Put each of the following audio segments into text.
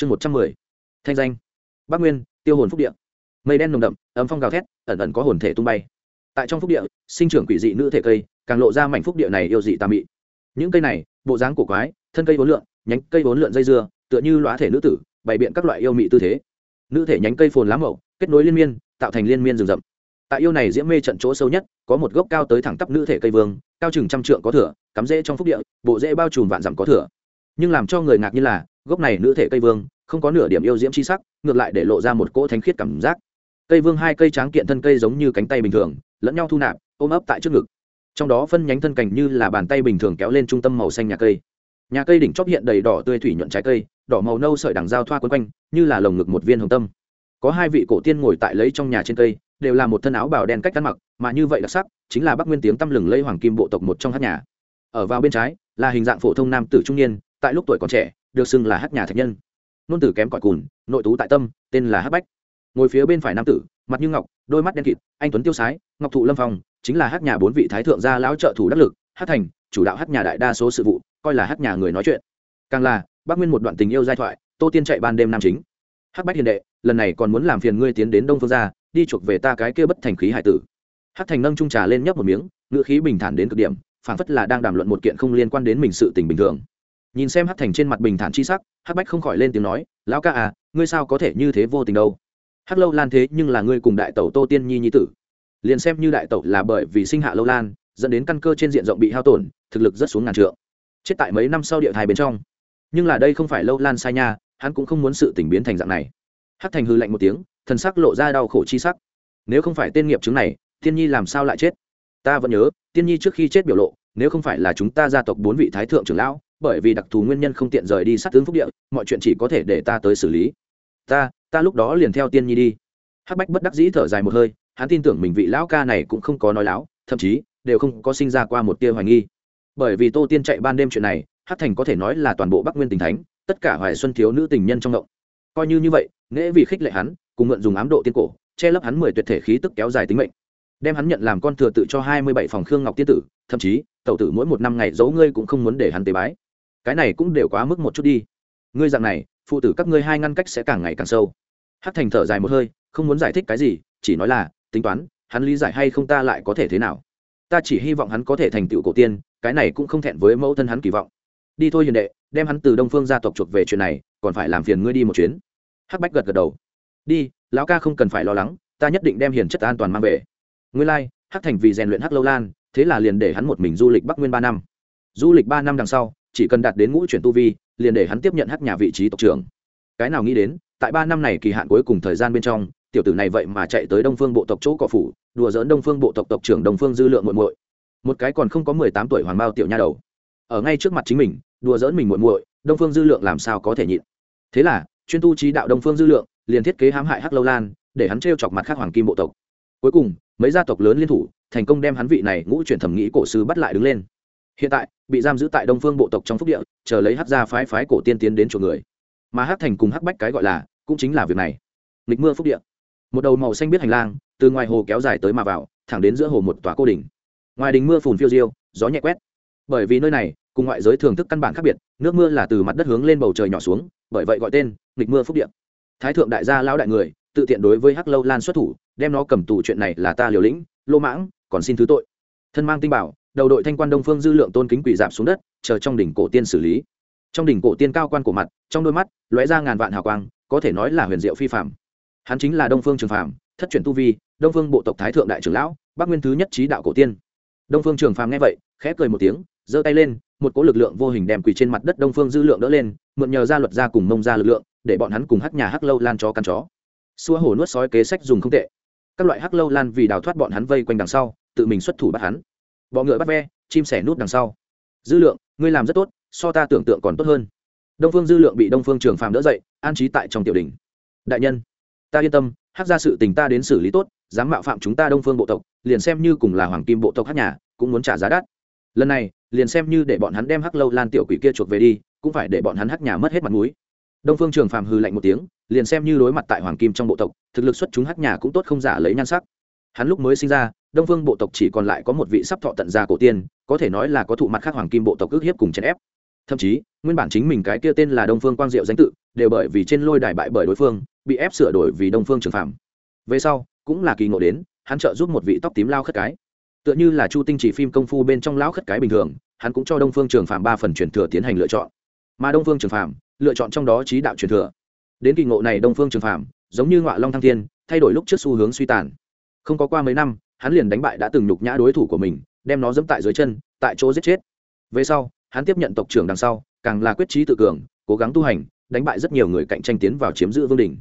chương một trăm mười. Thanh danh. Bắc nguyên, tiêu hồn phúc địa. Mây đen nồng đậm ấm phong gào thét, ẩn ẩn có hồn thể tung bay. Tại trong phúc địa, sinh trưởng quỷ dị nữ thể cây, càng lộ ra mảnh phúc địa này yêu dị tà mị. Những cây này, bộ dáng cổ quái, thân cây vốn lượn, nhánh cây vốn lượn dây dưa, tựa như lõa thể nữ tử, bày biện các loại yêu mị tư thế. Nữ thể nhánh cây phồn lá mậu kết nối liên miên, tạo thành liên miên rừng rậm. Tại yêu này diễm mê trận chỗ sâu nhất, có một gốc cao tới thẳng tắp nữ thể cây vương, cao chừng trăm trượng có thửa cắm rễ trong phúc địa, bộ rễ bao trùm vạn dặm có thửa nhưng làm cho người ngạc như là gốc này nữ thể cây vương, không có nửa điểm yêu diễm c h i sắc, ngược lại để lộ ra một cỗ thánh khiết cảm giác. Cây vương hai cây tráng kiện thân cây giống như cánh tay bình thường, lẫn nhau thu nạp, ôm ấp tại trước ngực. Trong đó phân nhánh thân cành như là bàn tay bình thường kéo lên trung tâm màu xanh nhà cây. Nhà cây đỉnh chóp hiện đầy đỏ tươi thủy nhuận trái cây, đỏ màu nâu sợi đằng dao thoa quấn quanh, như là lồng ngực một viên hồng tâm. Có hai vị cổ tiên ngồi tại lấy trong nhà trên cây, đều là một thân áo bào đen cách ăn mặc, mà như vậy đặc sắc, chính là bắc nguyên tiếng tăm lừng lây hoàng kim bộ tộc một trong hát nhà. Ở vào bên trái, là hình dạng phổ thông nam tử trung niên, tại lúc tuổi còn trẻ được xưng là hát nhà thạch nhân. Nôn tử kém cỏi cùn, nội tú tại tâm, tên là hát bách. Ngồi phía bên phải nam tử, mặt như ngọc, đôi mắt đen kịt, anh tuấn tiêu sái, ngọc thụ lâm phong, chính là hát nhà bốn vị thái thượng gia lão trợ thủ đắc lực hát thành, chủ đạo hát nhà đại đa số sự vụ, coi là hát nhà người nói chuyện. Càng là bác nguyên một đoạn tình yêu giai thoại, tô tiên chạy ban đêm nam chính. Hát bách hiền đệ, lần này còn muốn làm phiền ngươi tiến đến đông phương gia, đi chuộc về ta cái kia bất thành khí hải tử. Hát thành nâng trung trà lên nhấp một miếng ngựa khí bình thản đến cực điểm, phảng phất là đang đàm luận một kiện không liên quan đến mình sự tình bình thường nhìn xem hát thành trên mặt bình thản chi sắc hát bách không khỏi lên tiếng nói, lão ca à ngươi sao có thể như thế vô tình đâu? Hát lâu lan thế nhưng là ngươi cùng đại tẩu tô tiên nhi nhi tử. Liền xem như đại tẩu là bởi vì sinh hạ lâu lan, dẫn đến căn cơ trên diện rộng bị hao tổn, thực lực rất xuống ngàn trượng. Chết tại mấy năm sau địa thai bên trong. Nhưng là đây không phải lâu lan sai nha, hắn cũng không muốn sự tình biến thành dạng này. Hát thành hư lạnh một tiếng, thần sắc lộ ra đau khổ chi sắc. Nếu không phải tên nghiệp chứng này, tiên nhi làm sao lại chết? Ta vẫn nhớ, tiên nhi trước khi chết biểu lộ, nếu không phải là chúng ta gia tộc bốn vị thái thượng trưởng lão bởi vì đặc thù nguyên nhân không tiện rời đi sát tướng phúc địa, mọi chuyện chỉ có thể để ta tới xử lý. Ta ta lúc đó liền theo tiên nhi đi. Hắc bách bất đắc dĩ thở dài một hơi, hắn tin tưởng mình vị lão ca này cũng không có nói láo, thậm chí, đều không có sinh ra qua một tia hoài nghi. Bởi vì tô tiên chạy ban đêm chuyện này hát thành có thể nói là toàn bộ bắc nguyên tình thánh, tất cả hoài xuân thiếu nữ tình nhân trong động. Coi như như vậy, nghễ vì khích lệ hắn, cùng mượn dùng ám độ tiên cổ, che lấp hắn mười tuyệt thể khí tức kéo dài tính mệnh. Đem hắn nhận làm con thừa tự cho hai mươi bảy phòng khương ngọc tiên tử, thậm chí, tẩu tử mỗi một năm ngày giấu ngươi cũng không muốn để hắn tế bái cái này cũng đều quá mức một chút đi. Ngươi dạng này phụ tử các ngươi hai ngăn cách sẽ càng ngày càng sâu. Hát thành thở dài một hơi không muốn giải thích cái gì chỉ nói là tính toán hắn lý giải hay không ta lại có thể thế nào? Ta chỉ hy vọng hắn có thể thành tựu cổ tiên cái này cũng không thẹn với mẫu thân hắn kỳ vọng. Đi thôi hiền đệ đem hắn từ đông phương gia tộc chuộc về chuyện này còn phải làm phiền ngươi đi một chuyến. Hắc bách gật gật đầu. Đi lão ca không cần phải lo lắng ta nhất định đem hiền chất an toàn mang về. Nguyên lai、like, hắc thành vì rèn luyện hắc lâu lan thế là liền để hắn một mình du lịch bắc nguyên ba năm. Du lịch ba năm đằng sau chỉ cần đạt đến ngũ chuyển tu vi, liền để hắn tiếp nhận hắc nhà vị trí tộc trưởng. Cái nào nghĩ đến, tại ba năm này kỳ hạn cuối cùng thời gian bên trong, tiểu tử này vậy mà chạy tới đông phương bộ tộc chỗ cỏ phủ, đùa dỡn đông phương bộ tộc tộc trưởng đông phương dư lượng muội muội. Một cái còn không có mười tám tuổi hoàng bao tiểu nha đầu. Ở ngay trước mặt chính mình, đùa dỡn mình muội muội, đông phương dư lượng làm sao có thể nhịn. Thế là, chuyên tu trí đạo đông phương dư lượng, liền thiết kế hãm hại hắc lâu lan, để hắn t chọc mặt khác hoàng kim bộ tộc. Cuối cùng, mấy gia tộc lớn liên thủ, thành công đem hắn vị này ngũ chuyển thẩm nghĩ cổ sư bắt lại đứng lên hiện tại, bị giam giữ tại đông phương bộ tộc trong phúc địa, chờ lấy hát ra phái phái cổ tiên tiến đến chỗ người. Mà hát thành cùng hắc bách cái gọi là, cũng chính là việc này. Nghịch mưa phúc địa. Một đầu màu xanh biết hành lang, từ ngoài hồ kéo dài tới mà vào, thẳng đến giữa hồ một tòa cô đỉnh. Ngoài đình mưa phùn phiêu diêu, gió nhẹ quét. Bởi vì nơi này, cùng ngoại giới thường thức căn bản khác biệt, nước mưa là từ mặt đất hướng lên bầu trời nhỏ xuống, bởi vậy gọi tên, nghịch mưa phúc địa. Thái thượng đại gia lão đại người, tự tiện đối với hắc lâu lan xuất thủ, đem nó cầm tù chuyện này là ta liều lĩnh, lô mãng, còn xin thứ tội. Thân mang tinh bảo đầu đội thanh quan đông phương dư lượng tôn kính quỷ giảm xuống đất, chờ trong đỉnh cổ tiên xử lý. Trong đỉnh cổ tiên cao quan cổ mặt, trong đôi mắt lóe ra ngàn vạn hào quang, có thể nói là huyền diệu phi phạm hắn chính là đông phương trường phạm thất truyền tu vi, đông phương bộ tộc thái thượng đại trưởng lão, bắc nguyên thứ nhất trí đạo cổ tiên. Đông phương trường phàm nghe vậy, khẽ cười một tiếng, giơ tay lên, một cỗ lực lượng vô hình đem quỳ trên mặt đất đông phương dư lượng đỡ lên, mượn nhờ ra luật ra cùng mông ra lực lượng, để bọn hắn cùng hắc nhà hắc lâu lan chó căn chó. Xua hổ nuốt sói kế sách dùng không tệ. Các loại hắc lâu lan vì đào thoát bọn hắn vây quanh đằng sau, tự mình xuất thủ bắt hắn bọ ngựa bắt ve, chim sẻ nút đằng sau. Dư lượng, ngươi làm rất tốt, so ta tưởng tượng còn tốt hơn. Đông phương dư lượng bị đông phương trường phàm đỡ dậy, an trí tại trong tiểu đình đại nhân, ta yên tâm, hắc ra sự tình ta đến xử lý tốt, dám mạo phạm chúng ta đông phương bộ tộc, liền xem như cùng là hoàng kim bộ tộc hát nhà, cũng muốn trả giá đắt. Lần này, liền xem như để bọn hắn đem hắc lâu lan tiểu quỷ kia chuộc về đi, cũng phải để bọn hắn hắc nhà mất hết mặt mũi. Đông phương trường phàm hư lạnh một tiếng, liền xem như đối mặt tại hoàng kim trong bộ tộc, thực lực xuất chúng hắc nhà cũng tốt không giả lấy nhan sắc hắn lúc mới sinh ra, đông phương bộ tộc chỉ còn lại có một vị sắp thọ tận gia cổ tiên, có thể nói là có thụ mặt khác hoàng kim bộ tộc ước hiếp cùng chèn ép. Thậm chí, nguyên bản chính mình cái kia tên là đông phương quang diệu danh tự, đều bởi vì trên lôi đài bại bởi đối phương, bị ép sửa đổi vì đông phương trường phạm về sau, cũng là kỳ ngộ đến, hắn trợ giúp một vị tóc tím lao khất cái. Tựa như là chu tinh chỉ phim công phu bên trong lão khất cái bình thường, hắn cũng cho đông phương trường phạm ba phần truyền thừa tiến hành lựa chọn. Mà đông phương trường phạm lựa chọn trong đó trí đạo truyền thừa. Đến kỳ ngộ này đông phương trường phạm giống như ngọa long thăng thiên, thay đổi lúc trước xu hướng suy tàn không có qua mấy năm, hắn liền đánh bại đã từng nhục nhã đối thủ của mình, đem nó dẫm tại dưới chân, tại chỗ giết chết. Về sau, hắn tiếp nhận tộc trưởng đằng sau, càng là quyết trí tự cường, cố gắng tu hành, đánh bại rất nhiều người cạnh tranh tiến vào chiếm giữ vương đình.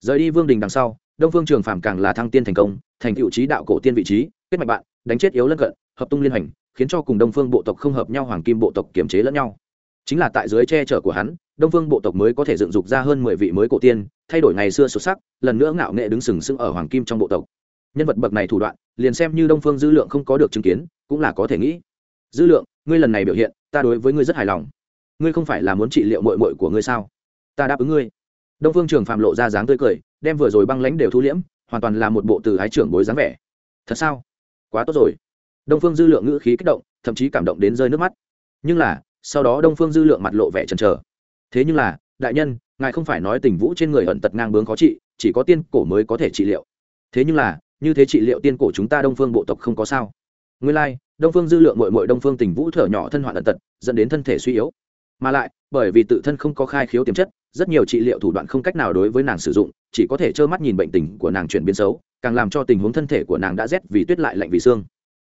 Rời đi vương đình đằng sau, đông phương trường phàm càng là thăng tiên thành công, thành cựu trí đạo cổ tiên vị trí, kết mạch bạn, đánh chết yếu lân cận, hợp tung liên hành, khiến cho cùng đông phương bộ tộc không hợp nhau hoàng kim bộ tộc kiềm chế lẫn nhau. Chính là tại dưới che chở của hắn, đông phương bộ tộc mới có thể dựng dục ra hơn mười vị mới cổ tiên, thay đổi ngày xưa xuất sắc, lần nữa ngạo nghệ đứng sừng sững ở hoàng kim trong bộ tộc nhân vật bậc này thủ đoạn, liền xem như đông phương dư lượng không có được chứng kiến, cũng là có thể nghĩ. Dư lượng, ngươi lần này biểu hiện, ta đối với ngươi rất hài lòng. Ngươi không phải là muốn trị liệu mội mội của ngươi sao? Ta đáp ứng ngươi. Đông phương trường phạm lộ ra dáng tươi cười, đem vừa rồi băng lãnh đều thu liễm, hoàn toàn là một bộ từ ái trưởng bối dáng vẻ. Thật sao? Quá tốt rồi. Đông phương dư lượng ngữ khí kích động, thậm chí cảm động đến rơi nước mắt. Nhưng là, sau đó đông phương dư lượng mặt lộ vẻ chần chờ. Thế nhưng là, đại nhân, ngài không phải nói tình vũ trên người ẩn tật ngang bướng khó trị, chỉ có tiên cổ mới có thể trị liệu. Thế nhưng là như thế trị liệu tiên cổ chúng ta đông phương bộ tộc không có sao. Nguyên lai、like, đông phương dư lượng mội mội đông phương tình vũ thở nhỏ thân hoạn ẩn tật dẫn đến thân thể suy yếu. Mà lại bởi vì tự thân không có khai khiếu tiềm chất rất nhiều trị liệu thủ đoạn không cách nào đối với nàng sử dụng chỉ có thể trơ mắt nhìn bệnh tình của nàng chuyển biến xấu càng làm cho tình huống thân thể của nàng đã rét vì tuyết lại lạnh vì xương.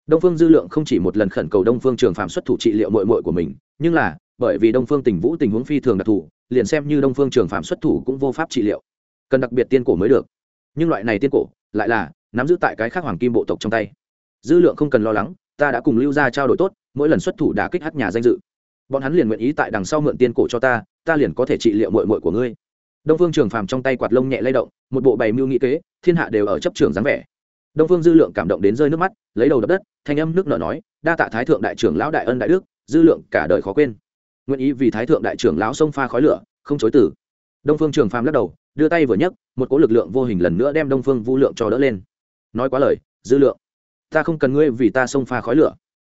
Đông phương dư lượng không chỉ một lần khẩn cầu đông phương trường phạm xuất thủ trị liệu mội mội của mình nhưng là bởi vì đông phương tình vũ tình huống phi thường đặc thù liền xem như đông phương trường phạm xuất thủ cũng vô pháp trị liệu. Cần đặc biệt tiên cổ mới được. Nhưng loại này tiên cổ lại là nắm giữ tại cái khác hoàng kim bộ tộc trong tay. Dư lượng không cần lo lắng, ta đã cùng lưu gia trao đổi tốt, mỗi lần xuất thủ đã kích hát nhà danh dự. Bọn hắn liền nguyện ý tại đằng sau mượn tiên cổ cho ta ta liền có thể trị liệu mội mội của ngươi. Đông phương trường phàm trong tay quạt lông nhẹ lay động, một bộ bày mưu nghĩ kế, thiên hạ đều ở chấp trường dáng vẻ. Đông phương dư lượng cảm động đến rơi nước mắt, lấy đầu đập đất, thanh âm nước nở nói, đa tạ thái thượng đại trưởng lão đại ân đại đức, dư lượng cả đời khó quên. Nguyện ý vì thái thượng đại trưởng lão sông pha khói lửa, không chối tử đông phương trường phàm lắc đầu, đưa tay vừa nhấc, một cỗ lực lượng vô hình lần nữa đem đông phương vu lượng cho đỡ lên nói quá lời, dư lượng. Ta không cần ngươi vì ta xông pha khói lửa.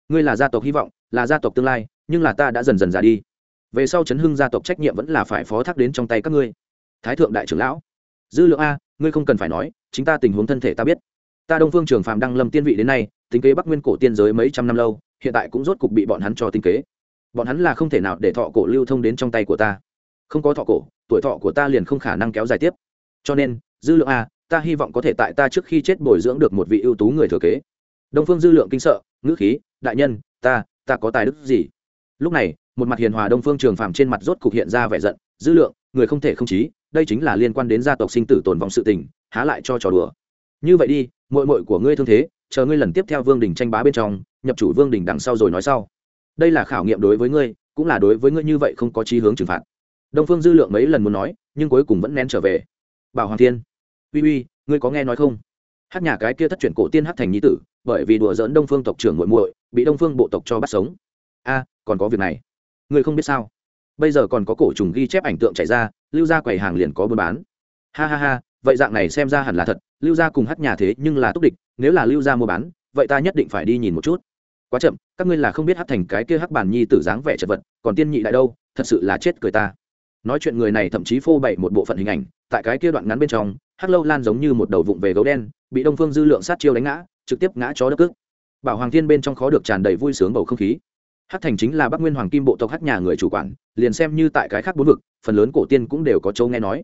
Ngươi là gia tộc hy vọng, là gia tộc tương lai, nhưng là ta đã dần dần già đi. Về sau chấn hưng gia tộc trách nhiệm vẫn là phải phó thác đến trong tay các ngươi. Thái thượng đại trưởng lão. Dư lượng a, ngươi không cần phải nói, chính ta tình huống thân thể ta biết. Ta đông phương trường phàm đăng lâm tiên vị đến nay, tính kế bắc nguyên cổ tiên giới mấy trăm năm lâu, hiện tại cũng rốt cục bị bọn hắn cho tinh kế. Bọn hắn là không thể nào để thọ cổ lưu thông đến trong tay của ta. Không có thọ cổ, tuổi thọ của ta liền không khả năng kéo dài tiếp. Cho nên, dư lượng a ta hy vọng có thể tại ta trước khi chết bồi dưỡng được một vị ưu tú người thừa kế. Đông phương dư lượng kinh sợ ngữ khí đại nhân ta ta có tài đức gì? Lúc này một mặt hiền hòa đông phương trường phàm trên mặt rốt cục hiện ra vẻ giận dư lượng người không thể không trí, đây chính là liên quan đến gia tộc sinh tử tồn vong sự tình há lại cho trò đùa. Như vậy đi mội mội của ngươi thương thế chờ ngươi lần tiếp theo vương đình tranh bá bên trong nhập chủ vương đình đằng sau rồi nói sau. Đây là khảo nghiệm đối với ngươi cũng là đối với ngươi như vậy không có chí hướng trừng phạt. Đông phương dư lượng mấy lần muốn nói nhưng cuối cùng vẫn nén trở về. Bảo hoàng thiên uy uy, ngươi có nghe nói không? Hát nhà cái kia thất truyền cổ tiên hát thành nhi tử, bởi vì đùa dỡn đông phương tộc trưởng muội muội, bị đông phương bộ tộc cho bắt sống. A, còn có việc này. Ngươi không biết sao? Bây giờ còn có cổ trùng ghi chép ảnh tượng chạy ra, lưu ra quầy hàng liền có buôn bán. Ha ha ha, vậy dạng này xem ra hẳn là thật, lưu ra cùng hát nhà thế nhưng là túc địch, nếu là lưu ra mua bán, vậy ta nhất định phải đi nhìn một chút. Quá chậm, các ngươi là không biết hát thành cái kia hát bản nhi tử dáng vẻ chật vật, còn tiên nhị đại đâu, thật sự là chết cười ta. Nói chuyện người này thậm chí phô bày một bộ phận hình ảnh, tại cái kia đoạn ngắn bên trong hắc lâu lan giống như một đầu vụng về gấu đen, bị đông phương dư lượng sát chiêu đánh ngã, trực tiếp ngã chó đất cước. Bảo hoàng thiên bên trong khó được tràn đầy vui sướng bầu không khí. Hắc thành chính là bắc nguyên hoàng kim bộ tộc hắc nhà người chủ quản, liền xem như tại cái khác bốn vực, phần lớn cổ tiên cũng đều có châu nghe nói.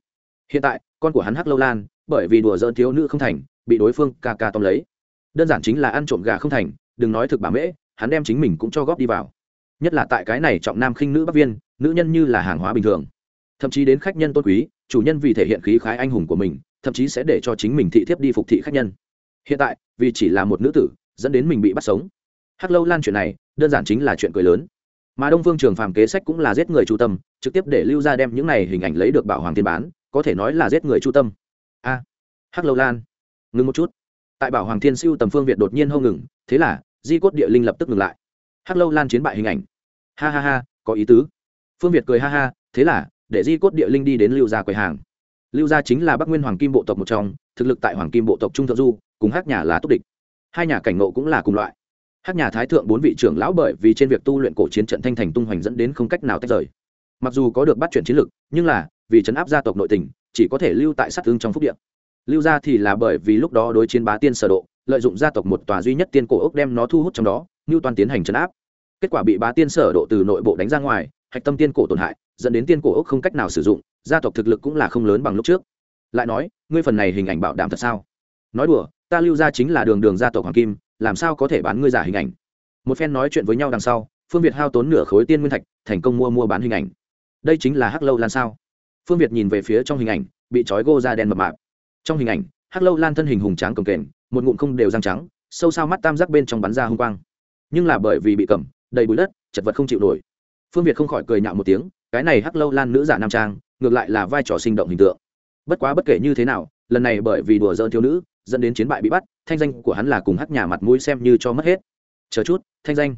Hiện tại, con của hắn hắc lâu lan, bởi vì đùa dỡn thiếu nữ không thành, bị đối phương ca ca tóm lấy. Đơn giản chính là ăn trộm gà không thành, đừng nói thực bà mễ, hắn đem chính mình cũng cho góp đi vào. Nhất là tại cái này trọng nam khinh nữ bắc viên, nữ nhân như là hàng hóa bình thường. Thậm chí đến khách nhân tôn quý, chủ nhân vì thể hiện khí khái anh hùng của mình thậm chí sẽ để cho chính mình thị thiếp đi phục thị khách nhân. Hiện tại, vì chỉ là một nữ tử, dẫn đến mình bị bắt sống. Hắc lâu lan chuyện này, đơn giản chính là chuyện cười lớn. Mà đông phương trường phàm kế sách cũng là giết người chu tâm, trực tiếp để lưu ra đem những này hình ảnh lấy được bảo hoàng thiên bán, có thể nói là giết người chu tâm. A, hắc lâu lan, ngừng một chút. Tại bảo hoàng thiên siêu tầm phương việt đột nhiên hâu ngừng, thế là, di cốt địa linh lập tức ngừng lại. Hắc lâu lan chiến bại hình ảnh. Ha ha ha, có ý tứ. Phương việt cười ha ha, thế là, để di cốt địa linh đi đến lưu gia quầy hàng lưu gia chính là bắc nguyên hoàng kim bộ tộc một trong, thực lực tại hoàng kim bộ tộc trung thượng du, cùng hát nhà là tốt địch. Hai nhà cảnh ngộ cũng là cùng loại. Hát nhà thái thượng bốn vị trưởng lão bởi vì trên việc tu luyện cổ chiến trận thanh thành tung hoành dẫn đến không cách nào tách rời. Mặc dù có được bắt chuyển chiến lực, nhưng là, vì chấn áp gia tộc nội tình, chỉ có thể lưu tại sát thương trong phúc điện lưu gia thì là bởi vì lúc đó đối chiến bá tiên sở độ, lợi dụng gia tộc một tòa duy nhất tiên cổ ốc đem nó thu hút trong đó như toàn tiến hành chấn áp. Kết quả bị bá tiên sở độ từ nội bộ đánh ra ngoài, hạch tâm tiên cổ tổn hại, dẫn đến tiên cổ ốc không cách nào sử dụng gia tộc thực lực cũng là không lớn bằng lúc trước. Lại nói, ngươi phần này hình ảnh bảo đảm thật sao? Nói đùa, ta lưu ra chính là đường đường gia tộc hoàng kim, làm sao có thể bán ngươi giả hình ảnh? Một phen nói chuyện với nhau đằng sau, phương việt hao tốn nửa khối tiên nguyên thạch, thành công mua mua bán hình ảnh. Đây chính là hắc lâu lan sao? Phương việt nhìn về phía trong hình ảnh, bị trói gô ra đen mập mạp. Trong hình ảnh, hắc lâu lan thân hình hùng tráng cường kềnh, một ngụm không đều răng trắng, sâu sao mắt tam giác bên trong bắn ra hung quang. Nhưng là bởi vì bị cầm, đầy bụi đất, chật vật không chịu nổi. Phương việt không khỏi cười nhạo một tiếng, cái này hắc lâu lan nữ giả nam trang ngược lại là vai trò sinh động hình tượng. Bất quá bất kể như thế nào, lần này bởi vì đùa dỡn thiếu nữ, dẫn đến chiến bại bị bắt, thanh danh của hắn là cùng hắc nhà mặt mũi xem như cho mất hết. Chờ chút, thanh danh.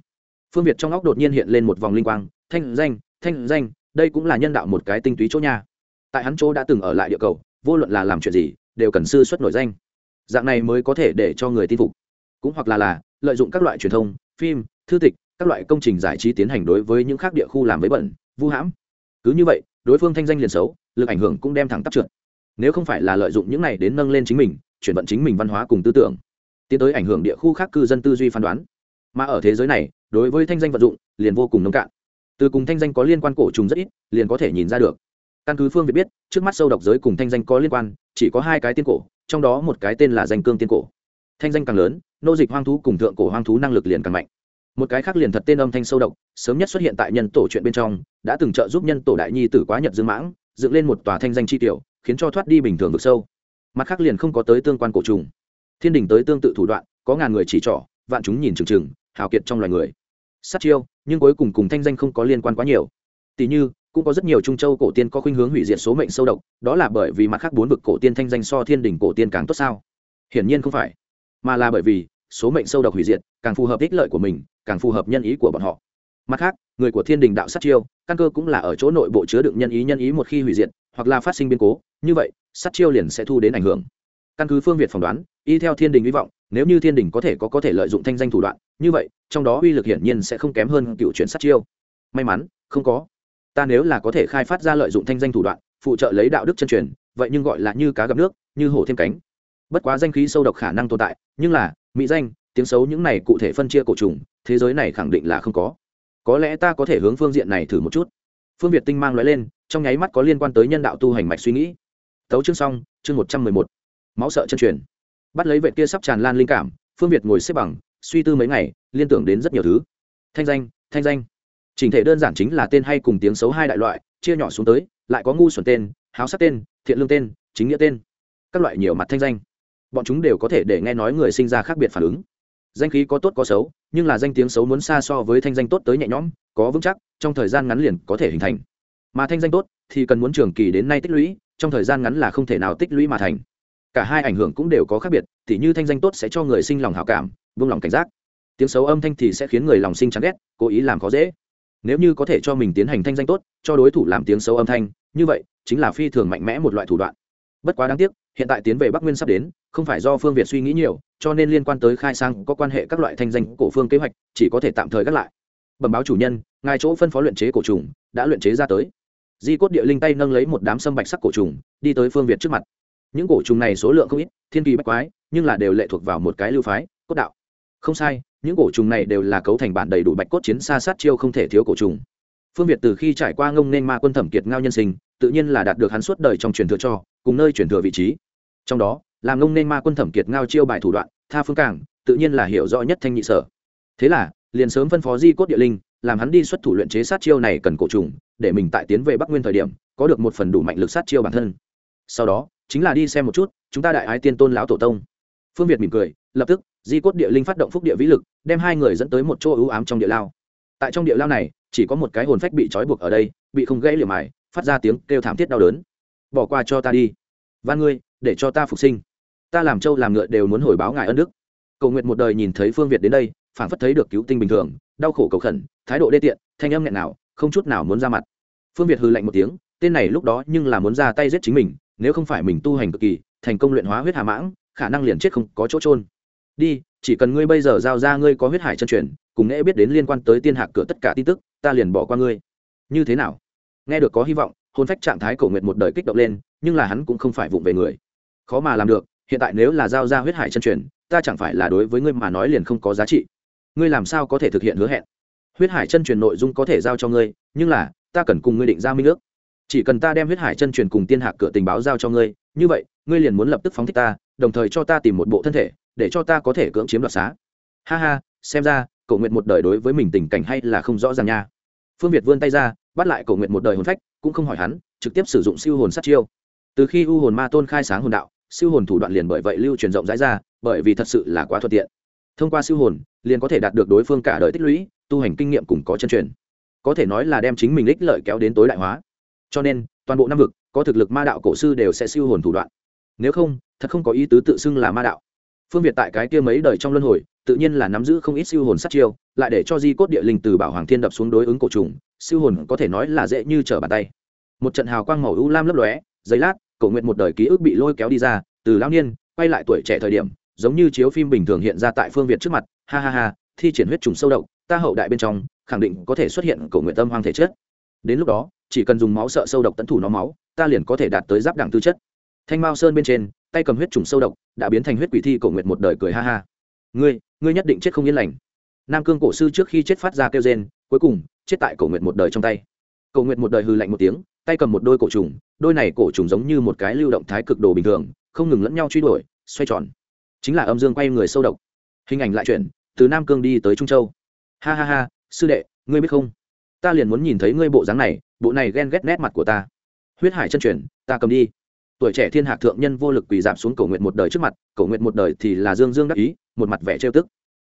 Phương việt trong óc đột nhiên hiện lên một vòng linh quang, thanh danh thanh danh, đây cũng là nhân đạo một cái tinh túy chỗ nha. Tại hắn chỗ đã từng ở lại địa cầu, vô luận là làm chuyện gì, đều cần sư xuất nổi danh. Dạng này mới có thể để cho người tin phục. Cũng hoặc là là, lợi dụng các loại truyền thông, phim, thư tịch, các loại công trình giải trí tiến hành đối với những khác địa khu làm với bẩn, vu hãm. Cứ như vậy đối phương thanh danh liền xấu, lực ảnh hưởng cũng đem thẳng tắp trượt. Nếu không phải là lợi dụng những này đến nâng lên chính mình, chuyển vận chính mình văn hóa cùng tư tưởng, tiến tới ảnh hưởng địa khu khác cư dân tư duy phán đoán. Mà ở thế giới này, đối với thanh danh vận dụng, liền vô cùng nông cạn. Từ cùng thanh danh có liên quan cổ trùng rất ít, liền có thể nhìn ra được. Căn cứ phương việt biết, trước mắt sâu độc giới cùng thanh danh có liên quan, chỉ có hai cái tiên cổ, trong đó một cái tên là danh cương tiên cổ. Thanh danh càng lớn, nô dịch hoang thú cùng thượng cổ hoang thú năng lực liền càng mạnh một cái khác liền thật tên âm thanh sâu độc, sớm nhất xuất hiện tại nhân tổ chuyện bên trong, đã từng trợ giúp nhân tổ đại nhi tử quá nhật dương mãng, dựng lên một tòa thanh danh chi tiểu, khiến cho thoát đi bình thường vực sâu. Mặt khác liền không có tới tương quan cổ trùng. Thiên đình tới tương tự thủ đoạn, có ngàn người chỉ trỏ, vạn chúng nhìn chừng chừng, hào kiệt trong loài người. Sát chiêu, nhưng cuối cùng cùng thanh danh không có liên quan quá nhiều. Tỷ như, cũng có rất nhiều trung châu cổ tiên có khuynh hướng hủy diệt số mệnh sâu độc, đó là bởi vì mặt khác bốn vực cổ tiên thanh danh so thiên đình cổ tiên càng tốt sao? Hiển nhiên không phải, mà là bởi vì số mệnh sâu độc hủy diệt, càng phù hợp ích lợi của mình càng phù hợp nhân ý của bọn họ. Mặt khác, người của thiên đình đạo sát chiêu, căn cơ cũng là ở chỗ nội bộ chứa đựng nhân ý nhân ý một khi hủy diệt, hoặc là phát sinh biến cố, như vậy, sát chiêu liền sẽ thu đến ảnh hưởng. Căn cứ phương việt phỏng đoán, y theo thiên đình hy vọng, nếu như thiên đình có thể có có thể lợi dụng thanh danh thủ đoạn, như vậy, trong đó uy lực hiển nhiên sẽ không kém hơn cựu chuyển sát chiêu. May mắn, không có. Ta nếu là có thể khai phát ra lợi dụng thanh danh thủ đoạn, phụ trợ lấy đạo đức chân truyền, vậy nhưng gọi là như cá gặp nước, như hổ thêm cánh. Bất quá danh khí sâu độc khả năng tồn tại, nhưng là, mỹ danh, tiếng xấu những này cụ thể phân chia cổ trùng thế giới này khẳng định là không có. Có lẽ ta có thể hướng phương diện này thử một chút. Phương việt tinh mang nói lên, trong nháy mắt có liên quan tới nhân đạo tu hành mạch suy nghĩ. Tấu chương xong, chương một trăm mười một. Máu sợ chân truyền. Bắt lấy vệ kia sắp tràn lan linh cảm, phương việt ngồi xếp bằng, suy tư mấy ngày, liên tưởng đến rất nhiều thứ. Thanh danh thanh danh. Trình thể đơn giản chính là tên hay cùng tiếng xấu hai đại loại, chia nhỏ xuống tới, lại có ngu xuẩn tên, háo sắc tên, thiện lương tên, chính nghĩa tên. Các loại nhiều mặt thanh danh. Bọn chúng đều có thể để nghe nói người sinh ra khác biệt phản ứng. Danh khí có tốt có xấu nhưng là danh tiếng xấu muốn xa so với thanh danh tốt tới nhẹ nhõm, có vững chắc, trong thời gian ngắn liền có thể hình thành. Mà thanh danh tốt thì cần muốn trường kỳ đến nay tích lũy, trong thời gian ngắn là không thể nào tích lũy mà thành. Cả hai ảnh hưởng cũng đều có khác biệt thì như thanh danh tốt sẽ cho người sinh lòng hảo cảm vững lòng cảnh giác. Tiếng xấu âm thanh thì sẽ khiến người lòng sinh chán ghét, cố ý làm khó dễ. Nếu như có thể cho mình tiến hành thanh danh tốt, cho đối thủ làm tiếng xấu âm thanh, như vậy chính là phi thường mạnh mẽ một loại thủ đoạn. Bất quá đáng tiếc hiện tại tiến về bắc nguyên sắp đến, không phải do phương việt suy nghĩ nhiều, cho nên liên quan tới khai sang có quan hệ các loại thanh danh cổ phương kế hoạch, chỉ có thể tạm thời gác lại. Bẩm báo chủ nhân, ngài chỗ phân phó luyện chế cổ trùng, đã luyện chế ra tới. Di cốt địa linh tay nâng lấy một đám sâm bạch sắc cổ trùng, đi tới phương việt trước mặt. Những cổ trùng này số lượng không ít, thiên kỳ bách quái, nhưng là đều lệ thuộc vào một cái lưu phái, cốt đạo. Không sai, những cổ trùng này đều là cấu thành bản đầy đủ bạch cốt chiến xa sát chiêu không thể thiếu cổ trùng. Phương việt từ khi trải qua ngông nên ma quân thẩm kiệt ngao nhân sinh, tự nhiên là đạt được hắn suốt đời trong truyền thừa cho, cùng nơi truyền thừa vị trí trong đó, làm ngông nên ma quân thẩm kiệt ngao chiêu bài thủ đoạn, tha phương cảng tự nhiên là hiểu rõ nhất thanh nhị sở. Thế là, liền sớm phân phó di cốt địa linh, làm hắn đi xuất thủ luyện chế sát chiêu này cần cổ trùng, để mình tại tiến về bắc nguyên thời điểm, có được một phần đủ mạnh lực sát chiêu bản thân. Sau đó, chính là đi xem một chút, chúng ta đại ái tiên tôn lão tổ tông. Phương việt mỉm cười, lập tức, di cốt địa linh phát động phúc địa vĩ lực, đem hai người dẫn tới một chỗ ưu ám trong địa lao. Tại trong địa lao này, chỉ có một cái hồn phách bị trói buộc ở đây, bị không gãy liềm mài, phát ra tiếng kêu thảm thiết đau đớn. Bỏ qua cho ta đi. Van ngươi để cho ta phục sinh. Ta làm trâu làm ngựa đều muốn hồi báo ngài ân đức. Cầu nguyện một đời nhìn thấy phương việt đến đây phản phất thấy được cứu tinh bình thường, đau khổ cầu khẩn, thái độ đê tiện, thanh âm nghẹn nào, không chút nào muốn ra mặt. Phương việt hư lạnh một tiếng, tên này lúc đó nhưng là muốn ra tay giết chính mình, nếu không phải mình tu hành cực kỳ, thành công luyện hóa huyết hà mãng, khả năng liền chết không có chỗ trôn đi, chỉ cần ngươi bây giờ giao ra ngươi có huyết hải chân truyền, cùng nghệ biết đến liên quan tới tiên hạc cửa tất cả tin tức, ta liền bỏ qua ngươi. Như thế nào? Nghe được có hy vọng hôn phách trạng thái cổ nguyệt một đời kích động lên, nhưng là hắn cũng không phải vụng về người khó mà làm được, hiện tại nếu là giao ra huyết hải chân truyền, ta chẳng phải là đối với ngươi mà nói liền không có giá trị. Ngươi làm sao có thể thực hiện hứa hẹn? Huyết hải chân truyền nội dung có thể giao cho ngươi, nhưng là, ta cần cùng ngươi định ra minh ước. Chỉ cần ta đem huyết hải chân truyền cùng tiên hạc cửa tình báo giao cho ngươi, như vậy, ngươi liền muốn lập tức phóng thích ta, đồng thời cho ta tìm một bộ thân thể, để cho ta có thể cưỡng chiếm đoạt xá. Ha ha, xem ra, cậu nguyện một đời đối với mình tình cảnh hay là không rõ ràng nha. Phương việt vươn tay ra, bắt lại cậu nguyện một đời hồn phách, cũng không hỏi hắn, trực tiếp sử dụng siêu hồn sát chiêu. Từ khi u hồn ma tôn khai sáng hồn đạo siêu hồn thủ đoạn liền bởi vậy lưu truyền rộng rãi ra, bởi vì thật sự là quá thuận tiện. Thông qua siêu hồn, liền có thể đạt được đối phương cả đời tích lũy, tu hành kinh nghiệm cùng có chân truyền. Có thể nói là đem chính mình ích lợi kéo đến tối đại hóa. Cho nên, toàn bộ năm vực, có thực lực ma đạo cổ sư đều sẽ siêu hồn thủ đoạn. Nếu không, thật không có ý tứ tự xưng là ma đạo. Phương việt tại cái kia mấy đời trong luân hồi, tự nhiên là nắm giữ không ít siêu hồn sát chiêu, lại để cho di cốt địa linh từ bảo hoàng thiên đập xuống đối ứng cổ trùng, siêu hồn có thể nói là dễ như trở bàn tay. Một trận hào quang màu u lam lấp lóe, giấy lát cổ nguyện một đời ký ức bị lôi kéo đi ra, từ lão niên, quay lại tuổi trẻ thời điểm, giống như chiếu phim bình thường hiện ra tại phương việt trước mặt, ha ha ha, thi triển huyết trùng sâu độc, ta hậu đại bên trong, khẳng định có thể xuất hiện cổ nguyện tâm hoang thể chất. Đến lúc đó, chỉ cần dùng máu sợ sâu độc tấn thủ nó máu, ta liền có thể đạt tới giáp đẳng tư chất. Thanh mao sơn bên trên, tay cầm huyết trùng sâu độc, đã biến thành huyết quỷ thi cổ nguyện một đời cười ha ha. Ngươi ngươi nhất định chết không yên lành. Nam cương cổ sư trước khi chết phát ra kêu rên, cuối cùng, chết tại cổ nguyện một đời trong tay. Cổ nguyện một đời hư lạnh một tiếng tay cầm một đôi cổ trùng, đôi này cổ trùng giống như một cái lưu động thái cực đồ bình thường, không ngừng lẫn nhau truy đuổi, xoay tròn. Chính là âm dương quay người sâu độc. Hình ảnh lại chuyển, từ nam cương đi tới trung châu. Ha ha ha, sư đệ, ngươi biết không? Ta liền muốn nhìn thấy ngươi bộ dáng này, bộ này ghen ghét nét mặt của ta. Huyết hải chân truyền ta cầm đi. Tuổi trẻ thiên hạc thượng nhân vô lực quỳ giảm xuống cầu nguyện một đời trước mặt, cầu nguyện một đời thì là dương dương đắc ý, một mặt vẻ trêu tức.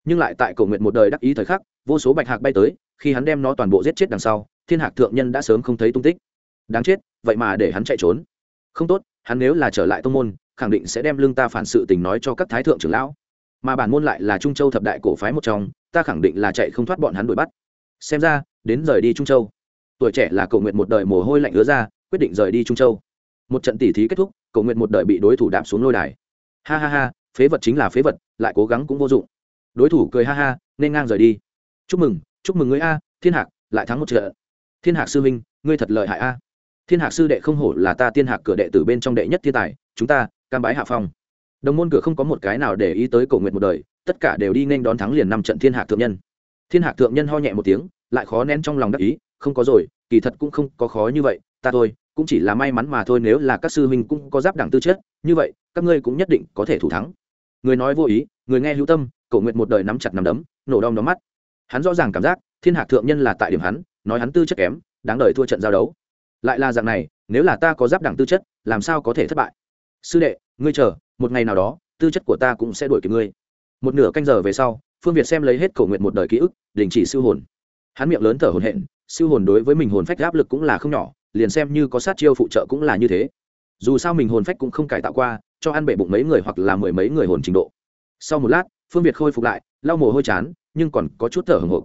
Nhưng lại tại cầu nguyện một đời đắc ý thời khắc, vô số bạch hạc bay tới, khi hắn đem nó toàn bộ giết chết đằng sau, thiên hạc thượng nhân đã sớm không thấy tung tích đáng chết vậy mà để hắn chạy trốn. Không tốt hắn nếu là trở lại tông môn khẳng định sẽ đem lương ta phản sự tình nói cho các thái thượng trưởng lão. Mà bản môn lại là trung châu thập đại cổ phái một trong ta khẳng định là chạy không thoát bọn hắn đuổi bắt. Xem ra đến rời đi trung châu. Tuổi trẻ là cầu nguyện một đời mồ hôi lạnh ứa ra quyết định rời đi trung châu. Một trận tỉ thí kết thúc cầu nguyện một đời bị đối thủ đạp xuống lôi đài. Ha ha ha phế vật chính là phế vật lại cố gắng cũng vô dụng. Đối thủ cười ha ha nên ngang rời đi. Chúc mừng chúc mừng ngươi a thiên hạc lại thắng một trận. Thiên hạc sư huynh, ngươi thật lợi hại a thiên hạc sư đệ không hổ là ta thiên hạc cửa đệ tử bên trong đệ nhất thiên tài, chúng ta, cam bái hạ phong. Đồng môn cửa không có một cái nào để ý tới cầu nguyện một đời, tất cả đều đi nên đón thắng liền năm trận thiên hạc thượng nhân. Thiên hạc thượng nhân ho nhẹ một tiếng, lại khó nén trong lòng đắc ý, không có rồi, kỳ thật cũng không có khó như vậy, ta thôi, cũng chỉ là may mắn mà thôi, nếu là các sư huynh cũng có giáp đẳng tư chất, như vậy, các ngươi cũng nhất định có thể thủ thắng. Người nói vô ý, người nghe hữu tâm cầu nguyện một đời nắm chặt nắm đấm, nổ đom đóm mắt. Hắn rõ ràng cảm giác, thiên hạc thượng nhân là tại điểm hắn, nói hắn tư chất kém, đáng đời thua trận giao đấu lại là dạng này, nếu là ta có giáp đẳng tư chất, làm sao có thể thất bại? Sư đệ, ngươi chờ, một ngày nào đó, tư chất của ta cũng sẽ đuổi kịp ngươi. Một nửa canh giờ về sau, phương việt xem lấy hết cầu nguyện một đời ký ức, đình chỉ siêu hồn. Hắn miệng lớn thở hồn hện siêu hồn đối với mình hồn phách áp lực cũng là không nhỏ, liền xem như có sát chiêu phụ trợ cũng là như thế. Dù sao mình hồn phách cũng không cải tạo qua, cho ăn bể bụng mấy người hoặc là mười mấy người hồn trình độ. Sau một lát, phương việt khôi phục lại, lau mồ hôi chán, nhưng còn có chút thở hồng hộc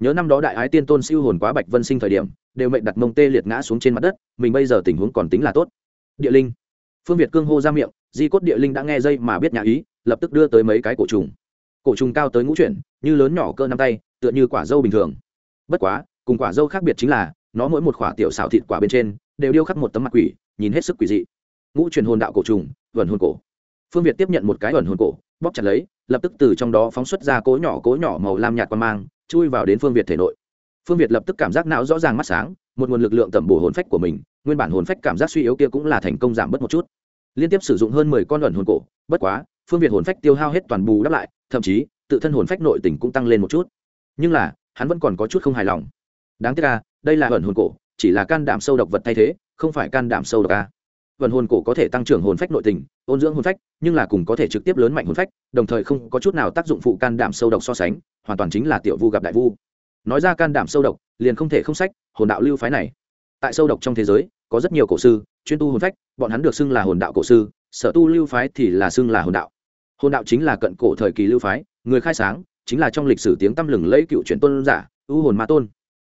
nhớ năm đó đại ái tiên tôn siêu hồn quá bạch vân sinh thời điểm đều mệnh đặt mông tê liệt ngã xuống trên mặt đất, mình bây giờ tình huống còn tính là tốt. Địa linh. Phương việt cương hô ra miệng, di cốt địa linh đã nghe dây mà biết nhà ý, lập tức đưa tới mấy cái cổ trùng. Cổ trùng cao tới ngũ chuyển, như lớn nhỏ cơ năm tay, tựa như quả dâu bình thường. Bất quá, cùng quả dâu khác biệt chính là, nó mỗi một quả tiểu xào thịt quả bên trên, đều điêu khắc một tấm mặt quỷ, nhìn hết sức quỷ dị. Ngũ truyền hồn đạo cổ trùng, vẩn hồn cổ. Phương việt tiếp nhận một cái vẩn hồn cổ, bóp chặt lấy, lập tức từ trong đó phóng xuất ra cố nhỏ cố nhỏ màu lam nhạt qua mang, chui vào đến phương việt thể nội phương việt lập tức cảm giác não rõ ràng mắt sáng, một nguồn lực lượng tẩm bổ hồn phách của mình, nguyên bản hồn phách cảm giác suy yếu kia cũng là thành công giảm bớt một chút. Liên tiếp sử dụng hơn mười con ẩn hồn cổ, bất quá, phương việt hồn phách tiêu hao hết toàn bù đắp lại, thậm chí, tự thân hồn phách nội tình cũng tăng lên một chút. Nhưng là, hắn vẫn còn có chút không hài lòng. Đáng tiếc là đây là ẩn hồn cổ, chỉ là can đảm sâu độc vật thay thế, không phải can đảm sâu độc à. a Ẩn hồn cổ có thể tăng trưởng hồn phách nội tình, ôn dưỡng hồn phách, nhưng là cùng có thể trực tiếp lớn mạnh hồn phách, đồng thời không có chút nào tác dụng phụ can đảm sâu độc so sánh, hoàn toàn chính là tiểu vu gặp đại vu nói ra can đảm sâu độc, liền không thể không sách, hồn đạo lưu phái này. Tại sâu độc trong thế giới, có rất nhiều cổ sư, chuyên tu hồn phách, bọn hắn được xưng là hồn đạo cổ sư, sở tu lưu phái thì là xưng là hồn đạo. Hồn đạo chính là cận cổ thời kỳ lưu phái, người khai sáng, chính là trong lịch sử tiếng tăm lừng lẫy cựu truyền tôn giả, ưu hồn ma tôn.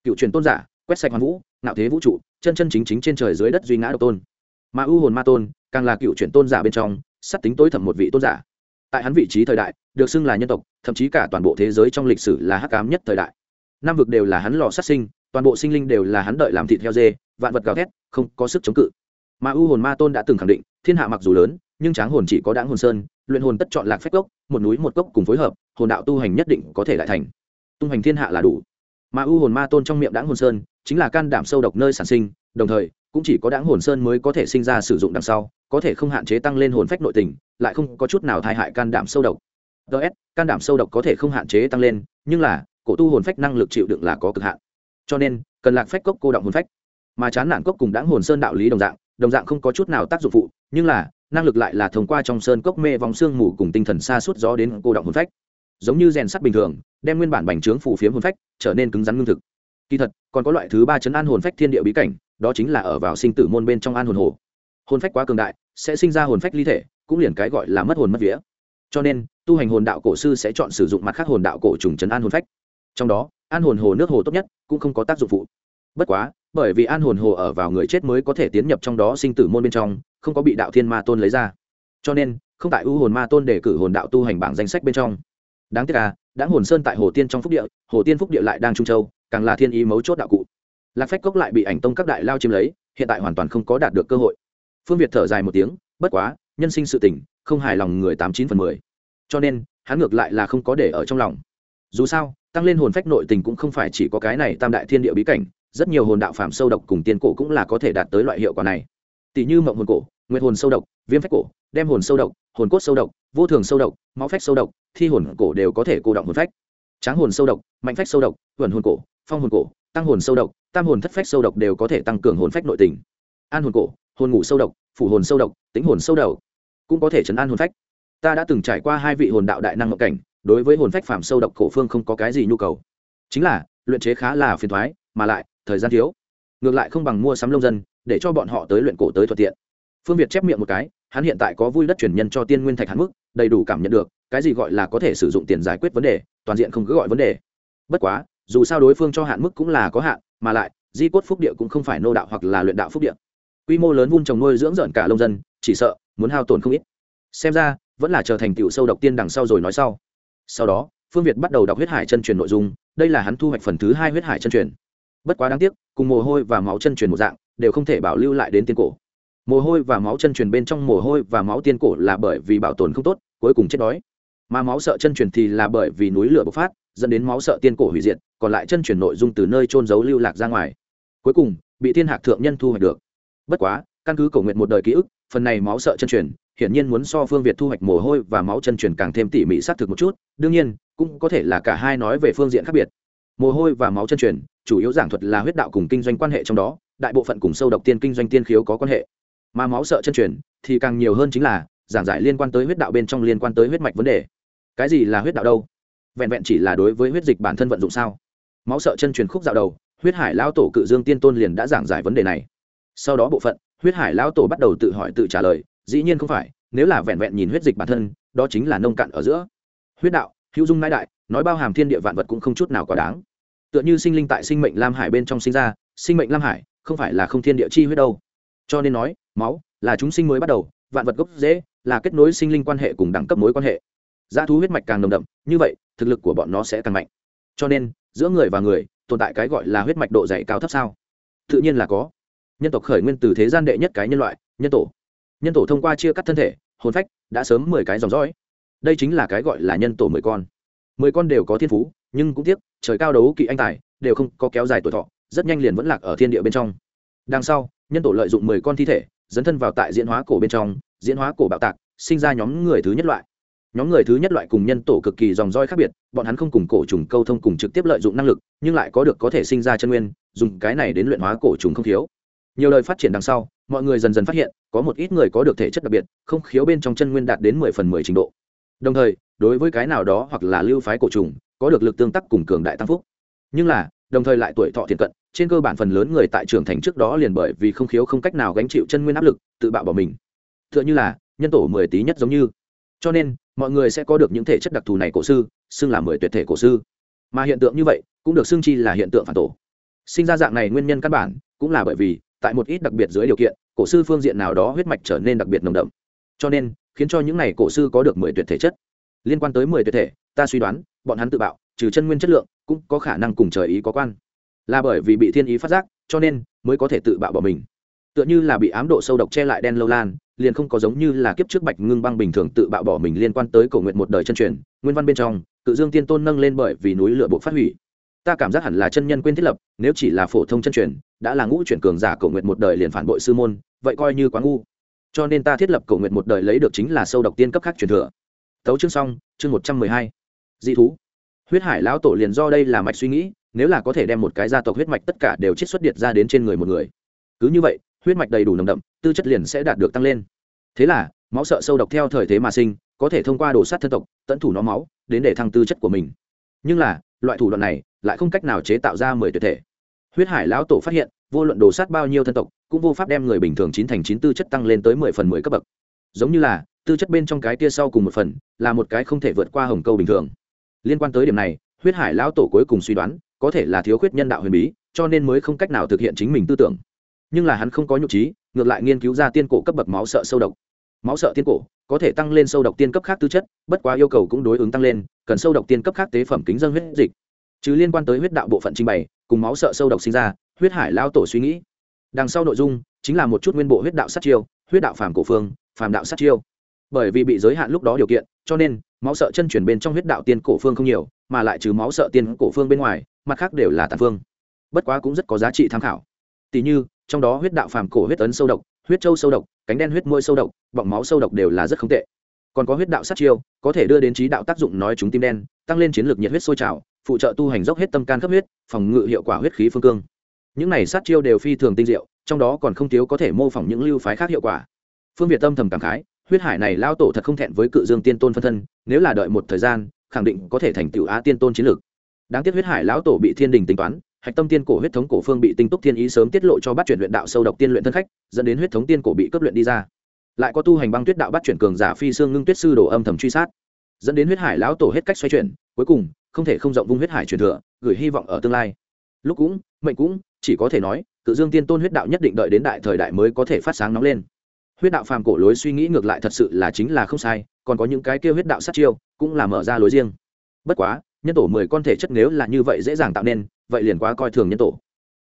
Cựu truyền tôn giả, quét sạch hoàn vũ nạo thế vũ trụ, chân chân chính chính trên trời dưới đất duy ngã độc tôn. Mà ưu hồn ma tôn, càng là cựu truyền tôn giả bên trong, sắt tính tối thẩm một vị tôn giả. Tại hắn vị trí thời đại, được xưng là nhân tộc, thậm chí cả toàn bộ thế giới trong lịch sử là hắc ám nhất thời đại năm vực đều là hắn lò sát sinh, toàn bộ sinh linh đều là hắn đợi làm thịt heo dê, vạn vật gào thét, không có sức chống cự. Mà u hồn ma tôn đã từng khẳng định, thiên hạ mặc dù lớn, nhưng tráng hồn chỉ có đáng hồn sơn, luyện hồn tất chọn lạc phép gốc một núi một cốc cùng phối hợp, hồn đạo tu hành nhất định có thể lại thành. Tung hành thiên hạ là đủ. Mà u hồn ma tôn trong miệng đáng hồn sơn, chính là can đảm sâu độc nơi sản sinh, đồng thời, cũng chỉ có đáng hồn sơn mới có thể sinh ra sử dụng đằng sau, có thể không hạn chế tăng lên hồn phách nội tình, lại không có chút nào thai hại can đảm sâu độc. Ts can đảm sâu độc có thể không hạn chế tăng lên, nhưng là cổ tu hồn phách năng lực chịu đựng là có cực hạn. Cho nên, cần lạc phách cốc cô động hồn phách. Mà chán nản cốc cùng đáng hồn sơn đạo lý đồng dạng đồng dạng không có chút nào tác dụng phụ, nhưng là, năng lực lại là thông qua trong sơn cốc mê vòng xương mù cùng tinh thần xa suốt gió đến cô động hồn phách. Giống như rèn sắt bình thường, đem nguyên bản bành trướng phù phiếm hồn phách trở nên cứng rắn lương thực. Kỳ thật, còn có loại thứ ba chấn an hồn phách thiên địa bí cảnh, đó chính là ở vào sinh tử môn bên trong an hồn hồ. Hồn phách quá cường đại, sẽ sinh ra hồn phách ly thể, cũng liền cái gọi là mất hồn mất vía. Cho nên, tu hành hồn đạo cổ sư sẽ chọn sử dụng mặt khác hồn đạo cổ trùng chấn an hồn phách trong đó, an hồn hồ nước hồ tốt nhất cũng không có tác dụng phụ. Bất quá, bởi vì an hồn hồ ở vào người chết mới có thể tiến nhập trong đó sinh tử môn bên trong, không có bị đạo thiên ma tôn lấy ra. Cho nên, không tại ưu hồn ma tôn để cử hồn đạo tu hành bảng danh sách bên trong. Đáng tiếc là đã hồn sơn tại hồ tiên trong phúc địa, hồ tiên phúc địa lại đang trung châu, càng là thiên ý mấu chốt đạo cụ. Lạc phách cốc lại bị ảnh tông các đại lao chiếm lấy, hiện tại hoàn toàn không có đạt được cơ hội. Phương việt thở dài một tiếng, bất quá, nhân sinh sự tỉnh không hài lòng người tám chín phần mười. Cho nên, hắn ngược lại là không có để ở trong lòng. Dù sao tăng lên hồn phách nội tình cũng không phải chỉ có cái này tam đại thiên địa bí cảnh rất nhiều hồn đạo phạm sâu độc cùng tiên cổ cũng là có thể đạt tới loại hiệu quả này tỷ như mộng hồn cổ nguyệt hồn sâu độc viêm phách cổ đem hồn sâu độc hồn cốt sâu độc vô thường sâu độc máu phách sâu độc thi hồn cổ đều có thể cô động hồn phách tráng hồn sâu độc mạnh phách sâu độc thuần hồn cổ phong hồn cổ tăng hồn sâu độc tam hồn thất phách sâu độc đều có thể tăng cường hồn phách nội tình an hồn cổ hồn ngủ sâu độc phủ hồn sâu độc tính hồn sâu độc cũng có thể chấn an hồn phách ta đã từng trải qua hai vị hồn đạo đại năng ngộ cảnh đối với hồn phách phạm sâu độc cổ phương không có cái gì nhu cầu. Chính là, luyện chế khá là phiền thoái, mà lại, thời gian thiếu. Ngược lại không bằng mua sắm lông dân, để cho bọn họ tới luyện cổ tới thuận tiện. Phương việt chép miệng một cái, hắn hiện tại có vui đất chuyển nhân cho tiên nguyên thạch hạn mức, đầy đủ cảm nhận được, cái gì gọi là có thể sử dụng tiền giải quyết vấn đề, toàn diện không cứ gọi vấn đề. Bất quá, dù sao đối phương cho hạn mức cũng là có hạn, mà lại, di cốt phúc địa cũng không phải nô đạo hoặc là luyện đạo phúc địa. Quy mô lớn vun trồng nuôi dưỡng rợn cả lông dân, chỉ sợ, muốn hao tổn không ít. Xem ra, vẫn là trở thành tiểu sâu độc tiên đằng sau rồi nói sau sau đó, phương việt bắt đầu đọc huyết hải chân truyền nội dung, đây là hắn thu hoạch phần thứ hai huyết hải chân truyền. Bất quá đáng tiếc, cùng mồ hôi và máu chân truyền một dạng, đều không thể bảo lưu lại đến tiên cổ. Mồ hôi và máu chân truyền bên trong mồ hôi và máu tiên cổ là bởi vì bảo tồn không tốt, cuối cùng chết đói. Mà máu sợ chân truyền thì là bởi vì núi lửa bộc phát, dẫn đến máu sợ tiên cổ hủy diệt, còn lại chân truyền nội dung từ nơi trôn giấu lưu lạc ra ngoài. Cuối cùng, bị thiên hạc thượng nhân thu hoạch được. Bất quá, căn cứ cầu nguyện một đời ký ức, phần này máu sợ chân truyền hiển nhiên muốn so phương việt thu hoạch mồ hôi và máu chân truyền càng thêm tỉ mỉ xác thực một chút, đương nhiên, cũng có thể là cả hai nói về phương diện khác biệt. Mồ hôi và máu chân truyền, chủ yếu giảng thuật là huyết đạo cùng kinh doanh quan hệ trong đó, đại bộ phận cùng sâu độc tiên kinh doanh tiên khiếu có quan hệ. Mà máu sợ chân truyền thì càng nhiều hơn chính là giảng giải liên quan tới huyết đạo bên trong liên quan tới huyết mạch vấn đề. Cái gì là huyết đạo đâu? Vẹn vẹn chỉ là đối với huyết dịch bản thân vận dụng sao? Máu sợ chân truyền khúc dạo đầu, huyết hải lao tổ cự dương tiên tôn liền đã giảng giải vấn đề này. Sau đó bộ phận, huyết hải lao tổ bắt đầu tự hỏi tự trả lời dĩ nhiên không phải, nếu là vẹn vẹn nhìn huyết dịch bản thân, đó chính là nông cạn ở giữa. Huyết đạo, hữu dung nãi đại, nói bao hàm thiên địa vạn vật cũng không chút nào quá đáng. Tựa như sinh linh tại sinh mệnh lam hải bên trong sinh ra, sinh mệnh lam hải không phải là không thiên địa chi huyết đâu. Cho nên nói, máu là chúng sinh mới bắt đầu, vạn vật gốc dễ là kết nối sinh linh quan hệ cùng đẳng cấp mối quan hệ. Giá thú huyết mạch càng nồng đậm, như vậy, thực lực của bọn nó sẽ càng mạnh. Cho nên, giữa người và người, tồn tại cái gọi là huyết mạch độ dày cao thấp sao? Tự nhiên là có. Nhân tộc khởi nguyên từ thế gian đệ nhất cái nhân loại, nhân tổ nhân tổ thông qua chia cắt thân thể, hồn phách đã sớm mười cái dòng dõi. Đây chính là cái gọi là nhân tổ mười con. Mười con đều có thiên phú, nhưng cũng tiếc, trời cao đấu kỵ anh tài đều không có kéo dài tuổi thọ, rất nhanh liền vẫn lạc ở thiên địa bên trong. Đằng sau, nhân tổ lợi dụng mười con thi thể, dấn thân vào tại diễn hóa cổ bên trong, diễn hóa cổ bạo tạc, sinh ra nhóm người thứ nhất loại. Nhóm người thứ nhất loại cùng nhân tổ cực kỳ dòng roi khác biệt, bọn hắn không cùng cổ trùng câu thông cùng trực tiếp lợi dụng năng lực, nhưng lại có được có thể sinh ra chân nguyên, dùng cái này đến luyện hóa cổ trùng không thiếu nhiều lời phát triển đằng sau, mọi người dần dần phát hiện, có một ít người có được thể chất đặc biệt, không khiếu bên trong chân nguyên đạt đến mười phần mười trình độ. Đồng thời, đối với cái nào đó hoặc là lưu phái cổ trùng, có được lực tương tác cùng cường đại tăng phúc. Nhưng là, đồng thời lại tuổi thọ thiện cận, trên cơ bản phần lớn người tại trưởng thành trước đó liền bởi vì không khiếu không cách nào gánh chịu chân nguyên áp lực, tự bạo bỏ mình. T h ư ợ n h ư là, nhân tổ mười tí nhất giống như. Cho nên, mọi người sẽ có được những thể chất đặc thù này cổ sư, xưng là mười tuyệt thể cổ sư. Mà hiện tượng như vậy, cũng được xưng chi là hiện tượng phản tổ. Sinh ra dạng này nguyên nhân căn bản, cũng là bởi vì tại một ít đặc biệt dưới điều kiện, cổ sư phương diện nào đó huyết mạch trở nên đặc biệt nồng đậm. Cho nên, khiến cho những n à y cổ sư có được mười tuyệt thể chất. Liên quan tới mười tuyệt thể, ta suy đoán, bọn hắn tự bạo, trừ chân nguyên chất lượng, cũng có khả năng cùng trời ý có quan. Là bởi vì bị thiên ý phát giác, cho nên mới có thể tự bạo bỏ mình. Tựa như là bị ám độ sâu độc che lại đen lâu lan, liền không có giống như là kiếp trước bạch ngưng băng bình thường tự bạo bỏ mình liên quan tới cổ nguyện một đời chân truyền, nguyên văn bên trong, cự dương tiên tôn nâng lên bởi vì núi lửa bộ phát hủy ta cảm giác hẳn là chân nhân quên thiết lập, nếu chỉ là phổ thông chân truyền, đã là ngũ chuyển cường giả cổ nguyện một đời liền phản bội sư môn, vậy coi như quá ngu. Cho nên ta thiết lập cổ nguyện một đời lấy được chính là sâu độc tiên cấp khác truyền thừa. Tấu chương xong, chương một trăm mười hai. Dị thú. Huyết hải lão tổ liền do đây là mạch suy nghĩ, nếu là có thể đem một cái gia tộc huyết mạch tất cả đều chiết xuất điện ra đến trên người một người. Cứ như vậy, huyết mạch đầy đủ nồng đậm, tư chất liền sẽ đạt được tăng lên. Thế là, máu sợ sâu độc theo thời thế mà sinh, có thể thông qua đồ sát thân tộc, tận thủ nó máu, đến để thăng tư chất của mình. Nhưng là, loại thủ đoạn này lại không cách nào chế tạo ra mười tuyệt thể. Huyết hải lão tổ phát hiện, vô luận đồ sát bao nhiêu thân tộc, cũng vô pháp đem người bình thường chín thành chín tư chất tăng lên tới mười phần mười cấp bậc. Giống như là, tư chất bên trong cái tia sau cùng một phần, là một cái không thể vượt qua hồng câu bình thường. Liên quan tới điểm này, huyết hải lão tổ cuối cùng suy đoán, có thể là thiếu khuyết nhân đạo huyền bí, cho nên mới không cách nào thực hiện chính mình tư tưởng. Nhưng là hắn không có nhục trí, ngược lại nghiên cứu ra tiên cổ cấp bậc máu sợ sâu độc. Máu sợ tiên cổ, có thể tăng lên sâu độc tiên cấp khác tư chất, bất quá yêu cầu cũng đối ứng tăng lên, cần sâu độc tiên cấp khác tế phẩm kính dân huyết dịch chứ liên quan tới huyết đạo bộ phận trình bày, cùng máu sợ sâu độc sinh ra, huyết hải lao tổ suy nghĩ. Đằng sau nội dung chính là một chút nguyên bộ huyết đạo sát chiêu, huyết đạo phàm cổ phương, phàm đạo sát chiêu. Bởi vì bị giới hạn lúc đó điều kiện, cho nên máu sợ chân chuyển bên trong huyết đạo tiên cổ phương không nhiều, mà lại trừ máu sợ tiên cổ phương bên ngoài, mặt khác đều là tàn phương. Bất quá cũng rất có giá trị tham khảo. Tỷ như, trong đó huyết đạo phàm cổ huyết ấn sâu độc, huyết châu sâu độc, cánh đen huyết môi sâu độc, bọng máu sâu độc đều là rất không tệ. Còn có huyết đạo sát chiêu, có thể đưa đến trí đạo tác dụng nói chúng tim đen, tăng lên chiến lược nhiệt huyết sôi trào phụ trợ tu hành dốc hết tâm can cấp huyết, phòng ngự hiệu quả huyết khí phương cương. Những này sát chiêu đều phi thường tinh diệu, trong đó còn không thiếu có thể mô phỏng những lưu phái khác hiệu quả. Phương việt tâm thầm cảm khái, huyết hải này lao tổ thật không thẹn với cự dương tiên tôn phân thân, nếu là đợi một thời gian, khẳng định có thể thành tựu á tiên tôn chiến lược. Đáng tiếc huyết hải lão tổ bị thiên đình tính toán, hạch tâm tiên cổ huyết thống cổ phương bị tinh túc thiên ý sớm tiết lộ cho bắt chuyển luyện đạo sâu độc tiên luyện thân khách, dẫn đến huyết thống tiên cổ bị cấp luyện đi ra. Lại có tu hành băng tuyết đạo bắt chuyển cường giả phi xương ngưng tuyết sư đổ âm thầm truy sát, dẫn đến huyết hải lão tổ hết cách xoay chuyển, cuối cùng không thể không rộng vung huyết hải truyền thừa, gửi hy vọng ở tương lai. Lúc cũng, mệnh cũng, chỉ có thể nói, cự dương tiên tôn huyết đạo nhất định đợi đến đại thời đại mới có thể phát sáng nóng lên. Huyết đạo phàm cổ lối suy nghĩ ngược lại thật sự là chính là không sai, còn có những cái kia huyết đạo sát chiêu, cũng là mở ra lối riêng. Bất quá, nhân tổ mười con thể chất nếu là như vậy dễ dàng tạo nên, vậy liền quá coi thường nhân tổ.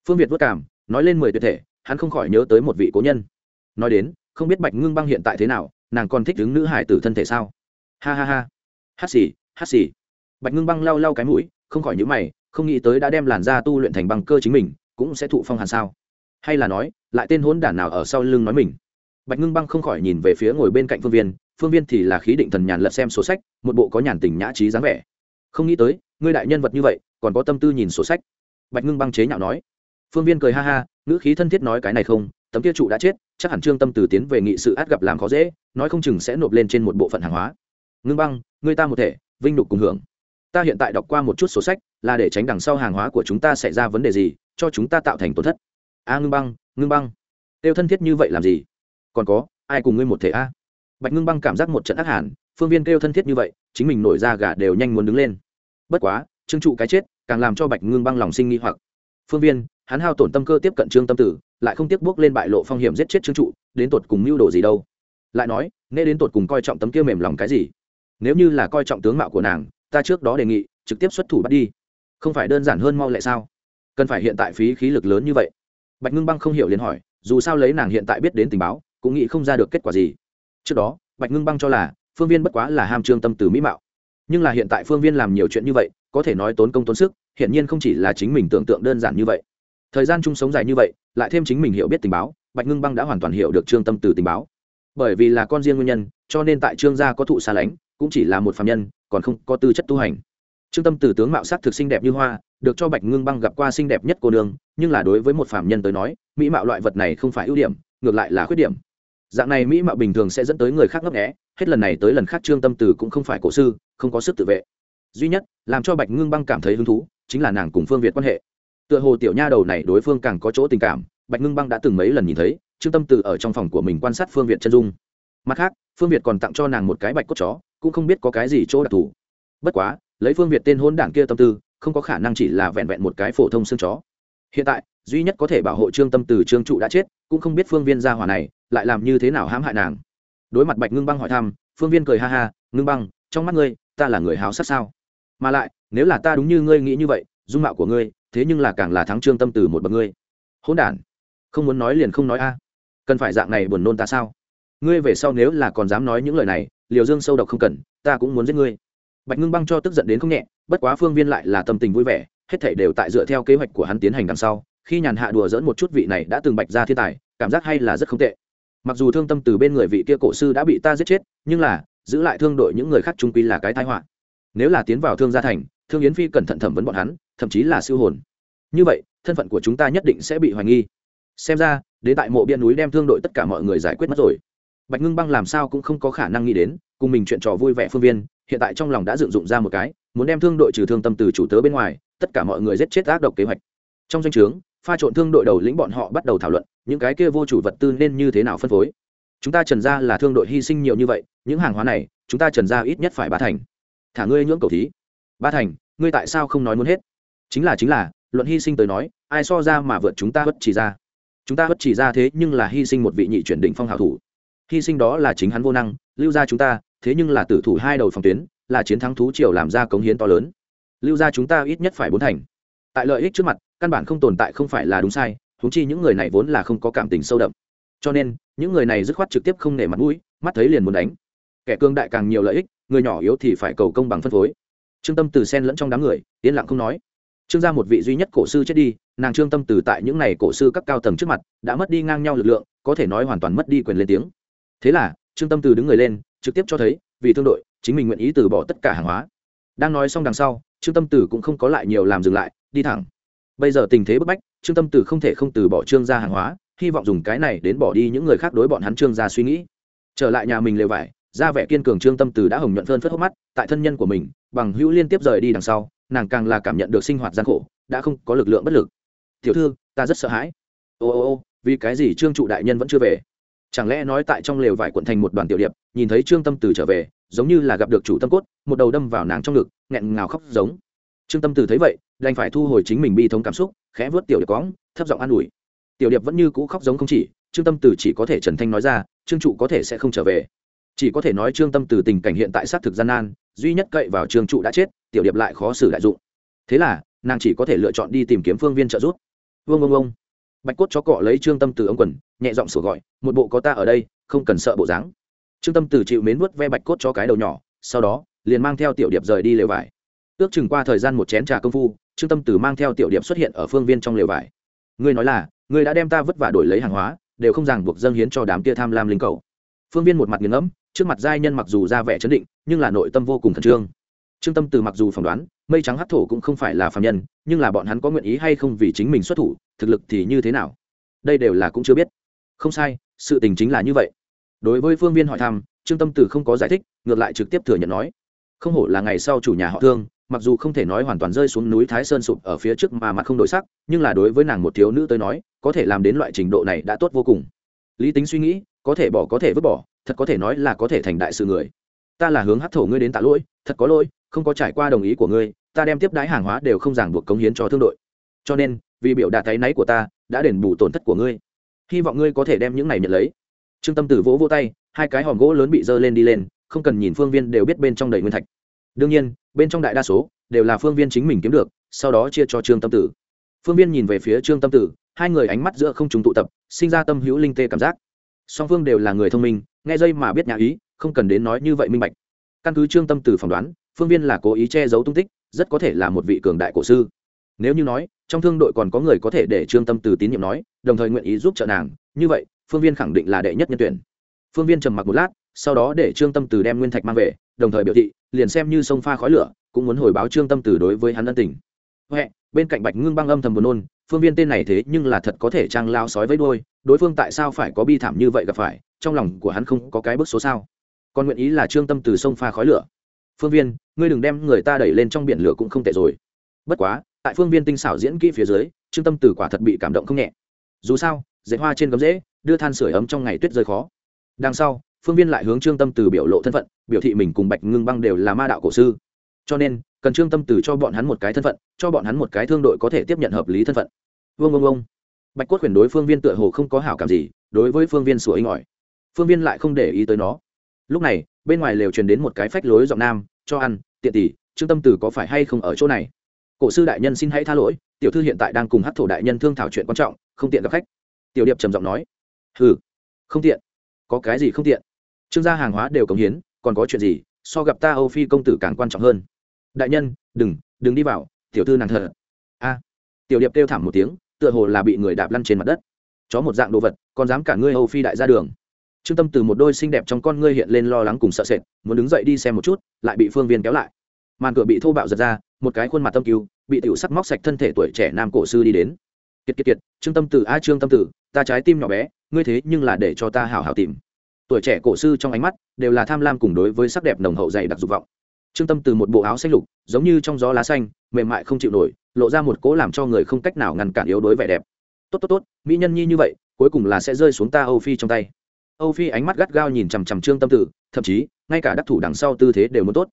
Phương việt vất cảm, nói lên mười tuyệt thể, hắn không khỏi nhớ tới một vị cố nhân. Nói đến, không biết bạch ngưng băng hiện tại thế nào, nàng còn thích đứng nữ hải tử thân thể sao? Ha ha ha. Hát xì hát xì bạch ngưng băng lau lau cái mũi, không khỏi nhữ mày, không nghĩ tới đã đem làn da tu luyện thành băng cơ chính mình, cũng sẽ thụ phong hàn sao? Hay là nói, lại tên hốn đản nào ở sau lưng nói mình? Bạch ngưng băng không khỏi nhìn về phía ngồi bên cạnh phương viên phương viên thì là khí định thần nhàn lật xem sổ sách, một bộ có nhàn tình nhã trí dáng vẻ. Không nghĩ tới, ngươi đại nhân vật như vậy, còn có tâm tư nhìn sổ sách. Bạch ngưng băng chế nhạo nói. Phương viên cười ha ha, ngữ khí thân thiết nói cái này không, tấm kia trụ đã chết, chắc hẳn trương tâm từ tiến về nghị sự át gặp làm khó dễ, nói không chừng sẽ nộp lên trên một bộ phận hàng hóa. Ngưng băng, ngươi ta một thể, vinh nhục cùng hưởng ta hiện tại đọc qua một chút sổ sách, là để tránh đằng sau hàng hóa của chúng ta xảy ra vấn đề gì, cho chúng ta tạo thành tổn thất. A ngưng băng ngưng băng. Tiêu thân thiết như vậy làm gì? Còn có, ai cùng ngươi một thể a? Bạch ngưng băng cảm giác một trận ác hẳn phương viên kêu thân thiết như vậy, chính mình nổi ra gà đều nhanh muốn đứng lên. Bất quá, trương trụ cái chết, càng làm cho bạch ngưng băng lòng sinh nghi hoặc. Phương viên, hắn hao tổn tâm cơ tiếp cận trương tâm tử, lại không tiếc bước lên bại lộ phong hiểm giết chết trương trụ, đến tột cùng mưu đồ gì đâu? Lại nói nghe đến tột cùng coi trọng tấm kia mềm lòng cái gì? Nếu như là coi trọng tướng mạo của nàng ta trước đó đề nghị, trực tiếp xuất thủ bắt đi. Không phải đơn giản hơn mau lẹ sao? Cần phải hiện tại phí khí lực lớn như vậy. Bạch ngưng băng không hiểu liền hỏi, dù sao lấy nàng hiện tại biết đến tình báo, cũng nghĩ không ra được kết quả gì. Trước đó, bạch ngưng băng cho là, phương viên bất quá là ham trương tâm từ mỹ mạo. Nhưng là hiện tại phương viên làm nhiều chuyện như vậy, có thể nói tốn công tốn sức hiện nhiên không chỉ là chính mình tưởng tượng đơn giản như vậy. Thời gian chung sống dài như vậy, lại thêm chính mình hiểu biết tình báo, bạch ngưng băng đã hoàn toàn hiểu được trương tâm từ tình báo. Bởi vì là con riêng nguyên nhân, cho nên tại trương gia có thụ xa lánh, cũng chỉ là một phạm nhân còn không có tư chất tu hành. Trương tâm từ tướng mạo sắc thực xinh đẹp như hoa, được cho bạch ngưng băng gặp qua xinh đẹp nhất cô đường nhưng là đối với một phạm nhân tới nói, mỹ mạo loại vật này không phải ưu điểm, ngược lại là khuyết điểm. Dạng này mỹ mạo bình thường sẽ dẫn tới người khác ngấp nghẽ hết lần này tới lần khác trương tâm từ cũng không phải cổ sư, không có sức tự vệ. Duy nhất, làm cho bạch ngưng băng cảm thấy hứng thú, chính là nàng cùng phương việt quan hệ. Tựa hồ tiểu nha đầu này đối phương càng có chỗ tình cảm, bạch ngưng băng đã từng mấy lần nhìn thấy, trương tâm từ ở trong phòng của mình quan sát phương việt chân dung. Mặt khác, phương việt còn tặng cho nàng một cái bạch cốt chó cũng không biết có cái gì chỗ đặc thù. Bất quá, lấy phương việt tên hôn đảng kia tâm tư, không có khả năng chỉ là vẹn vẹn một cái phổ thông xương chó. Hiện tại, duy nhất có thể bảo hộ trương tâm từ trương trụ đã chết, cũng không biết phương viên gia hỏa này lại làm như thế nào hãm hại nàng. Đối mặt bạch ngưng băng hỏi thăm, phương viên cười ha ha, ngưng băng, trong mắt ngươi, ta là người háo sắc sao? Mà lại, nếu là ta đúng như ngươi nghĩ như vậy, dung mạo của ngươi, thế nhưng là càng là thắng trương tâm từ một bậc ngươi. Hỗn đản, không muốn nói liền không nói a. Cần phải dạng này buồn nôn ta sao? Ngươi về sau nếu là còn dám nói những lời này liều dương sâu độc không cần, ta cũng muốn giết ngươi. Bạch ngưng băng cho tức giận đến không nhẹ, bất quá phương viên lại là tâm tình vui vẻ, hết thảy đều tại dựa theo kế hoạch của hắn tiến hành đằng sau. Khi nhàn hạ đùa dỡn một chút vị này đã từng bạch ra thiên tài, cảm giác hay là rất không tệ. Mặc dù thương tâm từ bên người vị kia cổ sư đã bị ta giết chết, nhưng là, giữ lại thương đội những người khác trung quy là cái tai họa. Nếu là tiến vào thương gia thành, thương yến phi cẩn thận thẩm vấn bọn hắn, thậm chí là siêu hồn. Như vậy, thân phận của chúng ta nhất định sẽ bị hoài nghi. Xem ra, đến tại mộ biên núi đem thương đội tất cả mọi người giải quyết mất rồi bạch ngưng băng làm sao cũng không có khả năng nghĩ đến, cùng mình chuyện trò vui vẻ phương viên, hiện tại trong lòng đã dựng dụng ra một cái, muốn đem thương đội trừ thương tâm từ chủ tớ bên ngoài, tất cả mọi người giết chết ác độc kế hoạch. Trong danh o trướng, pha trộn thương đội đầu lĩnh bọn họ bắt đầu thảo luận, những cái kia vô chủ vật tư nên như thế nào phân phối. Chúng ta trần ra là thương đội hy sinh nhiều như vậy, những hàng hóa này, chúng ta trần ra ít nhất phải ba thành. Thả ngươi nhưỡng cầu thí. Ba thành, ngươi tại sao không nói muốn hết? Chính là chính là, luận hy sinh tới nói, ai so ra mà vượt chúng ta bất chỉ ra. Chúng ta bất chỉ ra thế nhưng là hy sinh một vị nhị chuyển định phong hảo thủ hy sinh đó là chính hắn vô năng, lưu ra chúng ta, thế nhưng là tử thủ hai đầu phòng tuyến, là chiến thắng thú triều làm ra cống hiến to lớn. Lưu ra chúng ta ít nhất phải bốn thành. Tại lợi ích trước mặt, căn bản không tồn tại không phải là đúng sai húng chi những người này vốn là không có cảm tình sâu đậm. Cho nên, những người này dứt khoát trực tiếp không nể mặt mũi, mắt thấy liền muốn đánh. Kẻ cương đại càng nhiều lợi ích, người nhỏ yếu thì phải cầu công bằng phân phối. Trương tâm từ sen lẫn trong đám người, yên lặng không nói. Trương gia một vị duy nhất cổ sư chết đi, nàng trương tâm từ tại những n à y cổ sư các cao tầng trước mặt, đã mất đi ngang nhau lực lượng, có thể nói hoàn toàn mất đi quyền lên tiếng thế là, trương tâm từ đứng người lên, trực tiếp cho thấy, vì thương đội, chính mình nguyện ý từ bỏ tất cả hàng hóa. Đang nói xong đằng sau, trương tâm Từ cũng không có lại nhiều làm dừng lại, đi thẳng. Bây giờ tình thế bức bách, trương tâm Từ không thể không từ bỏ trương gia hàng hóa, hy vọng dùng cái này đến bỏ đi những người khác đối bọn hắn trương gia suy nghĩ. Trở lại nhà mình lều vải, ra vẻ kiên cường trương tâm Từ đã hồng nhuận phơn phất hốc mắt, tại thân nhân của mình, bằng hữu liên tiếp rời đi đằng sau, nàng càng là cảm nhận được sinh hoạt gian khổ, đã không có lực lượng bất lực. Tiểu thư, ta rất sợ hãi. Ô ô ô, vì cái gì trương trụ đại nhân vẫn chưa về? Chẳng lẽ nói tại trong lều vải quận thành một đoàn tiểu điệp, nhìn thấy trương tâm từ trở về, giống như là gặp được chủ tâm cốt, một đầu đâm vào nàng trong ngực, nghẹn ngào khóc giống. Trương tâm từ thấy vậy, đành phải thu hồi chính mình bi thống cảm xúc, khẽ vớt tiểu điệp cóng, thấp giọng an ủi. Tiểu điệp vẫn như cũ khóc giống không chỉ, trương tâm từ chỉ có thể trần thanh nói ra, trương trụ có thể sẽ không trở về. Chỉ có thể nói trương tâm từ tình cảnh hiện tại xác thực gian nan, duy nhất cậy vào trương trụ đã chết, tiểu điệp lại khó xử đại dụng. Thế là, nàng chỉ có thể lựa chọn đi tìm kiếm phương viên trợ giúp. Vương ông ông bạch cốt chó cọ lấy trương tâm từ ống quần nhẹ giọng sủa gọi, một bộ có ta ở đây, không cần sợ bộ dáng. Trương tâm từ chịu mến vuốt ve bạch cốt cho cái đầu nhỏ, sau đó, liền mang theo tiểu điệp rời đi lều vải. Ước chừng qua thời gian một chén trà công phu, trương tâm từ mang theo tiểu điệp xuất hiện ở phương viên trong lều vải. Ngươi nói là, ngươi đã đem ta vất vả đổi lấy hàng hóa, đều không ràng buộc dâng hiến cho đám kia tham lam linh cầu. Phương viên một mặt nghiền ngẫm, trước mặt giai nhân mặc dù ra vẻ chấn định, nhưng là nội tâm vô cùng khẩn trương. Trương tâm từ mặc dù phỏng đoán, mây trắng hắc thổ cũng không phải là phạm nhân, nhưng là bọn hắn có nguyện ý hay không vì chính mình xuất thủ, thực lực thì như thế nào? Đây đều là cũng chưa biết không sai, sự tình chính là như vậy. Đối với phương viên hỏi thăm, trương tâm tử không có giải thích, ngược lại trực tiếp thừa nhận nói. Không hổ là ngày sau chủ nhà họ thương, mặc dù không thể nói hoàn toàn rơi xuống núi thái sơn sụp ở phía trước mà mặt không đổi sắc, nhưng là đối với nàng một thiếu nữ tới nói, có thể làm đến loại trình độ này đã tốt vô cùng. Lý tính suy nghĩ, có thể bỏ có thể vứt bỏ, thật có thể nói là có thể thành đại sự người. Ta là hướng hát thổ ngươi đến tạ lỗi, thật có lỗi, không có trải qua đồng ý của ngươi, ta đem tiếp đái hàng hóa đều không ràng buộc cống hiến cho thương đội. Cho nên, vì biểu đạt tay náy của ta, đã đền bù tổn thất của ngươi hy vọng ngươi có thể đem những này nhận lấy. Trương tâm tử vỗ vỗ tay, hai cái hòm gỗ lớn bị dơ lên đi lên, không cần nhìn phương viên đều biết bên trong đầy nguyên thạch. Đương nhiên, bên trong đại đa số đều là phương viên chính mình kiếm được, sau đó chia cho trương tâm tử. Phương viên nhìn về phía trương tâm tử, hai người ánh mắt giữa không trùng tụ tập, sinh ra tâm hữu linh tê cảm giác. Song phương đều là người thông minh, nghe dây mà biết nhà ý, không cần đến nói như vậy minh bạch. Căn cứ trương tâm tử phỏng đoán, phương viên là cố ý che giấu tung tích, rất có thể là một vị cường đại cổ sư. Nếu như nói trong thương đội còn có người có thể để trương tâm từ tín nhiệm nói, đồng thời nguyện ý giúp trợ nàng. Như vậy, phương viên khẳng định là đệ nhất nhân tuyển. Phương viên trầm mặc một lát, sau đó để trương tâm từ đem nguyên thạch mang về, đồng thời biểu thị, liền xem như sông pha khói lửa, cũng muốn hồi báo trương tâm từ đối với hắn ân tình. Huệ, bên cạnh bạch ngưng băng âm thầm buồn nôn, phương viên tên này thế nhưng là thật có thể trang lao sói với đôi, đối phương tại sao phải có bi thảm như vậy gặp phải, trong lòng của hắn không có cái bước số sao? Còn nguyện ý là trương tâm từ sông pha khói lửa. Phương viên, ngươi đừng đem người ta đẩy lên trong biển lửa cũng không tệ rồi. Bất quá tại phương viên tinh xảo diễn kỹ phía dưới, trương tâm tử quả thật bị cảm động không nhẹ. Dù sao dạy hoa trên gấm rễ đưa than sửa ấm trong ngày tuyết rơi khó. Đằng sau, phương viên lại hướng trương tâm từ biểu lộ thân phận, biểu thị mình cùng bạch ngưng băng đều là ma đạo cổ sư. Cho nên, cần trương tâm từ cho bọn hắn một cái thân phận, cho bọn hắn một cái thương đội có thể tiếp nhận hợp lý thân phận. Vương ông ông bạch cốt quyền đối phương viên tựa hồ không có hảo cảm gì, đối với phương viên sủa inh ỏi phương viên lại không để ý tới nó. Lúc này, bên ngoài lều truyền đến một cái phách lối giọng nam, cho ăn, tiện tỷ, trương tâm tử có phải hay không ở chỗ này? Cổ sư đại nhân xin hãy tha lỗi, tiểu thư hiện tại đang cùng hát thổ đại nhân thương thảo chuyện quan trọng, không tiện gặp khách. Tiểu điệp trầm giọng nói. Ừ không tiện. Có cái gì không tiện? Trương gia hàng hóa đều cống hiến, còn có chuyện gì, so gặp ta âu phi công tử càng quan trọng hơn. Đại nhân, đừng đừng đi vào, tiểu thư nàng thờ. A. Tiểu điệp kêu thảm một tiếng, tựa hồ là bị người đạp lăn trên mặt đất. Chó một dạng đồ vật, còn dám cả ngươi âu phi đại ra đường. Trương tâm từ một đôi xinh đẹp trong con ngươi hiện lên lo lắng cùng sợ sệt, muốn đứng dậy đi xem một chút, lại bị phương viên kéo lại màn cửa bị thô bạo giật ra, một cái khuôn mặt tâm cứu bị tiểu sắc móc sạch thân thể tuổi trẻ nam cổ sư đi đến. Kiệt kiệt kiệt, trương tâm tử, a, trương tâm tử, ta trái tim nhỏ bé, ngươi thế nhưng là để cho ta hảo hảo tìm. Tuổi trẻ cổ sư trong ánh mắt đều là tham lam cùng đối với sắc đẹp nồng hậu dày đặc dục vọng. Trương tâm từ một bộ áo xanh lục, giống như trong gió lá xanh, mềm mại không chịu nổi, lộ ra một cố làm cho người không cách nào ngăn cản yếu đối vẻ đẹp. Tốt tốt tốt, mỹ nhân nhi như vậy, cuối cùng là sẽ rơi xuống ta âu phi trong tay. Âu phi ánh mắt gắt gao nhìn chằm chằm trương tâm tử, thậm chí, ngay cả đắc thủ đằng sau tư thế đều muốn tốt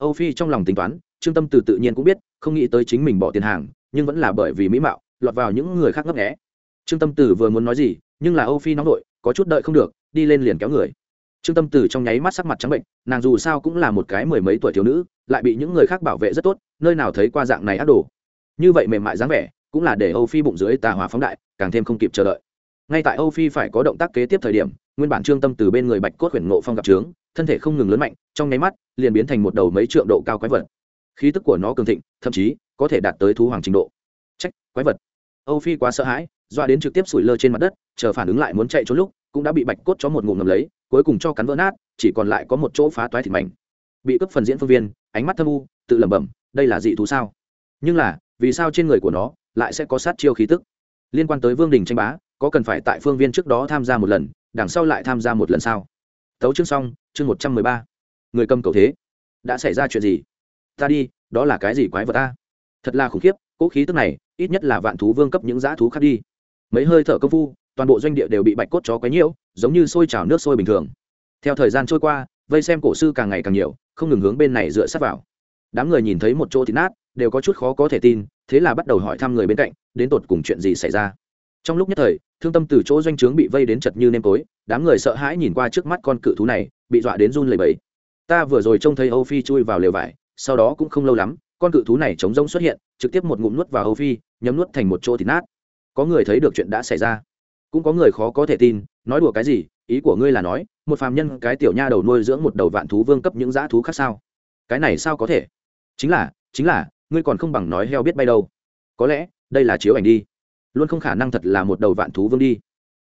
âu phi trong lòng tính toán, trương tâm tử tự nhiên cũng biết, không nghĩ tới chính mình bỏ tiền hàng, nhưng vẫn là bởi vì mỹ mạo, lọt vào những người khác ngấp nghé. Trương tâm tử vừa muốn nói gì, nhưng là âu phi nóng đội có chút đợi không được, đi lên liền kéo người. Trương tâm tử trong nháy mắt sắc mặt trắng bệnh, nàng dù sao cũng là một cái mười mấy tuổi thiếu nữ, lại bị những người khác bảo vệ rất tốt, nơi nào thấy qua dạng này ác đồ. Như vậy mềm mại dáng vẻ, cũng là để âu phi bụng dưới tà hỏa phóng đại, càng thêm không kịp chờ đợi. Ngay tại âu phi phải có động tác kế tiếp thời điểm, nguyên bản trương tâm từ bên người bạch cốt huyền ngộ phong gặp trướng thân thể không ngừng lớn mạnh, trong nháy mắt, liền biến thành một đầu mấy trượng độ cao quái vật. Khí tức của nó cường thịnh, thậm chí có thể đạt tới thú hoàng trình độ. Trách quái vật. Âu phi quá sợ hãi, doa đến trực tiếp sủi lơ trên mặt đất, chờ phản ứng lại muốn chạy trốn lúc, cũng đã bị bạch cốt cho một ngụm ngầm lấy, cuối cùng cho cắn vỡ nát, chỉ còn lại có một chỗ phá toái thịt mảnh. Bị cướp phần diễn phương viên, ánh mắt thâm u, tự lẩm bẩm, đây là dị thú sao? Nhưng là, vì sao trên người của nó lại sẽ có sát chiêu khí tức? Liên quan tới vương đình tranh bá, có cần phải tại phương viên trước đó tham gia một lần, đằng sau lại tham gia một lần sao? Tấu chương xong, chương một trăm mười ba. Người cầm cầu thế. Đã xảy ra chuyện gì? Ta đi, đó là cái gì quái vật ta? Thật là khủng khiếp, cỗ khí tức này, ít nhất là vạn thú vương cấp những dã thú khác đi. Mấy hơi thở công phu, toàn bộ doanh địa đều bị bạch cốt chó quấy nhiễu, giống như sôi trào nước sôi bình thường. Theo thời gian trôi qua, vây xem cổ sư càng ngày càng nhiều, không ngừng hướng bên này dựa sát vào. Đám người nhìn thấy một chỗ thịt nát, đều có chút khó có thể tin, thế là bắt đầu hỏi thăm người bên cạnh, đến tột cùng chuyện gì xảy ra trong lúc nhất thời, thương tâm từ chỗ doanh trướng bị vây đến chật như nêm tối, đám người sợ hãi nhìn qua trước mắt con cự thú này, bị dọa đến run lầy bẫy ta vừa rồi trông thấy âu phi chui vào lều vải, sau đó cũng không lâu lắm, con cự thú này chống rông xuất hiện, trực tiếp một ngụm nuốt vào âu phi, nhấm nuốt thành một chỗ thịt nát. Có người thấy được chuyện đã xảy ra. Cũng có người khó có thể tin, nói đùa cái gì, ý của ngươi là nói, một phàm nhân cái tiểu nha đầu nuôi dưỡng một đầu vạn thú vương cấp những dã thú khác sao? Cái này sao có thể? Chính là chính là, ngươi còn không bằng nói heo biết bay đâu. Có lẽ, đây là chiếu ảnh đi luôn không khả năng thật là một đầu vạn thú vương đi.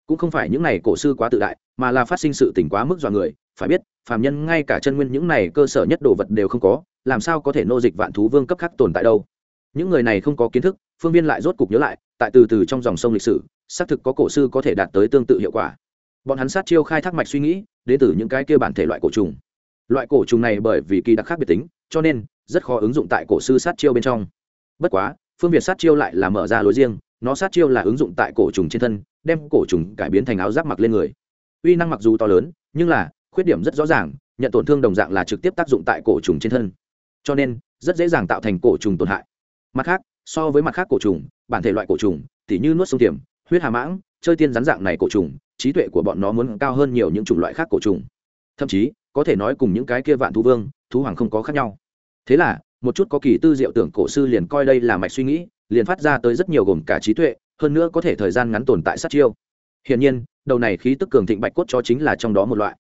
Cũng không phải những này cổ sư quá tự đại, mà là phát sinh sự tỉnh quá mức dọa người, phải biết, phàm nhân ngay cả chân nguyên những này cơ sở nhất đồ vật đều không có, làm sao có thể nô dịch vạn thú vương cấp khác tồn tại đâu. Những người này không có kiến thức, phương viên lại rốt cục nhớ lại, tại từ từ trong dòng sông lịch sử, xác thực có cổ sư có thể đạt tới tương tự hiệu quả. Bọn hắn sát chiêu khai thác mạch suy nghĩ, đến từ những cái kia bản thể loại cổ trùng. Loại cổ trùng này bởi vì kỳ đặc khác biệt tính, cho nên rất khó ứng dụng tại cổ sư sát chiêu bên trong. Bất quá, phương việt sát chiêu lại là mở ra lối riêng nó sát chiêu là ứng dụng tại cổ trùng trên thân, đem cổ trùng cải biến thành áo giáp mặc lên người. Uy năng mặc dù to lớn, nhưng là, khuyết điểm rất rõ ràng, nhận tổn thương đồng dạng là trực tiếp tác dụng tại cổ trùng trên thân. Cho nên, rất dễ dàng tạo thành cổ trùng tổn hại. Mặt khác, so với mặt khác cổ trùng, bản thể loại cổ trùng, tỉ như nuốt sông tiềm, huyết hà mãng, chơi tiên rắn dạng này cổ trùng, trí tuệ của bọn nó muốn cao hơn nhiều những chủng loại khác cổ trùng. Thậm chí, có thể nói cùng những cái kia vạn thú vương, thú hoàng không có khác nhau. Thế là, một chút có kỳ tư diệu tưởng cổ sư liền coi đây là mạch suy nghĩ liền phát ra tới rất nhiều gồm cả trí tuệ, hơn nữa có thể thời gian ngắn tồn tại sát chiêu. Hiển nhiên, đầu này khí tức cường thịnh bạch cốt cho chính là trong đó một loại.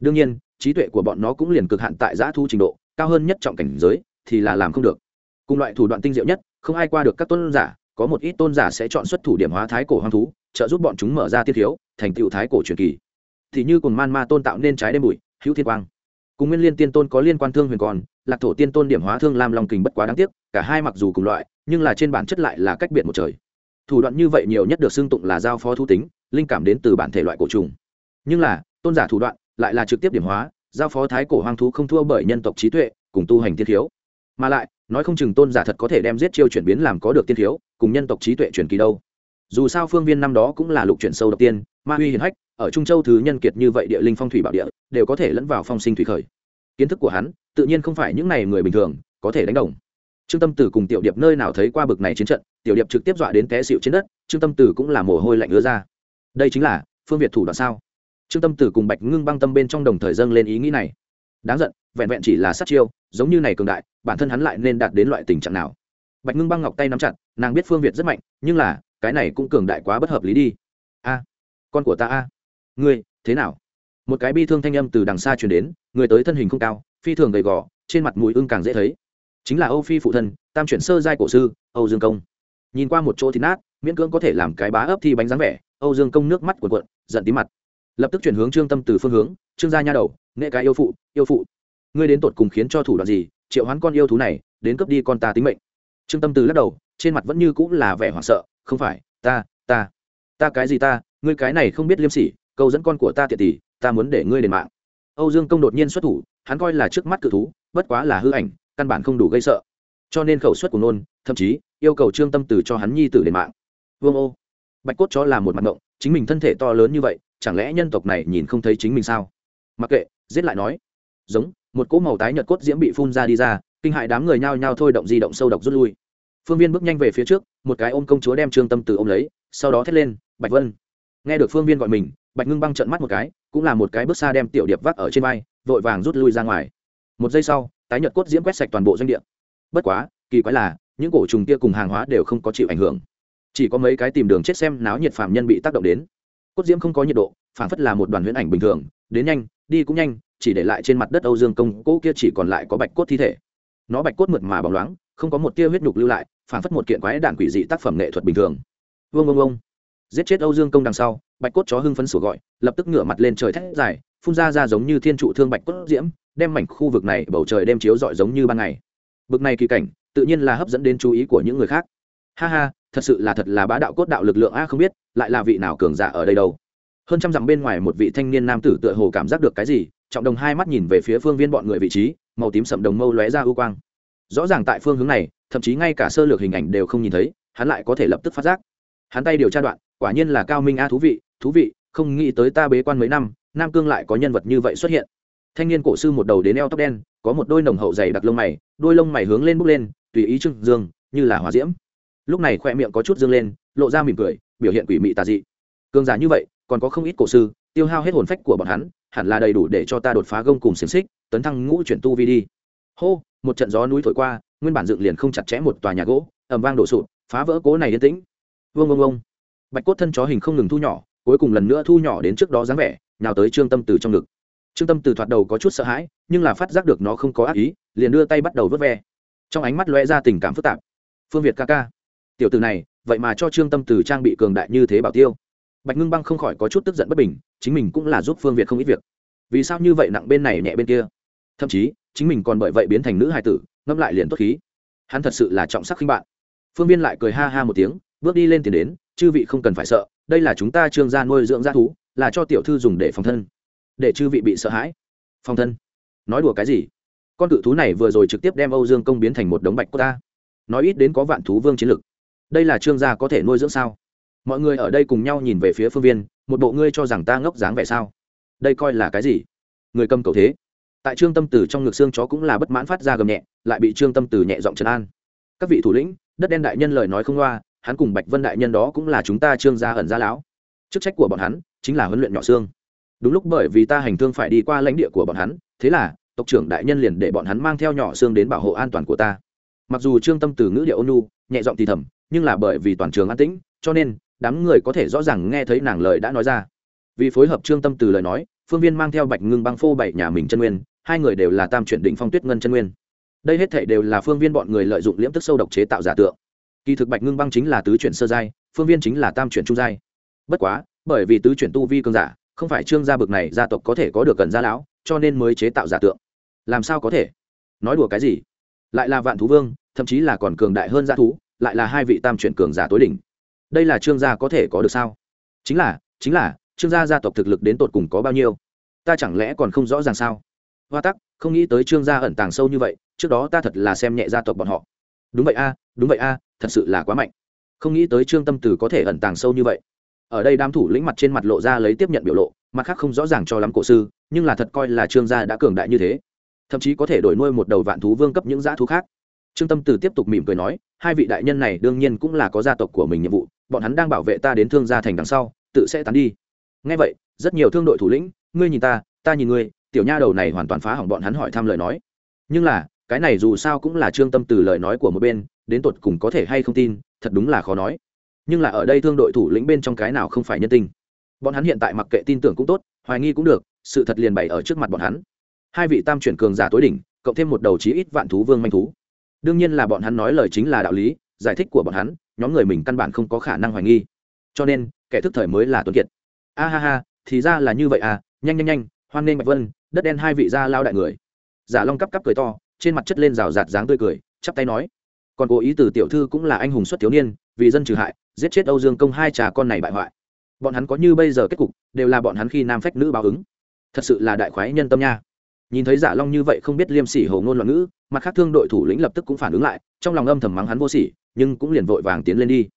Đương nhiên, trí tuệ của bọn nó cũng liền cực hạn tại giã thu trình độ, cao hơn nhất trọng cảnh giới thì là làm không được. Cùng loại thủ đoạn tinh diệu nhất, không ai qua được các tôn giả, có một ít tôn giả sẽ chọn xuất thủ điểm hóa thái cổ hoang thú, trợ giúp bọn chúng mở ra tiết thiếu, thành tựu thái cổ truyền kỳ. Thì như cùng man ma tôn tạo nên trái đêm bụi, hữu thiên quang cùng nguyên liên tiên tôn có liên quan thương huyền còn, lạc thổ tiên tôn điểm hóa thương lam long kình bất quá đáng tiếc, cả hai mặc dù cùng loại, nhưng là trên bản chất lại là cách biệt một trời. Thủ đoạn như vậy nhiều nhất được xưng tụng là giao phó thu tính, linh cảm đến từ bản thể loại cổ trùng. Nhưng là, tôn giả thủ đoạn lại là trực tiếp điểm hóa, giao phó thái cổ hoang thú không thua bởi nhân tộc trí tuệ, cùng tu hành tiên thiếu. Mà lại, nói không chừng tôn giả thật có thể đem giết chiêu chuyển biến làm có được tiên thiếu, cùng nhân tộc trí tuệ truyền kỳ đâu. Dù sao phương viên năm đó cũng là lục chuyển sâu đầu tiên, ma huy hiền hách, ở trung châu thứ nhân kiệt như vậy địa linh phong thủy bảo địa, đều có thể lẫn vào phong sinh thủy khởi kiến thức của hắn, tự nhiên không phải những này người bình thường có thể đánh đồng. Trương tâm tử cùng tiểu điệp nơi nào thấy qua bực này chiến trận, tiểu điệp trực tiếp dọa đến té xịu trên đất, trương tâm tử cũng là mồ hôi lạnh ứa ra. Đây chính là phương việt thủ đoạn sao? Trương tâm tử cùng bạch ngưng băng tâm bên trong đồng thời dâng lên ý nghĩ này. Đáng giận, vẹn vẹn chỉ là sát chiêu, giống như này cường đại, bản thân hắn lại nên đạt đến loại tình trạng nào? Bạch ngưng băng ngọc tay nắm chặt, nàng biết phương việt rất mạnh, nhưng là, cái này cũng cường đại quá bất hợp lý đi. A, con của ta a. Ngươi, thế nào? Một cái bi thương thanh âm từ đằng xa truyền đến người tới thân hình không cao, phi thường gầy gò, trên mặt mũi ưng càng dễ thấy. Chính là âu phi phụ thân, tam chuyển sơ giai cổ sư, âu dương công. Nhìn qua một chỗ thì nát, miễn cưỡng có thể làm cái bá ấp thi bánh dáng vẻ, âu dương công nước mắt cuộn cuộn, giận tí mặt. Lập tức chuyển hướng trương tâm từ phương hướng, trương gia nha đầu nghệ cái yêu phụ yêu phụ. Ngươi đến tột cùng khiến cho thủ đoạn gì, triệu hoán con yêu thú này, đến cướp đi con ta tính mệnh. Trương tâm từ lắc đầu, trên mặt vẫn như cũng là vẻ hoảng sợ, không phải, ta ta ta cái gì ta, ngươi cái này không biết liêm sỉ, câu dẫn con của ta tiệt tỷ, ta muốn để ngươi đền mạng âu dương công đột nhiên xuất thủ, hắn coi là trước mắt cự thú, bất quá là hư ảnh, căn bản không đủ gây sợ. Cho nên khẩu suất của nôn, thậm chí, yêu cầu trương tâm từ cho hắn nhi tử đền mạng. Vương ô, bạch cốt chó là một mặt ngộng, chính mình thân thể to lớn như vậy, chẳng lẽ nhân tộc này nhìn không thấy chính mình sao? Mặc kệ, giết lại nói. Giống, một cỗ màu tái nhợt cốt diễm bị phun ra đi ra, kinh hại đám người nhao nhao thôi động di động sâu độc rút lui. Phương viên bước nhanh về phía trước, một cái ôm công chúa đem trương tâm từ ôm lấy, sau đó thét lên, bạch vân. Nghe được phương viên gọi mình, bạch ngưng băng trợn mắt một cái cũng là một cái bước xa đem tiểu điệp vác ở trên vai, vội vàng rút lui ra ngoài. Một giây sau, tái nhợt cốt diễm quét sạch toàn bộ doanh địa. Bất quá, kỳ quái là, những cổ trùng kia cùng hàng hóa đều không có chịu ảnh hưởng. Chỉ có mấy cái tìm đường chết xem náo nhiệt phạm nhân bị tác động đến. Cốt diễm không có nhiệt độ phản phất là một đoàn huyễn ảnh bình thường, đến nhanh, đi cũng nhanh, chỉ để lại trên mặt đất âu dương công cỗ kia chỉ còn lại có bạch cốt thi thể. Nó bạch cốt mượt mà bóng loáng, không có một tia huyết nhục lưu lại phản phất một kiện quái đạn quỷ dị tác phẩm nghệ thuật bình thường. Vương ông ông giết chết âu dương công đằng sau, bạch cốt chó hưng phấn sủa gọi, lập tức ngửa mặt lên trời thét dài, phun ra ra giống như thiên trụ thương bạch cốt diễm, đem mảnh khu vực này bầu trời đem chiếu rọi giống như ban ngày. Bực này kỳ cảnh, tự nhiên là hấp dẫn đến chú ý của những người khác. Ha ha, thật sự là thật là bá đạo cốt đạo lực lượng a, không biết, lại là vị nào cường giả ở đây đâu. Hơn trăm dặm bên ngoài một vị thanh niên nam tử tựa hồ cảm giác được cái gì, trọng đồng hai mắt nhìn về phía phương viên bọn người vị trí, màu tím sậm đồng mâu lóe ra ưu quang. Rõ ràng tại phương hướng này, thậm chí ngay cả sơ lược hình ảnh đều không nhìn thấy, hắn lại có thể lập tức phát giác. Hắn tay điều tra đoạn quả nhiên là cao minh a thú vị thú vị, không nghĩ tới ta bế quan mấy năm, nam cương lại có nhân vật như vậy xuất hiện. Thanh niên cổ sư một đầu đến eo tóc đen, có một đôi nồng hậu dày đặc lông mày, đôi lông mày hướng lên bốc lên, tùy ý trưng dương, như là hòa diễm. Lúc này khoe miệng có chút dương lên, lộ ra mỉm cười, biểu hiện quỷ mị tà dị. Cường giả như vậy, còn có không ít cổ sư, tiêu hao hết hồn phách của bọn hắn, hẳn là đầy đủ để cho ta đột phá gông cùng xiềng xích, tấn thăng ngũ chuyển tu vi đi. Hô, một trận gió núi thổi qua, nguyên bản dựng liền không chặt chẽ một tòa nhà gỗ ẩm vang đổ sụt phá vỡ cố này yên tĩnh. Vương ông ông bạch cốt thân chó hình không ngừng thu nhỏ, cuối cùng lần nữa thu nhỏ đến trước đó dáng vẻ nào tới trương tâm từ trong ngực. Trương tâm từ thoạt đầu có chút sợ hãi, nhưng là phát giác được nó không có ác ý, liền đưa tay bắt đầu vớt ve. Trong ánh mắt lóe ra tình cảm phức tạp. Phương việt ca ca, tiểu từ này, vậy mà cho trương tâm từ trang bị cường đại như thế bảo tiêu. Bạch ngưng băng không khỏi có chút tức giận bất bình, chính mình cũng là giúp phương việt không ít việc. Vì sao như vậy nặng bên này nhẹ bên kia? Thậm chí, chính mình còn bởi vậy biến thành nữ hài tử ngâm lại liền tốt khí. Hắn thật sự là trọng sắc khinh bạn phương viên lại cười ha ha một tiếng, bước đi lên tiền đến chư vị không cần phải sợ, đây là chúng ta trương gia nuôi dưỡng g thú, là cho tiểu thư dùng để phòng thân, để chư vị bị sợ hãi. Phòng thân? Nói đùa cái gì? Con cự thú này vừa rồi trực tiếp đem âu dương công biến thành một đống bạch cô ta. Nói ít đến có vạn thú vương chiến lực. Đây là trương gia có thể nuôi dưỡng sao? Mọi người ở đây cùng nhau nhìn về phía phương viên, một bộ ngươi cho rằng ta ngốc dáng vẻ sao? Đây coi là cái gì? Người cầm cầu thế. Tại trương tâm tử trong ngực xương chó cũng là bất mãn phát ra gầm nhẹ, lại bị trương tâm tử nhẹ giọng trấn an. Các vị thủ lĩnh, đất đen đại nhân lời nói không loa hắn cùng bạch vân đại nhân đó cũng là chúng ta trương gia ẩn gia lão. Chức trách của bọn hắn chính là huấn luyện nhỏ xương. Đúng lúc bởi vì ta hành thương phải đi qua lãnh địa của bọn hắn, thế là, tộc trưởng đại nhân liền để bọn hắn mang theo nhỏ xương đến bảo hộ an toàn của ta. Mặc dù trương tâm từ ngữ điệu ônu nhẹ giọng thì thầm, nhưng là bởi vì toàn trường an tĩnh, cho nên, đám người có thể rõ ràng nghe thấy nàng lời đã nói ra. Vì phối hợp trương tâm từ lời nói, phương viên mang theo bạch ngưng băng phô bảy nhà mình chân nguyên, hai người đều là tam chuyển định phong tuyết ngân chân nguyên. Đây hết thể đều là phương viên bọn người lợi dụng liễm tức sâu độc chế tạo giả tượng kỳ thực bạch ngưng băng chính là tứ chuyển sơ giai, phương viên chính là tam chuyển trung giai. Bất quá, bởi vì tứ chuyển tu vi cường giả, không phải trương gia bực này gia tộc có thể có được cần gia lão, cho nên mới chế tạo giả tượng. Làm sao có thể? Nói đùa cái gì? Lại là vạn thú vương, thậm chí là còn cường đại hơn gia thú, lại là hai vị tam chuyển cường giả tối đỉnh. Đây là trương gia có thể có được sao? Chính là chính là, trương gia gia tộc thực lực đến tột cùng có bao nhiêu? Ta chẳng lẽ còn không rõ ràng sao? Hoa tắc, không nghĩ tới trương gia ẩn tàng sâu như vậy, trước đó ta thật là xem nhẹ gia tộc bọn họ. Đúng vậy a, đúng vậy a thật sự là quá mạnh. Không nghĩ tới trương tâm từ có thể ẩn tàng sâu như vậy. Ở đây đám thủ lĩnh mặt trên mặt lộ ra lấy tiếp nhận biểu lộ, mặt khác không rõ ràng cho lắm cổ sư, nhưng là thật coi là trương gia đã cường đại như thế. Thậm chí có thể đổi nuôi một đầu vạn thú vương cấp những dã thú khác. Trương tâm từ tiếp tục mỉm cười nói, hai vị đại nhân này đương nhiên cũng là có gia tộc của mình nhiệm vụ, bọn hắn đang bảo vệ ta đến thương gia thành đằng sau, tự sẽ tán đi. Ngay vậy, rất nhiều thương đội thủ lĩnh, ngươi nhìn ta ta nhìn ngươi, tiểu nha đầu này hoàn toàn phá hỏng bọn hắn hỏi thăm lời nói. Nhưng là, cái này dù sao cũng là trương tâm từ lời nói của một bên đến tột cùng có thể hay không tin, thật đúng là khó nói. Nhưng là ở đây thương đội thủ lĩnh bên trong cái nào không phải nhân tình. Bọn hắn hiện tại mặc kệ tin tưởng cũng tốt, hoài nghi cũng được, sự thật liền bày ở trước mặt bọn hắn. Hai vị tam chuyển cường giả tối đỉnh, cộng thêm một đầu chí ít vạn thú vương manh thú. Đương nhiên là bọn hắn nói lời chính là đạo lý, giải thích của bọn hắn, nhóm người mình căn bản không có khả năng hoài nghi. Cho nên, kẻ thức thời mới là tuấn kiệt. A ha ha, thì ra là như vậy à nhanh nhanh nhanh, hoan nghênh bạch vân, đất đen hai vị gia lao đại người. Giả long cắp cắp cười to, trên mặt chất lên rào rạt dáng tươi cười, chắp tay nói còn cố ý từ tiểu thư cũng là anh hùng xuất thiếu niên, vì dân trừ hại, giết chết âu dương công hai trà con này bại hoại. Bọn hắn có như bây giờ kết cục, đều là bọn hắn khi nam phách nữ báo ứng. Thật sự là đại khoái nhân tâm nha. Nhìn thấy giả long như vậy không biết liêm sỉ hầu ngôn loạn ngữ, mặt khác thương đội thủ lĩnh lập tức cũng phản ứng lại, trong lòng âm thầm mắng hắn vô sỉ, nhưng cũng liền vội vàng tiến lên đi.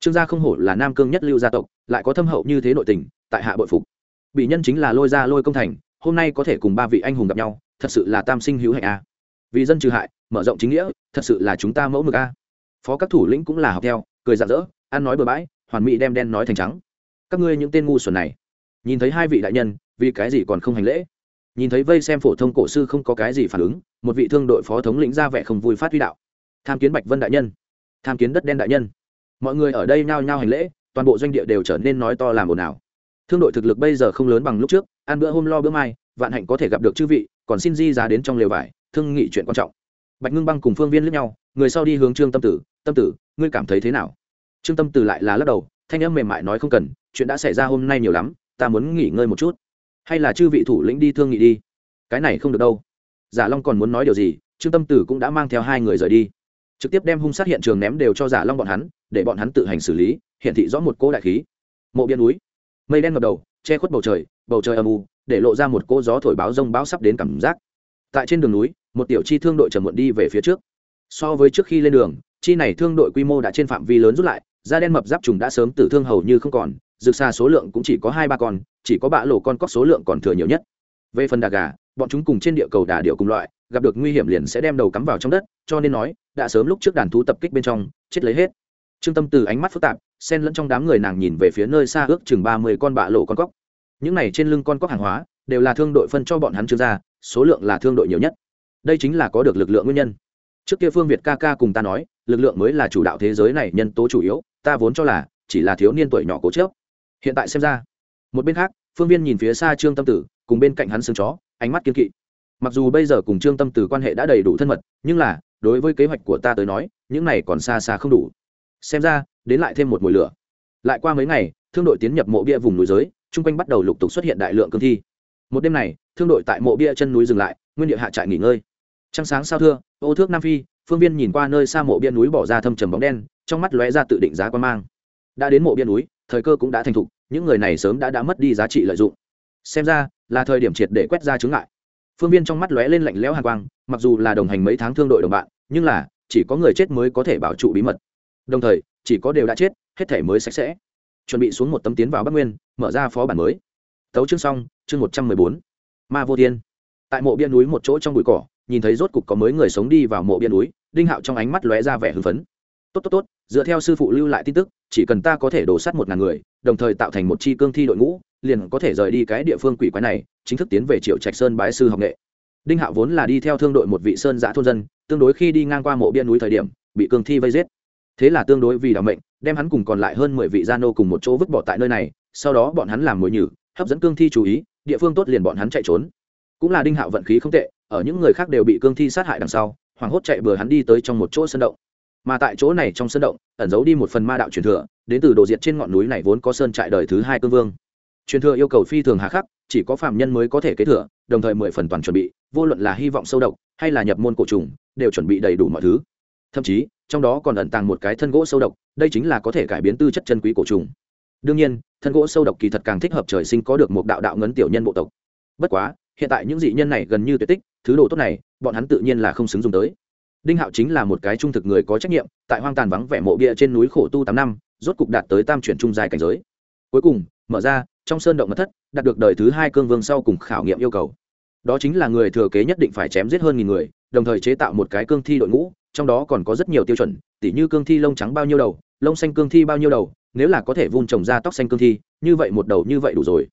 Trương gia không hổ là nam cương nhất lưu gia tộc, lại có thâm hậu như thế nội tình, tại hạ bội phục. Bị nhân chính là lôi ra lôi công thành, hôm nay có thể cùng ba vị anh hùng gặp nhau, thật sự là tam sinh hữu hạnh a vì dân trừ hại, mở rộng chính nghĩa, thật sự là chúng ta mẫu mực a. Phó các thủ lĩnh cũng là học theo, cười rạng rỡ, ăn nói bừa bãi, hoàn mỹ đem đen nói thành trắng. Các ngươi những tên ngu xuẩn này, nhìn thấy hai vị đại nhân, vì cái gì còn không hành lễ? Nhìn thấy vây xem phổ thông cổ sư không có cái gì phản ứng, một vị thương đội phó thống lĩnh ra vẻ không vui phát huy đạo. Tham kiến bạch vân đại nhân. Tham kiến đất đen đại nhân. Mọi người ở đây nhao nhao hành lễ, toàn bộ doanh địa đều trở nên nói to làm ồn ào. Thương đội thực lực bây giờ không lớn bằng lúc trước, ăn bữa hôm lo bữa mai, vạn hạnh có thể gặp được chư vị, còn xin di giá đến trong lều vải thương nghị chuyện quan trọng. Bạch ngưng băng cùng phương viên lướt nhau, người sau đi hướng trương tâm tử tâm tử, ngươi cảm thấy thế nào? Trương tâm tử lại là lắc đầu, thanh âm mềm mại nói không cần, chuyện đã xảy ra hôm nay nhiều lắm, ta muốn nghỉ ngơi một chút. Hay là chư vị thủ lĩnh đi thương nghị đi. Cái này không được đâu. Giả long còn muốn nói điều gì, trương tâm tử cũng đã mang theo hai người rời đi. Trực tiếp đem hung sát hiện trường ném đều cho giả long bọn hắn, để bọn hắn tự hành xử lý hiện thị rõ một cỗ đại khí. Mộ biên núi. Mây đen ngập đầu, che khuất bầu trời bầu trời âm u, để lộ ra một cỗ gió thổi báo rông báo sắp đến cảm giác. Tại trên đường núi một tiểu chi thương đội chờ muộn đi về phía trước. So với trước khi lên đường, chi này thương đội quy mô đã trên phạm vi lớn rút lại, da đen mập giáp trùng đã sớm tử thương hầu như không còn, rực xa số lượng cũng chỉ có hai ba con, chỉ có bạ lộ con cóc số lượng còn thừa nhiều nhất. Về phần đà gà, bọn chúng cùng trên địa cầu đà điệu cùng loại, gặp được nguy hiểm liền sẽ đem đầu cắm vào trong đất, cho nên nói, đã sớm lúc trước đàn thú tập kích bên trong, chết lấy hết. Trương tâm từ ánh mắt phức tạp, xen lẫn trong đám người nàng nhìn về phía nơi xa ước chừng ba mươi con bạ lộ con cóc. Những này trên lưng con cóc hàng hóa, đều là thương đội phân cho bọn hắn trương gia, số lượng là thương đội nhiều nhất đây chính là có được lực lượng nguyên nhân. Trước kia phương việt ca ca cùng ta nói, lực lượng mới là chủ đạo thế giới này nhân tố chủ yếu, ta vốn cho là chỉ là thiếu niên tuổi nhỏ cố chớp hiện tại xem ra, một bên khác, phương viên nhìn phía xa trương tâm tử, cùng bên cạnh hắn xương chó, ánh mắt kiên kỵ. Mặc dù bây giờ cùng trương tâm tử quan hệ đã đầy đủ thân mật, nhưng là, đối với kế hoạch của ta tới nói, những này còn xa xa không đủ. Xem ra, đến lại thêm một mùi lửa. Lại qua mấy ngày, thương đội tiến nhập mộ bia vùng núi giới, chung quanh bắt đầu lục tục xuất hiện đại lượng cương thi. Một đêm này, thương đội tại mộ bia chân núi dừng lại, nguyên địa hạ trại nghỉ ngơi trăng sáng sao thưa, ô thước nam phi, phương viên nhìn qua nơi xa mộ biên núi bỏ ra thâm trầm bóng đen, trong mắt lóe ra tự định giá quan mang. Đã đến mộ biên núi, thời cơ cũng đã thành thục, những người này sớm đã đã mất đi giá trị lợi dụng. Xem ra, là thời điểm triệt để quét ra chứng ngại. Phương viên trong mắt lóe lên lạnh lẽo hàn quang, mặc dù là đồng hành mấy tháng thương đội đồng bạn, nhưng là, chỉ có người chết mới có thể bảo trụ bí mật. Đồng thời, chỉ có đều đã chết, hết thể mới sạch sẽ. Chuẩn bị xuống một tấm tiến vào bắc nguyên, mở ra phó bản mới. Tấu chương xong, chương một trăm mười bốn. Ma vô thiên. Tại mộ biên núi một chỗ trong bụi cỏ nhìn thấy rốt cục có mới người sống đi vào mộ biên núi, đinh hạo trong ánh mắt lóe ra vẻ hưng phấn. Tốt tốt tốt, dựa theo sư phụ lưu lại tin tức, chỉ cần ta có thể đổ sát một ngàn người, đồng thời tạo thành một chi cương thi đội ngũ, liền có thể rời đi cái địa phương quỷ quái này, chính thức tiến về triệu trạch sơn bái sư học nghệ. Đinh hạo vốn là đi theo thương đội một vị sơn giã thôn dân, tương đối khi đi ngang qua mộ biên núi thời điểm, bị cương thi vây giết. Thế là tương đối vì đảm mệnh, đem hắn cùng còn lại hơn mười vị gia nô cùng một chỗ vứt bỏ tại nơi này, sau đó bọn hắn làm mồi nhử, hấp dẫn cương thi chú ý, địa phương tốt liền bọn hắn chạy trốn. Cũng là đinh hạo vận khí không tệ ở những người khác đều bị cương thi sát hại đằng sau, hoảng hốt chạy bừa hắn đi tới trong một chỗ sân động. Mà tại chỗ này trong sân động, ẩn giấu đi một phần ma đạo truyền thừa, đến từ đồ diệt trên ngọn núi này vốn có sơn trại đời thứ hai cương vương. Truyền thừa yêu cầu phi thường hà khắc, chỉ có phạm nhân mới có thể kế thừa, đồng thời mười phần toàn chuẩn bị, vô luận là hy vọng sâu độc, hay là nhập môn cổ trùng, đều chuẩn bị đầy đủ mọi thứ. Thậm chí, trong đó còn ẩn tàng một cái thân gỗ sâu độc, đây chính là có thể cải biến tư chất chân quý cổ trùng. Đương nhiên, thân gỗ sâu độc kỳ thật càng thích hợp trời sinh có được một đạo đạo ngấn tiểu nhân bộ tộc. Bất quá, hiện tại những dị nhân này gần như tuyệt tích thứ đồ tốt này, bọn hắn tự nhiên là không xứng dùng tới. Đinh hạo chính là một cái trung thực người có trách nhiệm, tại hoang tàn vắng vẻ mộ bia trên núi khổ tu tám năm, rốt cục đạt tới tam chuyển trung dài cảnh giới. Cuối cùng, mở ra, trong sơn động mật thất, đạt được đời thứ hai cương vương sau cùng khảo nghiệm yêu cầu. Đó chính là người thừa kế nhất định phải chém giết hơn nghìn người, đồng thời chế tạo một cái cương thi đội ngũ, trong đó còn có rất nhiều tiêu chuẩn, tỉ như cương thi lông trắng bao nhiêu đầu, lông xanh cương thi bao nhiêu đầu, nếu là có thể vun trồng ra tóc xanh cương thi, như vậy một đầu như vậy đủ rồi.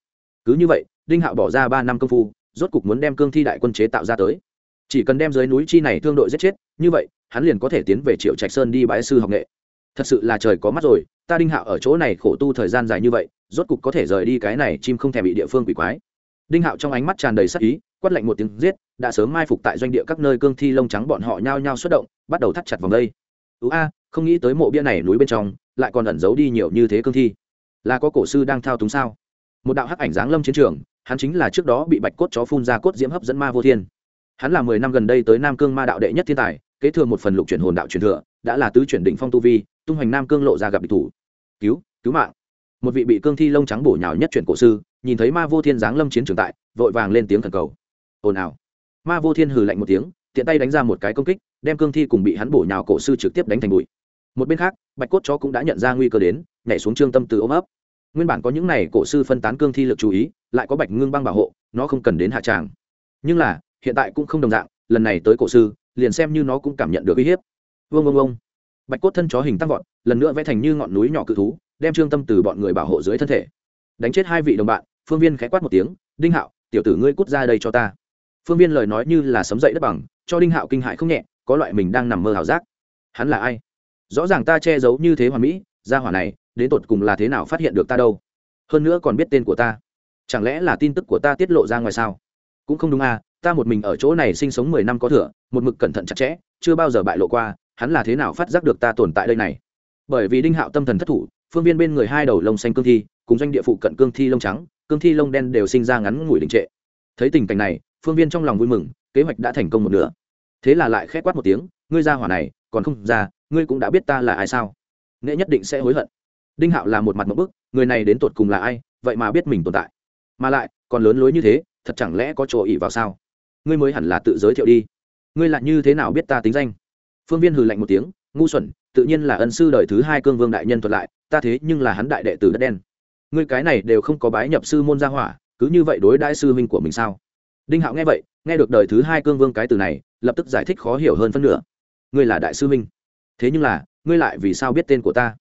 Cứ như vậy, đinh hạo bỏ ra ba năm công phu rốt cục muốn đem cương thi đại quân chế tạo ra tới. Chỉ cần đem dưới núi chi này thương đội giết chết, như vậy, hắn liền có thể tiến về triệu trạch sơn đi bãi sư học nghệ. Thật sự là trời có mắt rồi, ta đinh hạo ở chỗ này khổ tu thời gian dài như vậy, rốt cục có thể rời đi cái này chim không thèm bị địa phương quỷ quái. Đinh hạo trong ánh mắt tràn đầy sắc ý, quát lạnh một tiếng giết, đã sớm mai phục tại doanh địa các nơi cương thi lông trắng bọn họ nhao nhao xuất động, bắt đầu thắt chặt vòng đây. Ú a, không nghĩ tới mộ bia này núi bên trong, lại còn ẩn giấu đi nhiều như thế cương thi. Là có cổ sư đang thao túng sao? Một đạo hắc ảnh giáng lâm chiến trường hắn chính là trước đó bị bạch cốt chó phun ra cốt diễm hấp dẫn ma vô thiên. Hắn là mười năm gần đây tới nam cương ma đạo đệ nhất thiên tài, kế thừa một phần lục chuyển hồn đạo truyền thừa, đã là tứ chuyển định phong tu vi, tung hoành nam cương lộ ra gặp địch thủ. Cứu cứu mạng. Một vị bị cương thi lông trắng bổ nhào nhất chuyển cổ sư, nhìn thấy ma vô thiên giáng lâm chiến trường tại, vội vàng lên tiếng thần cầu. Ồn ào. Ma vô thiên hừ lạnh một tiếng, tiện tay đánh ra một cái công kích, đem cương thi cùng bị hắn bổ nhào cổ sư trực tiếp đánh thành bụi. Một bên khác, bạch cốt chó cũng đã nhận ra nguy cơ đến, nhảy xuống trương tâm từ ôm ấp. Nguyên bản có những này cổ sư phân tán cương thi lực chú ý lại có bạch ngưng băng bảo hộ, nó không cần đến hạ tràng. Nhưng là, hiện tại cũng không đồng dạng, lần này tới cổ sư, liền xem như nó cũng cảm nhận được uy hiếp. Vương ông ông bạch cốt thân chó hình tăng vọt, lần nữa vẽ thành như ngọn núi nhỏ cự thú, đem trương tâm từ bọn người bảo hộ dưới thân thể. Đánh chết hai vị đồng bạn, phương viên khẽ quát một tiếng, đinh hạo, tiểu tử ngươi cút ra đây cho ta. Phương viên lời nói như là sấm dậy đất bằng, cho đinh hạo kinh hại không nhẹ, có loại mình đang nằm mơ hào giác. Hắn là ai? Rõ ràng ta che giấu như thế hoàn mỹ, gia hỏa này, đến tột cùng là thế nào phát hiện được ta đâu? Hơn nữa còn biết tên của ta chẳng lẽ là tin tức của ta tiết lộ ra ngoài sao? Cũng không đúng à ta một mình ở chỗ này sinh sống mười năm có thừa, một mực cẩn thận chặt chẽ, chưa bao giờ bại lộ qua, hắn là thế nào phát giác được ta tồn tại đây này? Bởi vì đinh hạo tâm thần thất thủ, phương viên bên người hai đầu lông xanh cương thi, cùng doanh địa phụ cận cương thi lông trắng, cương thi lông đen đều sinh ra ngắn ngủi đình trệ. Thấy tình cảnh này, phương viên trong lòng vui mừng, kế hoạch đã thành công một nửa. Thế là lại khét quát một tiếng, ngươi ra hỏa này, còn không ra, ngươi cũng đã biết ta là ai sao? Nghệ nhất định sẽ hối hận. Đinh hạo là một mặt một bức, người này đến tột cùng là ai, vậy mà biết mình tồn tại mà lại, còn lớn lối như thế, thật chẳng lẽ có chỗ ỉ vào sao? Ngươi mới hẳn là tự giới thiệu đi. Ngươi lại như thế nào biết ta tính danh? Phương viên hừ lạnh một tiếng, ngu xuẩn, tự nhiên là ân sư đời thứ hai cương vương đại nhân thuật lại, ta thế nhưng là hắn đại đệ tử đất đen. Ngươi cái này đều không có bái nhập sư môn gia hỏa, cứ như vậy đối đãi sư huynh của mình sao? Đinh hạo nghe vậy, nghe được đời thứ hai cương vương cái từ này, lập tức giải thích khó hiểu hơn phân nửa. Ngươi là đại sư huynh. Thế nhưng là, ngươi lại vì sao biết tên của ta?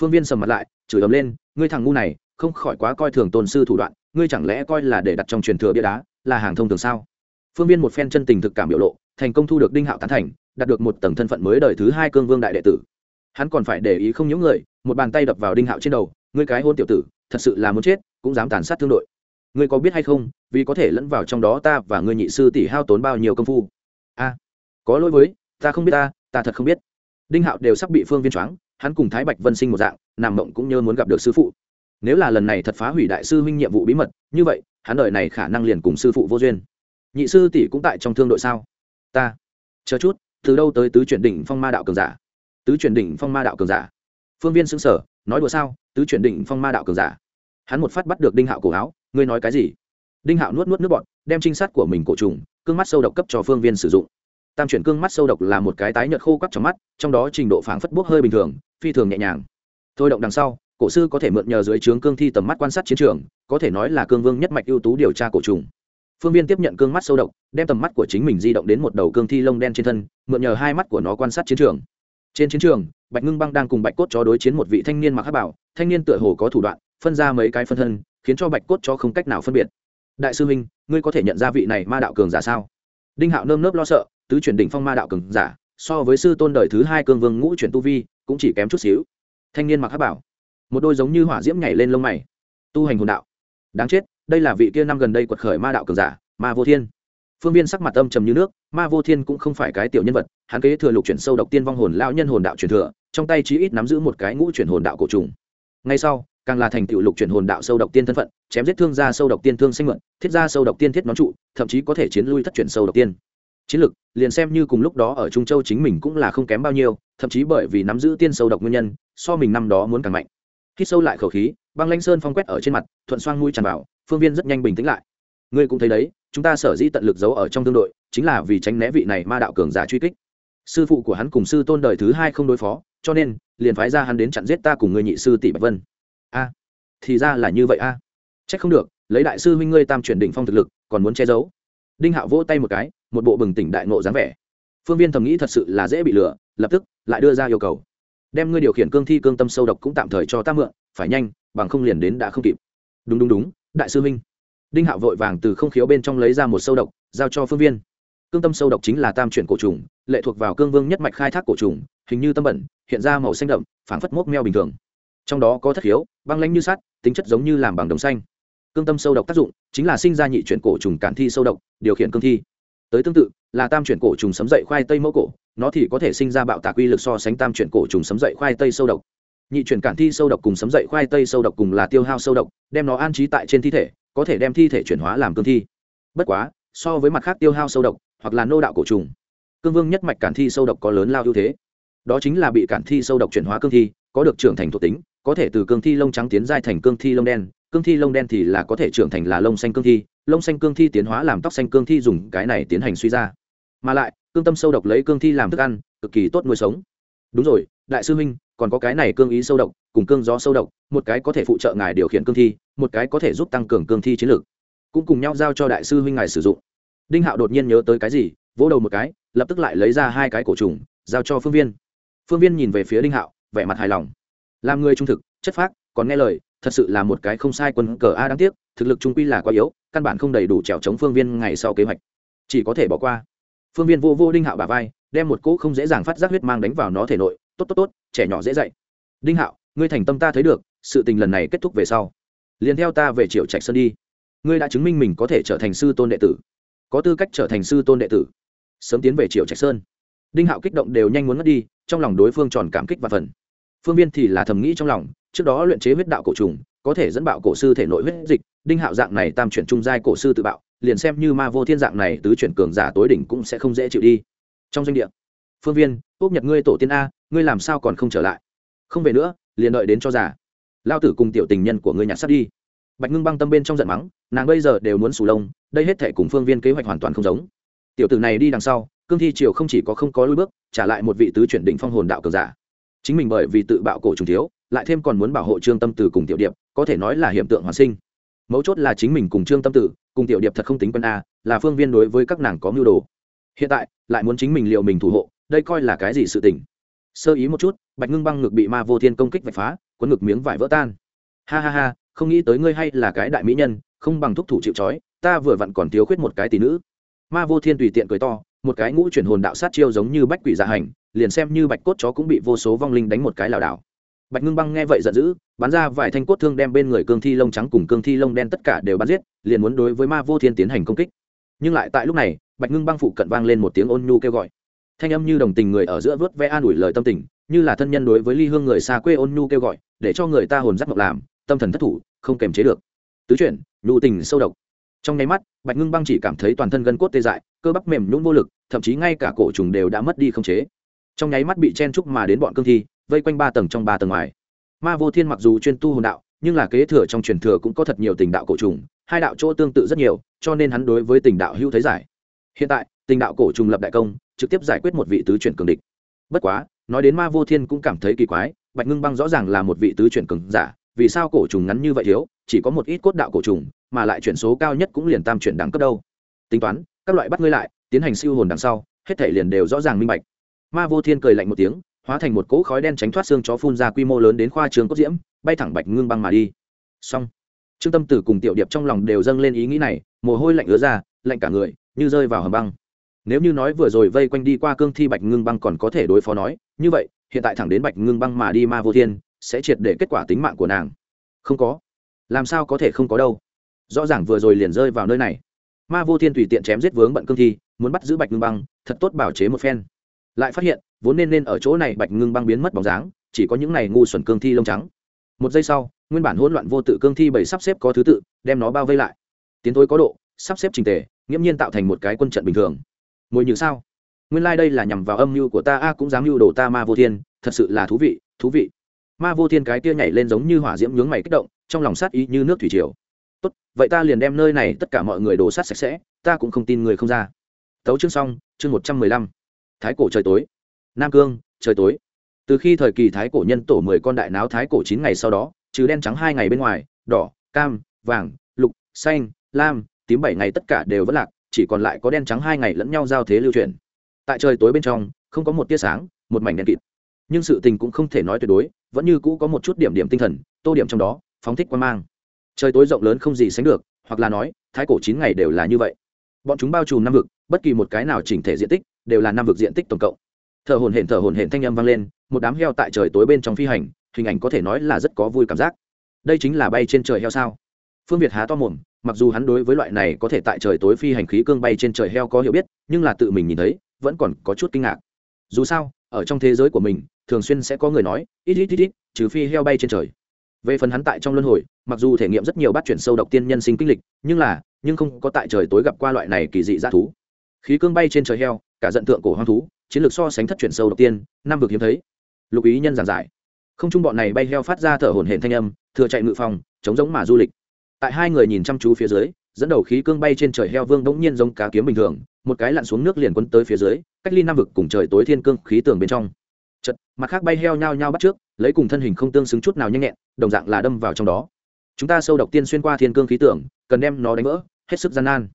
Phương viên sầm mặt lại, chửi ấm lên, ngươi thằng ngu này, không khỏi quá coi thường tôn sư thủ đoạn ngươi chẳng lẽ coi là để đặt trong truyền thừa bia đá, là hàng thông thường sao? Phương viên một phen chân tình thực cảm biểu lộ, thành công thu được đinh hạo tán thành, đạt được một tầng thân phận mới đời thứ hai cương vương đại đệ tử. Hắn còn phải để ý không những người, một bàn tay đập vào đinh hạo trên đầu, ngươi cái hôn tiểu tử, thật sự là muốn chết, cũng dám tàn sát thương đội. Ngươi có biết hay không, vì có thể lẫn vào trong đó ta và ngươi nhị sư tỷ hao tốn bao nhiêu công phu? A, có lỗi với, ta không biết ta ta thật không biết. Đinh hạo đều sắp bị phương viên choáng, hắn cùng thái bạch vân sinh một dạng, nằm mộng cũng nhớ muốn gặp được sư phụ nếu là lần này thật phá hủy đại sư huynh nhiệm vụ bí mật, như vậy, hắn đợi này khả năng liền cùng sư phụ vô duyên. Nhị sư tỷ cũng tại trong thương đội sao? Ta. Chờ chút, từ đâu tới tứ chuyển đỉnh phong ma đạo cường giả? Tứ chuyển đỉnh phong ma đạo cường giả. Phương viên xứng sở nói đùa sao? Tứ chuyển đỉnh phong ma đạo cường giả. Hắn một phát bắt được đinh hạo cổ áo, ngươi nói cái gì? Đinh hạo nuốt nuốt nước bọt, đem trinh sát của mình cổ trùng, cương mắt sâu độc cấp cho phương viên sử dụng. Tam chuyển cương mắt sâu độc là một cái tái nhợt khô cắp trong mắt, trong đó trình độ phảng phất bốc hơi bình thường, phi thường nhẹ nhàng. Thôi động đằng sau cổ sư có thể mượn nhờ dưới trướng cương thi tầm mắt quan sát chiến trường, có thể nói là cương vương nhất mạch ưu tú điều tra cổ trùng. Phương viên tiếp nhận cương mắt sâu độc, đem tầm mắt của chính mình di động đến một đầu cương thi lông đen trên thân, mượn nhờ hai mắt của nó quan sát chiến trường. Trên chiến trường, bạch ngưng băng đang cùng bạch cốt chó đối chiến một vị thanh niên mặc hát bảo, thanh niên tựa hồ có thủ đoạn, phân ra mấy cái phân thân, khiến cho bạch cốt chó không cách nào phân biệt. Đại sư huynh, ngươi có thể nhận ra vị này ma đạo cường giả sao? Đinh hạo nơm nớp lo sợ, tứ chuyển đỉnh phong ma đạo cường giả, so với sư tôn đời thứ hai cương vương ngũ chuyển tu vi, cũng chỉ kém chút xíu. Thanh niên mặc hát bảo một đôi giống như hỏa diễm nhảy lên lông mày. Tu hành hồn đạo. Đáng chết, đây là vị kia năm gần đây quật khởi ma đạo cường giả, ma vô thiên. Phương viên sắc mặt âm trầm như nước, ma vô thiên cũng không phải cái tiểu nhân vật, hắn kế thừa lục chuyển sâu độc tiên vong hồn lao nhân hồn đạo truyền thừa, trong tay chí ít nắm giữ một cái ngũ chuyển hồn đạo cổ trùng. Ngay sau, càng là thành tựu lục chuyển hồn đạo sâu độc tiên thân phận, chém giết thương gia sâu độc tiên thương sinh mượn thiết gia sâu độc tiên thiết nón trụ, thậm chí có thể chiến lui thất chuyển sâu độc tiên. Chiến lực, liền xem như cùng lúc đó ở trung châu chính mình cũng là không kém bao nhiêu, thậm chí bởi vì nắm giữ tiên sâu độc nguyên nhân, so mình năm đó muốn càng mạnh khi sâu lại khẩu khí, băng lanh sơn phong quét ở trên mặt, thuận xoang mũi tràn vào, phương viên rất nhanh bình tĩnh lại. Ngươi cũng thấy đấy, chúng ta sở dĩ tận lực giấu ở trong thương đội, chính là vì tránh né vị này ma đạo cường giả truy kích. Sư phụ của hắn cùng sư tôn đời thứ hai không đối phó, cho nên, liền phái ra hắn đến chặn giết ta cùng người nhị sư tỷ bạch vân. A, thì ra là như vậy a. Trách không được, lấy đại sư huynh ngươi tam chuyển đỉnh phong thực lực, còn muốn che giấu. Đinh hạo vỗ tay một cái, một bộ bừng tỉnh đại ngộ dáng vẻ. Phương viên thầm nghĩ thật sự là dễ bị lừa, lập tức, lại đưa ra yêu cầu đem ngươi điều khiển cương thi cương tâm sâu độc cũng tạm thời cho ta mượn, phải nhanh, bằng không liền đến đã không kịp. Đúng đúng đúng, đại sư huynh. Đinh hạo vội vàng từ không khiếu bên trong lấy ra một sâu độc, giao cho phương viên. Cương tâm sâu độc chính là tam chuyển cổ trùng, lệ thuộc vào cương vương nhất mạch khai thác cổ trùng, hình như tâm bẩn, hiện ra màu xanh đậm, phảng phất mốc meo bình thường. Trong đó có thất khiếu, băng lãnh như sắt, tính chất giống như làm bằng đồng xanh. Cương tâm sâu độc tác dụng chính là sinh ra nhị chuyển cổ trùng cản thi sâu độc, điều khiển cương thi. Tới tương tự, là tam chuyển cổ trùng sấm dậy khoai tây mẫu cổ nó thì có thể sinh ra bạo tạc uy lực so sánh tam chuyển cổ trùng sấm dậy khoai tây sâu độc. Nhị chuyển cản thi sâu độc cùng sấm dậy khoai tây sâu độc cùng là tiêu hao sâu độc, đem nó an trí tại trên thi thể, có thể đem thi thể chuyển hóa làm cương thi. Bất quá, so với mặt khác tiêu hao sâu độc, hoặc là nô đạo cổ trùng, cương vương nhất mạch cản thi sâu độc có lớn lao ưu thế. Đó chính là bị cản thi sâu độc chuyển hóa cương thi, có được trưởng thành thuộc tính, có thể từ cương thi lông trắng tiến giai thành cương thi lông đen, cương thi lông đen thì là có thể trưởng thành là lông xanh cương thi, lông xanh cương thi tiến hóa làm tóc xanh cương thi dùng cái này tiến hành suy ra. Mà lại cương tâm sâu độc lấy cương thi làm thức ăn, cực kỳ tốt nuôi sống. Đúng rồi, đại sư huynh, còn có cái này cương ý sâu độc, cùng cương gió sâu độc, một cái có thể phụ trợ ngài điều khiển cương thi, một cái có thể giúp tăng cường cương thi chiến lược cũng cùng nhau giao cho đại sư huynh ngài sử dụng. Đinh hạo đột nhiên nhớ tới cái gì, vỗ đầu một cái, lập tức lại lấy ra hai cái cổ trùng, giao cho phương viên. Phương viên nhìn về phía đinh hạo, vẻ mặt hài lòng. Làm người trung thực, chất phác, còn nghe lời, thật sự là một cái không sai quân cờ a đáng tiếc, thực lực trung quy là quá yếu, căn bản không đầy đủ trèo chống phương viên ngày sau kế hoạch. Chỉ có thể bỏ qua phương viên vô vô đinh hạo bà vai, đem một cỗ không dễ dàng phát giác huyết mang đánh vào nó thể nội, tốt tốt tốt, trẻ nhỏ dễ dạy. Đinh hạo, ngươi thành tâm ta thấy được, sự tình lần này kết thúc về sau, liền theo ta về triệu trạch sơn đi. Ngươi đã chứng minh mình có thể trở thành sư tôn đệ tử, có tư cách trở thành sư tôn đệ tử, sớm tiến về triệu trạch sơn. Đinh hạo kích động đều nhanh muốn mất đi, trong lòng đối phương tròn cảm kích và phần. Phương viên thì là thầm nghĩ trong lòng, trước đó luyện chế huyết đạo cổ trùng, có thể dẫn bạo cổ sư thể nội huyết dịch, đinh hạo dạng này tam chuyển trung giai cổ sư tự bạo liền xem như ma vô thiên dạng này tứ chuyển cường giả tối đỉnh cũng sẽ không dễ chịu đi. Trong doanh địa, phương viên úp nhật ngươi tổ tiên a, ngươi làm sao còn không trở lại? Không về nữa, liền đợi đến cho già. Lao tử cùng tiểu tình nhân của ngươi nhặt sắt đi. Bạch ngưng băng tâm bên trong giận mắng, nàng bây giờ đều muốn sù lông, đây hết thể cùng phương viên kế hoạch hoàn toàn không giống. Tiểu tử này đi đằng sau, cương thi triều không chỉ có không có lui bước, trả lại một vị tứ chuyển định phong hồn đạo cường giả. Chính mình bởi vì tự bạo cổ trùng thiếu, lại thêm còn muốn bảo hộ trương tâm tử cùng tiểu điệp, có thể nói là hiện tượng hoàn sinh. Mấu chốt là chính mình cùng trương tâm tử cùng tiểu điệp thật không tính quân a, là phương viên đối với các nàng có mưu đồ. Hiện tại, lại muốn chính mình liệu mình thủ hộ, đây coi là cái gì sự tình? Sơ ý một chút, bạch ngưng băng ngực bị ma vô thiên công kích vạch phá, cuốn ngực miếng vải vỡ tan. Ha ha ha, không nghĩ tới ngươi hay là cái đại mỹ nhân, không bằng thúc thủ chịu trói, ta vừa vặn còn thiếu khuyết một cái tỷ nữ. Ma vô thiên tùy tiện cười to, một cái ngũ chuyển hồn đạo sát chiêu giống như bách quỷ dạ hành, liền xem như bạch cốt chó cũng bị vô số vong linh đánh một cái lảo đảo bạch ngưng băng nghe vậy giận dữ, bắn ra vài thanh cốt thương đem bên người cương thi lông trắng cùng cương thi lông đen tất cả đều bắn giết, liền muốn đối với ma vô thiên tiến hành công kích. Nhưng lại tại lúc này, bạch ngưng băng phụ cận vang lên một tiếng ôn nhu kêu gọi. Thanh âm như đồng tình người ở giữa vớt vẽ an ủi lời tâm tình, như là thân nhân đối với ly hương người xa quê ôn nhu kêu gọi, để cho người ta hồn giác mộc làm, tâm thần thất thủ, không kềm chế được. Tứ chuyển, nhu tình sâu độc. Trong nháy mắt, bạch ngưng băng chỉ cảm thấy toàn thân gân cốt tê dại, cơ bắp mềm nhún vô lực, thậm chí ngay cả cổ trùng đều đã mất đi không chế. Trong nháy mắt bị chen trúc mà đến bọn cương thi vây quanh ba tầng trong ba tầng ngoài. Ma vô thiên mặc dù chuyên tu hồn đạo, nhưng là kế thừa trong truyền thừa cũng có thật nhiều tình đạo cổ trùng, hai đạo chỗ tương tự rất nhiều, cho nên hắn đối với tình đạo hữu thấy giải. Hiện tại, tình đạo cổ trùng lập đại công, trực tiếp giải quyết một vị tứ chuyển cường địch. Bất quá, nói đến ma vô thiên cũng cảm thấy kỳ quái, bạch ngưng băng rõ ràng là một vị tứ chuyển cường giả, vì sao cổ trùng ngắn như vậy thiếu, chỉ có một ít cốt đạo cổ trùng, mà lại chuyển số cao nhất cũng liền tam chuyển đẳng cấp đâu. Tính toán, các loại bắt ngươi lại, tiến hành siêu hồn đằng sau, hết thể liền đều rõ ràng minh bạch. Ma vô thiên cười lạnh một tiếng hóa thành một cỗ khói đen tránh thoát xương chó phun ra quy mô lớn đến khoa trường cốt diễm, bay thẳng bạch ngưng băng mà đi. Xong, trương tâm tử cùng tiểu điệp trong lòng đều dâng lên ý nghĩ này, mồ hôi lạnh ứa ra, lạnh cả người, như rơi vào hầm băng. Nếu như nói vừa rồi vây quanh đi qua cương thi bạch ngưng băng còn có thể đối phó nói, như vậy, hiện tại thẳng đến bạch ngưng băng mà đi ma vô thiên, sẽ triệt để kết quả tính mạng của nàng. Không có. Làm sao có thể không có đâu? Rõ ràng vừa rồi liền rơi vào nơi này. Ma vô thiên tùy tiện chém giết vướng bận cương thi, muốn bắt giữ bạch ngưng băng, thật tốt bảo chế một phen lại phát hiện, vốn nên nên ở chỗ này bạch ngưng băng biến mất bóng dáng, chỉ có những này ngu xuẩn cương thi lông trắng. Một giây sau, nguyên bản hỗn loạn vô tự cương thi bảy sắp xếp có thứ tự, đem nó bao vây lại. Tiến thối có độ, sắp xếp trình tề, nghiễm nhiên tạo thành một cái quân trận bình thường. Mùi như sao? Nguyên lai、like、đây là nhằm vào âm mưu của ta, a, cũng dám mưu đồ ta ma vô thiên, thật sự là thú vị thú vị. Ma vô thiên cái kia nhảy lên giống như hỏa diễm nhướng mày kích động, trong lòng sát ý như nước thủy triều. Tốt, vậy ta liền đem nơi này tất cả mọi người đổ sát sạch sẽ, ta cũng không tin người không ra. Tấu chương xong, chương một trăm mười lăm thái cổ trời tối. Nam cương, trời tối. Từ khi thời kỳ thái cổ nhân tổ mười con đại náo thái cổ chín ngày sau đó, trừ đen trắng hai ngày bên ngoài, đỏ, cam, vàng, lục, xanh, lam, tím bảy ngày tất cả đều vẫn lạc, chỉ còn lại có đen trắng hai ngày lẫn nhau giao thế lưu truyền. Tại trời tối bên trong, không có một tia sáng, một mảnh đen kịt. Nhưng sự tình cũng không thể nói tuyệt đối, vẫn như cũ có một chút điểm điểm tinh thần, tô điểm trong đó, phóng thích quan mang. Trời tối rộng lớn không gì sánh được, hoặc là nói, thái cổ chín ngày đều là như vậy bọn chúng bao trùm năm vực, bất kỳ một cái nào chỉnh thể diện tích đều là năm vực diện tích tổng cộng. Thở hồn hển, thở hồn hển thanh âm vang lên, một đám heo tại trời tối bên trong phi hành, hình ảnh có thể nói là rất có vui cảm giác. Đây chính là bay trên trời heo sao? Phương việt há to mồm, mặc dù hắn đối với loại này có thể tại trời tối phi hành khí cương bay trên trời heo có hiểu biết, nhưng là tự mình nhìn thấy, vẫn còn có chút kinh ngạc. Dù sao, ở trong thế giới của mình, thường xuyên sẽ có người nói, ít ít ít ít, trừ phi heo bay trên trời về phần hắn tại trong luân hồi, mặc dù thể nghiệm rất nhiều bát chuyển sâu độc tiên nhân sinh kinh lịch, nhưng là, nhưng không có tại trời tối gặp qua loại này kỳ dị dã thú. Khí cương bay trên trời heo, cả giận tượng cổ hoang thú, chiến lược so sánh thất chuyển sâu độc tiên, năm vực hiếm thấy. Lục ý nhân giảng giải. Không chung bọn này bay heo phát ra thở hổn hển thanh âm, thừa chạy ngự phòng, chống giống mà du lịch. Tại hai người nhìn chăm chú phía dưới, dẫn đầu khí cương bay trên trời heo vương bỗng nhiên giống cá kiếm bình thường, một cái lặn xuống nước liền quấn tới phía dưới, cách ly năm vực cùng trời tối thiên cương khí tường bên trong. Chật mặt khác bay heo nhao nhao bắt trước, lấy cùng thân hình không tương xứng chút nào nhanh nhẹn đồng dạng là đâm vào trong đó. Chúng ta sâu độc tiên xuyên qua thiên cương khí tưởng, cần đem nó đánh vỡ, hết sức gian nan.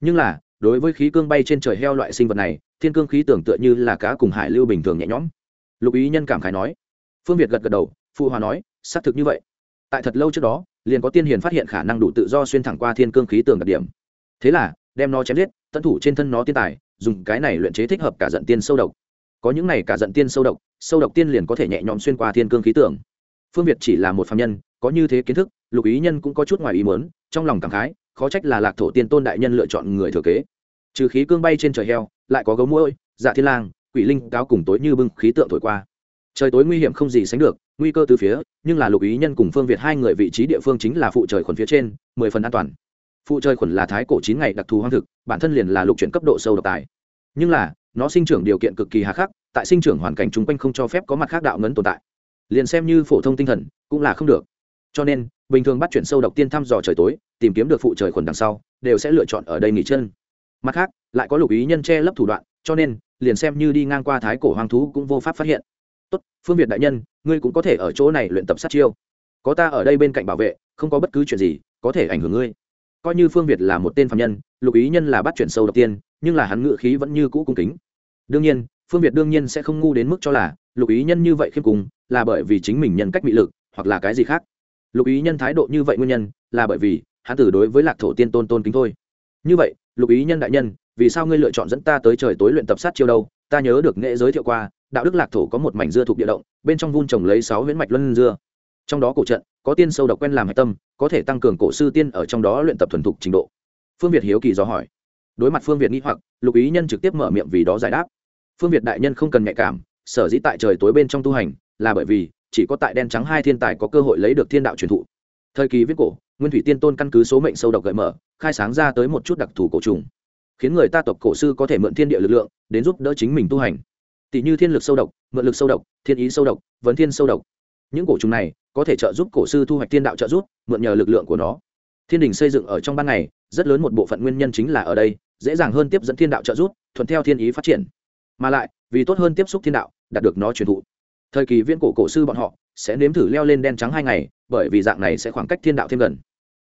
Nhưng là, đối với khí cương bay trên trời heo loại sinh vật này, thiên cương khí tưởng tựa như là cá cùng hải lưu bình thường nhẹ nhõm. Lục ý nhân cảm khái nói. Phương việt gật gật đầu, phụ hòa nói, xác thực như vậy. Tại thật lâu trước đó, liền có tiên hiền phát hiện khả năng đủ tự do xuyên thẳng qua thiên cương khí tường đặc điểm. Thế là, đem nó chém giết, tận thủ trên thân nó tiên tài, dùng cái này luyện chế thích hợp cả giận tiên sâu độc. Có những này cả giận tiên sâu độc sâu độc tiên liền có thể nhẹ nhõm xuyên qua thiên cương khí tường phương việt chỉ là một phạm nhân, có như thế kiến thức, lục ý nhân cũng có chút ngoài ý muốn, trong lòng cảm khái, khó trách là lạc thổ tiên tôn đại nhân lựa chọn người thừa kế. Trừ khí cương bay trên trời heo, lại có gấu mũi dạ thiên lang, quỷ linh cáo cùng tối như bưng khí tượng thổi qua. Trời tối nguy hiểm không gì sánh được, nguy cơ từ phía, nhưng là lục ý nhân cùng phương việt hai người vị trí địa phương chính là phụ trời khuẩn phía trên, mười phần an toàn. Phụ trời khuẩn là thái cổ chín ngày đặc thù hoang thực, bản thân liền là lục chuyển cấp độ sâu độc tài. Nhưng là, nó sinh trưởng điều kiện cực kỳ hà khắc, tại sinh trưởng hoàn cảnh chung quanh không cho phép có mặt khác đạo ngấn tồn tại liền xem như phổ thông tinh thần, cũng là không được. Cho nên, bình thường bắt chuyển sâu độc tiên thăm dò trời tối, tìm kiếm được phụ trời khuẩn đằng sau, đều sẽ lựa chọn ở đây nghỉ chân. Mặt khác, lại có lục ý nhân che lấp thủ đoạn, cho nên, liền xem như đi ngang qua thái cổ hoang thú cũng vô pháp phát hiện. Tốt, phương việt đại nhân, ngươi cũng có thể ở chỗ này luyện tập sát chiêu. Có ta ở đây bên cạnh bảo vệ, không có bất cứ chuyện gì có thể ảnh hưởng ngươi. Coi như phương việt là một tên phạm nhân, lục ý nhân là bắt chuyển sâu đầu tiên, nhưng là hắn ngự khí vẫn như cũ cung kính. Đương nhiên phương việt đương nhiên sẽ không ngu đến mức cho là lục ý nhân như vậy khiêm cùng là bởi vì chính mình nhân cách bị lực hoặc là cái gì khác. Lục ý nhân thái độ như vậy nguyên nhân là bởi vì hắn tử đối với lạc thổ tiên tôn tôn kính thôi. Như vậy, lục ý nhân đại nhân, vì sao ngươi lựa chọn dẫn ta tới trời tối luyện tập sát chiêu đâu? Ta nhớ được nghệ giới thiệu qua, đạo đức lạc thổ có một mảnh dưa thuộc địa động, bên trong vun trồng lấy sáu huyễn mạch luân dưa. Trong đó cổ trận, có tiên sâu độc quen làm hạch tâm, có thể tăng cường cổ sư tiên ở trong đó luyện tập thuần thục trình độ. Phương việt hiếu kỳ do hỏi. Đối mặt phương việt nghĩ hoặc, lục ý nhân trực tiếp mở miệng vì đó giải đáp phương việt đại nhân không cần nhạy cảm, sở dĩ tại trời tối bên trong tu hành là bởi vì chỉ có tại đen trắng hai thiên tài có cơ hội lấy được thiên đạo truyền thụ. Thời kỳ viết cổ, nguyên thủy tiên tôn căn cứ số mệnh sâu độc gợi mở, khai sáng ra tới một chút đặc thù cổ trùng, khiến người ta tộc cổ sư có thể mượn thiên địa lực lượng đến giúp đỡ chính mình tu hành. Tỷ như thiên lực sâu độc, mượn lực sâu độc, thiên ý sâu độc, vấn thiên sâu độc. Những cổ trùng này có thể trợ giúp cổ sư thu hoạch thiên đạo trợ giúp, mượn nhờ lực lượng của nó. Thiên đình xây dựng ở trong ban ngày, rất lớn một bộ phận nguyên nhân chính là ở đây, dễ dàng hơn tiếp dẫn thiên đạo trợ giúp, thuận theo thiên ý phát triển mà lại, vì tốt hơn tiếp xúc thiên đạo, đạt được nó truyền thụ. Thời kỳ viên cổ cổ sư bọn họ sẽ nếm thử leo lên đen trắng hai ngày, bởi vì dạng này sẽ khoảng cách thiên đạo thêm gần.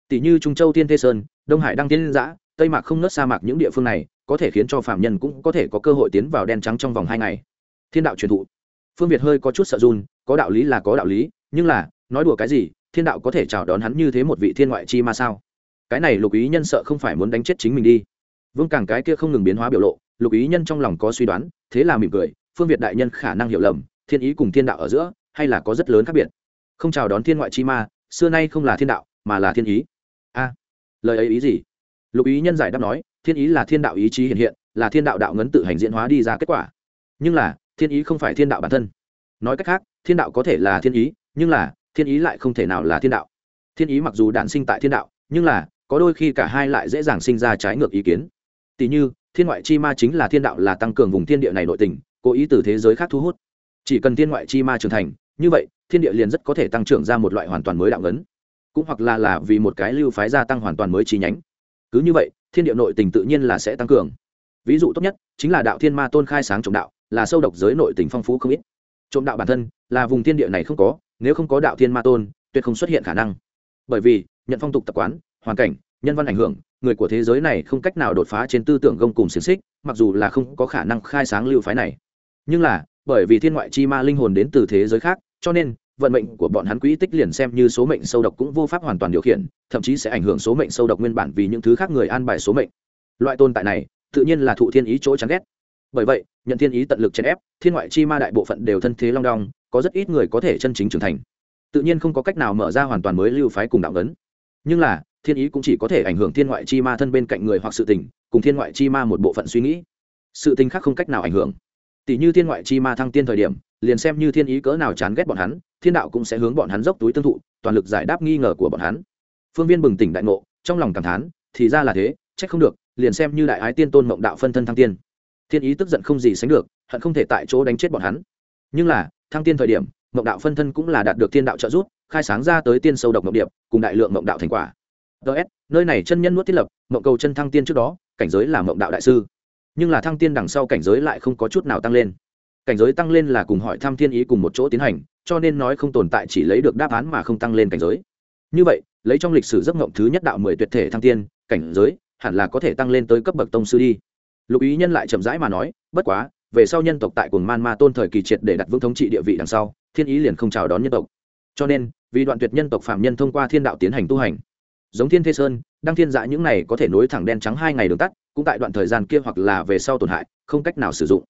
Tỷ như trung châu thiên Thê sơn, đông hải đăng tiên giã tây mạc không nớt sa mạc những địa phương này, có thể khiến cho phạm nhân cũng có thể có cơ hội tiến vào đen trắng trong vòng hai ngày. Thiên đạo truyền thụ. Phương việt hơi có chút sợ run, có đạo lý là có đạo lý, nhưng là, nói đùa cái gì, thiên đạo có thể chào đón hắn như thế một vị thiên ngoại chi mà sao? Cái này lục ý nhân sợ không phải muốn đánh chết chính mình đi. Vương càng cái kia không ngừng biến hóa biểu lộ lục ý nhân trong lòng có suy đoán, thế là mỉm cười, phương việt đại nhân khả năng hiểu lầm, thiên ý cùng thiên đạo ở giữa, hay là có rất lớn khác biệt. Không chào đón thiên ngoại chi ma, xưa nay không là thiên đạo, mà là thiên ý. A, lời ấy ý gì? Lục ý nhân giải đáp nói, thiên ý là thiên đạo ý chí hiện hiện, là thiên đạo đạo ngấn tự hành diễn hóa đi ra kết quả. Nhưng là, thiên ý không phải thiên đạo bản thân. Nói cách khác, thiên đạo có thể là thiên ý, nhưng là, thiên ý lại không thể nào là thiên đạo. Thiên ý mặc dù đản sinh tại thiên đạo, nhưng là, có đôi khi cả hai lại dễ dàng sinh ra trái ngược ý kiến. Tỷ như thiên ngoại chi ma chính là thiên đạo là tăng cường vùng thiên địa này nội tình, cố ý từ thế giới khác thu hút. Chỉ cần thiên ngoại chi ma trưởng thành, như vậy, thiên địa liền rất có thể tăng trưởng ra một loại hoàn toàn mới đạo ngấn. Cũng hoặc là là vì một cái lưu phái gia tăng hoàn toàn mới chi nhánh. Cứ như vậy, thiên địa nội tình tự nhiên là sẽ tăng cường. Ví dụ tốt nhất, chính là đạo thiên ma tôn khai sáng trộm đạo, là sâu độc giới nội tình phong phú không ít. Trộm đạo bản thân, là vùng thiên địa này không có, nếu không có đạo thiên ma tôn, tuyệt không xuất hiện khả năng. Bởi vì, nhận phong tục tập quán, hoàn cảnh, nhân văn ảnh hưởng người của thế giới này không cách nào đột phá trên tư tưởng gông cùng xiềng xích, mặc dù là không có khả năng khai sáng lưu phái này. Nhưng là, bởi vì thiên ngoại chi ma linh hồn đến từ thế giới khác, cho nên, vận mệnh của bọn hắn quỹ tích liền xem như số mệnh sâu độc cũng vô pháp hoàn toàn điều khiển, thậm chí sẽ ảnh hưởng số mệnh sâu độc nguyên bản vì những thứ khác người an bài số mệnh. Loại tồn tại này, tự nhiên là thụ thiên ý chỗ chán ghét. Bởi vậy, nhận thiên ý tận lực chèn ép, thiên ngoại chi ma đại bộ phận đều thân thế long đong, có rất ít người có thể chân chính trưởng thành. Tự nhiên không có cách nào mở ra hoàn toàn mới lưu phái cùng đạo ấn. Nhưng là thiên ý cũng chỉ có thể ảnh hưởng thiên ngoại chi ma thân bên cạnh người hoặc sự tình, cùng thiên ngoại chi ma một bộ phận suy nghĩ. Sự tình khác không cách nào ảnh hưởng. Tỷ như thiên ngoại chi ma thăng tiên thời điểm, liền xem như thiên ý cỡ nào chán ghét bọn hắn, thiên đạo cũng sẽ hướng bọn hắn dốc túi tương thụ, toàn lực giải đáp nghi ngờ của bọn hắn. Phương viên bừng tỉnh đại ngộ, trong lòng cảm thán, thì ra là thế trách không được, liền xem như đại ái tiên tôn mộng đạo phân thân thăng tiên. Thiên ý tức giận không gì sánh được, hận không thể tại chỗ đánh chết bọn hắn. Nhưng là, thăng tiên thời điểm, mộng đạo phân thân cũng là đạt được thiên đạo trợ giúp, khai sáng ra tới tiên sâu độc mộng điệp, cùng đại lượng mộng đạo thành quả ts nơi này chân nhân nuốt thiết lập, mộng cầu chân thăng tiên trước đó, cảnh giới là mộng đạo đại sư. Nhưng là thăng tiên đằng sau cảnh giới lại không có chút nào tăng lên. Cảnh giới tăng lên là cùng hỏi thăm thiên ý cùng một chỗ tiến hành, cho nên nói không tồn tại chỉ lấy được đáp án mà không tăng lên cảnh giới. Như vậy, lấy trong lịch sử giấc mộng thứ nhất đạo mười tuyệt thể thăng tiên, cảnh giới, hẳn là có thể tăng lên tới cấp bậc tông sư đi. Lục ý nhân lại chậm rãi mà nói, bất quá, về sau nhân tộc tại cùng man ma tôn thời kỳ triệt để đặt vững thống trị địa vị đằng sau, thiên ý liền không chào đón nhân tộc. Cho nên, vì đoạn tuyệt nhân tộc phạm nhân thông qua thiên đạo tiến hành tu hành giống thiên thế sơn, đăng thiên dạ những này có thể nối thẳng đen trắng hai ngày đường tắt, cũng tại đoạn thời gian kia hoặc là về sau tổn hại, không cách nào sử dụng.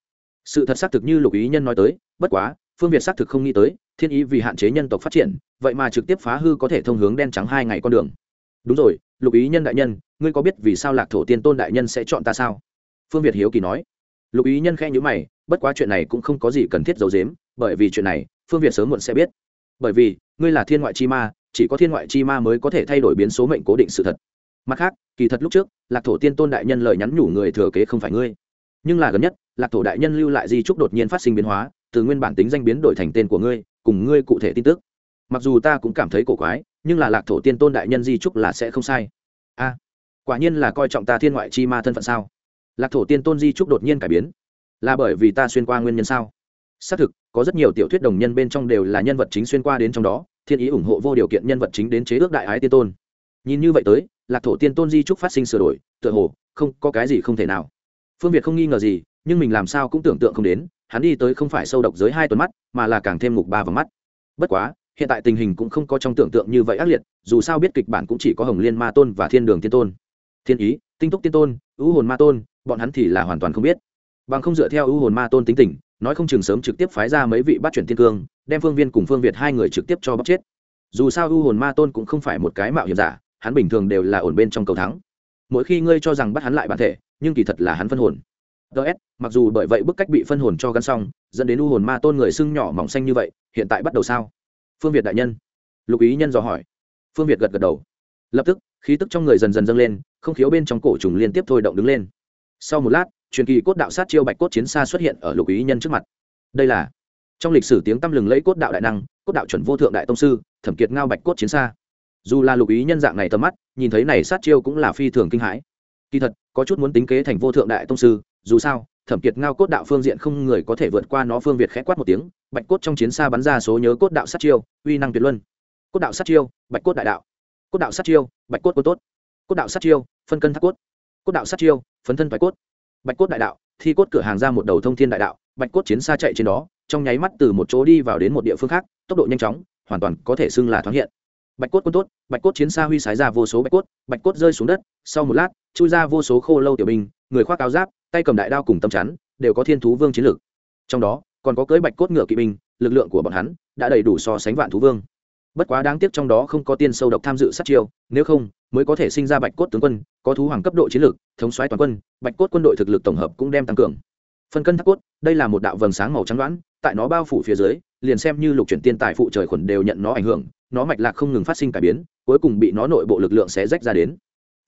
Sự thật xác thực như lục ý nhân nói tới, bất quá, phương việt xác thực không nghĩ tới, thiên ý vì hạn chế nhân tộc phát triển, vậy mà trực tiếp phá hư có thể thông hướng đen trắng hai ngày con đường. Đúng rồi, lục ý nhân đại nhân, ngươi có biết vì sao lạc thổ tiên tôn đại nhân sẽ chọn ta sao? Phương việt hiếu kỳ nói. Lục ý nhân khẽ nhữ mày, bất quá chuyện này cũng không có gì cần thiết giấu dếm bởi vì chuyện này, phương việt sớm muộn sẽ biết. Bởi vì, ngươi là thiên ngoại chi ma chỉ có thiên ngoại chi ma mới có thể thay đổi biến số mệnh cố định sự thật. Mặt khác, kỳ thật lúc trước, lạc thổ tiên tôn đại nhân lời nhắn nhủ người thừa kế không phải ngươi. Nhưng là gần nhất, lạc thổ đại nhân lưu lại di trúc đột nhiên phát sinh biến hóa, từ nguyên bản tính danh biến đổi thành tên của ngươi, cùng ngươi cụ thể tin tức. Mặc dù ta cũng cảm thấy cổ quái, nhưng là lạc thổ tiên tôn đại nhân di trúc là sẽ không sai. A, quả nhiên là coi trọng ta thiên ngoại chi ma thân phận sao? Lạc thổ tiên tôn di trúc đột nhiên cải biến. Là bởi vì ta xuyên qua nguyên nhân sao? Xác thực, có rất nhiều tiểu thuyết đồng nhân bên trong đều là nhân vật chính xuyên qua đến trong đó thiên ý ủng hộ vô điều kiện nhân vật chính đến chế ước đại ái tiên tôn. Nhìn như vậy tới, lạc thổ tiên tôn di trúc phát sinh sửa đổi, tựa hồ, không, có cái gì không thể nào. Phương việt không nghi ngờ gì, nhưng mình làm sao cũng tưởng tượng không đến, hắn đi tới không phải sâu độc giới hai tuần mắt, mà là càng thêm ngục ba vào mắt. Bất quá, hiện tại tình hình cũng không có trong tưởng tượng như vậy ác liệt, dù sao biết kịch bản cũng chỉ có hồng liên ma tôn và thiên đường tiên tôn. Thiên ý, tinh túc tiên tôn, ưu hồn ma tôn, bọn hắn thì là hoàn toàn không biết. Bằng không dựa theo ưu hồn ma tôn tính tình nói không chừng sớm trực tiếp phái ra mấy vị bắt chuyển thiên cương, đem phương viên cùng phương việt hai người trực tiếp cho bóc chết. Dù sao u hồn ma tôn cũng không phải một cái mạo hiểm giả, hắn bình thường đều là ổn bên trong cầu thắng. Mỗi khi ngươi cho rằng bắt hắn lại bản thể, nhưng kỳ thật là hắn phân hồn. Ts mặc dù bởi vậy bức cách bị phân hồn cho gắn xong, dẫn đến u hồn ma tôn người xưng nhỏ mỏng xanh như vậy, hiện tại bắt đầu sao? Phương việt đại nhân. Lục ý nhân dò hỏi. Phương việt gật gật đầu. Lập tức, khí tức trong người dần dần dâng lên, không khiếu bên trong cổ trùng liên tiếp thôi động đứng lên. Sau một lát truyền kỳ cốt đạo sát chiêu bạch cốt chiến xa xuất hiện ở lục ý nhân trước mặt. Đây là, trong lịch sử tiếng tăm lừng lấy cốt đạo đại năng, cốt đạo chuẩn vô thượng đại tông sư, thẩm kiệt ngao bạch cốt chiến xa. Dù là lục ý nhân dạng này tầm mắt, nhìn thấy này sát chiêu cũng là phi thường kinh hãi. Kỳ thật, có chút muốn tính kế thành vô thượng đại tông sư, dù sao, thẩm kiệt ngao cốt đạo phương diện không người có thể vượt qua nó phương việt khẽ quát một tiếng, bạch cốt trong chiến xa bắn ra số nhớ cốt đạo sát chiêu, uy năng tuyệt luân. Cốt đạo sát chiêu, bạch cốt đại đạo. Cốt đạo sát chiêu, bạch cốt cốt. Tốt cốt đạo sát chiêu, phân cân thác cốt. Cốt đạo sát chiêu phấn thân thoái cốt bạch cốt đại đạo, thi cốt cửa hàng ra một đầu thông thiên đại đạo, bạch cốt chiến xa chạy trên đó, trong nháy mắt từ một chỗ đi vào đến một địa phương khác, tốc độ nhanh chóng, hoàn toàn có thể xưng là thoáng hiện. Bạch cốt quân tốt, bạch cốt chiến xa huy sái ra vô số bạch cốt bạch cốt rơi xuống đất, sau một lát, chui ra vô số khô lâu tiểu binh, người khoác áo giáp, tay cầm đại đao cùng tâm chắn, đều có thiên thú vương chiến lược. Trong đó, còn có cưới bạch cốt ngựa kỵ binh, lực lượng của bọn hắn đã đầy đủ so sánh vạn thú vương bất quá đáng tiếc trong đó không có tiên sâu độc tham dự sát chiêu, nếu không, mới có thể sinh ra bạch cốt tướng quân, có thú hoàng cấp độ chiến lược, thống xoáy toàn quân, bạch cốt quân đội thực lực tổng hợp cũng đem tăng cường. Phân cân thác cốt, đây là một đạo vầng sáng màu trắng đoán, tại nó bao phủ phía dưới, liền xem như lục chuyển tiên tài phụ trời khuẩn đều nhận nó ảnh hưởng, nó mạch lạc không ngừng phát sinh cải biến, cuối cùng bị nó nội bộ lực lượng sẽ rách ra đến.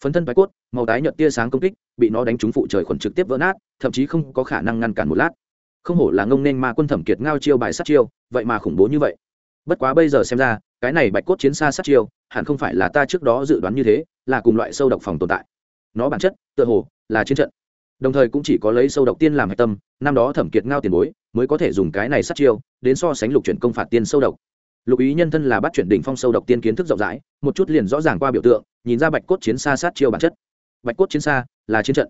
Phấn thân bạch cốt, màu tái nhợt tia sáng công kích, bị nó đánh trúng phụ trời khuẩn trực tiếp vỡ nát, thậm chí không có khả năng ngăn cản một lát. Không hổ là ngông nên ma quân thẩm kiệt ngao chiêu bài sát chiêu, vậy mà khủng bố như vậy. Bất quá bây giờ xem ra cái này bạch cốt chiến xa sát chiêu, hẳn không phải là ta trước đó dự đoán như thế, là cùng loại sâu độc phòng tồn tại. Nó bản chất, tựa hồ, là chiến trận. Đồng thời cũng chỉ có lấy sâu độc tiên làm hạch tâm, năm đó thẩm kiệt ngao tiền bối, mới có thể dùng cái này sát chiêu, đến so sánh lục chuyển công phạt tiên sâu độc. Lục ý nhân thân là bắt chuyển đỉnh phong sâu độc tiên kiến thức rộng rãi, một chút liền rõ ràng qua biểu tượng, nhìn ra bạch cốt chiến xa sát chiêu bản chất. Bạch cốt chiến xa, là chiến trận.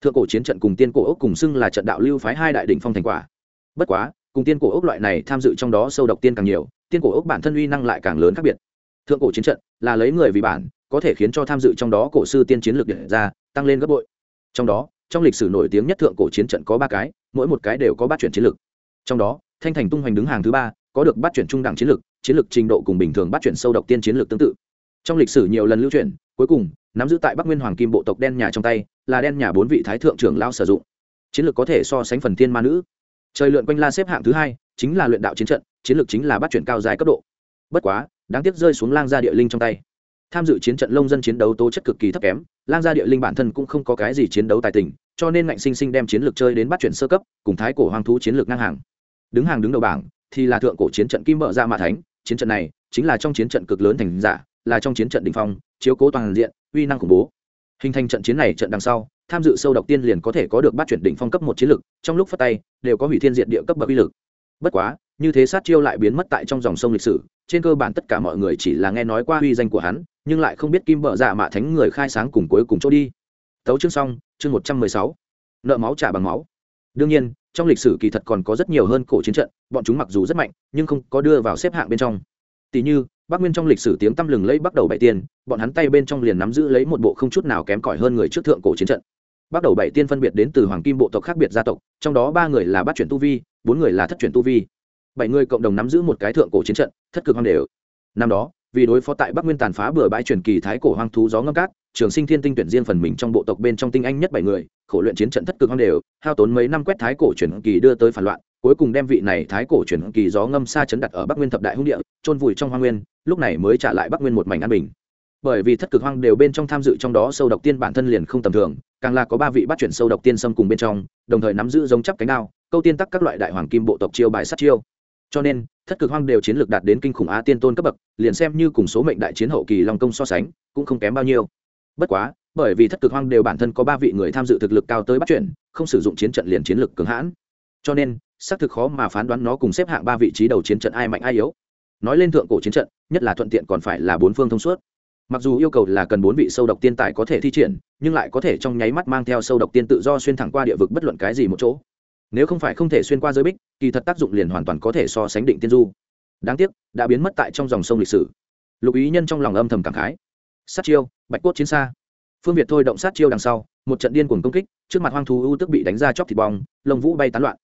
Thượng cổ chiến trận cùng tiên cổ ốc cùng xưng là trận đạo lưu phái hai đại đỉnh phong thành quả. Bất quá, cùng tiên cổ ốc loại này tham dự trong đó sâu độc tiên càng nhiều tiên cổ ốc bản thân uy năng lại càng lớn khác biệt. Thượng cổ chiến trận là lấy người vì bản, có thể khiến cho tham dự trong đó cổ sư tiên chiến lược điện ra, tăng lên gấp bội. Trong đó, trong lịch sử nổi tiếng nhất thượng cổ chiến trận có ba cái, mỗi một cái đều có bát chuyển chiến lược. Trong đó, thanh thành tung hoành đứng hàng thứ ba, có được bát chuyển trung đẳng chiến lược chiến lược trình độ cùng bình thường bát chuyển sâu độc tiên chiến lược tương tự. Trong lịch sử nhiều lần lưu truyền cuối cùng, nắm giữ tại bắc nguyên hoàng kim bộ tộc đen nhà trong tay, là đen nhà bốn vị thái thượng trưởng lao sử dụng. Chiến lược có thể so sánh phần thiên ma nữ. Trời lượn quanh la xếp hạng thứ hai, chính là luyện đạo chiến trận chiến lược chính là bắt chuyển cao dài cấp độ. Bất quá, đáng tiếc rơi xuống lang gia địa linh trong tay. Tham dự chiến trận lông dân chiến đấu tố chất cực kỳ thấp kém, lang gia địa linh bản thân cũng không có cái gì chiến đấu tài tình, cho nên ngạnh sinh sinh đem chiến lược chơi đến bắt chuyển sơ cấp, cùng thái cổ hoang thú chiến lược ngang hàng. Đứng hàng đứng đầu bảng, thì là thượng cổ chiến trận kim bợ ra mạ thánh, chiến trận này chính là trong chiến trận cực lớn thành giả, là trong chiến trận đ ỉ n h phong, chiếu cố toàn diện, uy năng khủng bố. Hình thành trận chiến này trận đằng sau, tham dự sâu độc tiên liền có thể có được bắt chuyển đỉnh phong cấp một chiến lược, trong lúc phát tay, đều có hủy thiên diện địa cấp bậc uy lực. Bất quá như thế sát chiêu lại biến mất tại trong dòng sông lịch sử. Trên cơ bản tất cả mọi người chỉ là nghe nói qua uy danh của hắn, nhưng lại không biết kim bợ dạ mạ thánh người khai sáng cùng cuối cùng chỗ đi. Tấu chương xong, chương một trăm mười sáu. Nợ máu trả bằng máu. Đương nhiên, trong lịch sử kỳ thật còn có rất nhiều hơn cổ chiến trận, bọn chúng mặc dù rất mạnh, nhưng không có đưa vào xếp hạng bên trong. Tỷ như, bắc nguyên trong lịch sử tiếng tăm lừng lấy bắt đầu bảy tiên, bọn hắn tay bên trong liền nắm giữ lấy một bộ không chút nào kém cỏi hơn người trước thượng cổ chiến trận. Bắt đầu bảy tiên phân biệt đến từ hoàng kim bộ tộc khác biệt gia tộc, trong đó ba người là bắt chuyển tu vi, bốn người là thất chuyển tu vi bảy người cộng đồng nắm giữ một cái thượng cổ chiến trận, thất cực hoang đều. Năm đó, vì đối phó tại bắc nguyên tàn phá bừa bãi truyền kỳ thái cổ hoang thú gió ngâm cát, trường sinh thiên tinh tuyển riêng phần mình trong bộ tộc bên trong tinh anh nhất bảy người, khổ luyện chiến trận thất cực hoang đều, hao tốn mấy năm quét thái cổ truyền kỳ đưa tới phản loạn, cuối cùng đem vị này thái cổ truyền kỳ gió ngâm xa chấn đặt ở bắc nguyên thập đại hung địa trôn vùi trong hoang nguyên, lúc này mới trả lại bắc nguyên một mảnh an bình. Bởi vì thất cực hoang đều bên trong tham dự trong đó sâu độc tiên bản thân liền không tầm thường, càng là có ba vị bắt chuyển sâu độc tiên xâm cùng bên trong, đồng thời nắm giữ giống chấp cánh đao, câu tiên tắc các loại đại hoàng kim bộ tộc chiêu bài sát chiêu cho nên, thất cực hoang đều chiến lược đạt đến kinh khủng á tiên tôn cấp bậc, liền xem như cùng số mệnh đại chiến hậu kỳ long công so sánh, cũng không kém bao nhiêu. Bất quá, bởi vì thất cực hoang đều bản thân có ba vị người tham dự thực lực cao tới bắt chuyển không sử dụng chiến trận liền chiến lược cường hãn. Cho nên, xác thực khó mà phán đoán nó cùng xếp hạng ba vị trí đầu chiến trận ai mạnh ai yếu. Nói lên thượng cổ chiến trận, nhất là thuận tiện còn phải là bốn phương thông suốt. Mặc dù yêu cầu là cần bốn vị sâu độc tiên tài có thể thi triển, nhưng lại có thể trong nháy mắt mang theo sâu độc tiên tự do xuyên thẳng qua địa vực bất luận cái gì một chỗ nếu không phải không thể xuyên qua giới bích, kỳ thật tác dụng liền hoàn toàn có thể so sánh định tiên du. Đáng tiếc, đã biến mất tại trong dòng sông lịch sử. Lục ý nhân trong lòng âm thầm cảm khái. Sát chiêu, bạch cốt chiến xa. Phương việt thôi động sát chiêu đằng sau, một trận điên cuồng công kích, trước mặt hoang thú ưu tước bị đánh ra chóc thịt bong, lông vũ bay tán loạn.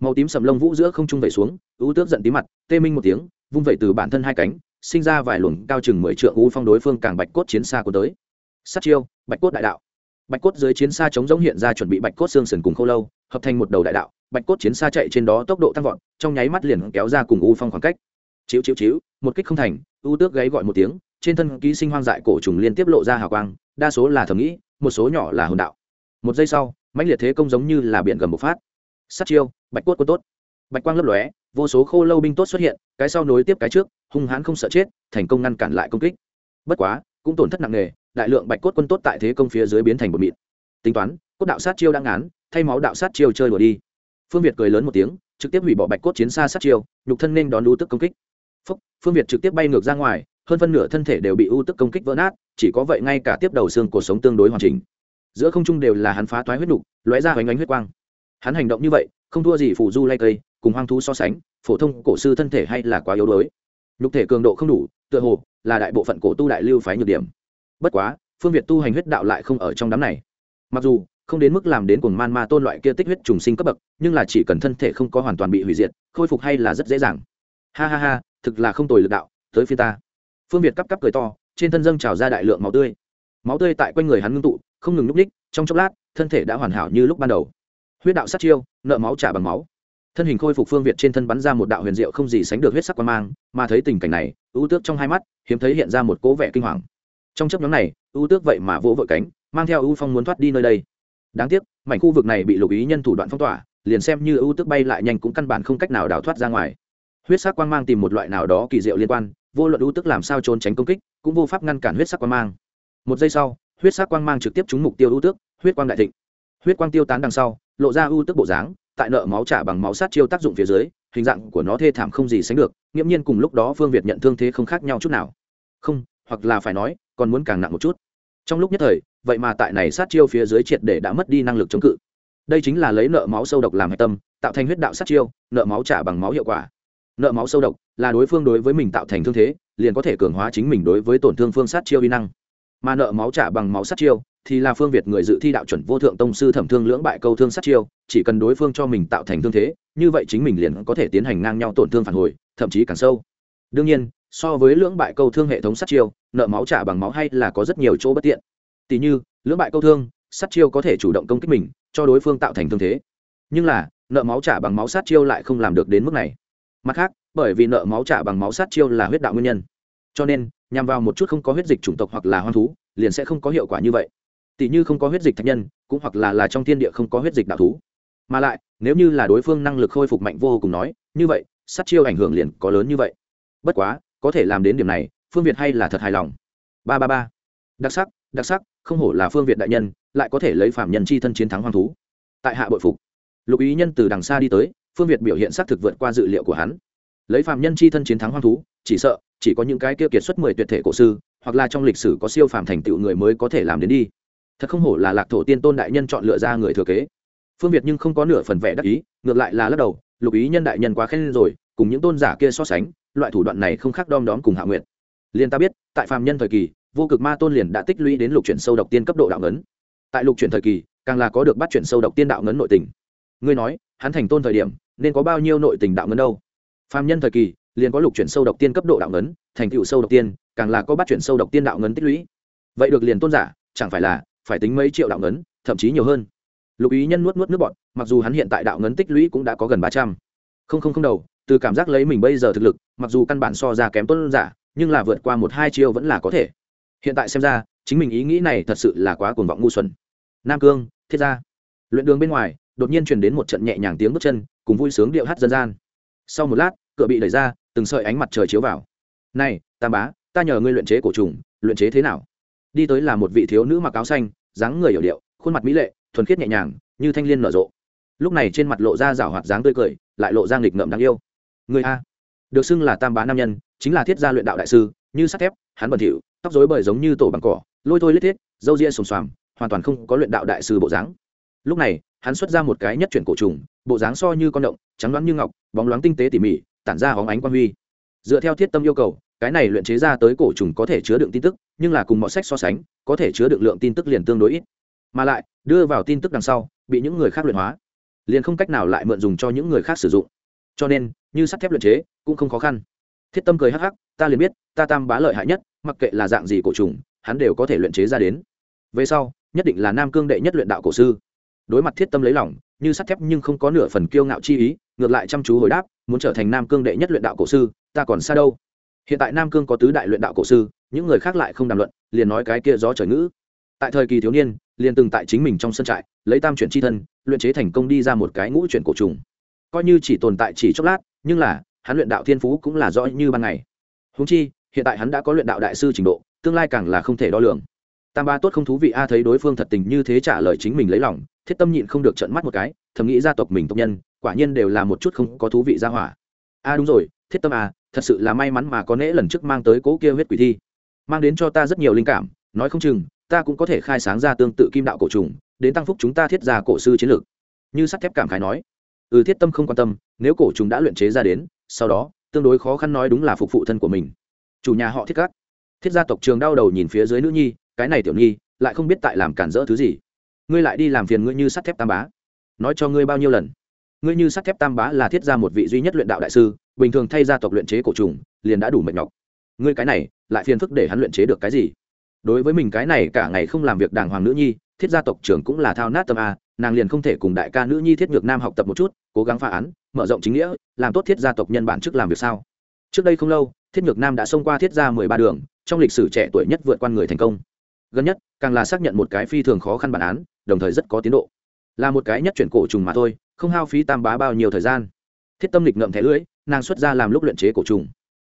Màu tím sầm lông vũ giữa không trung vẩy xuống ưu tước giận tí mặt, tê minh một tiếng, vung vẩy từ bản thân hai cánh, sinh ra vài luồng cao chừng mười trượng u phong đối phương càng bạch cốt chiến xa của tới. Sát chiêu, bạch cốt đại đạo bạch cốt dưới chiến xa chống giống hiện ra chuẩn bị bạch cốt xương sườn cùng khô lâu, hợp thành một đầu đại đạo, bạch cốt chiến xa chạy trên đó tốc độ tăng vọt, trong nháy mắt liền kéo ra cùng u phong khoảng cách. Chiếu chiếu chiếu một kích không thành, u tước gáy gọi một tiếng, trên thân ký sinh hoang dại cổ trùng liên tiếp lộ ra hào quang, đa số là thầm nghĩ, một số nhỏ là hồn đạo. Một giây sau, mãnh liệt thế công giống như là biển gầm một phát. Sát chiêu, bạch cốt quân tốt. Bạch quang lấp lóe, vô số khô lâu binh tốt xuất hiện, cái sau nối tiếp cái trước, hung hãn không sợ chết, thành công ngăn cản lại công kích. Bất quá, cũng tổn thất nặng nề đại lượng bạch cốt quân tốt tại thế công phía dưới biến thành một mịn. Tính toán cốt đạo sát chiêu đang ngán thay máu đạo sát chiêu chơi đùa đi. Phương việt cười lớn một tiếng trực tiếp hủy bỏ bạch cốt chiến xa sát chiêu nhục thân nên đón ưu tức công kích. Phúc, phương việt trực tiếp bay ngược ra ngoài hơn phân nửa thân thể đều bị ưu tức công kích vỡ nát chỉ có vậy ngay cả tiếp đầu xương cuộc sống tương đối hoàn chỉnh. Giữa không trung đều là hắn phá toái huyết nục lóe ra hoành ánh huyết quang. Hắn hành động như vậy không thua gì phủ du lay cây cùng hoang thú so sánh phổ thông cổ sư thân thể hay là quá yếu đuối. Nhục thể cường độ không đủ tựa hồ là đại bộ phận cổ tu đại lưu phái nhược điểm bất quá, phương việt tu hành huyết đạo lại không ở trong đám này. Mặc dù, không đến mức làm đến cuồng man ma tôn loại kia tích huyết trùng sinh cấp bậc, nhưng là chỉ cần thân thể không có hoàn toàn bị hủy diệt, khôi phục hay là rất dễ dàng. Ha ha ha, thực là không tồi lực đạo, tới phía ta. Phương việt cắp cắp cười to, trên thân dâng trào ra đại lượng máu tươi. Máu tươi tại quanh người hắn ngưng tụ, không ngừng núp ních trong chốc lát, thân thể đã hoàn hảo như lúc ban đầu. Huyết đạo sát chiêu, nợ máu trả bằng máu. Thân hình khôi phục phương việt trên thân bắn ra một đạo huyền diệu không gì sánh được huyết sắc quan mang, mà thấy tình cảnh này, ưu tước trong hai mắt, hiếm thấy hiện ra một cố vẻ kinh hoàng trong chấp nhóm này, ưu tước vậy mà vỗ vội cánh, mang theo ưu phong muốn thoát đi nơi đây. Đáng tiếc, mảnh khu vực này bị lục ý nhân thủ đoạn phong tỏa, liền xem như ưu tước bay lại nhanh cũng căn bản không cách nào đào thoát ra ngoài. Huyết sắc quang mang tìm một loại nào đó kỳ diệu liên quan, vô luận ưu tước làm sao trốn tránh công kích, cũng vô pháp ngăn cản huyết sắc quang mang. Một giây sau, huyết sắc quang mang trực tiếp trúng mục tiêu ưu tước, huyết quang đại thịnh. Huyết quang tiêu tán đằng sau, lộ ra ưu tước bộ dáng, tại nợ máu trả bằng máu sát chiêu tác dụng phía dưới, hình dạng của nó thê thảm không gì sánh được, nghiễm nhiên cùng lúc đó phương việt nhận thương thế không khác nhau chút nào. Không, hoặc là phải nói còn muốn càng nặng một chút. Trong lúc nhất thời, vậy mà tại này sát chiêu phía dưới triệt để đã mất đi năng lực chống cự. Đây chính là lấy nợ máu sâu độc làm hạch tâm, tạo thành huyết đạo sát chiêu, nợ máu trả bằng máu hiệu quả. Nợ máu sâu độc là đối phương đối với mình tạo thành thương thế, liền có thể cường hóa chính mình đối với tổn thương phương sát chiêu uy năng. Mà nợ máu trả bằng máu sát chiêu thì là phương việt người dự thi đạo chuẩn vô thượng tông sư thẩm thương lưỡng bại câu thương sát chiêu, chỉ cần đối phương cho mình tạo thành thương thế, như vậy chính mình liền có thể tiến hành ngang nhau tổn thương phản hồi, thậm chí càng sâu. Đương nhiên so với lưỡng bại câu thương hệ thống sát chiêu, nợ máu trả bằng máu hay là có rất nhiều chỗ bất tiện. Tỷ như, lưỡng bại câu thương, sát chiêu có thể chủ động công kích mình, cho đối phương tạo thành thương thế. Nhưng là, nợ máu trả bằng máu sát chiêu lại không làm được đến mức này. Mặt khác, bởi vì nợ máu trả bằng máu sát chiêu là huyết đạo nguyên nhân. Cho nên, nhằm vào một chút không có huyết dịch chủng tộc hoặc là hoang thú, liền sẽ không có hiệu quả như vậy. Tỷ như không có huyết dịch thạch nhân, cũng hoặc là là trong thiên địa không có huyết dịch đạo thú. Mà lại, nếu như là đối phương năng lực khôi phục mạnh vô cùng nói, như vậy, sát chiêu ảnh hưởng liền có lớn như vậy. Bất quá có thể làm đến điểm này, phương việt hay là thật hài lòng. Ba ba ba. Đặc sắc đặc sắc, không hổ là phương việt đại nhân, lại có thể lấy phạm nhân chi thân chiến thắng hoang thú. Tại hạ bội phục. Lục ý nhân từ đằng xa đi tới, phương việt biểu hiện xác thực vượt qua dự liệu của hắn. Lấy phạm nhân chi thân chiến thắng hoang thú, chỉ sợ, chỉ có những cái kia kiệt xuất mười tuyệt thể cổ sư, hoặc là trong lịch sử có siêu phàm thành tựu người mới có thể làm đến đi. Thật không hổ là lạc thổ tiên tôn đại nhân chọn lựa ra người thừa kế. Phương việt nhưng không có nửa phần vẻ đắc ý, ngược lại là lắc đầu, lục ý nhân đại nhân quá khen rồi, cùng những tôn giả kia so sánh loại thủ đoạn này không khác đom đóm cùng hạ nguyện liền ta biết, tại phàm nhân thời kỳ, vô cực ma tôn liền đã tích lũy đến lục chuyển sâu độc tiên cấp độ đạo ngấn. Tại lục chuyển thời kỳ, càng là có được bắt chuyển sâu độc tiên đạo ngấn nội tình. Ngươi nói, hắn thành tôn thời điểm, nên có bao nhiêu nội tình đạo ngấn đâu? Phàm nhân thời kỳ, liền có lục chuyển sâu độc tiên cấp độ đạo ngấn, thành tựu sâu độc tiên, càng là có bắt chuyển sâu độc tiên đạo ngấn tích lũy. Vậy được liền tôn giả, chẳng phải là phải tính mấy triệu đạo ngấn, thậm chí nhiều hơn. Lục ý nhân nuốt nuốt nước bọn mặc dù hắn hiện tại đạo ngấn tích lũy cũng đã có gần ba trăm. Không không không đầu từ cảm giác lấy mình bây giờ thực lực, mặc dù căn bản so ra kém tuân giả, nhưng là vượt qua một hai chiêu vẫn là có thể. Hiện tại xem ra, chính mình ý nghĩ này thật sự là quá cuồng vọng ngu xuẩn. Nam cương, thiết gia. Luyện đường bên ngoài, đột nhiên truyền đến một trận nhẹ nhàng tiếng bước chân, cùng vui sướng điệu hát dân gian. Sau một lát, cửa bị đẩy ra, từng sợi ánh mặt trời chiếu vào. Này tam bá, ta nhờ ngươi luyện chế cổ trùng, luyện chế thế nào? Đi tới là một vị thiếu nữ mặc áo xanh, dáng người hiểu điệu, khuôn mặt mỹ lệ, thuần khiết nhẹ nhàng, như thanh liên nở rộ. Lúc này trên mặt lộ ra rảo hoạt dáng tươi cười, lại lộ ra nghịch ngợm đáng yêu người a. Được xưng là tam bá nam nhân, chính là thiết gia luyện đạo đại sư, như sắt thép, hắn bẩn thỉu, tóc rối bời giống như tổ bằng cỏ, lôi thôi lết thiết dâu ria sồm xoàm, hoàn toàn không có luyện đạo đại sư bộ dáng. Lúc này, hắn xuất ra một cái nhất chuyển cổ trùng, bộ dáng so như con động, trắng loáng như ngọc, bóng loáng tinh tế tỉ mỉ, tản ra hóng ánh quan huy. Dựa theo thiết tâm yêu cầu, cái này luyện chế ra tới cổ trùng có thể chứa đựng tin tức, nhưng là cùng mọi sách so sánh, có thể chứa đựng lượng tin tức liền tương đối ít. Mà lại, đưa vào tin tức đằng sau, bị những người khác luyện hóa. Liền không cách nào lại mượn dùng cho những người khác sử dụng cho nên, như sắt thép luyện chế, cũng không khó khăn. Thiết tâm cười hắc hắc, ta liền biết, ta tam bá lợi hại nhất, mặc kệ là dạng gì cổ trùng, hắn đều có thể luyện chế ra đến. Về sau, nhất định là nam cương đệ nhất luyện đạo cổ sư. Đối mặt thiết tâm lấy lòng, như sắt thép nhưng không có nửa phần kiêu ngạo chi ý, ngược lại chăm chú hồi đáp, muốn trở thành nam cương đệ nhất luyện đạo cổ sư, ta còn xa đâu. Hiện tại nam cương có tứ đại luyện đạo cổ sư, những người khác lại không đàm luận, liền nói cái kia gió trời ngữ. Tại thời kỳ thiếu niên, liền từng tại chính mình trong sân trại, lấy tam chuyển c h i thân, luyện chế thành công đi ra một cái ngũ chuyển cổ trùng coi như chỉ tồn tại chỉ chốc lát, nhưng là, hắn luyện đạo thiên phú cũng là rõ như ban ngày. Húng chi, hiện tại hắn đã có luyện đạo đại sư trình độ, tương lai càng là không thể đo lường. Tam ba tốt không thú vị a, thấy đối phương thật tình như thế trả lời chính mình lấy lòng, thiết tâm nhịn không được trận mắt một cái, thầm nghĩ gia tộc mình tộc nhân, quả nhiên đều là một chút không có thú vị ra hỏa. A, đúng rồi, thiết tâm à thật sự là may mắn mà có nễ lần trước mang tới cỗ kia huyết quỷ thi. Mang đến cho ta rất nhiều linh cảm, nói không chừng, ta cũng có thể khai sáng ra tương tự kim đạo cổ trùng, đến tăng phúc chúng ta thiết ra cổ sư chiến lược. Như sắt thép cảm khái nói ừ thiết tâm không quan tâm nếu cổ trùng đã luyện chế ra đến sau đó tương đối khó khăn nói đúng là phục phụ thân của mình. Chủ nhà họ thiết cắt, thiết gia tộc trường đau đầu nhìn phía dưới nữ nhi cái này tiểu nhi lại không biết tại làm cản rỡ thứ gì. Ngươi lại đi làm phiền ngươi như sắt thép tam bá. Nói cho ngươi bao nhiêu lần. Ngươi như sắt thép tam bá là thiết gia một vị duy nhất luyện đạo đại sư bình thường thay gia tộc luyện chế cổ trùng liền đã đủ mệt nhọc. Ngươi cái này lại phiền phức để hắn luyện chế được cái gì? Đối với mình cái này cả ngày không làm việc đàng hoàng nữ nhi thiết gia tộc trưởng cũng là thao nát tâm a nàng liền không thể cùng đại ca nữ nhi thiết ngược nam học tập một chút cố gắng phá án, mở rộng chính nghĩa, làm tốt thiết gia tộc nhân bản chức làm việc sao? Trước đây không lâu, thiết ngược nam đã xông qua thiết gia mười ba đường, trong lịch sử trẻ tuổi nhất vượt qua người thành công. Gần nhất, càng là xác nhận một cái phi thường khó khăn bản án, đồng thời rất có tiến độ. Là một cái nhất chuyển cổ trùng mà thôi, không hao phí tam bá bao nhiêu thời gian. Thiết tâm lịch ngậm thẻ lưỡi, nàng xuất ra làm lúc luyện chế cổ trùng.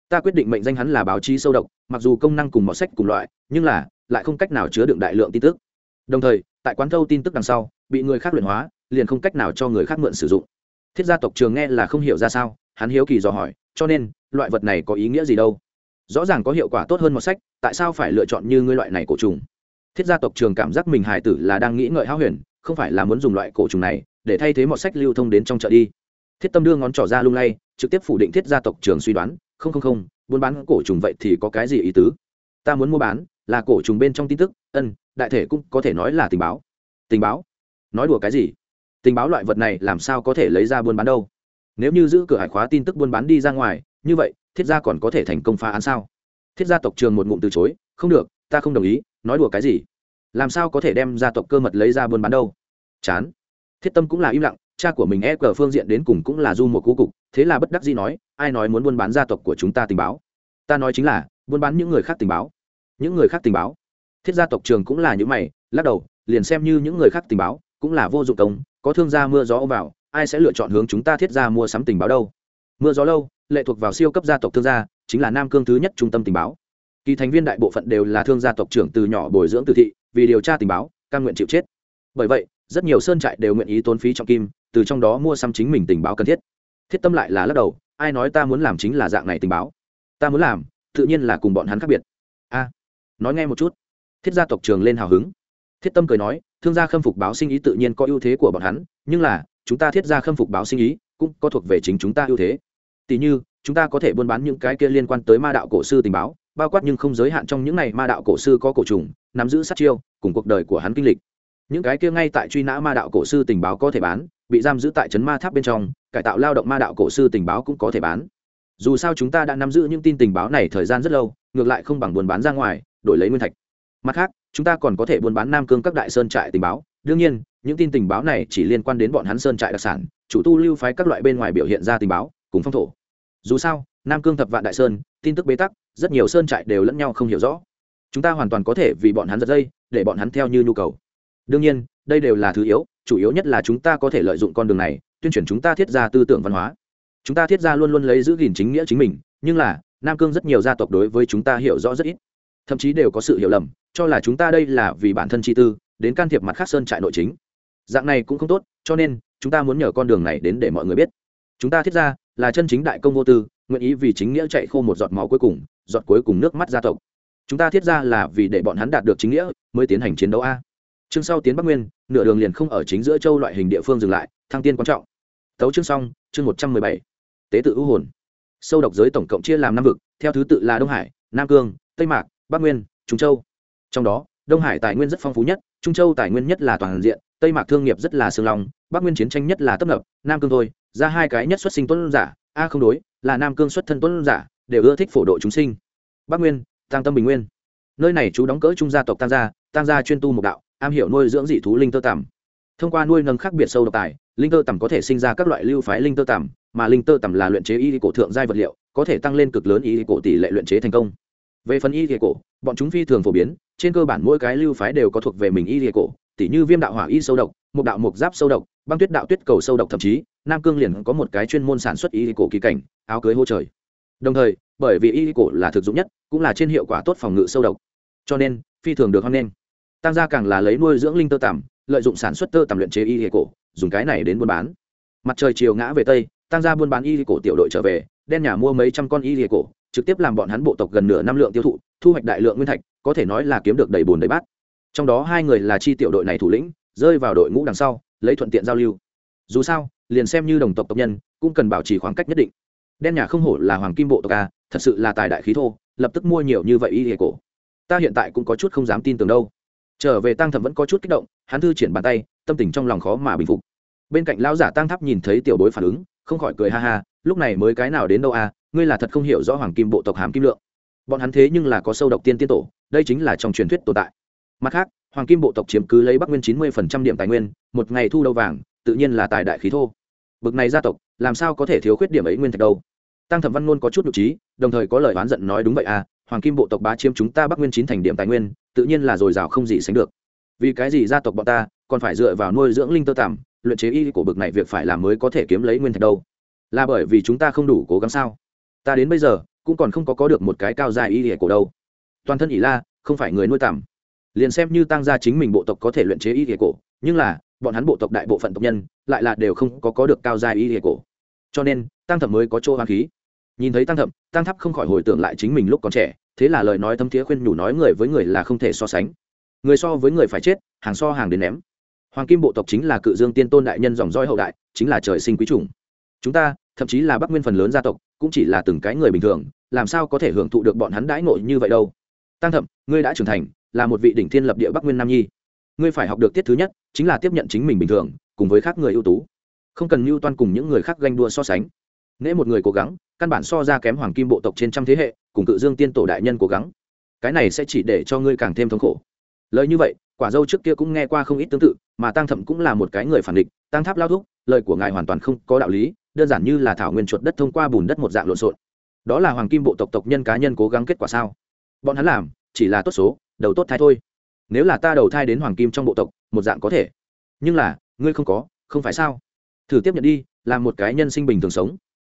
Ta quyết định mệnh danh hắn là báo chí sâu độc, mặc dù công năng cùng mọt sách cùng loại, nhưng là, lại không cách nào chứa đựng đại lượng tin tức. Đồng thời, tại quán thâu tin tức đằng sau, bị người khác luyện hóa, liền không cách nào cho người khác mượn sử dụng thiết gia tộc trường nghe là không hiểu ra sao, hắn hiếu kỳ dò hỏi, cho nên, loại vật này có ý nghĩa gì đâu? Rõ ràng có hiệu quả tốt hơn một sách, tại sao phải lựa chọn như ngươi loại này cổ trùng? Thiết gia tộc trường cảm giác mình hài tử là đang nghĩ ngợi háo huyền, không phải là muốn dùng loại cổ trùng này, để thay thế một sách lưu thông đến trong chợ đi. Thiết tâm đưa ngón trỏ ra lung lay, trực tiếp phủ định thiết gia tộc trường suy đoán, không không không, buôn bán cổ trùng vậy thì có cái gì ý tứ? Ta muốn mua bán, là cổ trùng bên trong tin tức, ân, đại thể cũng có thể nói là tình báo. Tình báo? Nói đùa cái gì? Tình báo loại vật này làm sao có thể lấy ra buôn bán đâu? Nếu như giữ cửa hải khóa tin tức buôn bán đi ra ngoài, như vậy, thiết gia còn có thể thành công phá án sao? Thiết gia tộc trường một ngụm từ chối, không được, ta không đồng ý, nói đùa cái gì? Làm sao có thể đem gia tộc cơ mật lấy ra buôn bán đâu? Chán. Thiết tâm cũng là im lặng, cha của mình e cờ phương diện đến cùng cũng là du một cú cục, thế là bất đắc dĩ nói, ai nói muốn buôn bán gia tộc của chúng ta tình báo? Ta nói chính là, buôn bán những người khác tình báo. Những người khác tình báo? Thiết gia tộc trường cũng là những mày, lắc đầu, liền xem như những người khác tình báo, cũng là vô dụng công có thương gia mưa gió ôm vào, ai sẽ lựa chọn hướng chúng ta thiết ra mua sắm tình báo đâu? Mưa gió lâu, lệ thuộc vào siêu cấp gia tộc thương gia, chính là nam cương thứ nhất trung tâm tình báo. Kỳ thành viên đại bộ phận đều là thương gia tộc trưởng từ nhỏ bồi dưỡng từ thị, vì điều tra tình báo căn nguyện chịu chết. Bởi vậy, rất nhiều sơn trại đều nguyện ý tốn phí trọng kim, từ trong đó mua xăm chính mình tình báo cần thiết. Thiết tâm lại là lắc đầu, ai nói ta muốn làm chính là dạng này tình báo? Ta muốn làm, tự nhiên là cùng bọn hắn khác biệt. A, nói nghe một chút. Thiết gia tộc trường lên hào hứng. Thiết tâm cười nói thương gia khâm phục báo sinh ý tự nhiên có ưu thế của bọn hắn, nhưng là, chúng ta thiết gia khâm phục báo sinh ý cũng có thuộc về chính chúng ta ưu thế. Tỷ như, chúng ta có thể buôn bán những cái kia liên quan tới ma đạo cổ sư tình báo, bao quát nhưng không giới hạn trong những này ma đạo cổ sư có cổ trùng, nắm giữ sát chiêu, cùng cuộc đời của hắn kinh lịch. Những cái kia ngay tại truy nã ma đạo cổ sư tình báo có thể bán, bị giam giữ tại trấn ma tháp bên trong, cải tạo lao động ma đạo cổ sư tình báo cũng có thể bán. Dù sao chúng ta đã nắm giữ những tin tình báo này thời gian rất lâu, ngược lại không bằng buôn bán ra ngoài, đổi lấy nguyên thạch mặt khác, chúng ta còn có thể buôn bán nam cương các đại sơn trại tình báo. Đương nhiên, những tin tình báo này chỉ liên quan đến bọn hắn sơn trại đặc sản, chủ tu lưu phái các loại bên ngoài biểu hiện ra tình báo, cùng phong thổ. Dù sao, nam cương thập vạn đại sơn, tin tức bế tắc, rất nhiều sơn trại đều lẫn nhau không hiểu rõ. Chúng ta hoàn toàn có thể vì bọn hắn giật dây, để bọn hắn theo như nhu cầu. Đương nhiên, đây đều là thứ yếu, chủ yếu nhất là chúng ta có thể lợi dụng con đường này, tuyên truyền chúng ta thiết ra tư tưởng văn hóa. Chúng ta thiết ra luôn luôn lấy giữ gìn chính nghĩa chính mình, nhưng là, nam cương rất nhiều gia tộc đối với chúng ta hiểu rõ rất ít thậm chí đều có sự hiểu lầm, cho là chúng ta đây là vì bản thân chi tư, đến can thiệp mặt khác sơn trại nội chính. Dạng này cũng không tốt, cho nên, chúng ta muốn nhờ con đường này đến để mọi người biết. Chúng ta thiết ra là chân chính đại công vô tư, nguyện ý vì chính nghĩa chạy khô một giọt máu cuối cùng, giọt cuối cùng nước mắt gia tộc. Chúng ta thiết ra là vì để bọn hắn đạt được chính nghĩa, mới tiến hành chiến đấu a. Chương sau tiến bắc nguyên, nửa đường liền không ở chính giữa châu loại hình địa phương dừng lại, thăng tiên quan trọng. Tấu chương xong, chương một trăm mười bảy. Tế tự ưu hồn. Sâu độc giới tổng cộng chia làm năm vực, theo thứ tự là đông hải, nam cương, tây mạc bắc nguyên trung châu trong đó đông hải tài nguyên rất phong phú nhất trung châu tài nguyên nhất là toàn diện tây mạc thương nghiệp rất là sương long bắc nguyên chiến tranh nhất là tấp nập nam cương thôi ra hai cái nhất xuất sinh tuấn giả a không đối là nam cương xuất thân tuấn giả đều ưa thích phổ độ chúng sinh bắc nguyên tăng tâm bình nguyên nơi này chú đóng cỡ trung gia tộc tăng gia tăng gia chuyên tu một đạo am hiểu nuôi dưỡng dị thú linh tơ tằm thông qua nuôi nâng khác biệt sâu độc tài linh tơ tằm có thể sinh ra các loại lưu phái linh tơ tằm mà linh tơ tằm là luyện chế y cổ thượng giai vật liệu có thể tăng lên cực lớn y cổ tỷ lệ luyện chế thành công về phần y cổ, bọn chúng phi thường phổ biến, trên cơ bản mỗi cái lưu phái đều có thuộc về mình y cổ tỷ như viêm đạo hỏa y sâu độc một đạo mục giáp sâu độc, băng tuyết đạo tuyết cầu sâu độc thậm chí, nam cương liền có một cái chuyên môn sản xuất y cổ kỳ cảnh, áo cưới hô trời. Đồng thời, bởi vì y cổ là thực dụng nhất, cũng là trên hiệu quả tốt phòng ngự sâu độc. Cho nên, phi thường được hoan nghênh. Tăng gia càng là lấy nuôi dưỡng linh tơ tằm, lợi dụng sản xuất tơ tằm luyện chế y cổ, dùng cái này đến buôn bán. Mặt trời chiều ngã về tây, tăng gia buôn bán y cổ tiểu đội trở về, đen nhà mua mấy trăm con y cổ trực tiếp làm bọn hắn bộ tộc gần nửa năm lượng tiêu thụ, thu hoạch đại lượng nguyên thạch, có thể nói là kiếm được đầy bùn đầy bát. Trong đó hai người là chi tiểu đội này thủ lĩnh, rơi vào đội ngũ đằng sau, lấy thuận tiện giao lưu. Dù sao, liền xem như đồng tộc tộc nhân, cũng cần bảo trì khoảng cách nhất định. Đen nhà không hổ là hoàng kim bộ tộc a, thật sự là tài đại khí thô, lập tức mua nhiều như vậy y hệ cổ. Ta hiện tại cũng có chút không dám tin tưởng đâu. Trở về tăng thẩm vẫn có chút kích động, hắn thư triển bàn tay, tâm tình trong lòng khó mà bình phục. Bên cạnh lão giả tăng tháp nhìn thấy tiểu bối phản ứng, không khỏi cười ha ha, lúc này mới cái nào đến đâu a ngươi là thật không hiểu rõ hoàng kim bộ tộc hàm kim lượng. Bọn hắn thế nhưng là có sâu độc tiên tiên tổ, đây chính là trong truyền thuyết tồn tại. Mặt khác, hoàng kim bộ tộc chiếm cứ lấy bắc nguyên chín mươi điểm tài nguyên, một ngày thu đâu vàng, tự nhiên là tài đại khí thô. Bực này gia tộc, làm sao có thể thiếu khuyết điểm ấy nguyên thạch đâu? Tăng thẩm văn ngôn có chút nhục trí, đồng thời có lời oán giận nói đúng vậy à hoàng kim bộ tộc bá chiếm chúng ta bắc nguyên chín thành điểm tài nguyên, tự nhiên là dồi dào không gì sánh được. Vì cái gì gia tộc bọn ta còn phải dựa vào nuôi dưỡng linh tơ tằm, luyện chế y của bực này việc phải làm mới có thể kiếm lấy nguyên thạch đâu? Là bởi vì chúng ta không đủ cố gắng sao? Ta đến bây giờ, cũng còn không có có được một cái cao dài y của đâu. Toàn thân ỷ la, không phải người nuôi tằm. Liền xem như tăng gia chính mình bộ tộc có thể luyện chế y hệ cổ, nhưng là, bọn hắn bộ tộc đại bộ phận tộc nhân, lại là đều không có có được cao dài y hệ cổ. Cho nên, tăng thẩm mới có chỗ hoa khí. Nhìn thấy tăng thẩm, tăng thắp không khỏi hồi tưởng lại chính mình lúc còn trẻ, thế là lời nói thâm thiế khuyên nhủ nói người với người là không thể so sánh. Người so với người phải chết, hàng so hàng đến ném. Hoàng kim bộ tộc chính là cự dương tiên tôn đại nhân dòng roi hậu đại, chính là trời sinh quý chủng. Chúng ta, thậm chí là bắc nguyên phần lớn gia tộc cũng chỉ là từng cái người bình thường, làm sao có thể hưởng thụ được bọn hắn đãi ngộ như vậy đâu. Tăng thậm, ngươi đã trưởng thành, là một vị đỉnh thiên lập địa bắc nguyên nam nhi. Ngươi phải học được tiết thứ nhất, chính là tiếp nhận chính mình bình thường, cùng với khác người ưu tú. Không cần mưu toan cùng những người khác ganh đua so sánh. Nễ một người cố gắng, căn bản so ra kém hoàng kim bộ tộc trên trăm thế hệ, cùng cự dương tiên tổ đại nhân cố gắng. Cái này sẽ chỉ để cho ngươi càng thêm thống khổ. Lời như vậy, quả dâu trước kia cũng nghe qua không ít tương tự, mà tăng thậm cũng là một cái người phản địch, tăng tháp lao thúc, lời của ngài hoàn toàn không có đạo lý đơn giản như là thảo nguyên chuột đất thông qua bùn đất một dạng lộn xộn. Đó là hoàng kim bộ tộc tộc nhân cá nhân cố gắng kết quả sao? Bọn hắn làm, chỉ là tốt số, đầu tốt thai thôi. Nếu là ta đầu thai đến hoàng kim trong bộ tộc, một dạng có thể. Nhưng là, ngươi không có, không phải sao? Thử tiếp nhận đi, làm một cái nhân sinh bình thường sống.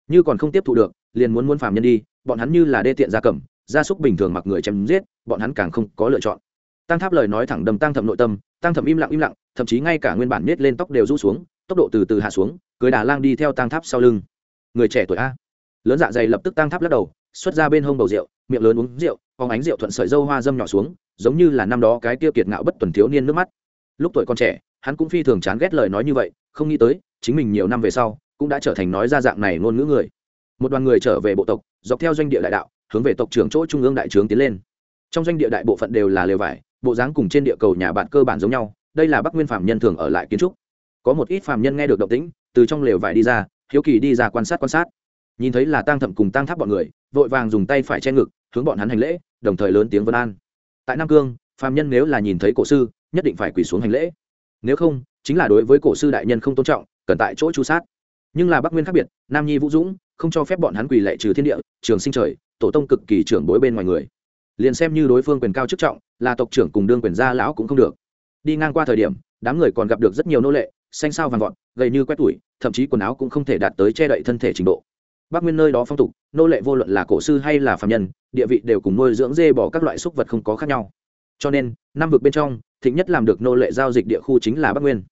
Như còn không tiếp thụ được, liền muốn muốn phàm nhân đi, bọn hắn như là đê tiện gia cầm, gia súc bình thường mặc người chém giết, bọn hắn càng không có lựa chọn. Tăng tháp lời nói thẳng đầm tăng thầm nội tâm, tăng thầm im lặng im lặng, thậm chí ngay cả nguyên bản nết lên tóc đều rũ xuống, tốc độ từ từ hạ xuống cưới đà lang đi theo tăng tháp sau lưng. Người trẻ tuổi a. Lớn dạ dày lập tức tăng tháp lắc đầu, xuất ra bên hông bầu rượu, miệng lớn uống rượu, phóng ánh rượu thuận sợi dâu hoa dâm nhỏ xuống, giống như là năm đó cái tiêu kiệt ngạo bất tuần thiếu niên nước mắt. Lúc tuổi còn trẻ, hắn cũng phi thường chán ghét lời nói như vậy, không nghĩ tới, chính mình nhiều năm về sau, cũng đã trở thành nói ra dạng này ngôn ngữ người. Một đoàn người trở về bộ tộc, dọc theo doanh địa đại đạo, hướng về tộc trưởng chỗ trung ương đại trướng tiến lên. Trong doanh địa đại bộ phận đều là lều vải, bộ dáng cùng trên địa cầu nhà bạn cơ bản giống nhau, đây là bắc nguyên phạm nhân thường ở lại kiến trúc. Có một ít phạm nhân nghe được động tĩnh từ trong lều vải đi ra, hiếu kỳ đi ra quan sát quan sát. Nhìn thấy là tang thậm cùng tang tháp bọn người, vội vàng dùng tay phải che ngực, hướng bọn hắn hành lễ, đồng thời lớn tiếng vân an. Tại nam cương phạm nhân nếu là nhìn thấy cổ sư, nhất định phải quỳ xuống hành lễ. Nếu không, chính là đối với cổ sư đại nhân không tôn trọng, cần tại chỗ chu sát. Nhưng là bắc nguyên khác biệt, nam nhi vũ dũng không cho phép bọn hắn quỳ lệ trừ thiên địa, trường sinh trời, tổ tông cực kỳ trưởng bối bên ngoài người. Liền xem như đối phương quyền cao chức trọng, là tộc trưởng cùng đương quyền gia lão cũng không được. Đi ngang qua thời điểm, đám người còn gặp được rất nhiều nô lệ xanh sao vàng vọt, gầy như quét tuổi thậm chí quần áo cũng không thể đạt tới che đậy thân thể trình độ. Bắc nguyên nơi đó phong tục, nô lệ vô luận là cổ sư hay là phạm nhân, địa vị đều cùng nuôi dưỡng dê bỏ các loại súc vật không có khác nhau. Cho nên, năm vực bên trong, thịnh nhất làm được nô lệ giao dịch địa khu chính là bắc nguyên.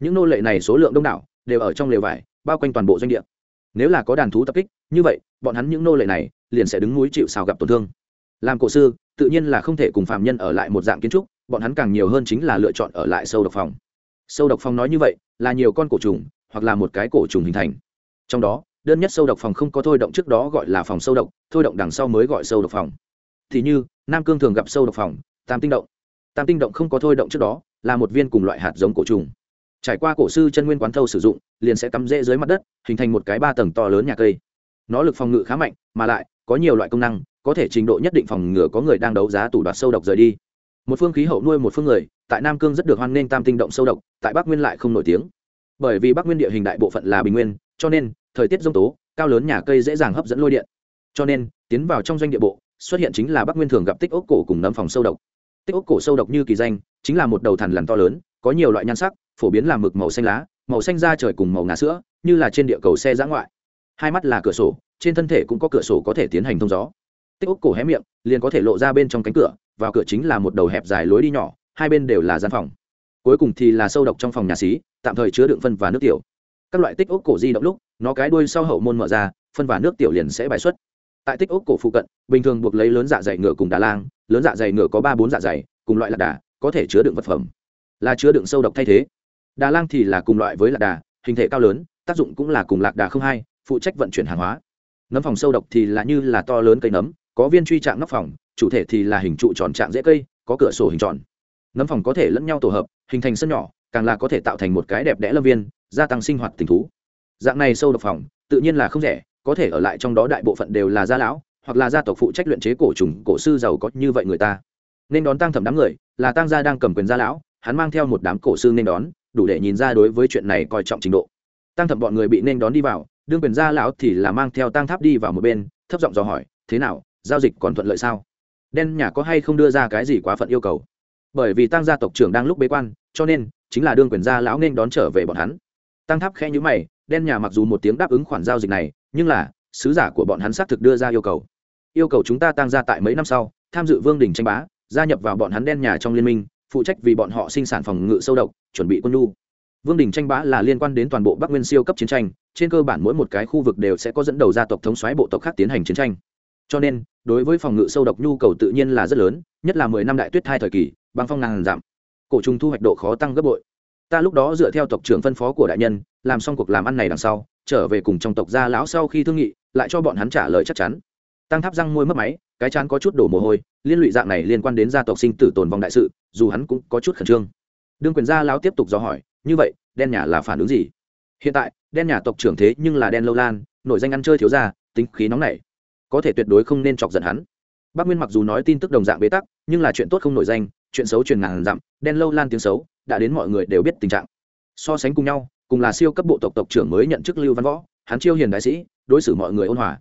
Những nô lệ này số lượng đông đảo, đều ở trong lều vải, bao quanh toàn bộ doanh địa. Nếu là có đàn thú tập kích, như vậy, bọn hắn những nô lệ này liền sẽ đứng núi chịu xào gặp tổn thương. Làm cổ sư, tự nhiên là không thể cùng phạm nhân ở lại một dạng kiến trúc, bọn hắn càng nhiều hơn chính là lựa chọn ở lại sâu độc phòng sâu độc phòng nói như vậy, là nhiều con cổ trùng, hoặc là một cái cổ trùng hình thành. Trong đó, đơn nhất sâu độc phòng không có thôi động trước đó gọi là phòng sâu độc, thôi động đằng sau mới gọi sâu độc phòng thì như, nam cương thường gặp sâu độc phòng tam tinh động. Tam tinh động không có thôi động trước đó, là một viên cùng loại hạt giống cổ trùng. Trải qua cổ sư chân nguyên quán thâu sử dụng, liền sẽ cắm rễ dưới mặt đất, hình thành một cái ba tầng to lớn nhà cây. Nó lực phòng ngự khá mạnh, mà lại, có nhiều loại công năng, có thể trình độ nhất định phòng ngừa có người đang đấu giá tủ đoạt sâu độc rời đi. Một phương khí hậu nuôi một phương người tại nam cương rất được hoan nghênh tam tinh động sâu độc, tại bắc nguyên lại không nổi tiếng. Bởi vì bắc nguyên địa hình đại bộ phận là bình nguyên, cho nên, thời tiết dông tố, cao lớn nhà cây dễ dàng hấp dẫn lôi điện. Cho nên, tiến vào trong doanh địa bộ, xuất hiện chính là bắc nguyên thường gặp tích ốc cổ cùng nấm phòng sâu độc. Tích ốc cổ sâu độc như kỳ danh, chính là một đầu thằn lằn to lớn, có nhiều loại nhan sắc, phổ biến là mực màu xanh lá, màu xanh da trời cùng màu ngà sữa, như là trên địa cầu xe giã ngoại. Hai mắt là cửa sổ, trên thân thể cũng có cửa sổ có thể tiến hành thông gió. Tích ốc cổ hé miệng, liền có thể lộ ra bên trong cánh cửa, vào cửa chính là một đầu hẹp dài lối đi nhỏ hai bên đều là gian phòng. Cuối cùng thì là sâu độc trong phòng nhà xí, tạm thời chứa đựng phân và nước tiểu. Các loại tích ốc cổ di động lúc, nó cái đuôi sau hậu môn mở ra, phân và nước tiểu liền sẽ bài xuất. Tại tích ốc cổ phụ cận, bình thường buộc lấy lớn dạ dày ngựa cùng đà lang, lớn dạ dày ngựa có ba bốn dạ dày, cùng loại lạc đà, có thể chứa đựng vật phẩm. Là chứa đựng sâu độc thay thế. Đà lang thì là cùng loại với lạc đà, hình thể cao lớn, tác dụng cũng là cùng lạc đà không hai, phụ trách vận chuyển hàng hóa. Nấm phòng sâu độc thì là như là to lớn cây nấm, có viên truy trạng nóc phòng, chủ thể thì là hình trụ tròn trạng dễ cây, có cửa sổ hình tròn nấm phòng có thể lẫn nhau tổ hợp, hình thành sân nhỏ, càng là có thể tạo thành một cái đẹp đẽ lâm viên, gia tăng sinh hoạt tình thú. Dạng này sâu độc phòng, tự nhiên là không rẻ, có thể ở lại trong đó đại bộ phận đều là gia lão, hoặc là gia tộc phụ trách luyện chế cổ trùng, cổ sư giàu có như vậy người ta. Nên đón tăng thẩm đám người, là tăng gia đang cầm quyền gia lão, hắn mang theo một đám cổ sư nên đón, đủ để nhìn ra đối với chuyện này coi trọng trình độ. Tăng thẩm bọn người bị nên đón đi vào, đương quyền gia lão thì là mang theo tăng tháp đi vào một bên, thấp giọng dò hỏi, thế nào, giao dịch còn thuận lợi sao? Đen nhà có hay không đưa ra cái gì quá phận yêu cầu? Bởi vì tăng gia tộc trưởng đang lúc bế quan, cho nên chính là đương quyền gia lão nên đón trở về bọn hắn. Tăng tháp khẽ nhữ mày, đen nhà mặc dù một tiếng đáp ứng khoản giao dịch này, nhưng là, sứ giả của bọn hắn xác thực đưa ra yêu cầu. Yêu cầu chúng ta tăng gia tại mấy năm sau, tham dự vương đình tranh bá, gia nhập vào bọn hắn đen nhà trong liên minh, phụ trách vì bọn họ sinh sản phòng ngự sâu độc, chuẩn bị quân nhu. Vương đình tranh bá là liên quan đến toàn bộ bắc nguyên siêu cấp chiến tranh, trên cơ bản mỗi một cái khu vực đều sẽ có dẫn đầu gia tộc thống xoáy bộ tộc khác tiến hành chiến tranh. Cho nên, đối với phòng ngự sâu độc nhu cầu tự nhiên là rất lớn, nhất là mười năm đại tuyết thai thời kỳ băng phong ngàn giảm cổ trùng thu hoạch độ khó tăng gấp bội. Ta lúc đó dựa theo tộc trưởng phân phó của đại nhân làm xong cuộc làm ăn này đằng sau trở về cùng trong tộc gia lão sau khi thương nghị lại cho bọn hắn trả lời chắc chắn. Tăng tháp răng môi mất máy cái chán có chút đổ mồ hôi liên lụy dạng này liên quan đến gia tộc sinh tử tồn vong đại sự dù hắn cũng có chút khẩn trương. Đương quyền gia lão tiếp tục dò hỏi như vậy đen nhà là phản ứng gì? Hiện tại đen nhà tộc trưởng thế nhưng là đen lâu lan nổi danh ăn chơi thiếu gia, tính khí nóng nảy có thể tuyệt đối không nên chọc giận hắn. Bác nguyên mặc dù nói tin tức đồng dạng bế tắc nhưng là chuyện tốt không nổi danh chuyện xấu truyền ngàn dặm, đen lâu lan tiếng xấu, đã đến mọi người đều biết tình trạng. So sánh cùng nhau, cùng là siêu cấp bộ tộc tộc trưởng mới nhận chức lưu văn võ, hắn chiêu hiền đại sĩ, đối xử mọi người ôn hòa.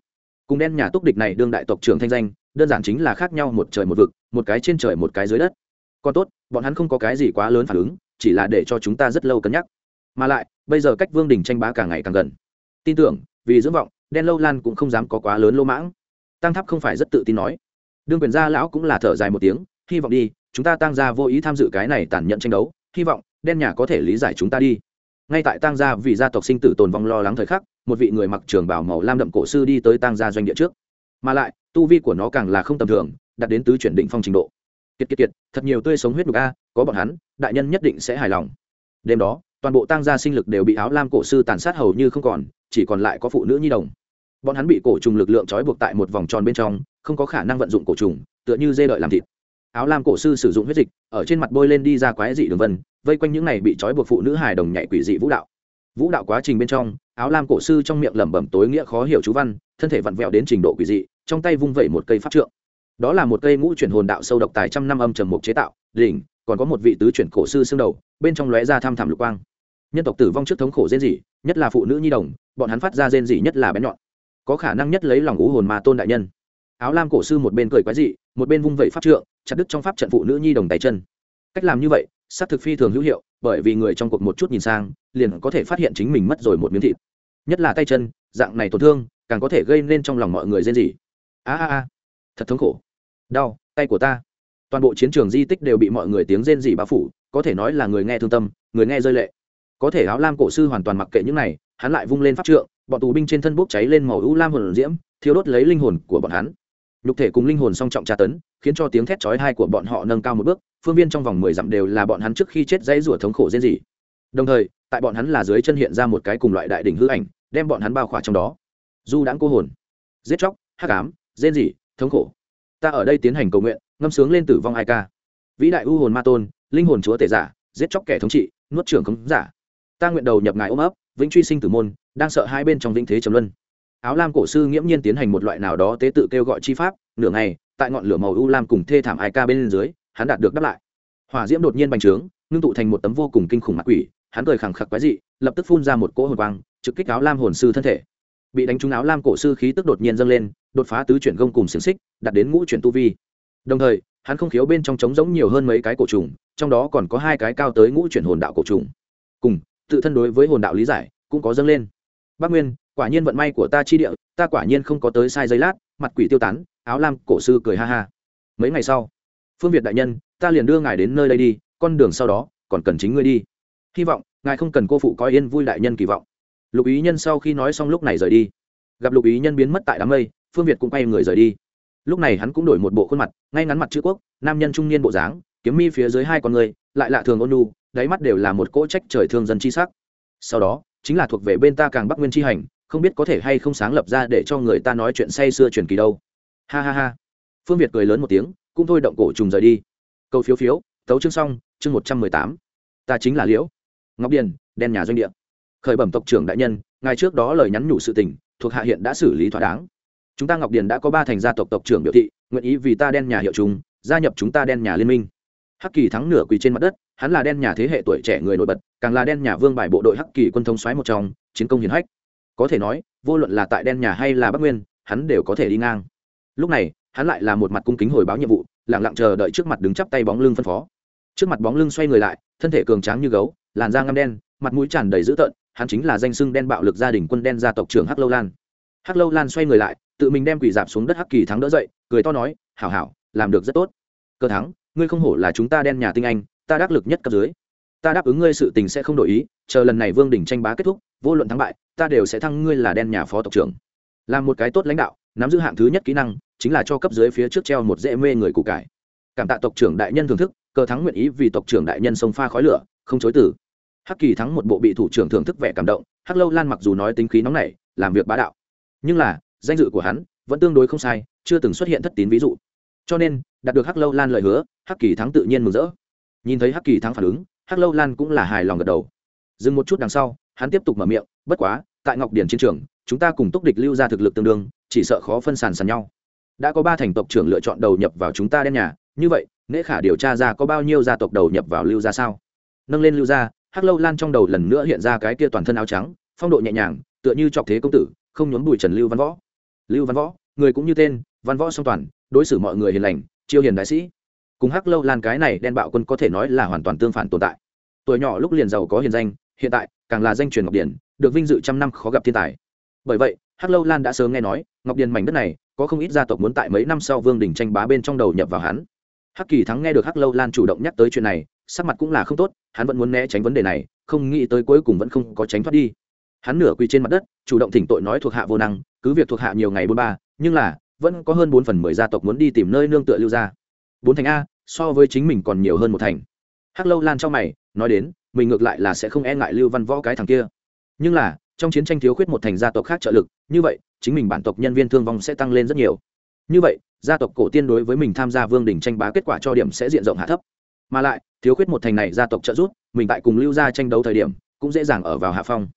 Cùng đen nhà túc địch này đương đại tộc trưởng thanh danh, đơn giản chính là khác nhau một trời một vực, một cái trên trời một cái dưới đất. Còn tốt, bọn hắn không có cái gì quá lớn phản ứng, chỉ là để cho chúng ta rất lâu cân nhắc. Mà lại, bây giờ cách vương đình tranh bá càng ngày càng gần. Tin tưởng, vì dưỡng vọng, đen lâu lan cũng không dám có quá lớn lô mãng. Tăng tháp không phải rất tự tin nói. Đương quyền gia lão cũng là thở dài một tiếng, hy vọng đi chúng ta tăng gia vô ý tham dự cái này tàn nhẫn tranh đấu, hy vọng đen nhà có thể lý giải chúng ta đi. Ngay tại tăng gia vì gia tộc sinh tử tồn vong lo lắng thời khắc, một vị người mặc trường bảo màu lam đậm cổ sư đi tới tăng gia doanh địa trước. Mà lại, tu vi của nó càng là không tầm thường, đạt đến tứ chuyển định phong trình độ. Kiệt kiệt kiệt, thật nhiều tươi sống huyết đục a, có bọn hắn, đại nhân nhất định sẽ hài lòng. Đêm đó, toàn bộ tăng gia sinh lực đều bị áo lam cổ sư tàn sát hầu như không còn, chỉ còn lại có phụ nữ nhi đồng. Bọn hắn bị cổ trùng lực lượng trói buộc tại một vòng tròn bên trong, không có khả năng vận dụng cổ trùng, tựa như dê đợi làm thịt áo lam cổ sư sử dụng huyết dịch, ở trên mặt bôi lên đi ra quái dị đường vân, vây quanh những này bị trói buộc phụ nữ hài đồng nhảy quỷ dị vũ đạo. Vũ đạo quá trình bên trong, áo lam cổ sư trong miệng lẩm bẩm tối nghĩa khó hiểu chú văn, thân thể vặn vẹo đến trình độ quỷ dị, trong tay vung vẩy một cây pháp trượng. Đó là một cây ngũ chuyển hồn đạo sâu độc tài trăm năm âm trầm mục chế tạo, đỉnh, còn có một vị tứ chuyển cổ sư xương đầu, bên trong lóe ra tham thảm lục quang. Nhân tộc tử vong trước thống khổ rên rỉ, nhất là phụ nữ nhi đồng, bọn hắn phát ra rên rỉ nhất là bén nhọn. Có khả năng nhất lấy lòng ngũ hồn mà tôn đại nhân áo lam cổ sư một bên cười quái dị, một bên vung vẩy pháp trượng, chặt đứt trong pháp trận phụ nữ nhi đồng tay chân. Cách làm như vậy, xác thực phi thường hữu hiệu, bởi vì người trong cuộc một chút nhìn sang, liền có thể phát hiện chính mình mất rồi một miếng thịt. Nhất là tay chân, dạng này tổn thương, càng có thể gây nên trong lòng mọi người rên rỉ. A a a, thật thống khổ. Đau, tay của ta. Toàn bộ chiến trường di tích đều bị mọi người tiếng rên rỉ bao phủ, có thể nói là người nghe thương tâm, người nghe rơi lệ. Có thể áo lam cổ sư hoàn toàn mặc kệ những này, hắn lại vung lên pháp trượng, bọn tù binh trên thân bốc cháy lên màu u lam hồn diễm thiếu đốt lấy linh hồn của bọn hắn nhục thể cùng linh hồn song trọng tra tấn, khiến cho tiếng thét chói hai của bọn họ nâng cao một bước, phương viên trong vòng mười dặm đều là bọn hắn trước khi chết dãy rủa thống khổ rên gì. đồng thời, tại bọn hắn là dưới chân hiện ra một cái cùng loại đại đỉnh hư ảnh, đem bọn hắn bao khỏa trong đó. Du đãng cô hồn. Giết chóc, hắc ám rên rỉ thống khổ. Ta ở đây tiến hành cầu nguyện, ngâm sướng lên tử vong ai ca. Vĩ đại u hồn ma tôn, linh hồn chúa tể giả, giết chóc kẻ thống trị, nuốt trưởng khống giả. Ta nguyện đầu nhập ngài ôm ấp, vĩnh truy sinh tử môn, đang sợ hai bên trong vĩnh thế trầm luân áo lam cổ sư nghiễm nhiên tiến hành một loại nào đó tế tự kêu gọi chi pháp, nửa ngày, tại ngọn lửa màu u lam cùng thê thảm ai ca bên dưới, hắn đạt được đáp lại. Hỏa diễm đột nhiên bành trướng, ngưng tụ thành một tấm vô cùng kinh khủng mặt quỷ, hắn cười khẳng khặc quái dị, lập tức phun ra một cỗ hồn quang, trực kích áo lam hồn sư thân thể. Bị đánh trúng áo lam cổ sư khí tức đột nhiên dâng lên, đột phá tứ chuyển gông cùng xiềng xích đặt đến ngũ chuyển tu vi. Đồng thời, hắn không khiếu bên trong trống giống nhiều hơn mấy cái cổ trùng, trong đó còn có hai cái cao tới ngũ chuyển hồn đạo cổ trùng. Cùng, tự thân đối với hồn đạo lý giải, cũng có dâng lên. Bác nguyên quả nhiên vận may của ta chi địa, ta quả nhiên không có tới sai giây lát, mặt quỷ tiêu tán, áo lam cổ sư cười ha ha. Mấy ngày sau, phương việt đại nhân, ta liền đưa ngài đến nơi đây đi, con đường sau đó, còn cần chính ngươi đi. Hy vọng, ngài không cần cô phụ coi yên vui đại nhân kỳ vọng. Lục ý nhân sau khi nói xong lúc này rời đi. Gặp lục ý nhân biến mất tại đám mây, phương việt cũng quay người rời đi. Lúc này hắn cũng đổi một bộ khuôn mặt, ngay ngắn mặt chữ quốc, nam nhân trung niên bộ dáng, kiếm mi phía dưới hai con người, lại lạ thường ôn nu đáy mắt đều là một cỗ trách trời thương dân chi sắc. Sau đó, chính là thuộc về bên ta càng bắc nguyên chi hành không biết có thể hay không sáng lập ra để cho người ta nói chuyện say xưa truyền kỳ đâu. Ha ha ha. Phương việt cười lớn một tiếng, cũng thôi động cổ trùng rời đi. Câu phiếu phiếu, tấu chương xong, chương một trăm mười tám. Ta chính là liễu. Ngọc điền, đen nhà doanh địa. Khởi bẩm tộc trưởng đại nhân, ngài trước đó lời nhắn nhủ sự tình, thuộc hạ hiện đã xử lý thỏa đáng. Chúng ta ngọc điền đã có ba thành gia tộc tộc trưởng biểu thị, nguyện ý vì ta đen nhà hiệu chúng, gia nhập chúng ta đen nhà liên minh. Hắc kỳ thắng nửa quỳ trên mặt đất, hắn là đen nhà thế hệ tuổi trẻ người nổi bật, càng là đen nhà vương bài bộ đội hắc kỳ quân thông xoáy một trong, chiến công hiển hách có thể nói, vô luận là tại đen nhà hay là bắc nguyên, hắn đều có thể đi ngang. Lúc này, hắn lại là một mặt cung kính hồi báo nhiệm vụ lẳng lặng chờ đợi trước mặt đứng chắp tay bóng lưng phân phó. Trước mặt bóng lưng xoay người lại, thân thể cường tráng như gấu, làn da ngăm đen, mặt mũi tràn đầy dữ tợn, hắn chính là danh sưng đen bạo lực gia đình quân đen gia tộc trưởng hắc lâu lan. Hắc lâu lan xoay người lại, tự mình đem quỷ dạp xuống đất hắc kỳ thắng đỡ dậy, cười to nói, hảo hảo, làm được rất tốt. Cơ thắng, ngươi không hổ là chúng ta đen nhà tinh anh, ta đắc lực nhất cấp dưới. Ta đáp ứng ngươi sự tình sẽ không đổi ý, chờ lần này vương đỉnh tranh bá kết thúc vô luận thắng bại, ta đều sẽ thăng ngươi là đen nhà phó tộc trưởng. Làm một cái tốt lãnh đạo, nắm giữ hạng thứ nhất kỹ năng, chính là cho cấp dưới phía trước treo một dễ mê người cụ cải. Cảm tạ tộc trưởng đại nhân thưởng thức cơ thắng nguyện ý vì tộc trưởng đại nhân sông pha khói lửa, không chối từ. Hắc kỳ thắng một bộ bị thủ trưởng thưởng thức vẻ cảm động, hắc lâu lan mặc dù nói tính khí nóng nảy, làm việc bá đạo. Nhưng là, danh dự của hắn vẫn tương đối không sai, chưa từng xuất hiện thất tín ví dụ. Cho nên, đạt được hắc lâu lan lời hứa, hắc kỳ thắng tự nhiên mừng rỡ. Nhìn thấy hắc kỳ thắng phản ứng, hắc lâu lan cũng là hài lòng gật đầu. Dừng một chút đằng sau hắn tiếp tục mở miệng, bất quá, tại ngọc điển chiến trường, chúng ta cùng túc địch lưu ra thực lực tương đương, chỉ sợ khó phân sàn sàn nhau. Đã có ba thành tộc trưởng lựa chọn đầu nhập vào chúng ta đen nhà, như vậy, nễ khả điều tra ra có bao nhiêu gia tộc đầu nhập vào lưu gia sao? Nâng lên lưu gia, hắc lâu lan trong đầu lần nữa hiện ra cái kia toàn thân áo trắng, phong độ nhẹ nhàng, tựa như trọc thế công tử, không nhốn bụi trần lưu văn võ. Lưu văn võ, người cũng như tên, văn võ song toàn, đối xử mọi người hiền lành, chiêu hiền đại sĩ. Cùng hắc lâu lan cái này đen bạo quân có thể nói là hoàn toàn tương phản tồn tại. Tuổi nhỏ lúc liền giàu có hiền danh hiện tại càng là danh truyền ngọc điển, được vinh dự trăm năm khó gặp thiên tài. Bởi vậy, hắc lâu lan đã sớm nghe nói, ngọc điền mảnh đất này, có không ít gia tộc muốn tại mấy năm sau vương đình tranh bá bên trong đầu nhập vào hắn. Hắc kỳ thắng nghe được hắc lâu lan chủ động nhắc tới chuyện này, sắc mặt cũng là không tốt, hắn vẫn muốn né tránh vấn đề này, không nghĩ tới cuối cùng vẫn không có tránh thoát đi. Hắn nửa quỳ trên mặt đất, chủ động thỉnh tội nói thuộc hạ vô năng, cứ việc thuộc hạ nhiều ngày bốn ba, nhưng là, vẫn có hơn bốn phần mười gia tộc muốn đi tìm nơi nương tựa lưu ra bốn thành a, so với chính mình còn nhiều hơn một thành. Hắc lâu lan trong mày, nói đến mình ngược lại là sẽ không e ngại lưu văn võ cái thằng kia. Nhưng là, trong chiến tranh thiếu khuyết một thành gia tộc khác trợ lực, như vậy, chính mình bản tộc nhân viên thương vong sẽ tăng lên rất nhiều. Như vậy, gia tộc cổ tiên đối với mình tham gia vương đình tranh bá kết quả cho điểm sẽ diện rộng hạ thấp. Mà lại, thiếu khuyết một thành này gia tộc trợ giúp, mình tại cùng lưu gia tranh đấu thời điểm, cũng dễ dàng ở vào hạ phong.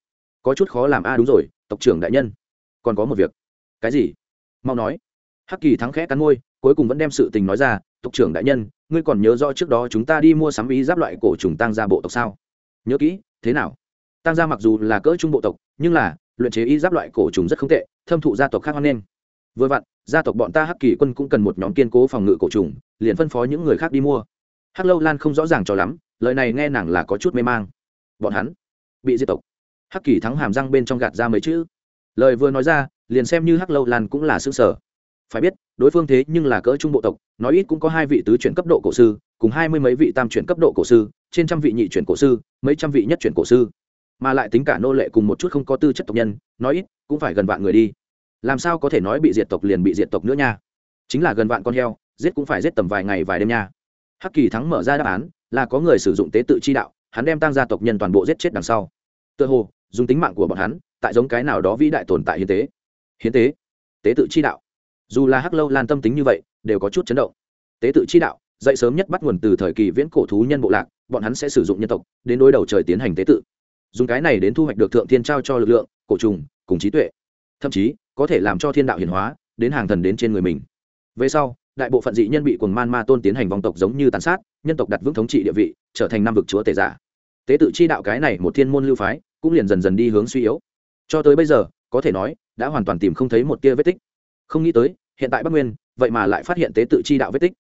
Có chút khó làm a đúng rồi, tộc trưởng đại nhân, còn có một việc. Cái gì? Mau nói. Hắc kỳ thắng khẽ cắn môi, cuối cùng vẫn đem sự tình nói ra. Tộc trưởng đại nhân, ngươi còn nhớ rõ trước đó chúng ta đi mua sắm ý giáp loại cổ trùng tăng gia bộ tộc sao? Nhớ kỹ, thế nào? Tăng gia mặc dù là cỡ trung bộ tộc, nhưng là, luyện chế y giáp loại cổ trùng rất không tệ, thâm thụ gia tộc khác hoan nghênh. Vừa vặn, gia tộc bọn ta hắc kỳ quân cũng cần một nhóm kiên cố phòng ngự cổ trùng, liền phân phó những người khác đi mua. Hắc lâu lan không rõ ràng cho lắm, lời này nghe nàng là có chút mê mang. Bọn hắn bị diệt tộc. Hắc kỳ thắng hàm răng bên trong gạt ra mấy chữ. Lời vừa nói ra, liền xem như hắc lâu lan cũng là xương sở. Phải biết, đối phương thế nhưng là cỡ trung bộ tộc, nói ít cũng có hai vị tứ chuyển cấp độ cổ sư cùng hai mươi mấy vị tam chuyển cấp độ cổ sư, trên trăm vị nhị chuyển cổ sư, mấy trăm vị nhất chuyển cổ sư. Mà lại tính cả nô lệ cùng một chút không có tư chất tộc nhân, nói ít, cũng phải gần vạn người đi. Làm sao có thể nói bị diệt tộc liền bị diệt tộc nữa nha? Chính là gần vạn con heo, giết cũng phải giết tầm vài ngày vài đêm nha. Hắc kỳ thắng mở ra đáp án, là có người sử dụng tế tự chi đạo, hắn đem tăng gia tộc nhân toàn bộ giết chết đằng sau. Tựa hồ, dùng tính mạng của bọn hắn, tại giống cái nào đó vĩ đại tồn tại hiến tế. Hiến tế? Tế tự chi đạo. Dù là hắc lâu lan tâm tính như vậy, đều có chút chấn động. Tế tự chi đạo dậy sớm nhất bắt nguồn từ thời kỳ viễn cổ thú nhân bộ lạc, bọn hắn sẽ sử dụng nhân tộc, đến đối đầu trời tiến hành tế tự. Dùng cái này đến thu hoạch được thượng thiên trao cho lực lượng, cổ trùng, cùng trí tuệ. Thậm chí, có thể làm cho thiên đạo hiển hóa, đến hàng thần đến trên người mình. Về sau, đại bộ phận dị nhân bị quần man ma tôn tiến hành vòng tộc giống như tàn sát, nhân tộc đặt vững thống trị địa vị, trở thành năm vực chúa tể giả. Tế tự chi đạo cái này một thiên môn lưu phái, cũng liền dần dần đi hướng suy yếu. Cho tới bây giờ, có thể nói, đã hoàn toàn tìm không thấy một tia vết tích. Không nghĩ tới, hiện tại bắc nguyên, vậy mà lại phát hiện tế tự chi đạo vết tích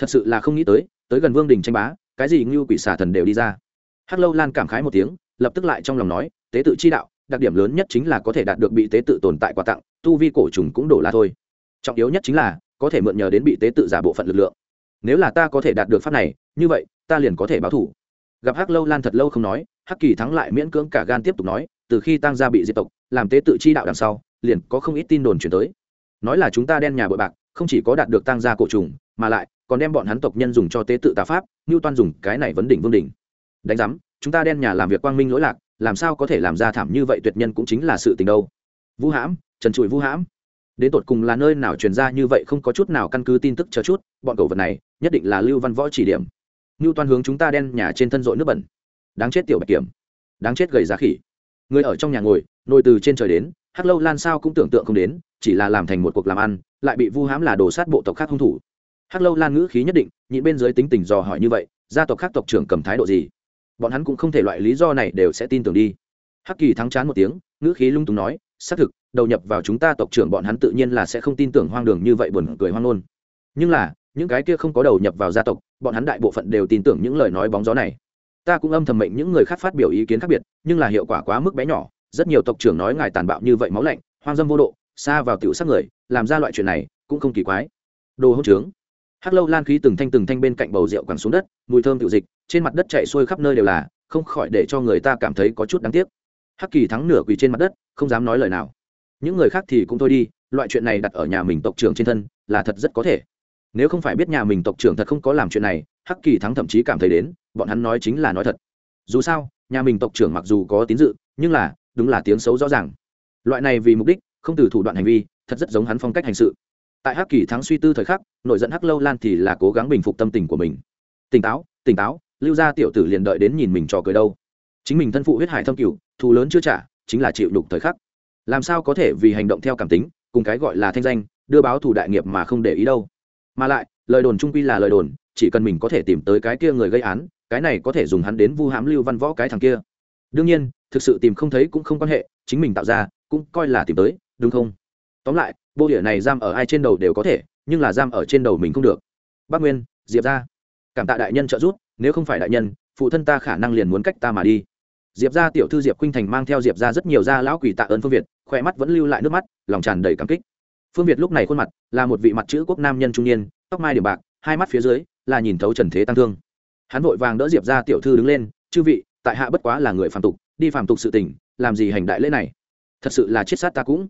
thật sự là không nghĩ tới tới gần vương đình tranh bá, cái gì ngưu quỷ xà thần đều đi ra. Hắc lâu lan cảm khái một tiếng, lập tức lại trong lòng nói, tế tự chi đạo, đặc điểm lớn nhất chính là có thể đạt được bị tế tự tồn tại quà tặng, tu vi cổ trùng cũng đổ là thôi. Trọng yếu nhất chính là, có thể mượn nhờ đến bị tế tự giả bộ phận lực lượng. Nếu là ta có thể đạt được pháp này, như vậy, ta liền có thể báo thủ. Gặp hắc lâu lan thật lâu không nói, hắc kỳ thắng lại miễn cưỡng cả gan tiếp tục nói, từ khi tăng gia bị diệt tộc, làm tế tự chi đạo đằng sau, liền có không ít tin đồn chuyển tới. Nói là chúng ta đen nhà bội bạc, không chỉ có đạt được tăng gia cổ trùng mà lại, còn đem bọn hắn tộc nhân dùng cho tế tự tà pháp, Ngưu toan dùng cái này vấn đỉnh vương đỉnh. Đánh giám, chúng ta đen nhà làm việc quang minh lỗi lạc, làm sao có thể làm ra thảm như vậy tuyệt nhân cũng chính là sự tình đâu. Vũ hãm, trần trụi vũ hãm. Đến tột cùng là nơi nào truyền ra như vậy không có chút nào căn cứ tin tức chờ chút, bọn cầu vật này, nhất định là lưu văn võ chỉ điểm. Ngưu toàn hướng chúng ta đen nhà trên thân dội nước bẩn. Đáng chết tiểu bạch kiểm. Đáng chết gầy giá khỉ. Người ở trong nhà ngồi, nồi từ trên trời đến, hắc lâu lan sao cũng tưởng tượng không đến, chỉ là làm thành một cuộc làm ăn, lại bị vu hãm là đồ sát bộ tộc khác hung thủ hắc lâu lan ngữ khí nhất định, nhịn bên dưới tính tình dò hỏi như vậy, gia tộc khác tộc trưởng cầm thái độ gì? Bọn hắn cũng không thể loại lý do này đều sẽ tin tưởng đi. Hắc kỳ thắng chán một tiếng, ngữ khí lung túng nói, xác thực, đầu nhập vào chúng ta tộc trưởng bọn hắn tự nhiên là sẽ không tin tưởng hoang đường như vậy buồn cười hoang ngôn. Nhưng là, những cái kia không có đầu nhập vào gia tộc, bọn hắn đại bộ phận đều tin tưởng những lời nói bóng gió này. Ta cũng âm thầm mệnh những người khác phát biểu ý kiến khác biệt, nhưng là hiệu quả quá mức bé nhỏ, rất nhiều tộc trưởng nói ngài tàn bạo như vậy máu lạnh, hoang dâm vô độ, xa vào tiểu sắc người, làm ra loại chuyện này cũng không kỳ quái. Đồ hỗn trướng hắc lâu lan khí từng thanh từng thanh bên cạnh bầu rượu quẳng xuống đất, mùi thơm tiểu dịch trên mặt đất chạy xuôi khắp nơi đều là, không khỏi để cho người ta cảm thấy có chút đáng tiếc. Hắc kỳ thắng nửa quỳ trên mặt đất, không dám nói lời nào. Những người khác thì cũng thôi đi, loại chuyện này đặt ở nhà mình tộc trưởng trên thân, là thật rất có thể. Nếu không phải biết nhà mình tộc trưởng thật không có làm chuyện này, hắc kỳ thắng thậm chí cảm thấy đến, bọn hắn nói chính là nói thật. Dù sao, nhà mình tộc trưởng mặc dù có tín dự, nhưng là, đúng là tiếng xấu rõ ràng. Loại này vì mục đích, không từ thủ đoạn hành vi, thật rất giống hắn phong cách hành sự tại hắc kỳ thắng suy tư thời khắc nội dẫn hắc lâu lan thì là cố gắng bình phục tâm tình của mình. Tỉnh táo tỉnh táo, lưu gia tiểu tử liền đợi đến nhìn mình trò cười đâu. Chính mình thân phụ huyết hải thâm cửu, thù lớn chưa trả, chính là chịu đục thời khắc. Làm sao có thể vì hành động theo cảm tính, cùng cái gọi là thanh danh, đưa báo thù đại nghiệp mà không để ý đâu. Mà lại, lời đồn trung quy là lời đồn, chỉ cần mình có thể tìm tới cái kia người gây án, cái này có thể dùng hắn đến vu hãm lưu văn võ cái thằng kia. Đương nhiên, thực sự tìm không thấy cũng không quan hệ, chính mình tạo ra, cũng coi là tìm tới, đúng không? Tóm lại bộ địa này giam ở ai trên đầu đều có thể, nhưng là giam ở trên đầu mình không được. Bác nguyên, diệp ra cảm tạ đại nhân trợ giúp, nếu không phải đại nhân, phụ thân ta khả năng liền muốn cách ta mà đi. Diệp ra tiểu thư diệp khuynh thành mang theo diệp ra rất nhiều gia lão quỷ tạ ơn phương việt, khỏe mắt vẫn lưu lại nước mắt, lòng tràn đầy cảm kích. Phương việt lúc này khuôn mặt là một vị mặt chữ quốc nam nhân trung niên, tóc mai điểm bạc, hai mắt phía dưới là nhìn thấu trần thế tăng thương. Hắn vội vàng đỡ diệp ra tiểu thư đứng lên, chư vị, tại hạ bất quá là người phàm tục, đi phàm tục sự tình, làm gì hành đại lễ này? Thật sự là chết sát ta cũng.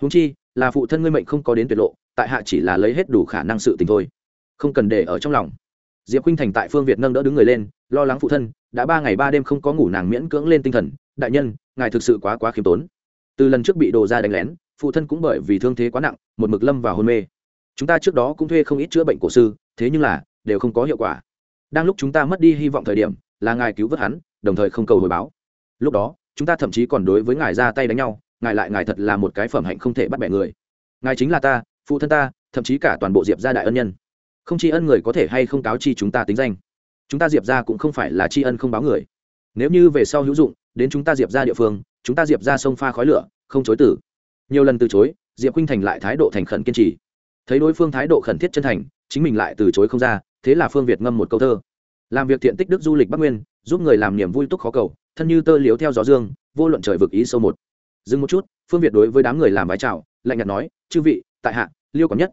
Húng chi là phụ thân ngươi mệnh không có đến tuyệt lộ, tại hạ chỉ là lấy hết đủ khả năng sự tình thôi. Không cần để ở trong lòng. Diệp khinh thành tại phương việt nâng đỡ đứng người lên, lo lắng phụ thân, đã ba ngày ba đêm không có ngủ nàng miễn cưỡng lên tinh thần, đại nhân, ngài thực sự quá quá khiêm tốn. Từ lần trước bị đồ ra đánh lén, phụ thân cũng bởi vì thương thế quá nặng, một mực lâm vào hôn mê. Chúng ta trước đó cũng thuê không ít chữa bệnh cổ sư, thế nhưng là, đều không có hiệu quả. Đang lúc chúng ta mất đi hy vọng thời điểm, là ngài cứu vớt hắn, đồng thời không cầu hồi báo. Lúc đó, chúng ta thậm chí còn đối với ngài ra tay đánh nhau ngài lại ngài thật là một cái phẩm hạnh không thể bắt bẻ người. Ngài chính là ta, phụ thân ta, thậm chí cả toàn bộ diệp gia đại ân nhân. Không tri ân người có thể hay không cáo chi chúng ta tính danh. Chúng ta diệp ra cũng không phải là tri ân không báo người. Nếu như về sau hữu dụng, đến chúng ta diệp ra địa phương, chúng ta diệp ra sông pha khói lửa, không chối tử. Nhiều lần từ chối, diệp khinh thành lại thái độ thành khẩn kiên trì. Thấy đối phương thái độ khẩn thiết chân thành, chính mình lại từ chối không ra, thế là phương việt ngâm một câu thơ. Làm việc thiện tích đức du lịch bắc nguyên, giúp người làm niềm vui túc khó cầu, thân như tơ liếu theo gió dương, vô luận trời vực ý sâu một dừng một chút, phương việt đối với đám người làm vái chào, lạnh nhạt nói, chư vị, tại hạ, liêu còn nhất.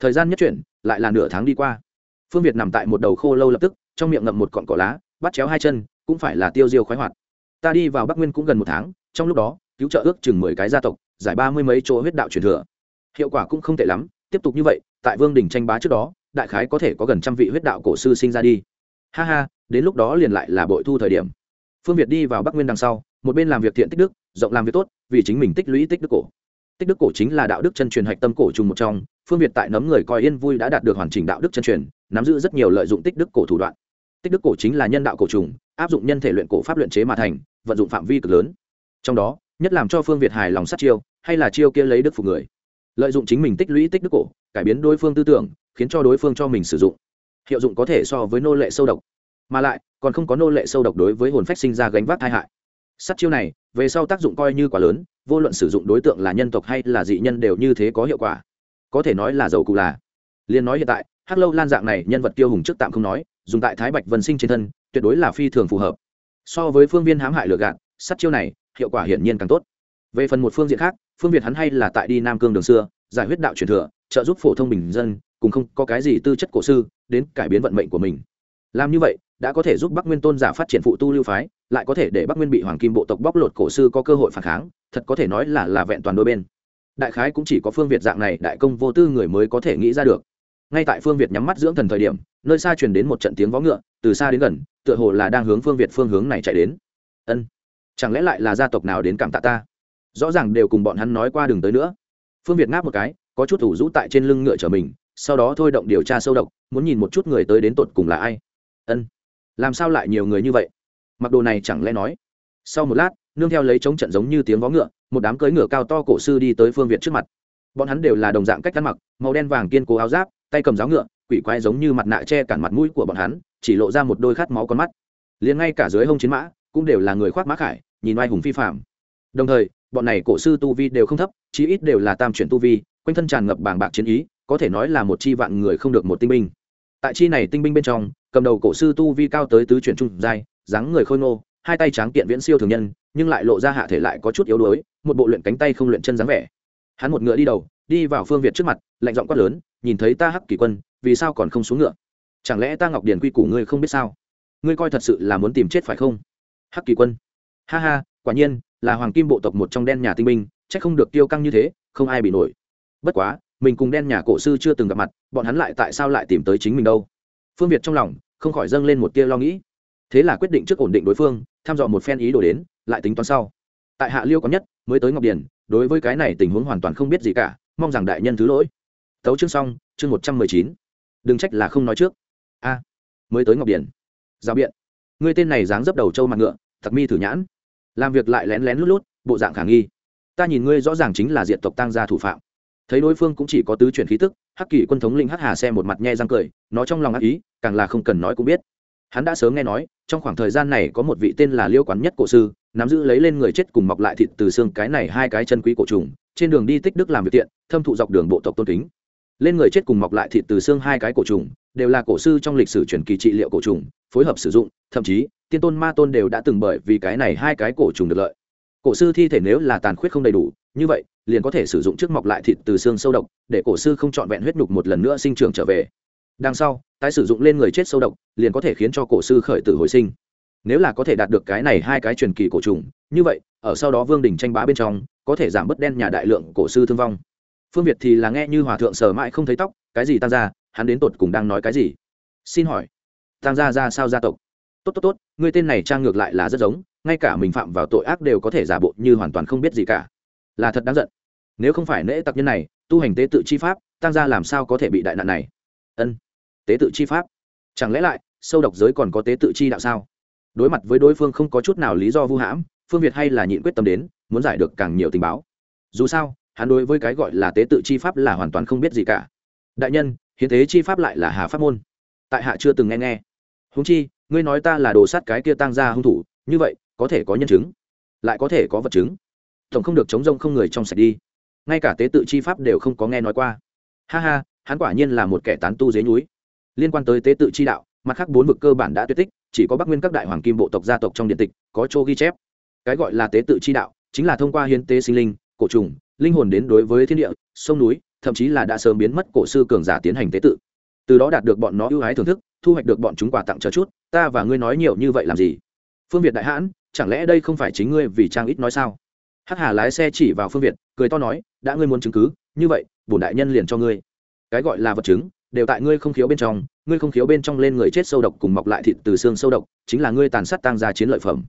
Thời gian nhất chuyển, lại là nửa tháng đi qua. Phương việt nằm tại một đầu khô lâu lập tức, trong miệng ngậm một cọn cỏ lá, bắt chéo hai chân, cũng phải là tiêu diêu khoái hoạt. Ta đi vào bắc nguyên cũng gần một tháng, trong lúc đó, cứu trợ ước chừng mười cái gia tộc, giải ba mươi mấy chỗ huyết đạo truyền thừa. Hiệu quả cũng không tệ lắm, tiếp tục như vậy, tại vương đình tranh bá trước đó, đại khái có thể có gần trăm vị huyết đạo cổ sư sinh ra đi. Ha ha, đến lúc đó liền lại là bội thu thời điểm. Phương việt đi vào bắc nguyên đằng sau một bên làm việc thiện tích đức, rộng làm việc tốt, vì chính mình tích lũy tích đức cổ. Tích đức cổ chính là đạo đức chân truyền hạch tâm cổ trùng một trong, phương việt tại nấm người coi yên vui đã đạt được hoàn chỉnh đạo đức chân truyền, nắm giữ rất nhiều lợi dụng tích đức cổ thủ đoạn. Tích đức cổ chính là nhân đạo cổ trùng, áp dụng nhân thể luyện cổ pháp luyện chế mà thành, vận dụng phạm vi cực lớn. Trong đó, nhất làm cho phương việt hài lòng sát chiêu, hay là chiêu kia lấy đức phục người. Lợi dụng chính mình tích lũy tích đức cổ, cải biến đối phương tư tưởng, khiến cho đối phương cho mình sử dụng. Hiệu dụng có thể so với nô lệ sâu độc. Mà lại, còn không có nô lệ sâu độc đối với hồn phách sinh ra gánh vác tai hại. Sắt chiêu này, về sau tác dụng coi như quá lớn, vô luận sử dụng đối tượng là nhân tộc hay là dị nhân đều như thế có hiệu quả. Có thể nói là dầu cụ là. Liên nói hiện tại, hắc lâu lan dạng này, nhân vật tiêu hùng trước tạm không nói, dùng tại thái bạch vân sinh trên thân, tuyệt đối là phi thường phù hợp. So với phương viên hãm hại lừa gạt, sắt chiêu này, hiệu quả hiển nhiên càng tốt. Về phần một phương diện khác, phương việt hắn hay là tại đi nam cương đường xưa, giải huyết đạo truyền thừa, trợ giúp phổ thông bình dân, cùng không có cái gì tư chất cổ sư, đến cải biến vận mệnh của mình. Làm như vậy, đã có thể giúp bắc nguyên tôn giả phát triển phụ tu lưu phái lại có thể để bắc nguyên bị hoàng kim bộ tộc bóc lột cổ sư có cơ hội phản kháng, thật có thể nói là là vẹn toàn đôi bên. Đại khái cũng chỉ có phương việt dạng này đại công vô tư người mới có thể nghĩ ra được. Ngay tại phương việt nhắm mắt dưỡng thần thời điểm, nơi xa truyền đến một trận tiếng vó ngựa, từ xa đến gần, tựa hồ là đang hướng phương việt phương hướng này chạy đến. Ân, chẳng lẽ lại là gia tộc nào đến cảm tạ ta? Rõ ràng đều cùng bọn hắn nói qua đường tới nữa. Phương việt ngáp một cái, có chút thủ rũ tại trên lưng ngựa trở mình, sau đó thôi động điều tra sâu độc, muốn nhìn một chút người tới đến tột cùng là ai. Ân, làm sao lại nhiều người như vậy? Mặc đồ này chẳng lẽ nói, sau một lát, nương theo lấy chống trận giống như tiếng vó ngựa, một đám cưỡi ngựa cao to cổ sư đi tới phương việt trước mặt. Bọn hắn đều là đồng dạng cách ăn mặc, màu đen vàng kiên cố áo giáp, tay cầm giáo ngựa, quỷ quái giống như mặt nạ che cản mặt mũi của bọn hắn, chỉ lộ ra một đôi khát máu con mắt. Liền ngay cả dưới hông chiến mã, cũng đều là người khoác mã khải, nhìn oai hùng phi phạm đồng thời, bọn này cổ sư tu vi đều không thấp, chí ít đều là tam chuyển tu vi, quanh thân tràn ngập bàng bạc chiến ý, có thể nói là một chi vạn người không được một tinh binh. Tại chi này tinh binh bên trong, cầm đầu cổ sư tu vi cao tới tứ chuyển trung giai dáng người khôi ngô, hai tay tráng kiện viễn siêu thường nhân, nhưng lại lộ ra hạ thể lại có chút yếu đuối, một bộ luyện cánh tay không luyện chân dáng vẻ. Hắn một ngựa đi đầu, đi vào phương việt trước mặt, lạnh giọng quát lớn, nhìn thấy ta hắc kỳ quân, vì sao còn không xuống ngựa? Chẳng lẽ ta ngọc điền quy củ ngươi không biết sao? Ngươi coi thật sự là muốn tìm chết phải không? Hắc kỳ quân. Ha ha, quả nhiên, là hoàng kim bộ tộc một trong đen nhà tinh minh chắc không được tiêu căng như thế, không ai bị nổi. Bất quá, mình cùng đen nhà cổ sư chưa từng gặp mặt, bọn hắn lại tại sao lại tìm tới chính mình đâu? Phương việt trong lòng không khỏi dâng lên một tia lo nghĩ thế là quyết định trước ổn định đối phương, tham dò một phen ý đồ đến, lại tính toán sau. Tại hạ liêu có nhất, mới tới ngọc điền, đối với cái này tình huống hoàn toàn không biết gì cả, mong rằng đại nhân thứ lỗi. Tấu chương xong, chương một trăm mười chín. Đừng trách là không nói trước. A, mới tới ngọc điển giao biện. Ngươi tên này dáng dấp đầu trâu mặt ngựa thật mi thử nhãn. Làm việc lại lén lén lút lút, bộ dạng khả nghi. Ta nhìn ngươi rõ ràng chính là diện tộc tăng gia thủ phạm. Thấy đối phương cũng chỉ có tứ chuyển khí tức, hắc kỷ quân thống linh hắc hà xe một mặt nhe răng cười, nó trong lòng ác ý, càng là không cần nói cũng biết hắn đã sớm nghe nói, trong khoảng thời gian này có một vị tên là liêu quán nhất cổ sư, nắm giữ lấy lên người chết cùng mọc lại thịt từ xương cái này hai cái chân quý cổ trùng, trên đường đi tích đức làm việc tiện, thâm thụ dọc đường bộ tộc tôn kính. Lên người chết cùng mọc lại thịt từ xương hai cái cổ trùng, đều là cổ sư trong lịch sử truyền kỳ trị liệu cổ trùng, phối hợp sử dụng, thậm chí, tiên tôn ma tôn đều đã từng bởi vì cái này hai cái cổ trùng được lợi. Cổ sư thi thể nếu là tàn khuyết không đầy đủ, như vậy, liền có thể sử dụng trước mọc lại thịt từ xương sâu độc, để cổ sư không trọn vẹn huyết nhục một lần nữa sinh trưởng trở về đằng sau, tái sử dụng lên người chết sâu độc, liền có thể khiến cho cổ sư khởi tử hồi sinh. Nếu là có thể đạt được cái này hai cái truyền kỳ cổ trùng, như vậy, ở sau đó vương đình tranh bá bên trong, có thể giảm bớt đen nhà đại lượng cổ sư thương vong. Phương việt thì là nghe như hòa thượng sờ mãi không thấy tóc, cái gì tăng ra hắn đến tột cùng đang nói cái gì? Xin hỏi, tăng gia ra sao gia tộc? Tốt tốt tốt người tên này trang ngược lại là rất giống, ngay cả mình phạm vào tội ác đều có thể giả bộ như hoàn toàn không biết gì cả. Là thật đáng giận. Nếu không phải nễ tặc nhân này, tu hành tế tự chi pháp, tăng gia làm sao có thể bị đại nạn này? Ân tế tự chi pháp. Chẳng lẽ lại, sâu độc giới còn có tế tự chi đạo sao? Đối mặt với đối phương không có chút nào lý do vu hãm, phương việt hay là nhịn quyết tâm đến, muốn giải được càng nhiều tình báo. Dù sao, hắn đối với cái gọi là tế tự chi pháp là hoàn toàn không biết gì cả. Đại nhân, hiến tế chi pháp lại là hà pháp môn. Tại hạ chưa từng nghe nghe. Húng chi, ngươi nói ta là đồ sát cái kia tăng ra hung thủ, như vậy, có thể có nhân chứng. Lại có thể có vật chứng. Tổng không được chống rông không người trong sạch đi. Ngay cả tế tự chi pháp đều không có nghe nói qua. Ha ha, hắn quả nhiên là một kẻ tán tu dế núi liên quan tới tế tự chi đạo, mặt khác bốn vực cơ bản đã tuyệt tích, chỉ có bắc nguyên các đại hoàng kim bộ tộc gia tộc trong điện tịch có chỗ ghi chép. Cái gọi là tế tự chi đạo chính là thông qua hiến tế sinh linh, cổ trùng, linh hồn đến đối với thiên địa, sông núi, thậm chí là đã sớm biến mất cổ sư cường giả tiến hành tế tự. Từ đó đạt được bọn nó ưu ái thưởng thức, thu hoạch được bọn chúng quà tặng chờ chút, ta và ngươi nói nhiều như vậy làm gì? Phương việt đại hãn, chẳng lẽ đây không phải chính ngươi vì trang ít nói sao? Hắc hà lái xe chỉ vào phương việt, cười to nói, đã ngươi muốn chứng cứ, như vậy, bổn đại nhân liền cho ngươi. Cái gọi là vật chứng đều tại ngươi không khiếu bên trong, ngươi không khiếu bên trong lên người chết sâu độc cùng mọc lại thịt từ xương sâu độc, chính là ngươi tàn sát tăng ra chiến lợi phẩm.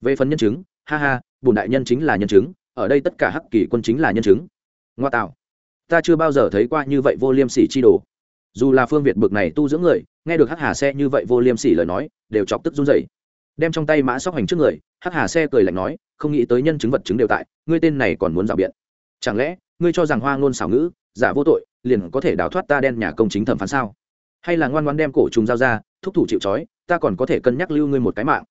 Về phần nhân chứng, ha ha bùn đại nhân chính là nhân chứng, ở đây tất cả hắc kỳ quân chính là nhân chứng. Ngoa tạo. Ta chưa bao giờ thấy qua như vậy vô liêm sỉ chi đồ. Dù là phương việt bực này tu dưỡng người, nghe được hắc hà xe như vậy vô liêm sỉ lời nói, đều chọc tức run dậy đem trong tay mã sóc hành trước người, hắc hà xe cười lạnh nói, không nghĩ tới nhân chứng vật chứng đều tại, ngươi tên này còn muốn rào biện. Chẳng lẽ, ngươi cho rằng hoa ngôn xảo ngữ giả vô tội, liền có thể đào thoát ta đen nhà công chính thẩm phán sao? Hay là ngoan ngoan đem cổ trùng giao ra, thúc thủ chịu trói, ta còn có thể cân nhắc lưu ngươi một cái mạng.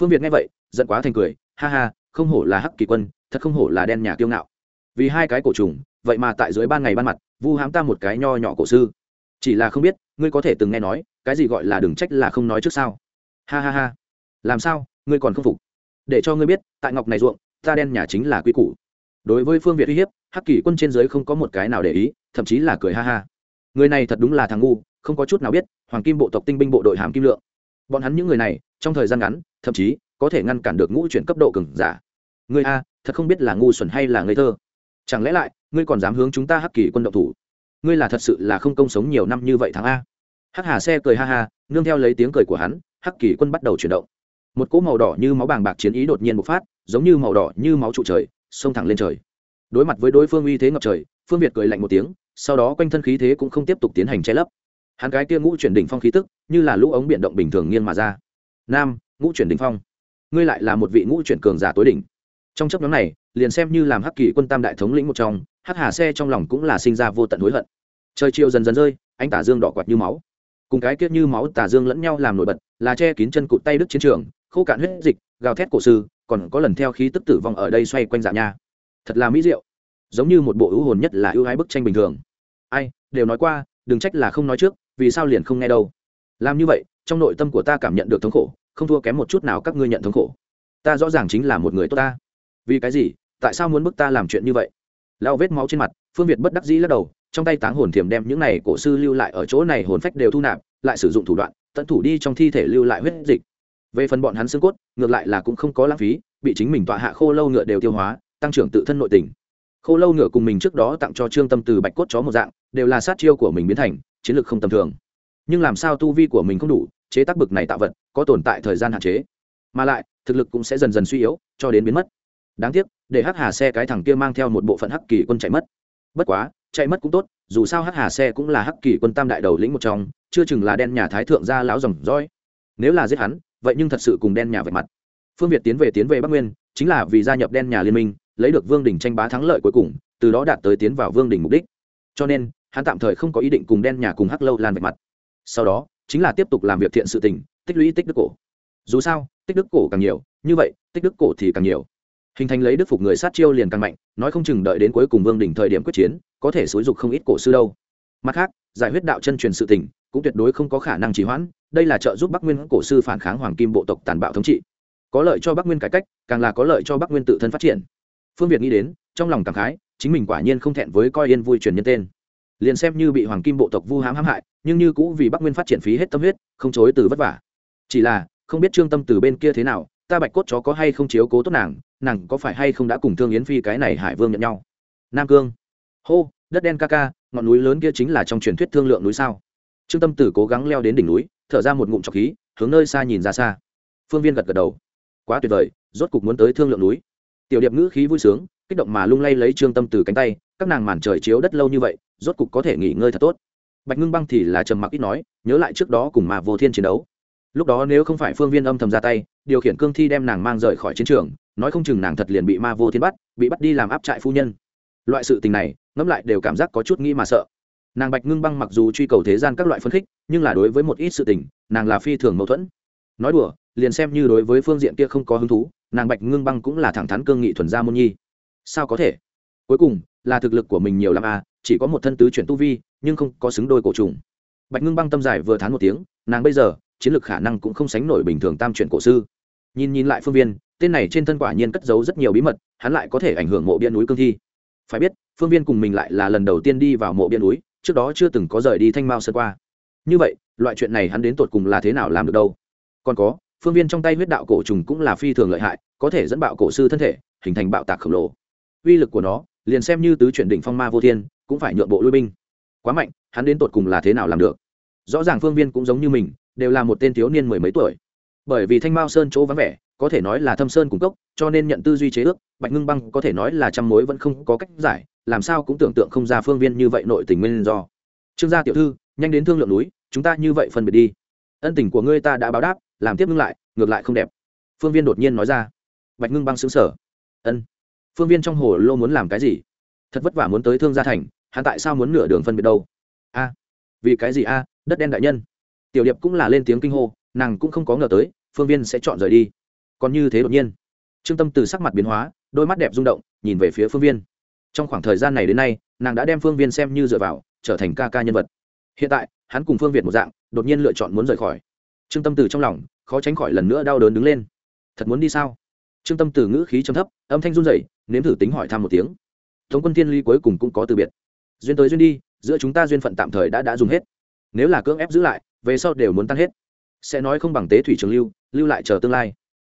Phương việt nghe vậy, giận quá thành cười, ha ha, không hổ là hắc kỳ quân, thật không hổ là đen nhà kiêu ngạo. Vì hai cái cổ trùng, vậy mà tại dưới ban ngày ban mặt, vu hãm ta một cái nho nhỏ cổ sư. Chỉ là không biết, ngươi có thể từng nghe nói, cái gì gọi là đừng trách là không nói trước sao? Ha ha ha. Làm sao, ngươi còn không phục? Để cho ngươi biết, tại ngọc này ruộng, ta đen nhà chính là quy củ. Đối với phương việt uy hiếp hắc kỷ quân trên dưới không có một cái nào để ý, thậm chí là cười ha ha. Người này thật đúng là thằng ngu, không có chút nào biết, hoàng kim bộ tộc tinh binh bộ đội hàm kim lượng. Bọn hắn những người này, trong thời gian ngắn, thậm chí, có thể ngăn cản được ngũ chuyển cấp độ cứng giả. Người a, thật không biết là ngu xuẩn hay là ngây thơ. Chẳng lẽ lại, ngươi còn dám hướng chúng ta hắc kỳ quân động thủ? Ngươi là thật sự là không công sống nhiều năm như vậy tháng a. Hắc hà xe cười ha ha, nương theo lấy tiếng cười của hắn, hắc kỳ quân bắt đầu chuyển động. Một cỗ màu đỏ như máu bàng bạc chiến ý đột nhiên bộc phát, giống như màu đỏ như máu trụ trời, xông thẳng lên trời đối mặt với đối phương uy thế ngập trời, phương việt cười lạnh một tiếng, sau đó quanh thân khí thế cũng không tiếp tục tiến hành che lấp. Hắn cái kia ngũ chuyển đỉnh phong khí tức, như là lũ ống biển động bình thường nghiêng mà ra. Nam, ngũ chuyển đỉnh phong. Ngươi lại là một vị ngũ chuyển cường giả tối đỉnh. Trong chấp nhóm này, liền xem như làm hắc kỳ quân tam đại thống lĩnh một trong, hắc hà xe trong lòng cũng là sinh ra vô tận hối hận. Trời chiều dần dần rơi anh tả dương đỏ quạt như máu. Cùng cái kiết như máu tả dương lẫn nhau làm nổi bật, là che kín chân cụt tay đứt chiến trường, khô cạn huyết dịch, gào thét cổ sư, còn có lần theo khí tức tử vong ở đây xoay quanh dạ nha thật là mỹ diệu. Giống như một bộ ưu hồn nhất là ưu ái bức tranh bình thường. Ai, đều nói qua, đừng trách là không nói trước, vì sao liền không nghe đâu. Làm như vậy, trong nội tâm của ta cảm nhận được thống khổ, không thua kém một chút nào các ngươi nhận thống khổ. Ta rõ ràng chính là một người tốt ta. Vì cái gì? Tại sao muốn bức ta làm chuyện như vậy? Lao vết máu trên mặt, phương việt bất đắc dĩ lắc đầu, trong tay táng hồn thiềm đem những này cổ sư lưu lại ở chỗ này hồn phách đều thu nạp, lại sử dụng thủ đoạn, tận thủ đi trong thi thể lưu lại huyết dịch. Về phần bọn hắn xương cốt, ngược lại là cũng không có lãng phí, bị chính mình tọa hạ khô lâu ngựa đều tiêu hóa tăng trưởng tự thân nội tình. Khô lâu ngựa cùng mình trước đó tặng cho trương tâm từ bạch cốt chó một dạng, đều là sát chiêu của mình biến thành, chiến lược không tầm thường. Nhưng làm sao tu vi của mình không đủ, chế tác bực này tạo vật, có tồn tại thời gian hạn chế. Mà lại, thực lực cũng sẽ dần dần suy yếu, cho đến biến mất. Đáng tiếc, để hắc hà xe cái thằng kia mang theo một bộ phận hắc kỳ quân chạy mất. Bất quá, chạy mất cũng tốt, dù sao hắc hà xe cũng là hắc kỳ quân tam đại đầu lĩnh một trong, chưa chừng là đen nhà thái thượng gia lão dòng roi. Nếu là giết hắn, vậy nhưng thật sự cùng đen nhà vạch mặt. Phương việt tiến về tiến về bắc nguyên, chính là vì gia nhập đen nhà liên minh lấy được vương đình tranh bá thắng lợi cuối cùng, từ đó đạt tới tiến vào vương đình mục đích. Cho nên, hắn tạm thời không có ý định cùng đen nhà cùng hắc lâu lan vạch mặt. Sau đó, chính là tiếp tục làm việc thiện sự tình, tích lũy tích đức cổ. Dù sao, tích đức cổ càng nhiều, như vậy, tích đức cổ thì càng nhiều. Hình thành lấy đức phục người sát chiêu liền càng mạnh, nói không chừng đợi đến cuối cùng vương đỉnh thời điểm quyết chiến, có thể xúi dục không ít cổ sư đâu. Mặt khác, giải huyết đạo chân truyền sự tình, cũng tuyệt đối không có khả năng trì hoãn, đây là trợ giúp bắc nguyên cổ sư phản kháng hoàng kim bộ tộc tàn bạo thống trị. Có lợi cho bắc nguyên cải cách, càng là có lợi cho bắc nguyên tự thân phát triển phương việt nghĩ đến, trong lòng cảm khái, chính mình quả nhiên không thẹn với coi yên vui truyền nhân tên. Liền xem như bị hoàng kim bộ tộc vu hãm hãm hại, nhưng như cũ vì bắc nguyên phát triển phí hết tâm huyết, không chối từ vất vả. Chỉ là, không biết trương tâm từ bên kia thế nào, ta bạch cốt chó có hay không chiếu cố tốt nàng nàng có phải hay không đã cùng thương yến phi cái này hải vương nhận nhau? Nam cương. Hô, đất đen ca ca, ngọn núi lớn kia chính là trong truyền thuyết thương lượng núi sao? Trương tâm tử cố gắng leo đến đỉnh núi, thở ra một ngụm trọc khí, hướng nơi xa nhìn ra xa. Phương viên gật gật đầu. Quá tuyệt vời, rốt cục muốn tới thương lượng núi tiểu điệp ngữ khí vui sướng, kích động mà lung lay lấy trương tâm từ cánh tay, các nàng màn trời chiếu đất lâu như vậy, rốt cục có thể nghỉ ngơi thật tốt. Bạch ngưng băng thì là trầm mặc ít nói, nhớ lại trước đó cùng mà vô thiên chiến đấu. Lúc đó nếu không phải phương viên âm thầm ra tay, điều khiển cương thi đem nàng mang rời khỏi chiến trường, nói không chừng nàng thật liền bị ma vô thiên bắt, bị bắt đi làm áp trại phu nhân. Loại sự tình này, ngẫm lại đều cảm giác có chút nghĩ mà sợ. Nàng bạch ngưng băng mặc dù truy cầu thế gian các loại phân khích, nhưng là đối với một ít sự tình, nàng là phi thường mâu thuẫn. Nói đùa liền xem như đối với phương diện kia không có hứng thú, nàng bạch ngưng băng cũng là thẳng thắn cương nghị thuần gia môn nhi. Sao có thể? Cuối cùng, là thực lực của mình nhiều lắm à chỉ có một thân tứ chuyển tu vi, nhưng không có xứng đôi cổ trùng. Bạch ngưng băng tâm giải vừa thán một tiếng, nàng bây giờ, chiến lược khả năng cũng không sánh nổi bình thường tam chuyển cổ sư. Nhìn nhìn lại phương viên, tên này trên thân quả nhiên cất giấu rất nhiều bí mật, hắn lại có thể ảnh hưởng mộ biên núi cương thi. Phải biết, phương viên cùng mình lại là lần đầu tiên đi vào mộ biên núi, trước đó chưa từng có rời đi thanh mao sơn qua. Như vậy, loại chuyện này hắn đến tột cùng là thế nào làm được đâu? Còn có phương viên trong tay huyết đạo cổ trùng cũng là phi thường lợi hại, có thể dẫn bạo cổ sư thân thể, hình thành bạo tạc khổng lồ. Uy lực của nó, liền xem như tứ chuyển đỉnh phong ma vô thiên, cũng phải nhượng bộ lui binh. Quá mạnh, hắn đến tột cùng là thế nào làm được? Rõ ràng phương viên cũng giống như mình, đều là một tên thiếu niên mười mấy tuổi. Bởi vì thanh mao sơn chỗ vắng vẻ, có thể nói là thâm sơn cung cấp cho nên nhận tư duy chế ước, bạch ngưng băng có thể nói là trăm mối vẫn không có cách giải, làm sao cũng tưởng tượng không ra phương viên như vậy nội tình nguyên do. Trương gia tiểu thư, nhanh đến thương lượng núi, chúng ta như vậy phân biệt đi. Ân tình của ngươi ta đã báo đáp làm tiếp ngưng lại, ngược lại không đẹp. Phương viên đột nhiên nói ra. Bạch ngưng băng xứng sở ân. Phương viên trong hồ lô muốn làm cái gì? Thật vất vả muốn tới thương gia thành, hắn tại sao muốn nửa đường phân biệt đâu? A. Vì cái gì a, đất đen đại nhân? Tiểu điệp cũng là lên tiếng kinh hô, nàng cũng không có ngờ tới, phương viên sẽ chọn rời đi. Còn như thế đột nhiên. Trương tâm từ sắc mặt biến hóa, đôi mắt đẹp rung động, nhìn về phía phương viên. Trong khoảng thời gian này đến nay, nàng đã đem phương viên xem như dựa vào, trở thành ca ca nhân vật. Hiện tại, hắn cùng phương việt một dạng, đột nhiên lựa chọn muốn rời khỏi. Trương tâm từ trong lòng khó tránh khỏi lần nữa đau đớn đứng lên. Thật muốn đi sao? Trương tâm từ ngữ khí trầm thấp, âm thanh run rẩy, nếm thử tính hỏi thăm một tiếng. Tống quân thiên ly cuối cùng cũng có từ biệt. Duyên tới duyên đi, giữa chúng ta duyên phận tạm thời đã đã dùng hết. Nếu là cưỡng ép giữ lại, về sau đều muốn tan hết. Sẽ nói không bằng tế thủy trường lưu lưu lại chờ tương lai.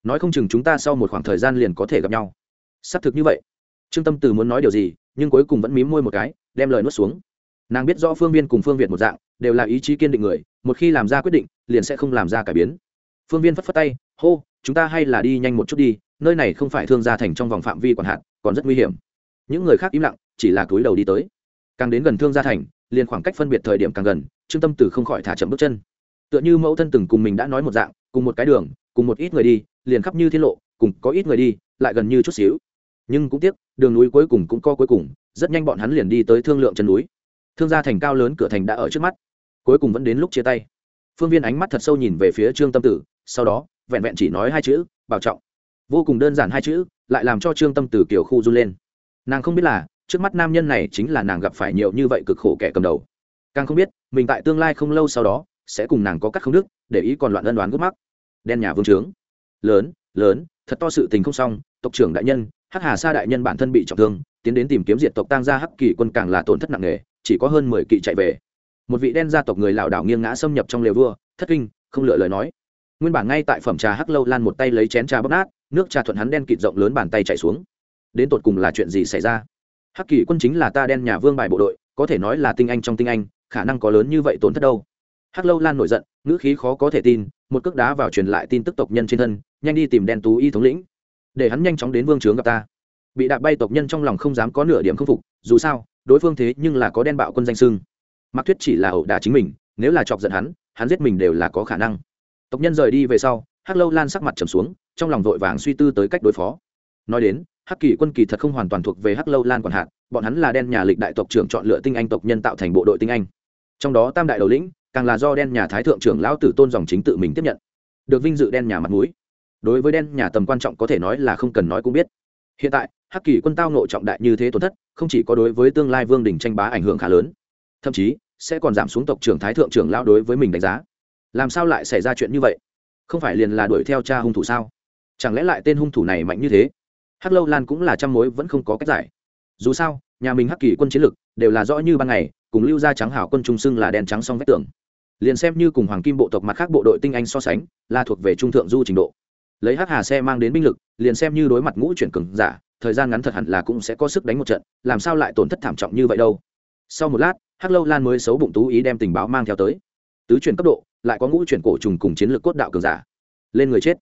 Nói không chừng chúng ta sau một khoảng thời gian liền có thể gặp nhau. Xác thực như vậy. Trương tâm từ muốn nói điều gì, nhưng cuối cùng vẫn mím môi một cái, đem lời nuốt xuống. Nàng biết rõ phương viên cùng phương việt một dạng, đều là ý chí kiên định người, một khi làm ra quyết định, liền sẽ không làm ra cải biến phương viên phất phất tay, hô, chúng ta hay là đi nhanh một chút đi, nơi này không phải thương gia thành trong vòng phạm vi quản hạn còn rất nguy hiểm. Những người khác im lặng, chỉ là cúi đầu đi tới. Càng đến gần thương gia thành, liền khoảng cách phân biệt thời điểm càng gần, trương tâm từ không khỏi thả chậm bước chân. Tựa như mẫu thân từng cùng mình đã nói một dạng, cùng một cái đường, cùng một ít người đi, liền khắp như thiên lộ, cùng có ít người đi, lại gần như chút xíu. Nhưng cũng tiếc, đường núi cuối cùng cũng co cuối cùng, rất nhanh bọn hắn liền đi tới thương lượng chân núi. Thương gia thành cao lớn cửa thành đã ở trước mắt, cuối cùng vẫn đến lúc chia tay. Phương viên ánh mắt thật sâu nhìn về phía trương tâm tử sau đó, vẹn vẹn chỉ nói hai chữ, bảo trọng. Vô cùng đơn giản hai chữ, lại làm cho trương tâm từ kiểu khu run lên. Nàng không biết là, trước mắt nam nhân này chính là nàng gặp phải nhiều như vậy cực khổ kẻ cầm đầu. Càng không biết, mình tại tương lai không lâu sau đó, sẽ cùng nàng có cắt không đức để ý còn loạn ân đoán gốc mắc. Đen nhà vương trướng. Lớn lớn, thật to sự tình không xong, tộc trưởng đại nhân, hắc hà sa đại nhân bản thân bị trọng thương, tiến đến tìm kiếm diệt tộc tăng gia hắc kỳ quân càng là tổn thất nặng nề, chỉ có hơn mười kỵ chạy về. Một vị đen gia tộc người lảo đảo nghiêng ngã xâm nhập trong lều vua, thất kinh, không lựa lời nói nguyên bản ngay tại phẩm trà hắc lâu lan một tay lấy chén trà bóc nát, nước trà thuận hắn đen kịt rộng lớn bàn tay chạy xuống. Đến tột cùng là chuyện gì xảy ra? Hắc kỳ quân chính là ta đen nhà vương bài bộ đội, có thể nói là tinh anh trong tinh anh, khả năng có lớn như vậy tổn thất đâu. Hắc lâu lan nổi giận, ngữ khí khó có thể tin, một cước đá vào truyền lại tin tức tộc nhân trên thân, nhanh đi tìm đen tú y thống lĩnh. Để hắn nhanh chóng đến vương trướng gặp ta. Bị đạp bay tộc nhân trong lòng không dám có nửa điểm k phục, dù sao, đối phương thế nhưng là có đen bạo quân danh sưng mặc thuyết chỉ là ẩu đả chính mình, nếu là chọc giận hắn hắn giết mình đều là có khả năng tộc nhân rời đi về sau, hắc lâu lan sắc mặt trầm xuống, trong lòng vội vàng suy tư tới cách đối phó. Nói đến, hắc kỳ quân kỳ thật không hoàn toàn thuộc về hắc lâu lan còn hạn bọn hắn là đen nhà lịch đại tộc trưởng chọn lựa tinh anh tộc nhân tạo thành bộ đội tinh anh. Trong đó tam đại đầu lĩnh, càng là do đen nhà thái thượng trưởng lão tử tôn dòng chính tự mình tiếp nhận. Được vinh dự đen nhà mặt mũi. Đối với đen nhà tầm quan trọng có thể nói là không cần nói cũng biết. Hiện tại, hắc kỳ quân tao nộ trọng đại như thế tổn thất, không chỉ có đối với tương lai vương đình tranh bá ảnh hưởng khá lớn, thậm chí sẽ còn giảm xuống tộc trưởng thái thượng trưởng lão đối với mình đánh giá làm sao lại xảy ra chuyện như vậy? Không phải liền là đuổi theo cha hung thủ sao? Chẳng lẽ lại tên hung thủ này mạnh như thế? Hắc lâu lan cũng là trăm mối vẫn không có cách giải. Dù sao, nhà mình hắc kỳ quân chiến lực đều là rõ như ban ngày, cùng lưu gia trắng hảo quân trung xưng là đèn trắng song vách tường. Liền xem như cùng hoàng kim bộ tộc mặt khác bộ đội tinh anh so sánh, là thuộc về trung thượng du trình độ. Lấy hắc hà xe mang đến binh lực, liền xem như đối mặt ngũ chuyển cường giả, thời gian ngắn thật hẳn là cũng sẽ có sức đánh một trận, làm sao lại tổn thất thảm trọng như vậy đâu? Sau một lát, hắc lâu lan mới xấu bụng tú ý đem tình báo mang theo tới. Tứ chuyển cấp độ lại có ngũ chuyển cổ trùng cùng chiến lược cốt đạo cường giả. Lên người chết,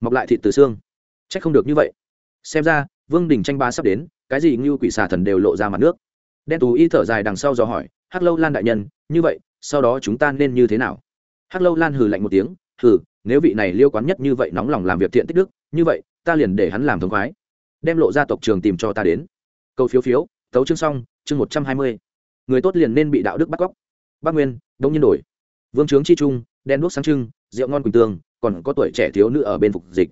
mọc lại thịt từ xương. Trách không được như vậy. Xem ra, vương đình tranh ba sắp đến, cái gì như quỷ xà thần đều lộ ra mặt nước. Đen tù y thở dài đằng sau dò hỏi, hắc lâu lan đại nhân, như vậy, sau đó chúng ta nên như thế nào? Hắc lâu lan hừ lạnh một tiếng, hừ, nếu vị này liêu quán nhất như vậy nóng lòng làm việc thiện tích đức, như vậy, ta liền để hắn làm thống khoái, đem lộ ra tộc trường tìm cho ta đến. Câu phiếu phiếu, tấu chương xong, chương một trăm hai mươi. Người tốt liền nên bị đạo đức bắt cóc. Bác nguyên, đông nhiên đổi vương trướng chi trung, đen đuốc sáng trưng, rượu ngon quỳnh tương còn có tuổi trẻ thiếu nữ ở bên phục dịch.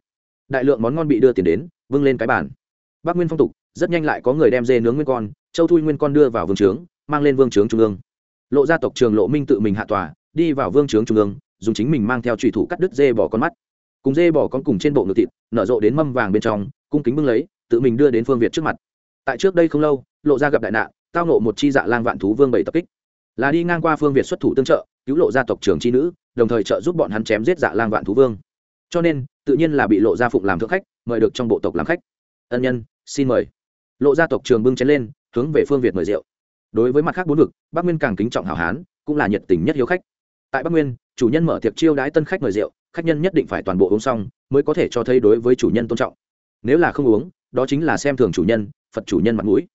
Đại lượng món ngon bị đưa tiền đến vâng lên cái bàn. Bác nguyên phong tục, rất nhanh lại có người đem dê nướng nguyên con, châu thui nguyên con đưa vào vương trướng, mang lên vương trướng trung ương. Lộ gia tộc trường lộ minh tự mình hạ tòa, đi vào vương trướng trung ương, dùng chính mình mang theo trùy thủ cắt đứt dê bỏ con mắt. Cùng dê bỏ con cùng trên bộ ngực thịt, nở rộ đến mâm vàng bên trong, cung kính bưng lấy, tự mình đưa đến phương việt trước mặt. Tại trước đây không lâu, lộ Gia gặp đại nạn, tao nộ một chi dạ lang vạn thú vương bảy tập kích là đi ngang qua phương việt xuất thủ tương trợ, cứu lộ gia tộc trưởng chi nữ, đồng thời trợ giúp bọn hắn chém giết dạ lang vạn thú vương. Cho nên, tự nhiên là bị lộ gia phụng làm thượng khách, mời được trong bộ tộc làm khách. Ân nhân, xin mời. Lộ gia tộc trường bưng chén lên, hướng về phương việt mời rượu. Đối với mặt khác bốn vực, bắc nguyên càng kính trọng hảo hán, cũng là nhiệt tình nhất hiếu khách. Tại bắc nguyên, chủ nhân mở tiệc chiêu đãi tân khách mời rượu, khách nhân nhất định phải toàn bộ uống xong, mới có thể cho thấy đối với chủ nhân tôn trọng. Nếu là không uống, đó chính là xem thường chủ nhân, phật chủ nhân mặt mũi.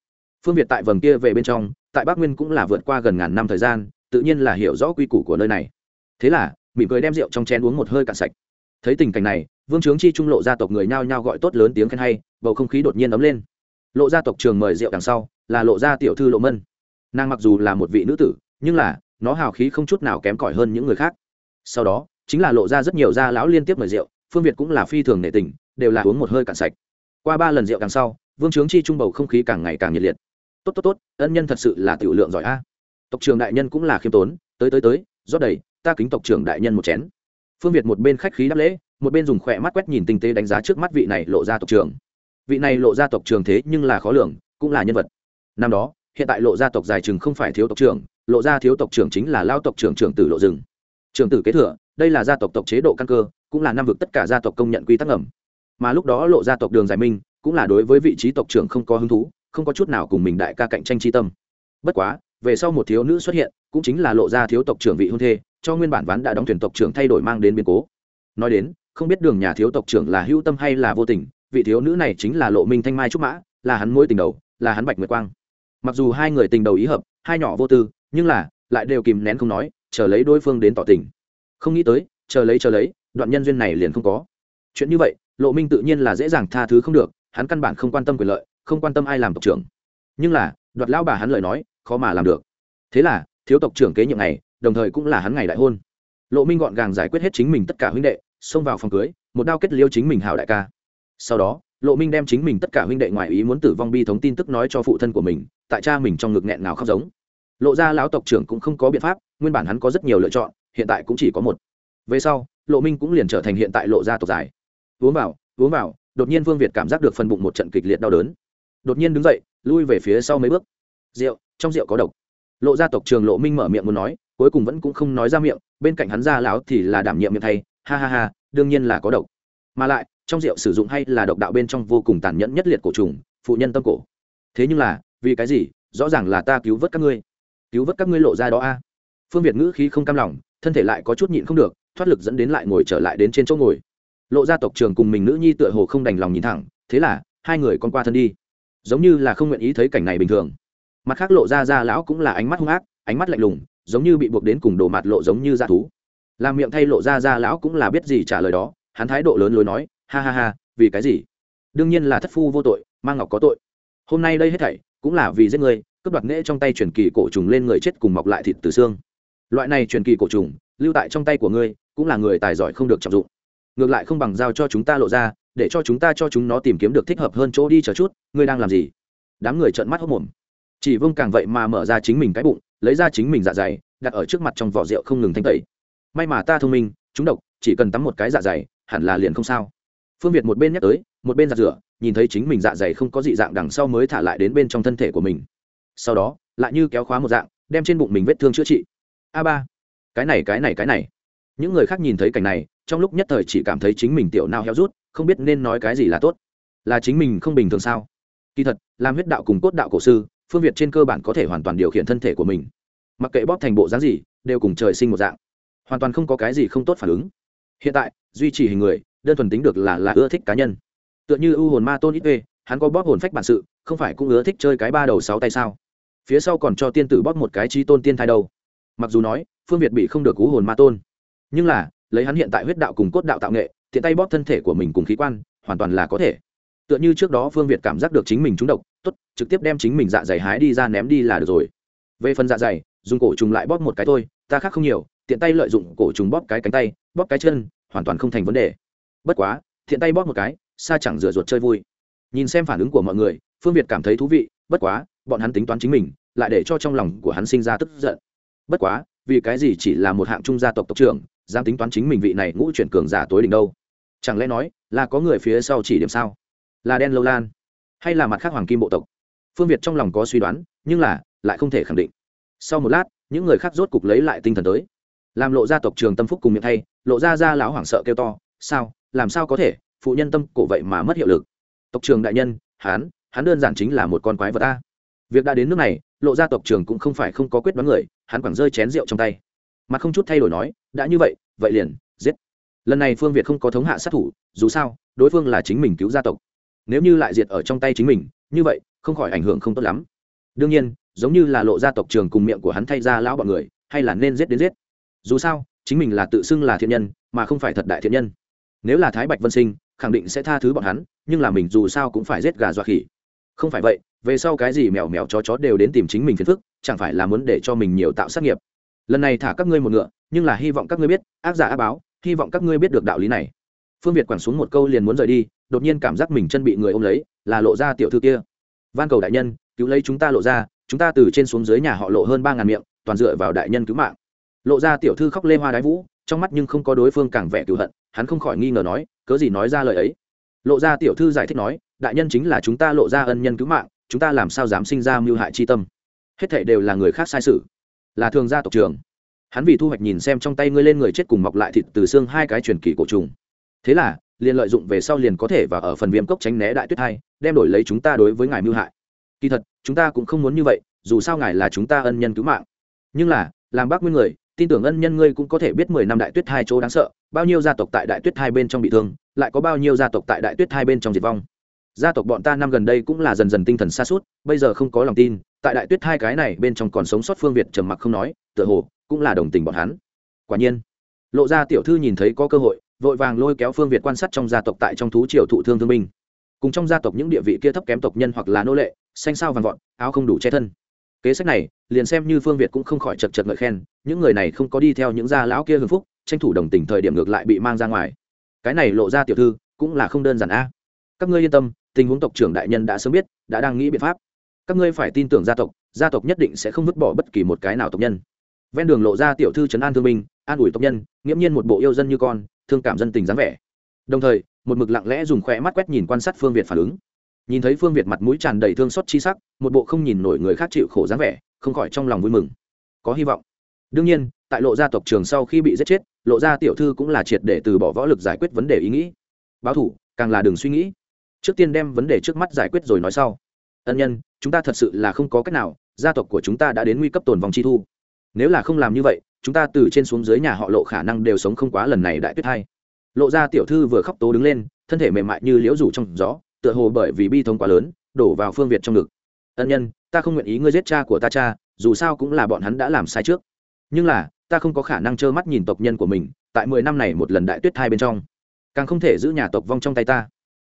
Phương việt tại vầng kia về bên trong tại bắc nguyên cũng là vượt qua gần ngàn năm thời gian, tự nhiên là hiểu rõ quy củ của nơi này. Thế là, mỉm cười đem rượu trong chén uống một hơi cạn sạch. Thấy tình cảnh này, vương trướng chi trung lộ gia tộc người nhao nhao gọi tốt lớn tiếng khen hay, bầu không khí đột nhiên ấm lên. Lộ gia tộc trường mời rượu đằng sau, là lộ gia tiểu thư lộ mân. Nàng mặc dù là một vị nữ tử, nhưng là, nó hào khí không chút nào kém cỏi hơn những người khác. Sau đó, chính là lộ ra rất nhiều gia lão liên tiếp mời rượu, phương việt cũng là phi thường nể tình, đều là uống một hơi cạn sạch. Qua ba lần rượu đằng sau, vương trướng chi trung bầu không khí càng ngày càng nhiệt liệt tốt tốt tốt, ân nhân thật sự là tiểu lượng giỏi a. Tộc trưởng đại nhân cũng là khiêm tốn, tới tới tới, rót đầy, ta kính tộc trưởng đại nhân một chén. Phương việt một bên khách khí đáp lễ, một bên dùng khỏe mắt quét nhìn tinh tế đánh giá trước mắt vị này lộ ra tộc trưởng. Vị này lộ ra tộc trưởng thế nhưng là khó lường, cũng là nhân vật. Năm đó, hiện tại lộ gia tộc dài chừng không phải thiếu tộc trưởng, lộ gia thiếu tộc trưởng chính là lao tộc trưởng trưởng tử lộ rừng. Trưởng tử kế thừa, đây là gia tộc tộc chế độ căn cơ, cũng là năm vực tất cả gia tộc công nhận quy tắc ngầm. Mà lúc đó lộ gia tộc đường giải minh, cũng là đối với vị trí tộc trưởng không có hứng thú không có chút nào cùng mình đại ca cạnh tranh chi tâm. Bất quá, về sau một thiếu nữ xuất hiện, cũng chính là lộ ra thiếu tộc trưởng vị hôn thê, cho nguyên bản ván đã đóng thuyền tộc trưởng thay đổi mang đến biến cố. Nói đến, không biết đường nhà thiếu tộc trưởng là hữu tâm hay là vô tình, vị thiếu nữ này chính là lộ minh thanh mai trúc mã, là hắn mối tình đầu, là hắn bạch nguyệt quang. Mặc dù hai người tình đầu ý hợp, hai nhỏ vô tư, nhưng là, lại đều kìm nén không nói, chờ lấy đối phương đến tỏ tình. Không nghĩ tới, chờ lấy chờ lấy, đoạn nhân duyên này liền không có. Chuyện như vậy, lộ minh tự nhiên là dễ dàng tha thứ không được, hắn căn bản không quan tâm quyền lợi không quan tâm ai làm tộc trưởng. Nhưng là, đoạt lao bà hắn lời nói, khó mà làm được. Thế là, thiếu tộc trưởng kế nhiệm này đồng thời cũng là hắn ngày đại hôn. Lộ minh gọn gàng giải quyết hết chính mình tất cả huynh đệ, xông vào phòng cưới, một đao kết liêu chính mình hảo đại ca. Sau đó, lộ minh đem chính mình tất cả huynh đệ ngoài ý muốn tử vong bi thống tin tức nói cho phụ thân của mình, tại cha mình trong ngực nghẹn nào khóc giống. Lộ ra lão tộc trưởng cũng không có biện pháp, nguyên bản hắn có rất nhiều lựa chọn, hiện tại cũng chỉ có một. Về sau, lộ minh cũng liền trở thành hiện tại lộ ra tộc dài uống vào uống vào, đột nhiên vương việt cảm giác được phần bụng một trận kịch liệt đau đớn đột nhiên đứng dậy, lui về phía sau mấy bước. Rượu, trong rượu có độc. Lộ gia tộc trường lộ minh mở miệng muốn nói, cuối cùng vẫn cũng không nói ra miệng, bên cạnh hắn ra lão thì là đảm nhiệm miệng thay, ha ha ha, đương nhiên là có độc. Mà lại, trong rượu sử dụng hay là độc đạo bên trong vô cùng tàn nhẫn nhất liệt cổ trùng, phụ nhân tâm cổ. Thế nhưng là, vì cái gì? Rõ ràng là ta cứu vớt các ngươi. Cứu vớt các ngươi lộ ra đó a. Phương việt ngữ khí không cam lòng, thân thể lại có chút nhịn không được, thoát lực dẫn đến lại ngồi trở lại đến trên chỗ ngồi. Lộ gia tộc trường cùng mình nữ nhi tựa hồ không đành lòng nhìn thẳng, thế là, hai người con qua thân đi giống như là không nguyện ý thấy cảnh này bình thường. Mặt khác lộ ra ra lão cũng là ánh mắt hung ác, ánh mắt lạnh lùng, giống như bị buộc đến cùng đồ mặt lộ giống như da thú. Làm miệng thay lộ ra ra lão cũng là biết gì trả lời đó, hắn thái độ lớn lối nói, ha ha ha, vì cái gì? Đương nhiên là thất phu vô tội mang ngọc có tội. Hôm nay đây hết thảy cũng là vì giết người, cướp đoạt nghệ trong tay truyền kỳ cổ trùng lên người chết cùng mọc lại thịt từ xương. Loại này truyền kỳ cổ trùng, lưu tại trong tay của ngươi, cũng là người tài giỏi không được trọng dụng. Ngược lại không bằng giao cho chúng ta lộ ra để cho chúng ta cho chúng nó tìm kiếm được thích hợp hơn chỗ đi chờ chút, ngươi đang làm gì? Đám người trợn mắt hốc mồm. Chỉ vương càng vậy mà mở ra chính mình cái bụng, lấy ra chính mình dạ dày, đặt ở trước mặt trong vỏ rượu không ngừng thanh tẩy. May mà ta thông minh, chúng độc, chỉ cần tắm một cái dạ dày, hẳn là liền không sao. Phương việt một bên nhắc tới, một bên giặt rửa, nhìn thấy chính mình dạ dày không có dị dạng đằng sau mới thả lại đến bên trong thân thể của mình. Sau đó, lại như kéo khóa một dạng, đem trên bụng mình vết thương chữa trị. A ba, cái này cái này cái này. Những người khác nhìn thấy cảnh này, trong lúc nhất thời chỉ cảm thấy chính mình tiểu nao heo rút không biết nên nói cái gì là tốt. Là chính mình không bình thường sao? Kỳ thật, làm huyết đạo cùng cốt đạo cổ sư, phương việt trên cơ bản có thể hoàn toàn điều khiển thân thể của mình. Mặc kệ bóp thành bộ dáng gì, đều cùng trời sinh một dạng. Hoàn toàn không có cái gì không tốt phản ứng. Hiện tại, duy trì hình người, đơn thuần tính được là là ưa thích cá nhân. Tựa như ưu hồn ma tôn ít vê, hắn có bóp hồn phách bản sự, không phải cũng ưa thích chơi cái ba đầu sáu tay sao? Phía sau còn cho tiên tử bóp một cái chi tôn tiên thai đâu. Mặc dù nói, phương việt bị không được cú hồn ma tôn. Nhưng là, lấy hắn hiện tại huyết đạo cùng cốt đạo tạo nghệ tiện tay bóp thân thể của mình cùng khí quan, hoàn toàn là có thể. Tựa như trước đó phương việt cảm giác được chính mình trúng độc, tốt, trực tiếp đem chính mình dạ dày hái đi ra ném đi là được rồi. Về phần dạ dày, dùng cổ trùng lại bóp một cái thôi, ta khác không nhiều, tiện tay lợi dụng cổ trùng bóp cái cánh tay, bóp cái chân, hoàn toàn không thành vấn đề. Bất quá, tiện tay bóp một cái, xa chẳng rửa ruột chơi vui. Nhìn xem phản ứng của mọi người, phương việt cảm thấy thú vị, bất quá, bọn hắn tính toán chính mình, lại để cho trong lòng của hắn sinh ra tức giận. Bất quá, vì cái gì chỉ là một hạng trung gia tộc tộc trưởng dám tính toán chính mình vị này ngũ chuyển cường giả tối đỉnh đâu? Chẳng lẽ nói, là có người phía sau chỉ điểm sao? Là đen lâu lan? Hay là mặt khác hoàng kim bộ tộc? Phương việt trong lòng có suy đoán, nhưng là, lại không thể khẳng định. Sau một lát, những người khác rốt cục lấy lại tinh thần tới. Làm lộ ra tộc trường tâm phúc cùng miệng thay, lộ ra ra lão hoảng sợ kêu to, sao? Làm sao có thể? Phụ nhân tâm cổ vậy mà mất hiệu lực. Tộc trường đại nhân, hán, hắn đơn giản chính là một con quái vật ta. Việc đã đến nước này, lộ ra tộc trường cũng không phải không có quyết đoán người, hắn quẳng rơi chén rượu trong tay mặt không chút thay đổi nói, đã như vậy vậy liền, giết. Lần này phương việt không có thống hạ sát thủ, dù sao, đối phương là chính mình cứu gia tộc. Nếu như lại diệt ở trong tay chính mình, như vậy, không khỏi ảnh hưởng không tốt lắm. Đương nhiên, giống như là lộ gia tộc trường cùng miệng của hắn thay ra lão bọn người, hay là nên giết đến giết. Dù sao, chính mình là tự xưng là thiện nhân, mà không phải thật đại thiện nhân. Nếu là thái bạch vân sinh, khẳng định sẽ tha thứ bọn hắn, nhưng là mình dù sao cũng phải giết gà dọa khỉ. Không phải vậy, về sau cái gì mèo mèo chó chó đều đến tìm chính mình phiền phức, chẳng phải là muốn để cho mình nhiều tạo sát nghiệp lần này thả các ngươi một ngựa, nhưng là hy vọng các ngươi biết, ác giả ác báo, hy vọng các ngươi biết được đạo lý này. Phương việt quẳng xuống một câu liền muốn rời đi, đột nhiên cảm giác mình chân bị người ôm lấy, là lộ ra tiểu thư kia. Van cầu đại nhân, cứu lấy chúng ta lộ ra, chúng ta từ trên xuống dưới nhà họ lộ hơn ba ngàn miệng, toàn dựa vào đại nhân cứu mạng. Lộ ra tiểu thư khóc lê hoa đái vũ, trong mắt nhưng không có đối phương càng vẻ cựu hận, hắn không khỏi nghi ngờ nói, cớ gì nói ra lời ấy? Lộ ra tiểu thư giải thích nói, đại nhân chính là chúng ta lộ ra ân nhân cứu mạng, chúng ta làm sao dám sinh ra mưu hại chi tâm? Hết thảy đều là người khác sai sự là thường gia tộc trường. Hắn vì thu hoạch nhìn xem trong tay ngươi lên người chết cùng mọc lại thịt từ xương hai cái truyền kỳ cổ trùng. Thế là, liền lợi dụng về sau liền có thể và ở phần viêm cốc tránh né đại tuyết hai, đem đổi lấy chúng ta đối với ngài mưu hại. Kỳ thật, chúng ta cũng không muốn như vậy, dù sao ngài là chúng ta ân nhân cứu mạng. Nhưng là, làm bác nguyên người, tin tưởng ân nhân ngươi cũng có thể biết mười năm đại tuyết hai chỗ đáng sợ, bao nhiêu gia tộc tại đại tuyết hai bên trong bị thương, lại có bao nhiêu gia tộc tại đại tuyết hai bên trong diệt vong gia tộc bọn ta năm gần đây cũng là dần dần tinh thần xa suốt, bây giờ không có lòng tin, tại đại tuyết hai cái này bên trong còn sống sót phương việt trầm mặc không nói, tựa hồ cũng là đồng tình bọn hắn. Quả nhiên, lộ ra tiểu thư nhìn thấy có cơ hội, vội vàng lôi kéo phương việt quan sát trong gia tộc tại trong thú triều thụ thương thương binh. Cùng trong gia tộc những địa vị kia thấp kém tộc nhân hoặc là nô lệ, xanh sao vàng vọt, áo không đủ che thân. Kế sách này, liền xem như phương việt cũng không khỏi chật chật ngợi khen, những người này không có đi theo những gia lão kia hưng phúc, tranh thủ đồng tình thời điểm ngược lại bị mang ra ngoài. Cái này lộ ra tiểu thư cũng là không đơn giản a. Các ngươi yên tâm tình huống tộc trưởng đại nhân đã sớm biết, đã đang nghĩ biện pháp. Các ngươi phải tin tưởng gia tộc gia tộc nhất định sẽ không vứt bỏ bất kỳ một cái nào tộc nhân. Ven đường lộ ra tiểu thư trấn an thương minh an ủi tộc nhân, nghiễm nhiên một bộ yêu dân như con, thương cảm dân tình dáng vẻ. Đồng thời, một mực lặng lẽ dùng khỏe mắt quét nhìn quan sát phương việt phản ứng. Nhìn thấy phương việt mặt mũi tràn đầy thương xót chi sắc, một bộ không nhìn nổi người khác chịu khổ dáng vẻ, không khỏi trong lòng vui mừng. Có hy vọng. Đương nhiên, tại lộ gia tộc trường sau khi bị giết chết, lộ gia tiểu thư cũng là triệt để từ bỏ võ lực giải quyết vấn đề ý nghĩ. Báo thủ, càng là đừng suy nghĩ trước tiên đem vấn đề trước mắt giải quyết rồi nói sau. Ân nhân, chúng ta thật sự là không có cách nào, gia tộc của chúng ta đã đến nguy cấp tồn vòng chi thu. Nếu là không làm như vậy, chúng ta từ trên xuống dưới nhà họ lộ khả năng đều sống không quá lần này đại tuyết hai. Lộ ra tiểu thư vừa khóc tố đứng lên, thân thể mềm mại như liễu rủ trong gió, tựa hồ bởi vì bi thống quá lớn, đổ vào phương việt trong ngực. Ân nhân, ta không nguyện ý ngươi giết cha của ta cha, dù sao cũng là bọn hắn đã làm sai trước. Nhưng là, ta không có khả năng trơ mắt nhìn tộc nhân của mình, tại mười năm này một lần đại tuyết thai bên trong. Càng không thể giữ nhà tộc vong trong tay ta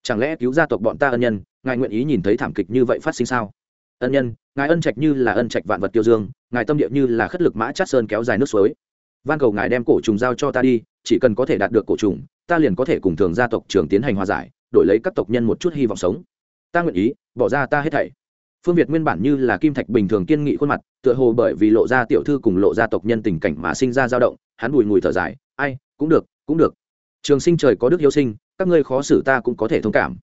chẳng lẽ cứu gia tộc bọn ta ân nhân, ngài nguyện ý nhìn thấy thảm kịch như vậy phát sinh sao? Ân nhân, ngài ân trạch như là ân trạch vạn vật tiêu dương, ngài tâm địa như là khất lực mã chát sơn kéo dài nước suối. Van cầu ngài đem cổ trùng giao cho ta đi, chỉ cần có thể đạt được cổ trùng, ta liền có thể cùng thường gia tộc trường tiến hành hòa giải, đổi lấy các tộc nhân một chút hy vọng sống. Ta nguyện ý, bỏ ra ta hết thảy. Phương việt nguyên bản như là kim thạch bình thường kiên nghị khuôn mặt, tựa hồ bởi vì lộ ra tiểu thư cùng lộ ra tộc nhân tình cảnh mà sinh ra dao động, hắn bùi ngùi thở dài, ai, cũng được cũng được. Trường sinh trời có đức hiếu sinh các ngươi khó xử ta cũng có thể thông cảm.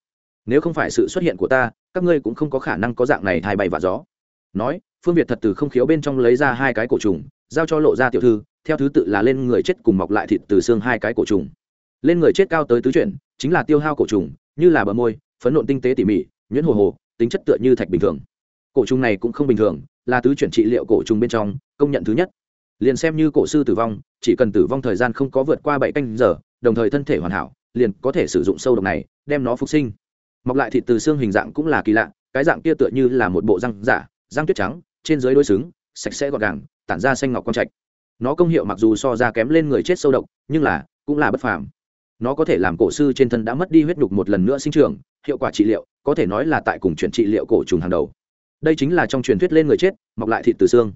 Nếu không phải sự xuất hiện của ta, các ngươi cũng không có khả năng có dạng này thai bay và gió. Nói, phương việt thật từ không khiếu bên trong lấy ra hai cái cổ trùng, giao cho lộ ra tiểu thư, theo thứ tự là lên người chết cùng mọc lại thịt từ xương hai cái cổ trùng. Lên người chết cao tới tứ chuyển, chính là tiêu hao cổ trùng, như là bờ môi, phấn nộn tinh tế tỉ mỉ, nhuyễn hồ hồ, tính chất tựa như thạch bình thường. Cổ trùng này cũng không bình thường, là tứ chuyển trị liệu cổ trùng bên trong, công nhận thứ nhất. Liền xem như cổ sư tử vong, chỉ cần tử vong thời gian không có vượt qua bảy canh giờ, đồng thời thân thể hoàn hảo liền có thể sử dụng sâu độc này, đem nó phục sinh. Mọc lại thịt từ xương hình dạng cũng là kỳ lạ, cái dạng kia tựa như là một bộ răng giả, răng tuyết trắng, trên dưới đôi xứng, sạch sẽ gọn gàng, tản ra xanh ngọc quang trạch. Nó công hiệu mặc dù so ra kém lên người chết sâu độc, nhưng là cũng là bất phàm. Nó có thể làm cổ sư trên thân đã mất đi huyết nhục một lần nữa sinh trưởng, hiệu quả trị liệu, có thể nói là tại cùng chuyển trị liệu cổ trùng hàng đầu. Đây chính là trong truyền thuyết lên người chết, mọc lại thịt từ xương.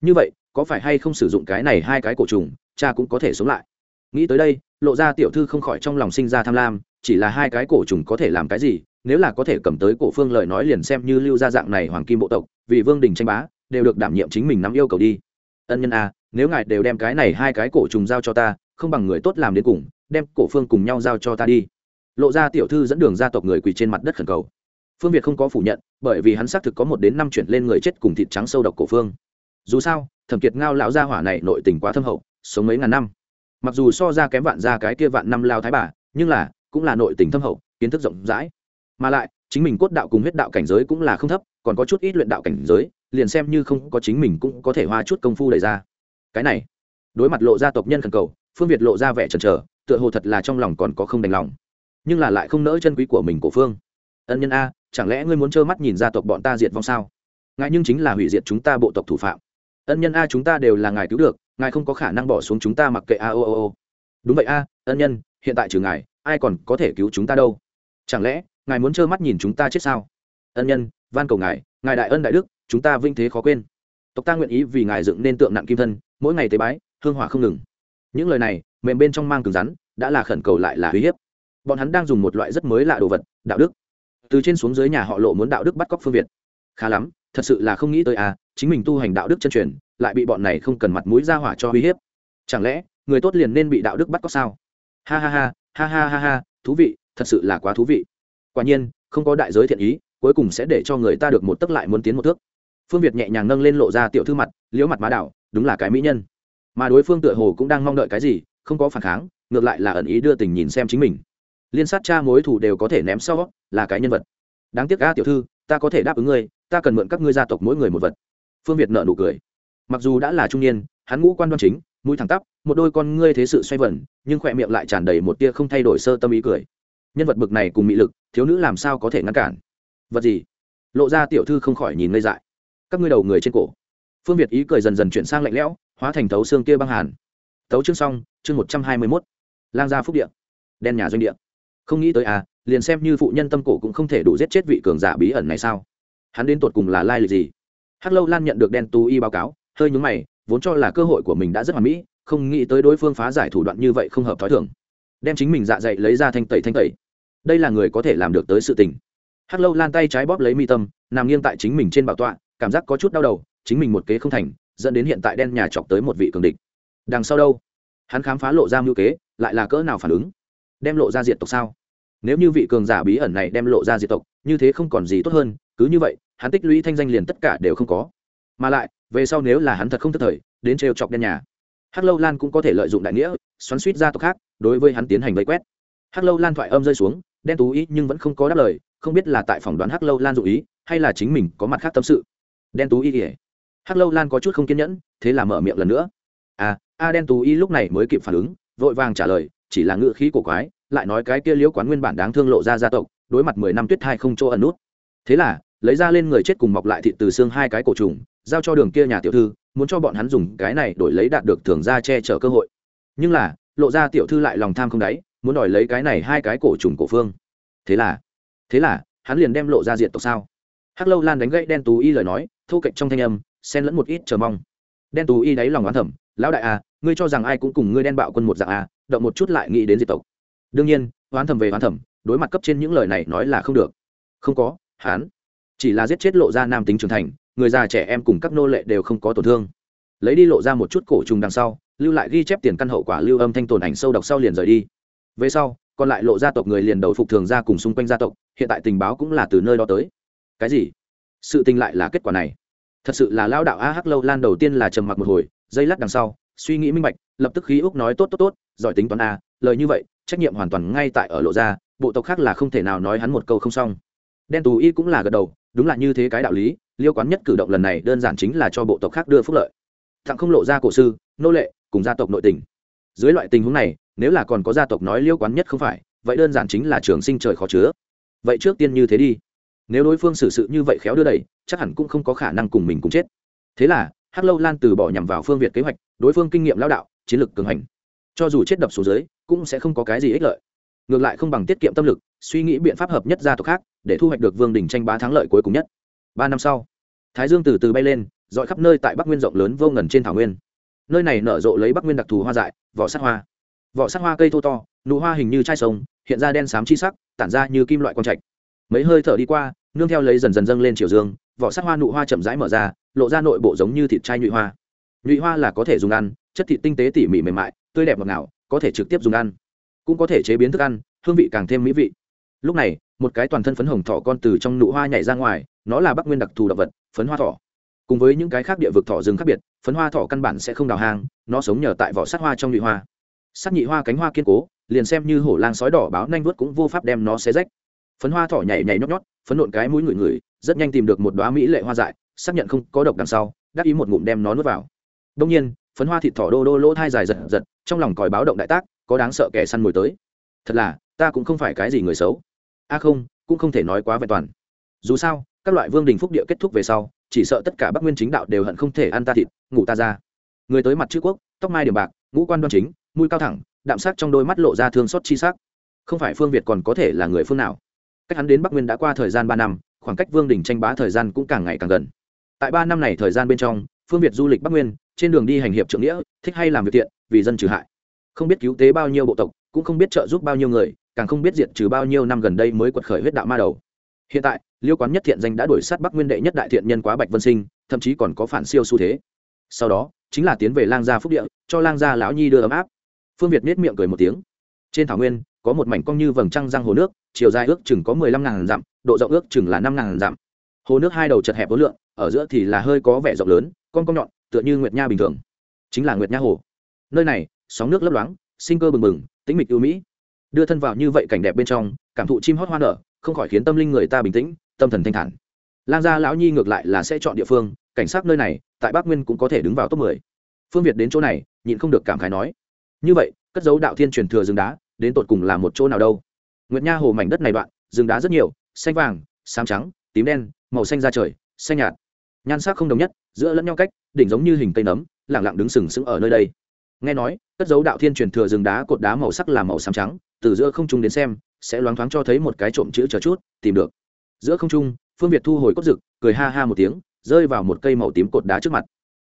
Như vậy, có phải hay không sử dụng cái này hai cái cổ trùng, cha cũng có thể sống lại nghĩ tới đây lộ ra tiểu thư không khỏi trong lòng sinh ra tham lam chỉ là hai cái cổ trùng có thể làm cái gì nếu là có thể cầm tới cổ phương lời nói liền xem như lưu gia dạng này hoàng kim bộ tộc vì vương đình tranh bá đều được đảm nhiệm chính mình nắm yêu cầu đi. Ân nhân a à, nếu ngài đều đem cái này hai cái cổ trùng giao cho ta không bằng người tốt làm đến cùng đem cổ phương cùng nhau giao cho ta đi. Lộ ra tiểu thư dẫn đường gia tộc người quỳ trên mặt đất khẩn cầu. Phương việt không có phủ nhận bởi vì hắn xác thực có một đến năm chuyển lên người chết cùng thịt trắng sâu độc cổ phương. Dù sao thẩm kiệt ngao lão gia hỏa này nội tình quá thâm hậu sống mấy ngàn năm mặc dù so ra kém vạn ra cái kia vạn năm lao thái bà, nhưng là, cũng là nội tình thâm hậu, kiến thức rộng rãi. Mà lại, chính mình cốt đạo cùng huyết đạo cảnh giới cũng là không thấp, còn có chút ít luyện đạo cảnh giới, liền xem như không có chính mình cũng có thể hoa chút công phu đẩy ra. Cái này, đối mặt lộ gia tộc nhân khẩn cầu, phương việt lộ ra vẻ chần chờ, tựa hồ thật là trong lòng còn có không đành lòng. Nhưng là lại không nỡ chân quý của mình của phương. Ân nhân a, chẳng lẽ ngươi muốn trơ mắt nhìn gia tộc bọn ta diệt vong sao? Ngài nhưng chính là hủy diệt chúng ta bộ tộc thủ phạm. Ân nhân a, chúng ta đều là ngài cứu được ngài không có khả năng bỏ xuống chúng ta mặc kệ a, o o o. Đúng vậy a, ân nhân, hiện tại trừ ngài, ai còn có thể cứu chúng ta đâu? Chẳng lẽ, ngài muốn trơ mắt nhìn chúng ta chết sao? Ân nhân, van cầu ngài ngài đại ân đại đức, chúng ta vinh thế khó quên. Tộc ta nguyện ý vì ngài dựng nên tượng nặng kim thân, mỗi ngày tế bái, hương hỏa không ngừng. Những lời này, mềm bên trong mang cứng rắn, đã là khẩn cầu lại là uy hiếp. Bọn hắn đang dùng một loại rất mới lạ đồ vật, đạo đức. Từ trên xuống dưới nhà họ lộ muốn đạo đức bắt cóc phương việt. Khá lắm thật sự là không nghĩ tới à chính mình tu hành đạo đức chân truyền, lại bị bọn này không cần mặt mũi ra hỏa cho uy hiếp. Chẳng lẽ, người tốt liền nên bị đạo đức bắt cóc sao? Ha ha ha ha ha ha ha, thú vị, thật sự là quá thú vị. Quả nhiên, không có đại giới thiện ý, cuối cùng sẽ để cho người ta được một tấc lại muốn tiến một thước. Phương việt nhẹ nhàng nâng lên lộ ra tiểu thư mặt liễu mặt má đảo, đúng là cái mỹ nhân. Mà đối phương tựa hồ cũng đang mong đợi cái gì, không có phản kháng, ngược lại là ẩn ý đưa tình nhìn xem chính mình. Liên sát cha mối thủ đều có thể ném sau, là cái nhân vật. Đáng tiếc ga tiểu thư ta có thể đáp ứng ngươi, ta cần mượn các ngươi gia tộc mỗi người một vật. Phương việt nợ nụ cười. Mặc dù đã là trung niên, hắn ngũ quan đoan chính, mũi thẳng tắp, một đôi con ngươi thế sự xoay vẩn nhưng khỏe miệng lại tràn đầy một tia không thay đổi sơ tâm ý cười. Nhân vật bực này cùng mị lực, thiếu nữ làm sao có thể ngăn cản? Vật gì? Lộ ra tiểu thư không khỏi nhìn ngây dại. Các ngươi đầu người trên cổ. Phương việt ý cười dần dần chuyển sang lạnh lẽo, hóa thành thấu xương kia băng hàn. Thấu chương xong, chương một trăm hai mươi mốt. Lang gia phúc điện đen nhà doanh điện không nghĩ tới à liền xem như phụ nhân tâm cổ cũng không thể đủ giết chết vị cường giả bí ẩn này sao? Hắn đến tột cùng là lai lịch gì? Hắc lâu lan nhận được đen tu y báo cáo, hơi nhúng mày, vốn cho là cơ hội của mình đã rất hoàn mỹ, không nghĩ tới đối phương phá giải thủ đoạn như vậy không hợp t h ó i thường. Đem chính mình dạ dày lấy ra thanh tẩy thanh tẩy. Đây là người có thể làm được tới sự tình. Hắc lâu lan tay trái bóp lấy mi tâm, nằm nghiêng tại chính mình trên bảo tọa, cảm giác có chút đau đầu, chính mình một kế không thành, dẫn đến hiện tại đen nhà chọc tới một vị cường địch. Đằng sau đâu? Hắn khám phá lộ ra mưu kế, lại là cỡ nào phản ứng? Đem lộ ra diệt tộc sao? Nếu như vị cường giả bí ẩn này đem lộ ra diệt tộc, như thế không còn gì tốt hơn, cứ như vậy, hắn tích lũy thanh danh liền tất cả đều không có. Mà lại, về sau nếu là hắn thật không thất thời, đến trêu chọc đen nhà, hắc lâu lan cũng có thể lợi dụng đại nghĩa, xoắn suýt gia tộc khác, đối với hắn tiến hành vây quét. Hắc lâu lan thoại âm rơi xuống, đen tú ý nhưng vẫn không có đáp lời, không biết là tại phỏng đoán hắc lâu lan dụ ý, hay là chính mình có mặt khác tâm sự. Đen tú ý ỉa hắc lâu lan có chút không kiên nhẫn, thế là mở miệng lần nữa. À a, đen tú ý lúc này mới kịp phản ứng, vội vàng trả lời chỉ là ngự khí của quái, lại nói cái kia liễu quán nguyên bản đáng thương lộ ra gia tộc, đối mặt mười năm tuyết thai không chỗ ẩn nút. Thế là, lấy ra lên người chết cùng mọc lại thịt từ xương hai cái cổ trùng, giao cho đường kia nhà tiểu thư, muốn cho bọn hắn dùng cái này đổi lấy đạt được thưởng ra che chở cơ hội. Nhưng là, lộ ra tiểu thư lại lòng tham không đáy, muốn đòi lấy cái này hai cái cổ trùng cổ phương. Thế là thế là, hắn liền đem lộ ra diện tộc sao? Hắc lâu lan đánh gãy đen tú y lời nói, thô kệch trong thanh âm, xen lẫn một ít chờ mong. Đen tú y đáy lòng oán thẩm lão đại à ngươi cho rằng ai cũng cùng ngươi đen bạo quân một dạng à động một chút lại nghĩ đến diệt tộc. Đương nhiên, oán thẩm về oán thẩm đối mặt cấp trên những lời này nói là không được. Không có, hắn chỉ là giết chết lộ ra nam tính trưởng thành, người già trẻ em cùng các nô lệ đều không có tổn thương. Lấy đi lộ ra một chút cổ trùng đằng sau, lưu lại ghi chép tiền căn hậu quả lưu âm thanh tồn ảnh sâu độc sau liền rời đi. Về sau, còn lại lộ gia tộc người liền đầu phục thường ra cùng xung quanh gia tộc, hiện tại tình báo cũng là từ nơi đó tới. Cái gì? Sự tình lại là kết quả này. Thật sự là lao đạo a hắc lâu lan đầu tiên là trầm mặc một hồi dây lát đằng sau suy nghĩ minh bạch lập tức khí úc nói tốt tốt tốt giỏi tính toán a lời như vậy trách nhiệm hoàn toàn ngay tại ở lộ ra, bộ tộc khác là không thể nào nói hắn một câu không xong. Đen tù y cũng là gật đầu đúng là như thế cái đạo lý liêu quán nhất cử động lần này đơn giản chính là cho bộ tộc khác đưa phúc lợi. Thặng không lộ ra cổ sư nô lệ cùng gia tộc nội tình. Dưới loại tình huống này nếu là còn có gia tộc nói liêu quán nhất không phải vậy đơn giản chính là trường sinh trời khó chứa. Vậy trước tiên như thế đi. Nếu đối phương xử sự như vậy khéo đưa đẩy chắc hẳn cũng không có khả năng cùng mình cùng chết. Thế là hắc lâu lan từ bỏ nhằm vào phương việt kế hoạch, đối phương kinh nghiệm lao đạo, chiến lược cường hành. Cho dù chết đập xuống dưới, cũng sẽ không có cái gì ích lợi. Ngược lại không bằng tiết kiệm tâm lực, suy nghĩ biện pháp hợp nhất gia tộc khác, để thu hoạch được vương đình tranh bá thắng lợi cuối cùng nhất. Ba năm sau, thái dương từ từ bay lên, dọi khắp nơi tại bắc nguyên rộng lớn vô ngần trên thảo nguyên. Nơi này nở rộ lấy bắc nguyên đặc thù hoa dại, vỏ sắc hoa. Vỏ sắc hoa cây thô to, nụ hoa hình như chai sông, hiện ra đen xám chi sắc, tản ra như kim loại quang trạch. Mấy hơi thở đi qua, nương theo lấy dần dần dâng lên chiều dương vỏ sắc hoa nụ hoa chậm rãi mở ra, lộ ra nội bộ giống như thịt chai nhụy hoa. Nhụy hoa là có thể dùng ăn, chất thịt tinh tế tỉ mỉ mềm mại, tươi đẹp ngọt ngào, có thể trực tiếp dùng ăn. Cũng có thể chế biến thức ăn, hương vị càng thêm mỹ vị. Lúc này, một cái toàn thân phấn hồng thỏ con từ trong nụ hoa nhảy ra ngoài, nó là bắc nguyên đặc thù động vật, phấn hoa thỏ. Cùng với những cái khác địa vực thỏ rừng khác biệt, phấn hoa thỏ căn bản sẽ không đào hang, nó sống nhờ tại vỏ sắt hoa trong nhụy hoa. Sắt nhị hoa cánh hoa kiên cố, liền xem như hổ lang sói đỏ báo nanh vuốt cũng vô pháp đem nó xé rách. Phấn hoa thỏ nhảy nhảy nhót nhót, phấn nộn cái mũi ngửi ngửi rất nhanh tìm được một đoá mỹ lệ hoa dại, xác nhận không có độc đằng sau, đắc ý một ngụm đem nó nuốt vào. Đông nhiên, phấn hoa thịt thỏ đô đô lỗ thai dài giật giật, trong lòng còi báo động đại tác, có đáng sợ kẻ săn mồi tới. Thật là, ta cũng không phải cái gì người xấu. A à không, cũng không thể nói quá vẹn toàn. Dù sao, các loại vương đình phúc địa kết thúc về sau, chỉ sợ tất cả bắc nguyên chính đạo đều hận không thể ăn ta thịt, ngủ ta ra. Người tới mặt chữ quốc, tóc mai điểm bạc, ngũ quan đoan chính, mũi cao thẳng, đạm sắc trong đôi mắt lộ ra thương xót chi sắc. Không phải phương việt còn có thể là người phương nào. Cách hắn đến bắc nguyên đã qua thời gian ba năm khoảng cách vương đình tranh bá thời gian cũng càng ngày càng gần. Tại ba năm này thời gian bên trong, phương việt du lịch bắc nguyên, trên đường đi hành hiệp trưởng nghĩa, thích hay làm việc thiện, vì dân trừ hại. Không biết cứu tế bao nhiêu bộ tộc, cũng không biết trợ giúp bao nhiêu người, càng không biết diệt trừ bao nhiêu năm gần đây mới quật khởi huyết đạo ma đầu. Hiện tại, liêu quán nhất thiện danh đã đuổi sát bắc nguyên đệ nhất đại thiện nhân quá bạch vân sinh, thậm chí còn có phản siêu xu thế. Sau đó, chính là tiến về lang gia phúc địa, cho lang gia lão nhi đưa ấm áp. Phương việt nết miệng cười một tiếng. Trên thảo nguyên có một mảnh cong như vầng trăng răng hồ nước, chiều dài ước chừng có mười lăm ngàn dặm, độ rộng ước chừng là năm ngàn dặm. Hồ nước hai đầu chật hẹp vô lượng, ở giữa thì là hơi có vẻ rộng lớn con cong nhọn, tựa như nguyệt nha bình thường. Chính là nguyệt nha hồ. Nơi này, sóng nước lấp loáng, sinh cơ bừng bừng, tĩnh mịch ưu mỹ. Đưa thân vào như vậy cảnh đẹp bên trong, cảm thụ chim hót hoa nở, không khỏi khiến tâm linh người ta bình tĩnh, tâm thần thanh thản. Lang gia lão nhi ngược lại là sẽ chọn địa phương, cảnh sát nơi này, tại bắc nguyên cũng có thể đứng vào top mười. Phương việt đến chỗ này, nhịn không được cảm khái nói. Như vậy, cất dấu đạo thiên truyền thừa rừng đá đến tột cùng là một chỗ nào đâu. Nguyệt nha hồ mảnh đất này đoạn, rừng đá rất nhiều, xanh vàng, xám trắng, tím đen, màu xanh da trời, xanh nhạt. Nhan sắc không đồng nhất, giữa lẫn nhau cách, đỉnh giống như hình cây nấm lẳng lặng đứng sừng sững ở nơi đây. Nghe nói, cất dấu đạo thiên truyền thừa rừng đá cột đá màu sắc là màu xám trắng, từ giữa không trung đến xem, sẽ loáng thoáng cho thấy một cái trộm chữ chờ chút, tìm được. Giữa không trung, phương việt thu hồi cốt rực, cười ha ha một tiếng, rơi vào một cây màu tím cột đá trước mặt.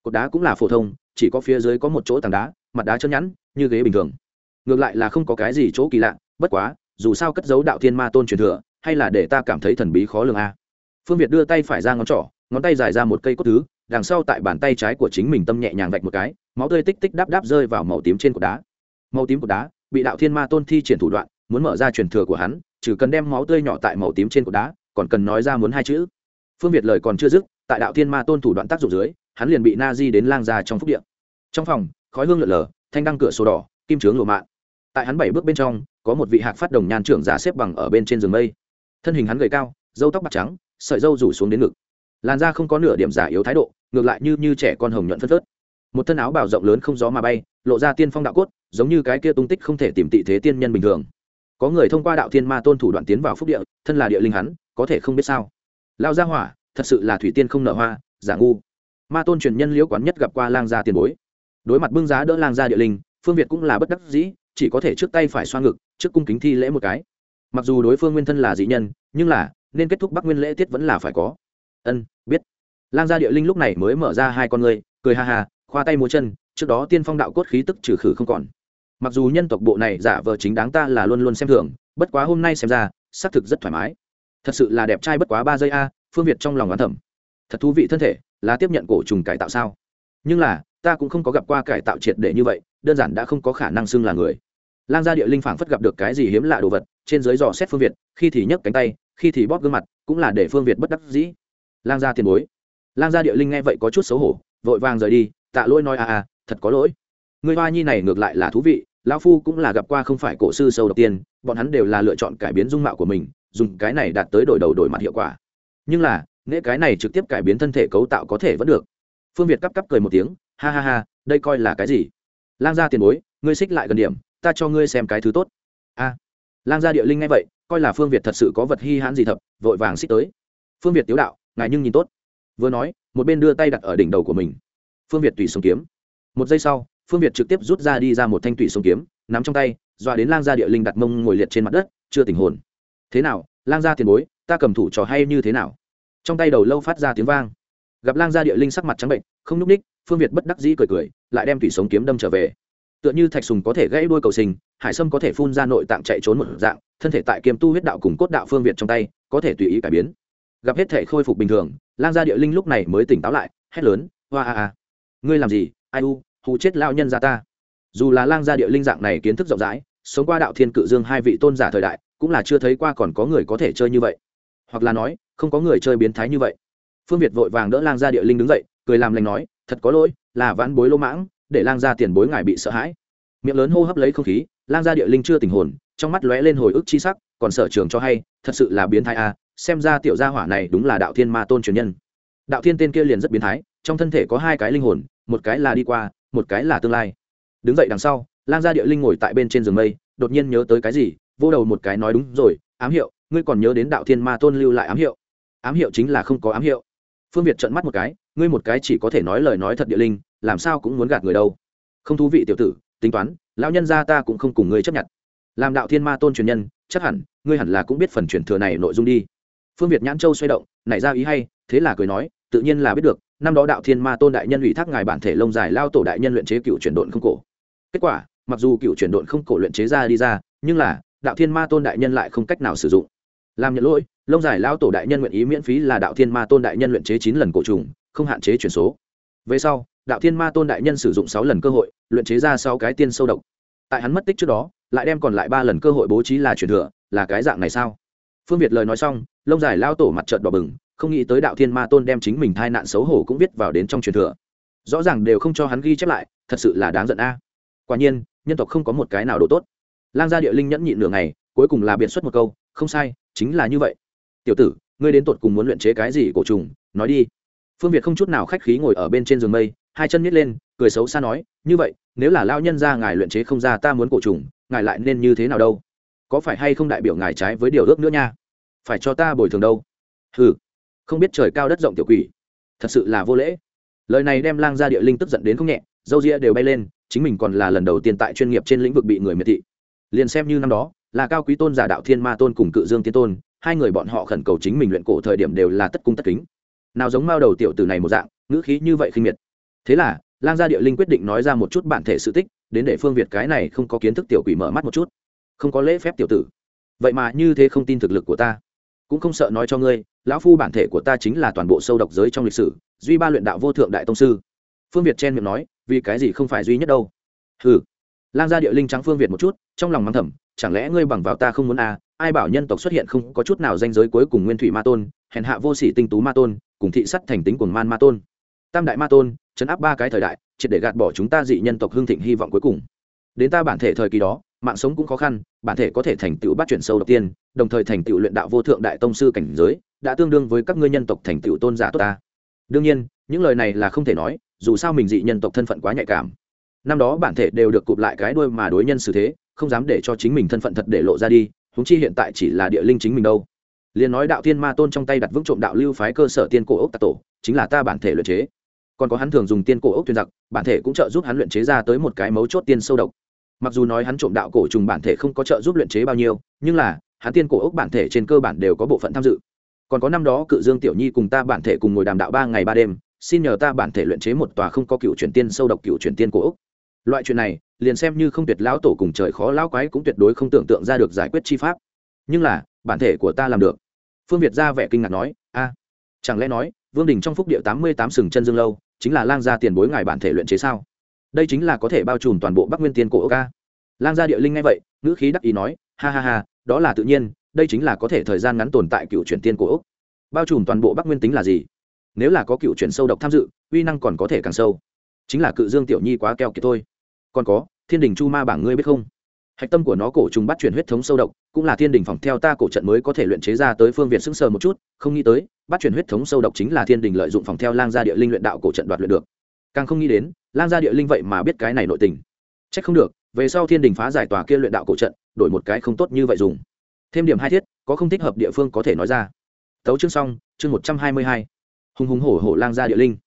Cột đá cũng là phổ thông, chỉ có phía dưới có một chỗ tảng đá, mặt đá chân nhẵn, như ghế bình thường ngược lại là không có cái gì chỗ kỳ lạ, bất quá, dù sao cất dấu đạo thiên ma tôn truyền thừa, hay là để ta cảm thấy thần bí khó lường a. Phương việt đưa tay phải ra ngón trỏ, ngón tay dài ra một cây cốt thứ, đằng sau tại bàn tay trái của chính mình tâm nhẹ nhàng vạch một cái, máu tươi tích tích đáp đáp rơi vào màu tím trên cột đá. Màu tím cột đá, bị đạo thiên ma tôn thi triển thủ đoạn, muốn mở ra truyền thừa của hắn chỉ cần đem máu tươi nhỏ tại màu tím trên cột đá, còn cần nói ra muốn hai chữ. Phương việt lời còn chưa dứt, tại đạo thiên ma tôn thủ đoạn tác dụng dưới, hắn liền bị na di đến lang ra trong phúc điện trong phòng, khói hương lợn lờ, thanh đăng cửa sổ đỏ, kim trướng lộ mạng tại hắn bảy bước bên trong, có một vị hạc phát đồng nhan trưởng giả xếp bằng ở bên trên giường mây. Thân hình hắn gầy cao dâu tóc bạc trắng, sợi dâu rủ xuống đến ngực. Làn da không có nửa điểm giả yếu thái độ, ngược lại như như trẻ con hồng nhuận phân phớt. Một thân áo bào rộng lớn không gió mà bay, lộ ra tiên phong đạo cốt, giống như cái kia tung tích không thể tìm tị thế tiên nhân bình thường. Có người thông qua đạo thiên ma tôn thủ đoạn tiến vào phúc địa, thân là địa linh hắn, có thể không biết sao. Lao gia hỏa, thật sự là thủy tiên không nợ hoa, giả ngu. Ma tôn truyền nhân liễu quán nhất gặp qua lang gia tiền bối. Đối mặt bưng giá đỡ lang gia địa linh, phương việt cũng là bất đắc dĩ chỉ có thể trước tay phải xoa ngực, trước cung kính thi lễ một cái. Mặc dù đối phương nguyên thân là dị nhân, nhưng là, nên kết thúc bắc nguyên lễ tiết vẫn là phải có. Ân, biết. Lang gia địa linh lúc này mới mở ra hai con ngươi, cười ha ha, khoa tay múa chân, trước đó tiên phong đạo cốt khí tức trừ khử không còn. Mặc dù nhân tộc bộ này giả vờ chính đáng ta là luôn luôn xem thường, bất quá hôm nay xem ra, xác thực rất thoải mái. Thật sự là đẹp trai bất quá ba giây a, phương việt trong lòng oán thẩm thật thú vị thân thể, là tiếp nhận cổ trùng cải tạo sao? Nhưng là, ta cũng không có gặp qua cải tạo triệt để như vậy, đơn giản đã không có khả năng xưng là người lang gia địa linh phảng phất gặp được cái gì hiếm lạ đồ vật, trên dưới dò xét phương việt, khi thì nhấc cánh tay, khi thì bóp gương mặt, cũng là để phương việt bất đắc dĩ. Lang gia tiền bối. Lang gia địa linh nghe vậy có chút xấu hổ, vội vàng rời đi, tạ lỗi nói à à thật có lỗi. Người hoa nhi này ngược lại là thú vị, lão phu cũng là gặp qua không phải cổ sư sâu đầu tiên, bọn hắn đều là lựa chọn cải biến dung mạo của mình, dùng cái này đạt tới đổi đầu đổi mặt hiệu quả. Nhưng là nghệ cái này trực tiếp cải biến thân thể cấu tạo có thể vẫn được. Phương việt cắp cắp cười một tiếng, ha ha ha, đây coi là cái gì? Lang gia tiền bối, ngươi xích lại gần điểm ta cho ngươi xem cái thứ tốt. A. Lang gia địa linh nghe vậy, coi là phương việt thật sự có vật hy hãn gì thập, vội vàng xích tới. Phương việt tiếu đạo, ngài nhưng nhìn tốt. Vừa nói, một bên đưa tay đặt ở đỉnh đầu của mình. Phương việt tùy sống kiếm. Một giây sau, phương việt trực tiếp rút ra đi ra một thanh tùy sống kiếm, nắm trong tay, dọa đến lang gia địa linh đặt mông ngồi liệt trên mặt đất, chưa tình hồn. Thế nào, lang gia tiền bối, ta cầm thủ trò hay như thế nào? Trong tay đầu lâu phát ra tiếng vang. Gặp lang gia địa linh sắc mặt trắng bệnh, không nhúc ních, phương việt bất đắc dĩ cười cười, lại đem thủy sống kiếm đâm trở về tựa như thạch sùng có thể gãy đuôi cầu sinh, hải sâm có thể phun ra nội tạng chạy trốn một dạng, thân thể tại kiềm tu huyết đạo cùng cốt đạo phương việt trong tay, có thể tùy ý cải biến. Gặp hết thể khôi phục bình thường, lang gia địa linh lúc này mới tỉnh táo lại, hét lớn, hoa a a, ngươi làm gì? Ai u, hù chết lao nhân ra ta. Dù là lang gia địa linh dạng này kiến thức rộng rãi, sống qua đạo thiên cự dương hai vị tôn giả thời đại, cũng là chưa thấy qua còn có người có thể chơi như vậy. Hoặc là nói, không có người chơi biến thái như vậy. Phương việt vội vàng đỡ lang gia địa linh đứng dậy, cười làm lành nói, thật có lỗi, là vãn bối lỗ mãng để lang gia tiền bối ngài bị sợ hãi. Miệng lớn hô hấp lấy không khí lang gia địa linh chưa tình hồn trong mắt lóe lên hồi ức chi sắc còn sở trường cho hay thật sự là biến thái a à, xem ra tiểu gia hỏa này đúng là đạo thiên ma tôn truyền nhân. Đạo thiên tên kia liền rất biến thái trong thân thể có hai cái linh hồn một cái là đi qua một cái là tương lai. Đứng dậy đằng sau lang gia địa linh ngồi tại bên trên giường mây đột nhiên nhớ tới cái gì vô đầu một cái nói đúng rồi ám hiệu ngươi còn nhớ đến đạo thiên ma tôn lưu lại ám hiệu? Ám hiệu chính là không có ám hiệu. Phương việt trợn mắt một cái ngươi một cái chỉ có thể nói lời nói thật địa linh làm sao cũng muốn gạt người đâu. Không thú vị tiểu tử, tính toán, lão nhân gia ta cũng không cùng ngươi chấp nhận. Làm đạo thiên ma tôn truyền nhân, chắc hẳn, ngươi hẳn là cũng biết phần truyền thừa này nội dung đi. Phương việt nhãn châu xoay động, nảy ra ý hay, thế là cười nói, tự nhiên là biết được, năm đó đạo thiên ma tôn đại nhân ủy thác ngài bản thể lông dài lao tổ đại nhân luyện chế cựu chuyển độn không cổ. Kết quả, mặc dù cựu chuyển độn không cổ luyện chế ra đi ra, nhưng là, đạo thiên ma tôn đại nhân lại không cách nào sử dụng. Làm nhận lỗi, lông dài lao tổ đại nhân nguyện ý miễn phí là đạo thiên ma tôn đại nhân luyện chế chín lần cổ trùng, không hạn chế chuyển số. Về sau đạo thiên ma tôn đại nhân sử dụng sáu lần cơ hội, luyện chế ra sáu cái tiên sâu độc. Tại hắn mất tích trước đó, lại đem còn lại ba lần cơ hội bố trí là truyền thừa, là cái dạng này sao? Phương việt lời nói xong, lông dài lao tổ mặt trợt đỏ bừng, không nghĩ tới đạo thiên ma tôn đem chính mình thai nạn xấu hổ cũng viết vào đến trong truyền thừa. Rõ ràng đều không cho hắn ghi chép lại, thật sự là đáng giận a. Quả nhiên, nhân tộc không có một cái nào đồ tốt. Lang gia địa linh nhẫn nhịn nửa ngày, cuối cùng là biện xuất một câu, không sai, chính là như vậy. Tiểu tử, ngươi đến tột cùng muốn luyện chế cái gì cổ trùng? Nói đi. Phương việt không chút nào khách khí ngồi ở bên trên giường mây hai chân nhét lên, cười xấu xa nói, như vậy, nếu là lao nhân ra ngài luyện chế không ra ta muốn cổ trùng, ngài lại nên như thế nào đâu? Có phải hay không đại biểu ngài trái với điều ước nữa nha? Phải cho ta bồi thường đâu? Ừ không biết trời cao đất rộng tiểu quỷ, thật sự là vô lễ. Lời này đem lang ra địa linh tức giận đến không nhẹ, dâu ria đều bay lên, chính mình còn là lần đầu tiên tại chuyên nghiệp trên lĩnh vực bị người miệt thị. Liền xem như năm đó, là cao quý tôn giả đạo thiên ma tôn cùng cự dương tiên tôn, hai người bọn họ khẩn cầu chính mình luyện cổ thời điểm đều là tất cung tất kính. Nào giống mao đầu tiểu tử này một dạng, ngữ khí như vậy khinh miệt thế là, lang gia địa linh quyết định nói ra một chút bản thể sự tích, đến để phương việt cái này không có kiến thức tiểu quỷ mở mắt một chút. Không có lễ phép tiểu tử. Vậy mà như thế không tin thực lực của ta. Cũng không sợ nói cho ngươi, lão phu bản thể của ta chính là toàn bộ sâu độc giới trong lịch sử, duy ba luyện đạo vô thượng đại tông sư. Phương việt chen miệng nói, vì cái gì không phải duy nhất đâu. Hừ. Lang gia địa linh trắng phương việt một chút, trong lòng mắng thầm, chẳng lẽ ngươi bằng vào ta không muốn à ai bảo nhân tộc xuất hiện không có chút nào danh giới cuối cùng nguyên thủy ma tôn, hèn hạ vô sỉ tinh tú ma tôn, cùng thị sắt thành tính của man ma tôn. Tam đại ma tôn chấn áp ba cái thời đại, triệt để gạt bỏ chúng ta dị nhân tộc hương thịnh hy vọng cuối cùng. Đến ta bản thể thời kỳ đó, mạng sống cũng khó khăn, bản thể có thể thành tựu bắt chuyển sâu đầu tiên, đồng thời thành tựu luyện đạo vô thượng đại tông sư cảnh giới, đã tương đương với các ngươi nhân tộc thành tựu tôn giả tốt ta. Đương nhiên, những lời này là không thể nói, dù sao mình dị nhân tộc thân phận quá nhạy cảm. Năm đó bản thể đều được cụp lại cái đuôi mà đối nhân xử thế, không dám để cho chính mình thân phận thật để lộ ra đi húng chi hiện tại chỉ là địa linh chính mình đâu. Liền nói đạo thiên ma tôn trong tay đặt vững trộm đạo lưu phái cơ sở tiên cổ ốc tạc tổ, chính là ta bản thể luyện chế còn có hắn thường dùng tiên cổ ốc thuyền giặc, bản thể cũng trợ giúp hắn luyện chế ra tới một cái mấu chốt tiên sâu độc. Mặc dù nói hắn trộm đạo cổ trùng bản thể không có trợ giúp luyện chế bao nhiêu, nhưng là, hắn tiên cổ ốc bản thể trên cơ bản đều có bộ phận tham dự. Còn có năm đó cự dương tiểu nhi cùng ta bản thể cùng ngồi đàm đạo ba ngày ba đêm, xin nhờ ta bản thể luyện chế một tòa không có cựu chuyển tiên sâu độc cựu chuyển tiên cổ ốc. Loại chuyện này, liền xem như không tuyệt lão tổ cùng trời khó lão quái cũng tuyệt đối không tưởng tượng ra được giải quyết chi pháp. Nhưng là, bản thể của ta làm được. Phương việt ra vẻ kinh ngạc nói, a, chẳng lẽ nói, vương đình trong phúc địa tám mươi tám sừng chân dương lâu chính là lang gia tiền bối ngài bản thể luyện chế sao? Đây chính là có thể bao trùm toàn bộ bắc nguyên tiên cổ ca. Lang gia địa linh ngay vậy, ngữ khí đắc ý nói, ha ha ha, đó là tự nhiên, đây chính là có thể thời gian ngắn tồn tại cựu chuyển tiên cổ ốc bao trùm toàn bộ bắc nguyên tính là gì? Nếu là có cựu chuyển sâu độc tham dự, uy năng còn có thể càng sâu. Chính là cự dương tiểu nhi quá keo kiệt thôi. Còn có, thiên đình chu ma bảng ngươi biết không? Hạch tâm của nó cổ trùng bắt chuyển huyết thống sâu độc, cũng là thiên đình phòng theo ta cổ trận mới có thể luyện chế ra tới phương việt sững sờ một chút, không nghĩ tới, bắt chuyển huyết thống sâu độc chính là thiên đình lợi dụng phòng theo lang gia địa linh luyện đạo cổ trận đoạt luyện được. Càng không nghĩ đến, lang gia địa linh vậy mà biết cái này nội tình. Trách không được, về sau thiên đình phá giải tòa kia luyện đạo cổ trận, đổi một cái không tốt như vậy dùng. Thêm điểm hai thiết, có không thích hợp địa phương có thể nói ra. Tấu chương xong, chương một trăm hai mươi hai. Hùng hùng hổ hổ lang gia địa linh.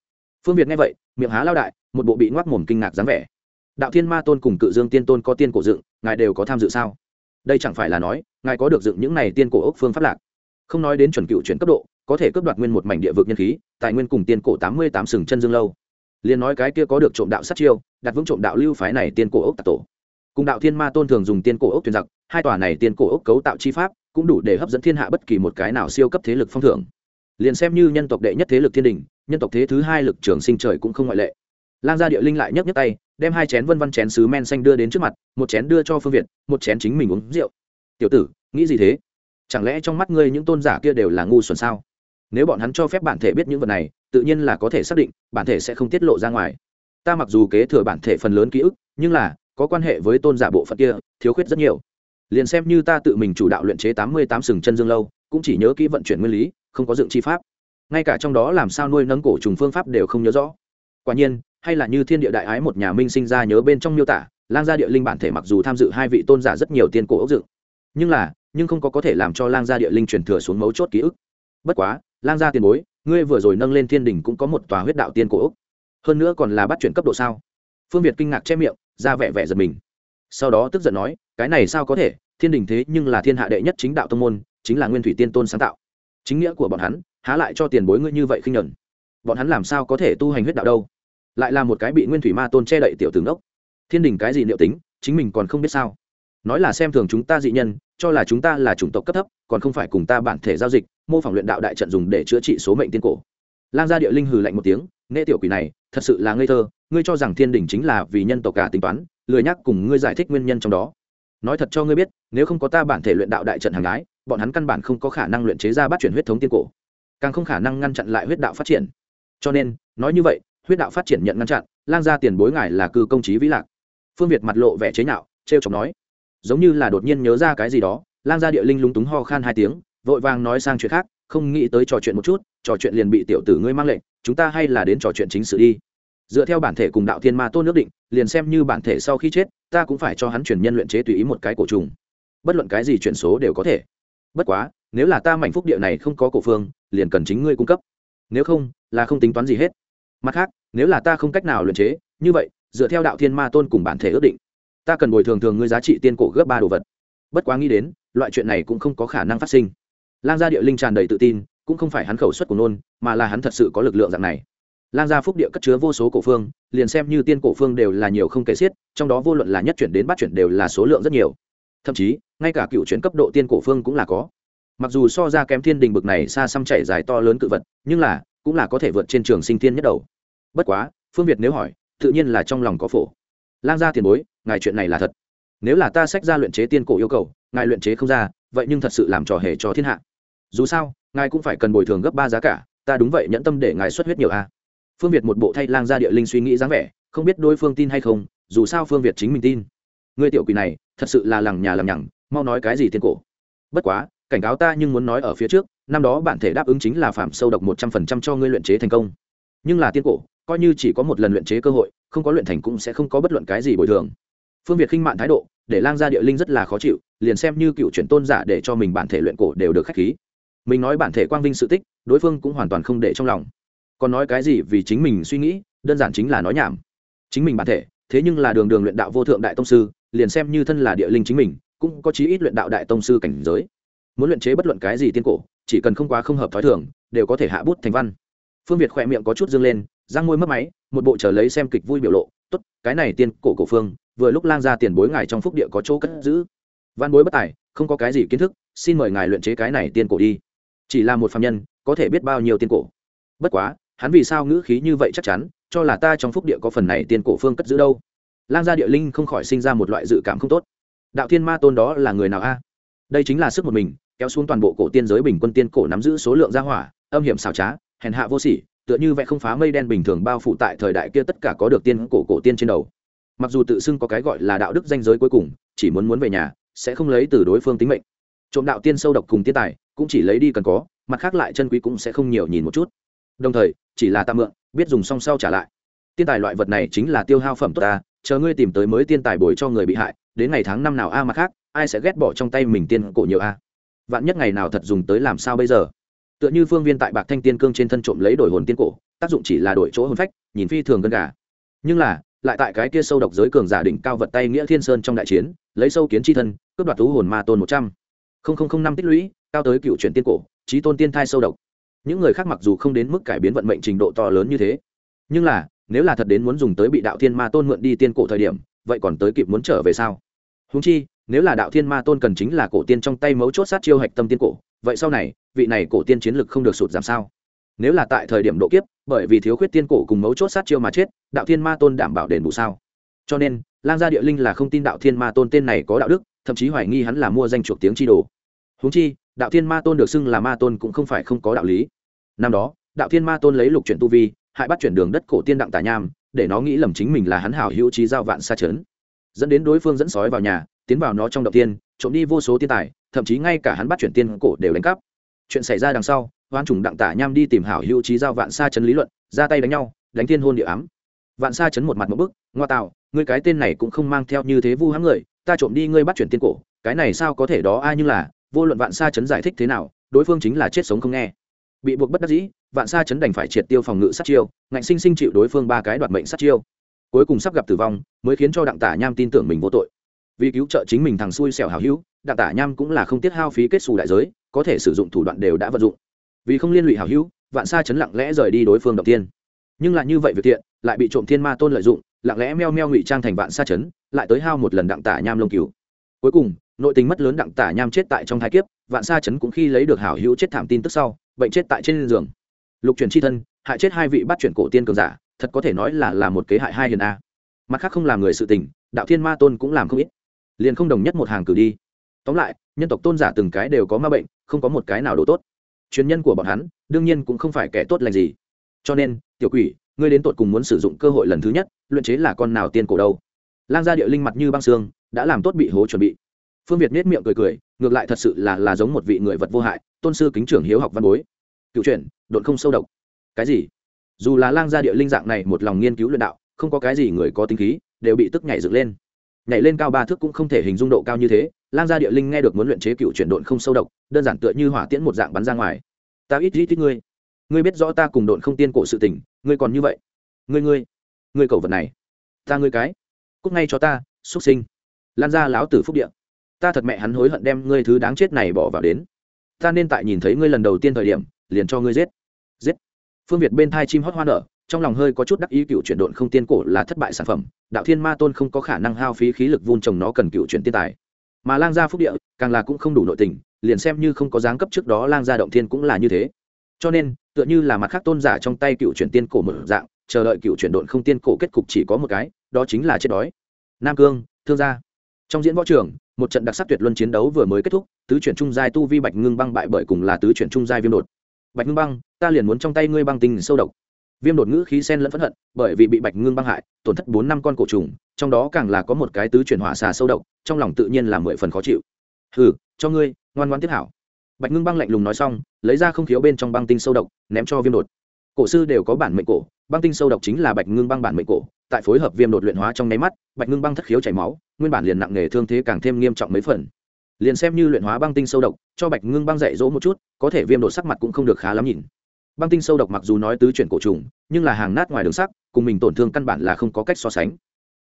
Phương việt nghe vậy, miệng há lao đại, một bộ bị ngoác mồm kinh ngạc dáng vẻ đạo thiên ma tôn cùng cự dương tiên tôn có tiên cổ dựng, ngài đều có tham dự sao? Đây chẳng phải là nói, ngài có được dựng những này tiên cổ ốc phương pháp lạc? Không nói đến chuẩn cựu chuyển cấp độ, có thể cướp đoạt nguyên một mảnh địa vực nhân khí, tài nguyên cùng tiên cổ tám mươi tám sừng chân dương lâu. Liền nói cái kia có được trộm đạo sát chiêu, đặt vững trộm đạo lưu phái này tiên cổ ốc tạc tổ. Cùng đạo thiên ma tôn thường dùng tiên cổ ốc thuyền giặc, hai tòa này tiên cổ ốc cấu tạo chi pháp, cũng đủ để hấp dẫn thiên hạ bất kỳ một cái nào siêu cấp thế lực phong thưởng. Liền xem như nhân tộc đệ nhất thế lực thiên đình, nhân tộc thế thứ hai lực trường sinh trời cũng không ngoại lệ. Lang gia địa linh lại nhấc nhấc tay đem hai chén vân vân chén sứ men xanh đưa đến trước mặt, một chén đưa cho phương việt, một chén chính mình uống rượu. Tiểu tử, nghĩ gì thế? Chẳng lẽ trong mắt ngươi những tôn giả kia đều là ngu xuẩn sao? Nếu bọn hắn cho phép bản thể biết những vật này, tự nhiên là có thể xác định, bản thể sẽ không tiết lộ ra ngoài. Ta mặc dù kế thừa bản thể phần lớn ký ức, nhưng là, có quan hệ với tôn giả bộ phận kia, thiếu khuyết rất nhiều. Liền xem như ta tự mình chủ đạo luyện chế tám mươi tám sừng chân dương lâu, cũng chỉ nhớ kỹ vận chuyển nguyên lý, không có dựng chi pháp. Ngay cả trong đó làm sao nuôi nấng cổ trùng phương pháp đều không nhớ rõ. Quả nhiên hay là như thiên địa đại ái một nhà minh sinh ra nhớ bên trong miêu tả, lang gia địa linh bản thể mặc dù tham dự hai vị tôn giả rất nhiều tiên cổ ốc dựng, nhưng là, nhưng không có có thể làm cho lang gia địa linh truyền thừa xuống mấu chốt ký ức. Bất quá, lang gia tiền bối, ngươi vừa rồi nâng lên thiên đình cũng có một tòa huyết đạo tiên cổ ốc. Hơn nữa còn là bắt chuyển cấp độ sao? Phương việt kinh ngạc che miệng, ra vẻ vẻ giật mình. Sau đó tức giận nói, cái này sao có thể? Thiên đình thế nhưng là thiên hạ đệ nhất chính đạo tông môn, chính là nguyên thủy tiên tôn sáng tạo. Chính nghĩa của bọn hắn, há lại cho tiền bối ngươi như vậy khinh nhuận bọn hắn làm sao có thể tu hành huyết đạo đâu? Lại là một cái bị nguyên thủy ma tôn che đậy tiểu tướng đốc. Thiên đình cái gì liệu tính, chính mình còn không biết sao. Nói là xem thường chúng ta dị nhân, cho là chúng ta là chủng tộc cấp thấp, còn không phải cùng ta bản thể giao dịch, mô phỏng luyện đạo đại trận dùng để chữa trị số mệnh tiên cổ. Lang gia địa linh hừ lạnh một tiếng, nghe tiểu quỷ này, thật sự là ngây thơ, ngươi cho rằng thiên đình chính là vì nhân tộc cả tính toán, lười nhắc cùng ngươi giải thích nguyên nhân trong đó. Nói thật cho ngươi biết, nếu không có ta bản thể luyện đạo đại trận hàng gái bọn hắn căn bản không có khả năng luyện chế ra bắt chuyển huyết thống tiên cổ, càng không khả năng ngăn chặn lại huyết đạo phát triển. Cho nên, nói như vậy huyết đạo phát triển nhận ngăn chặn, lang gia tiền bối ngài là cư công trí vĩ lạc. Phương việt mặt lộ vẻ chế nhạo t r e o chọc nói, giống như là đột nhiên nhớ ra cái gì đó, lang gia địa linh lúng túng ho khan hai tiếng, vội vàng nói sang chuyện khác, không nghĩ tới trò chuyện một chút, trò chuyện liền bị tiểu tử ngươi mang lệnh, chúng ta hay là đến trò chuyện chính sự đi. Dựa theo bản thể cùng đạo thiên ma tôn nước định, liền xem như bản thể sau khi chết, ta cũng phải cho hắn chuyển nhân luyện chế tùy ý một cái cổ trùng. Bất luận cái gì chuyển số đều có thể. Bất quá, nếu là ta mảnh phúc địa này không có cổ phương, liền cần chính ngươi cung cấp. Nếu không, là không tính toán gì hết mặt khác, nếu là ta không cách nào luyện chế, như vậy, dựa theo đạo thiên ma tôn cùng bản thể ước định, ta cần bồi thường thường ngươi giá trị tiên cổ gấp ba đồ vật. Bất quá nghĩ đến, loại chuyện này cũng không có khả năng phát sinh. Lang gia địa linh tràn đầy tự tin, cũng không phải hắn khẩu suất của nôn, mà là hắn thật sự có lực lượng dạng này. Lang gia phúc địa cất chứa vô số cổ phương, liền xem như tiên cổ phương đều là nhiều không kể xiết, trong đó vô luận là nhất chuyển đến bát chuyển đều là số lượng rất nhiều. Thậm chí, ngay cả cựu chuyển cấp độ tiên cổ phương cũng là có. Mặc dù so ra kém thiên đình bực này xa xăm chảy dài to lớn cự vật, nhưng là cũng là có thể vượt trên trường sinh thiên nhất đầu. Bất quá, phương việt nếu hỏi, tự nhiên là trong lòng có phổ. Lang gia tiền bối, ngài chuyện này là thật. Nếu là ta sách ra luyện chế tiên cổ yêu cầu, ngài luyện chế không ra, vậy nhưng thật sự làm trò hề cho thiên hạ. Dù sao, ngài cũng phải cần bồi thường gấp ba giá cả, ta đúng vậy nhẫn tâm để ngài xuất huyết nhiều a. Phương việt một bộ thay lang gia địa linh suy nghĩ dáng vẻ, không biết đối phương tin hay không, dù sao phương việt chính mình tin. Người tiểu quỷ này, thật sự là lằng nhà lằng nhằng, mau nói cái gì tiên cổ? Bất quá, cảnh cáo ta nhưng muốn nói ở phía trước năm đó bản thể đáp ứng chính là phạm sâu độc một trăm phần trăm cho ngươi luyện chế thành công. Nhưng là tiên cổ, coi như chỉ có một lần luyện chế cơ hội, không có luyện thành cũng sẽ không có bất luận cái gì bồi thường. Phương việt khinh mạn thái độ, để lang gia địa linh rất là khó chịu, liền xem như cựu chuyển tôn giả để cho mình bản thể luyện cổ đều được k h á c h khí. Mình nói bản thể quang vinh sự tích, đối phương cũng hoàn toàn không để trong lòng. Còn nói cái gì vì chính mình suy nghĩ, đơn giản chính là nói nhảm. Chính mình bản thể, thế nhưng là đường đường luyện đạo vô thượng đại tông sư, liền xem như thân là địa linh chính mình, cũng có chí ít luyện đạo đại tông sư cảnh giới. Muốn luyện chế bất luận cái gì tiên cổ chỉ cần không quá không hợp thói thường, đều có thể hạ bút thành văn. Phương việt khỏe miệng có chút dương lên, răng môi mất máy, một bộ chờ lấy xem kịch vui biểu lộ, tốt, cái này tiên cổ cổ phương, vừa lúc lang ra tiền bối ngài trong phúc địa có chỗ cất giữ. Văn bối bất tài, không có cái gì kiến thức, xin mời ngài luyện chế cái này tiên cổ đi. Chỉ là một phạm nhân, có thể biết bao nhiêu tiên cổ. Bất quá, hắn vì sao ngữ khí như vậy chắc chắn, cho là ta trong phúc địa có phần này tiên cổ phương cất giữ đâu? Lang gia địa linh không khỏi sinh ra một loại dự cảm không tốt. Đạo thiên ma tôn đó là người nào a? Đây chính là sức một mình kéo xuống toàn bộ cổ tiên giới bình quân tiên cổ nắm giữ số lượng gia hỏa, âm hiểm xảo trá, hèn hạ vô sỉ, tựa như vẽ không phá mây đen bình thường bao phủ tại thời đại kia tất cả có được tiên cổ cổ tiên trên đầu. Mặc dù tự xưng có cái gọi là đạo đức danh giới cuối cùng, chỉ muốn muốn về nhà, sẽ không lấy từ đối phương tính mệnh. Trộm đạo tiên sâu độc cùng tiên tài, cũng chỉ lấy đi cần có, mặt khác lại chân quý cũng sẽ không nhiều nhìn một chút. Đồng thời, chỉ là tạm mượn, biết dùng song sau trả lại. Tiên tài loại vật này chính là tiêu hao phẩm tốt ta, chờ ngươi tìm tới mới tiên tài bồi cho người bị hại, đến ngày tháng năm nào a, mặt khác, ai sẽ ghét bỏ trong tay mình tiên cổ nhiều a? Vạn nhất ngày nào thật dùng tới làm sao bây giờ? Tựa như phương viên tại bạc thanh tiên cương trên thân trộm lấy đổi hồn tiên cổ, tác dụng chỉ là đổi chỗ hồn phách, nhìn phi thường gần gà. Nhưng là, lại tại cái kia sâu độc giới cường giả đỉnh cao vật tay nghĩa thiên sơn trong đại chiến, lấy sâu kiến chi thân, cướp đoạt thú hồn ma tôn một trăm. Linh năm tích lũy, cao tới cựu chuyển tiên cổ trí tôn tiên thai sâu độc. Những người khác mặc dù không đến mức cải biến vận mệnh trình độ to lớn như thế, nhưng là, nếu là thật đến muốn dùng tới bị đạo thiên ma tôn mượn đi tiên cổ thời điểm, vậy còn tới kịp muốn trở về sao? Húng chi nếu là đạo thiên ma tôn cần chính là cổ tiên trong tay mấu chốt sát chiêu hạch tâm tiên cổ, vậy sau này, vị này cổ tiên chiến lực không được sụt giảm sao? Nếu là tại thời điểm độ kiếp, bởi vì thiếu khuyết tiên cổ cùng mấu chốt sát chiêu mà chết, đạo thiên ma tôn đảm bảo đền bù sao? Cho nên, lang gia địa linh là không tin đạo thiên ma tôn tên này có đạo đức, thậm chí hoài nghi hắn là mua danh chuộc tiếng chi đồ. Huống chi, đạo thiên ma tôn được xưng là ma tôn cũng không phải không có đạo lý. Năm đó, đạo thiên ma tôn lấy lục chuyển tu vi, hại bắt chuyển đường đất cổ tiên đặng tà nham, để nó nghĩ lầm chính mình là hắn hảo hữu trí giao vạn xa chấn. Dẫn đến đối phương dẫn sói vào nhà tiến vào nó trong động tiên, trộm đi vô số tiên tài, thậm chí ngay cả hắn bắt chuyển tiên cổ đều đánh cắp. Chuyện xảy ra đằng sau hoan trùng đặng tả nham đi tìm hảo hữu trí giao vạn sa chấn lý luận, ra tay đánh nhau, đánh thiên hôn địa ám. Vạn sa chấn một mặt một bức, ngoa tạo, ngươi cái tên này cũng không mang theo như thế vu hãm người, ta trộm đi ngươi bắt chuyển tiên cổ, cái này sao có thể đó ai như là, vô luận vạn sa chấn giải thích thế nào, đối phương chính là chết sống không nghe. Bị buộc bất đắc dĩ, vạn sa chấn đành phải triệt tiêu phòng ngự sát chiêu, ngạnh sinh sinh chịu đối phương ba cái đoạt mệnh sát chiêu. Cuối cùng sắp gặp tử vong, mới khiến cho đặng tả nham tin tưởng mình vô tội vì cứu trợ chính mình thằng xui xẻo hào hữu, đặng tả nham cũng là không tiết hao phí kết xù đại giới, có thể sử dụng thủ đoạn đều đã vận dụng. Vì không liên lụy hào hữu, vạn sa chấn lặng lẽ rời đi đối phương động tiên nhưng lại như vậy việc thiện, lại bị trộm thiên ma tôn lợi dụng, lặng lẽ meo meo ngụy trang thành vạn sa chấn, lại tới hao một lần đặng tả nham lông cứu cuối cùng, nội tình mất lớn đặng tả nham chết tại trong thái kiếp, vạn sa chấn cũng khi lấy được hảo hữu chết thảm tin tức sau, bệnh chết tại trên giường. Lục truyền chi thân, hại chết hai vị bắt chuyển cổ tiên cường giả, thật có thể nói là là một kế hại hai hiền a. Mặt khác không làm người sự tình, đạo thiên ma tôn cũng làm không ít liền không đồng nhất một hàng cử đi. Tóm lại, nhân tộc tôn giả từng cái đều có ma bệnh, không có một cái nào độ tốt. Truyền nhân của bọn hắn, đương nhiên cũng không phải kẻ tốt lành gì. Cho nên, tiểu quỷ, ngươi đến tột cùng muốn sử dụng cơ hội lần thứ nhất, luyện chế là con nào tiên cổ đâu? Lang gia địa linh mặt như băng xương, đã làm tốt bị hố chuẩn bị. Phương việt nết miệng cười cười, ngược lại thật sự là là giống một vị người vật vô hại, tôn sư kính trưởng hiếu học văn bối. Cựu truyện, độn không sâu độc. Cái gì? Dù là lang gia địa linh dạng này một lòng nghiên cứu luyện đạo, không có cái gì người có tính khí, đều bị tức nhảy dựng lên nhảy lên cao ba thước cũng không thể hình dung độ cao như thế, lang gia địa linh nghe được muốn luyện chế cựu chuyển độn không sâu độc, đơn giản tựa như hỏa tiễn một dạng bắn ra ngoài. Ta ít ít ít ngươi. Ngươi biết rõ ta cùng độn không tiên cổ sự tình, ngươi còn như vậy. Ngươi ngươi ngươi cầu vật này. Ta, ngươi cái. Cúc ngay cho ta, xuất sinh. Lan ra láo tử phúc địa. Ta thật mẹ hắn hối hận đem ngươi thứ đáng chết này bỏ vào đến. Ta nên tại nhìn thấy ngươi lần đầu tiên thời điểm, liền cho ngươi giết. Giết. Phương việt bên thai chim hót hoa nở trong lòng hơi có chút đắc ý cựu chuyển độn không tiên cổ là thất bại sản phẩm, đạo thiên ma tôn không có khả năng hao phí khí lực vun trồng nó cần cựu chuyển tiên tài. Mà lang gia phúc địa, càng là cũng không đủ nội tình, liền xem như không có dáng cấp trước đó lang gia động thiên cũng là như thế. Cho nên, tựa như là mặt khác tôn giả trong tay cựu chuyển tiên cổ mở dạng, chờ đợi cựu chuyển độn không tiên cổ kết cục chỉ có một cái, đó chính là chết đói. Nam cương, thương gia. Trong diễn võ trường, một trận đặc sắc tuyệt luân chiến đấu vừa mới kết thúc, tứ chuyển trung giai tu vi bạch ngưng băng bại bởi cùng là tứ chuyển trung giai viêm đột. Bạch ngưng băng, ta liền muốn trong tay ngươi băng tình sâu độc viêm đột ngữ khí sen lẫn phẫn hận, bởi vì bị bạch ngưng băng hại, tổn thất bốn năm con cổ trùng, trong đó càng là có một cái tứ chuyển hỏa xà sâu độc, trong lòng tự nhiên là mười phần khó chịu. Hừ, cho ngươi, ngoan ngoan tiếp hảo. Bạch ngưng băng lạnh lùng nói xong, lấy ra không khiếu bên trong băng tinh sâu độc, ném cho viêm đột. Cổ sư đều có bản mệnh cổ, băng tinh sâu độc chính là bạch ngưng băng bản mệnh cổ. Tại phối hợp viêm đột luyện hóa trong nháy mắt, bạch ngưng băng thất khiếu chảy máu, nguyên bản liền nặng nghề thương thế càng thêm nghiêm trọng mấy phần. Liền xem như luyện hóa băng tinh sâu độc, cho bạch ngưng băng dạy dỗ một chút, có thể viêm đột sắc mặt cũng không được khá lắm nhìn băng tinh sâu độc mặc dù nói tứ chuyển cổ trùng, nhưng là hàng nát ngoài đường sắc, cùng mình tổn thương căn bản là không có cách so sánh.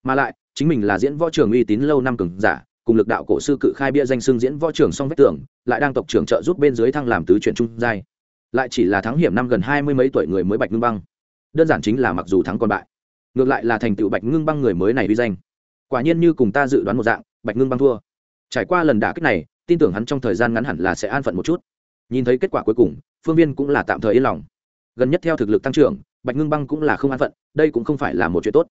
Mà lại, chính mình là diễn võ trường uy tín lâu năm cường giả, cùng lực đạo cổ sư cự khai bia danh xưng diễn võ trường song vách tưởng lại đang tộc trưởng trợ giúp bên dưới thăng làm tứ chuyển trung giai. Lại chỉ là thắng hiểm năm gần hai mươi mấy tuổi người mới bạch ngưng băng. Đơn giản chính là mặc dù thắng còn bại, ngược lại là thành tựu bạch ngưng băng người mới này uy danh. Quả nhiên như cùng ta dự đoán một dạng, bạch ngưng băng thua. Trải qua lần đả kích này, tin tưởng hắn trong thời gian ngắn hẳn là sẽ an phận một chút nhìn thấy kết quả cuối cùng, phương viên cũng là tạm thời yên lòng. Gần nhất theo thực lực tăng trưởng, bạch ngưng băng cũng là không an phận, đây cũng không phải là một chuyện tốt.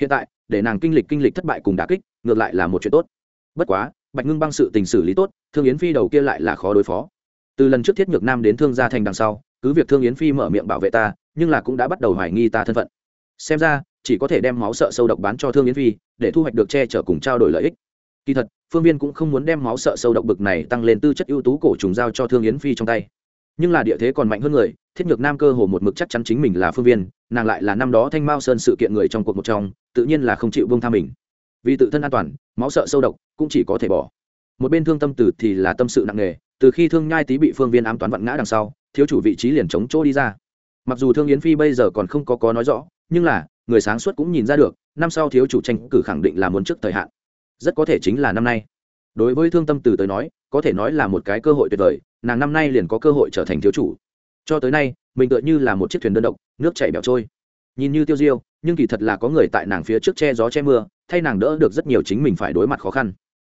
Hiện tại, để nàng kinh lịch kinh lịch thất bại cùng đả kích, ngược lại là một chuyện tốt. Bất quá, bạch ngưng băng sự tình xử lý tốt, thương yến phi đầu kia lại là khó đối phó. Từ lần trước thiết nhược nam đến thương gia thành đằng sau, cứ việc thương yến phi mở miệng bảo vệ ta, nhưng là cũng đã bắt đầu hoài nghi ta thân phận. Xem ra, chỉ có thể đem máu sợ sâu độc bán cho thương yến phi, để thu hoạch được che chở cùng trao đổi lợi ích. Kỳ thật phương viên cũng không muốn đem máu sợ sâu độc bực này tăng lên tư chất ưu tú cổ trùng giao cho thương yến phi trong tay. Nhưng là địa thế còn mạnh hơn người, thiết nhược nam cơ hồ một mực chắc chắn chính mình là phương viên, nàng lại là năm đó thanh mao sơn sự kiện người trong cuộc một trong, tự nhiên là không chịu bông tha mình. Vì tự thân an toàn, máu sợ sâu độc cũng chỉ có thể bỏ. Một bên thương tâm tử thì là tâm sự nặng nề, từ khi thương nhai tý bị phương viên ám toán vặn ngã đằng sau, thiếu chủ vị trí liền chống chỗ đi ra. Mặc dù thương yến phi bây giờ còn không có có nói rõ, nhưng là, người sáng suốt cũng nhìn ra được, năm sau thiếu chủ tranh cử khẳng định là muốn trước thời hạn rất có thể chính là năm nay. Đối với thương tâm từ tới nói, có thể nói là một cái cơ hội tuyệt vời, nàng năm nay liền có cơ hội trở thành thiếu chủ. Cho tới nay, mình tựa như là một chiếc thuyền đơn độc, nước chảy bẻo trôi. Nhìn như tiêu diêu, nhưng kỳ thật là có người tại nàng phía trước che gió che mưa, thay nàng đỡ được rất nhiều chính mình phải đối mặt khó khăn.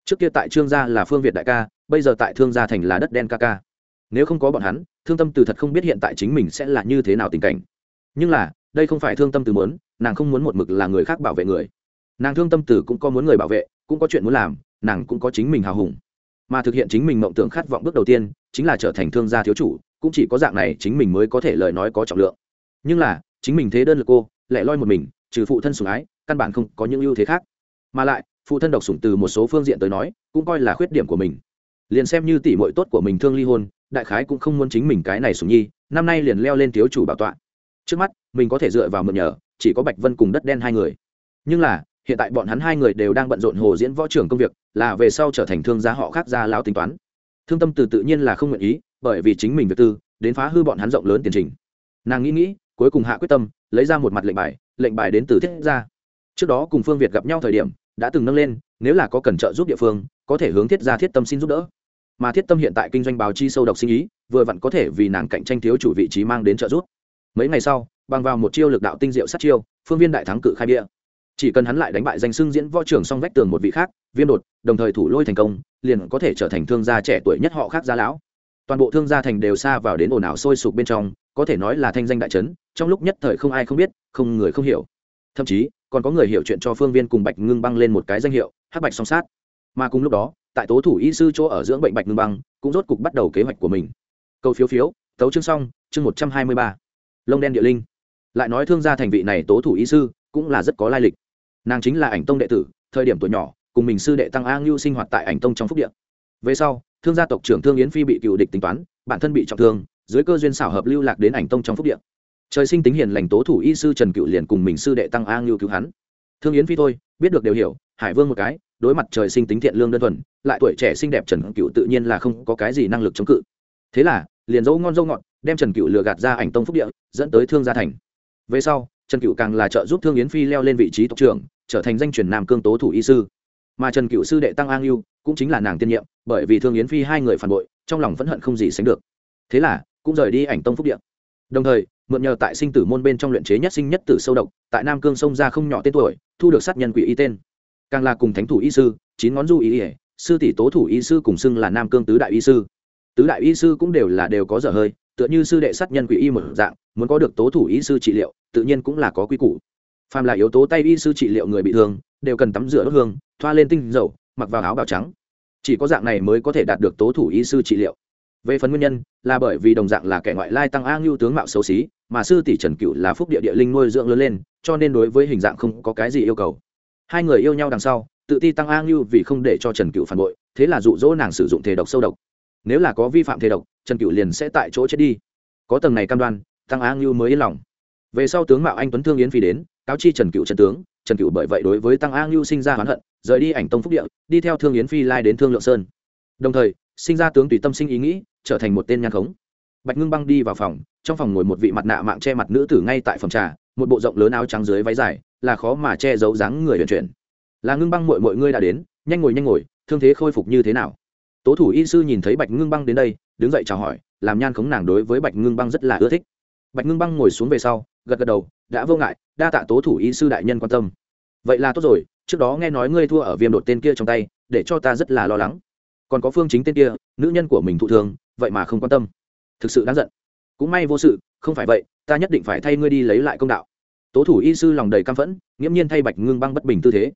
Trước kia tại trương gia là phương việt đại ca, bây giờ tại thương gia thành là đất đen ca ca. Nếu không có bọn hắn, thương tâm từ thật không biết hiện tại chính mình sẽ là như thế nào tình cảnh. Nhưng là, đây không phải thương tâm từ muốn, nàng không muốn một mực là người khác bảo vệ người. Nàng thương tâm từ cũng có muốn người bảo vệ cũng có chuyện muốn làm, nàng cũng có chính mình hào hùng. Mà thực hiện chính mình mộng tưởng khát vọng bước đầu tiên, chính là trở thành thương gia thiếu chủ, cũng chỉ có dạng này chính mình mới có thể lời nói có trọng lượng. Nhưng là, chính mình thế đơn lực cô, lại loi một mình, trừ phụ thân sủng ái, căn bản không có những ưu thế khác. Mà lại, phụ thân độc sủng từ một số phương diện tới nói, cũng coi là khuyết điểm của mình. Liền xem như tỷ muội tốt của mình thương ly hôn, đại khái cũng không muốn chính mình cái này sủng nhi, năm nay liền leo lên thiếu chủ bảo tọa. Trước mắt, mình có thể dựa vào mượn nhờ, chỉ có bạch vân cùng đất đen hai người. Nhưng là hiện tại bọn hắn hai người đều đang bận rộn hồ diễn võ trưởng công việc, là về sau trở thành thương gia họ khác gia lão tính toán. Thương tâm từ tự nhiên là không nguyện ý, bởi vì chính mình việc tư, đến phá hư bọn hắn rộng lớn tiền trình. Nàng nghĩ nghĩ, cuối cùng hạ quyết tâm, lấy ra một mặt lệnh bài lệnh bài đến từ thiết gia. Trước đó cùng phương việt gặp nhau thời điểm, đã từng nâng lên, nếu là có cần trợ giúp địa phương, có thể hướng thiết gia thiết tâm xin giúp đỡ. Mà thiết tâm hiện tại kinh doanh báo chi sâu độc sinh ý, vừa vặn có thể vì nàng cạnh tranh thiếu chủ vị trí mang đến trợ giúp. Mấy ngày sau, bằng vào một chiêu lực đạo tinh diệu sát chiêu, phương viên đại thắng cự khai bia chỉ cần hắn lại đánh bại danh xưng diễn võ trưởng song vách tường một vị khác, viêm đột, đồng thời thủ lôi thành công, liền có thể trở thành thương gia trẻ tuổi nhất họ khác gia lão. Toàn bộ thương gia thành đều xa vào đến ồn ào sôi sục bên trong, có thể nói là thanh danh đại trấn, trong lúc nhất thời không ai không biết, không người không hiểu. Thậm chí, còn có người hiểu chuyện cho phương viên cùng bạch ngưng băng lên một cái danh hiệu, hắc bạch song sát. Mà cùng lúc đó, tại tố thủ y sư chỗ ở dưỡng bệnh bạch ngưng băng, cũng rốt cục bắt đầu kế hoạch của mình. Câu phiếu phiếu, tấu chương xong, chương một trăm hai mươi ba. Lông đen địa linh. Lại nói thương gia thành vị này tố thủ y sư, cũng là rất có lai lịch nàng chính là ảnh tông đệ tử, thời điểm tuổi nhỏ, cùng mình sư đệ tăng a ngưu sinh hoạt tại ảnh tông trong phúc điện về sau, thương gia tộc trưởng thương yến phi bị cựu địch tính toán, bản thân bị trọng thương, dưới cơ duyên xảo hợp lưu lạc đến ảnh tông trong phúc điện trời sinh tính hiền lành tố thủ y sư trần cựu liền cùng mình sư đệ tăng a ngưu cứu hắn. Thương yến phi thôi, biết được đều hiểu, hải vương một cái, đối mặt trời sinh tính thiện lương đơn thuần, lại tuổi trẻ xinh đẹp trần cựu tự nhiên là không có cái gì năng lực chống cự. Thế là, liền dấu ngon dâu ngọt, đem trần cựu lừa gạt ra ảnh tông phúc địa, dẫn tới thương gia thành. Về sau, trần cựu càng là trợ giúp thương yến phi leo lên vị trí tộc trưởng trở thành danh truyền nam cương tố thủ y sư. Mà trần cựu sư đệ tăng an lưu cũng chính là nàng tiên nhiệm, bởi vì thương yến phi hai người phản bội, trong lòng vẫn hận không gì sánh được. Thế là, cũng rời đi ảnh tông phúc điện đồng thời, mượn nhờ tại sinh tử môn bên trong luyện chế nhất sinh nhất tử sâu độc, tại nam cương sông ra không nhỏ tên tuổi, thu được sát nhân quỷ y tên. Càng là cùng thánh thủ y sư, chín ngón du y ỉa sư tỷ tố thủ y sư cùng xưng là nam cương tứ đại y sư. Tứ đại y sư cũng đều là đều có dở hơi, tựa như sư đệ sát nhân quỷ y một dạng, muốn có được tố thủ y sư trị liệu, tự nhiên cũng là có quy củ phàm là yếu tố tay y sư trị liệu người bị thương, đều cần tắm rửa đốt hương, thoa lên tinh dầu, mặc vào áo bào trắng. Chỉ có dạng này mới có thể đạt được tố thủ y sư trị liệu. Về phần nguyên nhân, là bởi vì đồng dạng là kẻ ngoại lai tăng a ngưu tướng mạo xấu xí, mà sư tỷ trần cựu là phúc địa địa linh nuôi dưỡng lớn lên, cho nên đối với hình dạng không có cái gì yêu cầu. Hai người yêu nhau đằng sau, tự ti tăng a ngưu vì không để cho trần cựu phản bội, thế là dụ dỗ nàng sử dụng thể độc sâu độc. Nếu là có vi phạm thể độc, trần cựu liền sẽ tại chỗ chết đi. Có tầng này cam đoan, tăng a ngưu mới yên lòng. Về sau tướng mạo anh tuấn thương yến phi đến cáo chi trần cựu trần tướng, trần cựu bởi vậy đối với tăng a ngưu sinh ra hoán hận, rời đi ảnh tông phúc địa, đi theo thương yến phi lai đến thương lượng sơn. Đồng thời, sinh ra tướng tùy tâm sinh ý nghĩ, trở thành một tên nhan khống. Bạch ngưng băng đi vào phòng, trong phòng ngồi một vị mặt nạ mạng che mặt nữ tử ngay tại phòng trà, một bộ rộng lớn áo trắng dưới váy dài, là khó mà che giấu dáng người vận chuyển. Là ngưng băng mọi mọi ngươi đã đến, nhanh ngồi nhanh ngồi, thương thế khôi phục như thế nào? Tố thủ y sư nhìn thấy bạch ngưng băng đến đây, đứng dậy chào hỏi, làm nhan khống nàng đối với bạch ngưng băng rất là ưa thích. Bạch ngưng băng ngồi xuống về sau, gật gật đầu đã vô ngại, đa tạ tố thủ y sư đại nhân quan tâm. Vậy là tốt rồi, trước đó nghe nói ngươi thua ở viêm đột tên kia trong tay, để cho ta rất là lo lắng. Còn có phương chính tên kia, nữ nhân của mình thụ thường vậy mà không quan tâm. Thực sự đáng giận. Cũng may vô sự, không phải vậy, ta nhất định phải thay ngươi đi lấy lại công đạo. Tố thủ y sư lòng đầy căm phẫn, nghiễm nhiên thay bạch ngưng băng bất bình tư thế.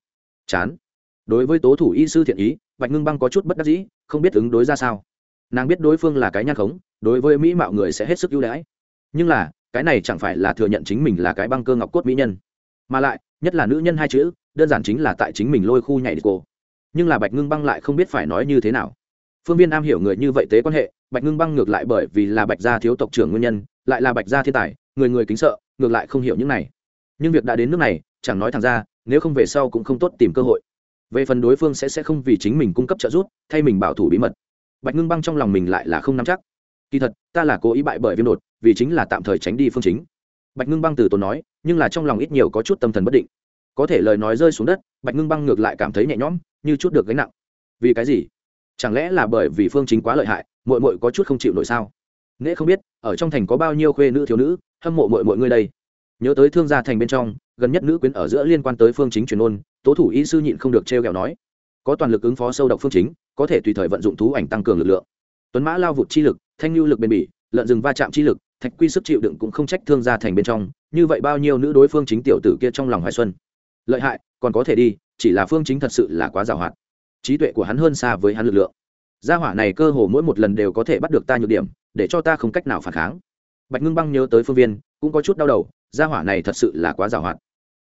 Chán. Đối với tố thủ y sư thiện ý, bạch ngưng băng có chút bất đắc dĩ, không biết ứng đối ra sao. Nàng biết đối phương là cái nhan khống, đối với mỹ mạo người sẽ hết sức ưu đãi. Nhưng là cái này chẳng phải là thừa nhận chính mình là cái băng cơ ngọc cốt mỹ nhân. Mà lại, nhất là nữ nhân hai chữ, đơn giản chính là tại chính mình lôi khu nhảy đi cô nhưng là bạch ngưng băng lại không biết phải nói như thế nào. Phương viên nam hiểu người như vậy tế quan hệ, bạch ngưng băng ngược lại bởi vì là bạch gia thiếu tộc trưởng nguyên nhân, lại là bạch gia thiên tài, người người kính sợ, ngược lại không hiểu những này. Nhưng việc đã đến nước này, chẳng nói thẳng ra, nếu không về sau cũng không tốt tìm cơ hội. Về phần đối phương sẽ sẽ không vì chính mình cung cấp trợ giúp, thay mình bảo thủ bí mật. Bạch ngưng băng trong lòng mình lại là không nắm chắc kỳ thật, ta là cố ý bại bởi viêm đột, vì chính là tạm thời tránh đi phương chính. Bạch ngưng băng từ tốn nói, nhưng là trong lòng ít nhiều có chút tâm thần bất định. Có thể lời nói rơi xuống đất, bạch ngưng băng ngược lại cảm thấy nhẹ nhõm, như chút được gánh nặng. Vì cái gì? Chẳng lẽ là bởi vì phương chính quá lợi hại mội mội có chút không chịu nổi sao? Nghĩa không biết, ở trong thành có bao nhiêu khuê nữ thiếu nữ, hâm mộ mội mội ngươi đây. Nhớ tới thương gia thành bên trong, gần nhất nữ quyến ở giữa liên quan tới phương chính truyền ôn, tố thủ y sư nhịn không được trêu ghẹo nói. Có toàn lực ứng phó sâu độc phương chính, có thể tùy thời vận dụng thú ảnh tăng cường lực lượng. Tuấn mã lao vụt chi lực thanh lưu lực bền bỉ, lợn rừng va chạm chi lực, thạch quy sức chịu đựng cũng không trách thương gia thành bên trong, như vậy bao nhiêu nữ đối phương chính tiểu tử kia trong lòng hoài xuân. Lợi hại, còn có thể đi, chỉ là phương chính thật sự là quá giàu hoạt trí tuệ của hắn hơn xa với hắn lực lượng. Gia hỏa này cơ hồ mỗi một lần đều có thể bắt được ta nhược điểm, để cho ta không cách nào phản kháng. Bạch ngưng băng nhớ tới phương viên, cũng có chút đau đầu, gia hỏa này thật sự là quá giàu hoạt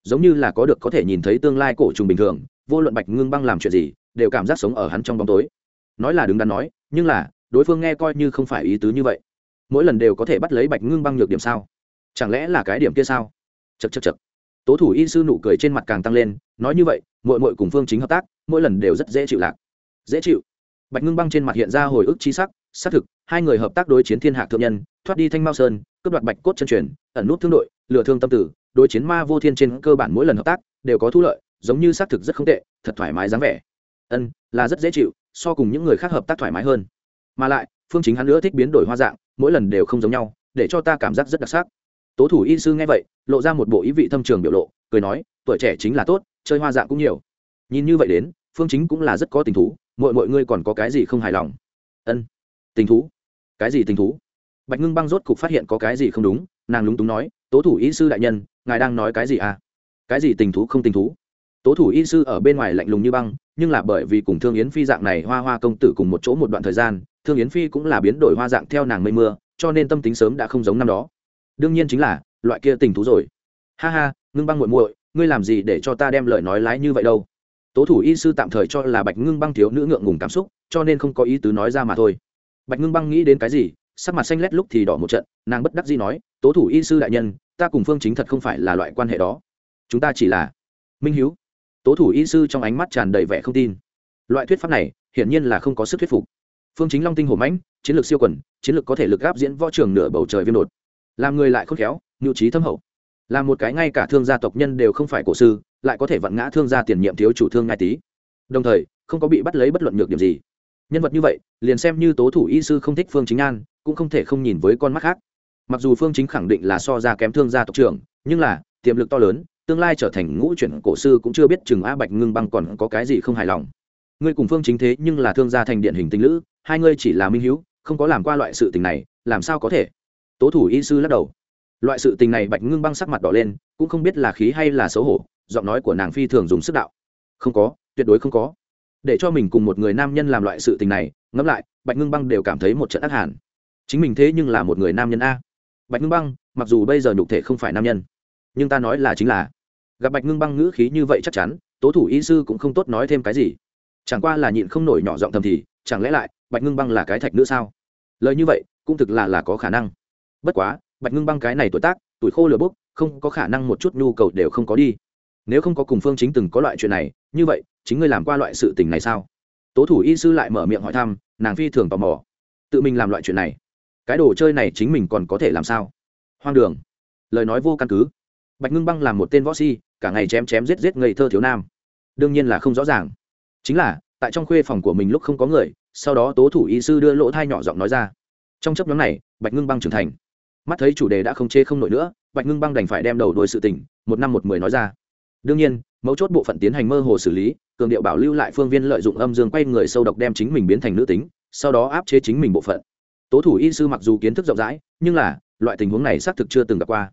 giống như là có được có thể nhìn thấy tương lai cổ trùng bình thường, vô luận bạch ngưng băng làm chuyện gì, đều cảm giác sống ở hắn trong bóng tối. Nói là đứng đắn nói, nhưng là đối phương nghe coi như không phải ý tứ như vậy. Mỗi lần đều có thể bắt lấy bạch ngưng băng nhược điểm sao? Chẳng lẽ là cái điểm kia sao? Chật chật chật tố thủ y sư nụ cười trên mặt càng tăng lên, nói như vậy mội mội cùng phương chính hợp tác, mỗi lần đều rất dễ chịu lạc. Dễ chịu. Bạch ngưng băng trên mặt hiện ra hồi ức chi sắc, xác thực, hai người hợp tác đối chiến thiên hạ thượng nhân, thoát đi thanh mao sơn, cướp đoạt bạch cốt chân truyền, ẩn nút thương đội, lừa thương tâm tử, đối chiến ma vô thiên trên cơ bản mỗi lần hợp tác, đều có thu lợi, giống như xác thực rất không tệ, thật thoải mái dáng vẻ. Ân, là rất dễ chịu, so cùng những người khác hợp tác thoải mái hơn mà lại, phương chính hắn nữa thích biến đổi hoa dạng, mỗi lần đều không giống nhau, để cho ta cảm giác rất đặc sắc. Tố thủ y sư nghe vậy, lộ ra một bộ ý vị thâm trường biểu lộ, cười nói, tuổi trẻ chính là tốt, chơi hoa dạng cũng nhiều. Nhìn như vậy đến, phương chính cũng là rất có tình thú mọi mọi ngươi còn có cái gì không hài lòng? Ân. Tình thú? Cái gì tình thú? Bạch ngưng băng rốt cục phát hiện có cái gì không đúng, nàng lúng túng nói, tố thủ y sư đại nhân, ngài đang nói cái gì à? Cái gì tình thú không tình thú? Tố thủ y sư ở bên ngoài lạnh lùng như băng, nhưng là bởi vì cùng thương yến phi dạng này hoa hoa công tử cùng một chỗ một đoạn thời gian thương yến phi cũng là biến đổi hoa dạng theo nàng mây mưa, cho nên tâm tính sớm đã không giống năm đó. Đương nhiên chính là, loại kia tình thú rồi. Ha ha, ngưng băng muội muội, ngươi làm gì để cho ta đem lời nói lái như vậy đâu? Tố thủ y sư tạm thời cho là bạch ngưng băng thiếu nữ ngượng ngùng cảm xúc, cho nên không có ý tứ nói ra mà thôi. Bạch ngưng băng nghĩ đến cái gì, sắc mặt xanh lét lúc thì đỏ một trận, nàng bất đắc dĩ nói, tố thủ y sư đại nhân, ta cùng phương chính thật không phải là loại quan hệ đó. Chúng ta chỉ là minh hiếu. Tố thủ y sư trong ánh mắt tràn đầy vẻ không tin. Loại thuyết pháp này, hiển nhiên là không có sức thuyết phục phương chính long tinh hổ mãnh, chiến lược siêu quần, chiến lược có thể lực gáp diễn võ trường nửa bầu trời viêm đột. Làm người lại khôn khéo, nhu trí thâm hậu. Là một cái ngay cả thương gia tộc nhân đều không phải cổ sư, lại có thể vặn ngã thương gia tiền nhiệm thiếu chủ thương ngai tý. Đồng thời, không có bị bắt lấy bất luận nhược điểm gì. Nhân vật như vậy, liền xem như tố thủ y sư không thích phương chính an, cũng không thể không nhìn với con mắt khác. Mặc dù phương chính khẳng định là so ra kém thương gia tộc trưởng, nhưng là, tiềm lực to lớn, tương lai trở thành ngũ chuyển cổ sư cũng chưa biết chừng a bạch ngưng băng còn có cái gì không hài lòng. Ngươi cùng phương chính thế nhưng là thương gia thành điện hình Tinh lữ hai ngươi chỉ là minh hữu không có làm qua loại sự tình này, làm sao có thể? Tố thủ y sư lắc đầu. Loại sự tình này bạch ngưng băng sắc mặt đỏ lên, cũng không biết là khí hay là xấu hổ, giọng nói của nàng phi thường dùng sức đạo. Không có, tuyệt đối không có. Để cho mình cùng một người nam nhân làm loại sự tình này, ngẫm lại, bạch ngưng băng đều cảm thấy một trận ác hàn. Chính mình thế nhưng là một người nam nhân a. Bạch ngưng băng, mặc dù bây giờ nhục thể không phải nam nhân, nhưng ta nói là chính là. Gặp bạch ngưng băng ngữ khí như vậy chắc chắn, tố thủ y sư cũng không tốt nói thêm cái gì. Chẳng qua là nhịn không nổi nhỏ giọng thầm thì, chẳng lẽ lại bạch ngưng băng là cái thạch nữ sao? Lời như vậy, cũng thực là là có khả năng. Bất quá, bạch ngưng băng cái này tuổi tác, tuổi khô lửa bốc, không có khả năng một chút nhu cầu đều không có đi. Nếu không có cùng phương chính từng có loại chuyện này, như vậy, chính ngươi làm qua loại sự tình này sao? Tố thủ y sư lại mở miệng hỏi thăm, nàng phi thường tò mò. Tự mình làm loại chuyện này, cái đồ chơi này chính mình còn có thể làm sao? Hoang đường. Lời nói vô căn cứ. Bạch ngưng băng làm một tên võ si cả ngày chém chém giết giết ngây thơ thiếu nam. Đương nhiên là không rõ ràng. Chính là, tại trong khuê phòng của mình lúc không có người sau đó tố thủ y sư đưa lỗ thai nhỏ giọng nói ra. Trong chấp nhóm này, bạch ngưng băng trưởng thành. Mắt thấy chủ đề đã không chê không nổi nữa, bạch ngưng băng đành phải đem đầu đôi sự tình, một năm một mười nói ra. Đương nhiên, mấu chốt bộ phận tiến hành mơ hồ xử lý, cường điệu bảo lưu lại phương viên lợi dụng âm dương quay người sâu độc đem chính mình biến thành nữ tính, sau đó áp chế chính mình bộ phận. Tố thủ y sư mặc dù kiến thức rộng rãi, nhưng là, loại tình huống này xác thực chưa từng gặp qua.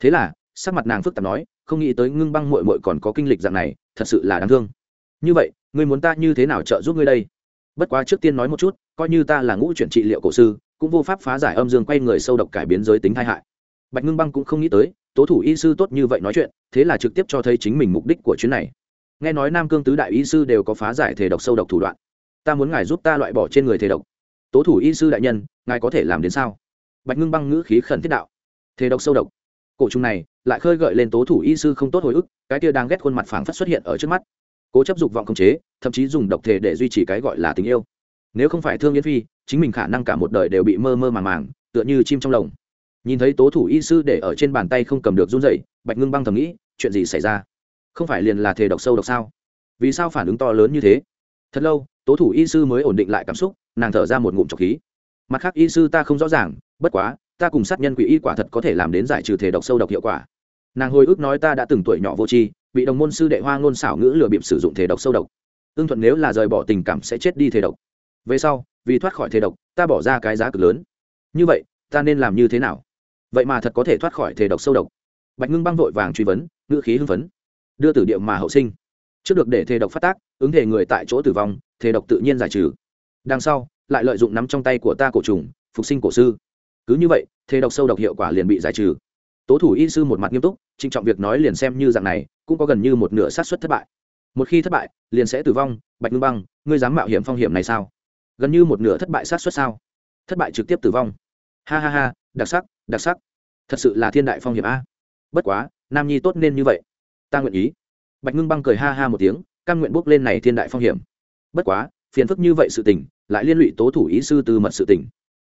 Thế là, sắc mặt nàng phức tạp nói, không nghĩ tới ngưng băng mội mội còn có kinh lịch dạng này, thật sự là đáng thương. Như vậy, ngươi muốn ta như thế nào trợ giúp ngươi đây? Bất quá trước tiên nói một chút, coi như ta là ngũ chuyển trị liệu cổ sư, cũng vô pháp phá giải âm dương quay người sâu độc cải biến giới tính tai hại. Bạch ngưng băng cũng không nghĩ tới, tố thủ y sư tốt như vậy nói chuyện, thế là trực tiếp cho thấy chính mình mục đích của chuyến này. Nghe nói nam cương tứ đại y sư đều có phá giải thể độc sâu độc thủ đoạn. Ta muốn ngài giúp ta loại bỏ trên người thể độc. Tố thủ y sư đại nhân, ngài có thể làm đến sao? Bạch ngưng băng ngữ khí khẩn thiết đạo. Thể độc sâu độc. Cổ trùng này, lại khơi gợi lên tố thủ y sư không tốt hồi ức, cái kia đang ghét khuôn mặt phảng phất xuất hiện ở trước mắt cố chấp dục vọng khống chế, thậm chí dùng độc thể để duy trì cái gọi là tình yêu. Nếu không phải thương yến phi, chính mình khả năng cả một đời đều bị mơ mơ màng màng, tựa như chim trong lồng. Nhìn thấy tố thủ y sư để ở trên bàn tay không cầm được run dậy bạch ngưng băng thầm nghĩ, chuyện gì xảy ra? Không phải liền là thể độc sâu độc sao? Vì sao phản ứng to lớn như thế? Thật lâu, tố thủ y sư mới ổn định lại cảm xúc, nàng thở ra một ngụm trọc khí. Mặt khác y sư ta không rõ ràng, bất quá, ta cùng sát nhân quỷ y quả thật có thể làm đến giải trừ thể độc sâu độc hiệu quả. Nàng hồi ức nói ta đã từng tuổi nhỏ vô tri bị đồng môn sư đệ hoa ngôn xảo ngữ lừa bịp sử dụng thể độc sâu độc. Ưng thuận nếu là rời bỏ tình cảm sẽ chết đi thể độc. Về sau, vì thoát khỏi thể độc, ta bỏ ra cái giá cực lớn. Như vậy, ta nên làm như thế nào? Vậy mà thật có thể thoát khỏi thể độc sâu độc. Bạch ngưng băng vội vàng truy vấn, ngữ khí hưng phấn. Đưa tử điệu mà hậu sinh. Trước được để thể độc phát tác, ứng thể người tại chỗ tử vong, thể độc tự nhiên giải trừ. Đằng sau, lại lợi dụng nắm trong tay của ta cổ trùng, phục sinh cổ sư. Cứ như vậy, thể độc sâu độc hiệu quả liền bị giải trừ. Tố thủ y sư một mặt nghiêm túc trịnh trọng việc nói liền xem như dạng này, cũng có gần như một nửa sát xuất thất bại. Một khi thất bại, liền sẽ tử vong, bạch ngưng băng, ngươi dám mạo hiểm phong hiểm này sao? Gần như một nửa thất bại sát xuất sao? Thất bại trực tiếp tử vong. Ha ha ha, đặc sắc đặc sắc. Thật sự là thiên đại phong hiểm a. Bất quá, nam nhi tốt nên như vậy. Ta nguyện ý. Bạch ngưng băng cười ha ha một tiếng căn nguyện bốc lên này thiên đại phong hiểm. Bất quá, phiền phức như vậy sự tình, lại liên lụy tố thủ ý sư từ mật sự tình.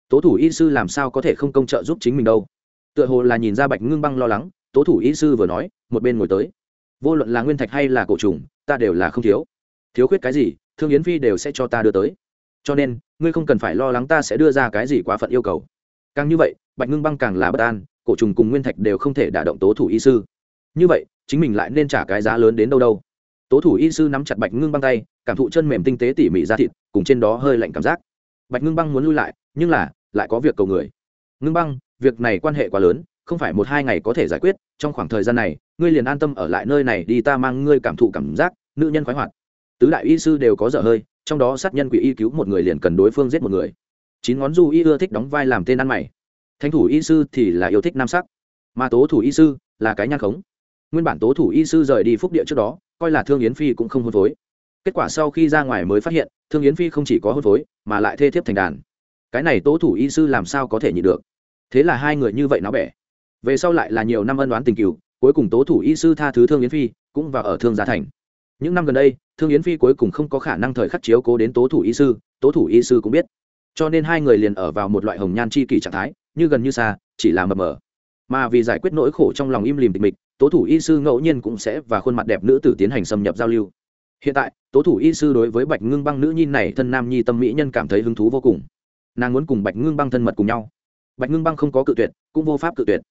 Tố thủ y sư làm sao có thể không công trợ giúp chính mình đâu? Tựa hồ là nhìn ra bạch ngưng băng lo lắng tố thủ y sư vừa nói, một bên ngồi tới. Vô luận là nguyên thạch hay là cổ trùng, ta đều là không thiếu. Thiếu khuyết cái gì, thương yến phi đều sẽ cho ta đưa tới. Cho nên, ngươi không cần phải lo lắng ta sẽ đưa ra cái gì quá phận yêu cầu. Càng như vậy, bạch ngưng băng càng là bất an, cổ trùng cùng nguyên thạch đều không thể đả động tố thủ y sư. Như vậy, chính mình lại nên trả cái giá lớn đến đâu đâu. Tố thủ y sư nắm chặt bạch ngưng băng tay, cảm thụ chân mềm tinh tế tỉ mỉ ra thịt, cùng trên đó hơi lạnh cảm giác. Bạch ngưng băng muốn lui lại, nhưng là, lại có việc cầu người. Ngưng băng, việc này quan hệ quá lớn không phải một hai ngày có thể giải quyết, trong khoảng thời gian này, ngươi liền an tâm ở lại nơi này đi, ta mang ngươi cảm thụ cảm giác, nữ nhân khoái hoạt. Tứ đại y sư đều có dở hơi, trong đó sát nhân quỷ y cứu một người liền cần đối phương giết một người. Chín ngón du y ưa thích đóng vai làm tên ăn mày. Thánh thủ y sư thì là yêu thích nam sắc, mà tố thủ y sư là cái nhan khống. Nguyên bản tố thủ y sư rời đi phúc địa trước đó, coi là thương yến phi cũng không hôn phối. Kết quả sau khi ra ngoài mới phát hiện, thương yến phi không chỉ có hôn phối, mà lại thê thiếp thành đàn. Cái này tố thủ y sư làm sao có thể nhịn được? Thế là hai người như vậy nó bẻ về sau lại là nhiều năm ân đoán tình cựu cuối cùng tố thủ y sư tha thứ thương yến phi, cũng vào ở thương gia thành. Những năm gần đây, thương yến phi cuối cùng không có khả năng thời khắc chiếu cố đến tố thủ y sư, tố thủ y sư cũng biết. Cho nên hai người liền ở vào một loại hồng nhan chi kỷ trạng thái, như gần như xa, chỉ là mờ mờ. Mà vì giải quyết nỗi khổ trong lòng im lìm tịch mịch, tố thủ y sư ngẫu nhiên cũng sẽ và khuôn mặt đẹp nữ tử tiến hành xâm nhập giao lưu. Hiện tại, tố thủ y sư đối với bạch ngưng băng nữ nhi này thân nam nhi tâm mỹ nhân cảm thấy hứng thú vô cùng. Nàng muốn cùng bạch ngưng băng thân mật cùng nhau. Bạch ngưng băng không có cự tuyệt, cũng vô pháp cự tuyệt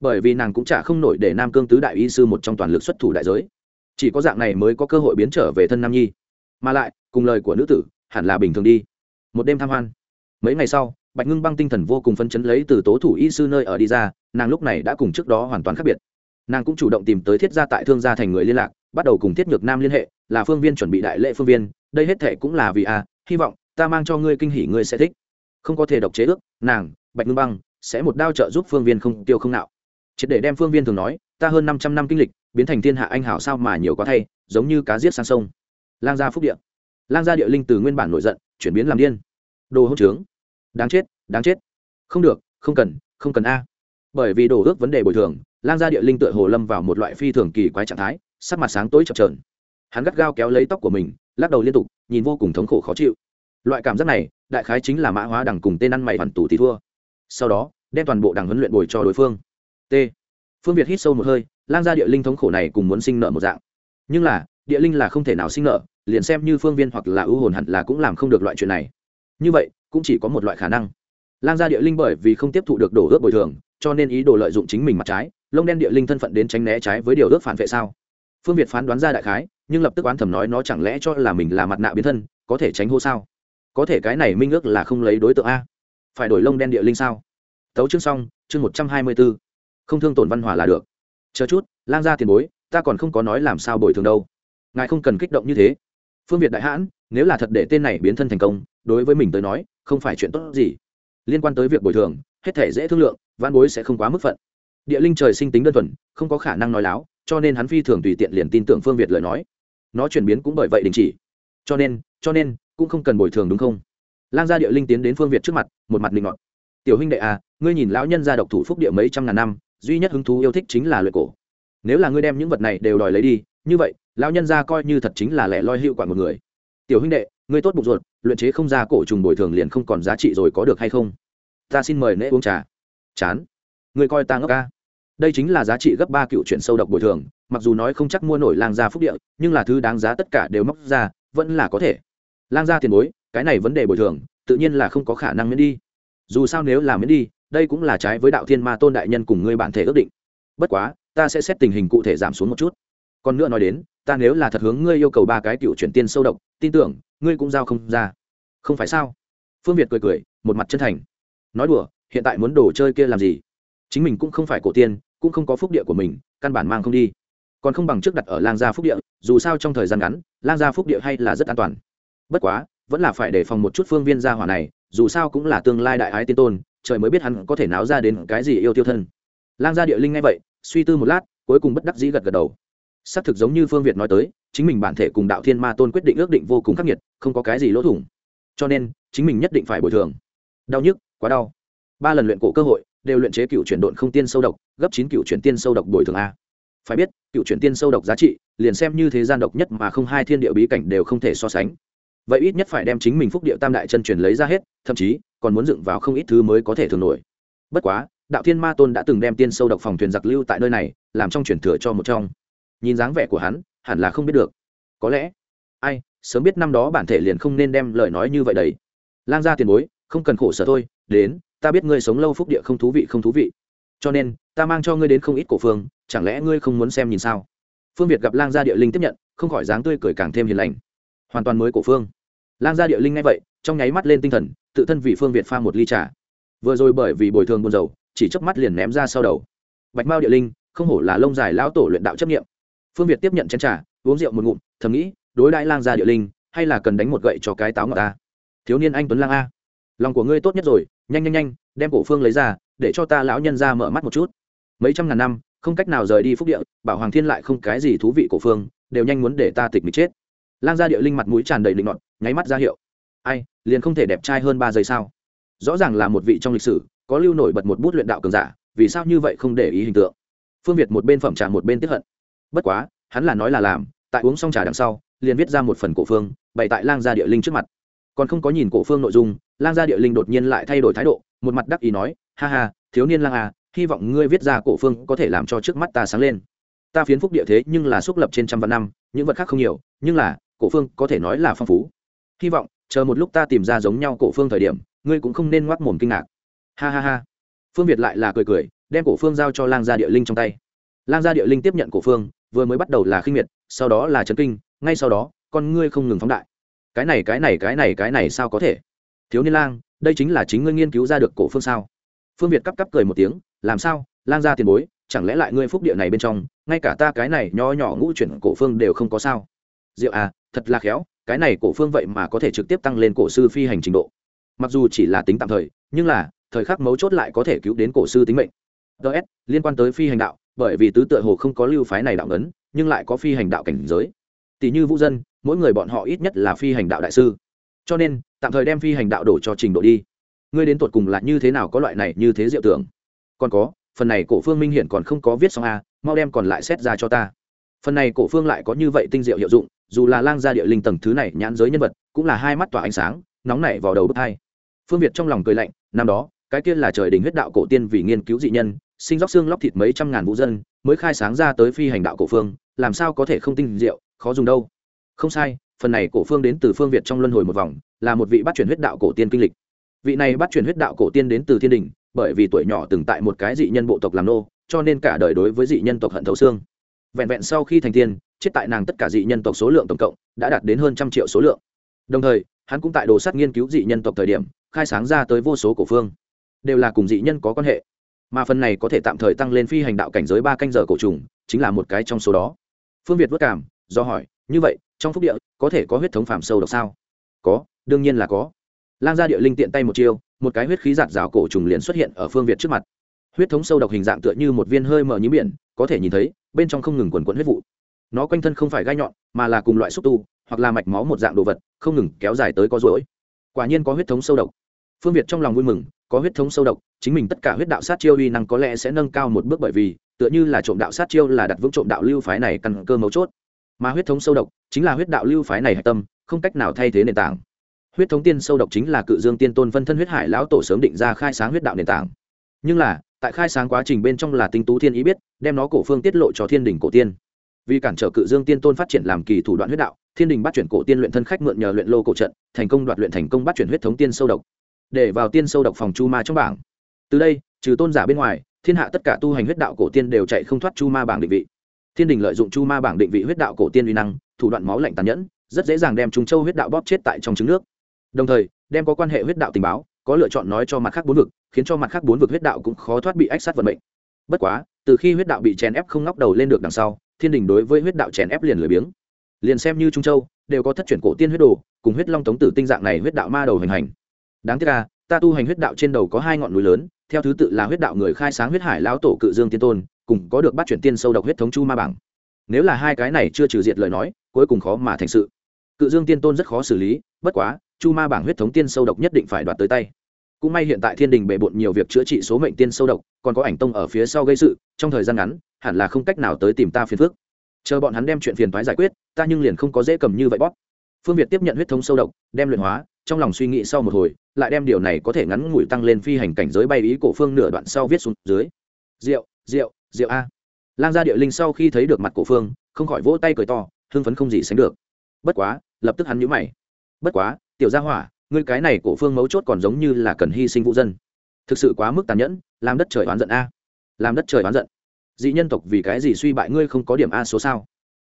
bởi vì nàng cũng chả không nổi để nam cương tứ đại y sư một trong toàn lực xuất thủ đại giới. Chỉ có dạng này mới có cơ hội biến trở về thân nam nhi. Mà lại cùng lời của nữ tử hẳn là bình thường đi. Một đêm tham hoan. Mấy ngày sau bạch ngưng băng tinh thần vô cùng phấn chấn lấy từ tố thủ y sư nơi ở đi ra nàng lúc này đã cùng trước đó hoàn toàn khác biệt. Nàng cũng chủ động tìm tới thiết gia tại thương gia thành người liên lạc bắt đầu cùng thiết nhược nam liên hệ là phương viên chuẩn bị đại lễ phương viên đây hết thệ cũng là vì a à, hy vọng ta mang cho ngươi kinh hỉ ngươi sẽ thích. Không có thể độc chế ước nàng bạch ngưng băng sẽ một đao trợ giúp phương viên không tiêu không nạo triệt để đem phương viên thường nói, ta hơn năm trăm năm kinh lịch, biến thành thiên hạ anh hảo sao mà nhiều quá thay, giống như cá giết sang sông. Lang gia phúc địa. Lang gia địa linh từ nguyên bản nổi giận, chuyển biến làm điên. Đồ hỗn trướng. Đáng chết đáng chết. Không được, không cần không cần a. Bởi vì đổ ước vấn đề bồi thường, lang gia địa linh tựa hồ lâm vào một loại phi thường kỳ quái trạng thái, sắc mặt sáng tối chập trờn hắn gắt gao kéo lấy tóc của mình, lắc đầu liên tục, nhìn vô cùng thống khổ khó chịu. Loại cảm giác này, đại khái chính là mã hóa đằng cùng tên ăn mày hoàn tù thì thua. Sau đó, đem toàn bộ đằng huấn luyện bồi cho đối phương t. Phương việt hít sâu một hơi, lang ra địa linh thống khổ này cùng muốn sinh nợ một dạng. Nhưng là, địa linh là không thể nào sinh nợ, liền xem như phương viên hoặc là ưu hồn hẳn là cũng làm không được loại chuyện này. Như vậy, cũng chỉ có một loại khả năng. Lang gia địa linh bởi vì không tiếp thụ được đổ ước bồi thường, cho nên ý đồ lợi dụng chính mình mặt trái, lông đen địa linh thân phận đến tránh né trái với điều ước phản vệ sao? Phương việt phán đoán ra đại khái, nhưng lập tức oán thầm nói nó chẳng lẽ cho là mình là mặt nạ biến thân, có thể tránh hô sao? Có thể cái này minh ước là không lấy đối tượng a. Phải đổi lông đen địa linh sao? Tấu chương xong, chương một trăm hai mươi b ố không thương tổn văn hòa là được. Chờ chút, lang gia tiền bối, ta còn không có nói làm sao bồi thường đâu. Ngài không cần kích động như thế. Phương việt đại hãn, nếu là thật để tên này biến thân thành công, đối với mình tới nói, không phải chuyện tốt gì. Liên quan tới việc bồi thường, hết thể dễ thương lượng, văn bối sẽ không quá mức phận. Địa linh trời sinh tính đơn thuần, không có khả năng nói láo, cho nên hắn phi thường tùy tiện liền tin tưởng phương việt lời nói. Nó chuyển biến cũng bởi vậy đình chỉ. Cho nên cho nên, cũng không cần bồi thường đúng không? Lang gia địa linh tiến đến phương việt trước mặt, một mặt linh ngọt tiểu huynh đệ à ngươi nhìn lão nhân gia độc thủ phúc địa mấy trăm ngàn năm duy nhất hứng thú yêu thích chính là luyện cổ. Nếu là ngươi đem những vật này đều đòi lấy đi, như vậy, lão nhân gia coi như thật chính là lẻ loi hiệu quả một người. Tiểu huynh đệ, ngươi tốt bụng ruột, luyện chế không ra cổ trùng bồi thường liền không còn giá trị rồi có được hay không? Ta xin mời nễ uống trà. Chán. Ngươi coi ta ngốc ca. Đây chính là giá trị gấp ba cựu chuyển sâu độc bồi thường, mặc dù nói không chắc mua nổi lang gia phúc địa, nhưng là thứ đáng giá tất cả đều móc ra, vẫn là có thể. Lang gia tiền bối, cái này vấn đề bồi thường, tự nhiên là không có khả năng miễn đi. Dù sao nếu là miễn đi đây cũng là trái với đạo thiên ma tôn đại nhân cùng ngươi bản thể ước định. Bất quá, ta sẽ xét tình hình cụ thể giảm xuống một chút. Còn nữa nói đến, ta nếu là thật hướng ngươi yêu cầu ba cái cựu chuyển tiên sâu độc, tin tưởng, ngươi cũng giao không ra. Không phải sao? Phương việt cười cười, một mặt chân thành. Nói đùa, hiện tại muốn đồ chơi kia làm gì? Chính mình cũng không phải cổ tiên, cũng không có phúc địa của mình, căn bản mang không đi. Còn không bằng trước đặt ở lang gia phúc địa, dù sao trong thời gian ngắn, lang gia phúc địa hay là rất an toàn. Bất quá, vẫn là phải đề phòng một chút phương viên gia hỏa này, dù sao cũng là tương lai đại ái tiên tôn trời mới biết hắn có thể náo ra đến cái gì yêu tiêu thân. Lang gia địa linh ngay vậy, suy tư một lát, cuối cùng bất đắc dĩ gật gật đầu. Xác thực giống như phương việt nói tới, chính mình bản thể cùng đạo thiên ma tôn quyết định ước định vô cùng khắc nghiệt, không có cái gì lỗ thủng. Cho nên, chính mình nhất định phải bồi thường. Đau nhức, quá đau. Ba lần luyện cổ cơ hội, đều luyện chế cựu chuyển độn không tiên sâu độc, gấp chín cựu chuyển tiên sâu độc bồi thường a. Phải biết, cựu chuyển tiên sâu độc giá trị, liền xem như thế gian độc nhất mà không hai thiên địa bí cảnh đều không thể so sánh vậy ít nhất phải đem chính mình phúc địa tam đại chân truyền lấy ra hết, thậm chí còn muốn dựng vào không ít thứ mới có thể thường nổi. Bất quá, đạo thiên ma tôn đã từng đem tiên sâu độc phòng thuyền giặc lưu tại nơi này, làm trong truyền thừa cho một trong. Nhìn dáng vẻ của hắn, hẳn là không biết được. Có lẽ, ai, sớm biết năm đó bản thể liền không nên đem lời nói như vậy đấy lang gia tiền bối, không cần khổ sở thôi, đến, ta biết ngươi sống lâu phúc địa không thú vị không thú vị. Cho nên, ta mang cho ngươi đến không ít cổ phương, chẳng lẽ ngươi không muốn xem nhìn sao? Phương việt gặp lang gia địa linh tiếp nhận, không khỏi dáng tươi cười càng thêm hiền lành. Hoàn toàn mới cổ phương lang gia địa linh ngay vậy, trong nháy mắt lên tinh thần, tự thân vì phương việt pha một ly trà. Vừa rồi bởi vì bồi thường buồn dầu chỉ chớp mắt liền ném ra sau đầu. Bạch mao địa linh, không hổ là lông dài lão tổ luyện đạo chấp nghiệm phương việt tiếp nhận chén trà, uống rượu một ngụm, thầm nghĩ, đối đãi lang gia địa linh, hay là cần đánh một gậy cho cái táo ngọt ta? Thiếu niên anh tuấn lang a. Lòng của ngươi tốt nhất rồi, nhanh nhanh nhanh, đem cổ phương lấy ra, để cho ta lão nhân ra mở mắt một chút. Mấy trăm ngàn năm, không cách nào rời đi phúc địa, bảo hoàng thiên lại không cái gì thú vị cổ phương, đều nhanh muốn để ta tịch mịch chết. Lang gia địa linh mặt mũi tràn đầy linh ngọt nháy mắt ra hiệu. Ai, liền không thể đẹp trai hơn ba giây sao? Rõ ràng là một vị trong lịch sử, có lưu nổi bật một bút luyện đạo cường giả, vì sao như vậy không để ý hình tượng? Phương việt một bên phẩm trà một bên tiếp hận. Bất quá, hắn là nói là làm, tại uống xong trà đằng sau, liền viết ra một phần cổ phương, bày tại lang gia địa linh trước mặt. Còn không có nhìn cổ phương nội dung, lang gia địa linh đột nhiên lại thay đổi thái độ, một mặt đắc ý nói, ha ha, thiếu niên lang à hy vọng ngươi viết ra cổ phương có thể làm cho trước mắt ta sáng lên. Ta phiến phúc địa thế nhưng là xúc lập trên trăm vạn năm, những vật khác không nhiều, nhưng là, cổ phương có thể nói là phong phú hy vọng, chờ một lúc ta tìm ra giống nhau cổ phương thời điểm, ngươi cũng không nên ngoác mồm kinh ngạc. Ha ha ha. Phương việt lại là cười cười, đem cổ phương giao cho lang gia địa linh trong tay. Lang gia địa linh tiếp nhận cổ phương, vừa mới bắt đầu là khinh miệt, sau đó là trấn kinh, ngay sau đó, con ngươi không ngừng phóng đại. Cái này cái này cái này cái này sao có thể? Thiếu niên lang, đây chính là chính ngươi nghiên cứu ra được cổ phương sao? Phương việt cắp cắp cười một tiếng, làm sao? Lang gia tiền bối, chẳng lẽ lại ngươi phúc địa này bên trong, ngay cả ta cái này nho nhỏ ngũ chuyển cổ phương đều không có sao? Diệu à thật là khéo cái này cổ phương vậy mà có thể trực tiếp tăng lên cổ sư phi hành trình độ. Mặc dù chỉ là tính tạm thời, nhưng là, thời khắc mấu chốt lại có thể cứu đến cổ sư tính mệnh. Ts liên quan tới phi hành đạo, bởi vì tứ tựa hồ không có lưu phái này đạo ấn nhưng lại có phi hành đạo cảnh giới. Tỷ như vũ dân, mỗi người bọn họ ít nhất là phi hành đạo đại sư. Cho nên, tạm thời đem phi hành đạo đổ cho trình độ đi. Ngươi đến tột cùng là như thế nào có loại này như thế diệu tưởng? Còn có, phần này cổ phương minh hiện còn không có viết xong a mau đem còn lại xét ra cho ta. Phần này cổ phương lại có như vậy tinh diệu hiệu dụng dù là lang gia địa linh tầng thứ này nhãn giới nhân vật, cũng là hai mắt tỏa ánh sáng, nóng nảy vào đầu bức hai. Phương việt trong lòng cười lạnh, năm đó, cái kia là trời đình huyết đạo cổ tiên vì nghiên cứu dị nhân, sinh róc xương lóc thịt mấy trăm ngàn vũ dân, mới khai sáng ra tới phi hành đạo cổ phương, làm sao có thể không tinh diệu, khó dùng đâu. Không sai, phần này cổ phương đến từ phương việt trong luân hồi một vòng, là một vị bắt chuyển huyết đạo cổ tiên kinh lịch. Vị này bắt chuyển huyết đạo cổ tiên đến từ thiên đình, bởi vì tuổi nhỏ từng tại một cái dị nhân bộ tộc làm nô, cho nên cả đời đối với dị nhân tộc hận thấu xương. Vẹn vẹn sau khi thành tiên chết tại nàng tất cả dị nhân tộc số lượng tổng cộng, đã đạt đến hơn trăm triệu số lượng. Đồng thời, hắn cũng tại đồ sắt nghiên cứu dị nhân tộc thời điểm, khai sáng ra tới vô số cổ phương. Đều là cùng dị nhân có quan hệ. Mà phần này có thể tạm thời tăng lên phi hành đạo cảnh giới ba canh giờ cổ trùng, chính là một cái trong số đó. Phương việt vất cảm, do hỏi, như vậy, trong phúc địa, có thể có huyết thống phàm sâu độc sao? Có, đương nhiên là có. Lang gia địa linh tiện tay một chiêu, một cái huyết khí giạt rào cổ trùng liền xuất hiện ở phương việt trước mặt. Huyết thống sâu độc hình dạng tựa như một viên hơi mở như biển, có thể nhìn thấy, bên trong không ngừng quần quẫn huyết vụ nó quanh thân không phải gai nhọn, mà là cùng loại xúc tu, hoặc là mạch máu một dạng đồ vật, không ngừng kéo dài tới có rỗi. Quả nhiên có huyết thống sâu độc. Phương việt trong lòng vui mừng, có huyết thống sâu độc, chính mình tất cả huyết đạo sát chiêu uy năng có lẽ sẽ nâng cao một bước bởi vì, tựa như là trộm đạo sát chiêu là đặt vững trộm đạo lưu phái này căn cơ mấu chốt. Mà huyết thống sâu độc chính là huyết đạo lưu phái này hạch tâm, không cách nào thay thế nền tảng. Huyết thống tiên sâu độc chính là cự dương tiên tôn phân thân huyết hải lão tổ sớm định ra khai sáng huyết đạo nền tảng. Nhưng là, tại khai sáng quá trình bên trong là tinh tú thiên ý biết, đem nó cổ phương tiết lộ cho thiên đình cổ tiên vì cản trở cự dương tiên tôn phát triển làm kỳ thủ đoạn huyết đạo, thiên đình bắt chuyển cổ tiên luyện thân khách mượn nhờ luyện lô cổ trận, thành công đoạt luyện thành công bắt chuyển huyết thống tiên sâu độc. Để vào tiên sâu độc phòng chu ma trong bảng. Từ đây, trừ tôn giả bên ngoài, thiên hạ tất cả tu hành huyết đạo cổ tiên đều chạy không thoát chu ma bảng định vị. Thiên đình lợi dụng chu ma bảng định vị huyết đạo cổ tiên uy năng, thủ đoạn máu lạnh tàn nhẫn, rất dễ dàng đem trung châu huyết đạo bóp chết tại trong trứng nước. Đồng thời, đem có quan hệ huyết đạo tình báo, có lựa chọn nói cho mặt khác bốn vực, khiến cho mặt khác bốn vực huyết đạo cũng khó thoát bị ách sát vận mệnh. Bất quá, từ khi huyết đạo bị chèn ép không ngóc đầu lên được đằng sau thiên đình đối với huyết đạo chèn ép liền lười biếng. Liền xem như trung châu, đều có thất chuyển cổ tiên huyết đồ, cùng huyết long tống tử tinh dạng này huyết đạo ma đầu hành hành. Đáng tiếc là ta tu hành huyết đạo trên đầu có hai ngọn núi lớn, theo thứ tự là huyết đạo người khai sáng huyết hải lão tổ cự dương tiên tôn, cùng có được bắt chuyển tiên sâu độc huyết thống chu ma bảng. Nếu là hai cái này chưa trừ diệt lời nói, cuối cùng khó mà thành sự. Cự dương tiên tôn rất khó xử lý, bất quá, chu ma bảng huyết thống tiên sâu độc nhất định phải đoạt tới tay cũng may hiện tại thiên đình bề bộn nhiều việc chữa trị số mệnh tiên sâu độc, còn có ảnh tông ở phía sau gây sự, trong thời gian ngắn, hẳn là không cách nào tới tìm ta phiền phức. Chờ bọn hắn đem chuyện phiền thoái giải quyết, ta nhưng liền không có dễ cầm như vậy bóp. Phương việt tiếp nhận huyết thống sâu độc, đem luyện hóa, trong lòng suy nghĩ sau một hồi, lại đem điều này có thể ngắn ngủi tăng lên phi hành cảnh giới bay ý cổ phương nửa đoạn sau viết xuống dưới. Rượu rượu rượu a. Lang gia địa linh sau khi thấy được mặt cổ phương, không khỏi vỗ tay cười to, hưng phấn không gì sánh được. Bất quá, lập tức hắn nhíu mày. Bất quá, tiểu gia hỏa ngươi cái này cổ phương mấu chốt còn giống như là cần hy sinh vũ dân. Thực sự quá mức tàn nhẫn, làm đất trời oán giận a. Làm đất trời oán giận. Dị nhân tộc vì cái gì suy bại ngươi không có điểm a số sao?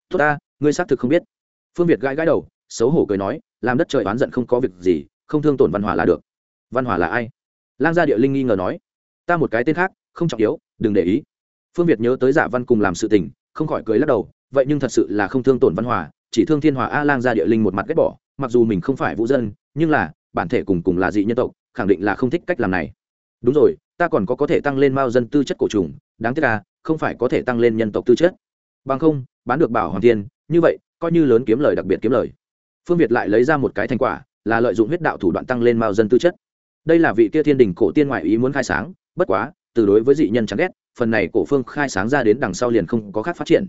Tốt ta, ngươi xác thực không biết. Phương việt gãi gãi đầu, xấu hổ cười nói, làm đất trời oán giận không có việc gì, không thương tổn văn hòa là được. Văn hòa là ai? Lang gia địa linh nghi ngờ nói, ta một cái tên khác, không trọng yếu, đừng để ý. Phương việt nhớ tới giả văn cùng làm sự tình, không khỏi cười lắc đầu, vậy nhưng thật sự là không thương tổn văn hòa chỉ thương thiên hòa a lang gia địa linh một mặt ghét bỏ, mặc dù mình không phải vũ dân nhưng là, bản thể cùng cùng là dị nhân tộc, khẳng định là không thích cách làm này. Đúng rồi, ta còn có có thể tăng lên mao dân tư chất cổ trùng, đáng tiếc là, không phải có thể tăng lên nhân tộc tư chất. Bằng không, bán được bảo hoàng thiên, như vậy, coi như lớn kiếm lời đặc biệt kiếm lời. Phương việt lại lấy ra một cái thành quả, là lợi dụng huyết đạo thủ đoạn tăng lên mao dân tư chất. Đây là vị kia thiên đình cổ tiên ngoại ý muốn khai sáng, bất quá, từ đối với dị nhân chẳng ghét, phần này cổ phương khai sáng ra đến đằng sau liền không có khác phát triển.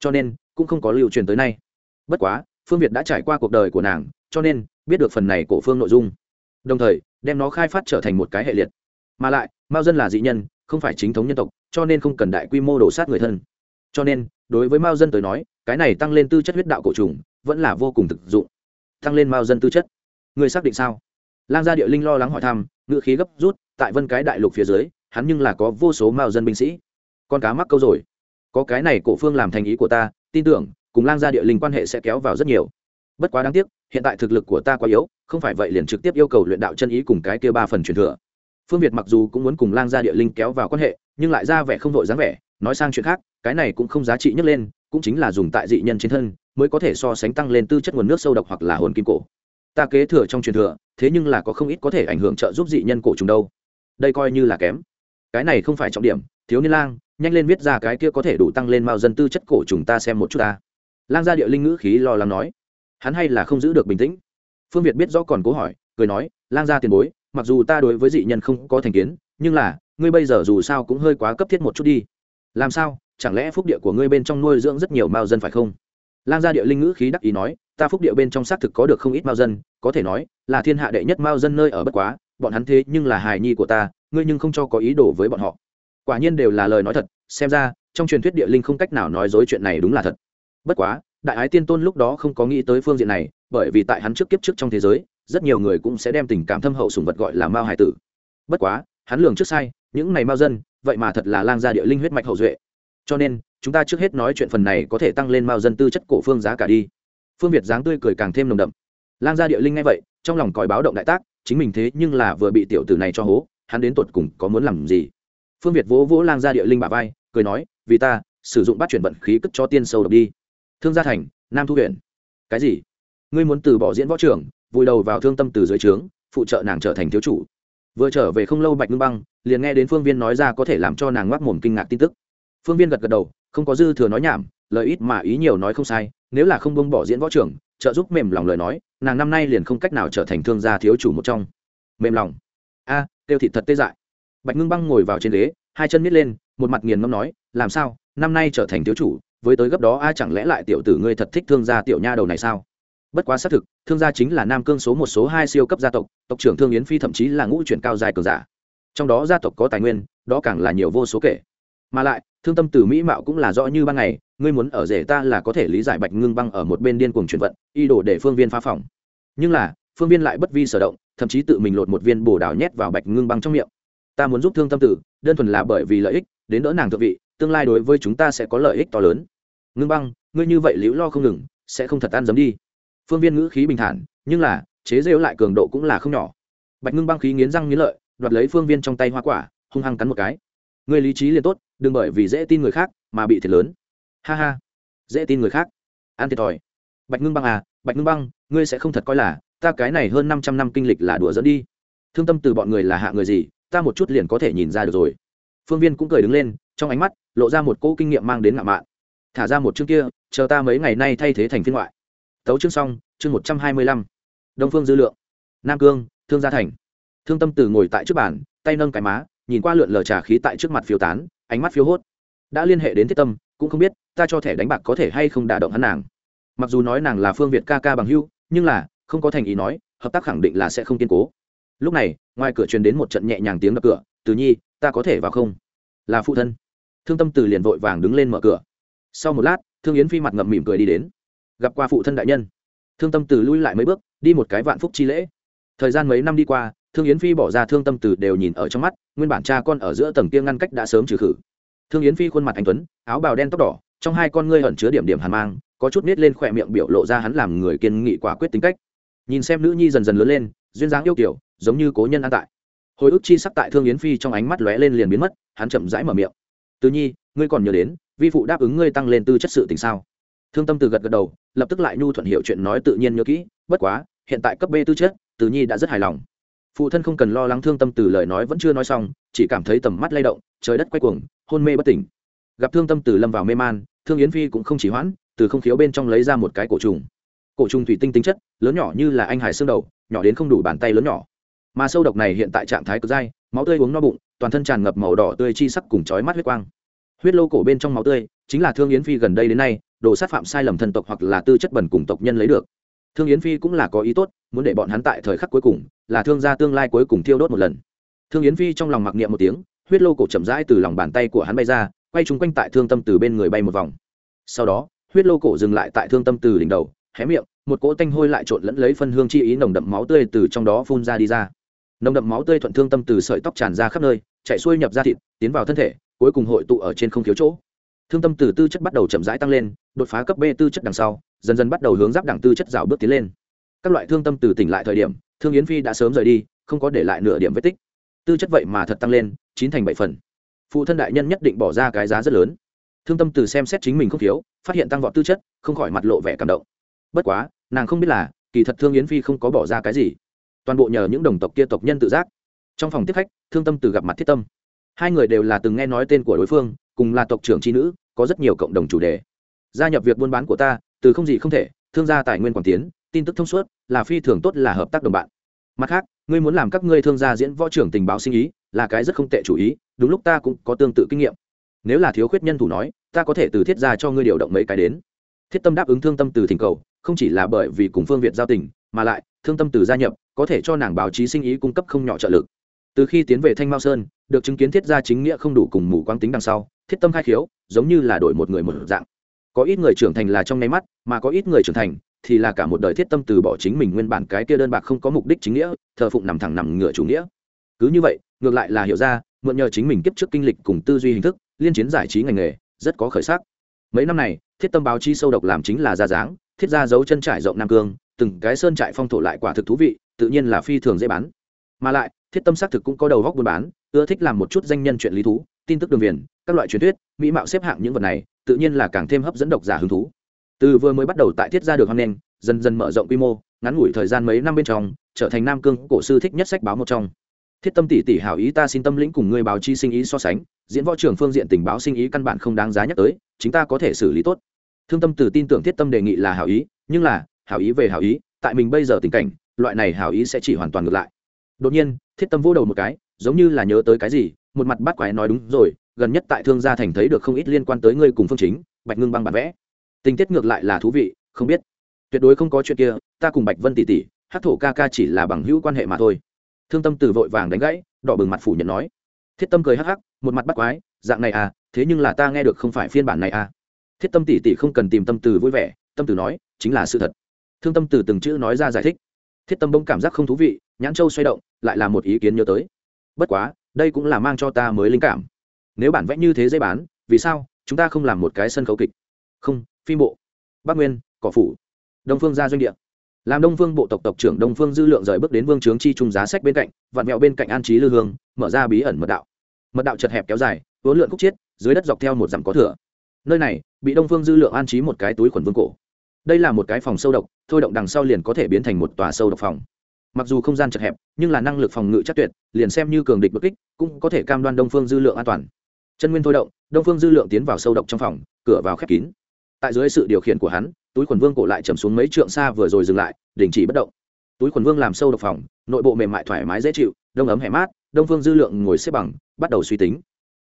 Cho nên, cũng không có lưu truyền tới nay. Bất quá phương việt đã trải qua cuộc đời của nàng, cho nên biết được phần này cổ phương nội dung. Đồng thời, đem nó khai phát trở thành một cái hệ liệt. Mà lại, mao dân là dị nhân, không phải chính thống nhân tộc, cho nên không cần đại quy mô đổ sát người thân. Cho nên, đối với mao dân tới nói, cái này tăng lên tư chất huyết đạo cổ trùng, vẫn là vô cùng thực dụng. Tăng lên mao dân tư chất. Người xác định sao? Lang gia địa linh lo lắng hỏi thăm ngựa khí gấp rút, tại vân cái đại lục phía dưới, hắn nhưng là có vô số mao dân binh sĩ. Con cá mắc câu rồi. Có cái này cổ phương làm thành ý của ta, tin tưởng cùng lang gia địa linh quan hệ sẽ kéo vào rất nhiều. Bất quá đáng tiếc, hiện tại thực lực của ta quá yếu, không phải vậy liền trực tiếp yêu cầu luyện đạo chân ý cùng cái kia ba phần truyền thừa. Phương việt mặc dù cũng muốn cùng lang gia địa linh kéo vào quan hệ, nhưng lại ra vẻ không vội dáng vẻ, nói sang chuyện khác, cái này cũng không giá trị nhấc lên, cũng chính là dùng tại dị nhân trên thân, mới có thể so sánh tăng lên tư chất nguồn nước sâu độc hoặc là hồn kim cổ. Ta kế thừa trong truyền thừa, thế nhưng là có không ít có thể ảnh hưởng trợ giúp dị nhân cổ trùng đâu. Đây coi như là kém. Cái này không phải trọng điểm, thiếu niên lang, nhanh lên viết ra cái kia có thể đủ tăng lên mao dân tư chất cổ trùng ta xem một chút ta lang gia địa linh ngữ khí lo lắng nói, hắn hay là không giữ được bình tĩnh. Phương việt biết rõ còn cố hỏi, cười nói, lang gia tiền bối, mặc dù ta đối với dị nhân không có thành kiến, nhưng là, ngươi bây giờ dù sao cũng hơi quá cấp thiết một chút đi. Làm sao? Chẳng lẽ phúc địa của ngươi bên trong nuôi dưỡng rất nhiều mao dân phải không? Lang gia địa linh ngữ khí đắc ý nói, ta phúc địa bên trong xác thực có được không ít mao dân, có thể nói, là thiên hạ đệ nhất mao dân nơi ở bất quá, bọn hắn thế nhưng là hài nhi của ta, ngươi nhưng không cho có ý đồ với bọn họ. Quả nhiên đều là lời nói thật, xem ra, trong truyền thuyết địa linh không cách nào nói dối chuyện này đúng là thật bất quá, đại ái tiên tôn lúc đó không có nghĩ tới phương diện này, bởi vì tại hắn trước kiếp trước trong thế giới, rất nhiều người cũng sẽ đem tình cảm thâm hậu sùng vật gọi là mao hải tử. Bất quá, hắn lường trước sai, những này mao dân, vậy mà thật là lang gia địa linh huyết mạch hậu duệ. Cho nên, chúng ta trước hết nói chuyện phần này có thể tăng lên mao dân tư chất cổ phương giá cả đi. Phương việt dáng tươi cười càng thêm nồng đậm. Lang gia địa linh ngay vậy, trong lòng còi báo động đại tác, chính mình thế nhưng là vừa bị tiểu tử này cho hố, hắn đến tột cùng có muốn làm gì? Phương việt vỗ vỗ lang gia địa linh bà vai, cười nói, vì ta, sử dụng bắt chuyển vận khí cất cho tiên sâu độc đi thương gia thành nam thu huyện. Cái gì? Ngươi muốn từ bỏ diễn võ trưởng vùi đầu vào thương tâm từ dưới trướng phụ trợ nàng trở thành thiếu chủ. Vừa trở về không lâu bạch ngưng băng liền nghe đến phương viên nói ra có thể làm cho nàng ngoác mồm kinh ngạc tin tức. Phương viên gật gật đầu không có dư thừa nói nhảm lời ít mà ý nhiều nói không sai nếu là không bông bỏ diễn võ trưởng trợ giúp mềm lòng lời nói nàng năm nay liền không cách nào trở thành thương gia thiếu chủ một trong. Mềm lòng. A à, tiêu thịt thật tê dại. Bạch ngưng băng ngồi vào trên ghế hai chân miết lên một mặt nghiền ngâm nói làm sao? Năm nay trở thành thiếu chủ với tới gấp đó ai chẳng lẽ lại tiểu tử ngươi thật thích thương gia tiểu nha đầu này sao? Bất quá xác thực, thương gia chính là nam cương số một số hai siêu cấp gia tộc tộc trưởng thương yến phi thậm chí là ngũ chuyển cao dài cường giả. Trong đó gia tộc có tài nguyên, đó càng là nhiều vô số kể. Mà lại, thương tâm từ mỹ mạo cũng là rõ như ban ngày, ngươi muốn ở rể ta là có thể lý giải bạch ngưng băng ở một bên điên cuồng chuyển vận, y đổ để phương viên phá phòng. Nhưng là, phương viên lại bất vi sở động, thậm chí tự mình lột một viên bồ đào nhét vào bạch ngưng băng trong miệng. Ta muốn giúp thương tâm tử, đơn thuần là bởi vì lợi ích, đến đỡ nàng thượng vị tương lai đối với chúng ta sẽ có lợi ích to lớn. Ngưng băng, ngươi như vậy liễu lo không ngừng, sẽ không thật ăn dấm đi. Phương viên ngữ khí bình thản, nhưng là, chế rêu lại cường độ cũng là không nhỏ. Bạch ngưng băng khí nghiến răng nghiến lợi, đoạt lấy phương viên trong tay hoa quả, hung hăng cắn một cái. Người lý trí liền tốt, đừng bởi vì dễ tin người khác mà bị thiệt lớn. Ha ha. Dễ tin người khác. Ăn thiệt thòi. Bạch ngưng băng à bạch ngưng băng, ngươi sẽ không thật coi là, ta cái này hơn năm trăm năm kinh lịch là đùa dẫn đi. Thương tâm từ bọn người là hạ người gì, ta một chút liền có thể nhìn ra được rồi. Phương viên cũng cười đứng lên, trong ánh mắt lộ ra một cỗ kinh nghiệm mang đến ngạo mạn. Thả ra một chương kia, chờ ta mấy ngày nay thay thế thành phiên ngoại. Tấu chương xong, chương một trăm hai mươi lăm. Đông phương dư lượng. Nam cương, thương gia thành. Thương tâm từ ngồi tại trước bàn, tay nâng cái má, nhìn qua lượn lờ trà khí tại trước mặt phiếu tán, ánh mắt phiếu hốt. Đã liên hệ đến thiết tâm, cũng không biết ta cho thẻ đánh bạc có thể hay không đả động hắn nàng. Mặc dù nói nàng là phương việt ca ca bằng hưu nhưng là, không có thành ý nói, hợp tác khẳng định là sẽ không kiên cố. Lúc này, ngoài cửa truyền đến một trận nhẹ nhàng tiếng đập cửa, từ nhi, ta có thể vào không? Là phụ thân thương tâm từ liền vội vàng đứng lên mở cửa. Sau một lát, thương yến phi mặt ngậm mỉm cười đi đến. Gặp qua phụ thân đại nhân. Thương tâm từ lui lại mấy bước, đi một cái vạn phúc chi lễ. Thời gian mấy năm đi qua, thương yến phi bỏ ra thương tâm từ đều nhìn ở trong mắt, nguyên bản cha con ở giữa tầng kia ngăn cách đã sớm trừ khử. Thương yến phi khuôn mặt anh tuấn, áo bào đen tóc đỏ, trong hai con ngươi hận chứa điểm điểm hàn mang, có chút nít lên khỏe miệng biểu lộ ra hắn làm người kiên nghị quả quyết tính cách. Nhìn xem nữ nhi dần dần lớn lên, duyên dáng yêu kiểu, giống như cố nhân an tại. Hồi ức chi sắc tại thương yến phi trong ánh mắt lóe lên liền biến mất, hắn chậm rãi mở miệng từ nhi, ngươi còn nhớ đến, vi phụ đáp ứng ngươi tăng lên tư chất sự tình sao? Thương tâm từ gật gật đầu, lập tức lại nhu thuận hiệu chuyện nói tự nhiên nhớ kỹ, bất quá, hiện tại cấp b tư chất từ nhi đã rất hài lòng. Phụ thân không cần lo lắng thương tâm từ lời nói vẫn chưa nói xong, chỉ cảm thấy tầm mắt lay động, trời đất quay cuồng, hôn mê bất tỉnh. Gặp thương tâm từ lâm vào mê man, thương yến phi cũng không chỉ hoãn, từ không khiếu bên trong lấy ra một cái cổ trùng. Cổ trùng thủy tinh tính chất, lớn nhỏ như là anh hải xương đầu, nhỏ đến không đủ bàn tay lớn nhỏ. Mà sâu độc này hiện tại trạng thái cực dai máu tươi uống no bụng, toàn thân tràn ngập màu đỏ tươi chi sắc cùng chói mắt huyết quang. Huyết lô cổ bên trong máu tươi chính là thương yến phi gần đây đến nay, đồ sát phạm sai lầm thần tộc hoặc là tư chất bẩn cùng tộc nhân lấy được. Thương yến phi cũng là có ý tốt, muốn để bọn hắn tại thời khắc cuối cùng là thương gia tương lai cuối cùng thiêu đốt một lần. Thương yến phi trong lòng mặc niệm một tiếng, huyết lô cổ chậm rãi từ lòng bàn tay của hắn bay ra, quay chung quanh tại thương tâm từ bên người bay một vòng. Sau đó, huyết lô cổ dừng lại tại thương tâm từ đỉnh đầu, hé miệng, một cỗ tanh hôi lại trộn lẫn lấy phân hương chi ý nồng đậm máu tươi từ trong đó phun ra đi ra nồng đậm máu tươi thuận thương tâm từ sợi tóc tràn ra khắp nơi, chạy xuôi nhập ra thịt, tiến vào thân thể, cuối cùng hội tụ ở trên không thiếu chỗ. Thương tâm từ tư chất bắt đầu chậm rãi tăng lên, đột phá cấp b tư chất đằng sau, dần dần bắt đầu hướng giáp đẳng tư chất rào bước tiến lên. Các loại thương tâm từ tỉnh lại thời điểm, thương yến phi đã sớm rời đi, không có để lại nửa điểm vết tích. Tư chất vậy mà thật tăng lên, chín thành bảy phần. Phụ thân đại nhân nhất định bỏ ra cái giá rất lớn. Thương tâm từ xem xét chính mình không thiếu, phát hiện tăng vọt tư chất, không khỏi mặt lộ vẻ cảm động. Bất quá, nàng không biết là, kỳ thật thương yến phi không có bỏ ra cái gì toàn bộ nhờ những đồng tộc kia tộc nhân tự giác. Trong phòng tiếp khách, thương tâm từ gặp mặt thiết tâm. Hai người đều là từng nghe nói tên của đối phương, cùng là tộc trưởng tri nữ, có rất nhiều cộng đồng chủ đề. Gia nhập việc buôn bán của ta, từ không gì không thể, thương gia tài nguyên quảng tiến, tin tức thông suốt, là phi thường tốt, là hợp tác đồng bạn. Mặt khác, ngươi muốn làm các ngươi thương gia diễn võ trưởng tình báo sinh ý, là cái rất không tệ chủ ý, đúng lúc ta cũng có tương tự kinh nghiệm. Nếu là thiếu khuyết nhân thủ nói, ta có thể từ thiết ra cho ngươi điều động mấy cái đến. Thiết tâm đáp ứng thương tâm từ thỉnh cầu, không chỉ là bởi vì cùng phương việt giao tình, mà lại thương tâm từ gia nhập, có thể cho nàng báo chí sinh ý cung cấp không nhỏ trợ lực. Từ khi tiến về thanh mao sơn, được chứng kiến thiết gia chính nghĩa không đủ cùng mù quang tính đằng sau, thiết tâm khai khiếu, giống như là đổi một người một dạng. Có ít người trưởng thành là trong nháy mắt, mà có ít người trưởng thành thì là cả một đời thiết tâm từ bỏ chính mình nguyên bản cái kia đơn bạc không có mục đích chính nghĩa, thờ phụng nằm thẳng nằm ngựa chủ nghĩa. Cứ như vậy, ngược lại là hiểu ra, mượn nhờ chính mình kiếp trước kinh lịch cùng tư duy hình thức, liên chiến giải trí ngành nghề, rất có khởi sắc. Mấy năm này, thiết tâm báo chí sâu độc làm chính là ra dáng thiết ra dấu chân trải rộng nam cương từng cái sơn trại phong thổ lại quả thực thú vị, tự nhiên là phi thường dễ bán. Mà lại, thiết tâm xác thực cũng có đầu góc buôn bán, ưa thích làm một chút danh nhân chuyện lý thú, tin tức đường viền, các loại truyền thuyết, mỹ mạo xếp hạng những vật này, tự nhiên là càng thêm hấp dẫn độc giả hứng thú. Từ vừa mới bắt đầu tại thiết ra được hoan nghênh, dần dần mở rộng quy mô, ngắn ngủi thời gian mấy năm bên trong, trở thành nam cương cổ sư thích nhất sách báo một trong. Thiết tâm tỷ tỷ hảo ý ta xin tâm lĩnh cùng ngươi báo chi sinh ý so sánh, diễn võ trưởng phương diện tình báo sinh ý căn bản không đáng giá nhắc tới chúng ta có thể xử lý tốt. Thương tâm từ tin tưởng thiết tâm đề nghị là hảo ý, nhưng là hảo ý về hảo ý, tại mình bây giờ tình cảnh, loại này hảo ý sẽ chỉ hoàn toàn ngược lại. Đột nhiên, thiết tâm vô đầu một cái, giống như là nhớ tới cái gì, một mặt bắt quái nói đúng rồi, gần nhất tại thương gia thành thấy được không ít liên quan tới ngươi cùng phương chính, bạch ngưng băng bản vẽ. Tình tiết ngược lại là thú vị, không biết. Tuyệt đối không có chuyện kia, ta cùng bạch vân tỷ tỷ hát thổ ca ca chỉ là bằng hữu quan hệ mà thôi. Thương tâm từ vội vàng đánh gãy, đỏ bừng mặt phủ nhận nói. Thiết tâm cười hắc hắc, một mặt bắt quái, dạng này à thế nhưng là ta nghe được không phải phiên bản này à. Thiết tâm tỷ tỷ không cần tìm tâm từ vui vẻ, tâm từ nói, chính là sự thật thương tâm từ từng chữ nói ra giải thích. Thiết tâm bông cảm giác không thú vị, nhãn châu xoay động, lại là một ý kiến nhớ tới. Bất quá, đây cũng là mang cho ta mới linh cảm. Nếu bản vẽ như thế dễ bán, vì sao chúng ta không làm một cái sân khấu kịch? Không, phim bộ. Bắc nguyên, cỏ phủ. Đông phương ra doanh địa. Làm đông phương bộ tộc tộc trưởng đông phương dư lượng rời bước đến vương trướng chi trung giá sách bên cạnh, vặn mẹo bên cạnh an trí lư hương, mở ra bí ẩn mật đạo. Mật đạo chật hẹp kéo dài, vốn lượn khúc chiết, dưới đất dọc theo một dặm có thửa. Nơi này, bị đông phương dư lượng an trí một cái túi khuẩn vương cổ. Đây là một cái phòng sâu độc thôi động đằng sau liền có thể biến thành một tòa sâu độc phòng. Mặc dù không gian chật hẹp, nhưng là năng lực phòng ngự chắc tuyệt, liền xem như cường địch bất kích, cũng có thể cam đoan đông phương dư lượng an toàn. Chân nguyên thôi động, đông phương dư lượng tiến vào sâu độc trong phòng, cửa vào khép kín. Tại dưới sự điều khiển của hắn, túi quần vương cổ lại chầm xuống mấy trượng xa vừa rồi dừng lại, đình chỉ bất động. Túi quần vương làm sâu độc phòng, nội bộ mềm mại thoải mái dễ chịu, đông ấm hẻ mát, đông phương dư lượng ngồi xếp bằng, bắt đầu suy tính.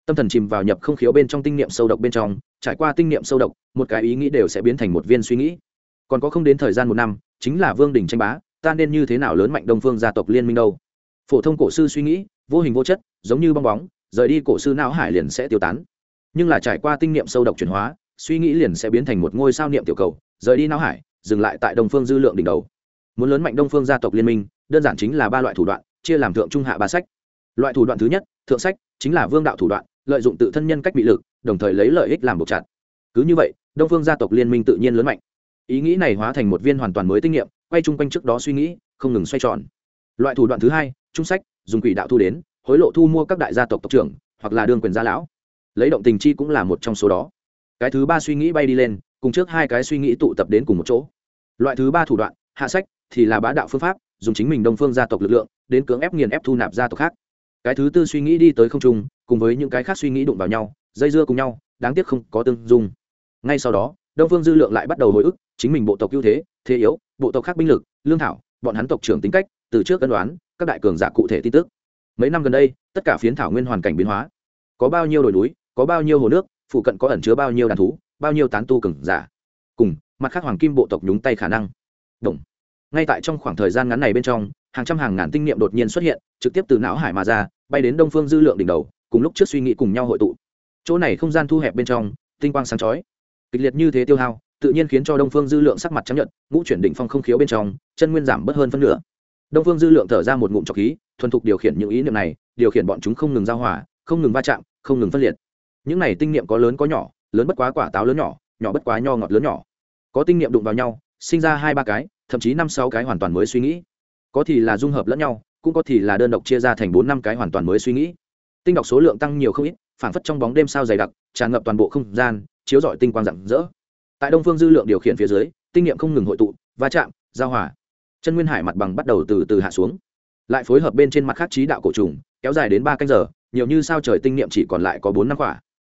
Tâm thần chìm vào nhập không khiếu bên trong tinh niệm sâu độc bên trong, trải qua tinh niệm sâu độc, một cái ý nghĩ đều sẽ biến thành một viên suy nghĩ còn có không đến thời gian một năm, chính là vương đình tranh bá, ta nên như thế nào lớn mạnh đông phương gia tộc liên minh đâu? Phổ thông cổ sư suy nghĩ, vô hình vô chất, giống như bong bóng, rời đi cổ sư não hải liền sẽ tiêu tán. Nhưng là trải qua tinh niệm sâu độc chuyển hóa, suy nghĩ liền sẽ biến thành một ngôi sao niệm tiểu cầu, rời đi não hải, dừng lại tại đông phương dư lượng đỉnh đầu. Muốn lớn mạnh đông phương gia tộc liên minh, đơn giản chính là ba loại thủ đoạn, chia làm thượng trung hạ ba sách. Loại thủ đoạn thứ nhất, thượng sách, chính là vương đạo thủ đoạn, lợi dụng tự thân nhân cách bị lực, đồng thời lấy lợi ích làm buộc chặt. Cứ như vậy, đông phương gia tộc liên minh tự nhiên lớn mạnh ý nghĩ này hóa thành một viên hoàn toàn mới tinh nghiệm, quay chung quanh trước đó suy nghĩ, không ngừng xoay tròn. Loại thủ đoạn thứ hai trung sách, dùng quỷ đạo thu đến, hối lộ thu mua các đại gia tộc tộc trưởng, hoặc là đương quyền gia lão. Lấy động tình chi cũng là một trong số đó. Cái thứ ba suy nghĩ bay đi lên, cùng trước hai cái suy nghĩ tụ tập đến cùng một chỗ. Loại thứ ba thủ đoạn, hạ sách, thì là bá đạo phương pháp, dùng chính mình đông phương gia tộc lực lượng, đến cưỡng ép nghiền ép thu nạp gia tộc khác. Cái thứ tư suy nghĩ đi tới không trung, cùng với những cái khác suy nghĩ đụng vào nhau, dây dưa cùng nhau, đáng tiếc không có tương dung. Ngay sau đó, đông phương dư lượng lại bắt đầu hồi ức chính mình bộ tộc ưu thế thế yếu, bộ tộc khác binh lực, lương thảo, bọn hắn tộc trưởng tính cách, từ trước cân đoán, các đại cường giả cụ thể tin tức. Mấy năm gần đây, tất cả phiến thảo nguyên hoàn cảnh biến hóa. Có bao nhiêu đồi núi, có bao nhiêu hồ nước, phụ cận có ẩn chứa bao nhiêu đàn thú, bao nhiêu tán tu cường giả. Cùng, mặt khác hoàng kim bộ tộc nhúng tay khả năng. Động. ngay tại trong khoảng thời gian ngắn này bên trong, hàng trăm hàng ngàn tinh niệm đột nhiên xuất hiện, trực tiếp từ não hải mà ra, bay đến đông phương dư lượng đỉnh đầu, cùng lúc trước suy nghĩ cùng nhau hội tụ. Chỗ này không gian thu hẹp bên trong, tinh quang sáng chói. Kịch liệt như thế tiêu hao tự nhiên khiến cho đông phương dư lượng sắc mặt chấp nhận ngũ chuyển đỉnh phong không khiếu bên trong, chân nguyên giảm bớt hơn phân nửa. Đông phương dư lượng thở ra một ngụm trọc khí, thuần thục điều khiển những ý niệm này, điều khiển bọn chúng không ngừng giao hòa, không ngừng va chạm, không ngừng phân liệt. Những này tinh niệm có lớn có nhỏ, lớn bất quá quả táo lớn nhỏ nhỏ bất quá nho ngọt lớn nhỏ. Có tinh niệm đụng vào nhau, sinh ra hai ba cái, thậm chí năm sáu cái hoàn toàn mới suy nghĩ. Có thì là dung hợp lẫn nhau, cũng có thì là đơn độc chia ra thành bốn năm cái hoàn toàn mới suy nghĩ. Tinh đọc số lượng tăng nhiều không ít phản phất trong bóng đêm sao dày đặc, tràn ngập toàn bộ không gian, chiếu rọi tinh quang rạng rỡ tại đông phương dư lượng điều khiển phía dưới, tinh niệm không ngừng hội tụ, va chạm, giao hòa. Chân nguyên hải mặt bằng bắt đầu từ từ hạ xuống. Lại phối hợp bên trên mặt khác trí đạo cổ trùng, kéo dài đến ba canh giờ, nhiều như sao trời tinh niệm chỉ còn lại có bốn năm quả.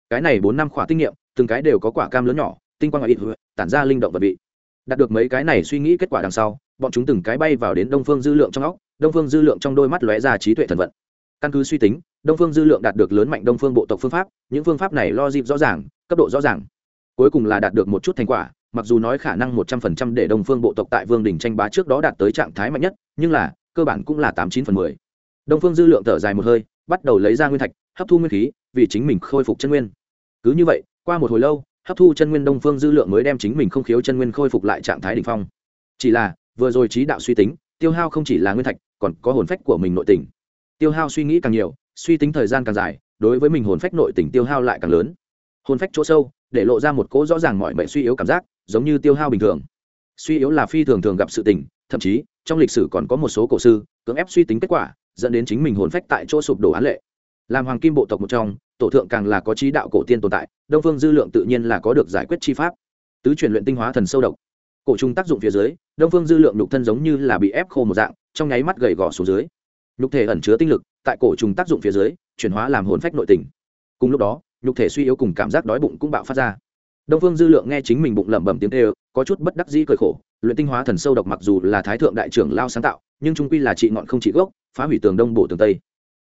Cái này bốn năm quả tinh niệm từng cái đều có quả cam lớn nhỏ, tinh quang ngoại ít tản ra linh động vật vị. Đạt được mấy cái này suy nghĩ kết quả đằng sau, bọn chúng từng cái bay vào đến đông phương dư lượng trong óc, đông phương dư lượng trong đôi mắt lóe ra trí tuệ thần vận. Căn cứ suy tính, đông phương dư lượng đạt được lớn mạnh đông phương bộ tộc phương pháp, những phương pháp này lo dịp rõ ràng, cấp độ rõ ràng cuối cùng là đạt được một chút thành quả, mặc dù nói khả năng một trăm phần trăm để đông phương bộ tộc tại vương đình tranh bá trước đó đạt tới trạng thái mạnh nhất, nhưng là, cơ bản cũng là tám chín phần mười. Đông phương dư lượng thở dài một hơi, bắt đầu lấy ra nguyên thạch, hấp thu nguyên khí, vì chính mình khôi phục chân nguyên. Cứ như vậy, qua một hồi lâu, hấp thu chân nguyên đông phương dư lượng mới đem chính mình không khiếu chân nguyên khôi phục lại trạng thái đ ỉ n h phong. Chỉ là, vừa rồi trí đạo suy tính, tiêu hao không chỉ là nguyên thạch, còn có hồn phách của mình nội tình. Tiêu hao suy nghĩ càng nhiều, suy tính thời gian càng dài, đối với mình hồn phách nội tình tiêu hao lại càng lớn. Hồn phách chỗ sâu để lộ ra một cỗ rõ ràng mọi mệnh suy yếu cảm giác, giống như tiêu hao bình thường. Suy yếu là phi thường thường gặp sự tình, thậm chí, trong lịch sử còn có một số cổ sư, cưỡng ép suy tính kết quả, dẫn đến chính mình hồn phách tại chỗ sụp đổ án lệ. Làm hoàng kim bộ tộc một trong, tổ thượng càng là có trí đạo cổ tiên tồn tại, đông phương dư lượng tự nhiên là có được giải quyết chi pháp. Tứ chuyển luyện tinh hóa thần sâu độc. Cổ trùng tác dụng phía dưới, đông phương dư lượng nhục thân giống như là bị ép khô một dạng, trong nháy mắt gầy gò xuống dưới. Nhục thể ẩn chứa tinh lực, tại cổ trùng tác dụng phía dưới, chuyển hóa làm hồn phách nội tình. Cùng lúc đó nhục thể suy yếu cùng cảm giác đói bụng cũng bạo phát ra. Đông phương dư lượng nghe chính mình bụng lẩm bẩm tiếng tê có chút bất đắc dĩ cười khổ, luyện tinh hóa thần sâu độc mặc dù là thái thượng đại trưởng lao sáng tạo, nhưng trung quy là trị ngọn không trị gốc, phá hủy tường đông bổ tường tây.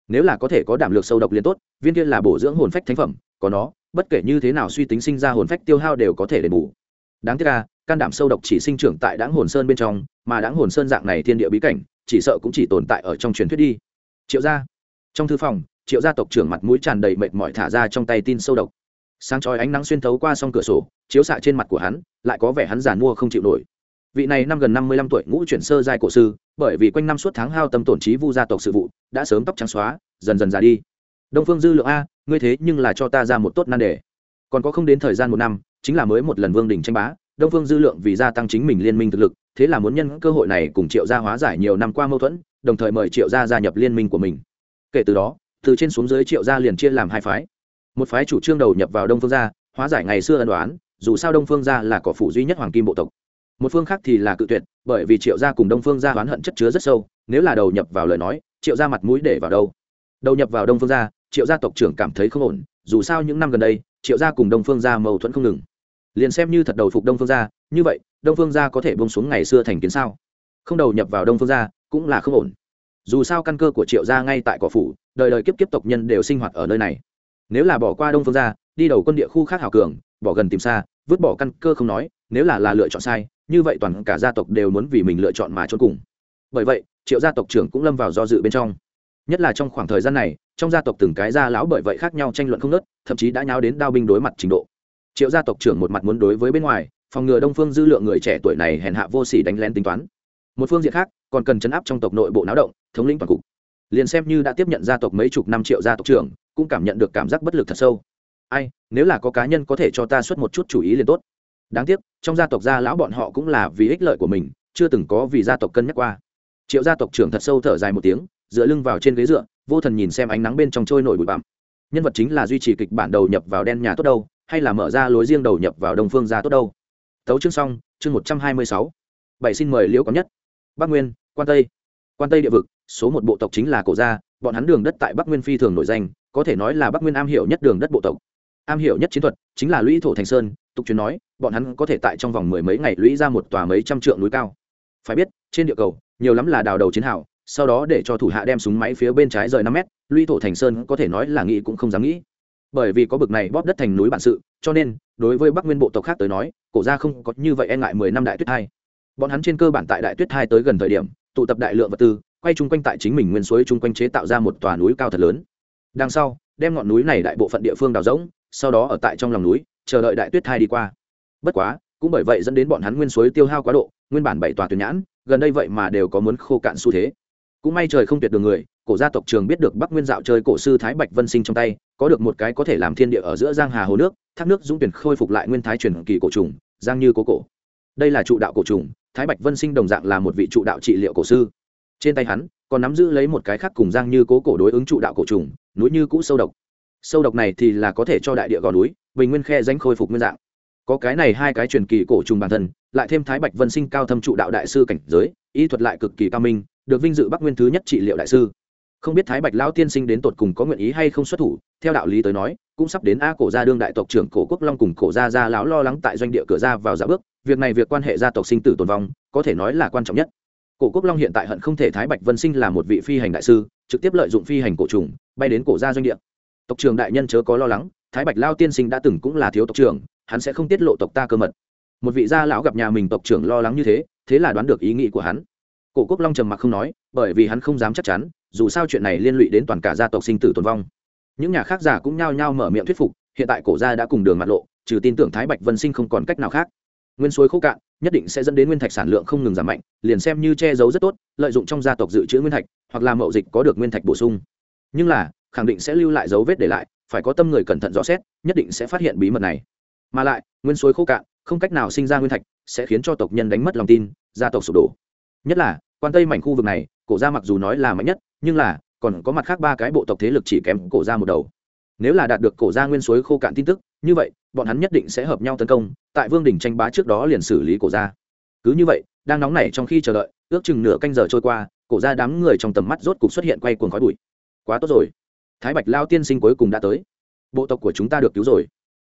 Nếu là có thể có đảm lược sâu độc liền tốt, viên kia là bổ dưỡng hồn phách thánh phẩm, có nó, bất kể như thế nào suy tính sinh ra hồn phách tiêu hao đều có thể đền bù. Đáng tiếc là can đảm sâu độc chỉ sinh trưởng tại đáng hồn sơn bên trong, mà đáng hồn sơn dạng này thiên địa bí cảnh, chỉ sợ cũng chỉ tồn tại ở trong truyền thuyết đi. Triệu gia, trong thư phòng triệu gia tộc trưởng mặt mũi tràn đầy mệt mỏi thả ra trong tay tin sâu độc. Sáng chói ánh nắng xuyên thấu qua song cửa sổ, chiếu xạ trên mặt của hắn, lại có vẻ hắn giàn mua không chịu nổi. Vị này năm gần năm mươi lăm tuổi ngũ chuyển sơ giai cổ sư, bởi vì quanh năm suốt tháng hao tâm tổn trí vu gia tộc sự vụ, đã sớm tóc trắng xóa, dần dần già đi. Đông phương dư lượng a, ngươi thế nhưng là cho ta ra một tốt nan đề. Còn có không đến thời gian một năm, chính là mới một lần vương đình tranh bá, đông phương dư lượng vì gia tăng chính mình liên minh thực lực, thế là muốn nhân cơ hội này cùng triệu gia hóa giải nhiều năm qua mâu thuẫn, đồng thời mời triệu gia gia nhập liên minh của mình. Kể từ đó từ trên xuống dưới triệu gia liền chia làm hai phái. Một phái chủ trương đầu nhập vào đông phương gia, hóa giải ngày xưa ân đoán dù sao đông phương gia là cỏ phủ duy nhất hoàng kim bộ tộc. Một phương khác thì là cự tuyệt, bởi vì triệu gia cùng đông phương gia oán hận chất chứa rất sâu, nếu là đầu nhập vào lời nói, triệu gia mặt mũi để vào đâu? Đầu nhập vào đông phương gia, triệu gia tộc trưởng cảm thấy không ổn, dù sao những năm gần đây, triệu gia cùng đông phương gia mâu thuẫn không ngừng. Liền xem như thật đầu phục đông phương gia, như vậy, đông phương gia có thể bông xuống ngày xưa thành kiến sao? Không đầu nhập vào đông phương gia cũng là không ổn dù sao căn cơ của triệu gia ngay tại cỏ phủ, đời đời kiếp kiếp tộc nhân đều sinh hoạt ở nơi này. Nếu là bỏ qua đông phương gia, đi đầu quân địa khu khác hảo cường, bỏ gần tìm xa, vứt bỏ căn cơ không nói, nếu là là lựa chọn sai, như vậy toàn cả gia tộc đều muốn vì mình lựa chọn mà chôn cùng. Bởi vậy, triệu gia tộc trưởng cũng lâm vào do dự bên trong. Nhất là trong khoảng thời gian này, trong gia tộc từng cái gia lão bởi vậy khác nhau tranh luận không nớt thậm chí đã nháo đến đao binh đối mặt trình độ. Triệu gia tộc trưởng một mặt muốn đối với bên ngoài, phòng ngừa đông phương dư lượng người trẻ tuổi này hèn hạ vô sỉ đánh lén tính toán. Một phương diện khác còn cần chấn áp trong tộc nội bộ náo động, thống lĩnh toàn cục. Liền xem như đã tiếp nhận gia tộc mấy chục năm triệu gia tộc trưởng, cũng cảm nhận được cảm giác bất lực thật sâu. Ai, nếu là có cá nhân có thể cho ta xuất một chút chủ ý liền tốt. Đáng tiếc, trong gia tộc gia lão bọn họ cũng là vì ích lợi của mình, chưa từng có vì gia tộc cân nhắc qua. Triệu gia tộc trưởng thật sâu thở dài một tiếng, dựa lưng vào trên ghế dựa, vô thần nhìn xem ánh nắng bên trong trôi nổi bụi bặm. Nhân vật chính là duy trì kịch bản đầu nhập vào đen nhà tốt đâu, hay là mở ra lối riêng đầu nhập vào đông phương gia tốt đâu? Tấu chương xong, chương một trăm hai mươi sáu. Bảy xin mời liễu có nhất bắc nguyên quan tây quan tây địa vực số một bộ tộc chính là cổ gia bọn hắn đường đất tại bắc nguyên phi thường nổi danh có thể nói là bắc nguyên am hiểu nhất đường đất bộ tộc am hiểu nhất chiến thuật chính là lũy thổ thành sơn tục truyền nói bọn hắn có thể tại trong vòng mười mấy ngày lũy ra một tòa mấy trăm trượng núi cao phải biết trên địa cầu nhiều lắm là đào đầu chiến hào sau đó để cho thủ hạ đem súng máy phía bên trái rời năm mét lũy thổ thành sơn có thể nói là nghĩ cũng không dám nghĩ bởi vì có bực này bóp đất thành núi bản sự cho nên đối với bắc nguyên bộ tộc khác tới nói cổ gia không có như vậy e ngại mười năm đại tuyết hai bọn hắn trên cơ bản tại đại tuyết hai tới gần thời điểm, tụ tập đại lượng vật tư, quay chung quanh tại chính mình nguyên suối chung quanh chế tạo ra một tòa núi cao thật lớn. Đằng sau, đem ngọn núi này đại bộ phận địa phương đào rỗng, sau đó ở tại trong lòng núi, chờ đợi đại tuyết thai đi qua. Bất quá, cũng bởi vậy dẫn đến bọn hắn nguyên suối tiêu hao quá độ, nguyên bản bảy tòa tuyến nhãn, gần đây vậy mà đều có muốn khô cạn xu thế. Cũng may trời không tuyệt đường người, cổ gia tộc trường biết được bắc nguyên dạo chơi cổ sư thái bạch vân sinh trong tay, có được một cái có thể làm thiên địa ở giữa giang hà hồ nước, thác nước dũng tuyển khôi phục lại nguyên thái truyền kỳ cổ trùng, giang như cố cổ. Đây là trụ đạo cổ trùng thái bạch vân sinh đồng dạng là một vị trụ đạo trị liệu cổ sư. Trên tay hắn còn nắm giữ lấy một cái khác cùng giang như cố cổ đối ứng trụ đạo cổ trùng, núi như cũ sâu độc. Sâu độc này thì là có thể cho đại địa gò núi, bình nguyên khe danh khôi phục nguyên dạng. Có cái này hai cái truyền kỳ cổ trùng bản thân, lại thêm thái bạch vân sinh cao thâm trụ đạo đại sư cảnh giới, y thuật lại cực kỳ cao minh, được vinh dự bắc nguyên thứ nhất trị liệu đại sư. Không biết thái bạch lão tiên sinh đến tột cùng có nguyện ý hay không xuất thủ, theo đạo lý tới nói, cũng sắp đến a cổ gia đương đại tộc trưởng cổ quốc long cùng cổ gia gia lão lo lắng tại doanh địa cửa ra vào dạ bước việc này việc quan hệ gia tộc sinh tử tồn vong, có thể nói là quan trọng nhất. Cổ quốc long hiện tại hận không thể thái bạch vân sinh là một vị phi hành đại sư, trực tiếp lợi dụng phi hành cổ trùng, bay đến cổ gia doanh địa. Tộc trưởng đại nhân chớ có lo lắng, thái bạch lao tiên sinh đã từng cũng là thiếu tộc trưởng, hắn sẽ không tiết lộ tộc ta cơ mật. Một vị gia lão gặp nhà mình tộc trưởng lo lắng như thế thế là đoán được ý nghĩ của hắn. Cổ quốc long trầm mặc không nói, bởi vì hắn không dám chắc chắn, dù sao chuyện này liên lụy đến toàn cả gia tộc sinh tử tồn vong. Những nhà khác giả cũng nhao nhao mở miệng thuyết phục, hiện tại cổ gia đã cùng đường mặt lộ, trừ tin tưởng thái bạch vân sinh không còn cách nào khác nguyên suối khô cạn, nhất định sẽ dẫn đến nguyên thạch sản lượng không ngừng giảm mạnh, liền xem như che giấu rất tốt, lợi dụng trong gia tộc dự trữ nguyên thạch, hoặc là mậu dịch có được nguyên thạch bổ sung. Nhưng là, khẳng định sẽ lưu lại dấu vết để lại, phải có tâm người cẩn thận rõ xét, nhất định sẽ phát hiện bí mật này. Mà lại, nguyên suối khô cạn, không cách nào sinh ra nguyên thạch, sẽ khiến cho tộc nhân đánh mất lòng tin, gia tộc sụp đổ. Nhất là, quan tây mảnh khu vực này, cổ gia mặc dù nói là mạnh nhất, nhưng là, còn có mặt khác ba cái bộ tộc thế lực chỉ kém cổ gia một đầu. Nếu là đạt được cổ gia nguyên suối khô cạn tin tức, như vậy bọn hắn nhất định sẽ hợp nhau tấn công, tại vương đình tranh bá trước đó liền xử lý cổ gia. Cứ như vậy, đang nóng nảy trong khi chờ đợi, ước chừng nửa canh giờ trôi qua, cổ gia đám người trong tầm mắt rốt cục xuất hiện quay cuồng khói bụi. Quá tốt rồi. Thái bạch lao tiên sinh cuối cùng đã tới. Bộ tộc của chúng ta được cứu rồi.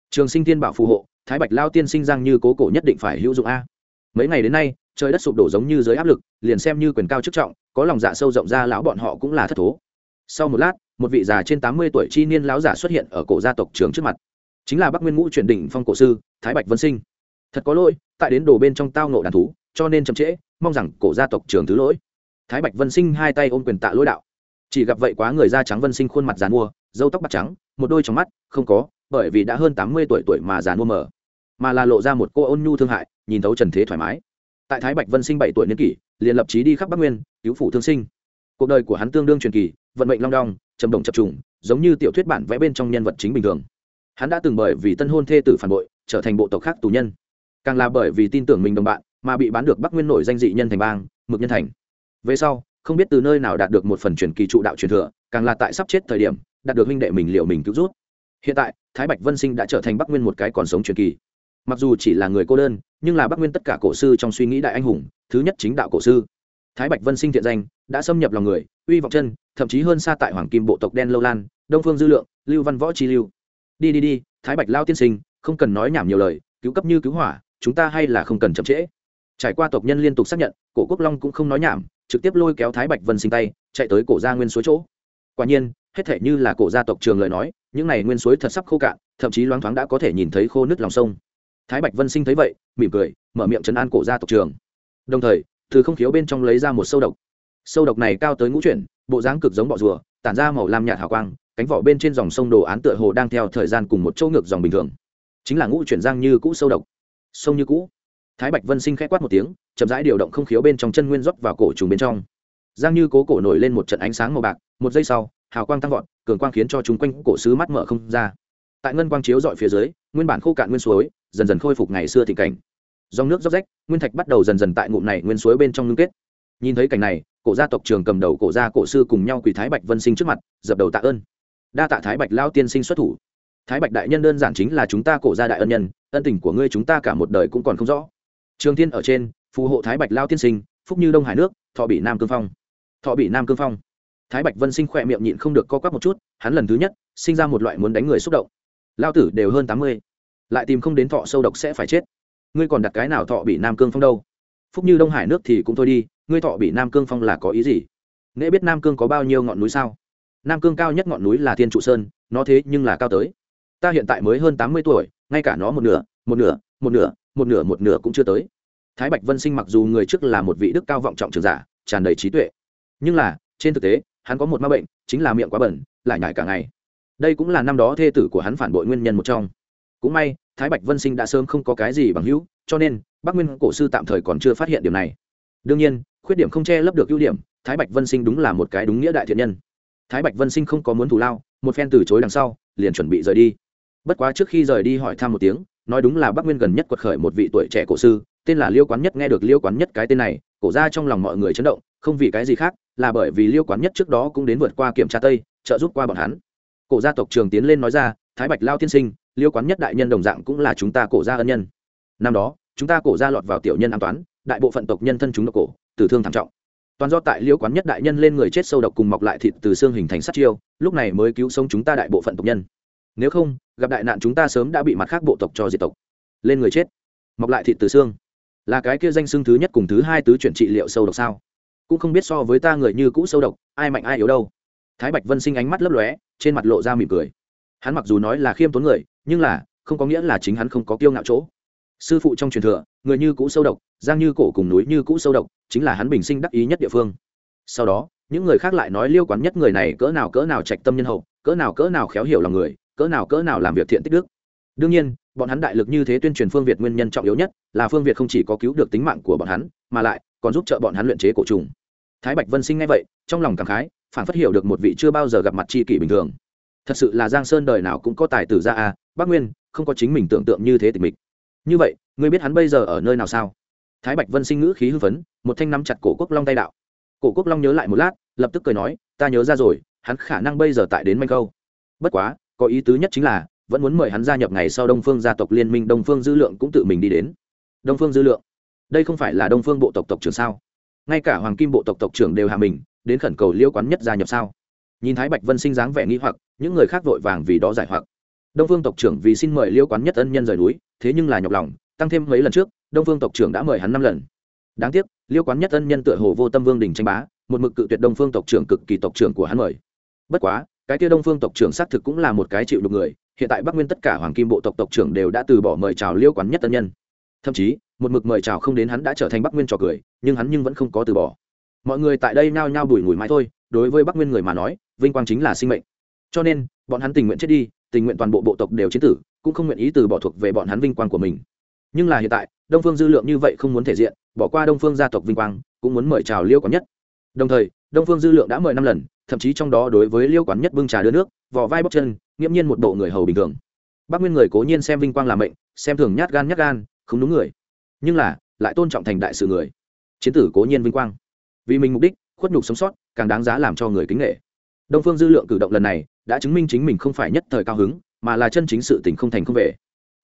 Trường sinh tiên bảo phù hộ, thái bạch lao tiên sinh giang như cố cổ nhất định phải hữu dụng a. Mấy ngày đến nay, trời đất sụp đổ giống như dưới áp lực, liền xem như quyền cao chức trọng, có lòng dạ sâu rộng ra lão bọn họ cũng là thất thố. Sau một lát, một vị già trên tám mươi tuổi chi niên lão giả xuất hiện ở cổ gia tộc trường trước mặt chính là bắc nguyên ngũ chuyển đỉnh phong cổ sư thái bạch vân sinh thật có lỗi tại đến đồ bên trong tao nộ đàn thú cho nên chậm trễ mong rằng cổ gia tộc trường thứ lỗi thái bạch vân sinh hai tay ôm quyền tạ lỗi đạo chỉ gặp vậy quá người da trắng vân sinh khuôn mặt dàn mua dâu tóc bạc trắng một đôi trong mắt không có bởi vì đã hơn tám mươi tuổi tuổi mà dàn mua mở mà là lộ ra một cô ôn nhu thương hại nhìn thấu trần thế thoải mái tại thái bạch vân sinh bảy tuổi niên kỷ liền lập trí đi khắp bắc nguyên cứu phủ thương sinh cuộc đời của hắn tương đương truyền kỳ vận mệnh long đong trầm động chập trùng giống như tiểu thuyết bản vẽ bên trong nhân vật chính bình thường hắn đã từng bởi vì tân hôn thê tử phản bội, trở thành bộ tộc khác tù nhân. Càng là bởi vì tin tưởng mình đồng bạn, mà bị bán được bắc nguyên nổi danh dị nhân thành bang, mực nhân thành. Về sau, không biết từ nơi nào đạt được một phần truyền kỳ trụ đạo truyền thừa, càng là tại sắp chết thời điểm, đạt được huynh đệ mình liệu mình cứu rút. Hiện tại, thái bạch vân sinh đã trở thành bắc nguyên một cái còn sống truyền kỳ. Mặc dù chỉ là người cô đơn, nhưng là bắc nguyên tất cả cổ sư trong suy nghĩ đại anh hùng, thứ nhất chính đạo cổ sư. Thái bạch vân sinh thiện danh, đã xâm nhập lòng người, uy vọng chân, thậm chí hơn xa tại hoàng kim bộ tộc đen lâu lan, đông phương dư lượng, lưu văn võ chi lưu đi đi đi, thái bạch lao tiên sinh, không cần nói nhảm nhiều lời, cứu cấp như cứu hỏa, chúng ta hay là không cần chậm trễ. Trải qua tộc nhân liên tục xác nhận, cổ quốc long cũng không nói nhảm, trực tiếp lôi kéo thái bạch vân sinh tay, chạy tới cổ gia nguyên suối chỗ. Quả nhiên, hết thể như là cổ gia tộc trường lời nói, những này nguyên suối thật sắp khô cạn, thậm chí loáng thoáng đã có thể nhìn thấy khô nứt lòng sông. Thái bạch vân sinh thấy vậy, mỉm cười, mở miệng chấn an cổ gia tộc trường. Đồng thời, từ không khiếu bên trong lấy ra một sâu độc. Sâu độc này cao tới ngũ chuyển, bộ dáng cực giống bọ rùa, tản ra màu lam nhạt hào quang cánh vỏ bên trên dòng sông đồ án tựa hồ đang theo thời gian cùng một chỗ ngược dòng bình thường. Chính là ngũ chuyển giang như cũ sâu độc. Sông như cũ. Thái bạch vân sinh k h ẽ quát một tiếng, chậm rãi điều động không khiếu bên trong chân nguyên rót vào cổ trùng bên trong. Giang như cố cổ nổi lên một trận ánh sáng màu bạc, một giây sau, hào quang tăng vọt, cường quang khiến cho chúng quanh cổ sứ mắt mở không ra. Tại ngân quang chiếu dọi phía dưới, nguyên bản khô cạn nguyên suối, dần dần khôi phục ngày xưa thị cảnh. Dòng nước dốc rách, nguyên thạch bắt đầu dần dần tại ngụm này nguyên suối bên trong ngưng kết. Nhìn thấy cảnh này, cổ gia tộc trường cầm đầu cổ gia cổ sư cùng nhau quỳ thái bạch vân sinh trước mặt, dập đầu tạ ơn đa tạ thái bạch lao tiên sinh xuất thủ. Thái bạch đại nhân đơn giản chính là chúng ta cổ gia đại ân nhân, ân tình của ngươi chúng ta cả một đời cũng còn không rõ. Trường thiên ở trên, phù hộ thái bạch lao tiên sinh, phúc như đông hải nước, thọ bị nam cương phong. Thọ bị nam cương phong. Thái bạch vân sinh khỏe miệng nhịn không được co quắp một chút, hắn lần thứ nhất sinh ra một loại muốn đánh người xúc động. Lao tử đều hơn tám mươi, lại tìm không đến thọ sâu độc sẽ phải chết. Ngươi còn đặt cái nào thọ bị nam cương phong đâu? Phúc như đông hải nước thì cũng thôi đi, ngươi thọ bị nam cương phong là có ý gì? Nễ biết nam cương có bao nhiêu ngọn núi sao? Nam cương cao nhất ngọn núi là thiên trụ sơn, nó thế nhưng là cao tới. Ta hiện tại mới hơn tám mươi tuổi, ngay cả nó một nửa một nửa một nửa một nửa một nửa cũng chưa tới. Thái bạch vân sinh mặc dù người trước là một vị đức cao vọng trọng trường giả, tràn đầy trí tuệ. Nhưng là, trên thực tế, hắn có một ma bệnh, chính là miệng quá bẩn, lại nhải cả ngày. Đây cũng là năm đó thê tử của hắn phản bội nguyên nhân một trong. Cũng may, thái bạch vân sinh đã sớm không có cái gì bằng hữu, cho nên, bắc nguyên cổ sư tạm thời còn chưa phát hiện điều này. Đương nhiên, khuyết điểm không che lấp được ưu điểm, thái bạch vân sinh đúng là một cái đúng nghĩa đại thiện nhân thái bạch vân sinh không có muốn thù lao, một phen từ chối đằng sau, liền chuẩn bị rời đi. Bất quá trước khi rời đi hỏi thăm một tiếng, nói đúng là bắc nguyên gần nhất quật khởi một vị tuổi trẻ cổ sư, tên là liêu quán nhất, nghe được liêu quán nhất cái tên này, cổ ra trong lòng mọi người chấn động, không vì cái gì khác, là bởi vì liêu quán nhất trước đó cũng đến vượt qua kiểm tra tây, trợ giúp qua bọn hắn. Cổ gia tộc trường tiến lên nói ra, thái bạch lao tiên sinh, liêu quán nhất đại nhân đồng dạng cũng là chúng ta cổ gia ân nhân. Năm đó, chúng ta cổ gia lọt vào tiểu nhân an toán, đại bộ phận tộc nhân thân chúng độc cổ, tử thương thảm trọng toàn do tại liễu quán nhất đại nhân lên người chết sâu độc cùng mọc lại thịt từ xương hình thành sắt chiêu, lúc này mới cứu sống chúng ta đại bộ phận tộc nhân. Nếu không, gặp đại nạn chúng ta sớm đã bị mặt khác bộ tộc cho diệt tộc. Lên người chết, mọc lại thịt từ xương. Là cái kia danh xương thứ nhất cùng thứ hai tứ chuyển trị liệu sâu độc sao? Cũng không biết so với ta người như cũ sâu độc, ai mạnh ai yếu đâu. Thái bạch vân sinh ánh mắt lấp lóe, trên mặt lộ ra mỉm cười. Hắn mặc dù nói là khiêm tốn người, nhưng là không có nghĩa là chính hắn không có kiêu ngạo chỗ sư phụ trong truyền thừa, người như cũ sâu độc, giang như cổ cùng núi như cũ sâu độc, chính là hắn bình sinh đắc ý nhất địa phương. Sau đó, những người khác lại nói liêu quán nhất người này cỡ nào cỡ nào trạch tâm nhân hậu, cỡ nào cỡ nào khéo hiểu lòng người, cỡ nào cỡ nào làm việc thiện tích đức. Đương nhiên, bọn hắn đại lực như thế tuyên truyền phương việt nguyên nhân trọng yếu nhất, là phương việt không chỉ có cứu được tính mạng của bọn hắn, mà lại còn giúp trợ bọn hắn luyện chế cổ trùng. Thái bạch vân sinh ngay vậy, trong lòng cảm khái phản phát hiểu được một vị chưa bao giờ gặp mặt tri kỷ bình thường. Thật sự là giang sơn đời nào cũng có tài tử ra à bác nguyên không có chính mình tưởng tượng như thế tịch mịch như vậy, ngươi biết hắn bây giờ ở nơi nào sao? Thái bạch vân sinh ngữ khí hưng phấn, một thanh nắm chặt cổ quốc long tay đạo. Cổ quốc long nhớ lại một lát, lập tức cười nói, ta nhớ ra rồi, hắn khả năng bây giờ tại đến manh câu. Bất quá, có ý tứ nhất chính là, vẫn muốn mời hắn gia nhập ngày sau đông phương gia tộc liên minh, đông phương dư lượng cũng tự mình đi đến. Đông phương dư lượng? Đây không phải là đông phương bộ tộc tộc trưởng sao? Ngay cả hoàng kim bộ tộc tộc trưởng đều hạ mình, đến khẩn cầu liêu quán nhất gia nhập sao? Nhìn thái bạch vân sinh dáng vẻ nghi hoặc, những người khác vội vàng vì đó giải hoặc. Đông phương tộc trưởng vì xin mời liêu quán nhất ân nhân rời núi thế nhưng là nhọc lòng, tăng thêm mấy lần trước, đông phương tộc trưởng đã mời hắn năm lần. Đáng tiếc, liêu quán nhất ân nhân tựa hồ vô tâm vương đình tranh bá, một mực cự tuyệt đông phương tộc trưởng cực kỳ tộc trưởng của hắn mời. Bất quá, cái kia đông phương tộc trưởng xác thực cũng là một cái chịu được người, hiện tại bắc nguyên tất cả hoàng kim bộ tộc tộc trưởng đều đã từ bỏ mời chào liêu quán nhất ân nhân. Thậm chí, một mực mời chào không đến hắn đã trở thành bắc nguyên trò cười, nhưng hắn nhưng vẫn không có từ bỏ. Mọi người tại đây nao nhao đùi ngùi mãi thôi, đối với bắc nguyên người mà nói, vinh quang chính là sinh mệnh. Cho nên, bọn hắn tình nguyện chết đi, tình nguyện toàn bộ bộ tộc đều chiến tử cũng không nguyện ý từ bỏ thuộc về bọn hắn vinh quang của mình. Nhưng là hiện tại, đông phương dư lượng như vậy không muốn thể diện, bỏ qua đông phương gia tộc vinh quang, cũng muốn mời chào liêu quán nhất. Đồng thời, đông phương dư lượng đã mời năm lần, thậm chí trong đó đối với liêu quán nhất bưng trà đưa nước vỏ vai bóc chân, nghiễm nhiên một bộ người hầu bình thường. Bác nguyên người cố nhiên xem vinh quang làm mệnh, xem thường nhát gan nhát gan, không đúng người. Nhưng là, lại tôn trọng thành đại sự người. Chiến tử cố nhiên vinh quang. Vì mình mục đích, khuất nhục sống sót, càng đáng giá làm cho người kính nghệ đông phương dư lượng cử động lần này, đã chứng minh chính mình không phải nhất thời cao hứng mà là chân chính sự tình không thành không về.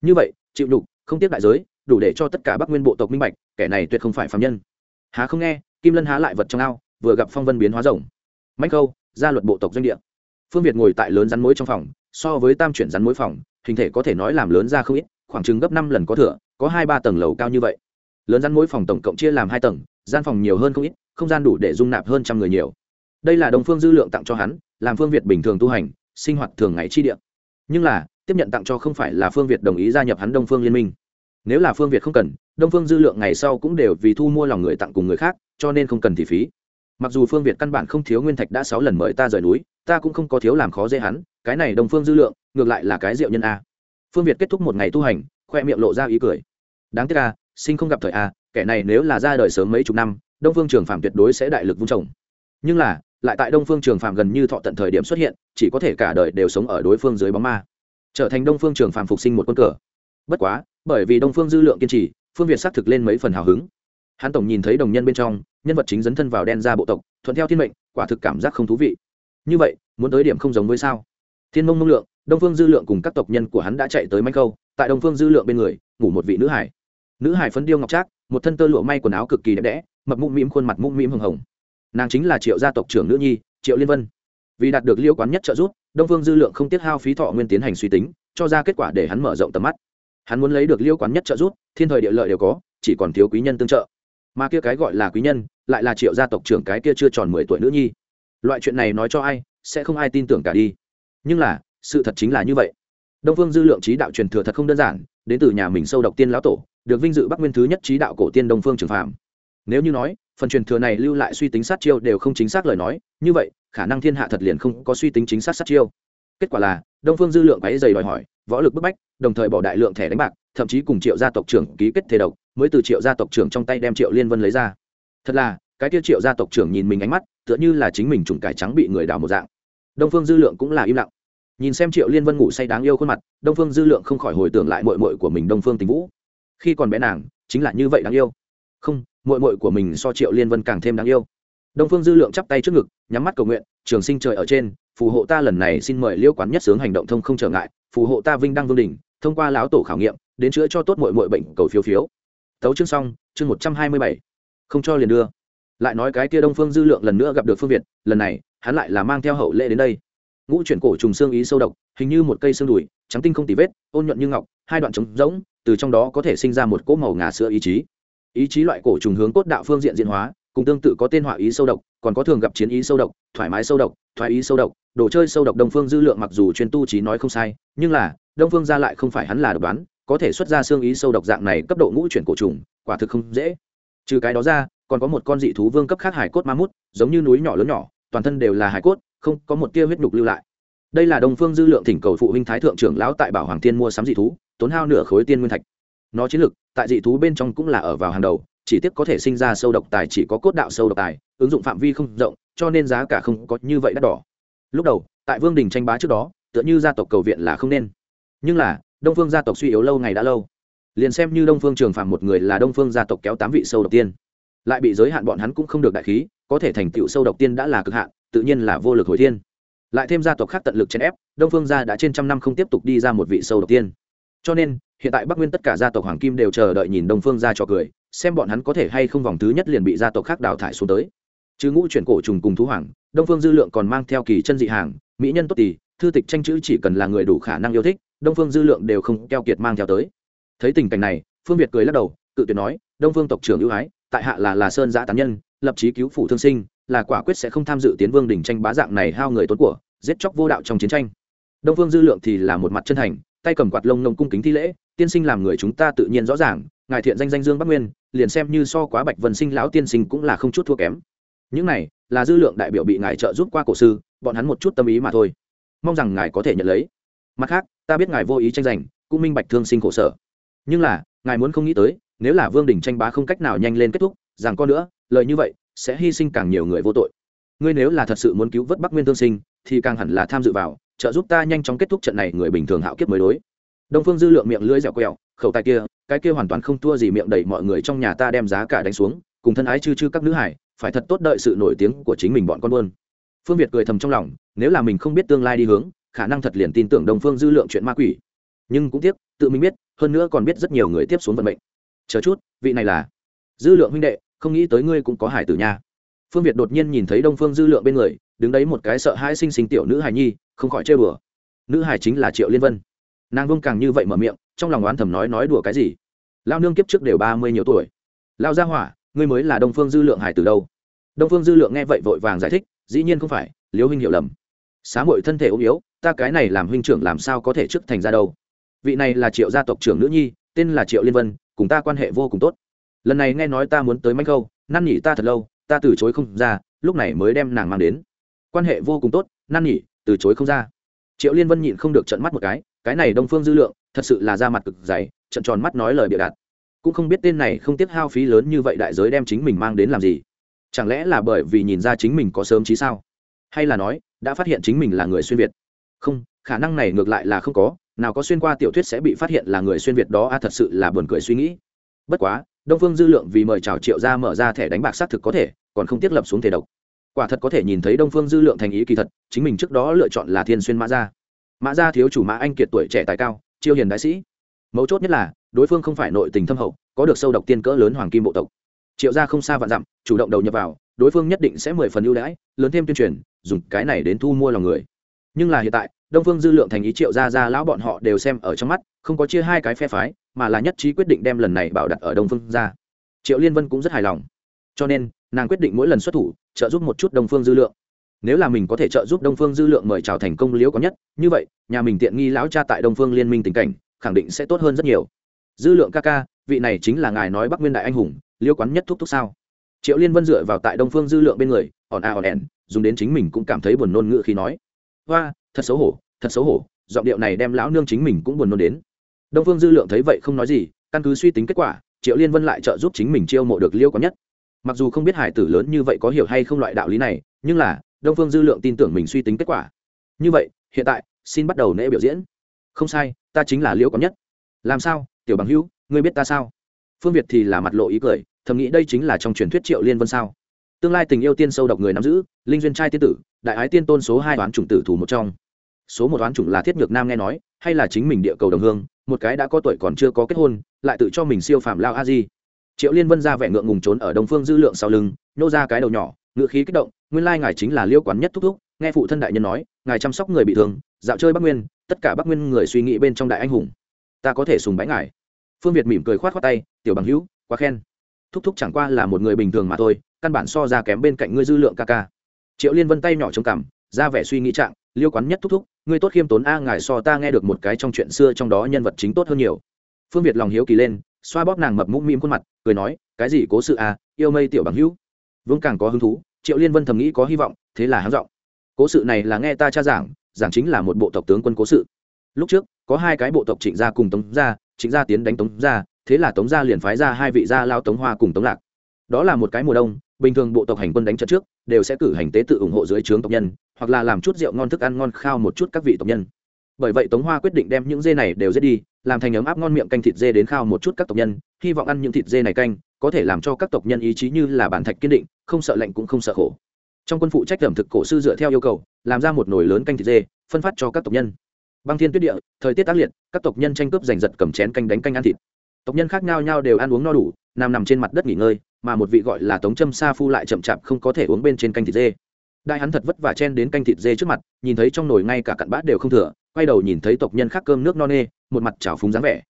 Như vậy, chịu nhục, không tiếc đại giới, đủ để cho tất cả bắc nguyên bộ tộc minh bạch, kẻ này tuyệt không phải phạm nhân. Há không nghe, kim lân há lại vật trong ao, vừa gặp phong vân biến hóa rồng Mạnh khâu, gia luật bộ tộc doanh địa. Phương việt ngồi tại lớn rắn mối trong phòng, so với tam chuyển rắn mối phòng, hình thể có thể nói làm lớn ra không ít, khoảng chừng gấp năm lần có thừa, có hai ba tầng lầu cao như vậy. Lớn rắn mối phòng tổng cộng chia làm hai tầng, gian phòng nhiều hơn không ít, không gian đủ để dung nạp hơn trăm người nhiều. Đây là đồng phương dư lượng tặng cho hắn, làm phương việt bình thường tu hành, sinh hoạt thường ngày chi địa nhưng là, tiếp nhận tặng cho không phải là phương việt đồng ý gia nhập hắn đông phương liên minh. Nếu là phương việt không cần, đông phương dư lượng ngày sau cũng đều vì thu mua lòng người tặng cùng người khác, cho nên không cần thì phí. Mặc dù phương việt căn bản không thiếu nguyên thạch đã sáu lần mời ta rời núi, ta cũng không có thiếu làm khó dễ hắn, cái này đồng phương dư lượng, ngược lại là cái diệu nhân a. Phương việt kết thúc một ngày tu hành, khoe miệng lộ ra ý cười. Đáng tiếc a, sinh không gặp thời a, kẻ này nếu là ra đời sớm mấy chục năm, đông phương trường phạm tuyệt đối sẽ đại lực vung trồng. Nhưng là lại tại đông phương trường Phàm gần như thọ tận thời điểm xuất hiện, chỉ có thể cả đời đều sống ở đối phương dưới bóng ma. Trở thành đông phương trường Phàm phục sinh một quân cờ. Bất quá, bởi vì đông phương dư lượng kiên trì, phương việt xác thực lên mấy phần hào hứng. Hắn tổng nhìn thấy đồng nhân bên trong, nhân vật chính dấn thân vào đen ra bộ tộc, thuận theo thiên mệnh, quả thực cảm giác không thú vị. Như vậy, muốn tới điểm không giống với sao? Thiên mông mông lượng, đông phương dư lượng cùng các tộc nhân của hắn đã chạy tới manh câu, tại đông phương dư lượng bên người, ngủ một vị nữ hải. Nữ hải phấn điêu ngọc trác, một thân tơ lụa may quần áo cực kỳ đẹp đẽ, mập mũm mĩm khuôn mặt mũm mĩm hồng hồng nàng chính là triệu gia tộc trưởng nữ nhi, triệu liên vân. Vì đạt được liêu quán nhất trợ giúp, đông phương dư lượng không tiết hao phí thọ nguyên tiến hành suy tính, cho ra kết quả để hắn mở rộng tầm mắt. Hắn muốn lấy được liêu quán nhất trợ giúp, thiên thời địa lợi đều có, chỉ còn thiếu quý nhân tương trợ. Mà kia cái gọi là quý nhân, lại là triệu gia tộc trưởng cái kia chưa tròn mười tuổi nữ nhi. Loại chuyện này nói cho ai, sẽ không ai tin tưởng cả đi. Nhưng là, sự thật chính là như vậy. Đông phương dư lượng trí đạo truyền thừa thật không đơn giản, đến từ nhà mình sâu độc tiên lão tổ, được vinh dự bắc nguyên thứ nhất trí đạo cổ tiên đông phương trường phạm nếu như nói phần truyền thừa này lưu lại suy tính sát chiêu đều không chính xác lời nói, như vậy, khả năng thiên hạ thật liền không có suy tính chính xác sát chiêu. Kết quả là, đông phương dư lượng váy dày đòi hỏi, võ lực bức bách, đồng thời bỏ đại lượng thẻ đánh bạc, thậm chí cùng triệu gia tộc trưởng ký kết thể độc, mới từ triệu gia tộc trưởng trong tay đem triệu liên vân lấy ra. Thật là, cái tiêu triệu gia tộc trưởng nhìn mình ánh mắt, tựa như là chính mình trùng cải trắng bị người đào một dạng. Đông phương dư lượng cũng là im lặng. Nhìn xem triệu liên vân ngủ say đáng yêu khuôn mặt, đông phương dư lượng không khỏi hồi tưởng lại mội mội của mình đông phương tình vũ. Khi còn bé nàng, chính là như vậy đáng yêu. Không muội muội của mình so triệu liên vân càng thêm đáng yêu. Đông phương dư lượng chắp tay trước ngực, nhắm mắt cầu nguyện, trường sinh trời ở trên, phù hộ ta lần này xin mời liêu quán nhất sướng hành động thông không trở ngại, phù hộ ta vinh đăng vương đình thông qua lão tổ khảo nghiệm, đến chữa cho tốt muội muội bệnh cầu phiếu phiếu. Tấu chương xong, chương một trăm hai mươi bảy. Không cho liền đưa. Lại nói cái kia đông phương dư lượng lần nữa gặp được phương việt, lần này, hắn lại là mang theo hậu lễ đến đây. Ngũ chuyển cổ trùng xương ý sâu độc, hình như một cây xương đùi, trắng tinh không tì vết, ôn nhuận như ngọc, hai đoạn trống rỗng, từ trong đó có thể sinh ra một cỗ màu ngà sữa ý chí ý chí loại cổ trùng hướng cốt đạo phương diện diễn hóa, cùng tương tự có tên họa ý sâu độc, còn có thường gặp chiến ý sâu độc, thoải mái sâu độc, thoái ý sâu độc, đồ chơi sâu độc đông phương dư lượng mặc dù chuyên tu trí nói không sai, nhưng là, đông phương ra lại không phải hắn là độc đoán, có thể xuất ra xương ý sâu độc dạng này cấp độ ngũ chuyển cổ trùng, quả thực không dễ. Trừ cái đó ra, còn có một con dị thú vương cấp khác hải cốt ma mút, giống như núi nhỏ lớn nhỏ, toàn thân đều là hải cốt, không có một tia huyết nhục lưu lại. Đây là đông phương dư lượng thỉnh cầu phụ huynh thái thượng trưởng lão tại bảo hoàng tiên mua sắm dị thú, tốn hao nửa khối tiên nguyên thạch nó chiến lực tại dị thú bên trong cũng là ở vào hàng đầu, chỉ tiếc có thể sinh ra sâu độc tài chỉ có cốt đạo sâu độc tài, ứng dụng phạm vi không rộng, cho nên giá cả không có như vậy đắt đỏ. Lúc đầu, tại vương đình tranh bá trước đó, tựa như gia tộc cầu viện là không nên. Nhưng là, đông phương gia tộc suy yếu lâu ngày đã lâu. Liền xem như đông phương trường phạm một người là đông phương gia tộc kéo tám vị sâu độc tiên. Lại bị giới hạn bọn hắn cũng không được đại khí, có thể thành tựu sâu độc tiên đã là cực hạn, tự nhiên là vô lực hồi thiên. Lại thêm gia tộc khác tận lực chèn ép, đông phương gia đã trên trăm năm không tiếp tục đi ra một vị sâu độc tiên. Cho nên hiện tại bắc nguyên tất cả gia tộc hoàng kim đều chờ đợi nhìn đông phương gia cho cười, xem bọn hắn có thể hay không vòng thứ nhất liền bị gia tộc khác đào thải xuống tới. Chứ ngũ chuyển cổ trùng cùng thú hoàng, đông phương dư lượng còn mang theo kỳ chân dị hàng, mỹ nhân tốt tỷ thư tịch tranh chữ chỉ cần là người đủ khả năng yêu thích, đông phương dư lượng đều không keo kiệt mang theo tới. Thấy tình cảnh này, phương việt cười lắc đầu, tự tuyệt nói, đông phương tộc trưởng ưu ái, tại hạ là là sơn giã tán nhân, lập chí cứu phủ thương sinh, là quả quyết sẽ không tham dự tiến vương đỉnh tranh bá dạng này hao người tốn của, giết chóc vô đạo trong chiến tranh. Đông phương dư lượng thì là một mặt chân thành, tay cầm quạt lông nông cung kính thi lễ tiên sinh làm người chúng ta tự nhiên rõ ràng, ngài thiện danh danh dương bắc nguyên, liền xem như so quá bạch vân sinh lão tiên sinh cũng là không chút thua kém. Những này là dư lượng đại biểu bị ngài trợ giúp qua cổ sư, bọn hắn một chút tâm ý mà thôi. Mong rằng ngài có thể nhận lấy. Mặt khác, ta biết ngài vô ý tranh giành, cũng minh bạch thương sinh khổ sở. Nhưng là, ngài muốn không nghĩ tới, nếu là vương đình tranh bá không cách nào nhanh lên kết thúc, rằng con nữa, lời như vậy, sẽ hy sinh càng nhiều người vô tội. Ngươi nếu là thật sự muốn cứu vớt bắc nguyên thương sinh, thì càng hẳn là tham dự vào, trợ giúp ta nhanh chóng kết thúc trận này người bình thường hạo kiếp mới đối đông phương dư lượng miệng lưỡi dẻo quẹo, khẩu tài kia, cái kia hoàn toàn không thua gì miệng đẩy mọi người trong nhà ta đem giá cả đánh xuống, cùng thân ái chư chư các nữ hải, phải thật tốt đợi sự nổi tiếng của chính mình bọn con buôn. Phương việt cười thầm trong lòng, nếu là mình không biết tương lai đi hướng, khả năng thật liền tin tưởng Đông phương dư lượng chuyện ma quỷ. Nhưng cũng tiếc, tự mình biết, hơn nữa còn biết rất nhiều người tiếp xuống vận mệnh. Chờ chút, vị này là dư lượng huynh đệ, không nghĩ tới ngươi cũng có hải tử nha. Phương việt đột nhiên nhìn thấy đông phương dư lượng bên người, đứng đấy một cái sợ hãi sinh sinh tiểu nữ hài nhi, không khỏi chơi bừa nữ hài chính là triệu liên vân nàng vương càng như vậy mở miệng, trong lòng oán thầm nói nói đùa cái gì? Lao nương kiếp trước đều ba mươi nhiều tuổi. Lao gia hỏa, ngươi mới là đông phương dư lượng hải từ đâu? Đông phương dư lượng nghe vậy vội vàng giải thích, dĩ nhiên không phải, liêu huynh hiểu lầm. Xá mội thân thể ốm yếu, ta cái này làm huynh trưởng làm sao có thể chức thành ra đâu? Vị này là triệu gia tộc trưởng nữ nhi, tên là triệu liên vân, cùng ta quan hệ vô cùng tốt. Lần này nghe nói ta muốn tới manh khâu năn nhỉ ta thật lâu, ta từ chối không ra, lúc này mới đem nàng mang đến. Quan hệ vô cùng tốt, năn nhỉ từ chối không ra. Triệu liên vân nhịn không được trận mắt một cái cái này đông phương dư lượng, thật sự là ra mặt cực dày, trận tròn mắt nói lời bịa đặt. Cũng không biết tên này không tiếc hao phí lớn như vậy đại giới đem chính mình mang đến làm gì. Chẳng lẽ là bởi vì nhìn ra chính mình có sớm trí sao? Hay là nói, đã phát hiện chính mình là người xuyên việt? Không, khả năng này ngược lại là không có, nào có xuyên qua tiểu thuyết sẽ bị phát hiện là người xuyên việt đó, a, thật sự là buồn cười suy nghĩ. Bất quá, đông phương dư lượng vì mời chào triệu ra mở ra thẻ đánh bạc xác thực có thể, còn không thiết lập xuống thể độc. Quả thật có thể nhìn thấy đông phương dư lượng thành ý kỳ thật, chính mình trước đó lựa chọn là thiên xuyên mã gia mã gia thiếu chủ mã anh kiệt tuổi trẻ tài cao, chiêu hiền đại sĩ. Mấu chốt nhất là, đối phương không phải nội tình thâm hậu, có được sâu độc tiên cỡ lớn hoàng kim bộ tộc. Triệu gia không xa vạn dặm, chủ động đầu nhập vào, đối phương nhất định sẽ mười phần ưu đãi, lớn thêm tuyên truyền, dùng cái này đến thu mua lòng người. Nhưng là hiện tại, đông phương dư lượng thành ý triệu gia gia lão bọn họ đều xem ở trong mắt, không có chia hai cái phe phái, mà là nhất trí quyết định đem lần này bảo đặt ở đông phương gia. Triệu liên vân cũng rất hài lòng. Cho nên, nàng quyết định mỗi lần xuất thủ, trợ giúp một chút đông phương dư lượng nếu là mình có thể trợ giúp đông phương dư lượng mời chào thành công liễu có nhất, như vậy, nhà mình tiện nghi lão cha tại đông phương liên minh tình cảnh, khẳng định sẽ tốt hơn rất nhiều. Dư lượng ca ca, vị này chính là ngài nói bắc nguyên đại anh hùng, liễu quán nhất thúc thúc sao? Triệu liên vân dựa vào tại đông phương dư lượng bên người ỏn a à ỏn ẻn, dùng đến chính mình cũng cảm thấy buồn nôn ngự khi nói. Hoa, thật xấu hổ, thật xấu hổ, giọng điệu này đem lão nương chính mình cũng buồn nôn đến. Đông phương dư lượng thấy vậy không nói gì, căn cứ suy tính kết quả, triệu liên vân lại trợ giúp chính mình chiêu mộ được liêu có nhất. Mặc dù không biết hải tử lớn như vậy có hiểu hay không loại đạo lý này, nhưng là đông phương dư lượng tin tưởng mình suy tính kết quả. Như vậy, hiện tại, xin bắt đầu nễ biểu diễn. Không sai, ta chính là Liễu có nhất. Làm sao, tiểu bằng hữu, ngươi biết ta sao? Phương việt thì là mặt lộ ý cười, thầm nghĩ đây chính là trong truyền thuyết triệu liên vân sao? Tương lai tình yêu tiên sâu độc người nắm giữ, linh duyên trai tiên tử, đại ái tiên tôn số hai toán chủng tử thủ một trong. Số một toán chủng là thiết nhược nam nghe nói, hay là chính mình địa cầu đồng hương, một cái đã có tuổi còn chưa có kết hôn, lại tự cho mình siêu phàm lao a di. Triệu liên vân ra vẻ ngượng ngùng trốn ở đông phương dư lượng sau lưng nhô ra cái đầu nhỏ ngự khí kích động, nguyên lai ngài chính là liêu quán nhất thúc thúc, nghe phụ thân đại nhân nói, ngài chăm sóc người bị thương, dạo chơi bắc nguyên, tất cả bắc nguyên người suy nghĩ bên trong đại anh hùng. Ta có thể sùng bái ngài. Phương việt mỉm cười khoát khoát tay, tiểu bằng hữu, quá khen. Thúc thúc chẳng qua là một người bình thường mà thôi, căn bản so ra kém bên cạnh ngươi dư lượng ca ca. Triệu liên vân tay nhỏ trông cằm, ra vẻ suy nghĩ trạng, liêu quán nhất thúc thúc, ngươi tốt khiêm tốn a, ngài so ta nghe được một cái trong chuyện xưa trong đó nhân vật chính tốt hơn nhiều. Phương việt lòng hiếu kỳ lên, xoa bóp nàng mập mũm mĩm khuôn mặt, cười nói, cái gì cố sự à yêu mây tiểu bằng hữu. Vương càng có hứng thú triệu liên vân thầm nghĩ có hy vọng, thế là hắn giọng. Cố sự này là nghe ta cha giảng giảng chính là một bộ tộc tướng quân cố sự. Lúc trước, có hai cái bộ tộc trịnh gia cùng tống gia, trịnh gia tiến đánh tống gia, thế là tống gia liền phái ra hai vị gia lao tống hoa cùng tống lạc. Đó là một cái mùa đông, bình thường bộ tộc hành quân đánh trận trước, đều sẽ cử hành tế tự ủng hộ dưới trướng tộc nhân, hoặc là làm chút rượu ngon thức ăn ngon khao một chút các vị tộc nhân. Bởi vậy tống hoa quyết định đem những dê này đều giết đi làm thành ấm áp ngon miệng canh thịt dê đến khao một chút các tộc nhân, hy vọng ăn những thịt dê này canh, có thể làm cho các tộc nhân ý chí như là bản thạch kiên định, không sợ lạnh cũng không sợ khổ. Trong quân phụ trách ẩm thực cổ sư dựa theo yêu cầu, làm ra một nồi lớn canh thịt dê, phân phát cho các tộc nhân. Băng thiên tuyết địa, thời tiết tác liệt, các tộc nhân tranh cướp giành giật cầm chén canh đánh canh ăn thịt. Tộc nhân khác nhau nhau đều ăn uống no đủ, nằm nằm trên mặt đất nghỉ ngơi, mà một vị gọi là tống trâm sa phu lại chậm chạp không có thể uống bên trên canh thịt dê. Đại hắn thật vất vả chen đến canh thịt dê trước mặt, nhìn thấy trong nồi ngay cả cặn bát đều không thừa, quay đầu nhìn thấy tộc nhân khác cơm nước no nê một mặt trào phúng dáng vẻ.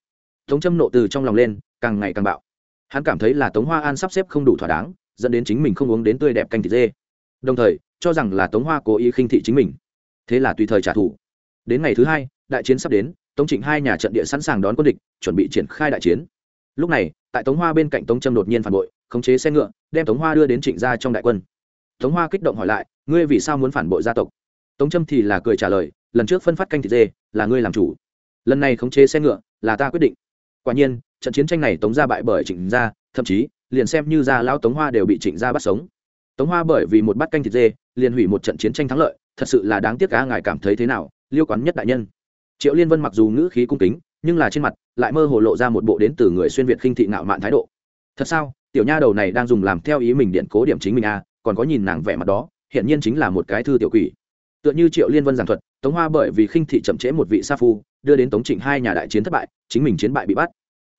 Tống trâm nộ từ trong lòng lên, càng ngày càng bạo. Hắn cảm thấy là tống hoa an sắp xếp không đủ thỏa đáng, dẫn đến chính mình không uống đến tươi đẹp canh thịt dê. Đồng thời, cho rằng là tống hoa cố ý khinh thị chính mình. Thế là tùy thời trả thù. Đến ngày thứ hai, đại chiến sắp đến, tống trịnh hai nhà trận địa sẵn sàng đón quân địch, chuẩn bị triển khai đại chiến. Lúc này, tại tống hoa bên cạnh tống trâm đột nhiên phản bội, khống chế xe ngựa, đem tống hoa đưa đến trịnh gia trong đại quân. Tống hoa kích động hỏi lại, ngươi vì sao muốn phản bội gia tộc? Tống trâm thì là cười trả lời, lần trước phân phát canh thịt dê, là ngươi làm chủ lần này khống chế xe ngựa là ta quyết định. Quả nhiên, trận chiến tranh này tống gia bại bởi trịnh gia, thậm chí, liền xem như gia lão tống hoa đều bị trịnh gia bắt sống. Tống hoa bởi vì một bát canh thịt dê, liền hủy một trận chiến tranh thắng lợi, thật sự là đáng tiếc cá ngài cảm thấy thế nào? Liêu quán nhất đại nhân. Triệu liên vân mặc dù ngữ khí cung kính, nhưng là trên mặt lại mơ hồ lộ ra một bộ đến từ người xuyên việt khinh thị ngạo mạn thái độ. Thật sao? Tiểu nha đầu này đang dùng làm theo ý mình điện cố điểm chính mình à còn có nhìn nàng vẻ mặt đó, hiển nhiên chính là một cái thư tiểu quỷ tựa như triệu liên vân giảng thuật tống hoa bởi vì khinh thị chậm trễ một vị sa phu đưa đến tống trịnh hai nhà đại chiến thất bại chính mình chiến bại bị bắt.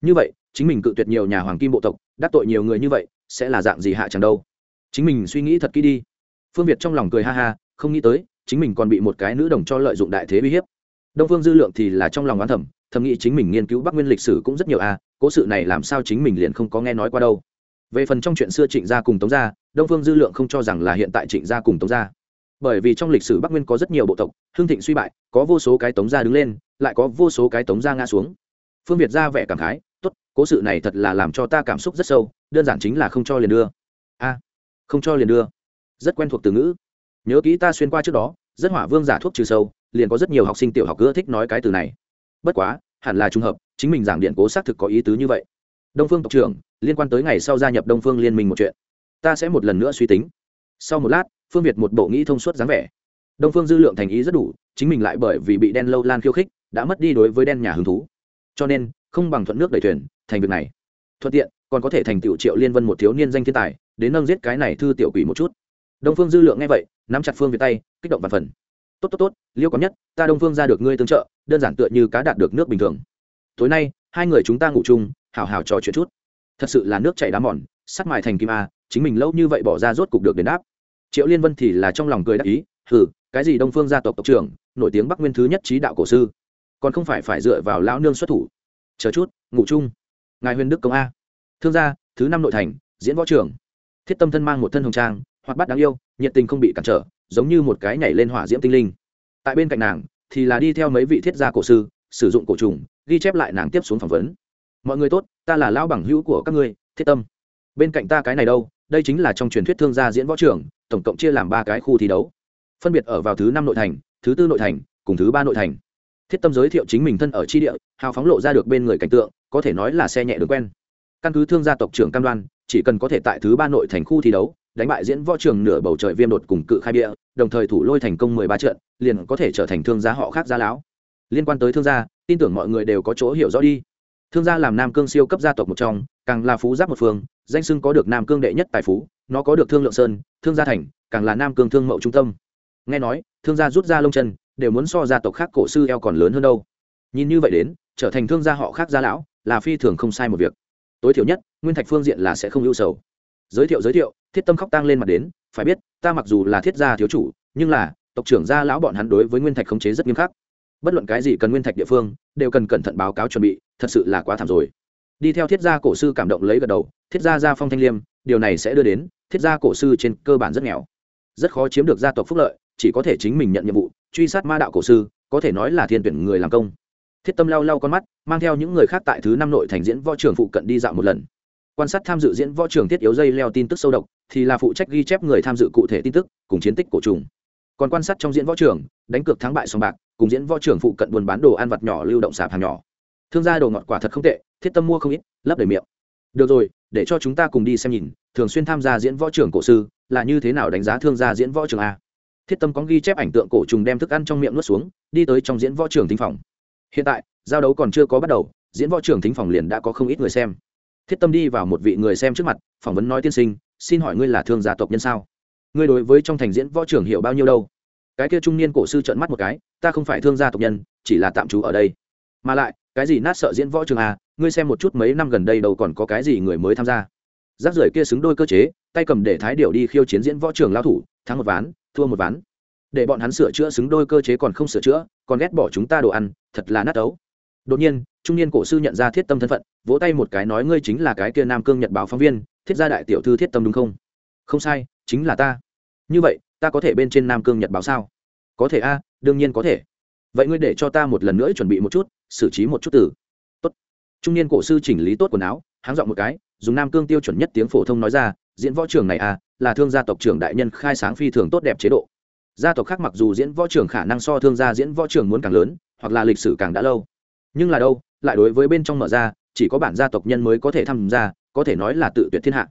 Như vậy chính mình cự tuyệt nhiều nhà hoàng kim bộ tộc đắc tội nhiều người như vậy sẽ là dạng gì hạ chẳng đâu? Chính mình suy nghĩ thật kỹ đi. Phương việt trong lòng cười ha ha không nghĩ tới chính mình còn bị một cái nữ đồng cho lợi dụng đại thế uy hiếp. Đông phương dư lượng thì là trong lòng oán thẩm thầm nghĩ chính mình nghiên cứu bắc nguyên lịch sử cũng rất nhiều a à, cố sự này làm sao chính mình liền không có nghe nói qua đâu. Về phần trong chuyện xưa trịnh gia cùng tống gia đông phương dư lượng không cho rằng là hiện tại trịnh gia cùng tống gia bởi vì trong lịch sử bắc nguyên có rất nhiều bộ tộc hương thịnh suy bại, có vô số cái tống gia đứng lên, lại có vô số cái tống gia ngã xuống. Phương việt ra vẻ cảm khái, tốt, cố sự này thật là làm cho ta cảm xúc rất sâu, đơn giản chính là không cho liền đưa. A, không cho liền đưa. Rất quen thuộc từ ngữ. Nhớ kỹ ta xuyên qua trước đó, rất hỏa vương giả thuốc trừ sâu, liền có rất nhiều học sinh tiểu học ưa thích nói cái từ này. Bất quá, hẳn là trùng hợp, chính mình giảng điện cố xác thực có ý tứ như vậy. Đông phương tộc trưởng, liên quan tới ngày sau gia nhập đông phương liên minh một chuyện, ta sẽ một lần nữa suy tính. Sau một lát phương việt một bộ nghĩ thông suốt dáng vẻ. Đông phương dư lượng thành ý rất đủ, chính mình lại bởi vì bị đen lâu lan khiêu khích, đã mất đi đối với đen nhà hứng thú. Cho nên, không bằng thuận nước đẩy thuyền, thành việc này. Thuận tiện, còn có thể thành tiểu triệu liên vân một thiếu niên danh thiên tài, đến nâng giết cái này thư tiểu quỷ một chút. Đông phương dư lượng nghe vậy, nắm chặt phương việt tay, kích động và phần. Tốt tốt tốt, liêu có nhất, ta đông phương ra được ngươi tương trợ, đơn giản tựa như cá đạt được nước bình thường. Tối nay, hai người chúng ta ngủ chung hào hào trò chuyện chút. Thật sự là nước chảy đá mòn, sắt mài thành kim a, chính mình lâu như vậy bỏ ra rốt cục được đền đáp triệu liên vân thì là trong lòng cười đắc ý, hừ, cái gì đông phương gia tộc tộc trưởng, nổi tiếng bắc nguyên thứ nhất trí đạo cổ sư, còn không phải phải dựa vào lão nương xuất thủ. Chờ chút, ngủ chung. Ngài huyền đức công a. Thương gia, thứ năm nội thành, diễn võ trưởng thiết tâm thân mang một thân hồng trang hoặc bắt đáng yêu, nhiệt tình không bị cản trở, giống như một cái nhảy lên hỏa diễm tinh linh. Tại bên cạnh nàng, thì là đi theo mấy vị thiết gia cổ sư, sử dụng cổ trùng, ghi chép lại nàng tiếp xuống phỏng vấn. Mọi người tốt, ta là lão bằng hữu của các ngươi, thiết tâm. Bên cạnh ta cái này đâu đây chính là trong truyền thuyết thương gia diễn võ trưởng tổng cộng chia làm ba cái khu thi đấu. Phân biệt ở vào thứ năm nội thành, thứ tư nội thành, cùng thứ ba nội thành. Thiết tâm giới thiệu chính mình thân ở tri địa, hào phóng lộ ra được bên người cảnh tượng, có thể nói là xe nhẹ đường quen. Căn cứ thương gia tộc trưởng cam đoan, chỉ cần có thể tại thứ ba nội thành khu thi đấu, đánh bại diễn võ trường nửa bầu trời viêm đột cùng cự khai địa, đồng thời thủ lôi thành công mười ba trận, liền có thể trở thành thương gia họ khác gia lão. Liên quan tới thương gia, tin tưởng mọi người đều có chỗ hiểu rõ đi. Thương gia làm nam cương siêu cấp gia tộc một trong, càng là phú giáp một phương danh sưng có được nam cương đệ nhất tài phú, nó có được thương lượng sơn, thương gia thành, càng là nam cương thương mậu trung tâm. Nghe nói, thương gia rút ra lông chân, đều muốn so gia tộc khác cổ sư eo còn lớn hơn đâu. Nhìn như vậy đến, trở thành thương gia họ khác gia lão, là phi thường không sai một việc. Tối thiểu nhất, nguyên thạch phương diện là sẽ không ưu sầu. Giới thiệu giới thiệu, thiết tâm khóc tăng lên mặt đến, phải biết, ta mặc dù là thiết gia thiếu chủ, nhưng là, tộc trưởng gia lão bọn hắn đối với nguyên thạch khống chế rất nghiêm khắc. Bất luận cái gì cần nguyên thạch địa phương, đều cần cẩn thận báo cáo chuẩn bị, thật sự là quá thảm rồi đi theo thiết gia cổ sư cảm động lấy gật đầu, thiết gia gia phong thanh liêm, điều này sẽ đưa đến, thiết gia cổ sư trên cơ bản rất nghèo. Rất khó chiếm được gia tộc phúc lợi, chỉ có thể chính mình nhận nhiệm vụ, truy sát ma đạo cổ sư, có thể nói là thiên tuyển người làm công. Thiết tâm lau lau con mắt, mang theo những người khác tại thứ năm nội thành diễn võ trường phụ cận đi dạo một lần. Quan sát tham dự diễn võ trường thiết yếu dây leo tin tức sâu độc, thì là phụ trách ghi chép người tham dự cụ thể tin tức, cùng chiến tích cổ trùng. Còn quan sát trong diễn võ trường, đánh cược thắng bại sòng bạc, cùng diễn võ trường phụ cận buôn bán đồ ăn vặt nhỏ, lưu động sạp hàng nhỏ thương gia đồ ngọt quả thật không tệ, thiết tâm mua không ít, lấp đầy miệng. Được rồi, để cho chúng ta cùng đi xem nhìn, thường xuyên tham gia diễn võ trường cổ sư, là như thế nào đánh giá thương gia diễn võ trường a? Thiết tâm có ghi chép ảnh tượng cổ trùng đem thức ăn trong miệng nuốt xuống, đi tới trong diễn võ trường thính phòng. Hiện tại, giao đấu còn chưa có bắt đầu, diễn võ trường thính phòng liền đã có không ít người xem. Thiết tâm đi vào một vị người xem trước mặt, phỏng vấn nói tiên sinh, xin hỏi ngươi là thương gia tộc nhân sao? Ngươi đối với trong thành diễn võ trường hiểu bao nhiêu đâu? Cái kia trung niên cổ sư trợn mắt một cái, ta không phải thương gia tộc nhân, chỉ là tạm trú ở đây. Mà lại cái gì nát sợ diễn võ trường à ngươi xem một chút mấy năm gần đây đâu còn có cái gì người mới tham gia. Rác rưởi kia xứng đôi cơ chế, tay cầm để thái điệu đi khiêu chiến diễn võ trường lao thủ, thắng một ván, thua một ván. Để bọn hắn sửa chữa xứng đôi cơ chế còn không sửa chữa, còn ghét bỏ chúng ta đồ ăn, thật là nát ấu. Đột nhiên, trung niên cổ sư nhận ra thiết tâm thân phận, vỗ tay một cái nói ngươi chính là cái kia nam cương nhật báo phóng viên, thiết gia đại tiểu thư thiết tâm đúng không? Không sai, chính là ta. Như vậy, ta có thể bên trên nam cương nhật báo sao? Có thể a, đương nhiên có thể vậy ngươi để cho ta một lần nữa chuẩn bị một chút, xử trí một chút từ. Tốt. Trung niên cổ sư chỉnh lý tốt quần áo, háng dọn một cái, dùng nam cương tiêu chuẩn nhất tiếng phổ thông nói ra, diễn võ trường này a là thương gia tộc trưởng đại nhân khai sáng phi thường tốt đẹp chế độ. Gia tộc khác mặc dù diễn võ trường khả năng so thương gia diễn võ trường muốn càng lớn, hoặc là lịch sử càng đã lâu. Nhưng là đâu, lại đối với bên trong mở ra, chỉ có bản gia tộc nhân mới có thể tham gia, có thể nói là tự tuyệt thiên hạ.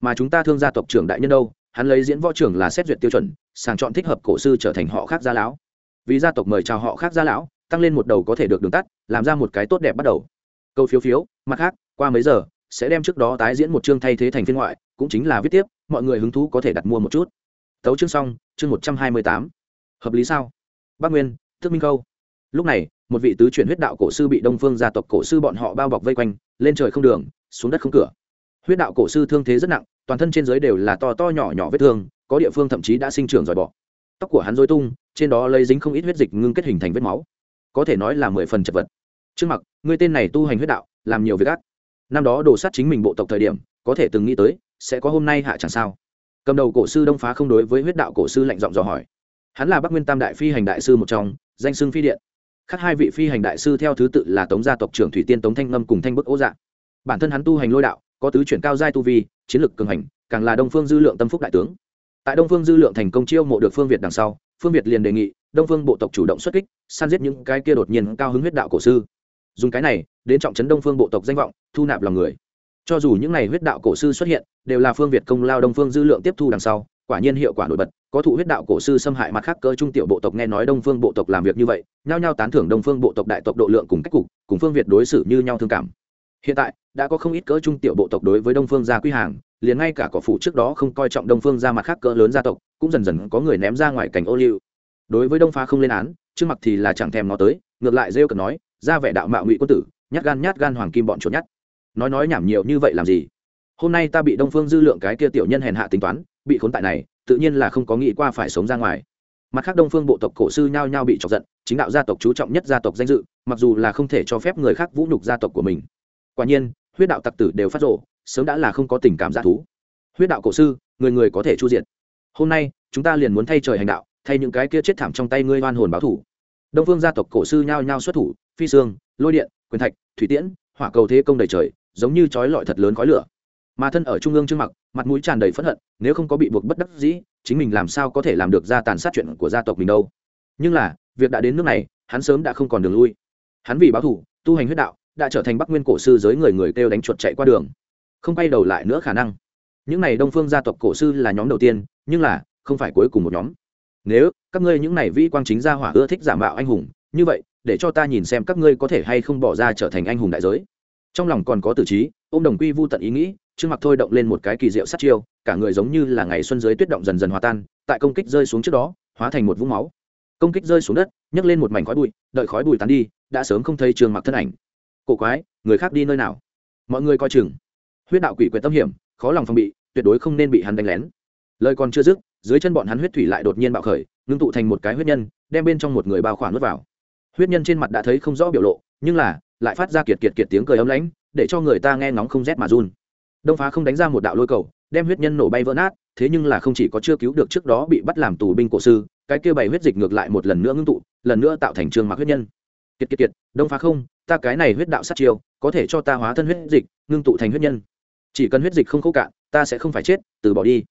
Mà chúng ta thương gia tộc trưởng đại nhân đâu, hắn lấy diễn võ trưởng là xét duyệt tiêu chuẩn, sàng chọn thích hợp cổ sư trở thành họ khác gia lão vì gia tộc mời chào họ khác gia lão, tăng lên một đầu có thể được đường tắt, làm ra một cái tốt đẹp bắt đầu. Câu phiếu phiếu, mặt khác, qua mấy giờ, sẽ đem trước đó tái diễn một chương thay thế thành phiên ngoại, cũng chính là viết tiếp, mọi người hứng thú có thể đặt mua một chút. Tấu chương xong, chương một trăm hai mươi tám. Hợp lý sao? Bác nguyên, thức minh câu lúc này, một vị tứ chuyển huyết đạo cổ sư bị đông phương gia tộc cổ sư bọn họ bao bọc vây quanh, lên trời không đường, xuống đất không cửa. Huyết đạo cổ sư thương thế rất nặng, toàn thân trên giới đều là to to nhỏ nhỏ vết thương, có địa phương thậm chí đã sinh trưởng dòi bỏ tóc của hắn dối tung, trên đó lấy dính không ít huyết dịch ngưng kết hình thành vết máu. Có thể nói là mười phần chật vật. Trước mặt người tên này tu hành huyết đạo, làm nhiều việc ác. Năm đó đổ sát chính mình bộ tộc thời điểm, có thể từng nghĩ tới, sẽ có hôm nay hạ chẳng sao. Cầm đầu cổ sư đông phá không đối với huyết đạo cổ sư lạnh giọng dò hỏi. Hắn là bắc nguyên tam đại phi hành đại sư một trong, danh xưng phi điện. Khác hai vị phi hành đại sư theo thứ tự là tống gia tộc trưởng thủy tiên tống thanh ngâm cùng thanh bức ố dạ. Bản thân hắn tu hành lôi đạo, có tứ chuyển cao giai tu vi, chiến lược cường hành, càng là đông phương dư lượng tâm phúc đại tướng tại đông phương dư lượng thành công chiêu mộ được phương việt đằng sau, phương việt liền đề nghị, đông phương bộ tộc chủ động xuất kích, săn giết những cái kia đột nhiên cao hứng huyết đạo cổ sư. Dùng cái này, đến trọng trấn đông phương bộ tộc danh vọng, thu nạp lòng người. Cho dù những n à y huyết đạo cổ sư xuất hiện, đều là phương việt công lao đông phương dư lượng tiếp thu đằng sau, quả nhiên hiệu quả nổi bật, có thụ huyết đạo cổ sư xâm hại mặt khác cơ trung tiểu bộ tộc nghe nói đông phương bộ tộc làm việc như vậy, nhao nhao tán thưởng đông phương bộ tộc đại tộc độ lượng cùng cách cục, cùng phương việt đối xử như nhau thương cảm. Hiện tại, đã có không ít cỡ trung tiểu bộ tộc đối với đông phương gia quy hàng liền ngay cả cỏ phủ trước đó không coi trọng đông phương gia mặt khác cỡ lớn gia tộc, cũng dần dần có người ném ra ngoài cảnh ô liu. Đối với đông phá không lên án, trước mặt thì là chẳng thèm nó tới, ngược lại rêu cần nói, ra vẻ đạo mạo ngụy quân tử, nhát gan nhát gan hoàng kim bọn chuột nhát nói nói nhảm nhiều như vậy làm gì? Hôm nay ta bị đông phương dư lượng cái kia tiểu nhân hèn hạ tính toán, bị khốn tại này, tự nhiên là không có nghĩ qua phải sống ra ngoài. Mặt khác đông phương bộ tộc cổ sư nhao nhao bị chọc giận, chính đạo gia tộc chú trọng nhất gia tộc danh dự, mặc dù là không thể cho phép người khác vũ nhục gia tộc của mình. Quả nhiên, huyết đạo tặc tử đều phát rộ sớm đã là không có tình cảm g thú. Huyết đạo cổ sư, người người có thể chu diệt. Hôm nay, chúng ta liền muốn thay trời hành đạo, thay những cái kia chết thảm trong tay ngươi oan hồn báo thủ. Đông phương gia tộc cổ sư nhao nhao xuất thủ, phi sương lôi điện, quyền thạch, thủy tiễn, hỏa cầu thế công đầy trời, giống như chói lọi thật lớn khói lửa. Mà thân ở trung ương trước mặt mặt mũi tràn đầy phẫn hận, nếu không có bị buộc bất đắc dĩ, chính mình làm sao có thể làm được ra tàn sát chuyện của gia tộc mình đâu. Nhưng là, việc đã đến nước này, hắn sớm đã không còn đường lui. Hắn vì báo thủ, tu hành huyết đạo, đã trở thành bắc nguyên cổ sư giới người người kêu đánh chuột chạy qua đường không bay đầu lại nữa khả năng. Những này đông phương gia tộc cổ sư là nhóm đầu tiên, nhưng là, không phải cuối cùng một nhóm. Nếu, các ngươi những này vĩ quang chính gia hỏa ưa thích giả mạo anh hùng, như vậy, để cho ta nhìn xem các ngươi có thể hay không bỏ ra trở thành anh hùng đại giới. Trong lòng còn có tử trí ô m đồng quy vô tận ý nghĩ, trương mặc thôi động lên một cái kỳ diệu sát chiêu, cả người giống như là ngày xuân dưới tuyết động dần dần hòa tan, tại công kích rơi xuống trước đó, hóa thành một vũng máu. Công kích rơi xuống đất, nhấc lên một mảnh khói bụi, đợi khói bụi tán đi, đã sớm không thấy trường mặc thân ảnh. Cổ quái, người khác đi nơi nào? Mọi người coi chừng huyết đạo quỷ quyệt tâm hiểm, khó lòng phòng bị, tuyệt đối không nên bị hắn đánh lén. Lời còn chưa dứt, dưới chân bọn hắn huyết thủy lại đột nhiên bạo khởi, ngưng tụ thành một cái huyết nhân, đem bên trong một người bao khoản nuốt vào. Huyết nhân trên mặt đã thấy không rõ biểu lộ, nhưng là, lại phát ra kiệt kiệt kiệt tiếng cười ấm lãnh, để cho người ta nghe ngóng không rét mà run. Đông phá không đánh ra một đạo lôi cầu, đem huyết nhân nổ bay vỡ nát, thế nhưng là không chỉ có chưa cứu được trước đó bị bắt làm tù binh cổ sư, cái kia bày huyết dịch ngược lại một lần nữa ngưng tụ, lần nữa tạo thành trường mặc huyết nhân. Kiệt kiệt kiệt, đông phá không, ta cái này huyết đạo sát chiêu, có thể cho ta hóa thân huyết dịch, ngưng tụ thành huyết nhân chỉ cần huyết dịch không khô cạn, ta sẽ không phải chết, từ bỏ đi.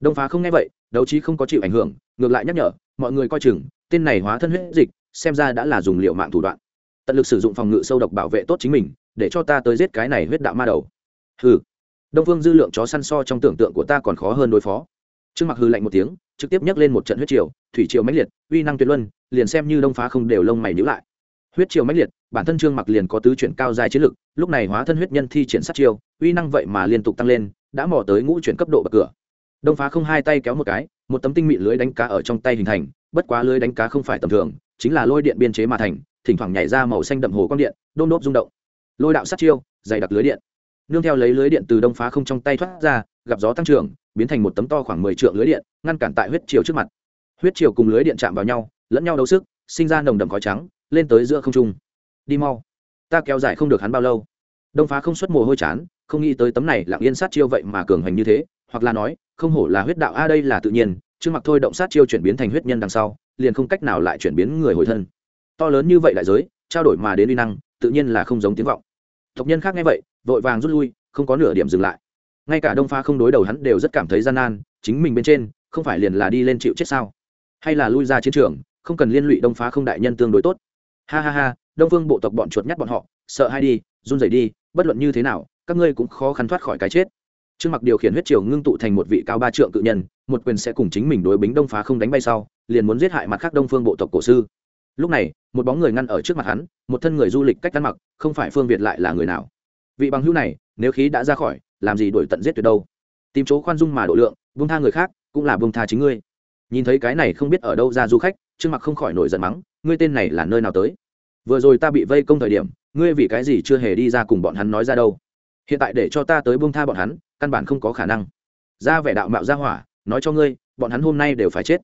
Đông phá không nghe vậy, đấu trí không có chịu ảnh hưởng, ngược lại nhắc nhở, mọi người coi chừng, tên này hóa thân huyết dịch, xem ra đã là dùng liệu mạng thủ đoạn. Tận lực sử dụng phòng ngự sâu độc bảo vệ tốt chính mình, để cho ta tới giết cái này huyết đạo ma đầu. Hừ. Đông phương dư lượng chó săn so trong tưởng tượng của ta còn khó hơn đối phó. Trương mặc hư lạnh một tiếng, trực tiếp nhấc lên một trận huyết triều, thủy triều mãnh liệt, uy năng tuyệt luân, liền xem như đông phá không đều lông mày nhíu lại. Huyết triều mãnh liệt, bản thân trương mặc liền có tứ chuyển cao dài chiến lực, lúc này hóa thân huyết nhân thi triển sát chiêu uy năng vậy mà liên tục tăng lên, đã mò tới ngũ chuyển cấp độ bậc cửa. Đông phá không hai tay kéo một cái, một tấm tinh mị lưới đánh cá ở trong tay hình thành, bất quá lưới đánh cá không phải tầm thường, chính là lôi điện biên chế mà thành, thỉnh thoảng nhảy ra màu xanh đậm hồ quang điện, đôn đốp rung động. Lôi đạo sát chiêu, dày đặc lưới điện. Nương theo lấy lưới điện từ đông phá không trong tay thoát ra, gặp gió tăng trưởng, biến thành một tấm to khoảng mười triệu lưới điện, ngăn cản tại huyết chiều trước mặt. Huyết chiều cùng lưới điện chạm vào nhau, lẫn nhau đấu sức, sinh ra nồng đậm khói trắng, lên tới giữa không trung. Đi mau. Ta kéo dài không được hắn bao lâu. Đông phá không xuất mồ hôi chán không nghĩ tới tấm này lặng yên sát chiêu vậy mà cường hành như thế, hoặc là nói, không hổ là huyết đạo, a, đây là tự nhiên chứ mặc thôi động sát chiêu chuyển biến thành huyết nhân đằng sau, liền không cách nào lại chuyển biến người hồi thân. To lớn như vậy đại giới, trao đổi mà đến uy năng, tự nhiên là không giống tiếng vọng. Tộc nhân khác nghe vậy, vội vàng rút lui, không có nửa điểm dừng lại. Ngay cả đông pha không đối đầu hắn đều rất cảm thấy gian nan, chính mình bên trên, không phải liền là đi lên chịu chết sao? Hay là lui ra chiến trường, không cần liên lụy đông phá không đại nhân tương đối tốt. Ha ha ha, đông phương bộ tộc bọn chuột nhắt bọn họ, sợ hay đi, run rẩy đi, bất luận như thế nào các ngươi cũng khó khăn thoát khỏi cái chết. Trương mặc điều khiển huyết triều ngưng tụ thành một vị cao ba trượng cự nhân, một quyền sẽ cùng chính mình đối bính đông phá không đánh bay sau, liền muốn giết hại mặt khác đông phương bộ tộc cổ sư. Lúc này, một bóng người ngăn ở trước mặt hắn, một thân người du lịch cách ăn mặc, không phải phương việt lại là người nào. Vị bằng hữu này, nếu khí đã ra khỏi, làm gì đổi tận giết tuyệt đâu. Tìm chỗ khoan dung mà độ lượng, buông tha người khác, cũng là buông tha chính ngươi. Nhìn thấy cái này không biết ở đâu ra du khách, trương mặc không khỏi nổi giận mắng, ngươi tên này là nơi nào tới? Vừa rồi ta bị vây công thời điểm, ngươi vì cái gì chưa hề đi ra cùng bọn hắn nói ra đâu? Hiện tại để cho ta tới buông tha bọn hắn, căn bản không có khả năng. Ra vẻ đạo mạo ra hỏa, nói cho ngươi, bọn hắn hôm nay đều phải chết.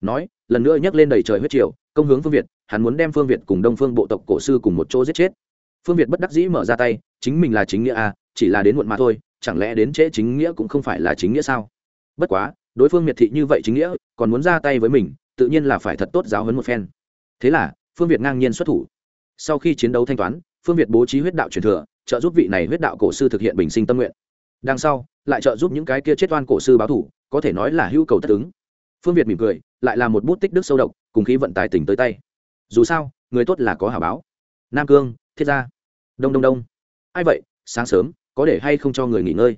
Nói, lần nữa nhấc lên đầy trời huyết triều, công hướng phương việt, hắn muốn đem phương việt cùng đông phương bộ tộc cổ sư cùng một chỗ giết chết. Phương việt bất đắc dĩ mở ra tay, chính mình là chính nghĩa à chỉ là đến muộn mà thôi, chẳng lẽ đến trễ chính nghĩa cũng không phải là chính nghĩa sao? Bất quá, đối phương miệt thị như vậy chính nghĩa, còn muốn ra tay với mình, tự nhiên là phải thật tốt giáo hấn một phen. Thế là, phương việt ngang nhiên xuất thủ. Sau khi chiến đấu thanh toán, phương việt bố trí huyết đạo truyền thừa trợ giúp vị này huyết đạo cổ sư thực hiện bình sinh tâm nguyện. Đằng sau, lại trợ giúp những cái kia chết oan cổ sư báo thủ, có thể nói là hữu cầu tất ứng. Phương việt mỉm cười, lại là một bút tích đức sâu độc, cùng khí vận tài tỉnh tới tay. Dù sao, người tốt là có hảo báo. Nam cương, thiết gia. Đông đông đông. Ai vậy? Sáng sớm, có để hay không cho người nghỉ ngơi?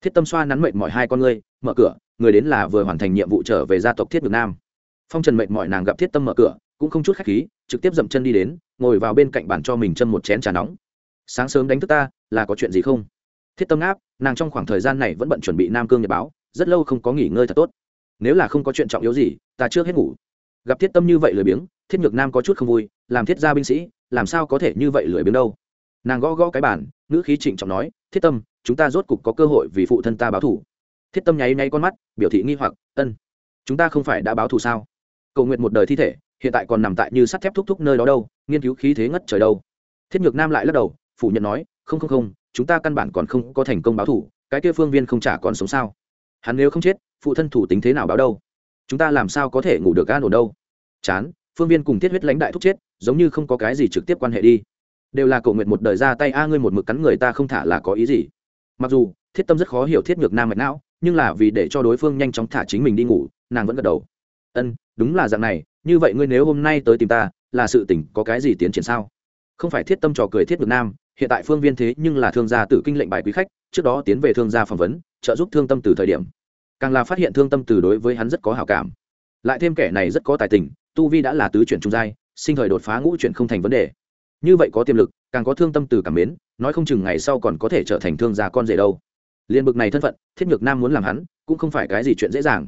Thiết tâm xoa nắn mệnh mọi hai con ngươi, mở cửa, người đến là vừa hoàn thành nhiệm vụ trở về gia tộc thiết Việt nam. Phong trần mệnh mọi nàng gặp thiết tâm mở cửa, cũng không chút khách khí, trực tiếp dậm chân đi đến, ngồi vào bên cạnh bàn cho mình chân một chén trà nóng sáng sớm đánh thức ta, là có chuyện gì không? Thiết tâm áp nàng trong khoảng thời gian này vẫn bận chuẩn bị nam cương nhật báo, rất lâu không có nghỉ ngơi thật tốt. Nếu là không có chuyện trọng yếu gì, ta trước hết ngủ. Gặp thiết tâm như vậy lười biếng, thiết nhược nam có chút không vui, làm thiết gia binh sĩ, làm sao có thể như vậy lười biếng đâu? Nàng gõ gõ cái bản ngữ khí trịnh trọng nói, thiết tâm, chúng ta rốt cục có cơ hội vì phụ thân ta báo thủ thiết tâm nháy nháy con mắt, biểu thị nghi hoặc, ân, chúng ta không phải đã báo thù sao? Cầu nguyện một đời thi thể, hiện tại còn nằm tại như sắt thép thúc thúc nơi đó đâu, nghiên cứu khí thế ngất trời đâu. Thiết nhược nam lại lắc đầu phủ nhận nói, không không không, chúng ta căn bản còn không có thành công báo thủ, cái kia phương viên không trả còn sống sao? Hắn nếu không chết, phụ thân thủ tính thế nào báo đâu? Chúng ta làm sao có thể ngủ được an ổn đâu? Chán, phương viên cùng thiết huyết lãnh đại thúc chết, giống như không có cái gì trực tiếp quan hệ đi. Đều là cầu nguyện một đời ra tay, a, ngươi một mực cắn người ta không thả là có ý gì? Mặc dù, thiết tâm rất khó hiểu thiết ngược nam mạch não, nhưng là vì để cho đối phương nhanh chóng thả chính mình đi ngủ, nàng vẫn gật đầu. Ân, đúng là dạng này, như vậy ngươi nếu hôm nay tới tìm ta, là sự tỉnh có cái gì tiến triển sao? Không phải thiết tâm trò cười thiết ngược nam hiện tại phương viên thế nhưng là thương gia tự kinh lệnh bài quý khách, trước đó tiến về thương gia phỏng vấn, trợ giúp thương tâm từ thời điểm. Càng là phát hiện thương tâm từ đối với hắn rất có hảo cảm. Lại thêm kẻ này rất có tài tình, tu vi đã là tứ chuyển trung giai, sinh thời đột phá ngũ chuyển không thành vấn đề. Như vậy có tiềm lực, càng có thương tâm từ cảm mến, nói không chừng ngày sau còn có thể trở thành thương gia con rể đâu. Liên bực này thân phận, thiết nhược nam muốn làm hắn, cũng không phải cái gì chuyện dễ dàng.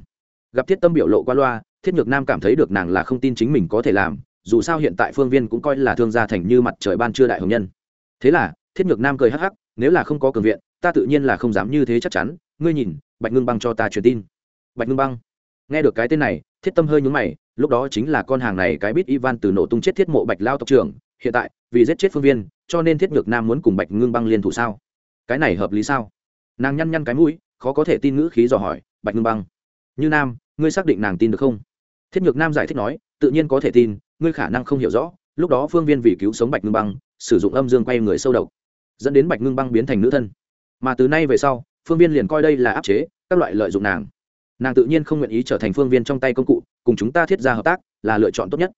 Gặp thiết tâm biểu lộ qua loa, thiết nhược nam cảm thấy được nàng là không tin chính mình có thể làm, dù sao hiện tại phương viên cũng coi là thương gia thành như mặt trời ban chưa đại hồng nhân thế là, thiết nhược nam cười hắc hắc, nếu là không có cường viện, ta tự nhiên là không dám như thế chắc chắn. Ngươi nhìn, bạch ngưng băng cho ta truyền tin. Bạch ngưng băng. Nghe được cái tên này, thiết tâm hơi nhúng mày, lúc đó chính là con hàng này cái biết ivan từ nổ tung chết thiết mộ bạch lao tộc trưởng. Hiện tại, vì giết chết phương viên, cho nên thiết nhược nam muốn cùng bạch ngưng băng liên thủ sao? Cái này hợp lý sao? Nàng nhăn nhăn cái mũi, khó có thể tin ngữ khí dò hỏi, bạch ngưng băng, như nam, ngươi xác định nàng tin được không? Thiết nhược nam giải thích nói, tự nhiên có thể tin, ngươi khả năng không hiểu rõ. Lúc đó phương viên vì cứu sống bạch ngưng băng sử dụng âm dương quay người sâu độc, dẫn đến bạch ngưng băng biến thành nữ thân. Mà từ nay về sau, phương viên liền coi đây là áp chế, các loại lợi dụng nàng. Nàng tự nhiên không nguyện ý trở thành phương viên trong tay công cụ, cùng chúng ta thiết ra hợp tác là lựa chọn tốt nhất.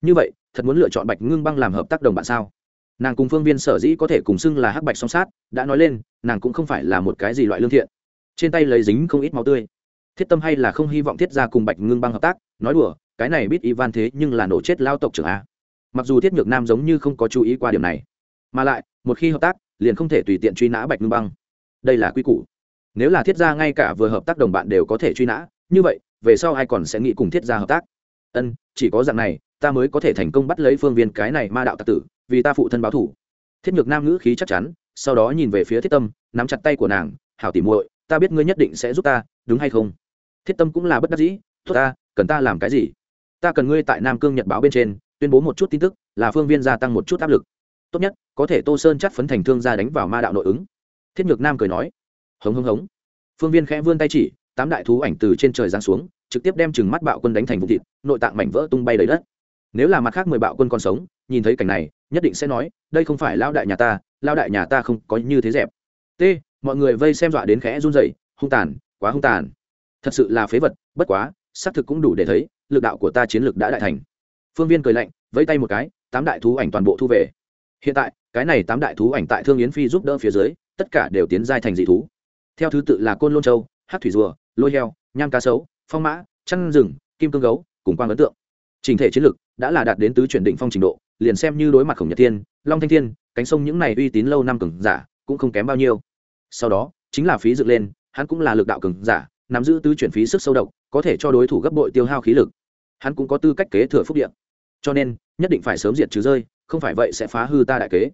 Như vậy, thật muốn lựa chọn bạch ngưng băng làm hợp tác đồng bạn sao? Nàng cùng phương viên sở dĩ có thể cùng xưng là hắc bạch song sát, đã nói lên, nàng cũng không phải là một cái gì loại lương thiện. Trên tay lấy dính không ít máu tươi. Thiết tâm hay là không hy vọng thiết ra cùng bạch ngưng băng hợp tác, nói đùa, cái này biết ivan thế nhưng là nổ chết lao tộc trưởng a mặc dù thiết nhược nam giống như không có chú ý qua điểm này, mà lại, một khi hợp tác, liền không thể tùy tiện truy nã bạch ngưng băng. Đây là quy củ. Nếu là thiết gia ngay cả vừa hợp tác đồng bạn đều có thể truy nã, như vậy, về sau ai còn sẽ nghĩ cùng thiết gia hợp tác? Ân, chỉ có dạng này, ta mới có thể thành công bắt lấy phương viên cái này ma đạo tạc tử, vì ta phụ thân báo thủ. Thiết nhược nam ngữ khí chắc chắn, sau đó nhìn về phía thiết tâm, nắm chặt tay của nàng, hảo tỉ muội, ta biết ngươi nhất định sẽ giúp ta, đúng hay không? Thiết tâm cũng là bất đắc dĩ, tốt ta, cần ta làm cái gì? Ta cần ngươi tại nam cương nhật báo bên trên tuyên bố một chút tin tức, là phương viên gia tăng một chút áp lực. Tốt nhất, có thể tô sơn chắc phấn thành thương gia đánh vào ma đạo nội ứng. Thiết nhược nam cười nói. Hống hống hống. Phương viên khẽ vươn tay chỉ, tám đại thú ảnh từ trên trời giáng xuống, trực tiếp đem chừng mắt bạo quân đánh thành vùng thịt, nội tạng mảnh vỡ tung bay đầy đất. Nếu là mặt khác mười bạo quân còn sống, nhìn thấy cảnh này, nhất định sẽ nói, đây không phải lao đại nhà ta lao đại nhà ta không có như thế dẹp. T, mọi người vây xem dọa đến khẽ run rẩy, hung tàn, quá hung tàn. Thật sự là phế vật, bất quá, xác thực cũng đủ để thấy, lực đạo của ta chiến lược đã đại thành phương viên cười lạnh, vẫy tay một cái, tám đại thú ảnh toàn bộ thu về. Hiện tại, cái này tám đại thú ảnh tại thương yến phi giúp đỡ phía dưới, tất cả đều tiến giai thành dị thú. Theo thứ tự là côn lôn châu hát thủy rùa, lôi heo, nham cá sấu, phong mã chăn rừng, kim cương gấu, cùng quang ấn tượng. Trình thể chiến Lực đã là đạt đến tứ chuyển định phong trình độ, liền xem như đối mặt khổng nhật thiên, long thanh thiên, cánh sông những này uy tín lâu năm cường giả cũng không kém bao nhiêu. Sau đó, chính là phí dựng lên, hắn cũng là lực đạo cường giả, nắm giữ tứ chuyển phí sức sâu độc, có thể cho đối thủ gấp bội tiêu hao khí lực. Hắn cũng có tư cách kế thừa phúc điện cho nên, nhất định phải sớm diệt trừ rơi, không phải vậy sẽ phá hư ta đại kế.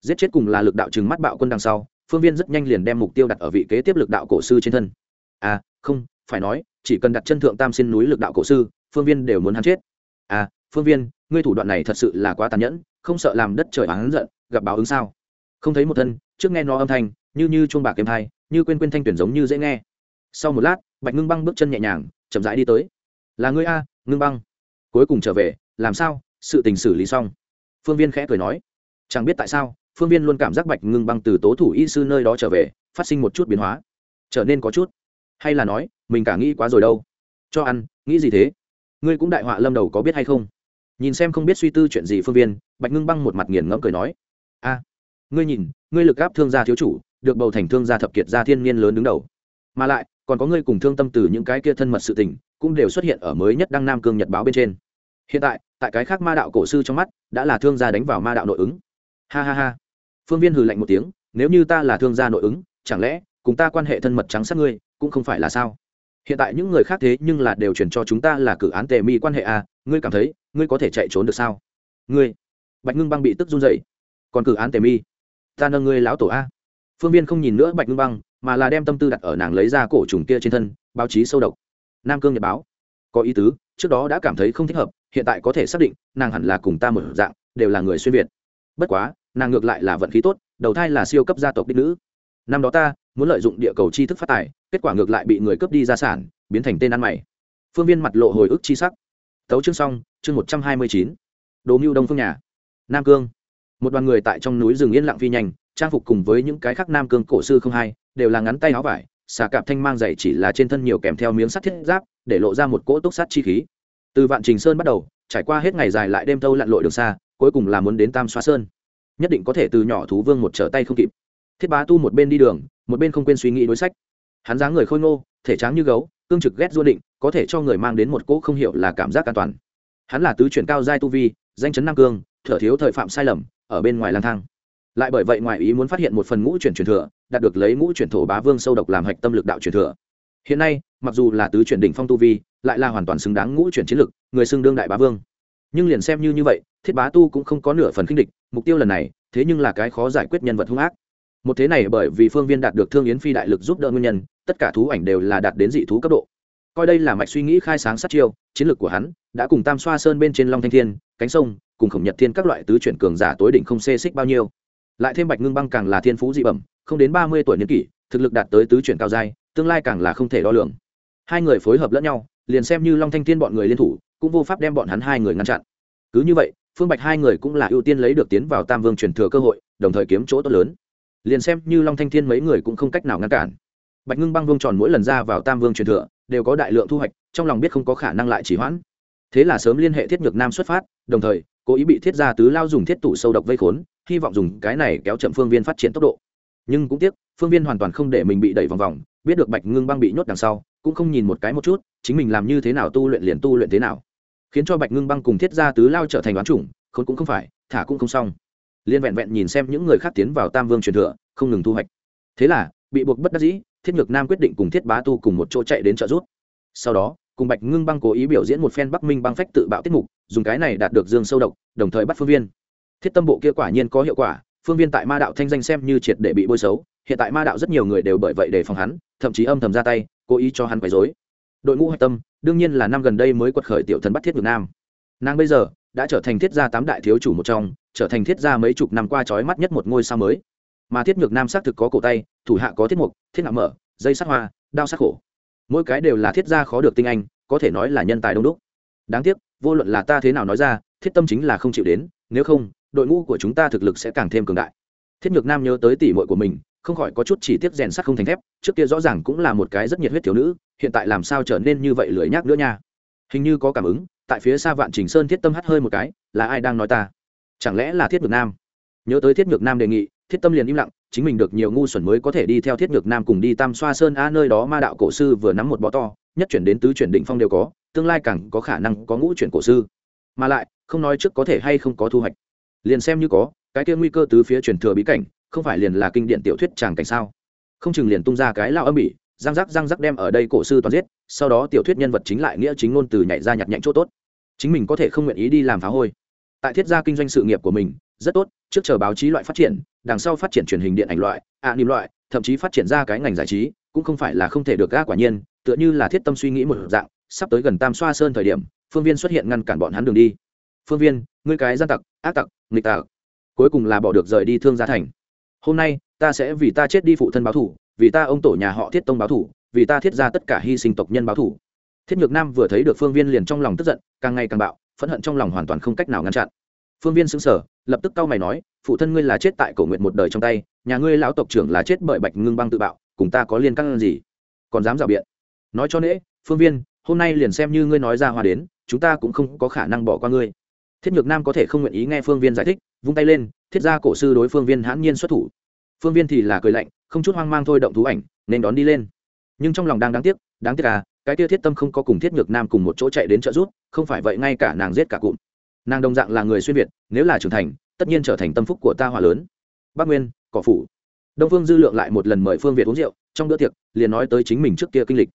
Giết chết cùng là lực đạo trừng mắt bạo quân đằng sau, phương viên rất nhanh liền đem mục tiêu đặt ở vị kế tiếp lực đạo cổ sư trên thân. À không, phải nói, chỉ cần đặt chân thượng tam xin núi lực đạo cổ sư, phương viên đều muốn hắn chết. À phương viên, ngươi thủ đoạn này thật sự là quá tàn nhẫn, không sợ làm đất trời hắn giận, gặp báo ứng sao? Không thấy một thân, trước nghe nó âm thanh, như như chuông bạc kiếm thai như quên quên thanh tuyển giống như dễ nghe. Sau một lát, bạch ngưng băng bước chân nhẹ nhàng, chậm rãi đi tới. Là ngươi a, ngưng băng. Cuối cùng trở về làm sao? Sự tình xử lý xong. Phương viên khẽ cười nói. Chẳng biết tại sao, phương viên luôn cảm giác bạch ngưng băng từ tố thủ y sư nơi đó trở về, phát sinh một chút biến hóa. Trở nên có chút. Hay là nói, mình cả nghĩ quá rồi đâu. Cho ăn, nghĩ gì thế? Ngươi cũng đại họa lâm đầu có biết hay không? Nhìn xem không biết suy tư chuyện gì phương viên, bạch ngưng băng một mặt nghiền ngẫm cười nói. A, ngươi nhìn, ngươi lực gáp thương gia thiếu chủ, được bầu thành thương gia thập kiệt gia thiên niên lớn đứng đầu. Mà lại, còn có ngươi cùng thương tâm từ những cái kia thân mật sự tình, cũng đều xuất hiện ở mới nhất đăng nam cương nhật báo bên trên hiện tại tại cái khác ma đạo cổ sư trong mắt, đã là thương gia đánh vào ma đạo nội ứng. Ha ha ha. Phương viên hừ lạnh một tiếng, nếu như ta là thương gia nội ứng, chẳng lẽ cùng ta quan hệ thân mật trắng sát ngươi, cũng không phải là sao? Hiện tại những người khác thế nhưng là đều chuyển cho chúng ta là cử án tề mi quan hệ à ngươi cảm thấy, ngươi có thể chạy trốn được sao? Ngươi. Bạch ngưng băng bị tức run dậy còn cử án tề mi? Ta nâng ngươi lão tổ a. Phương viên không nhìn nữa bạch ngưng băng, mà là đem tâm tư đặt ở nàng lấy ra cổ trùng kia trên thân, báo chí sâu độc. Nam cương nhật báo có ý tứ, trước đó đã cảm thấy không thích hợp, hiện tại có thể xác định, nàng hẳn là cùng ta một dạng, đều là người xuyên việt. Bất quá, nàng ngược lại là vận khí tốt, đầu thai là siêu cấp gia tộc đích nữ. Năm đó ta, muốn lợi dụng địa cầu tri thức phát tài, kết quả ngược lại bị người cướp đi gia sản, biến thành tên ăn mày. Phương viên mặt lộ hồi ức chi sắc. Tấu chương xong, chương một trăm hai mươi chín. Đồ mưu đông phương nhà. Nam cương. Một đoàn người tại trong núi rừng yên lặng phi nhanh, trang phục cùng với những cái khác nam cương cổ sư không hai, đều là ngắn tay áo vải xà cạp thanh mang dày chỉ là trên thân nhiều kèm theo miếng sắt thiết giáp, để lộ ra một cỗ túc sắt chi khí. Từ vạn trình sơn bắt đầu, trải qua hết ngày dài lại đêm thâu lặn lội đường xa, cuối cùng là muốn đến tam Xoa sơn. Nhất định có thể từ nhỏ thú vương một trở tay không kịp. Thiết bá tu một bên đi đường, một bên không quên suy nghĩ đối sách. Hắn dáng người khôi ngô, thể tráng như gấu, cương trực ghét du định, có thể cho người mang đến một cỗ không hiểu là cảm giác an toàn. Hắn là tứ chuyển cao giai tu vi, danh chấn nam cương, thở thiếu thời phạm sai lầm, ở bên ngoài lang thang lại bởi vậy ngoài ý muốn phát hiện một phần ngũ chuyển truyền thừa, đạt được lấy ngũ chuyển thổ bá vương sâu độc làm hạch tâm lực đạo truyền thừa. Hiện nay, mặc dù là tứ chuyển đỉnh phong tu vi, lại là hoàn toàn xứng đáng ngũ chuyển chiến lực, người xưng đương đại bá vương. Nhưng liền xem như như vậy, thiết bá tu cũng không có nửa phần kinh địch, mục tiêu lần này, thế nhưng là cái khó giải quyết nhân vật hung ác. Một thế này bởi vì phương viên đạt được thương yến phi đại lực giúp đỡ nguyên nhân, tất cả thú ảnh đều là đạt đến dị thú cấp độ. Coi đây là mạch suy nghĩ khai sáng sát chiêu, chiến lược của hắn đã cùng tam xoa sơn bên trên long thanh thiên, cánh sông, cùng khổng nhật thiên các loại tứ chuyển cường giả tối đỉnh không xê xích bao nhiêu lại thêm bạch ngưng băng càng là thiên phú dị bẩm, không đến ba mươi tuổi niên kỷ, thực lực đạt tới tứ chuyển cao giai, tương lai càng là không thể đo lường. Hai người phối hợp lẫn nhau, liền xem như long thanh thiên bọn người liên thủ, cũng vô pháp đem bọn hắn hai người ngăn chặn. Cứ như vậy, phương bạch hai người cũng là ưu tiên lấy được tiến vào tam vương truyền thừa cơ hội, đồng thời kiếm chỗ tốt lớn. Liền xem như long thanh thiên mấy người cũng không cách nào ngăn cản. Bạch ngưng băng vương tròn mỗi lần ra vào tam vương truyền thừa, đều có đại lượng thu hoạch, trong lòng biết không có khả năng lại chỉ hoãn. Thế là sớm liên hệ thiết nhược nam xuất phát, đồng thời, cố ý bị thiết gia tứ lao dùng thiết tủ sâu độc vây khốn hy vọng dùng cái này kéo chậm phương viên phát triển tốc độ. Nhưng cũng tiếc, phương viên hoàn toàn không để mình bị đẩy vòng vòng, biết được bạch ngưng băng bị nhốt đằng sau, cũng không nhìn một cái một chút, chính mình làm như thế nào tu luyện liền tu luyện thế nào. Khiến cho bạch ngưng băng cùng thiết gia tứ lao trở thành đoán chủng, khốn cũng không phải, thả cũng không xong. Liên vẹn vẹn nhìn xem những người khác tiến vào tam vương truyền thừa, không ngừng thu hoạch. Thế là, bị buộc bất đắc dĩ, thiết nhược nam quyết định cùng thiết bá tu cùng một chỗ chạy đến trợ rút sau đó, cùng bạch ngưng băng cố ý biểu diễn một phen bắc minh băng phách tự bạo tiết mục, dùng cái này đạt được dương sâu độc, đồng thời bắt phương viên thiết tâm bộ kia quả nhiên có hiệu quả, phương viên tại ma đạo thanh danh xem như triệt để bị bôi xấu, hiện tại ma đạo rất nhiều người đều bởi vậy để phòng hắn, thậm chí âm thầm ra tay, cố ý cho hắn quấy dối đội ngũ hạch tâm, đương nhiên là năm gần đây mới quật khởi tiểu thần bắt thiết việt nam. Nàng bây giờ đã trở thành thiết gia tám đại thiếu chủ một trong, trở thành thiết gia mấy chục năm qua trói mắt nhất một ngôi sao mới. Mà thiết ngược nam xác thực có cổ tay, thủ hạ có thiết mục, thiết ngạo mở, dây sát hoa, đao sát khổ. Mỗi cái đều là thiết gia khó được tinh anh, có thể nói là nhân tài đông đúc. Đáng tiếc, vô luận là ta thế nào nói ra, thiết tâm chính là không chịu đến, nếu không đội ngũ của chúng ta thực lực sẽ càng thêm cường đại. Thiết nhược nam nhớ tới tỉ mội của mình, không khỏi có chút chỉ tiết rèn sắt không thành thép, trước kia rõ ràng cũng là một cái rất nhiệt huyết thiếu nữ, hiện tại làm sao trở nên như vậy lười nhác nữa nha. Hình như có cảm ứng, tại phía xa vạn trình sơn thiết tâm hắt hơi một cái, là ai đang nói ta? Chẳng lẽ là thiết nhược nam? Nhớ tới thiết nhược nam đề nghị, thiết tâm liền im lặng, chính mình được nhiều ngu xuẩn mới có thể đi theo thiết nhược nam cùng đi tam xoa sơn a nơi đó ma đạo cổ sư vừa nắm một bọ to, nhất chuyển đến tứ chuyển định phong đều có, tương lai càng có khả năng có ngũ chuyển cổ sư. Mà lại, không nói trước có thể hay không có thu hoạch liền xem như có cái kia nguy cơ từ phía truyền thừa bí cảnh không phải liền là kinh điển tiểu thuyết tràng cảnh sao? Không chừng liền tung ra cái lao âm bỉ răng rắc răng rắc đem ở đây cổ sư toàn giết sau đó tiểu thuyết nhân vật chính lại nghĩa chính ngôn từ nhảy ra nhặt nhạnh chỗ tốt. Chính mình có thể không nguyện ý đi làm phá hôi. Tại thiết gia kinh doanh sự nghiệp của mình rất tốt trước chờ báo chí loại phát triển đằng sau phát triển truyền hình điện ảnh loại ạ à, niềm loại thậm chí phát triển ra cái ngành giải trí cũng không phải là không thể được ga quả nhiên tựa như là thiết tâm suy nghĩ một dạng sắp tới gần tam xoa sơn thời điểm phương viên xuất hiện ngăn cản bọn hắn đường đi phương viên, ngươi cái gian tặc, ác tặc, nghịch tặc. Cuối cùng là bỏ được rời đi thương gia thành. Hôm nay, ta sẽ vì ta chết đi phụ thân báo thủ, vì ta ông tổ nhà họ thiết tông báo thủ, vì ta thiết ra tất cả hy sinh tộc nhân báo thủ. Thiết nhược nam vừa thấy được phương viên liền trong lòng tức giận, càng ngày càng bạo, phẫn hận trong lòng hoàn toàn không cách nào ngăn chặn. Phương viên xứng sở lập tức cau mày nói, phụ thân ngươi là chết tại cổ nguyện một đời trong tay, nhà ngươi lão tộc trưởng là chết bởi bạch ngưng băng tự bạo, cùng ta có liên căn gì? Còn dám rào biện? Nói cho nễ, phương viên, hôm nay liền xem như ngươi nói ra hòa đến, chúng ta cũng không có khả năng bỏ qua ngươi thiết nhược nam có thể không nguyện ý nghe phương viên giải thích, vung tay lên, thiết ra cổ sư đối phương viên hãn nhiên xuất thủ. Phương viên thì là cười lạnh, không chút hoang mang thôi động thú ảnh, nên đón đi lên. Nhưng trong lòng đang đáng tiếc đáng tiếc à cái tiêu thiết tâm không có cùng thiết nhược nam cùng một chỗ chạy đến trợ rút không phải vậy ngay cả nàng giết cả cụm. Nàng đồng dạng là người xuyên việt, nếu là trưởng thành, tất nhiên trở thành tâm phúc của ta hòa lớn. Bắc nguyên, cỏ phủ. Đông phương dư lượng lại một lần mời phương việt uống rượu, trong bữa tiệc, liền nói tới chính mình trước kia kinh lịch.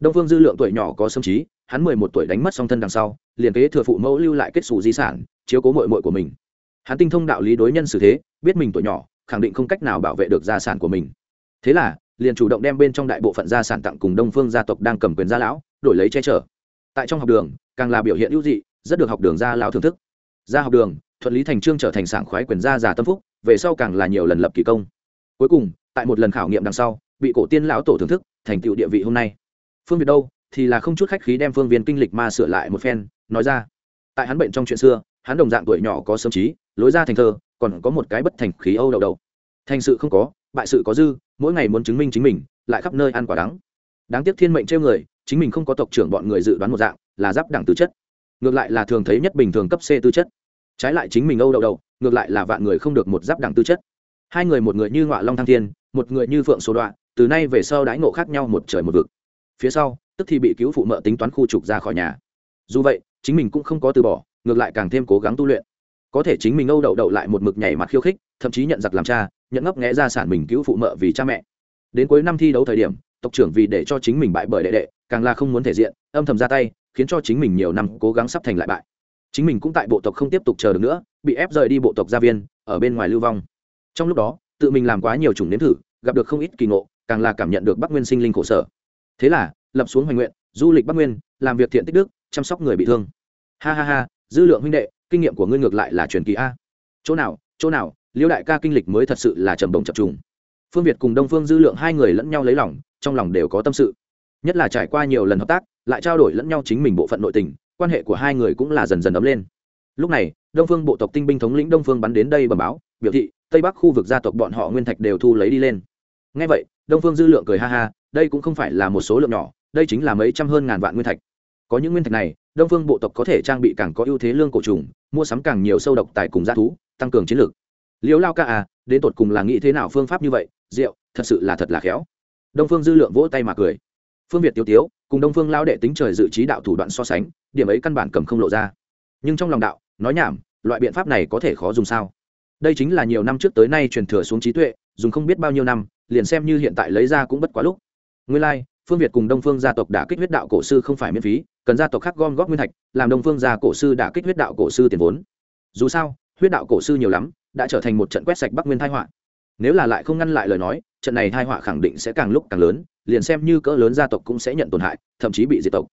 Đông phương dư lượng tuổi nhỏ có sâm trí, hắn mười một tuổi đánh mất song thân đằng sau liền kế thừa phụ mẫu lưu lại kết xù di sản, chiếu cố mội mội của mình. Hắn tinh thông đạo lý đối nhân xử thế, biết mình tuổi nhỏ, khẳng định không cách nào bảo vệ được gia sản của mình. Thế là, liền chủ động đem bên trong đại bộ phận gia sản tặng cùng đông phương gia tộc đang cầm quyền gia lão, đổi lấy che chở. Tại trong học đường, càng là biểu hiện ưu dị, rất được học đường gia lão thưởng thức. Ra học đường, thuận lý thành trương trở thành sảng khoái quyền gia già tâm phúc, về sau càng là nhiều lần lập kỳ công. Cuối cùng, tại một lần khảo nghiệm đằng sau, bị cổ tiên lão tổ thưởng thức, thành tựu địa vị hôm nay. Phương việt đâu, thì là không chút khách khí đem phương viên kinh lịch ma sửa lại một phen nói ra. Tại hắn bệnh trong chuyện xưa, hắn đồng dạng tuổi nhỏ có sớm trí, lối ra thành thơ, còn có một cái bất thành khí âu đầu đầu thành sự không có, bại sự có dư, mỗi ngày muốn chứng minh chính mình, lại khắp nơi ăn quả đắng. Đáng tiếc thiên mệnh trêu người, chính mình không có tộc trưởng bọn người dự đoán một dạng, là giáp đẳng tư chất. Ngược lại là thường thấy nhất bình thường cấp c tư chất. Trái lại chính mình âu đậu đầu ngược lại là vạn người không được một giáp đẳng tư chất. Hai người một người như ngọa long thăng thiên, một người như phượng số đoạn từ nay về sau đãi ngộ khác nhau một trời một vực. Phía sau, tức thì bị cứu phụ mợ tính toán khu trục ra khỏi nhà. Dù vậy chính mình cũng không có từ bỏ, ngược lại càng thêm cố gắng tu luyện. Có thể chính mình âu đậu đậu lại một mực nhảy mặt khiêu khích, thậm chí nhận giặc làm cha, nhận ngấp nghẽ ra sản mình cứu phụ mợ vì cha mẹ. Đến cuối năm thi đấu thời điểm, tộc trưởng vì để cho chính mình bại bởi đệ đệ, càng là không muốn thể diện, âm thầm ra tay, khiến cho chính mình nhiều năm cố gắng sắp thành lại bại. Chính mình cũng tại bộ tộc không tiếp tục chờ được nữa, bị ép rời đi bộ tộc gia viên, ở bên ngoài lưu vong. Trong lúc đó, tự mình làm quá nhiều chủng nếm thử, gặp được không ít kỳ ngộ, càng là cảm nhận được bắc nguyên sinh linh khổ sở. Thế là, lập xuống hoành nguyện, du lịch bắc nguyên làm việc thiện tích đức, chăm sóc người bị thương. Ha ha ha, dư lượng huynh đệ, kinh nghiệm của ngươi ngược lại là truyền kỳ a. Chỗ nào chỗ nào, liêu đại ca kinh lịch mới thật sự là trầm đồng chập trùng. Phương việt cùng đông phương dư lượng hai người lẫn nhau lấy lòng, trong lòng đều có tâm sự. Nhất là trải qua nhiều lần hợp tác, lại trao đổi lẫn nhau chính mình bộ phận nội tình, quan hệ của hai người cũng là dần dần ấm lên. Lúc này, đông phương bộ tộc tinh binh thống lĩnh đông phương bắn đến đây bẩm báo, biểu thị, tây bắc khu vực gia tộc bọn họ nguyên thạch đều thu lấy đi lên. Ngay vậy, đông phương dư lượng cười ha ha, đây cũng không phải là một số lượng nhỏ đây chính là mấy trăm hơn ngàn vạn nguyên thạch. Có những nguyên thạch này đông phương bộ tộc có thể trang bị càng có ưu thế lương cổ trùng mua sắm càng nhiều sâu độc tài cùng g thú tăng cường chiến lược. Liễu lao ca à đến tột cùng là nghĩ thế nào phương pháp như vậy? Rượu thật sự là thật là khéo. Đông phương dư lượng vỗ tay mà cười. Phương việt tiêu tiếu cùng đông phương lao đệ tính trời dự trí đạo thủ đoạn so sánh điểm ấy căn bản cầm không lộ ra. Nhưng trong lòng đạo nói nhảm loại biện pháp này có thể khó dùng sao? Đây chính là nhiều năm trước tới nay truyền thừa xuống trí tuệ dùng không biết bao nhiêu năm liền xem như hiện tại lấy ra cũng bất quá lúc. Nguyên lai、like, phương việt cùng đông phương gia tộc đã kích huyết đạo cổ sư không phải miễn phí, cần gia tộc khác gom góp nguyên thạch, làm đông phương gia cổ sư đã kích huyết đạo cổ sư tiền vốn. Dù sao, huyết đạo cổ sư nhiều lắm, đã trở thành một trận quét sạch bắc nguyên thái họa. Nếu là lại không ngăn lại lời nói, trận này thái họa khẳng định sẽ càng lúc càng lớn, liền xem như cỡ lớn gia tộc cũng sẽ nhận tổn hại, thậm chí bị diệt tộc.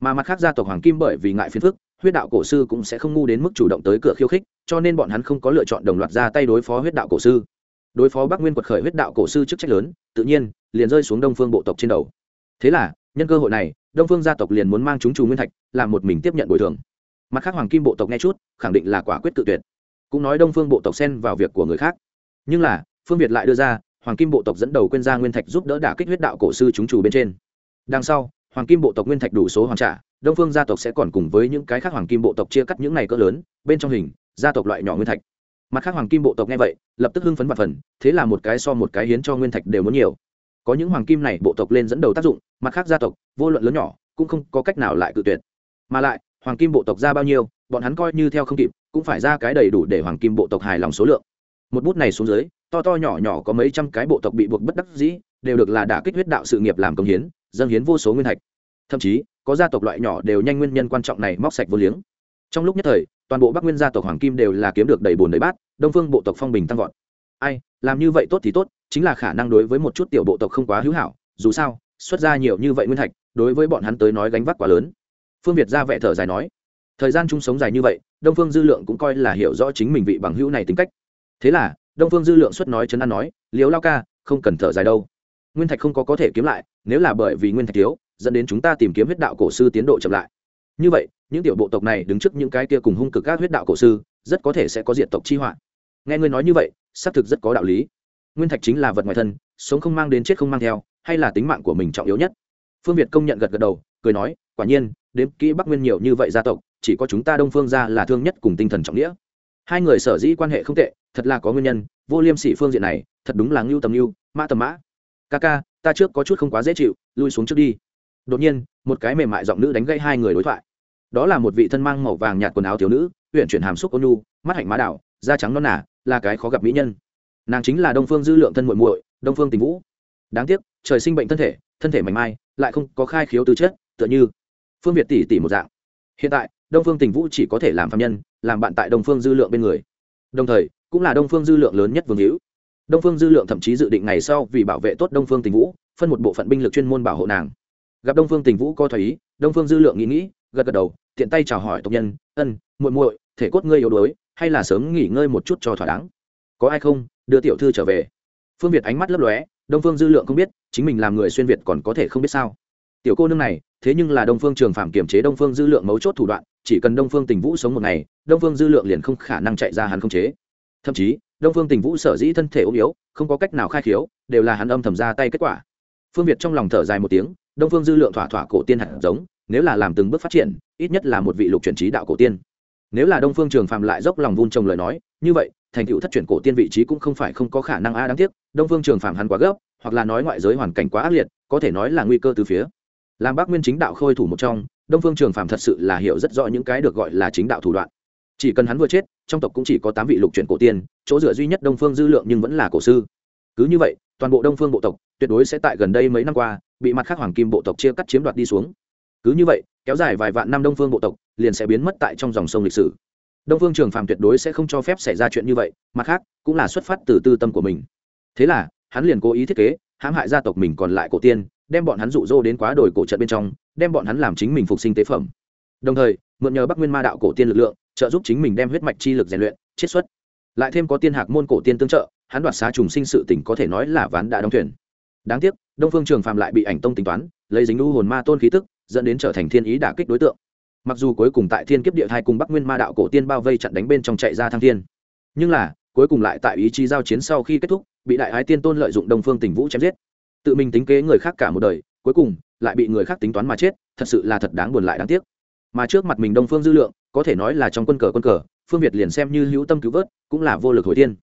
Mà mặt khác gia tộc hoàng kim bởi vì ngại phiền phức, huyết đạo cổ sư cũng sẽ không ngu đến mức chủ động tới cửa khiêu khích, cho nên bọn hắn không có lựa chọn đồng loạt ra tay đối phó huyết đạo cổ sư. Đối phó bắc nguyên quật khởi huyết đạo cổ sư chức trách lớn, tự nhiên, liền rơi xuống đông phương bộ tộc trên đầu thế là, nhân cơ hội này, đông phương gia tộc liền muốn mang chúng chủ nguyên thạch, làm một mình tiếp nhận bồi thường. Mặt khác hoàng kim bộ tộc nghe chút, khẳng định là quả quyết tự tuyệt. Cũng nói đông phương bộ tộc xen vào việc của người khác. Nhưng là, phương việt lại đưa ra, hoàng kim bộ tộc dẫn đầu quên gia nguyên thạch giúp đỡ đả kích huyết đạo cổ sư chúng chủ bên trên. Đằng sau, hoàng kim bộ tộc nguyên thạch đủ số hoàn trả, đông phương gia tộc sẽ còn cùng với những cái khác hoàng kim bộ tộc chia cắt những này cỡ lớn, bên trong hình, gia tộc loại nhỏ nguyên thạch. Mặt khác hoàng kim bộ tộc nghe vậy, lập tức hưng phấn và phần, thế là một cái so một cái hiến cho nguyên thạch đều muốn nhiều có những hoàng kim này bộ tộc lên dẫn đầu tác dụng, mặt khác gia tộc, vô luận lớn nhỏ, cũng không có cách nào lại cự tuyệt. Mà lại, hoàng kim bộ tộc ra bao nhiêu, bọn hắn coi như theo không kịp, cũng phải ra cái đầy đủ để hoàng kim bộ tộc hài lòng số lượng. Một bút này xuống dưới, to to nhỏ nhỏ có mấy trăm cái bộ tộc bị buộc bất đắc dĩ, đều được là đả kích huyết đạo sự nghiệp làm công hiến, dâng hiến vô số nguyên thạch. Thậm chí, có gia tộc loại nhỏ đều nhanh nguyên nhân quan trọng này móc sạch vô liếng. Trong lúc nhất thời, toàn bộ bắc nguyên gia tộc hoàng kim đều là kiếm được đầy bồn đầy bát, đông phương bộ tộc phong bình tăng vọt. Ai, làm như vậy tốt thì tốt chính là khả năng đối với một chút tiểu bộ tộc không quá hữu hảo, dù sao, xuất ra nhiều như vậy nguyên thạch, đối với bọn hắn tới nói gánh vác quá lớn. Phương việt ra vẻ thở dài nói, thời gian chung sống dài như vậy, đông phương dư lượng cũng coi là hiểu rõ chính mình vị bằng hữu này tính cách. Thế là, đông phương dư lượng xuất nói chấn an nói liếu lao ca, không cần thở dài đâu. Nguyên thạch không có có thể kiếm lại, nếu là bởi vì nguyên thạch thiếu, dẫn đến chúng ta tìm kiếm huyết đạo cổ sư tiến độ chậm lại. Như vậy, những tiểu bộ tộc này đứng trước những cái kia cùng hung cực các huyết đạo cổ sư, rất có thể sẽ có diện tộc chi họa. Nghe ngươi nói như vậy, xác thực rất có đạo lý nguyên thạch chính là vật ngoài thân, sống không mang đến chết không mang theo, hay là tính mạng của mình trọng yếu nhất? Phương việt công nhận gật gật đầu, cười nói, quả nhiên, đếm kỹ bắc nguyên nhiều như vậy gia tộc, chỉ có chúng ta đông phương ra là thương nhất cùng tinh thần trọng nghĩa. Hai người sở dĩ quan hệ không tệ, thật là có nguyên nhân, vô liêm sỉ phương diện này, thật đúng là ngưu tầm ngưu, mã tầm mã. Ca ca, ta trước có chút không quá dễ chịu, lui xuống trước đi. Đột nhiên, một cái mềm mại giọng nữ đánh gây hai người đối thoại. Đó là một vị thân mang màu vàng nhạt quần áo thiếu nữ huyện chuyển hàm xúc ôn nhu, mắt hạnh má đảo, da trắng non nả là cái khó gặp mỹ nhân nàng chính là đông phương dư lượng thân muội muội, đông phương tình vũ. Đáng tiếc, trời sinh bệnh thân thể thân thể mảnh mai, lại không có khai khiếu tư chất, tựa như phương việt tỷ tỷ một dạng. Hiện tại, đông phương tình vũ chỉ có thể làm phạm nhân, làm bạn tại đông phương dư lượng bên người. Đồng thời, cũng là đông phương dư lượng lớn nhất vương hữu. Đông phương dư lượng thậm chí dự định ngày sau vì bảo vệ tốt đông phương tình vũ, phân một bộ phận binh lực chuyên môn bảo hộ nàng. Gặp đông phương tình vũ coi thoải ý, đông phương dư lượng nghĩ nghĩ, gật gật đầu, tiện tay chào hỏi tộc nhân, ân, muội muội, thể cốt ngươi yếu đuối, hay là sớm nghỉ ngơi một chút cho thỏa đáng? Có ai không? Đưa tiểu thư trở về. Phương việt ánh mắt lấp lóe, đông phương dư lượng không biết, chính mình làm người xuyên việt còn có thể không biết sao. Tiểu cô nương này, thế nhưng là đông phương trường phạm kiểm chế đông phương dư lượng mấu chốt thủ đoạn, chỉ cần đông phương tình vũ sống một ngày, đông phương dư lượng liền không khả năng chạy ra hắn không chế. Thậm chí, đông phương tình vũ sở dĩ thân thể ốm yếu, không có cách nào khai khiếu, đều là hắn âm thầm ra tay kết quả. Phương việt trong lòng thở dài một tiếng, đông phương dư lượng thỏa thỏa cổ tiên hạt giống, nếu là làm từng bước phát triển, ít nhất là một vị lục truyền trí đạo cổ tiên. Nếu là đông phương trường phạm lại dốc lòng vun trồng lời nói, như vậy thành tựu thất chuyển cổ tiên vị trí cũng không phải không có khả năng a, đáng tiếc, đông phương trường phạm hắn quá gấp, hoặc là nói ngoại giới hoàn cảnh quá ác liệt, có thể nói là nguy cơ từ phía. Làm bác nguyên chính đạo khôi thủ một trong, đông phương trường phạm thật sự là hiểu rất rõ những cái được gọi là chính đạo thủ đoạn. Chỉ cần hắn vừa chết, trong tộc cũng chỉ có tám vị lục chuyển cổ tiên, chỗ dựa duy nhất đông phương dư lượng nhưng vẫn là cổ sư. Cứ như vậy, toàn bộ đông phương bộ tộc tuyệt đối sẽ tại gần đây mấy năm qua, bị mặt khác hoàng kim bộ tộc chia cắt chiếm đoạt đi xuống. Cứ như vậy, kéo dài vài vạn năm đông phương bộ tộc liền sẽ biến mất tại trong dòng sông lịch sử đông phương trường phàm tuyệt đối sẽ không cho phép xảy ra chuyện như vậy, mặt khác, cũng là xuất phát từ tư tâm của mình. Thế là, hắn liền cố ý thiết kế, hãm hại gia tộc mình còn lại cổ tiên, đem bọn hắn rụ rỗ đến quá đồi cổ trận bên trong, đem bọn hắn làm chính mình phục sinh tế phẩm. Đồng thời, mượn nhờ bắc nguyên ma đạo cổ tiên lực lượng, trợ giúp chính mình đem huyết mạch chi lực rèn luyện, chiết xuất. Lại thêm có tiên hạc môn cổ tiên tương trợ, hắn đoạt xá trùng sinh sự tỉnh có thể nói là ván đã đóng thuyền. Đáng tiếc, đông phương trường phàm lại bị ảnh tông tính toán, lấy dính u hồn ma tôn khí tức, dẫn đến trở thành thiên ý đả kích đối tượng mặc dù cuối cùng tại thiên kiếp địa thai cùng bắc nguyên ma đạo cổ tiên bao vây chặn đánh bên trong chạy ra thăng thiên. Nhưng là, cuối cùng lại tại ý chí giao chiến sau khi kết thúc, bị đại ái tiên tôn lợi dụng đông phương tình vũ chém giết. Tự mình tính kế người khác cả một đời, cuối cùng lại bị người khác tính toán mà chết, thật sự là thật đáng buồn lại đáng tiếc. Mà trước mặt mình đông phương dư lượng, có thể nói là trong quân cờ quân cờ, phương việt liền xem như hữu tâm cứu vớt, cũng là vô lực hồi tiên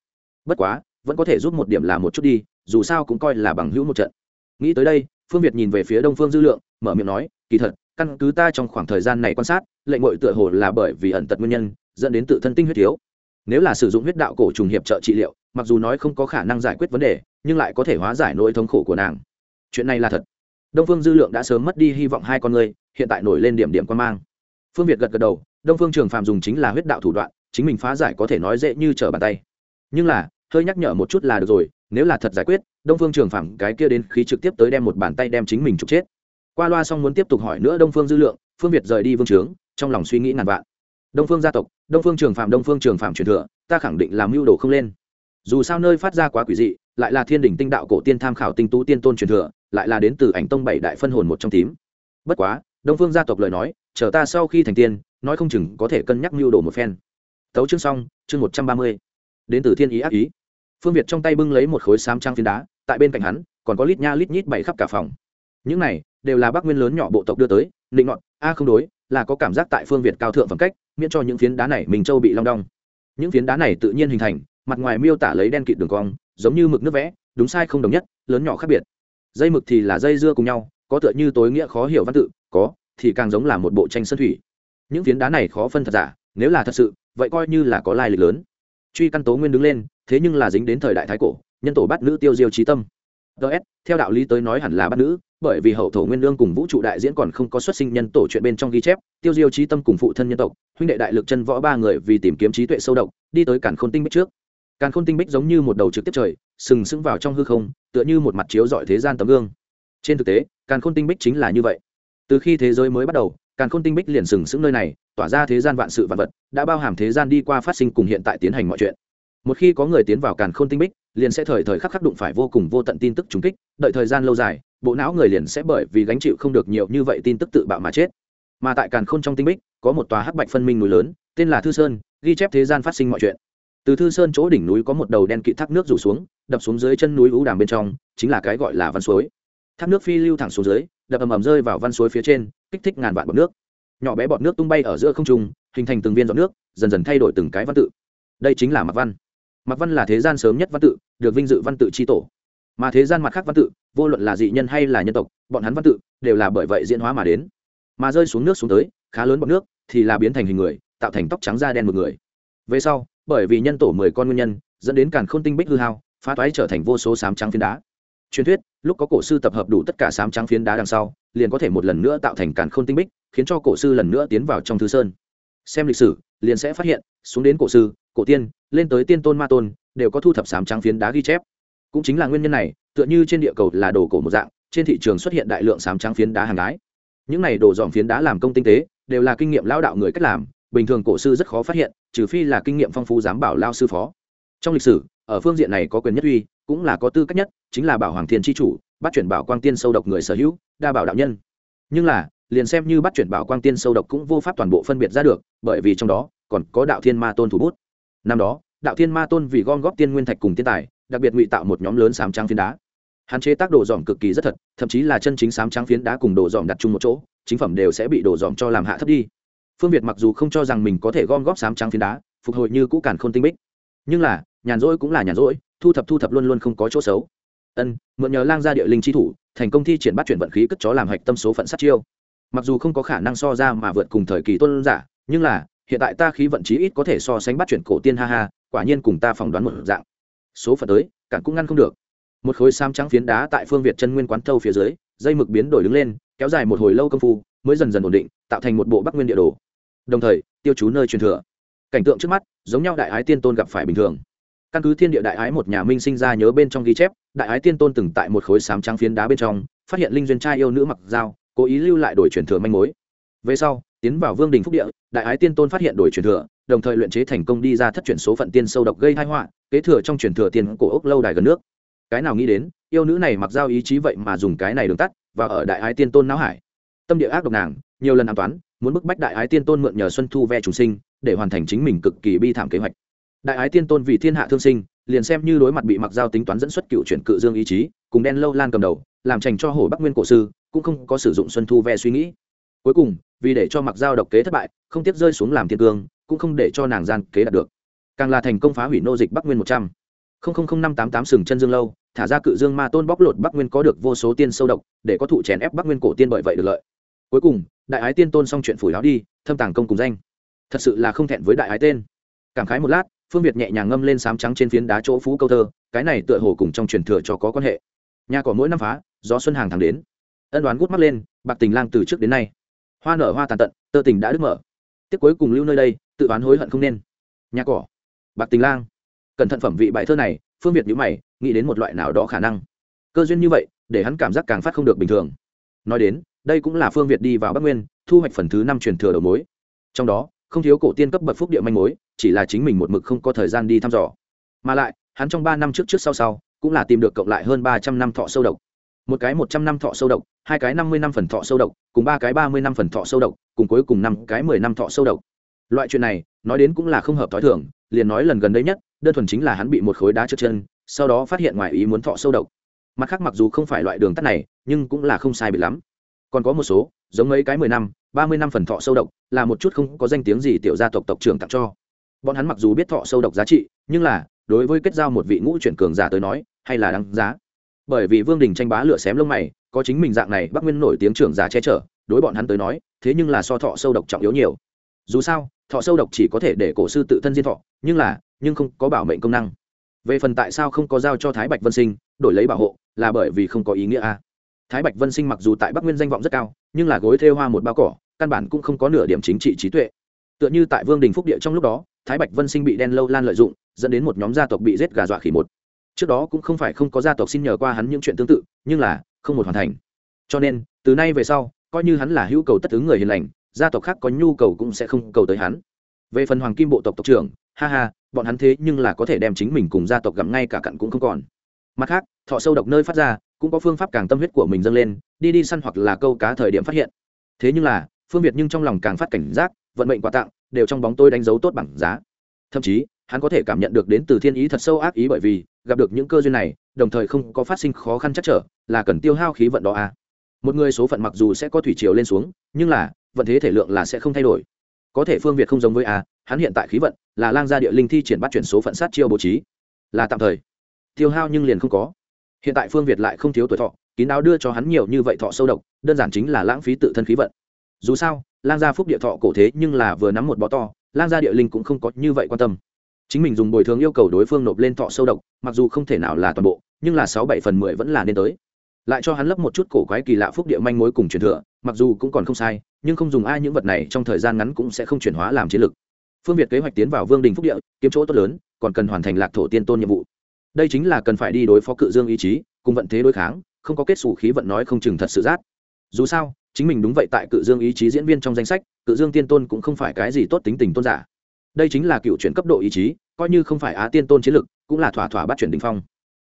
bất quá, vẫn có thể giúp một điểm là một chút đi, dù sao cũng coi là bằng hữu một trận. Nghĩ tới đây, phương việt nhìn về phía đông phương dư lượng, mở miệng nói, kỳ thật căn cứ ta trong khoảng thời gian này quan sát, lệnh ngội tựa hồ là bởi vì ẩn tật nguyên nhân, dẫn đến tự thân tinh huyết thiếu. Nếu là sử dụng huyết đạo cổ trùng hiệp trợ trị liệu, mặc dù nói không có khả năng giải quyết vấn đề, nhưng lại có thể hóa giải nỗi thống khổ của nàng. Chuyện này là thật. Đông phương dư lượng đã sớm mất đi hy vọng hai con người, hiện tại nổi lên điểm điểm quan mang. Phương việt gật gật đầu, đông phương trường phàm dùng chính là huyết đạo thủ đoạn, chính mình phá giải có thể nói dễ như trở bàn tay. Nhưng là, hơi nhắc nhở một chút là được rồi, nếu là thật giải quyết, đông phương trường phạm cái kia đến khí trực tiếp tới đem một bàn tay đem chính mình trục chết qua loa xong muốn tiếp tục hỏi nữa đông phương dư lượng, phương việt rời đi vương trướng, trong lòng suy nghĩ ngàn vạn. Đông phương gia tộc, đông phương trường phạm đông phương trường phạm truyền thừa, ta khẳng định làm mưu đồ không lên. Dù sao nơi phát ra quá quỷ dị, lại là thiên đỉnh tinh đạo cổ tiên tham khảo tinh tú tiên tôn truyền thừa, lại là đến từ ảnh tông bảy đại phân hồn một trong tím. Bất quá, đông phương gia tộc lời nói, chờ ta sau khi thành tiên, nói không chừng có thể cân nhắc mưu đồ một phen. Tấu chương xong, chương một trăm ba mươi. Đến từ thiên ý ác ý. Phương việt trong tay bưng lấy một khối xám trang phiến đá, tại bên cạnh hắn, còn có lít nha lít nhít bày khắp cả phòng những này đều là bác nguyên lớn nhỏ bộ tộc đưa tới định ngọn a không đối, là có cảm giác tại phương việt cao thượng phẩm cách, miễn cho những phiến đá này mình châu bị long đong. Những phiến đá này tự nhiên hình thành, mặt ngoài miêu tả lấy đen kịt đường cong, giống như mực nước vẽ, đúng sai không đồng nhất, lớn nhỏ khác biệt. Dây mực thì là dây dưa cùng nhau, có tựa như tối nghĩa khó hiểu văn tự, có thì càng giống là một bộ tranh sơn thủy. Những phiến đá này khó phân thật giả, nếu là thật sự, vậy coi như là có lai lịch lớn. Truy căn tố nguyên đứng lên, thế nhưng là dính đến thời đại thái cổ, nhân tổ bắt nữ tiêu diêu trí tâm ts theo đạo lý tới nói hẳn là bắt nữ, bởi vì hậu thổ nguyên lương cùng vũ trụ đại diễn còn không có xuất sinh nhân tổ chuyện bên trong ghi chép, tiêu diêu trí tâm cùng phụ thân nhân tộc, huynh đệ đại lực chân võ ba người vì tìm kiếm trí tuệ sâu độc, đi tới cản khôn tinh bích trước. Càn khôn tinh bích giống như một đầu trực tiếp trời, sừng sững vào trong hư không, tựa như một mặt chiếu dọi thế gian tấm gương. Trên thực tế, càn khôn tinh bích chính là như vậy. Từ khi thế giới mới bắt đầu, càn khôn tinh bích liền sừng sững nơi này, tỏa ra thế gian vạn sự vạn vật, đã bao hàm thế gian đi qua phát sinh cùng hiện tại tiến hành mọi chuyện. Một khi có người tiến vào càn khôn tinh bích liền sẽ thời thời khắc khắc đụng phải vô cùng vô tận tin tức trùng kích, đợi thời gian lâu dài, bộ não người liền sẽ bởi vì gánh chịu không được nhiều như vậy tin tức tự bạo mà chết. Mà tại càn khôn trong tinh bích, có một tòa hắc bạch phân minh núi lớn, tên là thư sơn, ghi chép thế gian phát sinh mọi chuyện. Từ thư sơn chỗ đỉnh núi có một đầu đen kỵ thác nước rủ xuống, đập xuống dưới chân núi ú đàm bên trong, chính là cái gọi là văn suối. Thác nước phi lưu thẳng xuống dưới, đập ầm ầm rơi vào văn suối phía trên, kích thích ngàn vạn bọt nước. Nhỏ bé bọt nước tung bay ở giữa không trung, hình thành từng viên giọt nước, dần dần thay đổi từng cái văn tự. Đây chính là mặc văn mặc văn là thế gian sớm nhất văn tự, được vinh dự văn tự tri tổ. Mà thế gian mặt khác văn tự, vô luận là dị nhân hay là nhân tộc, bọn hắn văn tự đều là bởi vậy diễn hóa mà đến. Mà rơi xuống nước xuống tới, khá lớn bọn nước thì là biến thành hình người, tạo thành tóc trắng da đen một người. Về sau, bởi vì nhân tổ mười con nguyên nhân, dẫn đến càn khôn tinh bích hư hao, phá toái trở thành vô số sám trắng phiến đá. Truyền thuyết, lúc có cổ sư tập hợp đủ tất cả sám trắng phiến đá đằng sau, liền có thể một lần nữa tạo thành càn khôn tinh bích, khiến cho cổ sư lần nữa tiến vào trong thư sơn. Xem lịch sử, liền sẽ phát hiện, xuống đến cổ sư cổ tiên, lên tới tiên tôn ma tôn, đều có thu thập sám trắng phiến đá ghi chép. Cũng chính là nguyên nhân này, tựa như trên địa cầu là đồ cổ một dạng, trên thị trường xuất hiện đại lượng sám trắng phiến đá hàng đái những này đồ dòm phiến đá làm công tinh tế, đều là kinh nghiệm lão đạo người cách làm, bình thường cổ sư rất khó phát hiện, trừ phi là kinh nghiệm phong phú giám bảo lao sư phó. Trong lịch sử, ở phương diện này có quyền nhất uy, cũng là có tư cách nhất, chính là bảo hoàng thiên tri chủ, bắt chuyển bảo quang tiên sâu độc người sở hữu, đa bảo đạo nhân. Nhưng là, liền xem như bắt chuyển bảo quang tiên sâu độc cũng vô pháp toàn bộ phân biệt ra được, bởi vì trong đó, còn có đạo thiên ma tôn thủ bút năm đó, đạo thiên ma tôn vì gom góp tiên nguyên thạch cùng tiên tài, đặc biệt ngụy tạo một nhóm lớn sám trắng phiến đá. Hạn chế tác đồ dòm cực kỳ rất thật, thậm chí là chân chính sám trắng phiến đá cùng đồ dòm đặt chung một chỗ, chính phẩm đều sẽ bị đồ dòm cho làm hạ thấp đi. Phương việt mặc dù không cho rằng mình có thể gom góp sám trắng phiến đá, phục hồi như cũ cản khôn tinh bích. Nhưng là, nhàn rỗi cũng là nhàn rỗi, thu thập thu thập luôn luôn không có chỗ xấu. Ân, mượn nhờ lang gia địa linh chi thủ, thành công thi triển bắt chuyển vận khí cất chó làm hạch tâm số phận sát chiêu. Mặc dù không có khả năng so ra mà vượt cùng thời kỳ tôn giả, nhưng là hiện tại ta khí vận chí ít có thể so sánh bắt chuyển cổ tiên ha ha, quả nhiên cùng ta phỏng đoán một dạng. Số phận tới, cản cũng ngăn không được. Một khối sam trắng phiến đá tại phương việt chân nguyên quán thâu phía dưới, dây mực biến đổi đứng lên, kéo dài một hồi lâu công phu, mới dần dần ổn định, tạo thành một bộ bắc nguyên địa đồ. Đồng thời, tiêu chú nơi truyền thừa. Cảnh tượng trước mắt, giống nhau đại ái tiên tôn gặp phải bình thường. Căn cứ thiên địa đại ái một nhà minh sinh ra nhớ bên trong ghi chép, đại ái tiên tôn từng tại một khối sám trắng phiến đá bên trong, phát hiện linh duyên trai yêu nữ mặc dao, cố ý lưu lại đổi truyền thừa manh mối. Về sau, tiến vào vương đình phúc địa đại ái tiên tôn phát hiện đổi truyền thừa, đồng thời luyện chế thành công đi ra thất truyền số phận tiên sâu độc gây tai họa, kế thừa trong truyền thừa tiền cổ ốc lâu đài gần nước. Cái nào nghĩ đến, yêu nữ này mặc dao ý chí vậy mà dùng cái này đường tắt, và ở đại ái tiên tôn não hải. Tâm địa ác độc nàng, nhiều lần an toán, muốn bức bách đại ái tiên tôn mượn nhờ xuân thu ve trùng sinh, để hoàn thành chính mình cực kỳ bi thảm kế hoạch. Đại ái tiên tôn vì thiên hạ thương sinh, liền xem như đối mặt bị mặc giao tính toán dẫn xuất cựu chuyển cự dương ý chí, cùng đen lâu lan cầm đầu, làm trành cho hồ bắc nguyên cổ sư, cũng không có sử dụng xuân thu ve suy nghĩ. Cuối cùng vì để cho mặc giao độc kế thất bại, không tiếp rơi xuống làm thiên cương, cũng không để cho nàng gian kế đạt được. Càng là thành công phá hủy nô dịch bắc nguyên một trăm. Linh năm tám tám sừng chân dương lâu, thả ra cự dương ma tôn bóc lột bắc nguyên có được vô số tiên sâu độc, để có thụ chèn ép bắc nguyên cổ tiên bởi vậy được lợi. Cuối cùng, đại ái tiên tôn xong chuyện phủi láo đi, thâm tàng công cùng danh. Thật sự là không thẹn với đại ái tên. Cảm khái một lát, phương việt nhẹ nhàng ngâm lên sám trắng trên phiến đá chỗ phú câu thơ, cái này tựa hồ cùng trong truyền thừa cho có quan hệ. Nhà cỏ mỗi năm phá, gió xuân hàng tháng đến. Ân đoán gút mắt lên, bạc tình lang từ trước đến nay hoa nở hoa tàn tận, tơ tình đã đứt mở. Tiếc cuối cùng lưu nơi đây, tự oán hối hận không nên. Nhà cỏ, bạc tình lang. Cẩn thận phẩm vị bài thơ này, phương việt nhữ mày, nghĩ đến một loại nào đó khả năng. Cơ duyên như vậy, để hắn cảm giác càng phát không được bình thường. Nói đến, đây cũng là phương việt đi vào bắc nguyên, thu hoạch phần thứ năm truyền thừa đầu mối. Trong đó, không thiếu cổ tiên cấp bậc phúc địa manh mối, chỉ là chính mình một mực không có thời gian đi thăm dò. Mà lại, hắn trong ba năm trước trước sau sau, cũng là tìm được cộng lại hơn ba trăm năm thọ sâu độc một cái một trăm năm thọ sâu độc, hai cái năm mươi năm phần thọ sâu độc, cùng ba cái ba mươi năm phần thọ sâu độc, cùng cuối cùng năm cái mười năm thọ sâu độc. Loại chuyện này, nói đến cũng là không hợp t h ó i thường, liền nói lần gần đây nhất, đơn thuần chính là hắn bị một khối đá trượt chân, sau đó phát hiện ngoài ý muốn thọ sâu độc. Mặt khác mặc dù không phải loại đường tắt này, nhưng cũng là không sai bị lắm. Còn có một số, giống mấy cái mười năm, ba mươi năm phần thọ sâu độc, là một chút không có danh tiếng gì tiểu gia tộc tộc trưởng tặng cho. Bọn hắn mặc dù biết thọ sâu độc giá trị, nhưng là, đối với kết giao một vị ngũ chuyển cường giả tới nói, hay là đáng giá bởi vì vương đình tranh bá lửa xém lông mày, có chính mình dạng này bắc nguyên nổi tiếng trưởng giả che chở, đối bọn hắn tới nói, thế nhưng là so thọ sâu độc trọng yếu nhiều. Dù sao, thọ sâu độc chỉ có thể để cổ sư tự thân diên thọ, nhưng là, nhưng không có bảo mệnh công năng. Về phần tại sao không có giao cho thái bạch vân sinh, đổi lấy bảo hộ, là bởi vì không có ý nghĩa a. Thái bạch vân sinh mặc dù tại bắc nguyên danh vọng rất cao, nhưng là gối thêu hoa một bao cỏ, căn bản cũng không có nửa điểm chính trị trí tuệ. Tựa như tại vương đình phúc địa trong lúc đó, thái bạch vân sinh bị đen lâu lan lợi dụng, dẫn đến một nhóm gia tộc bị giết gà dọa khỉ một trước đó cũng không phải không có gia tộc xin nhờ qua hắn những chuyện tương tự, nhưng là, không một hoàn thành. Cho nên, từ nay về sau, coi như hắn là hữu cầu tất ứng người hiền lành, gia tộc khác có nhu cầu cũng sẽ không cầu tới hắn. Về phần hoàng kim bộ tộc tộc trưởng, ha ha, bọn hắn thế nhưng là có thể đem chính mình cùng gia tộc gặm ngay cả cặn cũng không còn. Mặt khác, thọ sâu độc nơi phát ra, cũng có phương pháp càng tâm huyết của mình dâng lên, đi đi săn hoặc là câu cá thời điểm phát hiện. Thế nhưng là, phương việt nhưng trong lòng càng phát cảnh giác, vận mệnh quà tặng, đều trong bóng tôi đánh dấu tốt bằng giá. Thậm chí, hắn có thể cảm nhận được đến từ thiên ý thật sâu ác ý bởi vì gặp được những cơ duyên này, đồng thời không có phát sinh khó khăn chắc trở, là cần tiêu hao khí vận đó à. một người số phận mặc dù sẽ có thủy triều lên xuống, nhưng là, vận thế thể lượng là sẽ không thay đổi. Có thể phương việt không giống với a, hắn hiện tại khí vận là lang gia địa linh thi triển bắt chuyển số phận sát chiêu bố trí. Là tạm thời. Tiêu hao nhưng liền không có. Hiện tại phương việt lại không thiếu tuổi thọ, kín đáo đưa cho hắn nhiều như vậy thọ sâu độc, đơn giản chính là lãng phí tự thân khí vận. Dù sao, lang gia phúc địa thọ cổ thế nhưng là vừa nắm một bó to, lang gia địa linh cũng không có như vậy quan tâm chính mình dùng bồi thường yêu cầu đối phương nộp lên thọ sâu độc, mặc dù không thể nào là toàn bộ, nhưng là sáu bảy phần mười vẫn là nên tới. Lại cho hắn lấp một chút cổ quái kỳ lạ phúc địa manh mối cùng truyền thừa, mặc dù cũng còn không sai, nhưng không dùng ai những vật này trong thời gian ngắn cũng sẽ không chuyển hóa làm chiến lược. Phương việt kế hoạch tiến vào vương đình phúc địa, kiếm chỗ tốt lớn, còn cần hoàn thành lạc thổ tiên tôn nhiệm vụ. Đây chính là cần phải đi đối phó cự dương ý chí, cùng vận thế đối kháng, không có kết xù khí vận nói không chừng thật sự giác dù sao, chính mình đúng vậy tại cự dương ý chí diễn viên trong danh sách, cự dương tiên tôn cũng không phải cái gì tốt tính tình tôn giả đây chính là cựu chuyển cấp độ ý chí, coi như không phải á tiên tôn chiến lực, cũng là thỏa thỏa bắt chuyển đình phong.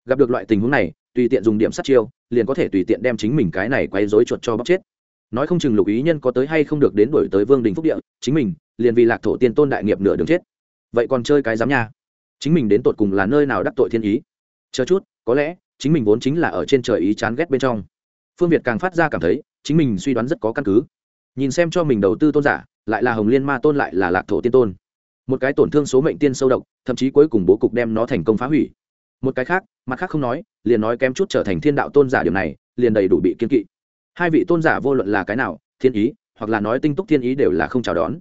Gặp được loại tình huống này, tùy tiện dùng điểm sát chiêu, liền có thể tùy tiện đem chính mình cái này quay dối chuột cho bóc chết. Nói không chừng lục ý nhân có tới hay không được đến đổi tới vương đình phúc địa, chính mình, liền vì lạc thổ tiên tôn đại nghiệp nửa đường chết. Vậy còn chơi cái dám nha. Chính mình đến tột cùng là nơi nào đắc tội thiên ý? Chờ chút, có lẽ, chính mình vốn chính là ở trên trời ý chán ghét bên trong. Phương việt càng phát ra cảm thấy, chính mình suy đoán rất có căn cứ. Nhìn xem cho mình đầu tư tôn giả, lại là hồng liên ma tôn lại là lạc thổ tiên tôn một cái tổn thương số mệnh tiên sâu độc, thậm chí cuối cùng bố cục đem nó thành công phá hủy. Một cái khác, mặt khác không nói, liền nói kém chút trở thành thiên đạo tôn giả điều này, liền đầy đủ bị kiên kỵ. Hai vị tôn giả vô luận là cái nào, thiên ý, hoặc là nói tinh túc thiên ý đều là không chào đón.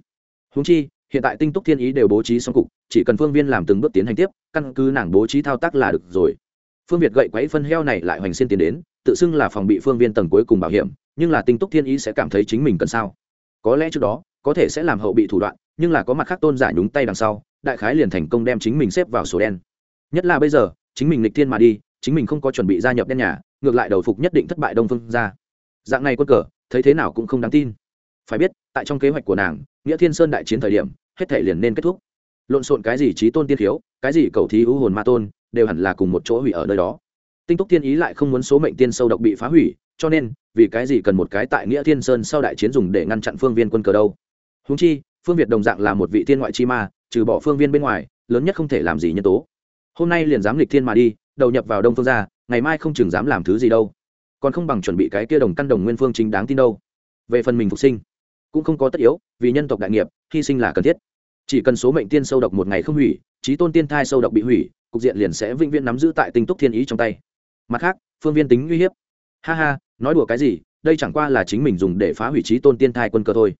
Húng chi, hiện tại tinh túc thiên ý đều bố trí xong cục, chỉ cần phương viên làm từng bước tiến hành tiếp, căn cứ nàng bố trí thao tác là được rồi. Phương việt gậy quấy phân heo này lại hoành xin tiến đến, tự xưng là phòng bị phương viên tầng cuối cùng bảo hiểm, nhưng là tinh túc thiên ý sẽ cảm thấy chính mình cần sao? Có lẽ trước đó có thể sẽ làm hậu bị thủ đoạn, nhưng là có mặt khác tôn giả nhúng tay đằng sau, đại khái liền thành công đem chính mình xếp vào sổ đen. Nhất là bây giờ, chính mình lịch thiên mà đi, chính mình không có chuẩn bị gia nhập đen nhà, ngược lại đầu phục nhất định thất bại đông phương ra dạng này quân cờ, thấy thế nào cũng không đáng tin. Phải biết, tại trong kế hoạch của nàng, nghĩa thiên sơn đại chiến thời điểm, hết thể liền nên kết thúc. Lộn xộn cái gì trí tôn tiên thiếu, cái gì cầu thí ưu hồn ma tôn, đều hẳn là cùng một chỗ hủy ở nơi đó. Tinh túc tiên ý lại không muốn số mệnh tiên sâu độc bị phá hủy, cho nên, vì cái gì cần một cái tại nghĩa thiên sơn sau đại chiến dùng để ngăn chặn phương viên quân cờ đâu? Húng chi, phương việt đồng dạng là một vị thiên ngoại chi ma, trừ bỏ phương viên bên ngoài, lớn nhất không thể làm gì nhân tố. Hôm nay liền dám lịch thiên mà đi, đầu nhập vào đông phương ra ngày mai không chừng dám làm thứ gì đâu. Còn không bằng chuẩn bị cái kia đồng căn đồng nguyên phương chính đáng tin đâu. Về phần mình phục sinh, cũng không có tất yếu, vì nhân tộc đại nghiệp, hy sinh là cần thiết. Chỉ cần số mệnh tiên sâu độc một ngày không hủy trí tôn tiên thai sâu độc bị hủy, cục diện liền sẽ vĩnh viễn nắm giữ tại tinh túc thiên ý trong tay. Mặt khác, phương viên tính uy hiếp. Ha ha, nói đùa cái gì, đây chẳng qua là chính mình dùng để phá hủy trí tôn tiên thai quân cơ thôi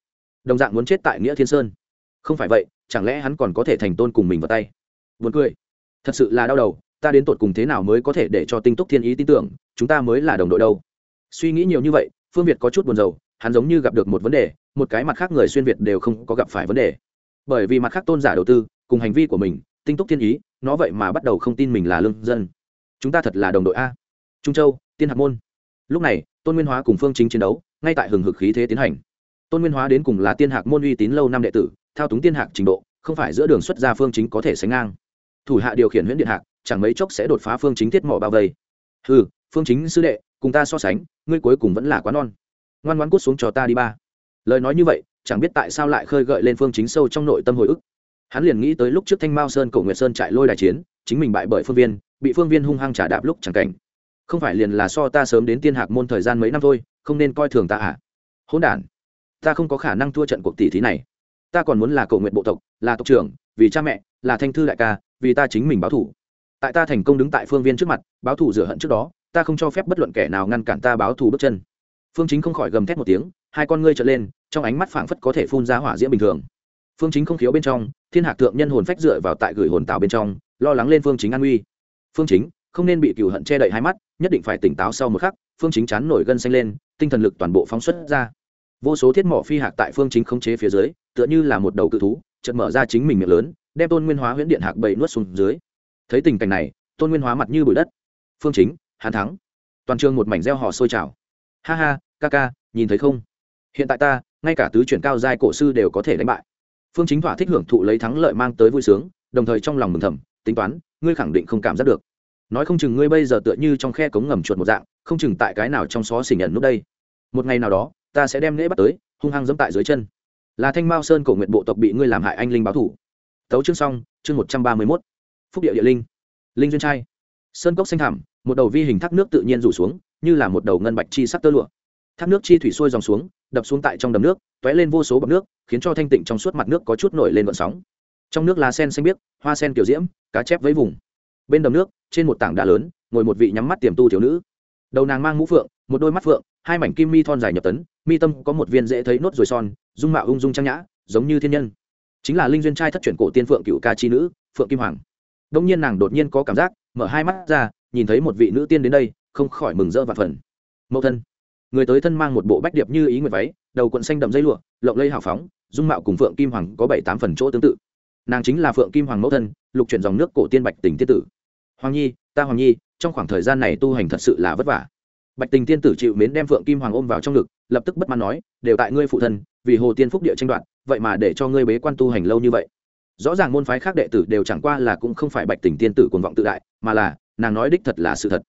đồng dạng muốn chết tại nghĩa thiên sơn. Không phải vậy, chẳng lẽ hắn còn có thể thành tôn cùng mình vào tay? Buồn cười. Thật sự là đau đầu, ta đến tột cùng thế nào mới có thể để cho tinh túc thiên ý tin tưởng, chúng ta mới là đồng đội đâu? Suy nghĩ nhiều như vậy, phương việt có chút buồn rầu, hắn giống như gặp được một vấn đề, một cái mặt khác người xuyên việt đều không có gặp phải vấn đề. Bởi vì mặt khác tôn giả đầu tư, cùng hành vi của mình, tinh túc thiên ý, nó vậy mà bắt đầu không tin mình là lương dân. Chúng ta thật là đồng đội a. Trung châu, tiên hạc môn. Lúc này, tôn nguyên hóa cùng phương chính chiến đấu, ngay tại hừng hực khí thế tiến hành tôn nguyên hóa đến cùng là tiên hạc môn uy tín lâu năm đệ tử, thao túng tiên hạc trình độ, không phải giữa đường xuất gia phương chính có thể sánh ngang. Thủ hạ điều khiển huyện điện hạc, chẳng mấy chốc sẽ đột phá phương chính thiết mỏ bao vây. Ừ phương chính sư đệ, cùng ta so sánh, ngươi cuối cùng vẫn là quá non. Ngoan ngoan cút xuống cho ta đi ba. Lời nói như vậy, chẳng biết tại sao lại khơi gợi lên phương chính sâu trong nội tâm hồi ức. Hắn liền nghĩ tới lúc trước thanh mao sơn, cổ nguyệt sơn chạy lôi đài chiến, chính mình bại bởi phương viên, bị phương viên hung hăng trả đạp lúc chẳng cảnh. Không phải liền là so ta sớm đến tiên hạc môn thời gian mấy năm thôi, không nên coi thường ta à? Hỗn đản ta không có khả năng thua trận cuộc tỷ thí này. Ta còn muốn là cầu nguyện bộ tộc, là tộc trưởng, vì cha mẹ, là thanh thư đại ca, vì ta chính mình báo thủ. Tại ta thành công đứng tại phương viên trước mặt, báo thủ rửa hận trước đó, ta không cho phép bất luận kẻ nào ngăn cản ta báo thù bước chân. Phương chính không khỏi gầm thét một tiếng, hai con ngươi trở lên, trong ánh mắt phảng phất có thể phun ra hỏa diễm bình thường. Phương chính không khiếu bên trong, thiên hạc thượng nhân hồn phách dựa vào tại gửi hồn tạo bên trong, lo lắng lên phương chính an nguy phương chính, không nên bị cựu hận che đậy hai mắt, nhất định phải tỉnh táo sau một khắc, phương chính chán nổi gân xanh lên, tinh thần lực toàn bộ phóng xuất ra vô số thiết mỏ phi hạc tại phương chính khống chế phía dưới, tựa như là một đầu cự thú, chợt mở ra chính mình miệng lớn, đem tôn nguyên hóa huyễn điện hạc bầy nuốt xuống dưới. Thấy tình cảnh này, tôn nguyên hóa mặt như bụi đất. Phương chính hàn thắng. Toàn trường một mảnh reo hò sôi trào. Ha ha, ca ca, nhìn thấy không? Hiện tại ta, ngay cả tứ chuyển cao giai cổ sư đều có thể đánh bại. Phương chính thỏa thích hưởng thụ lấy thắng lợi mang tới vui sướng, đồng thời trong lòng mừng thầm, tính toán, ngươi khẳng định không cảm giác được. Nói không chừng ngươi bây giờ tựa như trong khe cống ngầm chuột một dạng, không chừng tại cái nào trong xó xỉ nhận nút đây. Một ngày nào đó ta sẽ đem lễ bắt tới hung hăng dẫm tại dưới chân. Là thanh mao sơn cổ nguyện bộ tộc bị ngươi làm hại anh linh báo thủ. Tấu chương xong chương một trăm ba mươi mốt. Phúc địa địa linh. Linh duyên trai. Sơn cốc xanh thảm, một đầu vi hình thác nước tự nhiên rủ xuống như là một đầu ngân bạch chi sắc tơ lụa. Thác nước chi thủy sôi dòng xuống đập xuống tại trong đầm nước t ó é lên vô số bọc nước khiến cho thanh tịnh trong suốt mặt nước có chút nổi lên vận sóng. Trong nước lá sen xanh biếc hoa sen kiểu diễm cá chép với vùng. Bên đầm nước trên một tảng đá lớn ngồi một vị nhắm mắt tiềm tu thiếu nữ. Đầu nàng mang mũ phượng một đôi mắt phượng hai mảnh kim mi thon dài nhập tấn, mi tâm có một viên dễ thấy nốt ruồi son, dung mạo ung dung trang nhã, giống như thiên nhân. Chính là linh duyên trai thất truyền cổ tiên phượng cựu ca chi nữ, phượng kim hoàng. Đông nhiên nàng đột nhiên có cảm giác, mở hai mắt ra, nhìn thấy một vị nữ tiên đến đây, không khỏi mừng rỡ và phần. Mẫu thân. Người tới thân mang một bộ bách điệp như ý nguyệt váy, đầu quận xanh đậm dây lụa, lộng lây hào phóng, dung mạo cùng phượng kim hoàng có bảy tám phần chỗ tương tự. Nàng chính là phượng kim hoàng mẫu thân, lục chuyển dòng nước cổ tiên bạch tình tiết tử. Hoàng nhi, ta hoàng nhi, trong khoảng thời gian này tu hành thật sự là vất vả bạch tình tiên tử chịu mến đem phượng kim hoàng ôm vào trong ngực, lập tức bất mãn nói, đều tại ngươi phụ thân, vì hồ tiên phúc địa tranh đoạt, vậy mà để cho ngươi bế quan tu hành lâu như vậy. Rõ ràng môn phái khác đệ tử đều chẳng qua là cũng không phải bạch tình tiên tử cuồng vọng tự đại, mà là, nàng nói đích thật là sự thật.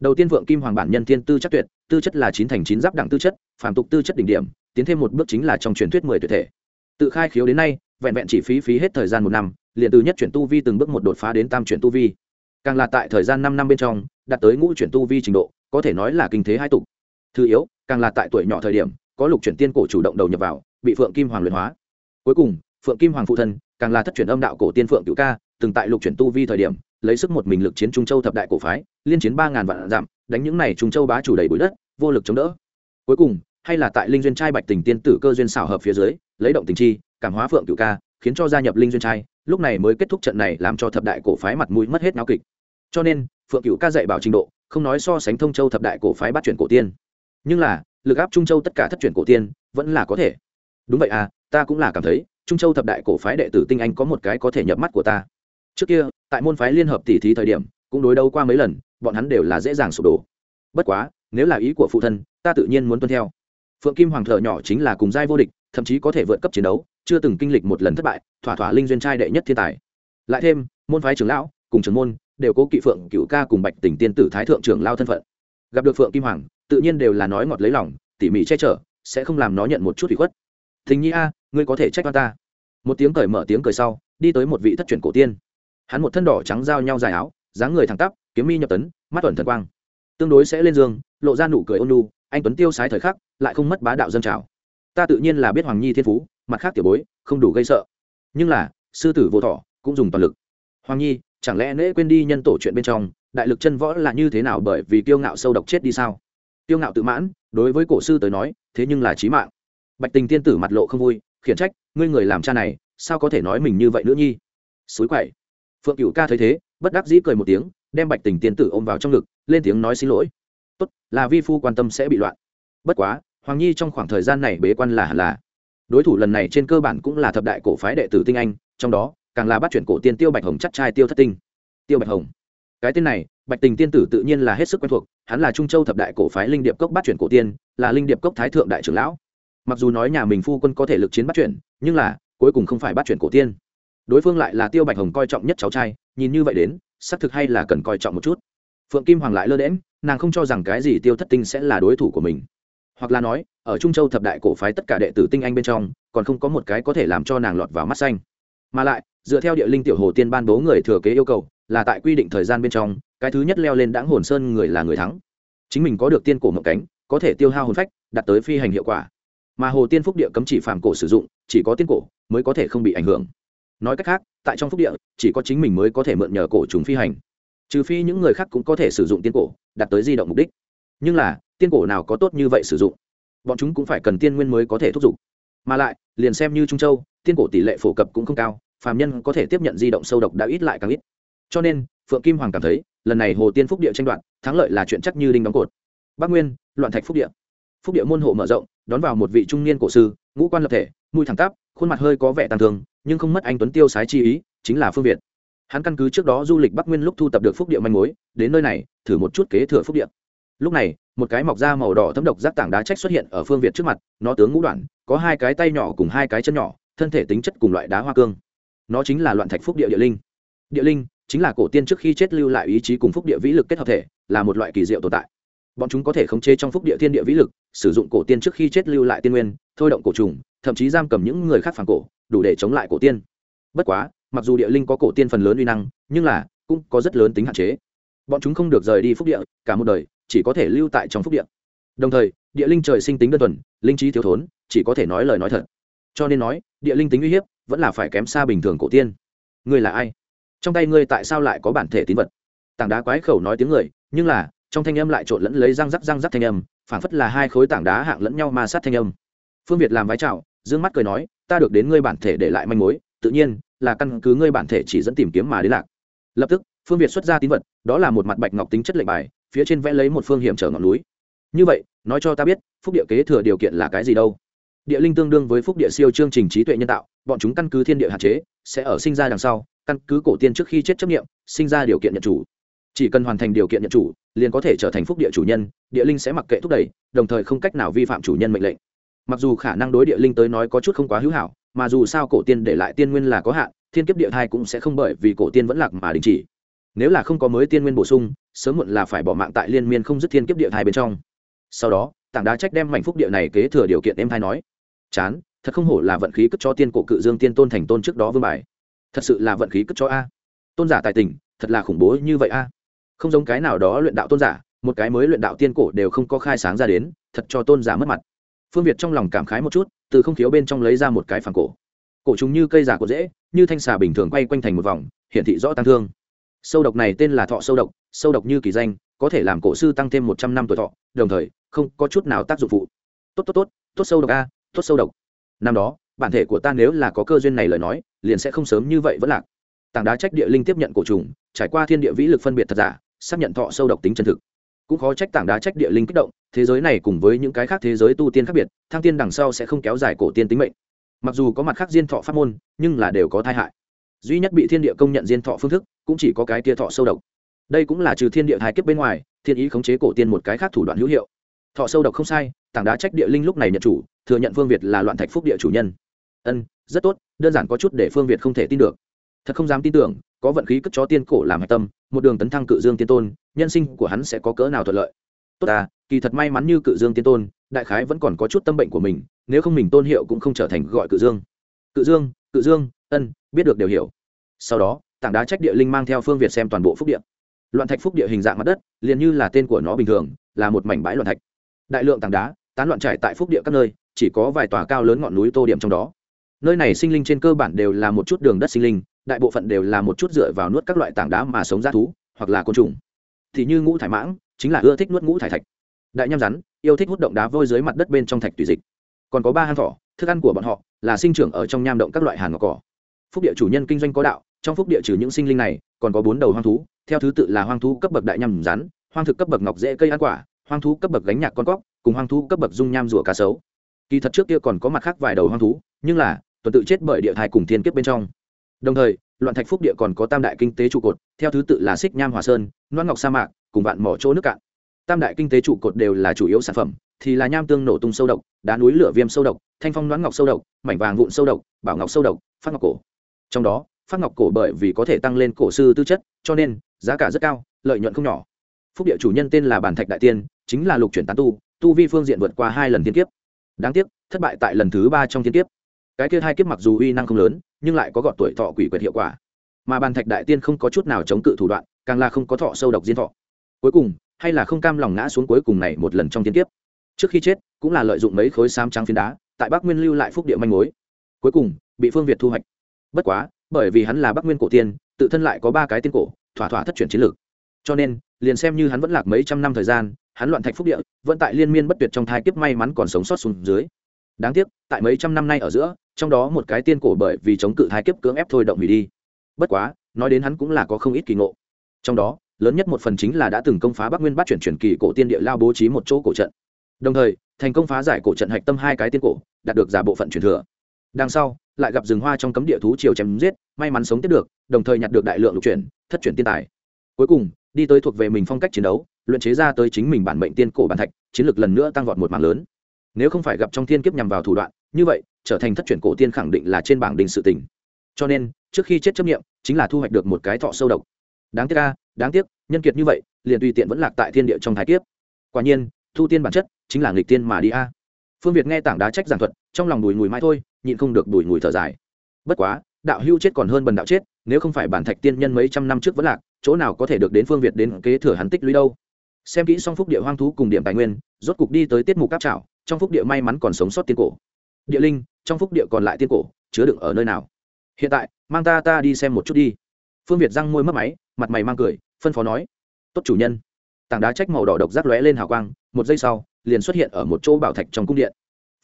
Đầu tiên vượng kim hoàng bản nhân tiên tư chắc tuyệt, tư chất là chín thành chín giáp đẳng tư chất, phàm tục tư chất đỉnh điểm, tiến thêm một bước chính là trong truyền thuyết mười tuyệt thể. Tự khai khiếu đến nay, vẹn vẹn chỉ phí phí hết thời gian một năm, liền từ nhất chuyển tu vi từng bước một đột phá đến tam chuyển tu vi càng là tại thời gian năm năm bên trong, đạt tới ngũ chuyển tu vi trình độ, có thể nói là kinh thế hai tục. Thứ yếu, càng là tại tuổi nhỏ thời điểm, có lục chuyển tiên cổ chủ động đầu nhập vào, bị phượng kim hoàng luyện hóa. Cuối cùng, phượng kim hoàng phụ thân, càng là thất chuyển âm đạo cổ tiên phượng cựu ca, từng tại lục chuyển tu vi thời điểm, lấy sức một mình lực chiến trung châu thập đại cổ phái, liên chiến ba ngàn vạn dặm, đánh những này trung châu bá chủ đầy bụi đất, vô lực chống đỡ. Cuối cùng, hay là tại linh duyên trai bạch tình tiên tử cơ duyên xảo hợp phía dưới, lấy động tình chi, cảm hóa phượng cựu ca, khiến cho gia nhập linh duyên trai, lúc này mới kết thúc trận này làm cho thập đại cổ phái mặt mũi mất hết náo kịch cho nên, phượng cựu ca dạy bảo trình độ, không nói so sánh thông châu thập đại cổ phái bắt chuyển cổ tiên. Nhưng là, lực áp trung châu tất cả thất chuyển cổ tiên, vẫn là có thể. Đúng vậy à ta cũng là cảm thấy, trung châu thập đại cổ phái đệ tử tinh anh có một cái có thể nhập mắt của ta. Trước kia, tại môn phái liên hợp tỷ thí thời điểm, cũng đối đấu qua mấy lần, bọn hắn đều là dễ dàng sụp đổ. Bất quá, nếu là ý của phụ thân, ta tự nhiên muốn tuân theo. Phượng kim hoàng thợ nhỏ chính là cùng giai vô địch, thậm chí có thể vượt cấp chiến đấu, chưa từng kinh lịch một lần thất bại, thỏa thỏa linh duyên trai đệ nhất thiên tài. Lại thêm, môn phái trưởng lão, cùng trưởng môn đều cố kỵ phượng cựu ca cùng bạch tỉnh tiên tử thái thượng trưởng lao thân phận. Gặp được phượng kim hoàng, tự nhiên đều là nói ngọt lấy lòng, tỉ mỉ che chở, sẽ không làm nó nhận một chút bị khuất. Thình nhi a, ngươi có thể trách ta. Một tiếng cởi mở tiếng cười sau, đi tới một vị thất truyền cổ tiên. Hắn một thân đỏ trắng giao nhau dài áo, dáng người thẳng tắp, kiếm mi nhập tấn, mắt tuần thần quang. Tương đối sẽ lên giường lộ ra nụ cười ôn lu anh tuấn tiêu sái thời khắc, lại không mất bá đạo dân trào. Ta tự nhiên là biết hoàng nhi thiên phú, mặt khác tiểu bối, không đủ gây sợ. Nhưng là, sư tử vô thọ, cũng dùng toàn lực. Hoàng nhi chẳng lẽ nễ quên đi nhân tổ chuyện bên trong, đại lực chân võ là như thế nào bởi vì tiêu ngạo sâu độc chết đi sao? Tiêu ngạo tự mãn, đối với cổ sư tới nói, thế nhưng là trí mạng. Bạch tình tiên tử mặt lộ không vui, khiển trách, ngươi người làm cha này, sao có thể nói mình như vậy nữa nhi? Suối quậy. Phượng cựu ca thấy thế, bất đắc dĩ cười một tiếng, đem bạch tình tiên tử ôm vào trong ngực, lên tiếng nói xin lỗi. Tốt, là vi phu quan tâm sẽ bị loạn. Bất quá, hoàng nhi trong khoảng thời gian này bế quan là hẳn là. Đối thủ lần này trên cơ bản cũng là thập đại cổ phái đệ tử tinh anh, trong đó càng là bắt chuyển cổ tiên tiêu bạch hồng chắc trai tiêu thất tinh. Tiêu bạch hồng. Cái tên này, bạch tình tiên tử tự nhiên là hết sức quen thuộc, hắn là trung châu thập đại cổ phái linh điệp cốc bắt chuyển cổ tiên, là linh điệp cốc thái thượng đại trưởng lão. Mặc dù nói nhà mình phu quân có thể lực chiến bắt chuyển, nhưng là, cuối cùng không phải bắt chuyển cổ tiên. Đối phương lại là tiêu bạch hồng coi trọng nhất cháu trai, nhìn như vậy đến, xác thực hay là cần coi trọng một chút. Phượng kim hoàng lại lơ đễm nàng không cho rằng cái gì tiêu thất tinh sẽ là đối thủ của mình. Hoặc là nói, ở trung châu thập đại cổ phái tất cả đệ tử tinh anh bên trong, còn không có một cái có thể làm cho nàng lọt vào mắt xanh. Mà lại dựa theo địa linh tiểu hồ tiên ban bố người thừa kế yêu cầu, là tại quy định thời gian bên trong, cái thứ nhất leo lên đáng hồn sơn người là người thắng. Chính mình có được tiên cổ mộng cánh, có thể tiêu hao hồn phách, đạt tới phi hành hiệu quả. Mà hồ tiên phúc địa cấm chỉ phàm cổ sử dụng, chỉ có tiên cổ mới có thể không bị ảnh hưởng. Nói cách khác, tại trong phúc địa, chỉ có chính mình mới có thể mượn nhờ cổ trùng phi hành. Trừ phi những người khác cũng có thể sử dụng tiên cổ, đạt tới di động mục đích. Nhưng là, tiên cổ nào có tốt như vậy sử dụng? Bọn chúng cũng phải cần tiên nguyên mới có thể thúc giục. Mà lại, liền xem như trung châu, tiên cổ tỷ lệ phổ cập cũng không cao phàm nhân có thể tiếp nhận di động sâu độc đã ít lại càng ít. Cho nên, phượng kim hoàng cảm thấy, lần này hồ tiên phúc địa tranh đoạt, thắng lợi là chuyện chắc như đinh đóng cột. Bắc nguyên, loạn thạch phúc địa. Phúc địa môn hộ mở rộng, đón vào một vị trung niên cổ sư, ngũ quan lập thể, mũi thẳng tắp, khuôn mặt hơi có vẻ tàn thương, nhưng không mất anh tuấn tiêu sái chi ý, chính là phương việt. Hắn căn cứ trước đó du lịch bắc nguyên lúc thu tập được phúc địa manh mối, đến nơi này, thử một chút kế thừa phúc địa. Lúc này, một cái mọc da màu đỏ thấm độc rác tảng đá trách xuất hiện ở phương việt trước mặt, nó tướng ngũ đoạn, có hai cái tay nhỏ cùng hai cái chân nhỏ, thân thể tính chất cùng loại đá hoa cương nó chính là loạn thạch phúc địa địa linh. Địa linh chính là cổ tiên trước khi chết lưu lại ý chí cùng phúc địa vĩ lực kết hợp thể, là một loại kỳ diệu tồn tại. Bọn chúng có thể khống chế trong phúc địa thiên địa vĩ lực, sử dụng cổ tiên trước khi chết lưu lại tiên nguyên, thôi động cổ trùng, thậm chí giam cầm những người khác phản cổ, đủ để chống lại cổ tiên. Bất quá, mặc dù địa linh có cổ tiên phần lớn uy năng, nhưng là cũng có rất lớn tính hạn chế. Bọn chúng không được rời đi phúc địa, cả một đời chỉ có thể lưu tại trong phúc địa. Đồng thời, địa linh trời sinh tính đơn thuần, linh trí thiếu thốn, chỉ có thể nói lời nói thật. Cho nên nói, địa linh tính uy hiếp vẫn là phải kém xa bình thường cổ tiên. Ngươi là ai? Trong tay ngươi tại sao lại có bản thể tín vật? Tảng đá quái khẩu nói tiếng người, nhưng là, trong thanh âm lại trộn lẫn lấy răng rắc răng rắc thanh âm, phảng phất là hai khối tảng đá hạng lẫn nhau ma sát thanh âm. Phương việt làm vái chào, dương mắt cười nói, ta được đến ngươi bản thể để lại manh mối, tự nhiên là căn cứ ngươi bản thể chỉ dẫn tìm kiếm mà đến lạc. Lập tức, phương việt xuất ra tín vật, đó là một mặt bạch ngọc tính chất lệnh bài, phía trên vẽ lấy một phương hiểm trở ngọn núi. Như vậy, nói cho ta biết, phúc địa kế thừa điều kiện là cái gì đâu? Địa linh tương đương với phúc địa siêu chương trình trí tuệ nhân tạo, bọn chúng căn cứ thiên địa hạn chế, sẽ ở sinh ra đằng sau, căn cứ cổ tiên trước khi chết chấp nghiệm sinh ra điều kiện nhận chủ. Chỉ cần hoàn thành điều kiện nhận chủ, liền có thể trở thành phúc địa chủ nhân, địa linh sẽ mặc kệ thúc đẩy, đồng thời không cách nào vi phạm chủ nhân mệnh lệnh. Mặc dù khả năng đối địa linh tới nói có chút không quá hữu hảo, mà dù sao cổ tiên để lại tiên nguyên là có hạn, thiên kiếp địa thai cũng sẽ không bởi vì cổ tiên vẫn lạc mà đình chỉ. Nếu là không có mới tiên nguyên bổ sung, sớm muộn là phải bỏ mạng tại liên miên không dứt thiên kiếp địa thai bên trong. Sau đó, tảng đá trách đem mảnh phúc địa này kế thừa điều kiện em thai nói chán, thật không hổ là vận khí cất cho tiên cổ cự dương tiên tôn thành tôn trước đó vương bài. Thật sự là vận khí cất cho a. Tôn giả tài tình, thật là khủng bố như vậy a. Không giống cái nào đó luyện đạo tôn giả, một cái mới luyện đạo tiên cổ đều không có khai sáng ra đến, thật cho tôn giả mất mặt. Phương việt trong lòng cảm khái một chút, từ không thiếu bên trong lấy ra một cái phản cổ. Cổ chúng như cây giả cổ dễ, như thanh xà bình thường quay quanh thành một vòng, hiển thị rõ tăng thương. Sâu độc này tên là thọ sâu độc sâu độc như kỳ danh, có thể làm cổ sư tăng thêm một trăm năm tuổi thọ, đồng thời, không có chút nào tác dụng phụ. Tốt tốt tốt tốt sâu độc a tốt sâu độc. Năm đó, bản thể của ta nếu là có cơ duyên này lời nói, liền sẽ không sớm như vậy vẫn lạc. Tảng đá trách địa linh tiếp nhận cổ trùng, trải qua thiên địa vĩ lực phân biệt thật giả, xác nhận thọ sâu độc tính chân thực. Cũng khó trách tảng đá trách địa linh kích động, thế giới này cùng với những cái khác thế giới tu tiên khác biệt, thăng tiên đằng sau sẽ không kéo dài cổ tiên tính mệnh. Mặc dù có mặt khác diên thọ pháp môn, nhưng là đều có tai hại. Duy nhất bị thiên địa công nhận diên thọ phương thức, cũng chỉ có cái kia thọ sâu độc. Đây cũng là trừ thiên địa hai kiếp bên ngoài, thiên ý khống chế cổ tiên một cái khác thủ đoạn hữu hiệu. Thọ sâu độc không sai tảng đá trách địa linh lúc này nhận chủ, thừa nhận phương việt là loạn thạch phúc địa chủ nhân. Ân, rất tốt, đơn giản có chút để phương việt không thể tin được. Thật không dám tin tưởng, có vận khí cất chó tiên cổ làm hạch tâm, một đường tấn thăng cự dương tiên tôn, nhân sinh của hắn sẽ có cỡ nào thuận lợi. Tốt à kỳ thật may mắn như cự dương tiên tôn, đại khái vẫn còn có chút tâm bệnh của mình, nếu không mình tôn hiệu cũng không trở thành gọi cự dương. Cự dương cự dương, ân, biết được đều hiểu. Sau đó, tảng đá trách địa linh mang theo phương việt xem toàn bộ phúc địa. Loạn thạch phúc địa hình dạng mặt đất, liền như là tên của nó bình thường, là một mảnh bãi loạn thạch. Đại lượng tảng đá tán loạn trải tại phúc địa các nơi, chỉ có vài tòa cao lớn ngọn núi tô điểm trong đó. Nơi này sinh linh trên cơ bản đều là một chút đường đất sinh linh, đại bộ phận đều là một chút dựa vào nuốt các loại tảng đá mà sống ra thú, hoặc là côn trùng. Thì như ngũ thải mãng, chính là ưa thích nuốt ngũ thải thạch. Đại nham rắn, yêu thích hút động đá vôi dưới mặt đất bên trong thạch tùy dịch. Còn có ba hang thỏ, thức ăn của bọn họ là sinh trưởng ở trong nham động các loại hàng ngọc cỏ. Phúc địa chủ nhân kinh doanh có đạo, trong phúc địa trừ những sinh linh này, còn có bốn đầu hoang thú, theo thứ tự là hoang thú cấp bậc đại nham rắn, hoang thực cấp bậc ngọc dễ cây ăn quả, hoang thú cấp bậc gánh nhạc con cóc cùng hoang thú cấp bậc dung nham rùa cá sấu. Kỳ thật trước kia còn có mặt khác vài đầu hoang thú, nhưng là, tuần tự chết bởi địa thai cùng thiên kiếp bên trong. Đồng thời, loạn thạch phúc địa còn có tam đại kinh tế trụ cột, theo thứ tự là xích nham hòa sơn, loan ngọc sa mạc, cùng vạn mỏ chỗ nước cạn. Tam đại kinh tế trụ cột đều là chủ yếu sản phẩm, thì là nham tương nổ tung sâu độc, đá núi lửa viêm sâu độc, thanh phong loãng ngọc sâu độc, mảnh vàng vụn sâu độc, bảo ngọc sâu độc, phát ngọc cổ. Trong đó, phát ngọc cổ bởi vì có thể tăng lên cổ sư tư chất, cho nên giá cả rất cao, lợi nhuận không nhỏ. Phúc địa chủ nhân tên là bản thạch đại tiên, chính là lục chuyển tán tu tu vi phương diện vượt qua hai lần thiên kiếp. Đáng tiếc, thất bại tại lần thứ ba trong thiên kiếp. Cái kia hai kiếp mặc dù uy năng không lớn, nhưng lại có gọt tuổi thọ quỷ quyệt hiệu quả. Mà bàn thạch đại tiên không có chút nào chống cự thủ đoạn, càng là không có thọ sâu độc diên thọ. Cuối cùng, hay là không cam lòng ngã xuống cuối cùng này một lần trong thiên kiếp. Trước khi chết, cũng là lợi dụng mấy khối xám trắng phiến đá, tại bắc nguyên lưu lại phúc địa manh mối. Cuối cùng, bị phương việt thu hoạch. Bất quá, bởi vì hắn là bắc nguyên cổ tiên, tự thân lại có ba cái tiên cổ, thỏa thỏa thất chuyển chiến lược. Cho nên, liền xem như hắn vẫn lạc mấy trăm năm thời gian hắn loạn thạch phúc địa, vẫn tại liên miên bất tuyệt trong thai kiếp may mắn còn sống sót xuống dưới. Đáng tiếc, tại mấy trăm năm nay ở giữa, trong đó một cái tiên cổ bởi vì chống cự thai kiếp cưỡng ép thôi động hủy đi. Bất quá, nói đến hắn cũng là có không ít kỳ ngộ. Trong đó, lớn nhất một phần chính là đã từng công phá bắc nguyên bắt chuyển chuyển kỳ cổ tiên địa lao bố trí một chỗ cổ trận. Đồng thời, thành công phá giải cổ trận hạch tâm hai cái tiên cổ, đạt được giả bộ phận truyền thừa. Đằng sau, lại gặp rừng hoa trong cấm địa thú chiều chém giết, may mắn sống tiếp được, đồng thời nhặt được đại lượng lục chuyển, thất chuyển tiên tài. Cuối cùng, đi tới thuộc về mình phong cách chiến đấu luyện chế ra tới chính mình bản mệnh tiên cổ bản thạch, chiến lược lần nữa tăng vọt một mảng lớn. Nếu không phải gặp trong thiên kiếp nhằm vào thủ đoạn, như vậy, trở thành thất truyền cổ tiên khẳng định là trên bảng đình sự tình. Cho nên, trước khi chết chấp nghiệm chính là thu hoạch được một cái thọ sâu độc. Đáng tiếc ca đáng tiếc, nhân kiệt như vậy, liền tùy tiện vẫn lạc tại thiên địa trong thái kiếp. Quả nhiên, thu tiên bản chất chính là nghịch tiên mà đi a. Phương việt nghe tảng đá trách giảng thuật, trong lòng đùi ngùi mãi thôi, nhịn không được đùi ngùi thở dài. Bất quá, đạo hưu chết còn hơn bần đạo chết, nếu không phải bản thạch tiên nhân mấy trăm năm trước vẫn lạc, chỗ nào có thể được đến phương việt đến kế thừa hắn tích lũy đâu? Xem kỹ xong phúc địa hoang thú cùng điểm tài nguyên, rốt cục đi tới tiết mục cáp trảo, trong phúc địa may mắn còn sống sót tiên cổ. Địa linh, trong phúc địa còn lại tiên cổ, chứa đựng ở nơi nào? Hiện tại, mang ta ta đi xem một chút đi. Phương việt răng môi mất máy, mặt mày mang cười, phân phó nói. Tốt chủ nhân. Tảng đá trách màu đỏ độc rác lóe lên hào quang, một giây sau, liền xuất hiện ở một chỗ bảo thạch trong cung điện.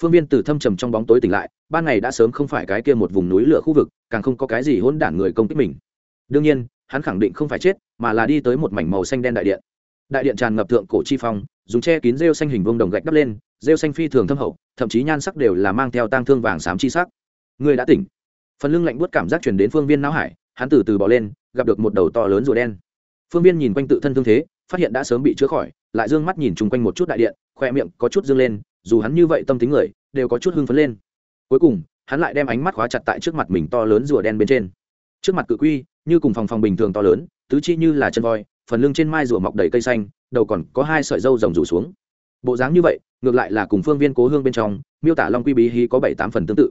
Phương viên từ thâm trầm trong bóng tối tỉnh lại, ban ngày đã sớm không phải cái kia một vùng núi lửa khu vực, càng không có cái gì hỗn đản người công kích mình. Đương nhiên, hắn khẳng định không phải chết, mà là đi tới một mảnh màu xanh đen đại điện đại điện tràn ngập thượng cổ chi phong, dùng che kín rêu xanh hình vông đồng gạch đắp lên, rêu xanh phi thường thâm hậu, thậm chí nhan sắc đều là mang theo tang thương vàng xám chi sắc. Người đã tỉnh. Phần lưng lạnh buốt cảm giác chuyển đến phương viên não hải, hắn từ từ bỏ lên, gặp được một đầu to lớn rùa đen. Phương viên nhìn quanh tự thân thương thế, phát hiện đã sớm bị chữa khỏi, lại d ư ơ n g mắt nhìn chung quanh một chút đại điện khoe miệng có chút dâng lên, dù hắn như vậy tâm tính người, đều có chút hưng phấn lên. Cuối cùng, hắn lại đem ánh mắt khóa chặt tại trước mặt mình to lớn rùa đen bên trên. Trước mặt cự quy, như cùng phòng phòng bình thường to lớn, tứ chi như là chân voi phần lưng trên mai rùa mọc đầy cây xanh, đầu còn có hai sợi dâu rồng rủ xuống. Bộ dáng như vậy, ngược lại là cùng phương viên cố hương bên trong, miêu tả long quy bí hí có bảy tám phần tương tự.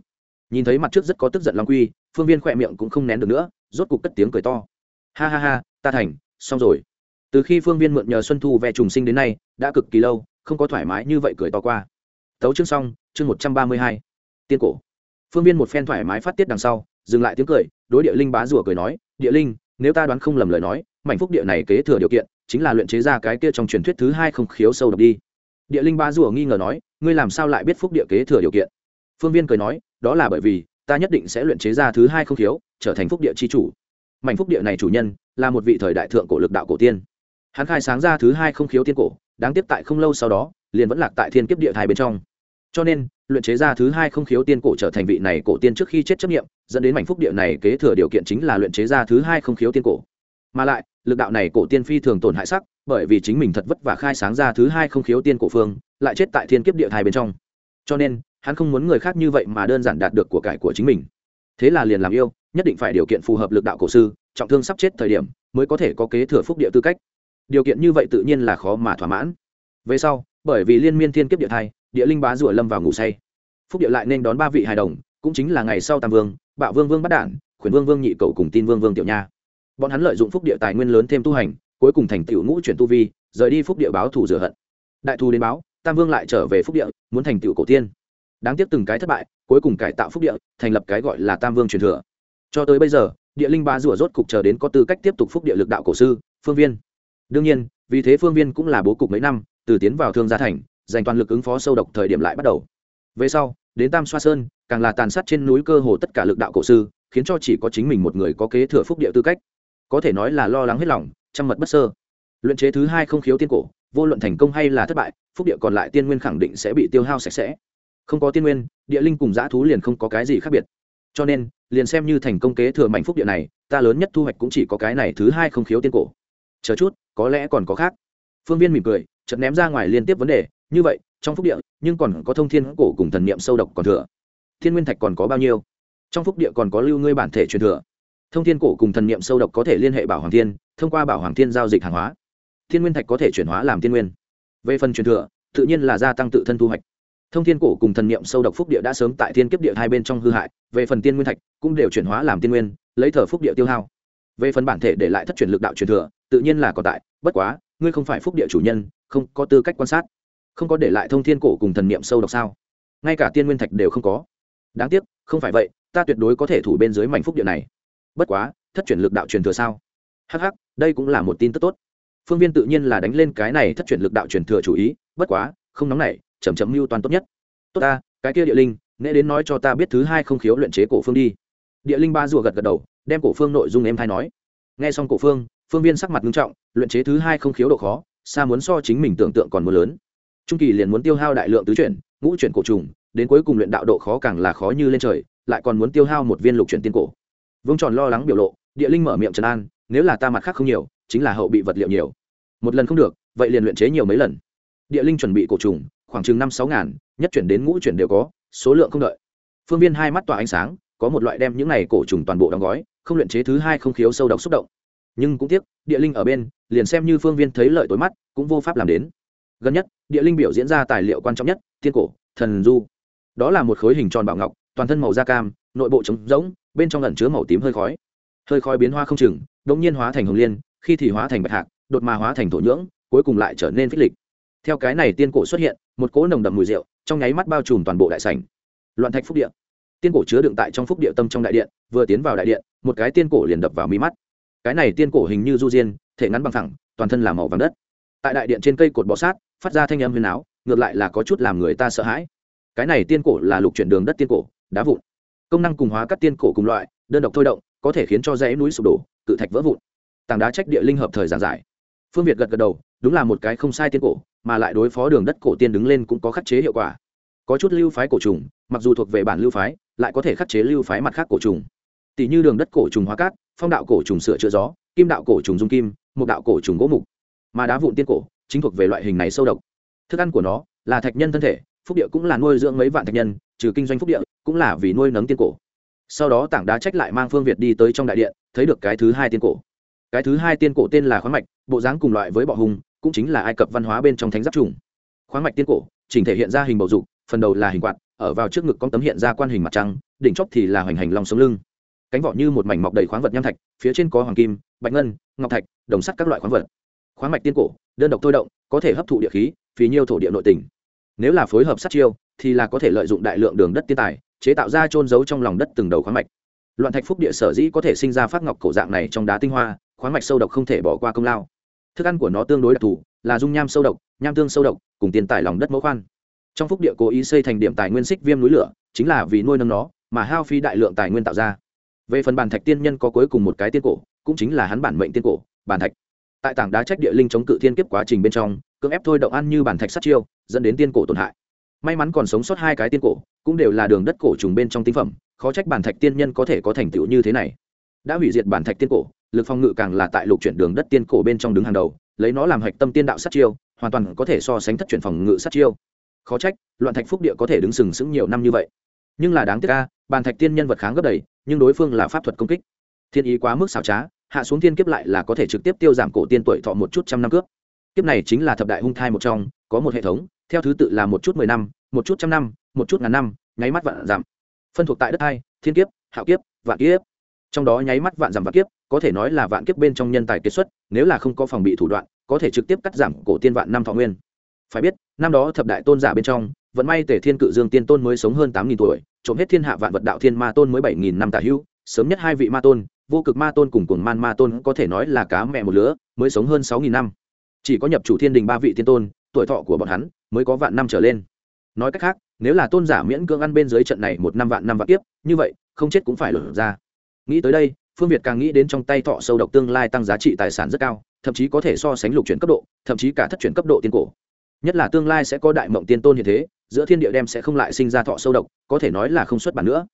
Nhìn thấy mặt trước rất có tức giận long quy, phương viên khỏe miệng cũng không nén được nữa, rốt cục cất tiếng cười to. Ha ha ha, ta thành, xong rồi. Từ khi phương viên mượn nhờ xuân thu ve trùng sinh đến nay, đã cực kỳ lâu, không có thoải mái như vậy cười to qua. Tấu chương xong, chương một trăm ba mươi hai. Tiên cổ. Phương viên một phen thoải mái phát tiết đằng sau, dừng lại tiếng cười, đối địa linh bá rùa cười nói, địa linh nếu ta đoán không lầm lời nói mảnh phúc địa này kế thừa điều kiện chính là luyện chế ra cái kia trong truyền thuyết thứ hai không khiếu sâu độc đi. Địa linh ba rùa nghi ngờ nói ngươi làm sao lại biết phúc địa kế thừa điều kiện? Phương viên cười nói đó là bởi vì ta nhất định sẽ luyện chế ra thứ hai không khiếu, trở thành phúc địa c h i chủ. Mảnh phúc địa này chủ nhân là một vị thời đại thượng cổ lực đạo cổ tiên. Hắn khai sáng ra thứ hai không khiếu tiên cổ đáng tiếp tại không lâu sau đó liền vẫn lạc tại thiên kiếp địa thái bên trong. Cho nên luyện chế ra thứ hai không khiếu tiên cổ trở thành vị này cổ tiên trước khi chết chấp nghiệm dẫn đến mảnh phúc địa này kế thừa điều kiện chính là luyện chế ra thứ hai không khiếu tiên cổ. Mà lại, lực đạo này cổ tiên phi thường tổn hại sắc, bởi vì chính mình thật vất và khai sáng ra thứ hai không khiếu tiên cổ phương, lại chết tại thiên kiếp địa thai bên trong. Cho nên, hắn không muốn người khác như vậy mà đơn giản đạt được của cải của chính mình. Thế là liền làm yêu, nhất định phải điều kiện phù hợp lực đạo cổ sư, trọng thương sắp chết thời điểm, mới có thể có kế thừa phúc địa tư cách. Điều kiện như vậy tự nhiên là khó mà thỏa mãn. Về sau, bởi vì liên miên thiên kiếp địa thai, địa linh bá rủa lâm vào ngủ say. Phúc địa lại nên đón ba vị hài đồng, cũng chính là ngày sau tam vương bạo vương vương bắt đản, khuyển vương vương nhị cầu cùng tin vương vương tiểu nha. Bọn hắn lợi dụng phúc địa tài nguyên lớn thêm tu hành, cuối cùng thành tựu ngũ chuyển tu vi, rời đi phúc địa báo thù rửa hận. Đại thù đến báo, tam vương lại trở về phúc địa, muốn thành tựu cổ tiên. Đáng tiếc từng cái thất bại, cuối cùng cải tạo phúc địa, thành lập cái gọi là tam vương truyền thừa. Cho tới bây giờ, địa linh ba rủa rốt cục chờ đến có tư cách tiếp tục phúc địa lực đạo cổ sư, phương viên. Đương nhiên, vì thế phương viên cũng là bố cục mấy năm, từ tiến vào thương gia thành, dành toàn lực ứng phó sâu độc thời điểm lại bắt đầu. Về sau đến tam xoa sơn, càng là tàn sát trên núi cơ hồ tất cả lực đạo cổ sư, khiến cho chỉ có chính mình một người có kế thừa phúc địa tư cách. Có thể nói là lo lắng hết lòng chăm mật bất sơ. Luyện chế thứ hai không khiếu tiên cổ, vô luận thành công hay là thất bại, phúc địa còn lại tiên nguyên khẳng định sẽ bị tiêu hao sạch sẽ. Không có tiên nguyên, địa linh cùng dã thú liền không có cái gì khác biệt. Cho nên, liền xem như thành công kế thừa mảnh phúc địa này, ta lớn nhất thu hoạch cũng chỉ có cái này thứ hai không khiếu tiên cổ. Chờ chút, có lẽ còn có khác. Phương viên mỉm cười, chợt ném ra ngoài liên tiếp vấn đề, như vậy trong phúc địa, nhưng còn có thông thiên cổ cùng thần niệm sâu độc còn thừa. Thiên nguyên thạch còn có bao nhiêu? Trong phúc địa còn có lưu ngươi bản thể truyền thừa. Thông thiên cổ cùng thần niệm sâu độc có thể liên hệ bảo hoàng thiên, thông qua bảo hoàng thiên giao dịch hàng hóa. Thiên nguyên thạch có thể chuyển hóa làm thiên nguyên. Về phần truyền thừa, tự nhiên là gia tăng tự thân thu hoạch. Thông thiên cổ cùng thần niệm sâu độc phúc địa đã sớm tại thiên kiếp địa hai bên trong hư hại, về phần tiên nguyên thạch cũng đều chuyển hóa làm tiên nguyên, lấy thờ phúc địa tiêu hao. Về phần bản thể để lại thất truyền lực đạo truyền thừa, tự nhiên là còn tại, bất quá, ngươi không phải phúc địa chủ nhân, không có tư cách quan sát không có để lại thông thiên cổ cùng thần niệm sâu độc sao? Ngay cả tiên nguyên thạch đều không có. Đáng tiếc, không phải vậy, ta tuyệt đối có thể thủ bên dưới mảnh phúc địa này. Bất quá, thất chuyển lực đạo truyền thừa sao? Hh đây cũng là một tin tức tốt. Phương viên tự nhiên là đánh lên cái này thất chuyển lực đạo truyền thừa chủ ý, bất quá, không nóng nảy chầm chấm mưu toàn tốt nhất. Tốt ta, cái kia địa linh nghe đến nói cho ta biết thứ hai không khiếu luyện chế cổ phương đi. Địa linh ba rùa gật gật đầu, đem cổ phương nội dung em thay nói. Nghe xong cổ phương phương viên sắc mặt nghiêm trọng, luyện chế thứ hai không khiếu độ khó, xa muốn so chính mình tưởng tượng còn mưa lớn trung kỳ liền muốn tiêu hao đại lượng tứ chuyển, ngũ chuyển cổ trùng, đến cuối cùng luyện đạo độ khó càng là khó như lên trời, lại còn muốn tiêu hao một viên lục chuyển tiên cổ. Vương tròn lo lắng biểu lộ, địa linh mở miệng trần an, nếu là ta mặt khác không nhiều, chính là hậu bị vật liệu nhiều. Một lần không được, vậy liền luyện chế nhiều mấy lần. Địa linh chuẩn bị cổ trùng, khoảng chừng năm sáu ngàn, nhất chuyển đến ngũ chuyển đều có, số lượng không đợi. Phương viên hai mắt tỏa ánh sáng, có một loại đem những này cổ trùng toàn bộ đóng gói, không luyện chế thứ hai không khiếu sâu độc xúc động. Nhưng cũng tiếc, địa linh ở bên, liền xem như phương viên thấy lợi tối mắt, cũng vô pháp làm đến gần nhất, địa linh biểu diễn ra tài liệu quan trọng nhất, tiên cổ, thần du. Đó là một khối hình tròn bảo ngọc, toàn thân màu da cam, nội bộ trống rỗng, bên trong ẩn chứa màu tím hơi khói. Hơi khói biến hoa không chừng đ ỗ n g nhiên hóa thành hồng liên, khi thì hóa thành bạch hạc, đột mà hóa thành thổ nhưỡng, cuối cùng lại trở nên phích lịch. Theo cái này tiên cổ xuất hiện, một cỗ nồng đậm mùi rượu, trong nháy mắt bao trùm toàn bộ đại sảnh. Loạn thạch phúc điện tiên cổ chứa đựng tại trong phúc địa tâm trong đại điện, vừa tiến vào đại điện, một cái tiên cổ liền đập vào mí mắt. Cái này tiên cổ hình như du diên, thể ngắn bằng thẳng toàn thân là màu vàng đất. Tại đại điện trên cây cột bọ sát phát ra thanh âm huyền áo, ngược lại là có chút làm người ta sợ hãi. Cái này tiên cổ là lục chuyển đường đất tiên cổ, đá vụn. Công năng cùng hóa các tiên cổ cùng loại, đơn độc thôi động, có thể khiến cho dãy núi sụp đổ, cự thạch vỡ vụn. Tảng đá trách địa linh hợp thời giản giải. Phương việt gật gật đầu, đúng là một cái không sai tiên cổ, mà lại đối phó đường đất cổ tiên đứng lên cũng có khắc chế hiệu quả. Có chút lưu phái cổ trùng, mặc dù thuộc về bản lưu phái, lại có thể khắc chế lưu phái mặt khác cổ trùng. Tỷ như đường đất cổ trùng hóa cát, phong đạo cổ trùng sửa chữa gió, kim đạo cổ trùng dung kim một đạo cổ trùng gỗ mục. Mà đá vụn tiên cổ chính thuộc về loại hình này sâu độc. Thức ăn của nó là thạch nhân thân thể, phúc địa cũng là nuôi dưỡng mấy vạn thạch nhân, trừ kinh doanh phúc địa, cũng là vì nuôi nấng tiên cổ. Sau đó tảng đá trách lại mang phương việt đi tới trong đại điện, thấy được cái thứ hai tiên cổ. Cái thứ hai tiên cổ tên là khoáng mạch, bộ dáng cùng loại với bọ hùng, cũng chính là ai cập văn hóa bên trong thánh giáp trùng khoáng mạch tiên cổ, chỉnh thể hiện ra hình bầu dục, phần đầu là hình quạt, ở vào trước ngực con tấm hiện ra quan hình mặt trăng, đỉnh chóp thì là hoành hành lòng sống lưng. Cánh vỏ như một mảnh mọc đầy khoáng vật nham thạch, phía trên có hoàng kim, bạch ngân, ngọc thạch, đồng sắt các loại khoáng vật. Khoáng mạch tiên cổ đơn độc thôi động, có thể hấp thụ địa khí phí nhiêu thổ địa nội tình. Nếu là phối hợp sát chiêu, thì là có thể lợi dụng đại lượng đường đất tiên tài, chế tạo ra trôn giấu trong lòng đất từng đầu khoáng mạch. Loạn thạch phúc địa sở dĩ có thể sinh ra phát ngọc cổ dạng này trong đá tinh hoa, khoáng mạch sâu độc không thể bỏ qua công lao. Thức ăn của nó tương đối đặc thù, là dung nham sâu độc, nham tương sâu độc, cùng tiền tài lòng đất mẫu khoan. Trong phúc địa cố ý xây thành điểm tài nguyên xích viêm núi lửa, chính là vì nuôi nâng nó, mà hao phí đại lượng tài nguyên tạo ra. Về phần bản thạch tiên nhân có cuối cùng một cái tiên cổ, cũng chính là hắn bản mệnh tiên cổ, bản thạch tại tảng đá trách địa linh chống cự thiên kiếp quá trình bên trong, cưỡng ép thôi động ăn như bản thạch sát chiêu, dẫn đến tiên cổ tổn hại. May mắn còn sống sót hai cái tiên cổ, cũng đều là đường đất cổ trùng bên trong tinh phẩm, khó trách bản thạch tiên nhân có thể có thành tựu như thế này. Đã hủy diệt bản thạch tiên cổ, lực phong ngự càng là tại lục chuyển đường đất tiên cổ bên trong đứng hàng đầu, lấy nó làm hạch tâm tiên đạo sát chiêu, hoàn toàn có thể so sánh thất chuyển phòng ngự sát chiêu. Khó trách, loạn thạch phúc địa có thể đứng sừng sững nhiều năm như vậy. Nhưng là đáng tiếc ca bàn thạch tiên nhân vật kháng gấp đầy, nhưng đối phương là pháp thuật công kích. Thiên ý quá mức xảo trá hạ xuống thiên kiếp lại là có thể trực tiếp tiêu giảm cổ tiên tuổi thọ một chút trăm năm cướp. Kiếp này chính là thập đại hung thai một trong, có một hệ thống, theo thứ tự là một chút mười năm, một chút trăm năm, một chút ngàn năm, nháy mắt vạn giảm. Phân thuộc tại đất hai, thiên kiếp, hạo kiếp, vạn kiếp. Trong đó nháy mắt vạn giảm vạn kiếp, có thể nói là vạn kiếp bên trong nhân tài kết xuất, nếu là không có phòng bị thủ đoạn, có thể trực tiếp cắt giảm cổ tiên vạn năm thọ nguyên. Phải biết, năm đó thập đại tôn giả bên trong, vận may tề thiên cự dương tiên tôn mới sống hơn tám nghìn tuổi, trộm hết thiên hạ vạn vật đạo thiên ma tôn mới bảy nghìn năm tả hữu sớm nhất hai vị ma tôn vô cực ma tôn cùng cuồng man ma tôn có thể nói là cá mẹ một lứa, mới sống hơn sáu nghìn năm. Chỉ có nhập chủ thiên đình ba vị thiên tôn, tuổi thọ của bọn hắn mới có vạn năm trở lên. Nói cách khác, nếu là tôn giả miễn cưỡng ăn bên dưới trận này một năm vạn năm vạn tiếp như vậy, không chết cũng phải lột ra. Nghĩ tới đây, phương việt càng nghĩ đến trong tay thọ sâu độc tương lai tăng giá trị tài sản rất cao, thậm chí có thể so sánh lục chuyển cấp độ, thậm chí cả thất chuyển cấp độ tiên cổ. Nhất là tương lai sẽ có đại mộng tiên tôn như thế, giữa thiên địa đem sẽ không lại sinh ra thọ sâu độc, có thể nói là không xuất bản nữa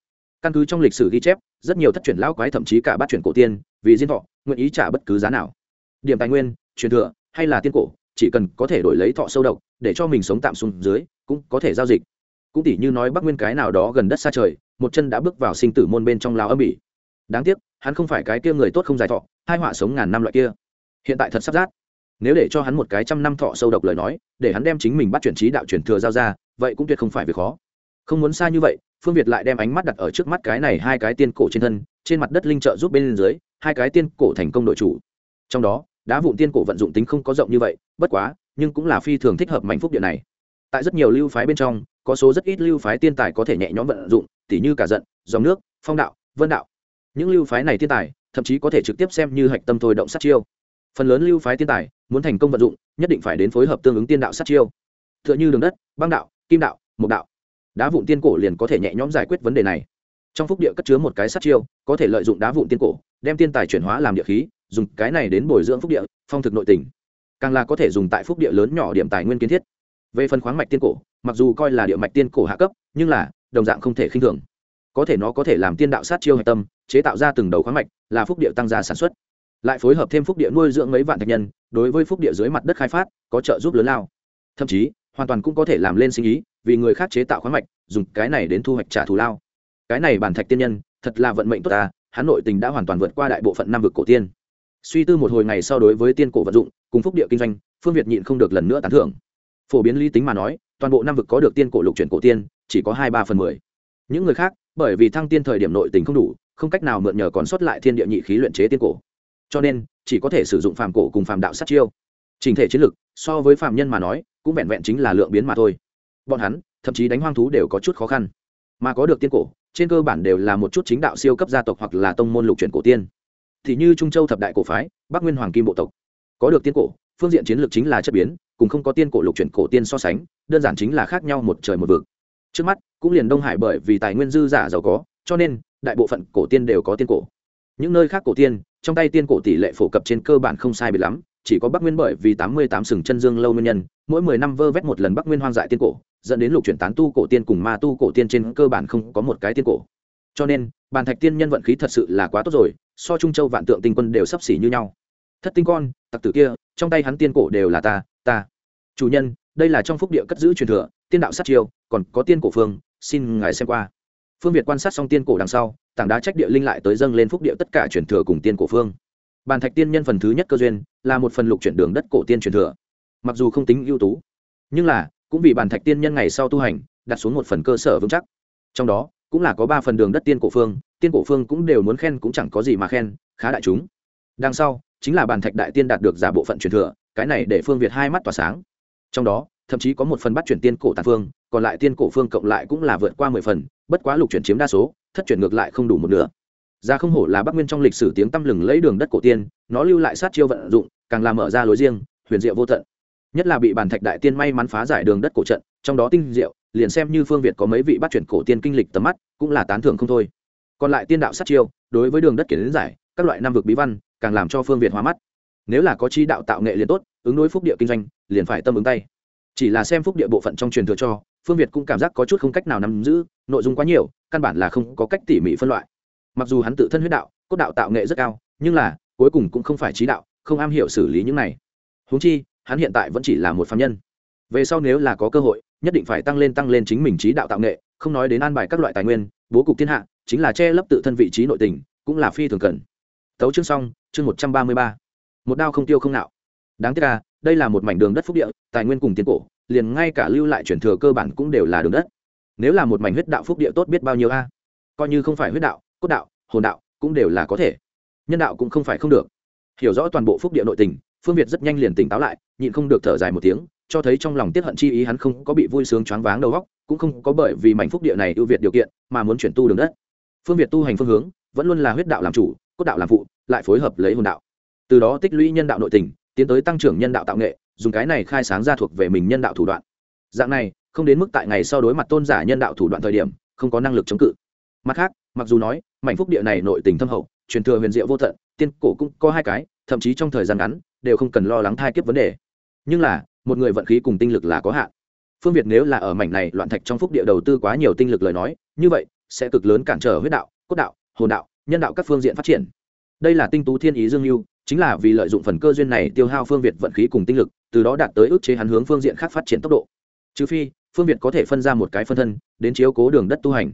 căn cứ trong lịch sử ghi chép, rất nhiều thất truyền lão quái thậm chí cả bát truyền cổ tiên, vì diên thọ, nguyện ý trả bất cứ giá nào. Điểm tài nguyên, truyền thừa, hay là tiên cổ, chỉ cần có thể đổi lấy thọ sâu độc, để cho mình sống tạm xuống dưới, cũng có thể giao dịch. Cũng tỷ như nói bắc nguyên cái nào đó gần đất xa trời, một chân đã bước vào sinh tử môn bên trong lao âm bỉ. Đáng tiếc, hắn không phải cái kia người tốt không dài thọ, hai họa sống ngàn năm loại kia. Hiện tại thật sắp rát. Nếu để cho hắn một cái trăm năm thọ sâu độc lời nói, để hắn đem chính mình bắt chuyển trí đạo chuyển thừa giao ra, vậy cũng tuyệt không phải việc khó. Không muốn xa như vậy phương việt lại đem ánh mắt đặt ở trước mắt cái này hai cái tiên cổ trên thân, trên mặt đất linh trợ giúp bên dưới, hai cái tiên cổ thành công đội chủ. Trong đó, đá vụn tiên cổ vận dụng tính không có rộng như vậy, bất quá, nhưng cũng là phi thường thích hợp mảnh phúc điện này. Tại rất nhiều lưu phái bên trong, có số rất ít lưu phái tiên tài có thể nhẹ nhõm vận dụng, tỉ như cả giận, dòng nước, phong đạo, vân đạo. Những lưu phái này tiên tài, thậm chí có thể trực tiếp xem như hạch tâm thôi động sát chiêu. Phần lớn lưu phái tiên tài, muốn thành công vận dụng, nhất định phải đến phối hợp tương ứng tiên đạo sát chiêu. T h ư ợ n h ư đường đất, băng đạo, kim đạo, mục đạo đá vụn tiên cổ liền có thể nhẹ nhõm giải quyết vấn đề này. Trong phúc địa cất chứa một cái sát chiêu, có thể lợi dụng đá vụn tiên cổ, đem tiên tài chuyển hóa làm địa khí, dùng cái này đến bồi dưỡng phúc địa, phong thực nội tỉnh càng là có thể dùng tại phúc địa lớn nhỏ điểm tài nguyên kiến thiết. Về phần khoáng mạch tiên cổ, mặc dù coi là địa mạch tiên cổ hạ cấp, nhưng là, đồng dạng không thể khinh thường. Có thể nó có thể làm tiên đạo sát chiêu hạch tâm, chế tạo ra từng đầu khoáng mạch, là phúc địa tăng gia sản xuất. Lại phối hợp thêm phúc địa nuôi dưỡng mấy vạn thạch nhân, đối với phúc địa dưới mặt đất khai phát, có trợ giúp lớn lao. Thậm chí hoàn toàn cũng có thể làm lên sinh ý, vì người khác chế tạo khoáng mạch, dùng cái này đến thu hoạch trả thù lao. Cái này bản thạch tiên nhân, thật là vận mệnh tốt ta hắn nội tình đã hoàn toàn vượt qua đại bộ phận năm vực cổ tiên. Suy tư một hồi ngày sau đối với tiên cổ vận dụng, cùng phúc địa kinh doanh, phương việt nhịn không được lần nữa tán thưởng. Phổ biến lý tính mà nói, toàn bộ năm vực có được tiên cổ lục chuyển cổ tiên, chỉ có hai ba phần mười. Những người khác, bởi vì thăng tiên thời điểm nội tình không đủ, không cách nào mượn nhờ còn sót lại thiên địa nhị khí luyện chế tiên cổ. Cho nên, chỉ có thể sử dụng phàm cổ cùng phàm đạo sát chiêu trình thể chiến lực, so với phàm nhân mà nói, cũng vẹn vẹn chính là lượng biến mà thôi. Bọn hắn, thậm chí đánh hoang thú đều có chút khó khăn. Mà có được tiên cổ, trên cơ bản đều là một chút chính đạo siêu cấp gia tộc hoặc là tông môn lục truyền cổ tiên. Thì như trung châu thập đại cổ phái, bắc nguyên hoàng kim bộ tộc. Có được tiên cổ, phương diện chiến lược chính là chất biến, cùng không có tiên cổ lục truyền cổ tiên so sánh, đơn giản chính là khác nhau một trời một vực. Trước mắt, cũng liền đông hải bởi vì tài nguyên dư giả giàu có, cho nên, đại bộ phận cổ tiên đều có tiên cổ. Những nơi khác cổ tiên, trong tay tiên cổ tỷ lệ phổ cập trên cơ bản không sai biệt lắm chỉ có bắc nguyên bởi vì tám mươi tám sừng chân dương lâu nguyên nhân, mỗi mười năm vơ vét một lần bắc nguyên hoang dại tiên cổ, dẫn đến lục chuyển tán tu cổ tiên cùng ma tu cổ tiên trên cơ bản không có một cái tiên cổ. Cho nên, bàn thạch tiên nhân vận khí thật sự là quá tốt rồi, so trung châu vạn tượng tinh quân đều sắp xỉ như nhau. Thất tinh con, tặc tử kia, trong tay hắn tiên cổ đều là ta ta. Chủ nhân, đây là trong phúc địa cất giữ truyền thừa, tiên đạo sát chiêu, còn có tiên cổ phương, xin ngài xem qua. Phương việt quan sát xong tiên cổ đằng sau, tảng đá trách địa linh lại tới dâng lên phúc địa tất cả truyền thừa cùng tiên cổ phương bàn thạch tiên nhân phần thứ nhất cơ duyên là một phần lục chuyển đường đất cổ tiên truyền thừa. Mặc dù không tính ưu tú, nhưng là, cũng vì bàn thạch tiên nhân ngày sau tu hành, đặt xuống một phần cơ sở vững chắc. Trong đó, cũng là có ba phần đường đất tiên cổ phương, tiên cổ phương cũng đều muốn khen cũng chẳng có gì mà khen, khá đại chúng. Đằng sau, chính là bàn thạch đại tiên đạt được giả bộ phận truyền thừa, cái này để phương việt hai mắt tỏa sáng. Trong đó, thậm chí có một phần bắt chuyển tiên cổ tàn phương, còn lại tiên cổ phương cộng lại cũng là vượt qua mười phần, bất quá lục chuyển chiếm đa số, thất chuyển ngược lại không đủ một nửa ra không hổ là bắc nguyên trong lịch sử tiếng tăm lừng lấy đường đất cổ tiên, nó lưu lại sát chiêu vận dụng, càng làm mở ra lối riêng, huyền diệu vô tận. Nhất là bị bản thạch đại tiên may mắn phá giải đường đất cổ trận, trong đó tinh diệu, liền xem như phương việt có mấy vị bắt chuyển cổ tiên kinh lịch tầm mắt, cũng là tán thưởng không thôi. Còn lại tiên đạo sát chiêu, đối với đường đất kiến giải, các loại nam vực bí văn, càng làm cho phương việt hóa mắt. Nếu là có chi đạo tạo nghệ liền tốt, ứng đối phúc địa kinh doanh, liền phải tâm ứng tay. Chỉ là xem phúc địa bộ phận trong truyền thừa cho, phương việt cũng cảm giác có chút không cách nào nắm giữ, nội dung quá nhiều, căn bản là không có cách tỉ mỉ phân loại mặc dù hắn tự thân huyết đạo, cốt đạo tạo nghệ rất cao, nhưng là, cuối cùng cũng không phải trí đạo, không am hiểu xử lý những này. Húng chi, hắn hiện tại vẫn chỉ là một phạm nhân. Về sau nếu là có cơ hội, nhất định phải tăng lên tăng lên chính mình trí đạo tạo nghệ, không nói đến an bài các loại tài nguyên, bố cục thiên hạ, chính là che lấp tự thân vị trí nội tình, cũng là phi thường cần. Tấu chương xong, chương một trăm ba mươi ba. Một đao không tiêu không nạo. Đáng tiếc là đây là một mảnh đường đất phúc địa, tài nguyên cùng tiến cổ, liền ngay cả lưu lại chuyển thừa cơ bản cũng đều là đường đất. Nếu là một mảnh huyết đạo phúc địa tốt biết bao nhiêu a? Coi như không phải huyết đạo cốt đạo, hồn đạo cũng đều là có thể. Nhân đạo cũng không phải không được. Hiểu rõ toàn bộ phúc địa nội tình, phương việt rất nhanh liền tỉnh táo lại, nhịn không được thở dài một tiếng, cho thấy trong lòng tiết hận chi ý hắn không có bị vui sướng choáng váng đầu góc cũng không có bởi vì mảnh phúc địa này ưu việt điều kiện mà muốn chuyển tu đường đất. Phương việt tu hành phương hướng, vẫn luôn là huyết đạo làm chủ, cốt đạo làm phụ, lại phối hợp lấy hồn đạo. Từ đó tích lũy nhân đạo nội tình, tiến tới tăng trưởng nhân đạo tạo nghệ, dùng cái này khai sáng ra thuộc về mình nhân đạo thủ đoạn. Dạng này, không đến mức tại ngày sau đối mặt tôn giả nhân đạo thủ đoạn thời điểm, không có năng lực chống cự mặt khác, mặc dù nói, mảnh phúc địa này nội tình thâm hậu, truyền thừa huyền diệu vô tận, tiên cổ cũng có hai cái, thậm chí trong thời gian ngắn, đều không cần lo lắng thai kiếp vấn đề. Nhưng là, một người vận khí cùng tinh lực là có hạn. Phương việt nếu là ở mảnh này loạn thạch trong phúc địa đầu tư quá nhiều tinh lực lời nói, như vậy, sẽ cực lớn cản trở huyết đạo, cốt đạo, hồn đạo, nhân đạo các phương diện phát triển. Đây là tinh tú thiên ý dương lưu chính là vì lợi dụng phần cơ duyên này tiêu hao phương việt vận khí cùng tinh lực, từ đó đạt tới ước chế hắn hướng phương diện khác phát triển tốc độ. Trừ phi, phương việt có thể phân ra một cái phân thân, đến chiếu cố đường đất tu hành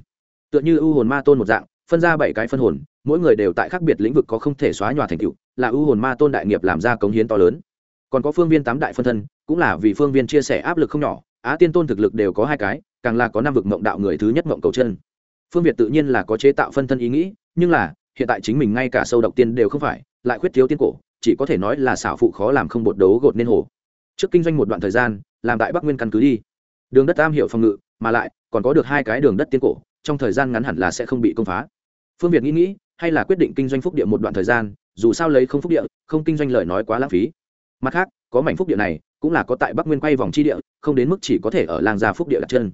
tựa như ưu hồn ma tôn một dạng, phân ra bảy cái phân hồn, mỗi người đều tại khác biệt lĩnh vực có không thể xóa nhòa thành tựu, là ưu hồn ma tôn đại nghiệp làm ra cống hiến to lớn. Còn có phương viên tám đại phân thân, cũng là vì phương viên chia sẻ áp lực không nhỏ, á tiên tôn thực lực đều có hai cái, càng là có năm vực mộng đạo người thứ nhất mộng cầu chân. Phương việt tự nhiên là có chế tạo phân thân ý nghĩ, nhưng là, hiện tại chính mình ngay cả sâu độc tiên đều không phải, lại khuyết thiếu tiên cổ, chỉ có thể nói là xảo phụ khó làm không bột đấu gột nên hồ. Trước kinh doanh một đoạn thời gian, làm tại bắc nguyên căn cứ đi. Đường đất tam hiệu phòng ngự, mà lại, còn có được hai cái đường đất tiên cổ trong thời gian ngắn hẳn là sẽ không bị công phá. Phương việt nghĩ nghĩ, hay là quyết định kinh doanh phúc địa một đoạn thời gian, dù sao lấy không phúc địa, không kinh doanh lời nói quá lãng phí. Mặt khác, có mảnh phúc địa này, cũng là có tại bắc nguyên quay vòng chi địa, không đến mức chỉ có thể ở làng già phúc địa đặt chân.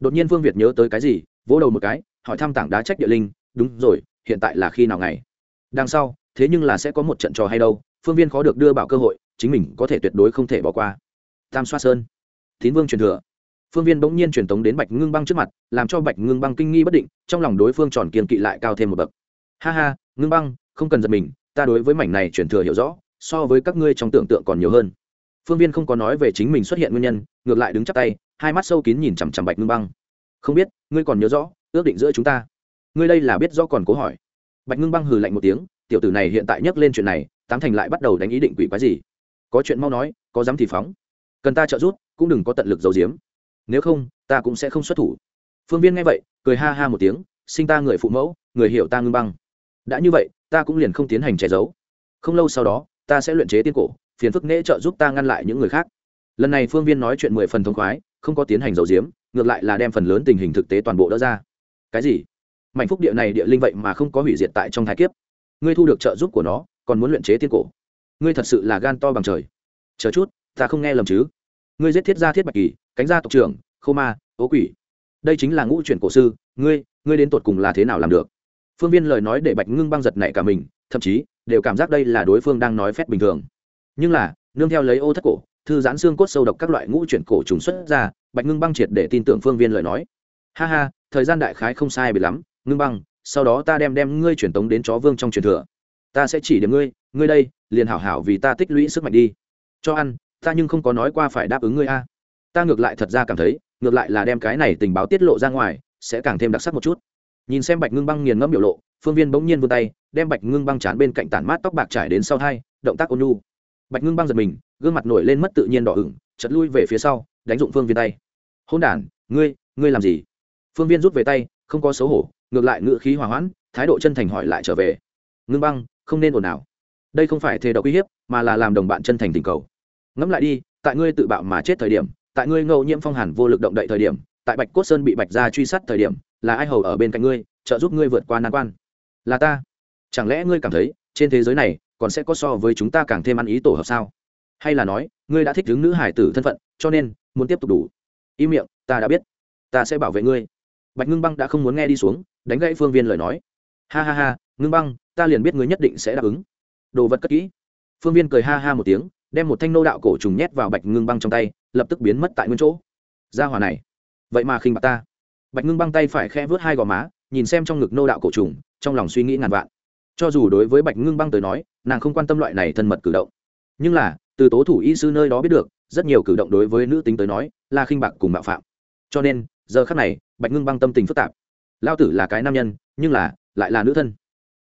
Đột nhiên phương việt nhớ tới cái gì, vỗ đầu một cái, hỏi thăm tảng đá trách địa linh, đúng rồi, hiện tại là khi nào ngày? Đằng sau, thế nhưng là sẽ có một trận trò hay đâu, phương viên khó được đưa bảo cơ hội, chính mình có thể tuyệt đối không thể bỏ qua. Tam xoa sơn. Tín vương truyền thừa phương viên bỗng nhiên truyền tống đến bạch ngưng băng trước mặt, làm cho bạch ngưng băng kinh nghi bất định, trong lòng đối phương tròn kiên kỵ lại cao thêm một bậc. Ha ha, ngưng băng, không cần giật mình, ta đối với mảnh này truyền thừa hiểu rõ, so với các ngươi trong tưởng tượng còn nhiều hơn. Phương viên không có nói về chính mình xuất hiện nguyên nhân, ngược lại đứng chắp tay, hai mắt sâu kín nhìn chằm chằm bạch ngưng băng. Không biết, ngươi còn nhớ rõ, ước định giữa chúng ta. Ngươi đây là biết rõ còn cố hỏi. Bạch ngưng băng hừ lạnh một tiếng, tiểu tử này hiện tại nhắc lên chuyện này, tám thành lại bắt đầu đánh ý định quỷ quái gì? Có chuyện mau nói, có dám thì phóng. Cần ta trợ giúp, cũng đừng có tận lực giấu giếm nếu không, ta cũng sẽ không xuất thủ. Phương viên nghe vậy, cười ha ha một tiếng, sinh ta người phụ mẫu, người hiểu ta ngưng băng. Đã như vậy, ta cũng liền không tiến hành che giấu. Không lâu sau đó, ta sẽ luyện chế tiên cổ, phiền phức nễ trợ giúp ta ngăn lại những người khác. Lần này phương viên nói chuyện mười phần thông khoái, không có tiến hành giấu giếm, ngược lại là đem phần lớn tình hình thực tế toàn bộ đỡ ra. Cái gì? Mảnh phúc địa này địa linh vậy mà không có hủy diệt tại trong thái kiếp. Ngươi thu được trợ giúp của nó, còn muốn luyện chế tiên cổ? Ngươi thật sự là gan to bằng trời. Chờ chút, ta không nghe lầm chứ? Ngươi giết thiết gia thiết bạch kỳ cánh gia tộc trưởng, khô ma, ố quỷ. Đây chính là ngũ chuyển cổ sư, ngươi ngươi đến tột cùng là thế nào làm được? Phương viên lời nói để bạch ngưng băng giật nảy cả mình, thậm chí, đều cảm giác đây là đối phương đang nói phép bình thường. Nhưng là, nương theo lấy ô thất cổ, thư giãn xương cốt sâu độc các loại ngũ chuyển cổ trùng xuất ra, bạch ngưng băng triệt để tin tưởng phương viên lời nói. Ha ha, thời gian đại khái không sai bị lắm, ngưng băng, sau đó ta đem đem ngươi truyền tống đến chó vương trong truyền thừa. Ta sẽ chỉ điểm ngươi ngươi đây, liền hảo hảo vì ta tích lũy sức mạnh đi. Cho ăn, ta nhưng không có nói qua phải đáp ứng ngươi a ta ngược lại thật ra cảm thấy, ngược lại là đem cái này tình báo tiết lộ ra ngoài, sẽ càng thêm đặc sắc một chút. Nhìn xem bạch ngưng băng nghiền ngẫm biểu lộ, phương viên bỗng nhiên vươn tay, đem bạch ngưng băng chán bên cạnh tản mát tóc bạc trải đến sau hai động tác ôn nhu. Bạch ngưng băng giật mình, gương mặt nổi lên mất tự nhiên đỏ ửng chật lui về phía sau, đánh dụng phương viên tay. Hôn đản, ngươi ngươi làm gì? Phương viên rút về tay, không có xấu hổ, ngược lại ngự khí hòa hoãn, thái độ chân thành hỏi lại trở về. Ngưng băng, không nên ồn ào. Đây không phải thề độc uy hiếp, mà là làm đồng bạn chân thành tình cầu. Ngẫm lại đi, tại ngươi tự bạo mà chết thời điểm tại ngươi ngẫu nhiễm phong hàn vô lực động đậy thời điểm, tại bạch cốt sơn bị bạch gia truy sát thời điểm, là ai hầu ở bên cạnh ngươi, trợ giúp ngươi vượt qua nan quan? Là ta. Chẳng lẽ ngươi cảm thấy, trên thế giới này, còn sẽ có so với chúng ta càng thêm ăn ý tổ hợp sao? Hay là nói, ngươi đã thích đứng nữ hải tử thân phận, cho nên, muốn tiếp tục đủ? Im miệng, ta đã biết. Ta sẽ bảo vệ ngươi. Bạch ngưng băng đã không muốn nghe đi xuống, đánh gãy phương viên lời nói. Ha ha ha, ngưng băng, ta liền biết ngươi nhất định sẽ đáp ứng. Đồ vật cất kỹ. Phương viên cười ha ha một tiếng, đem một thanh nô đạo cổ trùng nhét vào bạch ngưng băng trong tay lập tức biến mất tại nguyên chỗ. Ra hòa này, vậy mà khinh bạc ta. Bạch ngưng băng tay phải khe vớt hai gò má, nhìn xem trong ngực nô đạo cổ trùng, trong lòng suy nghĩ ngàn vạn. Cho dù đối với bạch ngưng băng tới nói, nàng không quan tâm loại này thân mật cử động. Nhưng là, từ tố thủ y sư nơi đó biết được, rất nhiều cử động đối với nữ tính tới nói, là khinh bạc cùng mạo phạm. Cho nên, giờ khắc này, bạch ngưng băng tâm tình phức tạp. Lao tử là cái nam nhân, nhưng là, lại là nữ thân.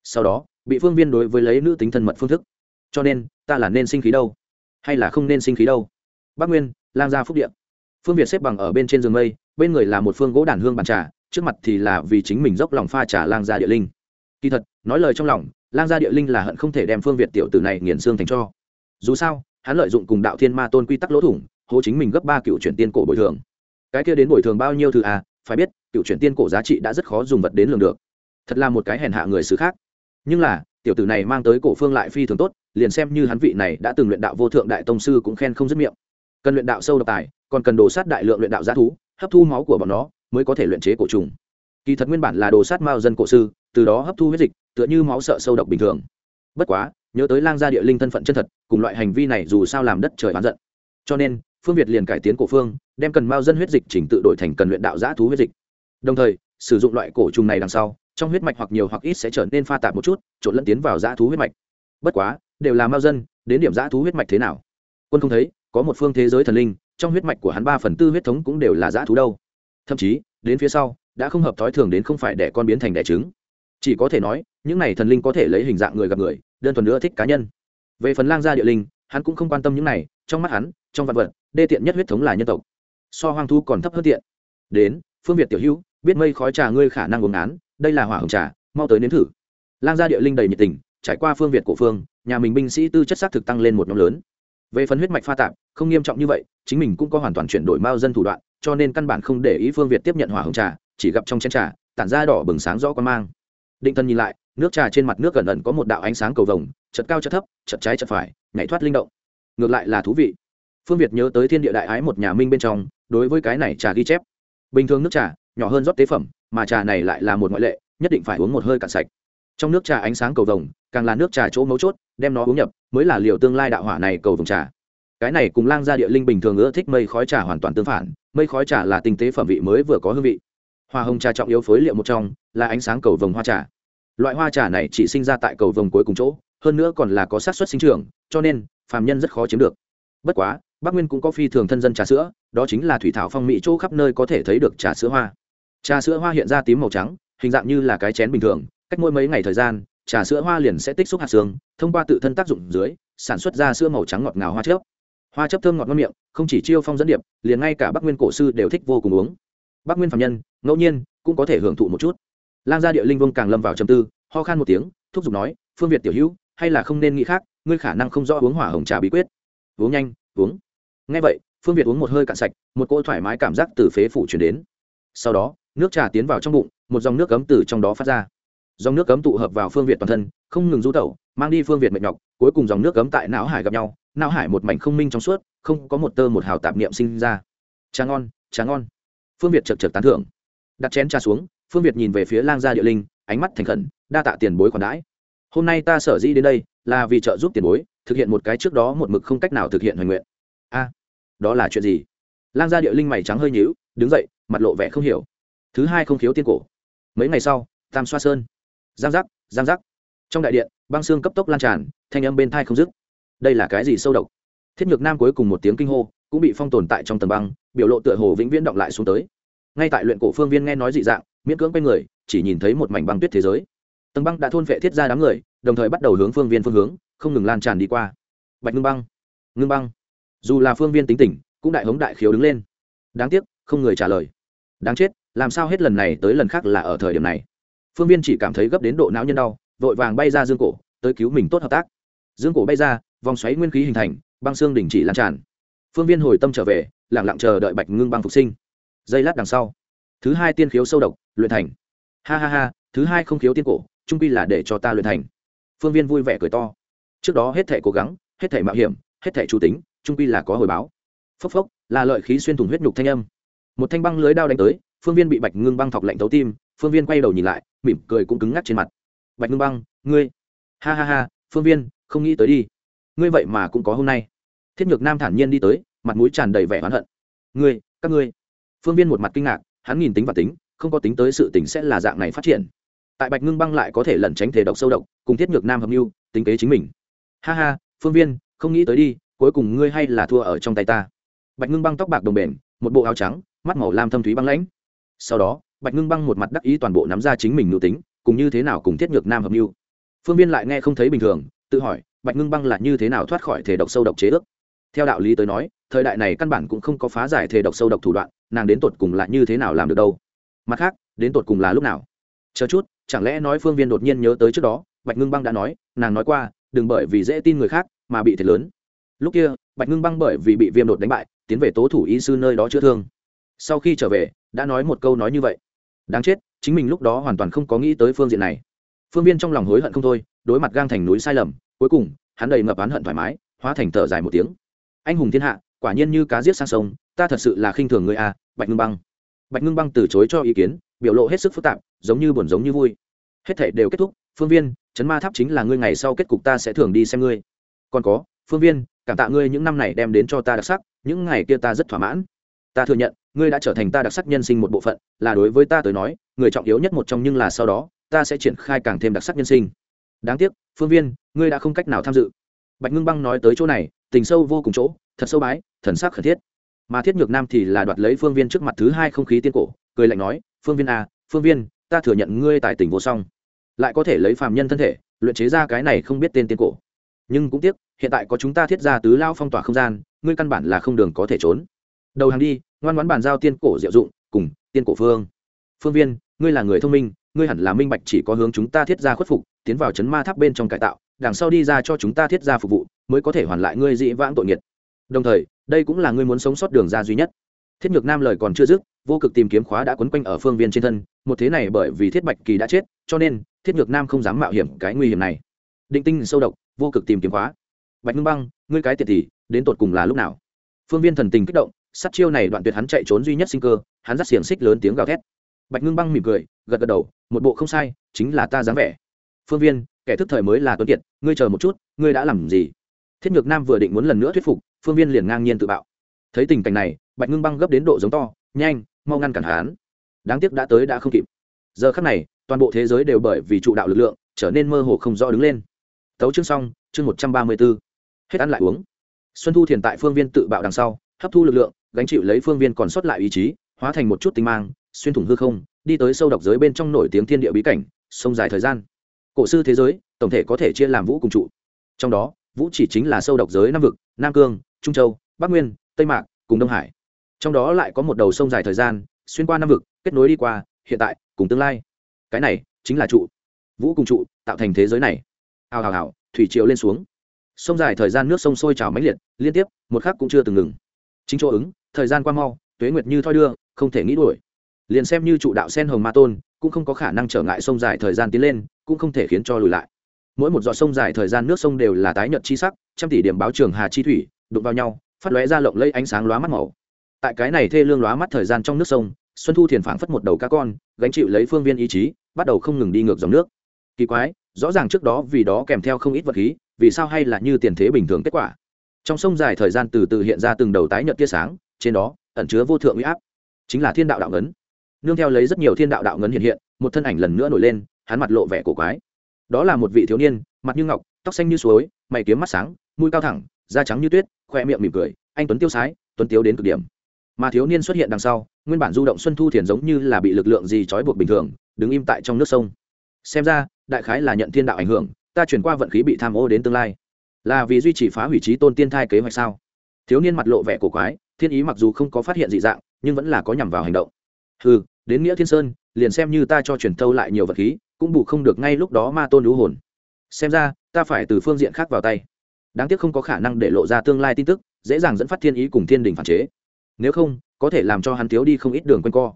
Sau đó, bị phương viên đối với lấy nữ tính thân mật phương thức. Cho nên, ta là nên sinh khí đâu? Hay là không nên sinh khí đâu? Bắc nguyên lang gia phúc điện phương việt xếp bằng ở bên trên giường mây, bên người là một phương gỗ đàn hương bàn trà, trước mặt thì là vì chính mình dốc lòng pha trà lang gia địa linh. Kỳ thật, nói lời trong lòng, lang gia địa linh là hận không thể đem phương việt tiểu tử này nghiền xương thành cho. Dù sao, hắn lợi dụng cùng đạo thiên ma tôn quy tắc lỗ thủng, hố chính mình gấp ba cựu chuyển tiên cổ bồi thường. Cái kia đến bồi thường bao nhiêu thứ à phải biết, cựu chuyển tiên cổ giá trị đã rất khó dùng vật đến lường được. Thật là một cái hèn hạ người xứ khác. Nhưng là, tiểu tử này mang tới cổ phương lại phi thường tốt, liền xem như hắn vị này đã từng luyện đạo vô thượng đại tông sư cũng khen không dứt miệng cần luyện đạo sâu độc tài, còn cần đồ sát đại lượng luyện đạo giá thú, hấp thu máu của bọn nó mới có thể luyện chế cổ trùng. Kỳ thật nguyên bản là đồ sát mao dân cổ sư, từ đó hấp thu huyết dịch, tựa như máu sợ sâu độc bình thường. Bất quá, nhớ tới lang gia địa linh thân phận chân thật, cùng loại hành vi này dù sao làm đất trời oán giận. Cho nên, phương việt liền cải tiến cổ phương, đem cần mao dân huyết dịch chỉnh tự đổi thành cần luyện đạo giã thú huyết dịch. Đồng thời, sử dụng loại cổ trùng này đằng sau, trong huyết mạch hoặc nhiều hoặc ít sẽ trở nên pha tạp một chút, trộn lẫn tiến vào giã thú huyết mạch. Bất quá, đều là mao dân, đến điểm giã thú huyết mạch thế nào? Quân không thấy có một phương thế giới thần linh, trong huyết mạch của hắn ba phần tư huyết thống cũng đều là dã thú đâu. Thậm chí, đến phía sau, đã không hợp thói thường đến không phải để con biến thành đẻ trứng. Chỉ có thể nói, những này thần linh có thể lấy hình dạng người gặp người, đơn thuần nữa thích cá nhân. Về phần lang gia địa linh, hắn cũng không quan tâm những này, trong mắt hắn, trong vạn vật, đê tiện nhất huyết thống là nhân tộc. So hoang thu còn thấp hơn tiện. Đến, phương việt tiểu hữu, biết mây khói trà ngươi khả năng uống án đây là hỏa hồng trà, mau tới nếm thử. Lang gia địa linh đầy nhiệt tình, trải qua phương việt cổ phương, nhà mình binh sĩ tư chất xác thực tăng lên một nhóm lớn về phần huyết mạch pha tạp, không nghiêm trọng như vậy, chính mình cũng có hoàn toàn chuyển đổi mao dân thủ đoạn, cho nên căn bản không để ý phương việt tiếp nhận hỏa hồng trà, chỉ gặp trong chén trà, tản ra đỏ bừng sáng rõ quan mang. Định thân nhìn lại, nước trà trên mặt nước gần ẩn có một đạo ánh sáng cầu vồng chật cao chật thấp chật trái chật phải, nhảy thoát linh động. Ngược lại là thú vị. Phương việt nhớ tới thiên địa đại ái một nhà minh bên trong, đối với cái này trà ghi chép. Bình thường nước trà, nhỏ hơn rót tế phẩm, mà trà này lại là một ngoại lệ, nhất định phải uống một hơi cạn sạch. Trong nước trà ánh sáng cầu vồng càng là nước trà chỗ mấu chốt, đem nó uống nhập, mới là liều tương lai đạo hỏa này cầu vồng trà. Cái này cùng lang gia địa linh bình thường ưa thích mây khói trà hoàn toàn tương phản, mây khói trà là tinh tế phẩm vị mới vừa có hương vị. Hoa hồng trà trọng yếu phối liệu một trong, là ánh sáng cầu vồng hoa trà. Loại hoa trà này chỉ sinh ra tại cầu vồng cuối cùng chỗ, hơn nữa còn là có sát xuất sinh trưởng, cho nên, phàm nhân rất khó chiếm được. Bất quá, bắc nguyên cũng có phi thường thân dân trà sữa, đó chính là thủy thảo phong mỹ chỗ khắp nơi có thể thấy được trà sữa hoa. Trà sữa hoa hiện ra tím màu trắng, hình dạng như là cái chén bình thường, cách mỗi mấy ngày thời gian trà sữa hoa liền sẽ tích xúc hạt xương, thông qua tự thân tác dụng dưới, sản xuất ra sữa màu trắng ngọt ngào hoa chớp. Hoa chớp thơm ngọt ngon miệng, không chỉ chiêu phong dẫn điệp, liền ngay cả bắc nguyên cổ sư đều thích vô cùng uống. Bắc nguyên phạm nhân, ngẫu nhiên, cũng có thể hưởng thụ một chút. Lang gia địa linh vương càng lâm vào trầm tư, ho khan một tiếng, thúc giục nói, phương việt tiểu hữu, hay là không nên nghĩ khác, ngươi khả năng không rõ uống hỏa hồng trà bí quyết. Uống nhanh, uống. Ngay vậy, phương việt uống một hơi cạn sạch, một cỗ thoải mái cảm giác từ phế phủ chuyển đến. Sau đó, nước trà tiến vào trong bụng, một dòng nước cấm từ trong đó phát ra dòng nước cấm tụ hợp vào phương việt toàn thân, không ngừng du tẩu, mang đi phương việt mệt nhọc, cuối cùng dòng nước cấm tại não hải gặp nhau, não hải một mảnh không minh trong suốt, không có một tơ một hào tạp niệm sinh ra. Trà ngon trà ngon. Phương việt chật chật tán thưởng. Đặt chén trà xuống, phương việt nhìn về phía lang gia địa linh, ánh mắt thành khẩn, đa tạ tiền bối khoản đãi. Hôm nay ta sở dĩ đến đây, là vì trợ giúp tiền bối, thực hiện một cái trước đó một mực không cách nào thực hiện hoành nguyện. A, đó là chuyện gì? Lang gia địa linh mày trắng hơi nhíu, đứng dậy, mặt lộ vẻ không hiểu. Thứ hai không khiếu tiên cổ. Mấy ngày sau, tam xoa sơn giang giác giang giác. Trong đại điện, băng xương cấp tốc lan tràn, thanh âm bên thai không dứt. Đây là cái gì sâu độc? Thiết nhược nam cuối cùng một tiếng kinh hô, cũng bị phong tồn tại trong tầng băng, biểu lộ tựa hồ vĩnh viễn động lại xuống tới. Ngay tại luyện cổ phương viên nghe nói dị dạng, miễn cưỡng quay người, chỉ nhìn thấy một mảnh băng tuyết thế giới. Tầng băng đã thôn vệ thiết ra đám người, đồng thời bắt đầu hướng phương viên phương hướng, không ngừng lan tràn đi qua. Bạch ngưng băng ngưng băng. Dù là phương viên tính tỉnh, cũng đại hống đại khiếu đứng lên. Đáng tiếc, không người trả lời. Đáng chết, làm sao hết lần này tới lần khác là ở thời điểm này? Phương viên chỉ cảm thấy gấp đến độ não nhân đau, vội vàng bay ra dương cổ, tới cứu mình tốt hợp tác. Dương cổ bay ra, vòng xoáy nguyên khí hình thành, băng xương đình chỉ lan tràn. Phương viên hồi tâm trở về lẳng lặng chờ đợi bạch ngưng băng phục sinh. Giây lát đằng sau, thứ hai tiên khiếu sâu độc, luyện thành. Ha ha ha, thứ hai không khiếu tiên cổ, trung pi là để cho ta luyện thành. Phương viên vui vẻ cười to. Trước đó hết thể cố gắng, hết thể mạo hiểm, hết thể chủ tính, trung pi là có hồi báo. Phốc phốc, là lợi khí xuyên thủng huyết nhục thanh âm. Một thanh băng lưới đao đánh tới, phương viên bị bạch ngưng băng thọc lạnh thấu tim phương viên quay đầu nhìn lại, mỉm cười cũng cứng ngắc trên mặt. Bạch ngưng băng, ngươi. Ha ha ha, phương viên, không nghĩ tới đi. Ngươi vậy mà cũng có hôm nay. Thiết nhược nam thản nhiên đi tới, mặt mũi tràn đầy vẻ oán hận. Ngươi, các ngươi. Phương viên một mặt kinh ngạc, hắn nhìn tính và tính, không có tính tới sự tình sẽ là dạng này phát triển. Tại bạch ngưng băng lại có thể lẩn tránh thể độc sâu độc, cùng thiết nhược nam hợp mưu, tính kế chính mình. Ha ha, phương viên, không nghĩ tới đi, cuối cùng ngươi hay là thua ở trong tay ta. Bạch ngưng băng tóc bạc đồng bền, một bộ áo trắng, mắt màu lam thâm thúy băng lãnh. Sau đó bạch ngưng băng một mặt đắc ý toàn bộ nắm ra chính mình nữ tính, cùng như thế nào cùng thiết nhược nam hợp mưu. Phương viên lại nghe không thấy bình thường, tự hỏi, bạch ngưng băng là như thế nào thoát khỏi thể độc sâu độc chế ước? Theo đạo lý tới nói, thời đại này căn bản cũng không có phá giải thể độc sâu độc thủ đoạn, nàng đến tột cùng là như thế nào làm được đâu? Mặt khác, đến tột cùng là lúc nào? Chờ chút, chẳng lẽ nói phương viên đột nhiên nhớ tới trước đó, bạch ngưng băng đã nói, nàng nói qua, đừng bởi vì dễ tin người khác mà bị thiệt lớn. Lúc kia, bạch ngưng băng bởi vì bị viêm đột đánh bại, tiến về tố thủ y sư nơi đó chữa thương. Sau khi trở về, đã nói một câu nói như vậy đáng chết, chính mình lúc đó hoàn toàn không có nghĩ tới phương diện này. Phương viên trong lòng hối hận không thôi, đối mặt gang thành núi sai lầm, cuối cùng, hắn đầy ngập oán hận thoải mái, hóa thành thở dài một tiếng. Anh hùng thiên hạ, quả nhiên như cá giết sang sông, ta thật sự là khinh thường người a, bạch ngưng băng. Bạch ngưng băng từ chối cho ý kiến, biểu lộ hết sức phức tạp, giống như buồn giống như vui. Hết thể đều kết thúc, phương viên chấn ma tháp chính là ngươi ngày sau kết cục ta sẽ thường đi xem ngươi. Còn có, phương viên, cảm tạ ngươi những năm này đem đến cho ta đặc sắc, những ngày kia ta rất thỏa mãn. Ta thừa nhận ngươi đã trở thành ta đặc sắc nhân sinh một bộ phận, là đối với ta tới nói, người trọng yếu nhất một trong nhưng là sau đó, ta sẽ triển khai càng thêm đặc sắc nhân sinh. Đáng tiếc, phương viên, ngươi đã không cách nào tham dự. Bạch ngưng băng nói tới chỗ này, tình sâu vô cùng chỗ, thật sâu bái, thần sắc khẩn thiết. Mà thiết nhược nam thì là đoạt lấy phương viên trước mặt thứ hai không khí tiên cổ, cười lạnh nói, phương viên à phương viên, ta thừa nhận ngươi tại tỉnh vô song. Lại có thể lấy phàm nhân thân thể, luyện chế ra cái này không biết tên tiên cổ. Nhưng cũng tiếc, hiện tại có chúng ta thiết ra tứ lao phong tỏa không gian, ngươi căn bản là không đường có thể trốn. Đầu hàng đi ngoan ngoãn bàn giao tiên cổ diệu dụng, cùng tiên cổ phương. Phương viên, ngươi là người thông minh, ngươi hẳn là minh bạch chỉ có hướng chúng ta thiết ra khuất phục, tiến vào chấn ma tháp bên trong cải tạo, đằng sau đi ra cho chúng ta thiết ra phục vụ, mới có thể hoàn lại ngươi dị vãng tội nghiệt. Đồng thời, đây cũng là ngươi muốn sống sót đường ra duy nhất. Thiết nhược nam lời còn chưa dứt, vô cực tìm kiếm khóa đã quấn quanh ở phương viên trên thân, một thế này bởi vì thiết bạch kỳ đã chết, cho nên thiết nhược nam không dám mạo hiểm cái nguy hiểm này. Định tinh sâu độc, vô cực tìm kiếm khóa. Bạch ngưng băng, ngươi cái tiệt thì, đến tột cùng là lúc nào? Phương viên thần tình kích động sát chiêu này đoạn tuyệt hắn chạy trốn duy nhất sinh cơ, hắn dắt xiềng xích lớn tiếng gào thét. Bạch ngưng băng mỉm cười, gật gật đầu, một bộ không sai, chính là ta dáng vẻ. Phương viên, kẻ thức thời mới là tuấn kiệt, ngươi chờ một chút, ngươi đã làm gì? Thiết nhược nam vừa định muốn lần nữa thuyết phục, phương viên liền ngang nhiên tự bạo. Thấy tình cảnh này, bạch ngưng băng gấp đến độ giống to, nhanh, mau ngăn cản hắn. Đáng tiếc đã tới đã không kịp. Giờ khắc này, toàn bộ thế giới đều bởi vì trụ đạo lực lượng, trở nên mơ hồ không rõ đứng lên. Tấu chương xong, chương một trăm ba mươi b ố hết ăn lại uống. Xuân thu thiền tại phương viên tự bạo đằng sau, hấp thu lực lượng gánh chịu lấy phương viên còn sót lại ý chí, hóa thành một chút tinh mang, xuyên thủng hư không, đi tới sâu độc giới bên trong nổi tiếng thiên địa bí cảnh, sông dài thời gian. Cổ sư thế giới, tổng thể có thể chia làm vũ cùng trụ. Trong đó, vũ chỉ chính là sâu độc giới nam vực, nam cương, trung châu, bắc nguyên, tây mạc, cùng đông hải. Trong đó lại có một đầu sông dài thời gian, xuyên qua năm vực, kết nối đi qua, hiện tại, cùng tương lai. Cái này chính là trụ. Vũ cùng trụ, tạo thành thế giới này. Hào hào hào, thủy triều lên xuống. Sông dài thời gian nước sông sôi trào mãnh liệt, liên tiếp, một khắc cũng chưa từng ngừng. Chính chỗ ứng thời gian qua mau, tuế nguyệt như thoi đưa, không thể nghĩ đuổi. Liền xem như trụ đạo sen hồng ma tôn, cũng không có khả năng trở ngại sông dài thời gian tiến lên, cũng không thể khiến cho lùi lại. Mỗi một giọt sông dài thời gian nước sông đều là tái nhợt chi sắc, trăm tỷ điểm báo trường hà chi thủy, đụng vào nhau, phát lóe ra lộng lây ánh sáng lóa mắt màu. Tại cái này thê lương lóa mắt thời gian trong nước sông, xuân thu thiền phảng phất một đầu cá con, gánh chịu lấy phương viên ý chí, bắt đầu không ngừng đi ngược dòng nước. Kỳ quái, rõ ràng trước đó vì đó kèm theo không ít vật khí, vì sao hay là như tiền thế bình thường kết quả? Trong sông dài thời gian từ từ hiện ra từng đầu tái nhợt tia sáng trên đó ẩn chứa vô thượng uy áp, chính là thiên đạo đạo ngấn. Nương theo lấy rất nhiều thiên đạo đạo ngấn hiện hiện, một thân ảnh lần nữa nổi lên, hắn mặt lộ vẻ cổ quái. Đó là một vị thiếu niên, mặt như ngọc, tóc xanh như suối, mày kiếm mắt sáng, mũi cao thẳng, da trắng như tuyết, khoe miệng mỉm cười, anh tuấn tiêu sái, tuấn tiêu đến cực điểm. Mà thiếu niên xuất hiện đằng sau, nguyên bản du động xuân thu thiền giống như là bị lực lượng gì trói buộc bình thường, đứng im tại trong nước sông. Xem ra, đại khái là nhận thiên đạo ảnh hưởng, ta chuyển qua vận khí bị tham ô đến tương lai. Là vì duy trì phá hủy trí tôn tiên thai kế hoạch sao? Thiếu niên mặt lộ vẻ cổ quái thiên ý mặc dù không có phát hiện dị dạng, nhưng vẫn là có nhằm vào hành động. Ừ đến nghĩa thiên sơn, liền xem như ta cho truyền thâu lại nhiều vật khí, cũng bù không được ngay lúc đó ma tôn lũ hồn. Xem ra, ta phải từ phương diện khác vào tay. Đáng tiếc không có khả năng để lộ ra tương lai tin tức, dễ dàng dẫn phát thiên ý cùng thiên đình phản chế. Nếu không, có thể làm cho hắn thiếu đi không ít đường q u a n co.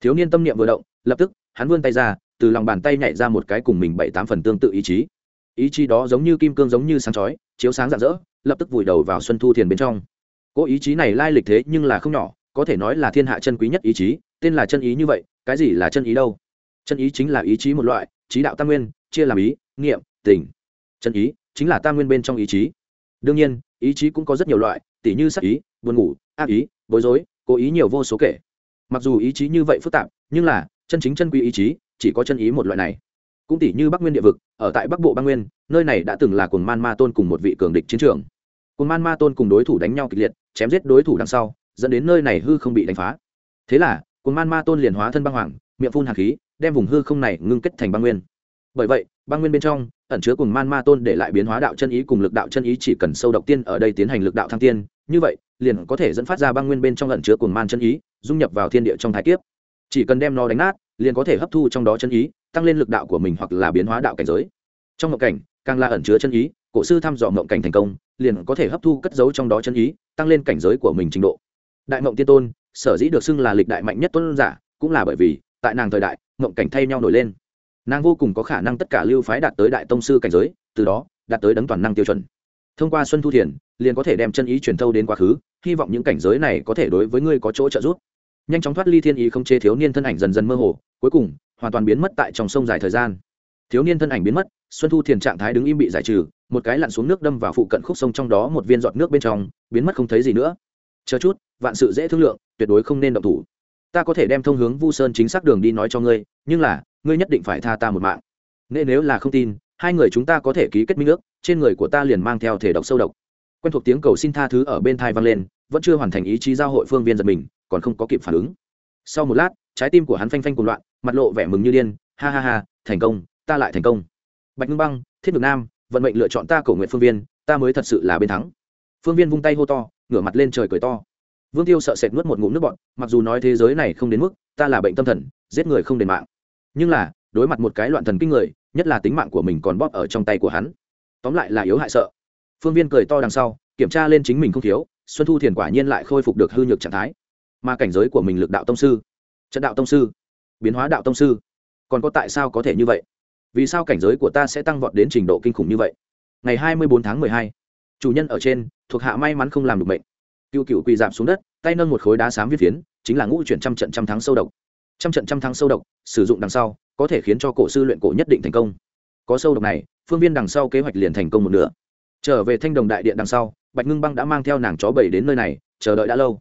Thiếu niên tâm niệm vừa động, lập tức, hắn vươn tay ra, từ lòng bàn tay nhảy ra một cái cùng mình bảy tám phần tương tự ý chí. Ý chí đó giống như kim cương giống như sáng chói, chiếu sáng rạng rỡ, lập tức vùi đầu vào xuân thu thiền bên trong. Cố ý chí này lai lịch thế nhưng là không nhỏ, có thể nói là thiên hạ chân quý nhất ý chí, tên là chân ý như vậy, cái gì là chân ý đâu? Chân ý chính là ý chí một loại trí đạo tam nguyên, chia làm ý nghiệm tình. Chân ý chính là tam nguyên bên trong ý chí. Đương nhiên, ý chí cũng có rất nhiều loại, tỉ như sắc ý, buồn ngủ, ác ý, bối rối, cố ý nhiều vô số kể. Mặc dù ý chí như vậy phức tạp, nhưng là, chân chính chân quý ý chí, chỉ có chân ý một loại này. Cũng tỉ như bắc nguyên địa vực, ở tại bắc bộ bắc nguyên, nơi này đã từng là cồn man ma tôn cùng một vị cường địch chiến trường cùng man ma tôn cùng đối thủ đánh nhau kịch liệt, chém giết đối thủ đằng sau, dẫn đến nơi này hư không bị đánh phá. Thế là, cùng man ma tôn liền hóa thân băng hoàng, miệng phun hạt khí, đem vùng hư không này ngưng kết thành băng nguyên. Bởi vậy, băng nguyên bên trong, ẩn chứa cùng man ma tôn để lại biến hóa đạo chân ý cùng lực đạo chân ý chỉ cần sâu độc tiên ở đây tiến hành lực đạo thăng tiên, như vậy, liền có thể dẫn phát ra băng nguyên bên trong ẩn chứa cùng man chân ý, dung nhập vào thiên địa trong thái kiếp. Chỉ cần đem nó đánh nát, liền có thể hấp thu trong đó chân ý, tăng lên lực đạo của mình hoặc là biến hóa đạo cảnh giới. Trong ngộ cảnh, càng là ẩn chứa chân ý, cổ sư thăm dò mộng cảnh thành công liền có thể hấp thu cất giấu trong đó chân ý, tăng lên cảnh giới của mình trình độ. Đại mộng tiên tôn, sở dĩ được xưng là lịch đại mạnh nhất tôn giả, cũng là bởi vì, tại nàng thời đại, mộng cảnh thay nhau nổi lên. Nàng vô cùng có khả năng tất cả lưu phái đạt tới đại tông sư cảnh giới, từ đó, đạt tới đấng toàn năng tiêu chuẩn. Thông qua xuân thu thiền, liền có thể đem chân ý truyền thâu đến quá khứ, hy vọng những cảnh giới này có thể đối với ngươi có chỗ trợ giúp. Nhanh chóng thoát ly thiên ý không chế thiếu niên thân ảnh dần dần mơ hồ, cuối cùng, hoàn toàn biến mất tại trong sông dài thời gian. Thiếu niên thân ảnh biến mất, xuân thu thiền trạng thái đứng im bị giải trừ một cái lặn xuống nước đâm vào phụ cận khúc sông trong đó một viên giọt nước bên trong, biến mất không thấy gì nữa. Chờ chút, vạn sự dễ thương lượng, tuyệt đối không nên động thủ. Ta có thể đem thông hướng vu sơn chính xác đường đi nói cho ngươi, nhưng là, ngươi nhất định phải tha ta một mạng. Nên nếu là không tin, hai người chúng ta có thể ký kết minh ước, trên người của ta liền mang theo thể độc sâu độc. Quen thuộc tiếng cầu xin tha thứ ở bên thai vang lên, vẫn chưa hoàn thành ý chí giao hội phương viên giật mình, còn không có kịp phản ứng. Sau một lát, trái tim của hắn phanh phanh cùng loạn, mặt lộ vẻ mừng như điên, ha ha ha, thành công, ta lại thành công. Bạch ngưng băng, thiết ngược nam vận mệnh lựa chọn ta cầu nguyện phương viên, ta mới thật sự là bên thắng. Phương viên vung tay hô to, ngửa mặt lên trời cười to. Vương tiêu sợ sệt nuốt một ngụm nước bọt, mặc dù nói thế giới này không đến mức, ta là bệnh tâm thần, giết người không đền mạng. Nhưng là, đối mặt một cái loạn thần kinh người, nhất là tính mạng của mình còn bóp ở trong tay của hắn. Tóm lại là yếu hại sợ. Phương viên cười to đằng sau, kiểm tra lên chính mình không thiếu, xuân thu thiền quả nhiên lại khôi phục được hư nhược trạng thái. Mà cảnh giới của mình lực đạo tông sư. Trận đạo tông sư. Biến hóa đạo tông sư. Còn có tại sao có thể như vậy? Vì sao cảnh giới của ta sẽ tăng vọt đến trình độ kinh khủng như vậy? Ngày hai mươi bốn tháng mười hai, chủ nhân ở trên, thuộc hạ may mắn không làm được bệnh. Cựu cựu quỳ giảm xuống đất, tay nâng một khối đá xám viết phiến, chính là ngũ chuyển trăm trận trăm thắng sâu độc. Trăm trận trăm thắng sâu độc, sử dụng đằng sau, có thể khiến cho cổ sư luyện cổ nhất định thành công. Có sâu độc này, phương viên đằng sau kế hoạch liền thành công một nửa. Trở về thanh đồng đại điện đằng sau, bạch ngưng băng đã mang theo nàng chó bảy đến nơi này, chờ đợi đã lâu.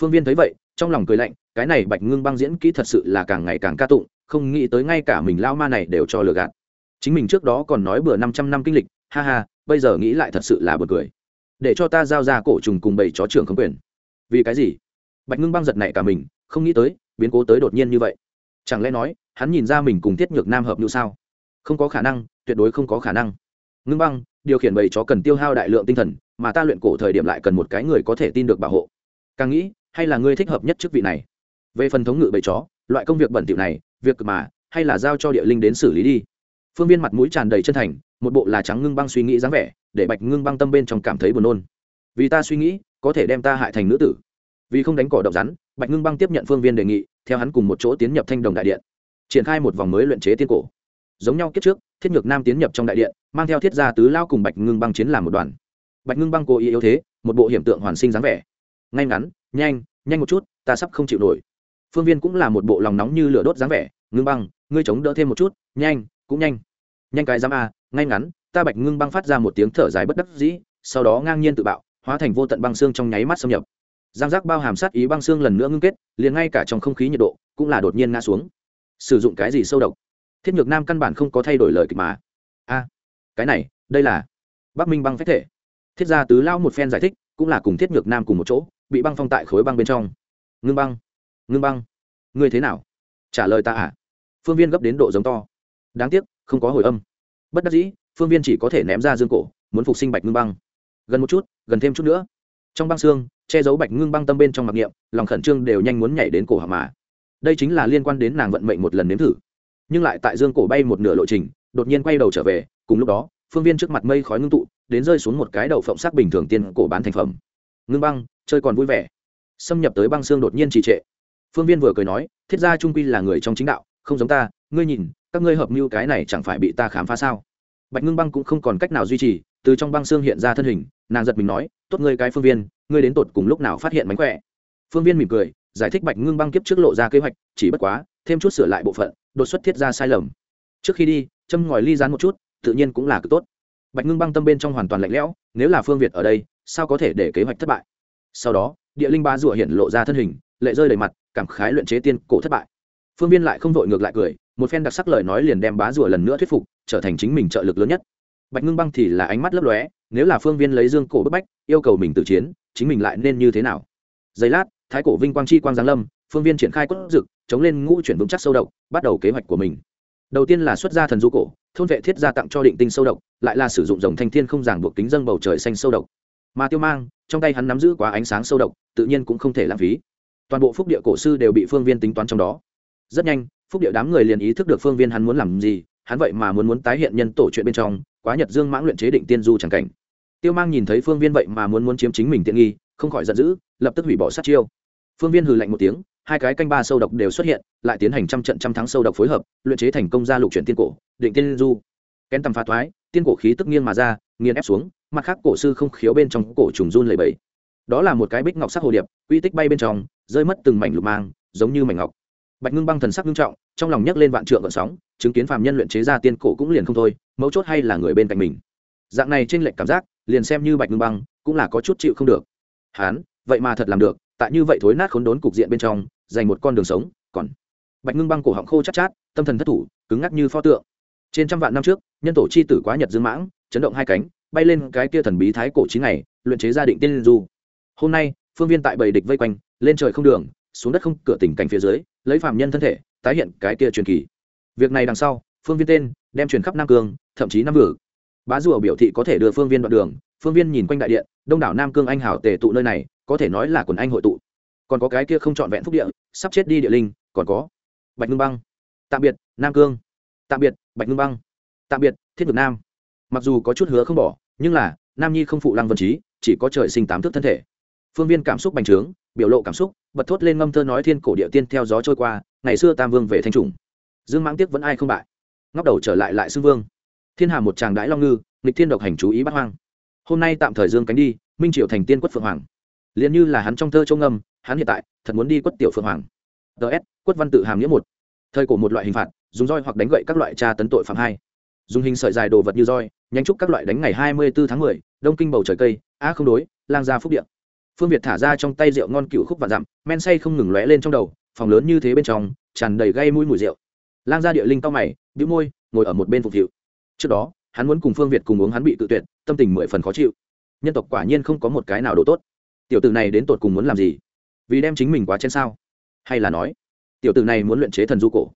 Phương viên thấy vậy, trong lòng cười lạnh, cái này bạch ngưng băng diễn kỹ thật sự là càng ngày càng ca tụng không nghĩ tới ngay cả mình lao ma này đều cho lừa gạt. Chính mình trước đó còn nói bừa năm trăm năm kinh lịch, ha ha, bây giờ nghĩ lại thật sự là buồn cười. Để cho ta giao ra cổ trùng cùng bầy chó trưởng không quyền. Vì cái gì? Bạch ngưng băng giật này cả mình, không nghĩ tới, biến cố tới đột nhiên như vậy. Chẳng lẽ nói, hắn nhìn ra mình cùng tiết nhược nam hợp như sao? Không có khả năng, tuyệt đối không có khả năng. Ngưng băng, điều khiển bầy chó cần tiêu hao đại lượng tinh thần, mà ta luyện cổ thời điểm lại cần một cái người có thể tin được bảo hộ. Càng nghĩ, hay là ngươi thích hợp nhất chức vị này? Về phần thống ngự bầy chó, loại công việc bẩn thỉu này việc mà, hay là giao cho địa linh đến xử lý đi. Phương viên mặt mũi tràn đầy chân thành, một bộ là trắng ngưng băng suy nghĩ dáng vẻ, để bạch ngưng băng tâm bên trong cảm thấy buồn nôn. Vì ta suy nghĩ, có thể đem ta hại thành nữ tử. Vì không đánh cỏ động rắn, bạch ngưng băng tiếp nhận phương viên đề nghị, theo hắn cùng một chỗ tiến nhập thanh đồng đại điện. Triển khai một vòng mới luyện chế tiên cổ. Giống nhau kiếp trước, thiết ngược nam tiến nhập trong đại điện, mang theo thiết gia tứ lao cùng bạch ngưng băng chiến làm một đoàn. Bạch ngưng băng cố ý yếu thế, một bộ hiểm tượng hoàn sinh dáng vẻ. Ngay ngắn, nhanh nhanh một chút, ta sắp không chịu nổi phương viên cũng là một bộ lòng nóng như lửa đốt dáng vẻ, ngưng băng, ngươi chống đỡ thêm một chút, nhanh, cũng nhanh. Nhanh cái dám a ngay ngắn, ta bạch ngưng băng phát ra một tiếng thở dài bất đắc dĩ, sau đó ngang nhiên tự bạo, hóa thành vô tận băng xương trong nháy mắt xâm nhập. Giang giác bao hàm sát ý băng xương lần nữa ngưng kết, liền ngay cả trong không khí nhiệt độ cũng là đột nhiên ngã xuống. Sử dụng cái gì sâu độc? Thiết nhược nam căn bản không có thay đổi lời kịch mà. A, cái này, đây là bắc minh băng phách thể. Thiết gia tứ lao một phen giải thích, cũng là cùng thiết nhược nam cùng một chỗ, bị băng phong tại khối băng bên trong. Ngưng băng ngưng băng. Ngươi thế nào? Trả lời ta à? Phương viên gấp đến độ giống to. Đáng tiếc, không có hồi âm. Bất đắc dĩ, phương viên chỉ có thể ném ra dương cổ, muốn phục sinh bạch ngưng băng. Gần một chút, gần thêm chút nữa. Trong băng xương, che giấu bạch ngưng băng tâm bên trong mặc niệm, lòng khẩn trương đều nhanh muốn nhảy đến cổ hàm mà. Đây chính là liên quan đến nàng vận mệnh một lần nếm thử. Nhưng lại tại dương cổ bay một nửa lộ trình, đột nhiên quay đầu trở về, cùng lúc đó, phương viên trước mặt mây khói ngưng tụ, đến rơi xuống một cái đầu phộng sắc bình thường tiên cổ bán thành phẩm. Ngưng băng, chơi còn vui vẻ. Xâm nhập tới băng xương đột nhiên trì trệ phương viên vừa cười nói, thiết gia trung quy là người trong chính đạo, không giống ta, ngươi nhìn, các ngươi hợp mưu cái này chẳng phải bị ta khám phá sao? Bạch ngưng băng cũng không còn cách nào duy trì, từ trong băng xương hiện ra thân hình, nàng giật mình nói, tốt ngươi cái phương viên, ngươi đến tột cùng lúc nào phát hiện mánh khỏe? Phương viên mỉm cười, giải thích bạch ngưng băng kiếp trước lộ ra kế hoạch, chỉ bất quá, thêm chút sửa lại bộ phận, đột xuất thiết ra sai lầm. Trước khi đi, châm ngòi ly rán một chút, tự nhiên cũng là cực tốt. Bạch ngưng băng tâm bên trong hoàn toàn lạnh lẽo, nếu là phương việt ở đây, sao có thể để kế hoạch thất bại? Sau đó, địa linh ba rủa hiện lộ ra thân hình lệ rơi đầy mặt, cảm khái luyện chế tiên cổ thất bại. Phương viên lại không vội ngược lại cười, một phen đặc sắc lời nói liền đem bá rùa lần nữa thuyết phục, trở thành chính mình trợ lực lớn nhất. Bạch ngưng băng thì là ánh mắt lấp lóe, nếu là phương viên lấy dương cổ bức bách, yêu cầu mình tự chiến, chính mình lại nên như thế nào? Giây lát, thái cổ vinh quang chi quang giáng lâm, phương viên triển khai cốt dực chống lên ngũ chuyển vững chắc sâu độc, bắt đầu kế hoạch của mình. Đầu tiên là xuất ra thần du cổ, thôn vệ thiết gia tặng cho định tinh sâu độc, lại là sử dụng dòng thanh thiên không giảng buộc kính dâng bầu trời xanh sâu độc. Mà tiêu mang, trong tay hắn nắm giữ quá ánh sáng sâu độc, tự nhiên cũng không thể lãng phí toàn bộ phúc địa cổ sư đều bị phương viên tính toán trong đó. Rất nhanh, phúc địa đám người liền ý thức được phương viên hắn muốn làm gì, hắn vậy mà muốn muốn tái hiện nhân tổ chuyện bên trong, quá nhật dương mãng luyện chế định tiên du chẳng cảnh. Tiêu mang nhìn thấy phương viên vậy mà muốn muốn chiếm chính mình tiện nghi, không khỏi giận dữ, lập tức hủy bỏ sát chiêu. Phương viên hừ lạnh một tiếng, hai cái canh ba sâu độc đều xuất hiện, lại tiến hành trăm trận trăm thắng sâu độc phối hợp, luyện chế thành công gia lục chuyển tiên cổ, định tiên du. Kén tầm phá thoái, tiên cổ khí tức nghiêng mà ra, nghiền ép xuống, mặt khác cổ sư không khiếu bên trong cổ trùng run lầy bẫy đó là một cái bích ngọc sắc hồ điệp uy tích bay bên trong rơi mất từng mảnh lục mang giống như mảnh ngọc. Bạch ngưng băng thần sắc nghiêm trọng trong lòng nhấc lên vạn trượng gợn sóng chứng kiến phàm nhân luyện chế ra tiên cổ cũng liền không thôi mấu chốt hay là người bên cạnh mình. Dạng này trên lệnh cảm giác liền xem như bạch ngưng băng cũng là có chút chịu không được. Hán vậy mà thật làm được tại như vậy thối nát khốn đốn cục diện bên trong dành một con đường sống còn. Bạch ngưng băng cổ họng khô chắc chát, chát tâm thần thất thủ cứng ngắc như pho tượng. Trên trăm vạn năm trước nhân tổ chi tử quá nhật dương mãng chấn động hai cánh bay lên cái kia thần bí thái cổ chín ngày luyện chế gia định tiên du. Hôm nay phương viên tại bầy địch vây quanh, lên trời không đường, xuống đất không, cửa tỉnh cảnh phía dưới, lấy phạm nhân thân thể, tái hiện cái kia truyền kỳ. Việc này đằng sau, phương viên tên, đem truyền khắp nam cương, thậm chí nam vử. Bá rùa biểu thị có thể đưa phương viên đoạn đường, phương viên nhìn quanh đại điện, đông đảo nam cương anh hảo tề tụ nơi này, có thể nói là quần anh hội tụ. Còn có cái kia không trọn vẹn phúc địa, sắp chết đi địa linh, còn có bạch ngưng băng. Tạm biệt, nam cương. Tạm biệt, bạch ngưng băng. Tạm biệt, thiết ngược nam. Mặc dù có chút hứa không bỏ, nhưng là, nam nhi không phụ lăng vân trí, chỉ có trời sinh tám thước thân thể phương viên cảm xúc bành trướng, biểu lộ cảm xúc, bật thốt lên ngâm thơ nói thiên cổ địa tiên theo gió trôi qua, ngày xưa tam vương về thanh trùng. Dương mãng tiếc vẫn ai không bại. Ngóc đầu trở lại lại xưng vương. Thiên hà một tràng đãi long ngư, nghịch thiên độc hành chú ý bắt hoang. Hôm nay tạm thời dương cánh đi, minh triệu thành tiên quất phượng hoàng. Liền như là hắn trong thơ châu ngâm, hắn hiện tại, thật muốn đi quất tiểu phượng hoàng. Ts quất văn tự hàm nghĩa một. Thời cổ một loại hình phạt, dùng roi hoặc đánh gậy các loại tra tấn tội phạm hai. Dùng hình sợi dài đồ vật như roi nhanh chúc các loại đánh ngày hai mươi bốn tháng mười, đông kinh bầu trời cây a không đối, lang gia phúc điện phương việt thả ra trong tay rượu ngon cựu khúc và dặm, men say không ngừng lóe lên trong đầu, phòng lớn như thế bên trong, tràn đầy gây mũi mùi rượu. Lang gia địa linh to mày, bĩu môi, ngồi ở một bên phục vụ trước đó, hắn muốn cùng phương việt cùng uống hắn bị tự tuyệt, tâm tình mười phần khó chịu. Nhân tộc quả nhiên không có một cái nào đồ tốt. Tiểu tử này đến tột cùng muốn làm gì? Vì đem chính mình quá trên sao? Hay là nói, tiểu tử này muốn luyện chế thần du cổ.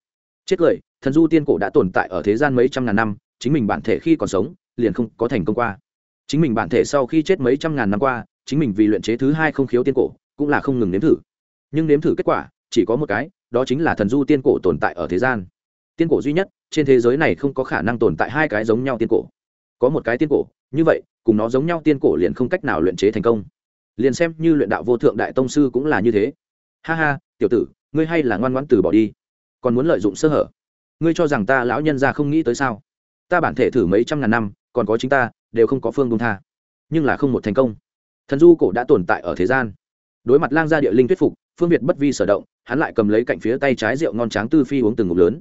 Chết cười, thần du tiên cổ đã tồn tại ở thế gian mấy trăm ngàn năm, chính mình bản thể khi còn sống, liền không có thành công qua. Chính mình bản thể sau khi chết mấy trăm ngàn năm qua chính mình vì luyện chế thứ hai không khiếu tiên cổ, cũng là không ngừng nếm thử. Nhưng nếm thử kết quả, chỉ có một cái, đó chính là thần du tiên cổ tồn tại ở thế gian. Tiên cổ duy nhất, trên thế giới này không có khả năng tồn tại hai cái giống nhau tiên cổ. Có một cái tiên cổ, như vậy, cùng nó giống nhau tiên cổ liền không cách nào luyện chế thành công. Liền xem như luyện đạo vô thượng đại tông sư cũng là như thế. Ha ha, tiểu tử, ngươi hay là ngoan ngoãn từ bỏ đi. Còn muốn lợi dụng sơ hở. Ngươi cho rằng ta lão nhân ra không nghĩ tới sao? Ta bản thể thử mấy trăm ngàn năm, còn có chính ta, đều không có phương công tha. Nhưng là không một thành công thần du cổ đã tồn tại ở thế gian. Đối mặt lang gia địa linh thuyết phục, phương việt bất vi sở động, hắn lại cầm lấy cạnh phía tay trái rượu ngon tráng tư phi uống từng ngụm lớn.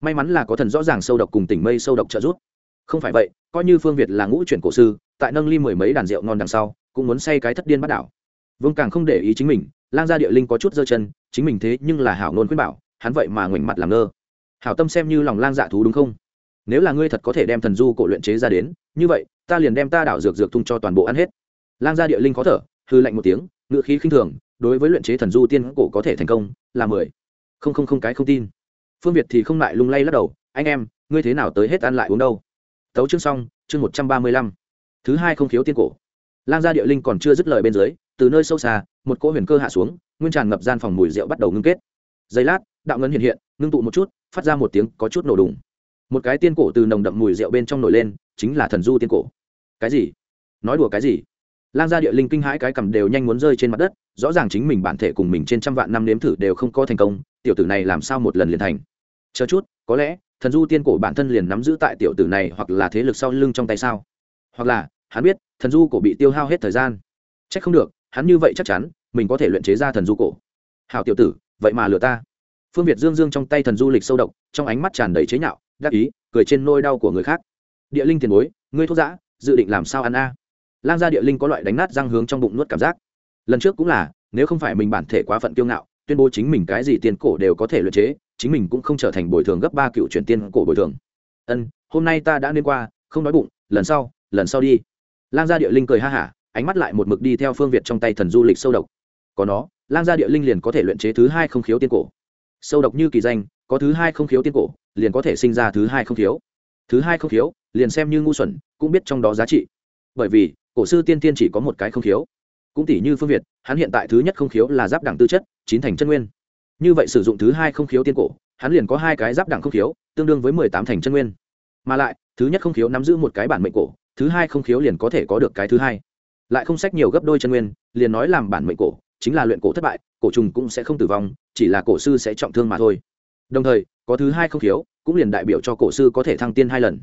May mắn là có thần rõ ràng sâu độc cùng tỉnh mây sâu độc trợ giúp. Không phải vậy, coi như phương việt là ngũ chuyển cổ sư, tại nâng ly mười mấy đàn rượu ngon đằng sau, cũng muốn say cái thất điên bắt đảo. Vương càng không để ý chính mình, lang gia địa linh có chút dơ chân, chính mình thế nhưng là hảo ngôn khuyên bảo, hắn vậy mà ngoảnh mặt làm ngơ. Hảo tâm xem như lòng lang dạ thú đúng không? Nếu là ngươi thật có thể đem thần du cổ luyện chế ra đến, như vậy, ta liền đem ta đảo dược dược tung cho toàn bộ ăn hết lang gia địa linh khó thở hư lạnh một tiếng ngựa khí khinh thường, đối với luyện chế thần du tiên cổ có thể thành công, là mười. Không không không, cái không tin. Phương việt thì không lại lung lay lắc đầu, anh em, ngươi thế nào tới hết ăn lại uống đâu? Tấu chương xong, chương một trăm ba mươi lăm. Thứ hai không khiếu tiên cổ. Lang gia địa linh còn chưa dứt lời bên dưới, từ nơi sâu xa, một cỗ huyền cơ hạ xuống, nguyên tràn ngập gian phòng mùi rượu bắt đầu ngưng kết. Giây lát, đạo ngân hiện hiện, ngưng tụ một chút, phát ra một tiếng có chút nổ đùng. Một cái tiên cổ từ nồng đậm mùi rượu bên trong nổi lên, chính là thần du tiên cổ. Cái gì? Nói đùa cái gì? Lang gia địa linh kinh hãi cái cầm đều nhanh muốn rơi trên mặt đất, rõ ràng chính mình bản thể cùng mình trên trăm vạn năm nếm thử đều không có thành công, tiểu tử này làm sao một lần liền thành. Chờ chút, có lẽ, thần du tiên cổ bản thân liền nắm giữ tại tiểu tử này hoặc là thế lực sau lưng trong tay sao? Hoặc là, hắn biết, thần du cổ bị tiêu hao hết thời gian. C h ắ c không được, hắn như vậy chắc chắn, mình có thể luyện chế ra thần du cổ. Hào tiểu tử, vậy mà lừa ta. Phương việt dương dương trong tay thần du lịch sâu độc, trong ánh mắt tràn đầy chế nhạo, đắc ý, cười trên nôi đau của người khác. Địa linh tiền bối, ngươi thuốc giã, dự định làm sao ăn a? Lang gia địa linh có loại đánh nát răng hướng trong bụng nuốt cảm giác. Lần trước cũng là, nếu không phải mình bản thể quá phận kiêu ngạo, tuyên bố chính mình cái gì tiền cổ đều có thể luyện chế, chính mình cũng không trở thành bồi thường gấp ba cựu chuyển tiên cổ bồi thường. Ân, hôm nay ta đã nên qua, không nói bụng, lần sau lần sau đi. Lang gia địa linh cười ha hả, ánh mắt lại một mực đi theo phương việt trong tay thần du lịch sâu độc. Có nó, lang gia địa linh liền có thể luyện chế thứ hai không khiếu tiên cổ. Sâu độc như kỳ danh, có thứ hai không khiếu tiên cổ, liền có thể sinh ra thứ hai không khiếu. Thứ hai không khiếu, liền xem như ngu xuẩn, cũng biết trong đó giá trị. Bởi vì cổ sư tiên tiên chỉ có một cái không khiếu. Cũng tỷ như phương việt, hắn hiện tại thứ nhất không khiếu là giáp đẳng tư chất, chín thành chân nguyên. Như vậy sử dụng thứ hai không khiếu tiên cổ, hắn liền có hai cái giáp đẳng không khiếu, tương đương với mười tám thành chân nguyên. Mà lại, thứ nhất không khiếu nắm giữ một cái bản mệnh cổ, thứ hai không khiếu liền có thể có được cái thứ hai. Lại không sách nhiều gấp đôi chân nguyên, liền nói làm bản mệnh cổ, chính là luyện cổ thất bại, cổ trùng cũng sẽ không tử vong, chỉ là cổ sư sẽ trọng thương mà thôi. Đồng thời, có thứ hai không khiếu, cũng liền đại biểu cho cổ sư có thể thăng tiên hai lần.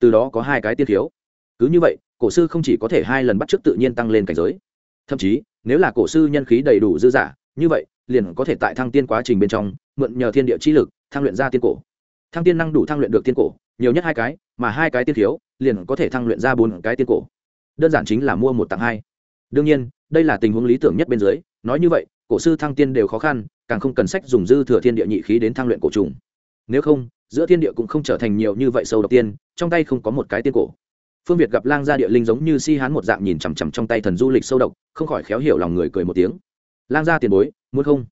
Từ đó có hai cái tiên khiếu cứ như vậy, cổ sư không chỉ có thể hai lần bắt chước tự nhiên tăng lên cảnh giới. Thậm chí, nếu là cổ sư nhân khí đầy đủ dư giả, như vậy, liền có thể tại thăng tiên quá trình bên trong, mượn nhờ thiên địa chi lực, thăng luyện ra tiên cổ. Thăng tiên năng đủ thăng luyện được tiên cổ, nhiều nhất hai cái, mà hai cái tiên thiếu, liền có thể thăng luyện ra bốn cái tiên cổ. Đơn giản chính là mua một tặng hai. Đương nhiên, đây là tình huống lý tưởng nhất bên dưới, nói như vậy, cổ sư thăng tiên đều khó khăn, càng không cần sách dùng dư thừa thiên địa nhị khí đến thăng luyện cổ trùng. Nếu không, giữa thiên địa cũng không trở thành nhiều như vậy sâu độc tiên, trong tay không có một cái tiên cổ phương việt gặp lang gia địa linh giống như si hán một dạng nhìn chằm chằm trong tay thần du lịch sâu độc, không khỏi khéo hiểu lòng người cười một tiếng. Lang gia tiền bối, muốn không?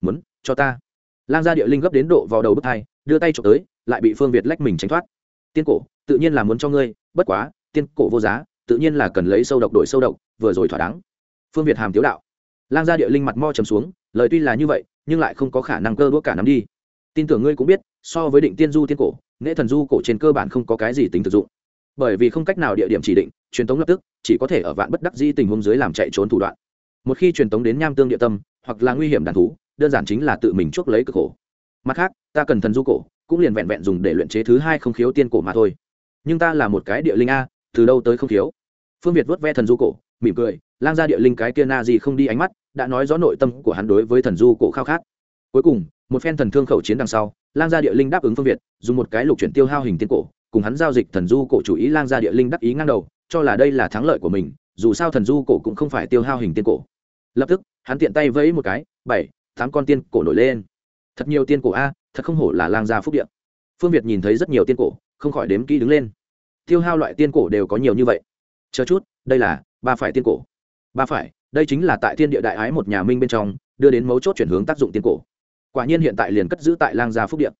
Muốn, cho ta. Lang gia địa linh gấp đến độ vào đầu bức hai, đưa tay trộm tới, lại bị phương việt lách mình tránh thoát. Tiên cổ, tự nhiên là muốn cho ngươi, bất quá, tiên cổ vô giá, tự nhiên là cần lấy sâu độc đổi sâu độc, vừa rồi thỏa đáng. Phương việt hàm tiếu đạo. Lang gia địa linh mặt mo trầm xuống, lời tuy là như vậy, nhưng lại không có khả năng cơ đuốc cả nắm đi. Tin tưởng ngươi cũng biết, so với định tiên du tiên cổ, nghệ thần du cổ trên cơ bản không có cái gì tính thực dụng bởi vì không cách nào địa điểm chỉ định, truyền tống lập tức, chỉ có thể ở vạn bất đắc di tình huống dưới làm chạy trốn thủ đoạn. Một khi truyền tống đến nham tương địa tâm, hoặc là nguy hiểm đàn thú, đơn giản chính là tự mình chuốc lấy cực khổ. Mặt khác, ta cần thần du cổ, cũng liền vẹn vẹn dùng để luyện chế thứ hai không khiếu tiên cổ mà thôi. Nhưng ta là một cái địa linh a, từ đâu tới không khiếu? Phương việt vớt ve thần du cổ, mỉm cười, lang ra địa linh cái kia na gì không đi ánh mắt, đã nói rõ nội tâm của hắn đối với thần du cổ khao khát. Cuối cùng, một phen thần thương khẩu chiến đằng sau, lang gia địa linh đáp ứng phương việt, dùng một cái lục chuyển tiêu hao hình tiên cổ cùng hắn giao dịch thần du cổ chủ ý lang gia địa linh đắc ý ngang đầu, cho là đây là thắng lợi của mình, dù sao thần du cổ cũng không phải tiêu hao hình tiên cổ. Lập tức, hắn tiện tay vẫy một cái, bảy, tám con tiên cổ nổi lên. Thật nhiều tiên cổ a, thật không hổ là lang gia phúc điện phương việt nhìn thấy rất nhiều tiên cổ, không khỏi đếm kỹ đứng lên. Tiêu hao loại tiên cổ đều có nhiều như vậy. Chờ chút, đây là ba phải tiên cổ. Ba phải, đây chính là tại thiên địa đại ái một nhà minh bên trong, đưa đến mấu chốt chuyển hướng tác dụng tiên cổ. Quả nhiên hiện tại liền cất giữ tại lang gia phúc điện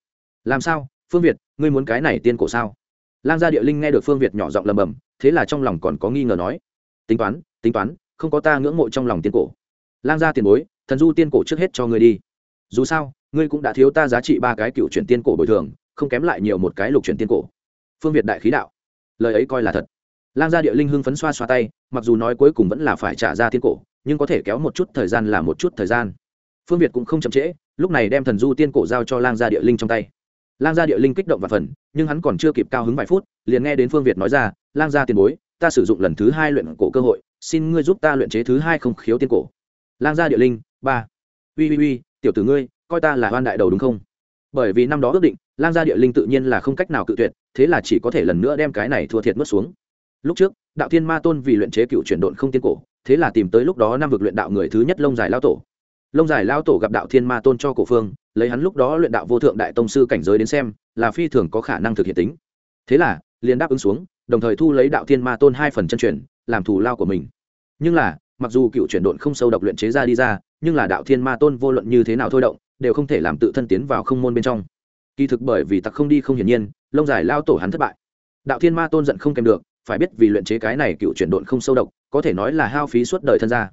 làm sao? Phương việt, ngươi muốn cái này tiên cổ sao? Lang gia địa linh nghe được phương việt nhỏ giọng lầm bầm, thế là trong lòng còn có nghi ngờ nói, tính toán tính toán, không có ta ngưỡng mộ trong lòng tiên cổ. Lang gia tiền bối, thần du tiên cổ trước hết cho ngươi đi. Dù sao, ngươi cũng đã thiếu ta giá trị ba cái cựu chuyển tiên cổ bồi thường, không kém lại nhiều một cái lục chuyển tiên cổ. Phương việt đại khí đạo, lời ấy coi là thật. Lang gia địa linh hưng phấn xoa xoa tay, mặc dù nói cuối cùng vẫn là phải trả ra tiên cổ, nhưng có thể kéo một chút thời gian là một chút thời gian. Phương việt cũng không chậm trễ, lúc này đem thần du tiên cổ giao cho lang gia địa linh trong tay lang gia địa linh kích động và phần, nhưng hắn còn chưa kịp cao hứng vài phút, liền nghe đến phương việt nói ra, lang gia tiền bối, ta sử dụng lần thứ hai luyện cổ cơ hội, xin ngươi giúp ta luyện chế thứ hai không khiếu tiên cổ. Lang gia địa linh, ba. Ui ui ui tiểu tử ngươi, coi ta là hoan đại đầu đúng không? Bởi vì năm đó ước định, lang gia địa linh tự nhiên là không cách nào cự tuyệt, thế là chỉ có thể lần nữa đem cái này thua thiệt mất xuống. Lúc trước, đạo thiên ma tôn vì luyện chế cựu chuyển độn không tiên cổ, thế là tìm tới lúc đó năm vực luyện đạo người thứ nhất lông dài lao tổ. Lông dài lao tổ gặp đạo thiên ma tôn cho cổ phương lấy hắn lúc đó luyện đạo vô thượng đại tông sư cảnh giới đến xem, là phi thường có khả năng thực hiện tính. Thế là, liền đáp ứng xuống, đồng thời thu lấy đạo thiên ma tôn hai phần chân truyền, làm thù lao của mình. Nhưng là, mặc dù cựu chuyển độn không sâu độc luyện chế ra đi ra, nhưng là đạo thiên ma tôn vô luận như thế nào thôi động, đều không thể làm tự thân tiến vào không môn bên trong. Kỳ thực bởi vì tặc không đi không hiển nhiên, lông dài lao tổ hắn thất bại. Đạo thiên ma tôn giận không kèm được, phải biết vì luyện chế cái này cựu chuyển độn không sâu độc, có thể nói là hao phí suốt đời thân gia.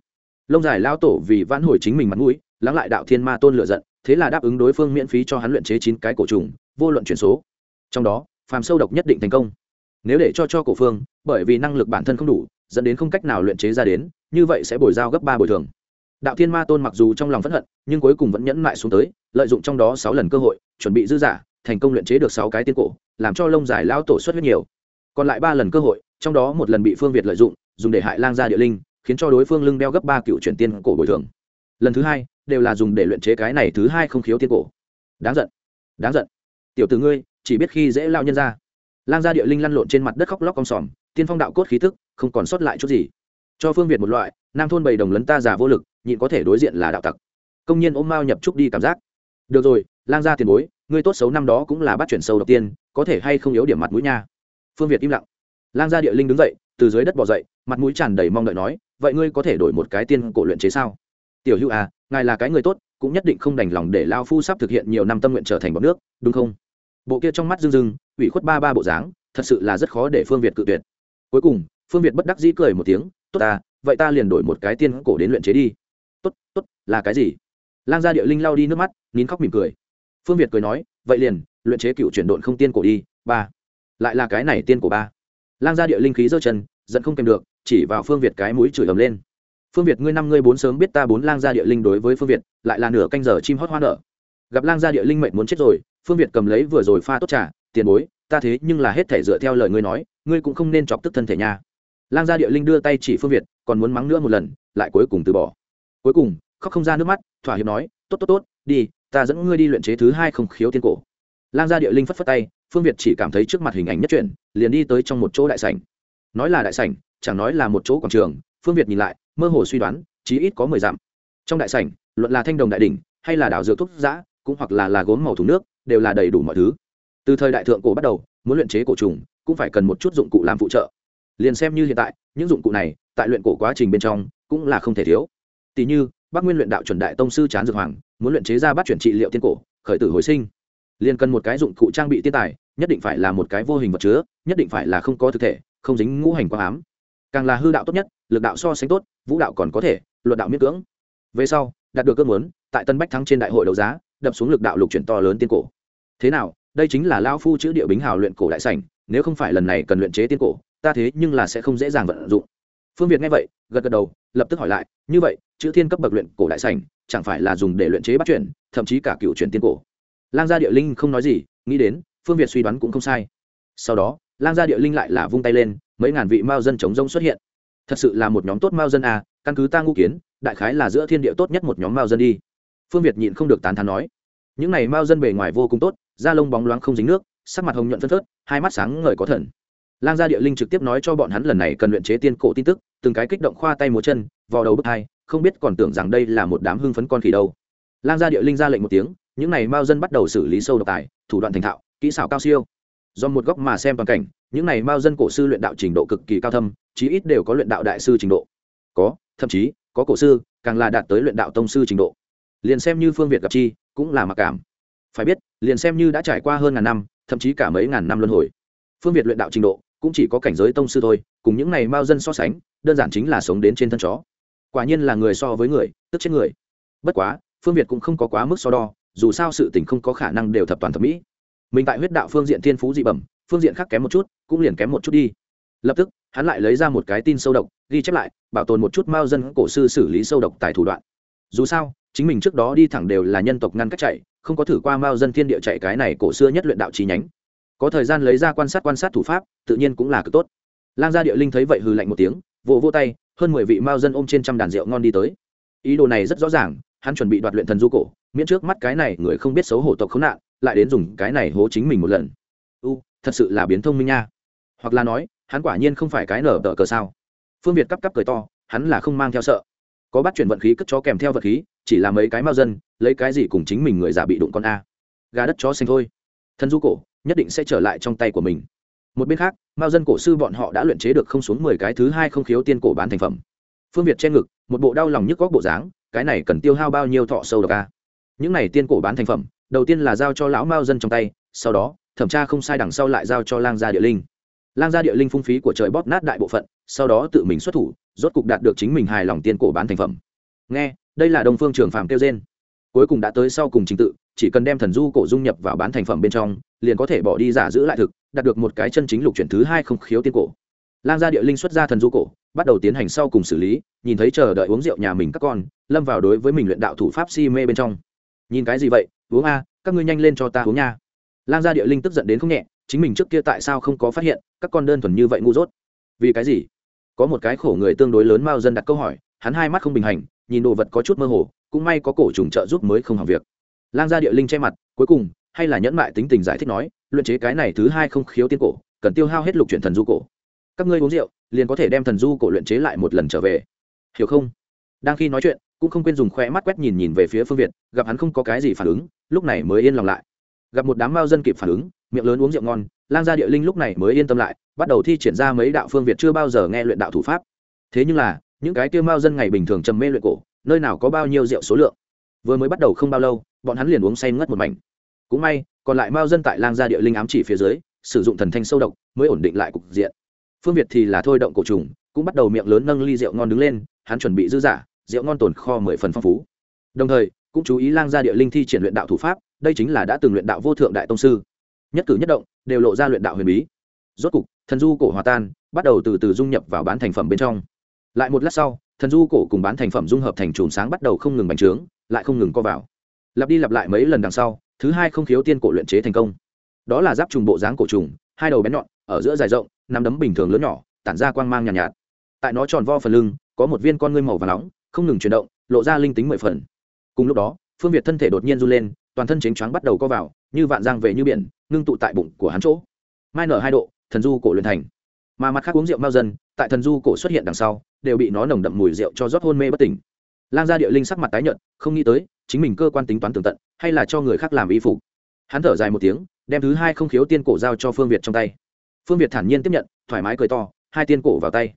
Lông dài lao tổ vì vãn hồi chính mình mặt mũi, lắng lại đạo thiên ma tôn lựa giận thế là đáp ứng đối phương miễn phí cho hắn luyện chế chín cái cổ trùng, vô luận chuyển số. Trong đó, phàm sâu độc nhất định thành công. Nếu để cho cho cổ phương, bởi vì năng lực bản thân không đủ, dẫn đến không cách nào luyện chế ra đến, như vậy sẽ bồi giao gấp ba bồi thường. Đạo thiên ma tôn mặc dù trong lòng phẫn hận, nhưng cuối cùng vẫn nhẫn lại xuống tới, lợi dụng trong đó sáu lần cơ hội, chuẩn bị dư giả, thành công luyện chế được sáu cái tiên cổ, làm cho lông dài lao tổ xuất huyết nhiều. Còn lại ba lần cơ hội, trong đó một lần bị phương việt lợi dụng, dùng để hại lang gia địa linh, khiến cho đối phương lưng đeo gấp ba cựu chuyển tiên cổ bồi thường. Lần thứ hai đều là dùng để luyện chế cái này thứ hai không khiếu tiên cổ. Đáng giận đáng giận. Tiểu tử ngươi, chỉ biết khi dễ lao nhân ra. Lang gia địa linh lăn lộn trên mặt đất khóc lóc con sòm, tiên phong đạo cốt khí thức không còn sót lại chút gì. Cho phương việt một loại, nam thôn bầy đồng lấn ta già vô lực, nhịn có thể đối diện là đạo tặc. Công nhân ôm mao nhập trúc đi cảm giác. Được rồi, lang gia tiền bối, ngươi tốt xấu năm đó cũng là bắt chuyển sâu đầu tiên, có thể hay không yếu điểm mặt mũi nha? Phương việt im lặng. Lang gia địa linh đứng dậy, từ dưới đất bỏ dậy, mặt mũi tràn đầy mong đợi nói, vậy ngươi có thể đổi một cái tiên cổ luyện chế sao? Tiểu hữu à ngài là cái người tốt, cũng nhất định không đành lòng để lao phu sắp thực hiện nhiều năm tâm nguyện trở thành bọc nước, đúng không? Bộ kia trong mắt rưng rưng, ủy khuất ba ba bộ dáng, thật sự là rất khó để phương việt cự tuyệt. Cuối cùng, phương việt bất đắc dĩ cười một tiếng, tốt ta, vậy ta liền đổi một cái tiên cổ đến luyện chế đi. Tốt tốt, là cái gì? Lang gia địa linh lao đi nước mắt, nín khóc mỉm cười. Phương việt cười nói, vậy liền, luyện chế cựu chuyển độn không tiên cổ đi, ba. Lại là cái này tiên cổ ba. Lang gia địa linh khí giơ chân, giận không kèm được, chỉ vào phương việt cái mũi chửi ầm lên phương việt, ngươi năm ngươi bốn sớm biết ta bốn lang gia địa linh đối với phương việt, lại là nửa canh giờ chim hót hoa nở. Gặp lang gia địa linh mệnh muốn chết rồi, phương việt cầm lấy vừa rồi pha tốt trà, tiền bối, ta thế nhưng là hết thể dựa theo lời ngươi nói, ngươi cũng không nên chọc tức thân thể nha. Lang gia địa linh đưa tay chỉ phương việt, còn muốn mắng nữa một lần, lại cuối cùng từ bỏ. Cuối cùng, khóc không ra nước mắt, thỏa hiệp nói, tốt tốt tốt, đi, ta dẫn ngươi đi luyện chế thứ hai không khiếu tiên cổ. Lang gia địa linh phất phất tay, phương việt chỉ cảm thấy trước mặt hình ảnh nhất chuyển, liền đi tới trong một chỗ đại sảnh. Nói là đại sảnh, chẳng nói là một chỗ quảng trường, phương việt nhìn lại mơ hồ suy đoán, chí ít có mười dặm. Trong đại sảnh, luận là thanh đồng đại đỉnh, hay là đảo dược thuốc giã, cũng hoặc là là gốm màu thùng nước, đều là đầy đủ mọi thứ. Từ thời đại thượng cổ bắt đầu, muốn luyện chế cổ trùng, cũng phải cần một chút dụng cụ làm phụ trợ. Liền xem như hiện tại, những dụng cụ này, tại luyện cổ quá trình bên trong, cũng là không thể thiếu. Tỷ như bác nguyên luyện đạo chuẩn đại tông sư chán dược hoàng, muốn luyện chế ra bắt chuyển trị liệu tiên cổ, khởi tử hồi sinh. Liền cần một cái dụng cụ trang bị tiên tài, nhất định phải là một cái vô hình vật chứa, nhất định phải là không có thực thể, không dính ngũ hành quang ám càng là hư đạo tốt nhất, lực đạo so sánh tốt, vũ đạo còn có thể, luật đạo miết cưỡng. Về sau, đạt được cơn muốn, tại tân bách thắng trên đại hội đấu giá, đập xuống lực đạo lục chuyển to lớn tiên cổ. Thế nào, đây chính là lao phu chữ địa bính hào luyện cổ đại sảnh, nếu không phải lần này cần luyện chế tiên cổ, ta thế nhưng là sẽ không dễ dàng vận dụng. Phương việt nghe vậy, gật gật đầu, lập tức hỏi lại, như vậy, chữ thiên cấp bậc luyện cổ đại sảnh, chẳng phải là dùng để luyện chế bắt chuyển, thậm chí cả cựu chuyển tiên cổ? Lang gia địa linh không nói gì, nghĩ đến, phương việt suy đoán cũng không sai. Sau đó, lang gia địa linh lại là vung tay lên mấy ngàn vị mao dân chống rông xuất hiện. Thật sự là một nhóm tốt mao dân à căn cứ ta ngũ kiến, đại khái là giữa thiên địa tốt nhất một nhóm mao dân đi. Phương việt nhịn không được tán thán nói. Những này mao dân bề ngoài vô cùng tốt, da lông bóng loáng không dính nước, sắc mặt hồng nhuận phân phớt, hai mắt sáng ngời có thần. Lang gia địa linh trực tiếp nói cho bọn hắn lần này cần luyện chế tiên cổ tin tức, từng cái kích động khoa tay múa chân vào đầu bước hai, không biết còn tưởng rằng đây là một đám hưng phấn con khỉ đâu. Lang gia địa linh ra lệnh một tiếng, những này mao dân bắt đầu xử lý sâu độc tài, thủ đoạn thành thạo, kỹ xảo cao siêu do một góc mà xem toàn cảnh, những này mao dân cổ sư luyện đạo trình độ cực kỳ cao thâm, chí ít đều có luyện đạo đại sư trình độ. Có, thậm chí, có cổ sư, càng là đạt tới luyện đạo tông sư trình độ. Liền xem như phương việt gặp chi, cũng là mặc cảm. Phải biết, liền xem như đã trải qua hơn ngàn năm, thậm chí cả mấy ngàn năm luân hồi, phương việt luyện đạo trình độ cũng chỉ có cảnh giới tông sư thôi, cùng những này mao dân so sánh, đơn giản chính là sống đến trên thân chó. Quả nhiên là người so với người, tức chết người. Bất quá, phương việt cũng không có quá mức so đo, dù sao sự tình không có khả năng đều thập toàn thẩm mỹ mình tại huyết đạo phương diện thiên phú dị bẩm, phương diện khác kém một chút, cũng liền kém một chút đi. Lập tức, hắn lại lấy ra một cái tin sâu độc, ghi chép lại, bảo tồn một chút mao dân cổ sư xử lý sâu độc tại thủ đoạn. Dù sao, chính mình trước đó đi thẳng đều là nhân tộc ngăn cách chạy, không có thử qua mao dân thiên địa chạy cái này cổ xưa nhất luyện đạo trí nhánh. Có thời gian lấy ra quan sát quan sát thủ pháp, tự nhiên cũng là cực tốt. Lang gia địa linh thấy vậy hừ lạnh một tiếng, vỗ vỗ tay, hơn mười vị mao dân ôm trên trăm đàn rượu ngon đi tới. Ý đồ này rất rõ ràng, hắn chuẩn bị đoạt luyện thần du cổ, miễn trước mắt cái này người không biết xấu hổ tộc khốn nạn lại đến dùng cái này hố chính mình một lần. U, thật sự là biến thông minh nha. Hoặc là nói, hắn quả nhiên không phải cái nở tờ cờ sao. Phương việt cắp cắp cười to, hắn là không mang theo sợ. Có bắt chuyển vận khí cất chó kèm theo vật khí, chỉ là mấy cái mao dân, lấy cái gì cùng chính mình người già bị đụng con a. Gà đất chó xanh thôi. Thân du cổ, nhất định sẽ trở lại trong tay của mình. Một bên khác, mao dân cổ sư bọn họ đã luyện chế được không xuống mười cái thứ hai không khiếu tiên cổ bán thành phẩm. Phương việt che ngực, một bộ đau lòng nhức góc bộ dáng, cái này cần tiêu hao bao nhiêu thọ sâu độc a. Những này tiên cổ bán thành phẩm đầu tiên là giao cho lão mao dân trong tay, sau đó, thẩm tra không sai đằng sau lại giao cho lang gia địa linh. Lang gia địa linh phung phí của trời bóp nát đại bộ phận, sau đó tự mình xuất thủ, rốt cục đạt được chính mình hài lòng tiên cổ bán thành phẩm. Nghe, đây là đồng phương trường phàm kêu trên cuối cùng đã tới sau cùng trình tự, chỉ cần đem thần du cổ dung nhập vào bán thành phẩm bên trong, liền có thể bỏ đi giả giữ lại thực, đạt được một cái chân chính lục chuyển thứ hai không khiếu tiên cổ. Lang gia địa linh xuất ra thần du cổ, bắt đầu tiến hành sau cùng xử lý, nhìn thấy chờ đợi uống rượu nhà mình các con, lâm vào đối với mình luyện đạo thủ pháp si mê bên trong. Nhìn cái gì vậy? Uống a, các ngươi nhanh lên cho ta uống nha. Lang gia địa linh tức giận đến không nhẹ, chính mình trước kia tại sao không có phát hiện, các con đơn thuần như vậy ngu dốt. Vì cái gì? Có một cái khổ người tương đối lớn mao dân đặt câu hỏi, hắn hai mắt không bình hành, nhìn đồ vật có chút mơ hồ, cũng may có cổ trùng trợ giúp mới không hỏng việc. Lang gia địa linh che mặt, cuối cùng, hay là nhẫn mại tính tình giải thích nói, luyện chế cái này thứ hai không khiếu tiên cổ, cần tiêu hao hết lục chuyển thần du cổ. Các ngươi uống rượu, liền có thể đem thần du cổ luyện chế lại một lần trở về. Hiểu không? Đang khi nói chuyện cũng không quên dùng khoe mắt quét nhìn nhìn về phía phương việt, gặp hắn không có cái gì phản ứng, lúc này mới yên lòng lại. Gặp một đám mao dân kịp phản ứng, miệng lớn uống rượu ngon, lang gia địa linh lúc này mới yên tâm lại, bắt đầu thi triển ra mấy đạo phương việt chưa bao giờ nghe luyện đạo thủ pháp. Thế nhưng là, những cái kia mao dân ngày bình thường trầm mê luyện cổ, nơi nào có bao nhiêu rượu số lượng? Vừa mới bắt đầu không bao lâu, bọn hắn liền uống say ngất một mảnh. Cũng may, còn lại mao dân tại lang gia địa linh ám chỉ phía dưới, sử dụng thần thanh sâu độc, mới ổn định lại cục diện. Phương việt thì là thôi động cổ trùng, cũng bắt đầu miệng lớn nâng ly rượu ngon đứng lên, hắn chuẩn bị dư giả rượu ngon tồn kho mười phần phong phú. Đồng thời cũng chú ý lang gia địa linh thi triển luyện đạo thủ pháp đây chính là đã từng luyện đạo vô thượng đại tông sư. Nhất cử nhất động đều lộ ra luyện đạo huyền bí. Rốt cục thần du cổ hòa tan bắt đầu từ từ dung nhập vào bán thành phẩm bên trong. Lại một lát sau thần du cổ cùng bán thành phẩm dung hợp thành chùm sáng bắt đầu không ngừng bành trướng lại không ngừng co vào. Lặp đi lặp lại mấy lần đằng sau thứ hai không khiếu tiên cổ luyện chế thành công. Đó là giáp trùng bộ dáng cổ trùng hai đầu bén nhọn ở giữa dài rộng nắm đấm bình thường lớn nhỏ tản ra quang mang nhàn nhạt, nhạt. Tại nó tròn vo phần lưng có một viên con ngươi màu và nóng không ngừng chuyển động, lộ ra linh tính mười phần. Cùng lúc đó, phương việt thân thể đột nhiên run lên, toàn thân chính choáng bắt đầu co vào, như vạn giang về như biển, ngưng tụ tại bụng của hắn chỗ. Mai nở hai độ, thần du cổ luyện thành. Mà mặt khác uống rượu mao dân tại thần du cổ xuất hiện đằng sau, đều bị nó nồng đậm mùi rượu cho rót hôn mê bất tỉnh. Lang gia địa linh sắc mặt tái nhợt, không nghĩ tới, chính mình cơ quan tính toán tường tận, hay là cho người khác làm y phục. Hắn thở dài một tiếng, đem thứ hai không khiếu tiên cổ giao cho phương việt trong tay. Phương việt thản nhiên tiếp nhận, thoải mái cười to, hai tiên cổ vào tay.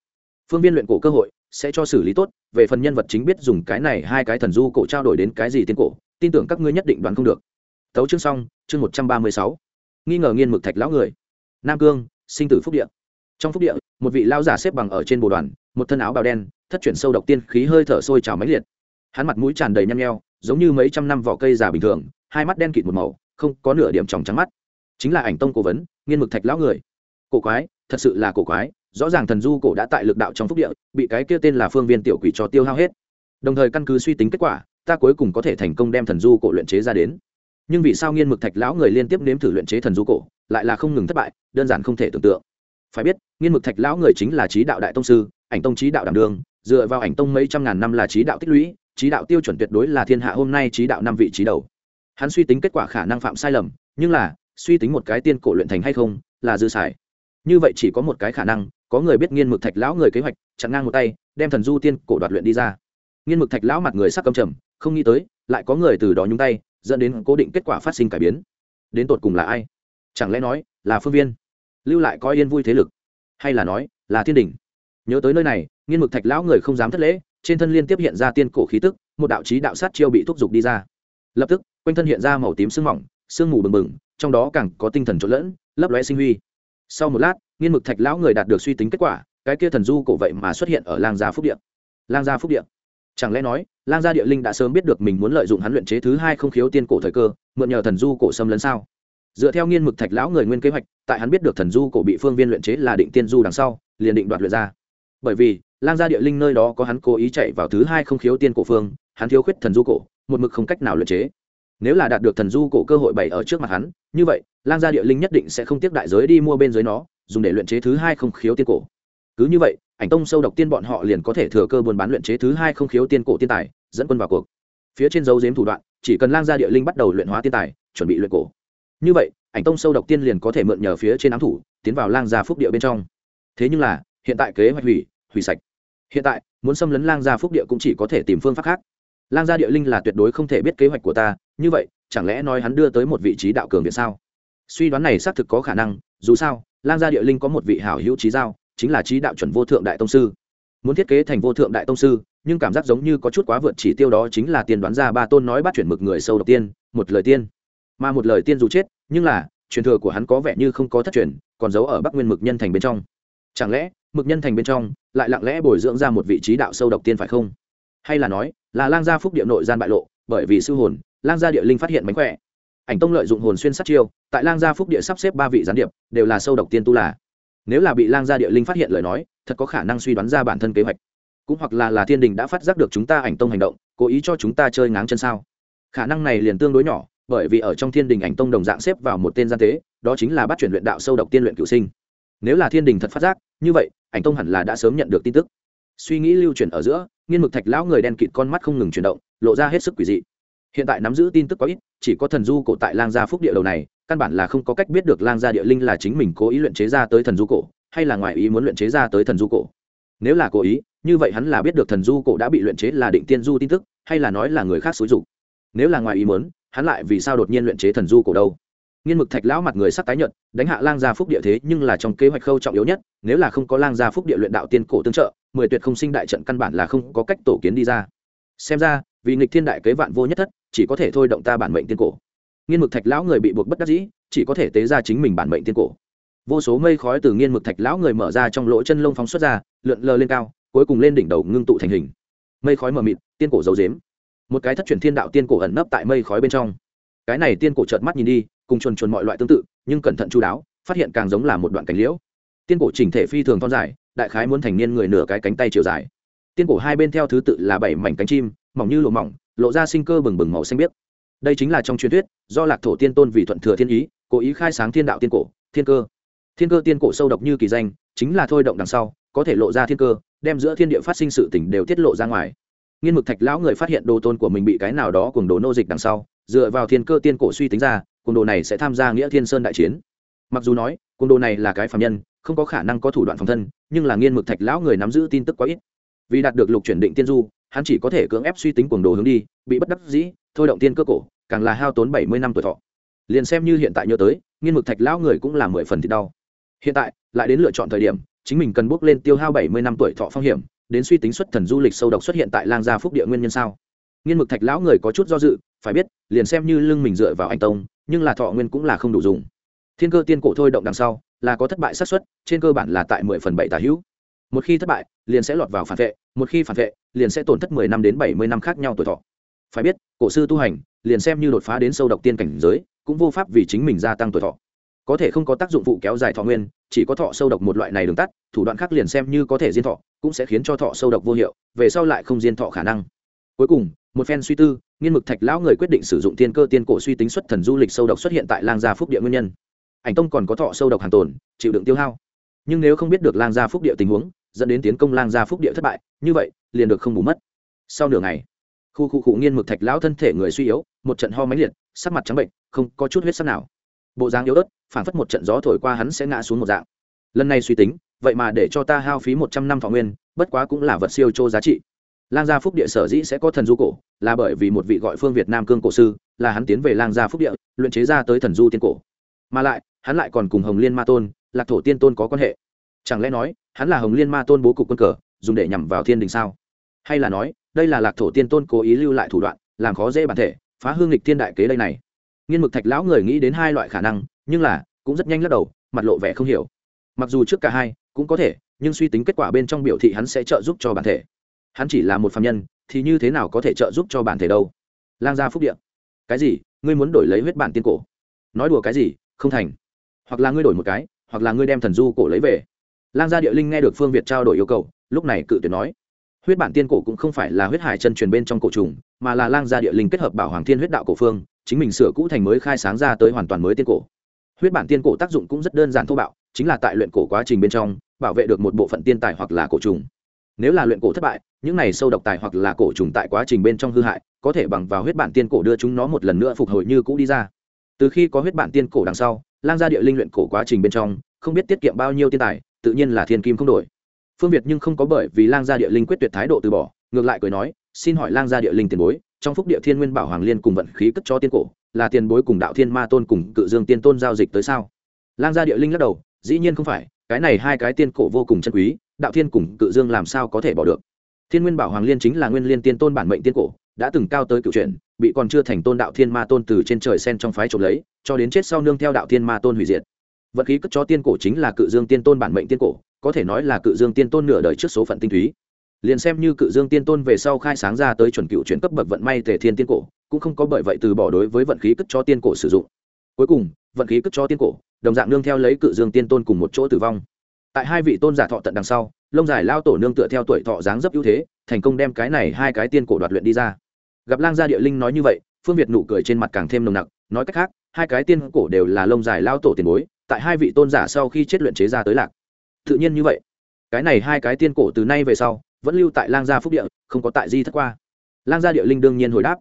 Phương viên luyện cổ cơ hội sẽ cho xử lý tốt, về phần nhân vật chính biết dùng cái này hai cái thần du cổ trao đổi đến cái gì tiên cổ, tin tưởng các ngươi nhất định đoán không được. Tấu chương xong, chương một trăm ba mươi sáu. Nghi ngờ nghiên mực thạch lão người. Nam cương, sinh tử phúc địa. Trong phúc địa, một vị lao giả xếp bằng ở trên bồ đoàn, một thân áo bào đen, thất chuyển sâu độc tiên khí hơi thở sôi trào máy liệt. Hắn mặt mũi tràn đầy nhăn nheo, giống như mấy trăm năm vỏ cây già bình thường, hai mắt đen kịt một màu, không có nửa điểm tròng trắng mắt. Chính là ảnh tông cố vấn, nghiên mực thạch lão người. Cổ quái, thật sự là cổ quái rõ ràng thần du cổ đã tại lực đạo trong phúc địa, bị cái kia tên là phương viên tiểu quỷ cho tiêu hao hết. Đồng thời căn cứ suy tính kết quả, ta cuối cùng có thể thành công đem thần du cổ luyện chế ra đến. Nhưng vì sao nghiên mực thạch lão người liên tiếp nếm thử luyện chế thần du cổ, lại là không ngừng thất bại, đơn giản không thể tưởng tượng. Phải biết, nghiên mực thạch lão người chính là trí đạo đại tông sư, ảnh tông trí đạo đảm đường dựa vào ảnh tông mấy trăm ngàn năm là trí đạo tích lũy, trí đạo tiêu chuẩn tuyệt đối là thiên hạ hôm nay trí đạo năm vị trí đầu. Hắn suy tính kết quả khả năng phạm sai lầm, nhưng là, suy tính một cái tiên cổ luyện thành hay không, là dư xài. Như vậy chỉ có một cái khả năng có người biết nghiên mực thạch lão người kế hoạch, chặn ngang một tay, đem thần du tiên cổ đoạt luyện đi ra. Nghiên mực thạch lão mặt người sắc cầm trầm, không nghĩ tới, lại có người từ đó nhúng tay, dẫn đến cố định kết quả phát sinh cải biến. Đến tột cùng là ai? Chẳng lẽ nói là phương viên? Lưu lại coi yên vui thế lực? Hay là nói là thiên đình? Nhớ tới nơi này, nghiên mực thạch lão người không dám thất lễ, trên thân liên tiếp hiện ra tiên cổ khí tức, một đạo chí đạo sát chiêu bị thúc giục đi ra. Lập tức, quanh thân hiện ra màu tím sương mỏng, sương mù bừng bừng, trong đó càng có tinh thần trộn lẫn, lấp lóe sinh huy. Sau một lát nghiên mực thạch lão người đạt được suy tính kết quả, cái kia thần du cổ vậy mà xuất hiện ở lang gia phúc điện lang gia phúc điện chẳng lẽ nói, lang gia địa linh đã sớm biết được mình muốn lợi dụng hắn luyện chế thứ hai không khiếu tiên cổ thời cơ, mượn nhờ thần du cổ xâm lấn sao? Dựa theo nghiên mực thạch lão người nguyên kế hoạch, tại hắn biết được thần du cổ bị phương viên luyện chế là định tiên du đằng sau, liền định đoạt luyện ra. Bởi vì, lang gia địa linh nơi đó có hắn cố ý chạy vào thứ hai không khiếu tiên cổ phương, hắn thiếu khuyết thần du cổ, một mực không cách nào luyện chế. Nếu là đạt được thần du cổ cơ hội bày ở trước mặt hắn, như vậy, lang gia địa linh nhất định sẽ không tiếp đại giới đi mua bên dưới nó dùng để luyện chế thứ hai không khiếu tiên cổ. Cứ như vậy, ảnh tông sâu độc tiên bọn họ liền có thể thừa cơ buôn bán luyện chế thứ hai không khiếu tiên cổ tiên tài, dẫn quân vào cuộc. Phía trên dấu giếm thủ đoạn, chỉ cần lang gia địa linh bắt đầu luyện hóa tiên tài, chuẩn bị luyện cổ. Như vậy, ảnh tông sâu độc tiên liền có thể mượn nhờ phía trên ám thủ, tiến vào lang gia phúc địa bên trong. Thế nhưng là, hiện tại kế hoạch hủy hủy sạch. Hiện tại, muốn xâm lấn lang gia phúc địa cũng chỉ có thể tìm phương pháp khác. Lang gia địa linh là tuyệt đối không thể biết kế hoạch của ta, như vậy, chẳng lẽ nói hắn đưa tới một vị trí đạo cường viện sao? Suy đoán này xác thực có khả năng, dù sao lang gia địa linh có một vị hảo hữu trí giao, chính là trí đạo chuẩn vô thượng đại tông sư. Muốn thiết kế thành vô thượng đại tông sư, nhưng cảm giác giống như có chút quá vượt chỉ tiêu đó chính là tiền đoán ra ba tôn nói bắt chuyển mực người sâu đầu tiên, một lời tiên. Mà một lời tiên dù chết, nhưng là, truyền thừa của hắn có vẻ như không có thất truyền, còn giấu ở bắc nguyên mực nhân thành bên trong. Chẳng lẽ, mực nhân thành bên trong, lại lặng lẽ bồi dưỡng ra một vị trí đạo sâu độc tiên phải không? Hay là nói, là lang gia phúc địa nội gian bại lộ, bởi vì sư hồn, lang gia địa linh phát hiện mánh khỏe ảnh tông lợi dụng hồn xuyên sát chiêu, tại lang gia phúc địa sắp xếp ba vị gián điệp, đều là sâu độc tiên tu là. Nếu là bị lang gia địa linh phát hiện lời nói, thật có khả năng suy đoán ra bản thân kế hoạch. Cũng hoặc là là thiên đình đã phát giác được chúng ta ảnh tông hành động, cố ý cho chúng ta chơi ngáng chân sao? Khả năng này liền tương đối nhỏ, bởi vì ở trong thiên đình ảnh tông đồng dạng xếp vào một tên gian tế, đó chính là bắt chuyển luyện đạo sâu độc tiên luyện cựu sinh. Nếu là thiên đình thật phát giác, như vậy, ảnh tông hẳn là đã sớm nhận được tin tức. Suy nghĩ lưu chuyển ở giữa, nghiên mực thạch lão người đen kịt con mắt không ngừng chuyển động, lộ ra hết sức quỷ dị hiện tại nắm giữ tin tức quá ít, chỉ có thần du cổ tại lang gia phúc địa đầu này, căn bản là không có cách biết được lang gia địa linh là chính mình cố ý luyện chế ra tới thần du cổ, hay là ngoài ý muốn luyện chế ra tới thần du cổ. Nếu là cố ý, như vậy hắn là biết được thần du cổ đã bị luyện chế là định tiên du tin tức, hay là nói là người khác xúi dục. Nếu là ngoài ý muốn, hắn lại vì sao đột nhiên luyện chế thần du cổ đâu? Nghiên mực thạch lão mặt người sắc tái nhợt, đánh hạ lang gia phúc địa thế nhưng là trong kế hoạch khâu trọng yếu nhất, nếu là không có lang gia phúc địa luyện đạo tiên cổ tương trợ, mười tuyệt không sinh đại trận căn bản là không có cách tổ kiến đi ra xem ra, vì nghịch thiên đại kế vạn vô nhất thất, chỉ có thể thôi động ta bản mệnh tiên cổ. Nghiên mực thạch lão người bị buộc bất đắc dĩ, chỉ có thể tế ra chính mình bản mệnh tiên cổ. Vô số mây khói từ nghiên mực thạch lão người mở ra trong lỗ chân lông phóng xuất ra, lượn lờ lên cao, cuối cùng lên đỉnh đầu ngưng tụ thành hình. Mây khói mờ mịt, tiên cổ dấu dếm. Một cái thất truyền thiên đạo tiên cổ ẩn nấp tại mây khói bên trong. Cái này tiên cổ chợt mắt nhìn đi, cùng chuồn chuồn mọi loại tương tự, nhưng cẩn thận chú đáo, phát hiện càng giống là một đoạn cánh liễu. Tiên cổ chỉnh thể phi thường thon dài, đại khái muốn thành niên người nửa cái cánh tay chiều dài tiên cổ hai bên theo thứ tự là bảy mảnh cánh chim, mỏng như lộ mỏng, lộ ra sinh cơ bừng bừng màu xanh biếc. Đây chính là trong truyền thuyết, do lạc thổ tiên tôn vì thuận thừa thiên ý, cố ý khai sáng thiên đạo tiên cổ, thiên cơ. Thiên cơ tiên cổ sâu độc như kỳ danh, chính là thôi động đằng sau, có thể lộ ra thiên cơ, đem giữa thiên địa phát sinh sự tỉnh đều tiết lộ ra ngoài. Nghiên mực thạch lão người phát hiện đồ tôn của mình bị cái nào đó cùng đồ nô dịch đằng sau, dựa vào thiên cơ tiên cổ suy tính ra cùng đồ này sẽ tham gia nghĩa thiên sơn đại chiến. Mặc dù nói cùng đồ này là cái phạm nhân, không có khả năng có thủ đoạn phòng thân, nhưng là nghiên mực thạch lão người nắm giữ tin tức quá ít vì đạt được lục chuyển định tiên du, hắn chỉ có thể cưỡng ép suy tính cuồng đồ hướng đi, bị bất đắc dĩ, thôi động tiên cơ cổ, càng là hao tốn bảy mươi năm tuổi thọ. Liền xem như hiện tại nhớ tới, nghiên mực thạch lão người cũng là mười phần thì đau. Hiện tại, lại đến lựa chọn thời điểm, chính mình cần bước lên tiêu hao bảy mươi năm tuổi thọ phong hiểm, đến suy tính xuất thần du lịch sâu độc xuất hiện tại lang gia phúc địa nguyên nhân sao? Nghiên mực thạch lão người có chút do dự, phải biết, liền xem như lưng mình dựa vào anh tông, nhưng là thọ nguyên cũng là không đủ dùng. Thiên cơ tiên cổ thôi động đằng sau, là có thất bại xác suất, trên cơ bản là tại mười phần bảy tả hữu một khi thất bại, liền sẽ lọt vào phản vệ, một khi phản vệ, liền sẽ tổn thất mười năm đến bảy mươi năm khác nhau tuổi thọ. Phải biết, cổ sư tu hành, liền xem như đột phá đến sâu độc tiên cảnh giới, cũng vô pháp vì chính mình gia tăng tuổi thọ. Có thể không có tác dụng phụ kéo dài thọ nguyên, chỉ có thọ sâu độc một loại này đường tắt, thủ đoạn khác liền xem như có thể diên thọ, cũng sẽ khiến cho thọ sâu độc vô hiệu, về sau lại không diên thọ khả năng. Cuối cùng, một phen suy tư, nghiên mực thạch lão người quyết định sử dụng tiên cơ tiên cổ suy tính xuất thần du lịch sâu độc xuất hiện tại lang gia phúc địa nguyên nhân. Ảnh tông còn có thọ sâu độc hàng tồn, chịu đựng tiêu hao. Nhưng nếu không biết được lang gia phúc địa tình huống dẫn đến tiến công lang gia phúc địa thất bại, như vậy, liền được không bù mất. Sau nửa ngày, khu khu cụ nghiên mực thạch lão thân thể người suy yếu, một trận ho máy liệt, sắc mặt trắng bệnh, không có chút huyết sắc nào. Bộ dáng yếu ớt phản phất một trận gió thổi qua hắn sẽ ngã xuống một dạng. Lần này suy tính, vậy mà để cho ta hao phí một trăm năm thọ nguyên, bất quá cũng là vật siêu chô giá trị. Lang gia phúc địa sở dĩ sẽ có thần du cổ, là bởi vì một vị gọi phương việt nam cương cổ sư, là hắn tiến về lang gia phúc địa, luyện chế ra tới thần du tiên cổ. Mà lại, hắn lại còn cùng hồng liên ma tôn, lạc thổ tiên tôn có quan hệ chẳng lẽ nói, hắn là hồng liên ma tôn bố cục quân cờ, dùng để nhằm vào thiên đình sao? Hay là nói, đây là lạc thổ tiên tôn cố ý lưu lại thủ đoạn, làm khó dễ bản thể, phá hương lịch thiên đại kế đây này? Nghiên mực thạch lão người nghĩ đến hai loại khả năng, nhưng là, cũng rất nhanh lắc đầu, mặt lộ vẻ không hiểu. Mặc dù trước cả hai, cũng có thể, nhưng suy tính kết quả bên trong biểu thị hắn sẽ trợ giúp cho bản thể. Hắn chỉ là một phạm nhân, thì như thế nào có thể trợ giúp cho bản thể đâu? Lang gia phúc điện cái gì? Ngươi muốn đổi lấy huyết bản tiên cổ? Nói đùa cái gì? Không thành. Hoặc là ngươi đổi một cái, hoặc là ngươi đem thần du cổ lấy về lang gia địa linh nghe được phương việt trao đổi yêu cầu, lúc này cự tuyệt nói. Huyết bản tiên cổ cũng không phải là huyết hải chân truyền bên trong cổ trùng, mà là lang gia địa linh kết hợp bảo hoàng thiên huyết đạo cổ phương, chính mình sửa cũ thành mới khai sáng ra tới hoàn toàn mới tiên cổ. Huyết bản tiên cổ tác dụng cũng rất đơn giản thô bạo, chính là tại luyện cổ quá trình bên trong, bảo vệ được một bộ phận tiên tài hoặc là cổ trùng. Nếu là luyện cổ thất bại, những này sâu độc tài hoặc là cổ trùng tại quá trình bên trong hư hại, có thể bằng vào huyết bản tiên cổ đưa chúng nó một lần nữa phục hồi như cũ đi ra. Từ khi có huyết bản tiên cổ đằng sau, lang gia địa linh luyện cổ quá trình bên trong, không biết tiết kiệm bao nhiêu tiên tài tự nhiên là thiên kim không đổi. Phương việt nhưng không có bởi vì lang gia địa linh quyết tuyệt thái độ từ bỏ ngược lại cười nói xin hỏi lang gia địa linh tiền bối trong phúc địa thiên nguyên bảo hoàng liên cùng vận khí cất cho tiên cổ là tiền bối cùng đạo thiên ma tôn cùng cự dương tiên tôn giao dịch tới sao? Lang gia địa linh lắc đầu dĩ nhiên không phải cái này hai cái tiên cổ vô cùng chân quý đạo thiên cùng cự dương làm sao có thể bỏ được? Thiên nguyên bảo hoàng liên chính là nguyên liên tiên tôn bản mệnh tiên cổ đã từng cao tới cựu truyện, bị còn chưa thành tôn đạo thiên ma tôn từ trên trời sen trong phái trộm lấy cho đến chết sau nương theo đạo thiên ma tôn hủy diệt vận khí cất cho tiên cổ chính là cự dương tiên tôn bản mệnh tiên cổ, có thể nói là cự dương tiên tôn nửa đời trước số phận tinh túy. Liền xem như cự dương tiên tôn về sau khai sáng ra tới chuẩn cựu chuyển cấp bậc vận may tề thiên tiên cổ, cũng không có bởi vậy từ bỏ đối với vận khí cất cho tiên cổ sử dụng. Cuối cùng, vận khí cất cho tiên cổ, đồng dạng nương theo lấy cự dương tiên tôn cùng một chỗ tử vong. Tại hai vị tôn giả thọ tận đằng sau, lông dài lao tổ nương tựa theo tuổi thọ dáng dấp ưu thế, thành công đem cái này hai cái tiên cổ đoạt luyện đi ra. Gặp lang gia địa linh nói như vậy, phương việt nụ cười trên mặt càng thêm nồng nặc, nói cách khác, hai cái tiên cổ đều là lông dài lao tổ tiền bối tại hai vị tôn giả sau khi chết luyện chế ra tới lạc. Tự nhiên như vậy. Cái này hai cái tiên cổ từ nay về sau, vẫn lưu tại lang gia phúc địa, không có tại di thất qua. Lang gia địa linh đương nhiên hồi đáp.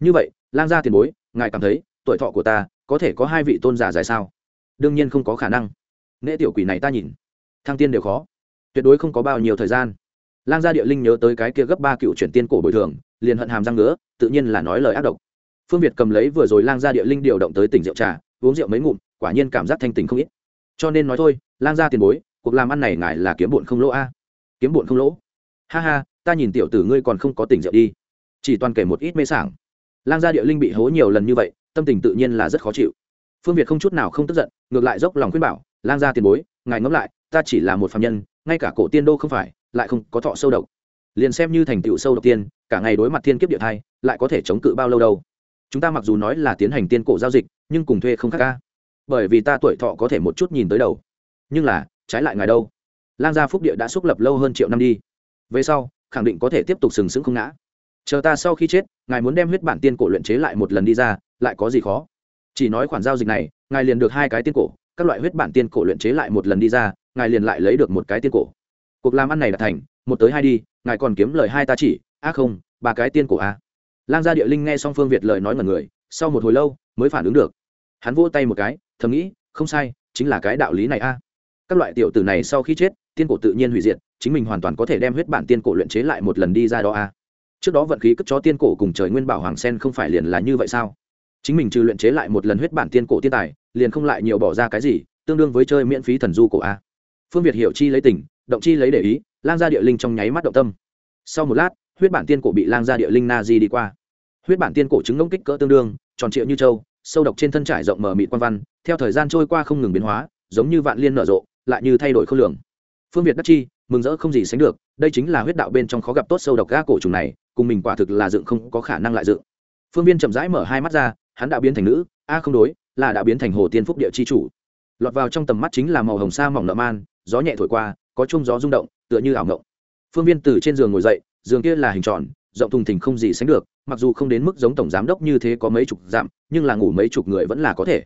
Như vậy, lang gia tiền bối, ngài cảm thấy, tuổi thọ của ta có thể có hai vị tôn giả dài sao? Đương nhiên không có khả năng. Nghệ tiểu quỷ này ta nhìn. Thăng tiên đều khó. Tuyệt đối không có bao nhiêu thời gian. Lang gia địa linh nhớ tới cái kia gấp ba cựu chuyển tiên cổ bồi thường, liền hận hàm răng nữa tự nhiên là nói lời ác độc. Phương việt cầm lấy vừa rồi lang gia địa linh điều động tới tỉnh rượu trà, uống rượu mấy ngụm quả nhiên cảm giác thanh tình không ít. Cho nên nói thôi, lang gia tiền bối, cuộc làm ăn này ngài là kiếm bụn không lỗ a. Kiếm bụn không lỗ. Ha ha, ta nhìn tiểu tử ngươi còn không có tỉnh rượu đi. Chỉ toàn kể một ít mê sảng. Lang gia địa linh bị hố nhiều lần như vậy, tâm tình tự nhiên là rất khó chịu. Phương việt không chút nào không tức giận, ngược lại dốc lòng khuyên bảo, lang gia tiền bối, ngài ngẫm lại, ta chỉ là một phạm nhân, ngay cả cổ tiên đô không phải, lại không có thọ sâu độc. Liền xem như thành tựu sâu độc tiên, cả ngày đối mặt thiên kiếp địa thai, lại có thể chống cự bao lâu đâu. Chúng ta mặc dù nói là tiến hành tiên cổ giao dịch, nhưng cùng thuê không khác ca bởi vì ta tuổi thọ có thể một chút nhìn tới đầu. Nhưng là, trái lại ngài đâu? Lang gia phúc địa đã xúc lập lâu hơn triệu năm đi. Về sau, khẳng định có thể tiếp tục sừng sững không ngã. Chờ ta sau khi chết, ngài muốn đem huyết bản tiên cổ luyện chế lại một lần đi ra, lại có gì khó? Chỉ nói khoản giao dịch này, ngài liền được hai cái tiên cổ, các loại huyết bản tiên cổ luyện chế lại một lần đi ra, ngài liền lại lấy được một cái tiên cổ. Cuộc làm ăn này đã thành, một tới hai đi, ngài còn kiếm lời hai ta chỉ a không, ba cái tiên cổ a lang gia địa linh nghe xong phương việt lời nói ngần người, sau một hồi lâu, mới phản ứng được. Hắn vỗ tay một cái thầm nghĩ, không sai, chính là cái đạo lý này a. Các loại tiểu tử này sau khi chết, tiên cổ tự nhiên hủy diệt, chính mình hoàn toàn có thể đem huyết bản tiên cổ luyện chế lại một lần đi ra đó a. Trước đó vận khí cất cho tiên cổ cùng trời nguyên bảo hoàng sen không phải liền là như vậy sao? Chính mình trừ luyện chế lại một lần huyết bản tiên cổ tiên tài, liền không lại nhiều bỏ ra cái gì, tương đương với chơi miễn phí thần du cổ a. Phương việt hiểu chi lấy tình, động chi lấy để ý, lang gia địa linh trong nháy mắt động tâm. Sau một lát, huyết bản tiên cổ bị lang gia địa linh na di đi qua. Huyết bản tiên cổ chứng ngông kích cỡ tương đương, tròn triệu như châu sâu độc trên thân trải rộng mở mịt quan văn, theo thời gian trôi qua không ngừng biến hóa, giống như vạn liên nở rộ, lại như thay đổi khối lượng. Phương việt đắc chi, mừng rỡ không gì sánh được, đây chính là huyết đạo bên trong khó gặp tốt sâu độc ga cổ trùng này, cùng mình quả thực là dựng không có khả năng lại dựng. Phương viên chậm rãi mở hai mắt ra, hắn đã biến thành nữ, a không đối, là đã biến thành hồ tiên phúc địa chi chủ. Lọt vào trong tầm mắt chính là màu hồng sa mỏng nợ man, gió nhẹ thổi qua, có chung gió rung động, tựa như ảo ngộng. Phương viên từ trên giường ngồi dậy, giường kia là hình tròn rộng thùng thình không gì sánh được, mặc dù không đến mức giống tổng giám đốc như thế có mấy chục dặm, nhưng là ngủ mấy chục người vẫn là có thể.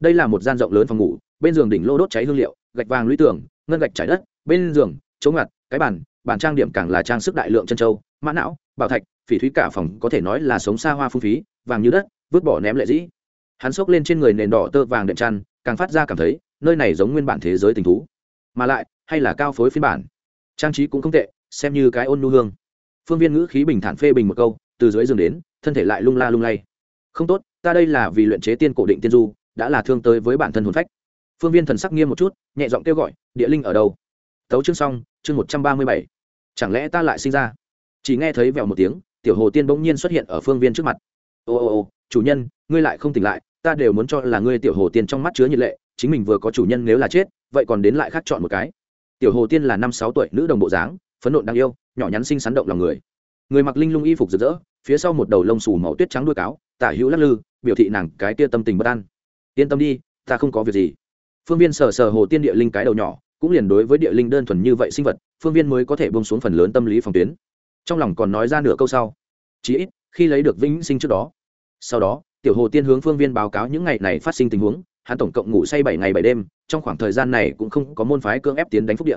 Đây là một gian rộng lớn phòng ngủ, bên giường đỉnh lô đốt cháy hương liệu, gạch vàng lũy tường, ngân gạch trải đất, bên giường chống ngặt, cái bàn bàn trang điểm càng là trang sức đại lượng chân châu, mã não, bảo thạch, phỉ thúy cả phòng có thể nói là sống xa hoa phung phí, vàng như đất, vứt bỏ ném lệ dĩ. Hắn xốc lên trên người nền đỏ tơ vàng đệm chăn, càng phát ra cảm thấy, nơi này giống nguyên bản thế giới tình thú. Mà lại, hay là cao phối phiên bản. Trang trí cũng không tệ, xem như cái ôn nu hương phương viên ngữ khí bình thản phê bình một câu, từ dưới giường đến, thân thể lại lung la lung lay. Không tốt, ta đây là vì luyện chế tiên cổ định tiên du, đã là thương tới với bản thân hồn phách. Phương viên thần sắc nghiêm một chút, nhẹ giọng kêu gọi, địa linh ở đâu? Tấu chương xong, chương một trăm ba mươi bảy. Chẳng lẽ ta lại sinh ra? Chỉ nghe thấy vẹo một tiếng, tiểu hồ tiên bỗng nhiên xuất hiện ở phương viên trước mặt. Ô ô ô, chủ nhân, ngươi lại không tỉnh lại, ta đều muốn cho là ngươi tiểu hồ tiên trong mắt chứa nhiệt lệ, chính mình vừa có chủ nhân nếu là chết, vậy còn đến lại khác chọn một cái. Tiểu hồ tiên là năm sáu tuổi, nữ đồng bộ dáng phấn nộn đáng yêu, nhỏ nhắn xinh sắn động lòng người. Người mặc linh lung y phục rực rỡ, phía sau một đầu lông xù màu tuyết trắng đuôi cáo, tả hữu lắc lư, biểu thị nàng cái tia tâm tình bất an. Yên tâm đi, ta không có việc gì. Phương viên sờ sờ hồ tiên địa linh cái đầu nhỏ, cũng liền đối với địa linh đơn thuần như vậy sinh vật, phương viên mới có thể bông xuống phần lớn tâm lý phòng tuyến. Trong lòng còn nói ra nửa câu sau. Chí ít, khi lấy được vĩnh sinh trước đó. Sau đó, tiểu hồ tiên hướng phương viên báo cáo những ngày này phát sinh tình huống, hắn tổng cộng ngủ say bảy ngày bảy đêm, trong khoảng thời gian này cũng không có môn phái cưỡng ép tiến đánh phúc địa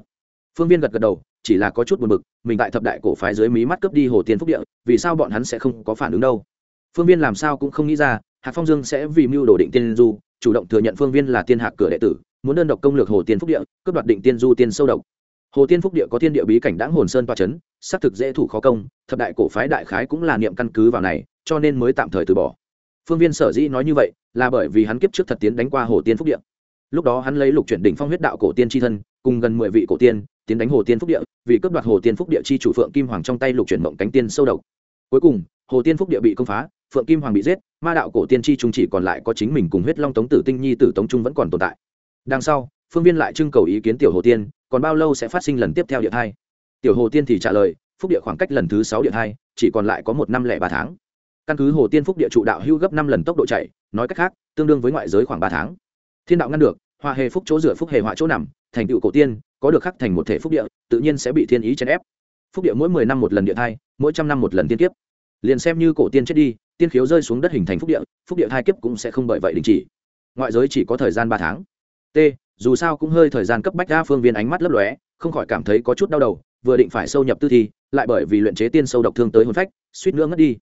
phương viên gật gật đầu, chỉ là có chút buồn bực, mình tại thập đại cổ phái dưới mí mắt cướp đi hồ tiên phúc địa, vì sao bọn hắn sẽ không có phản ứng đâu? Phương viên làm sao cũng không nghĩ ra, hạc phong dương sẽ vì mưu đồ định tiên du, chủ động thừa nhận phương viên là tiên hạc cửa đệ tử, muốn đơn độc công lược hồ tiên phúc địa, cướp đoạt định tiên du tiên sâu độc. Hồ tiên phúc địa có thiên địa bí cảnh đáng hồn sơn toa c h ấ n xác thực dễ thủ khó công, thập đại cổ phái đại khái cũng là niệm căn cứ vào này, cho nên mới tạm thời từ bỏ. Phương viên sở dĩ nói như vậy, là bởi vì hắn kiếp trước thật tiến đánh qua hồ tiên phúc địa. Lúc đó hắn lấy lục chuyển đỉnh phong huyết đạo cổ tiên tri thân, cùng gần mười vị cổ tiên tiến đánh hồ tiên phúc địa, vì cướp đoạt hồ tiên phúc địa chi chủ phượng kim hoàng trong tay lục chuyển mộng cánh tiên sâu độc. Cuối cùng, hồ tiên phúc địa bị công phá, phượng kim hoàng bị giết, ma đạo cổ tiên chi trung chỉ còn lại có chính mình cùng huyết long tống tử tinh nhi tử tống trung vẫn còn tồn tại. Đằng sau, phương viên lại trưng cầu ý kiến tiểu hồ tiên, còn bao lâu sẽ phát sinh lần tiếp theo địa hai tiểu hồ tiên thì trả lời, phúc địa khoảng cách lần thứ sáu địa hai chỉ còn lại có một năm lẻ ba tháng. Căn cứ hồ tiên phúc địa trụ đạo hưu gấp năm lần tốc độ chạy, nói cách khác, tương đương với ngoại giới khoảng ba tháng. Thiên đạo ngăn được hoa hề phúc chỗ rửa phúc hề họa chỗ nằm, thành tựu cổ tiên có được khắc thành một thể phúc địa, tự nhiên sẽ bị thiên ý chèn ép. Phúc địa mỗi mười năm một lần địa thai, mỗi trăm năm một lần tiên kiếp. Liền xem như cổ tiên chết đi, tiên khiếu rơi xuống đất hình thành phúc địa phúc địa thai kiếp cũng sẽ không bởi vậy đình chỉ. Ngoại giới chỉ có thời gian ba tháng. T, dù sao cũng hơi thời gian cấp bách đa phương viên ánh mắt lấp lóe, không khỏi cảm thấy có chút đau đầu, vừa định phải sâu nhập tư thi, lại bởi vì luyện chế tiên sâu độc thương tới hồn phách, suýt nữa ngất đi.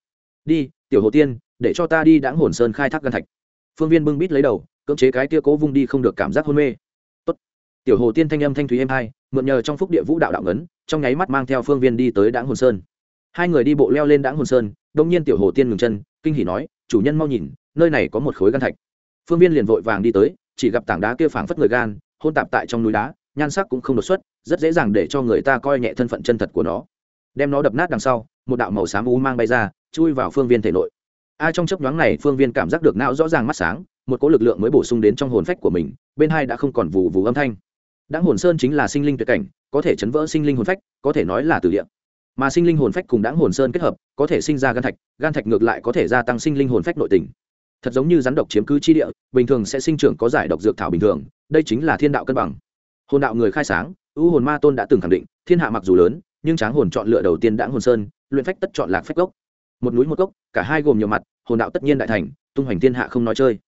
Đi, tiểu hồ tiên, để cho ta đi đáng hồn sơn khai thác gan thạch. Phương viên bưng bít lấy đầu, cưỡng chế cái tia cố vung đi không được cảm giác hôn mê tiểu hồ tiên thanh âm thanh thúy êm hai, mượn nhờ trong phúc địa vũ đạo đạo ngấn, trong nháy mắt mang theo phương viên đi tới đáng hồn sơn. Hai người đi bộ leo lên đáng hồn sơn, đông nhiên tiểu hồ tiên ngừng chân, kinh hỉ nói, chủ nhân mau nhìn, nơi này có một khối gan thạch. Phương viên liền vội vàng đi tới, chỉ gặp tảng đá kia phảng phất người gan, hôn tạp tại trong núi đá, nhan sắc cũng không đột xuất, rất dễ dàng để cho người ta coi nhẹ thân phận chân thật của nó. Đem nó đập nát đằng sau, một đạo màu xám u mang bay ra, chui vào phương viên thể nội. Ai trong chấp nhoáng này, phương viên cảm giác được não rõ ràng mắt sáng, một cỗ lực lượng mới bổ sung đến trong hồn phách của mình, bên hai đã không còn vù vù âm thanh đáng hồn sơn chính là sinh linh tuyệt cảnh, có thể chấn vỡ sinh linh hồn phách, có thể nói là từ địa. Mà sinh linh hồn phách cùng đáng hồn sơn kết hợp, có thể sinh ra gan thạch gan thạch ngược lại có thể gia tăng sinh linh hồn phách nội tình. Thật giống như rắn độc chiếm cứ chi địa, bình thường sẽ sinh trưởng có giải độc dược thảo bình thường, đây chính là thiên đạo cân bằng. Hồn đạo người khai sáng, ưu hồn ma tôn đã từng khẳng định, thiên hạ mặc dù lớn, nhưng tráng hồn chọn lựa đầu tiên đãng hồn sơn, luyện phách tất chọn lạc phách gốc. Một núi một gốc, cả hai gồm nhiều mặt, hồn đạo tất nhiên đại thành, tung hoành thiên hạ không nói chơi.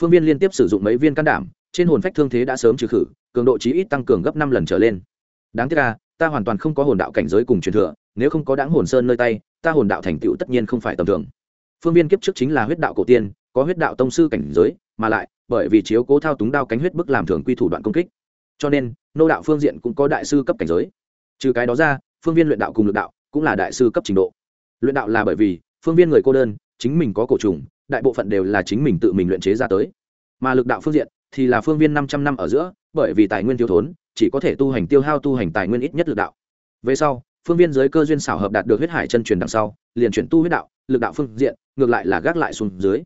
Phương viên liên tiếp sử dụng mấy viên can đảm trên hồn phách thương thế đã sớm trừ khử, cường độ chí ít tăng cường gấp năm lần trở lên. Đáng tiếc là ta hoàn toàn không có hồn đạo cảnh giới cùng truyền thừa, nếu không có đáng hồn sơn nơi tay, ta hồn đạo thành tựu tất nhiên không phải tầm thường. Phương viên kiếp trước chính là huyết đạo cổ tiên, có huyết đạo tông sư cảnh giới, mà lại, bởi vì chiếu cố thao túng đao cánh huyết bức làm thường quy thủ đoạn công kích. Cho nên, nô đạo phương diện cũng có đại sư cấp cảnh giới. Trừ cái đó ra, phương viên luyện đạo cùng lực đạo cũng là đại sư cấp trình độ. Luyện đạo là bởi vì, phương viên người cô đơn, chính mình có cổ trùng, đại bộ phận đều là chính mình tự mình luyện chế ra tới. Mà lực đạo phương diện thì là phương viên năm trăm năm ở giữa, bởi vì tài nguyên thiếu thốn, chỉ có thể tu hành tiêu hao tu hành tài nguyên ít nhất lực đạo. Về sau, phương viên giới cơ duyên xảo hợp đạt được huyết hải chân truyền đằng sau, liền chuyển tu huyết đạo, lực đạo phương diện, ngược lại là gác lại xuống dưới.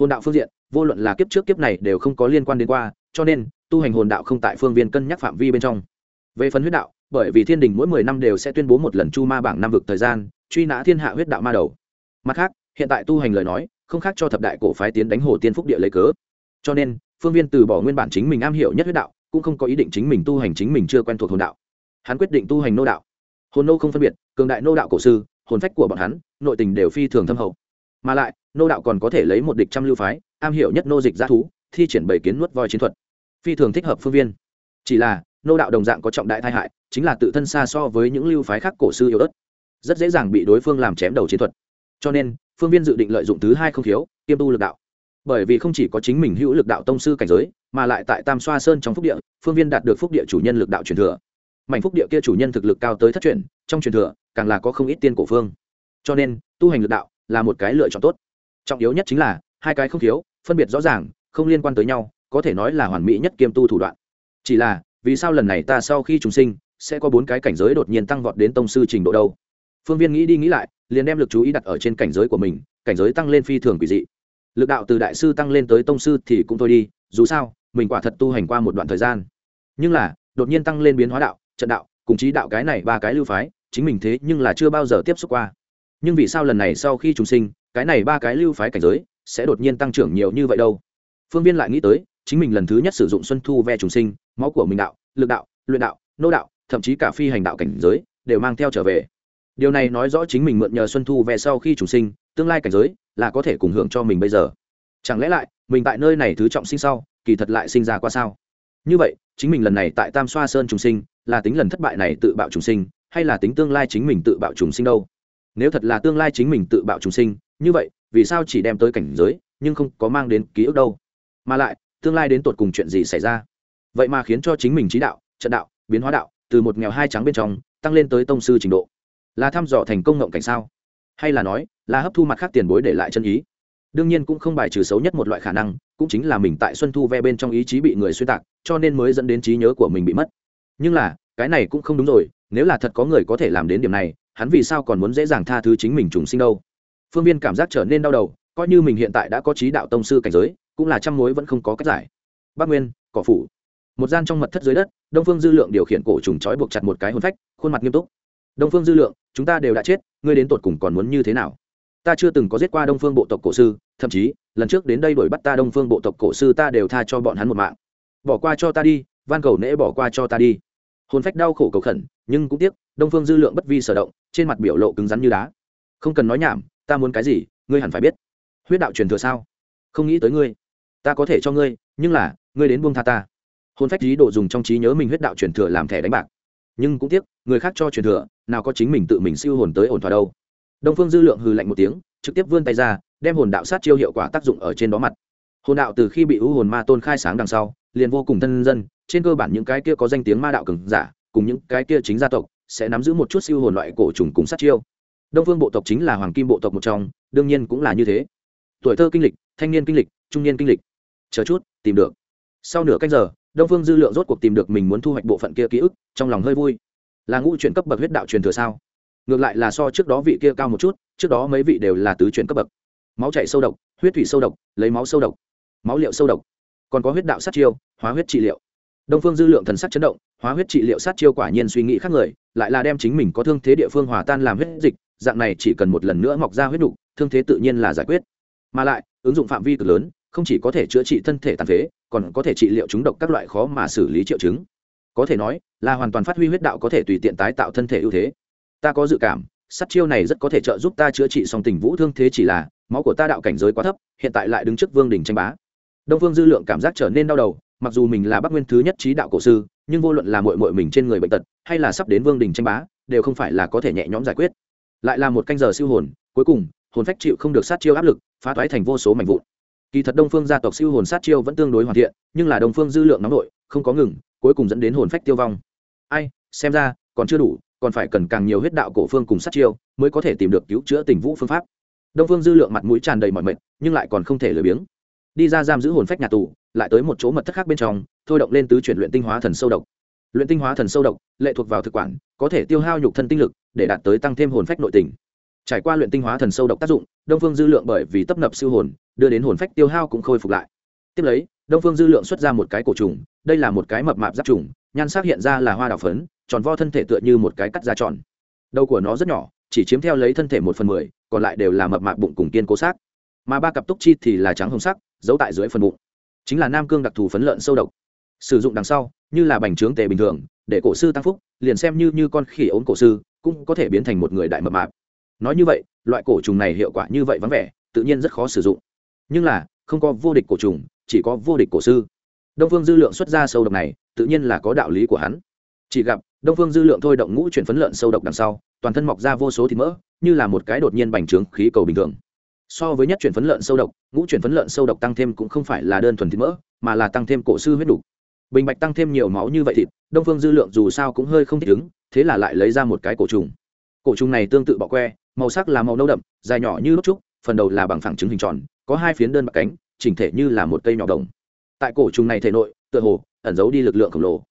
Hồn đạo phương diện, vô luận là kiếp trước kiếp này đều không có liên quan đến qua, cho nên, tu hành hồn đạo không tại phương viên cân nhắc phạm vi bên trong. Về phần huyết đạo, bởi vì thiên đình mỗi mười năm đều sẽ tuyên bố một lần chu ma bảng năm vực thời gian, truy nã thiên hạ huyết đạo ma đầu. Mặt khác, hiện tại tu hành lời nói, không khác cho thập đại cổ phái tiến đánh hồ tiên phúc địa lấy cớ. Cho nên phương viên từ bỏ nguyên bản chính mình am hiểu nhất huyết đạo, cũng không có ý định chính mình tu hành chính mình chưa quen thuộc hồn đạo. Hắn quyết định tu hành nô đạo. Hồn nô không phân biệt, cường đại nô đạo cổ sư, hồn phách của bọn hắn, nội tình đều phi thường thâm hậu. Mà lại, nô đạo còn có thể lấy một địch trăm lưu phái, am hiểu nhất nô dịch giá thú, thi triển bảy kiến nuốt voi chiến thuật. Phi thường thích hợp phương viên. Chỉ là, nô đạo đồng dạng có trọng đại tai hại, chính là tự thân xa so với những lưu phái khác cổ sư yếu ớt, rất dễ dàng bị đối phương làm chém đầu chiến thuật. Cho nên, phương viên dự định lợi dụng thứ hai không thiếu, kiêm tu lực đạo bởi vì không chỉ có chính mình hữu lực đạo tông sư cảnh giới, mà lại tại tam xoa sơn trong phúc địa, phương viên đạt được phúc địa chủ nhân lực đạo truyền thừa. Mảnh phúc địa kia chủ nhân thực lực cao tới thất truyền, trong truyền thừa, càng là có không ít tiên cổ phương. Cho nên, tu hành lực đạo là một cái lựa chọn tốt. Trọng yếu nhất chính là, hai cái không thiếu, phân biệt rõ ràng, không liên quan tới nhau, có thể nói là hoàn mỹ nhất kiêm tu thủ đoạn. Chỉ là, vì sao lần này ta sau khi chúng sinh, sẽ có bốn cái cảnh giới đột nhiên tăng vọt đến tông sư trình độ đâu? Phương viên nghĩ đi nghĩ lại, liền đem lực chú ý đặt ở trên cảnh giới của mình, cảnh giới tăng lên phi thường quỷ dị lực đạo từ đại sư tăng lên tới tông sư thì cũng thôi đi, dù sao, mình quả thật tu hành qua một đoạn thời gian. Nhưng là, đột nhiên tăng lên biến hóa đạo, trận đạo, cùng trí đạo cái này ba cái lưu phái, chính mình thế nhưng là chưa bao giờ tiếp xúc qua. Nhưng vì sao lần này sau khi trùng sinh, cái này ba cái lưu phái cảnh giới sẽ đột nhiên tăng trưởng nhiều như vậy đâu? Phương viên lại nghĩ tới, chính mình lần thứ nhất sử dụng xuân thu ve trùng sinh, máu của mình đạo, lực đạo, luyện đạo, nô đạo, thậm chí cả phi hành đạo cảnh giới, đều mang theo trở về. Điều này nói rõ chính mình mượn nhờ xuân thu về sau khi trùng sinh, tương lai cảnh giới là có thể cùng hưởng cho mình bây giờ. Chẳng lẽ lại, mình tại nơi này thứ trọng sinh sau, kỳ thật lại sinh ra qua sao? Như vậy, chính mình lần này tại tam xoa sơn trùng sinh, là tính lần thất bại này tự bạo trùng sinh, hay là tính tương lai chính mình tự bạo trùng sinh đâu? Nếu thật là tương lai chính mình tự bạo trùng sinh, như vậy, vì sao chỉ đem tới cảnh giới, nhưng không có mang đến ký ức đâu? Mà lại, tương lai đến tột cùng chuyện gì xảy ra? Vậy mà khiến cho chính mình trí đạo, trận đạo, biến hóa đạo, từ một nghèo hai trắng bên trong, tăng lên tới tông sư trình độ. Là thăm dò thành công ngộng cảnh sao? Hay là nói, là hấp thu mặt khác tiền bối để lại chân ý. Đương nhiên cũng không bài trừ xấu nhất một loại khả năng, cũng chính là mình tại xuân thu ve bên trong ý chí bị người xuyên tạc, cho nên mới dẫn đến trí nhớ của mình bị mất. Nhưng là, cái này cũng không đúng rồi, nếu là thật có người có thể làm đến điểm này, hắn vì sao còn muốn dễ dàng tha thứ chính mình trùng sinh đâu? Phương viên cảm giác trở nên đau đầu, coi như mình hiện tại đã có trí đạo tông sư cảnh giới, cũng là trăm mối vẫn không có cách giải. Bắc nguyên, cỏ phủ. Một gian trong mật thất dưới đất, đông phương dư lượng điều khiển cổ trùng trói buộc chặt một cái hôn phách, khuôn mặt nghiêm túc đông phương dư lượng, chúng ta đều đã chết, ngươi đến tột cùng còn muốn như thế nào? Ta chưa từng có giết qua đông phương bộ tộc cổ sư, thậm chí, lần trước đến đây đuổi bắt ta đông phương bộ tộc cổ sư ta đều tha cho bọn hắn một mạng. Bỏ qua cho ta đi, van cầu nễ bỏ qua cho ta đi. Hồn phách đau khổ cầu khẩn, nhưng cũng tiếc, đông phương dư lượng bất vi sở động, trên mặt biểu lộ cứng rắn như đá. Không cần nói nhảm, ta muốn cái gì, ngươi hẳn phải biết. Huyết đạo truyền thừa sao? Không nghĩ tới ngươi. Ta có thể cho ngươi, nhưng là, ngươi đến buông tha ta. Hồn phách lý độ dùng trong trí nhớ mình huyết đạo truyền thừa làm thẻ đánh bạc. Nhưng cũng tiếc, người khác cho truyền thừa nào có chính mình tự mình siêu hồn tới ổn thỏa đâu. Đông phương dư lượng hừ lạnh một tiếng, trực tiếp vươn tay ra, đem hồn đạo sát chiêu hiệu quả tác dụng ở trên đó mặt. Hồn đạo từ khi bị ưu hồn ma tôn khai sáng đằng sau, liền vô cùng thân dân, trên cơ bản những cái kia có danh tiếng ma đạo cường giả, cùng những cái kia chính gia tộc, sẽ nắm giữ một chút siêu hồn loại cổ trùng cùng sát chiêu. Đông phương bộ tộc chính là hoàng kim bộ tộc một trong, đương nhiên cũng là như thế. Tuổi thơ kinh lịch, thanh niên kinh lịch, trung niên kinh lịch. Chờ chút, tìm được. Sau nửa cách giờ, đông phương dư lượng rốt cuộc tìm được mình muốn thu hoạch bộ phận kia ký ức, trong lòng hơi vui là ngũ chuyển cấp bậc huyết đạo truyền thừa sao? Ngược lại là so trước đó vị kia cao một chút trước đó mấy vị đều là tứ chuyển cấp bậc. Máu chảy sâu độc huyết thủy sâu độc lấy máu sâu độc máu liệu sâu độc. Còn có huyết đạo sát chiêu hóa huyết trị liệu. Đông phương dư lượng thần sắc chấn động hóa huyết trị liệu sát chiêu quả nhiên suy nghĩ khác người lại là đem chính mình có thương thế địa phương hòa tan làm huyết dịch dạng này chỉ cần một lần nữa mọc ra huyết đủ, thương thế tự nhiên là giải quyết. Mà lại ứng dụng phạm vi cực lớn không chỉ có thể chữa trị thân thể tàn phế còn có thể trị liệu chúng độc các loại khó mà xử lý triệu chứng có thể nói, là hoàn toàn phát huy huyết đạo có thể tùy tiện tái tạo thân thể ưu thế. Ta có dự cảm, sát chiêu này rất có thể trợ giúp ta chữa trị song tình vũ thương thế chỉ là, máu của ta đạo cảnh giới quá thấp, hiện tại lại đứng trước vương đình tranh bá. Đông phương dư lượng cảm giác trở nên đau đầu, mặc dù mình là bắc nguyên thứ nhất trí đạo cổ sư, nhưng vô luận là mội mội mình trên người bệnh tật, hay là sắp đến vương đình tranh bá, đều không phải là có thể nhẹ nhõm giải quyết. Lại là một canh giờ siêu hồn, cuối cùng, hồn phách chịu không được sát chiêu áp lực, phá toái thành vô số mảnh vụn. Kỳ thật đông phương gia tộc siêu hồn sát chiêu vẫn tương đối hoàn thiện, nhưng là đông phương dư lượng nóng nội, không có ngừng cuối cùng dẫn đến hồn phách tiêu vong. Ai, xem ra, còn chưa đủ, còn phải cần càng nhiều huyết đạo cổ phương cùng sát chiêu mới có thể tìm được cứu chữa tình vũ phương pháp. Đông phương dư lượng mặt mũi tràn đầy mọi mệt, nhưng lại còn không thể lười biếng. Đi ra giam giữ hồn phách nhà tù, lại tới một chỗ mật thất khác bên trong, thôi động lên tứ chuyển luyện tinh hóa thần sâu độc. Luyện tinh hóa thần sâu độc, lệ thuộc vào thực quản, có thể tiêu hao nhục thân tinh lực, để đạt tới tăng thêm hồn phách nội tình. Trải qua luyện tinh hóa thần sâu độc tác dụng, đông phương dư lượng bởi vì tấp nập siêu hồn, đưa đến hồn phách tiêu hao cũng khôi phục lại. Tiếp lấy, đông phương dư lượng xuất ra một cái cổ trùng đây là một cái mập mạp giáp trùng, nhan sắc hiện ra là hoa đào phấn, tròn vo thân thể tựa như một cái cắt da tròn. Đầu của nó rất nhỏ, chỉ chiếm theo lấy thân thể một phần mười, còn lại đều là mập mạp bụng cùng kiên cố xác. Mà ba cặp túc chi thì là trắng hồng sắc, giấu tại dưới phần bụng. Chính là nam cương đặc thù phấn lợn sâu độc. Sử dụng đằng sau, như là bành trướng tề bình thường, để cổ sư tăng phúc, liền xem như như con khỉ ốm cổ sư, cũng có thể biến thành một người đại mập mạp. Nói như vậy, loại cổ trùng này hiệu quả như vậy vắng vẻ, tự nhiên rất khó sử dụng. Nhưng là, không có vô địch cổ trùng, chỉ có vô địch cổ sư đông phương dư lượng xuất ra sâu độc này, tự nhiên là có đạo lý của hắn. Chỉ gặp, đông phương dư lượng thôi động ngũ chuyển phấn lợn sâu độc đằng sau, toàn thân mọc ra vô số thịt mỡ, như là một cái đột nhiên bành trướng khí cầu bình thường. So với nhất chuyển phấn lợn sâu độc, ngũ chuyển phấn lợn sâu độc tăng thêm cũng không phải là đơn thuần thịt mỡ, mà là tăng thêm cổ sư huyết đủ. Bình bạch tăng thêm nhiều máu như vậy thịt, đông phương dư lượng dù sao cũng hơi không thích ứng, thế là lại lấy ra một cái cổ trùng. Cổ trùng này tương tự bọ que, màu sắc là màu nâu đậm, dài nhỏ như lốc trúc, phần đầu là bằng phẳng trứng hình tròn, có hai phiến đơn bạc cánh, chỉnh thể như là một cây nhỏ đồng tại cổ trùng này thể nội, tựa hồ, ẩn giấu đi lực lượng khổng lồ.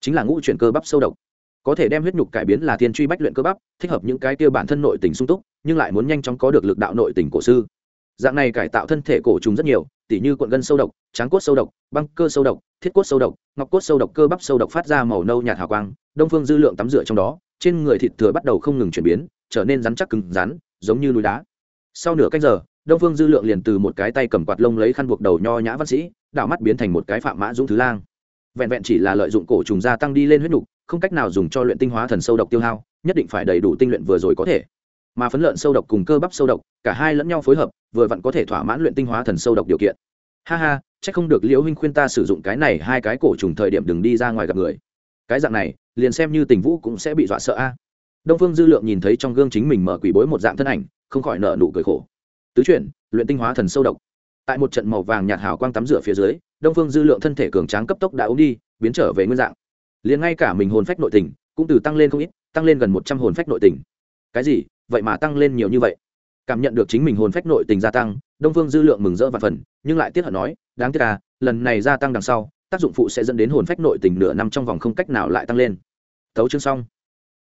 Chính là ngũ chuyển cơ bắp sâu độc. Có thể đem huyết nhục cải biến là thiên truy bách luyện cơ bắp, thích hợp những cái tiêu bản thân nội tình sung túc, nhưng lại muốn nhanh chóng có được lực đạo nội tình cổ sư. Dạng này cải tạo thân thể cổ trùng rất nhiều, tỉ như cuộn gân sâu độc, tráng cốt sâu độc, băng cơ sâu độc, thiết cốt sâu độc, ngọc cốt sâu độc cơ bắp sâu độc phát ra màu nâu nhạt hào quang, đông phương dư lượng tắm rửa trong đó, trên người thịt thừa bắt đầu không ngừng chuyển biến, trở nên rắn chắc cứng rắn, giống như núi đá. Sau nửa cách giờ đông phương dư lượng liền từ một cái tay cầm quạt lông lấy khăn buộc đầu nho nhã văn sĩ, đảo mắt biến thành một cái phạm mã dũng thứ lang. Vẹn vẹn chỉ là lợi dụng cổ trùng gia tăng đi lên huyết nục, không cách nào dùng cho luyện tinh hóa thần sâu độc tiêu hao, nhất định phải đầy đủ tinh luyện vừa rồi có thể. Mà phấn lợn sâu độc cùng cơ bắp sâu độc, cả hai lẫn nhau phối hợp, vừa vặn có thể thỏa mãn luyện tinh hóa thần sâu độc điều kiện. Ha ha, chắc không được liễu huynh khuyên ta sử dụng cái này hai cái cổ trùng thời điểm đừng đi ra ngoài gặp người. Cái dạng này, liền xem như tình vũ cũng sẽ bị dọa sợ a. Đông phương dư lượng nhìn thấy trong gương chính mình mở quỷ bối một dạng thân ảnh, không khỏi nợ nụ cười khổ tứ chuyển, luyện tinh hóa thần sâu độc. Tại một trận màu vàng nhạt hào quang tắm rửa phía dưới, đông phương dư lượng thân thể cường tráng cấp tốc đã ống đi, biến trở về nguyên dạng. Liền ngay cả mình hồn phách nội tình cũng từ tăng lên không ít, tăng lên gần một trăm hồn phách nội tình. Cái gì? Vậy mà tăng lên nhiều như vậy. Cảm nhận được chính mình hồn phách nội tình gia tăng, đông phương dư lượng mừng rỡ và phần, nhưng lại tiếc hận nói, đáng tiếc à lần này gia tăng đằng sau, tác dụng phụ sẽ dẫn đến hồn phách nội tình nửa năm trong vòng không cách nào lại tăng lên. Tấu chương xong.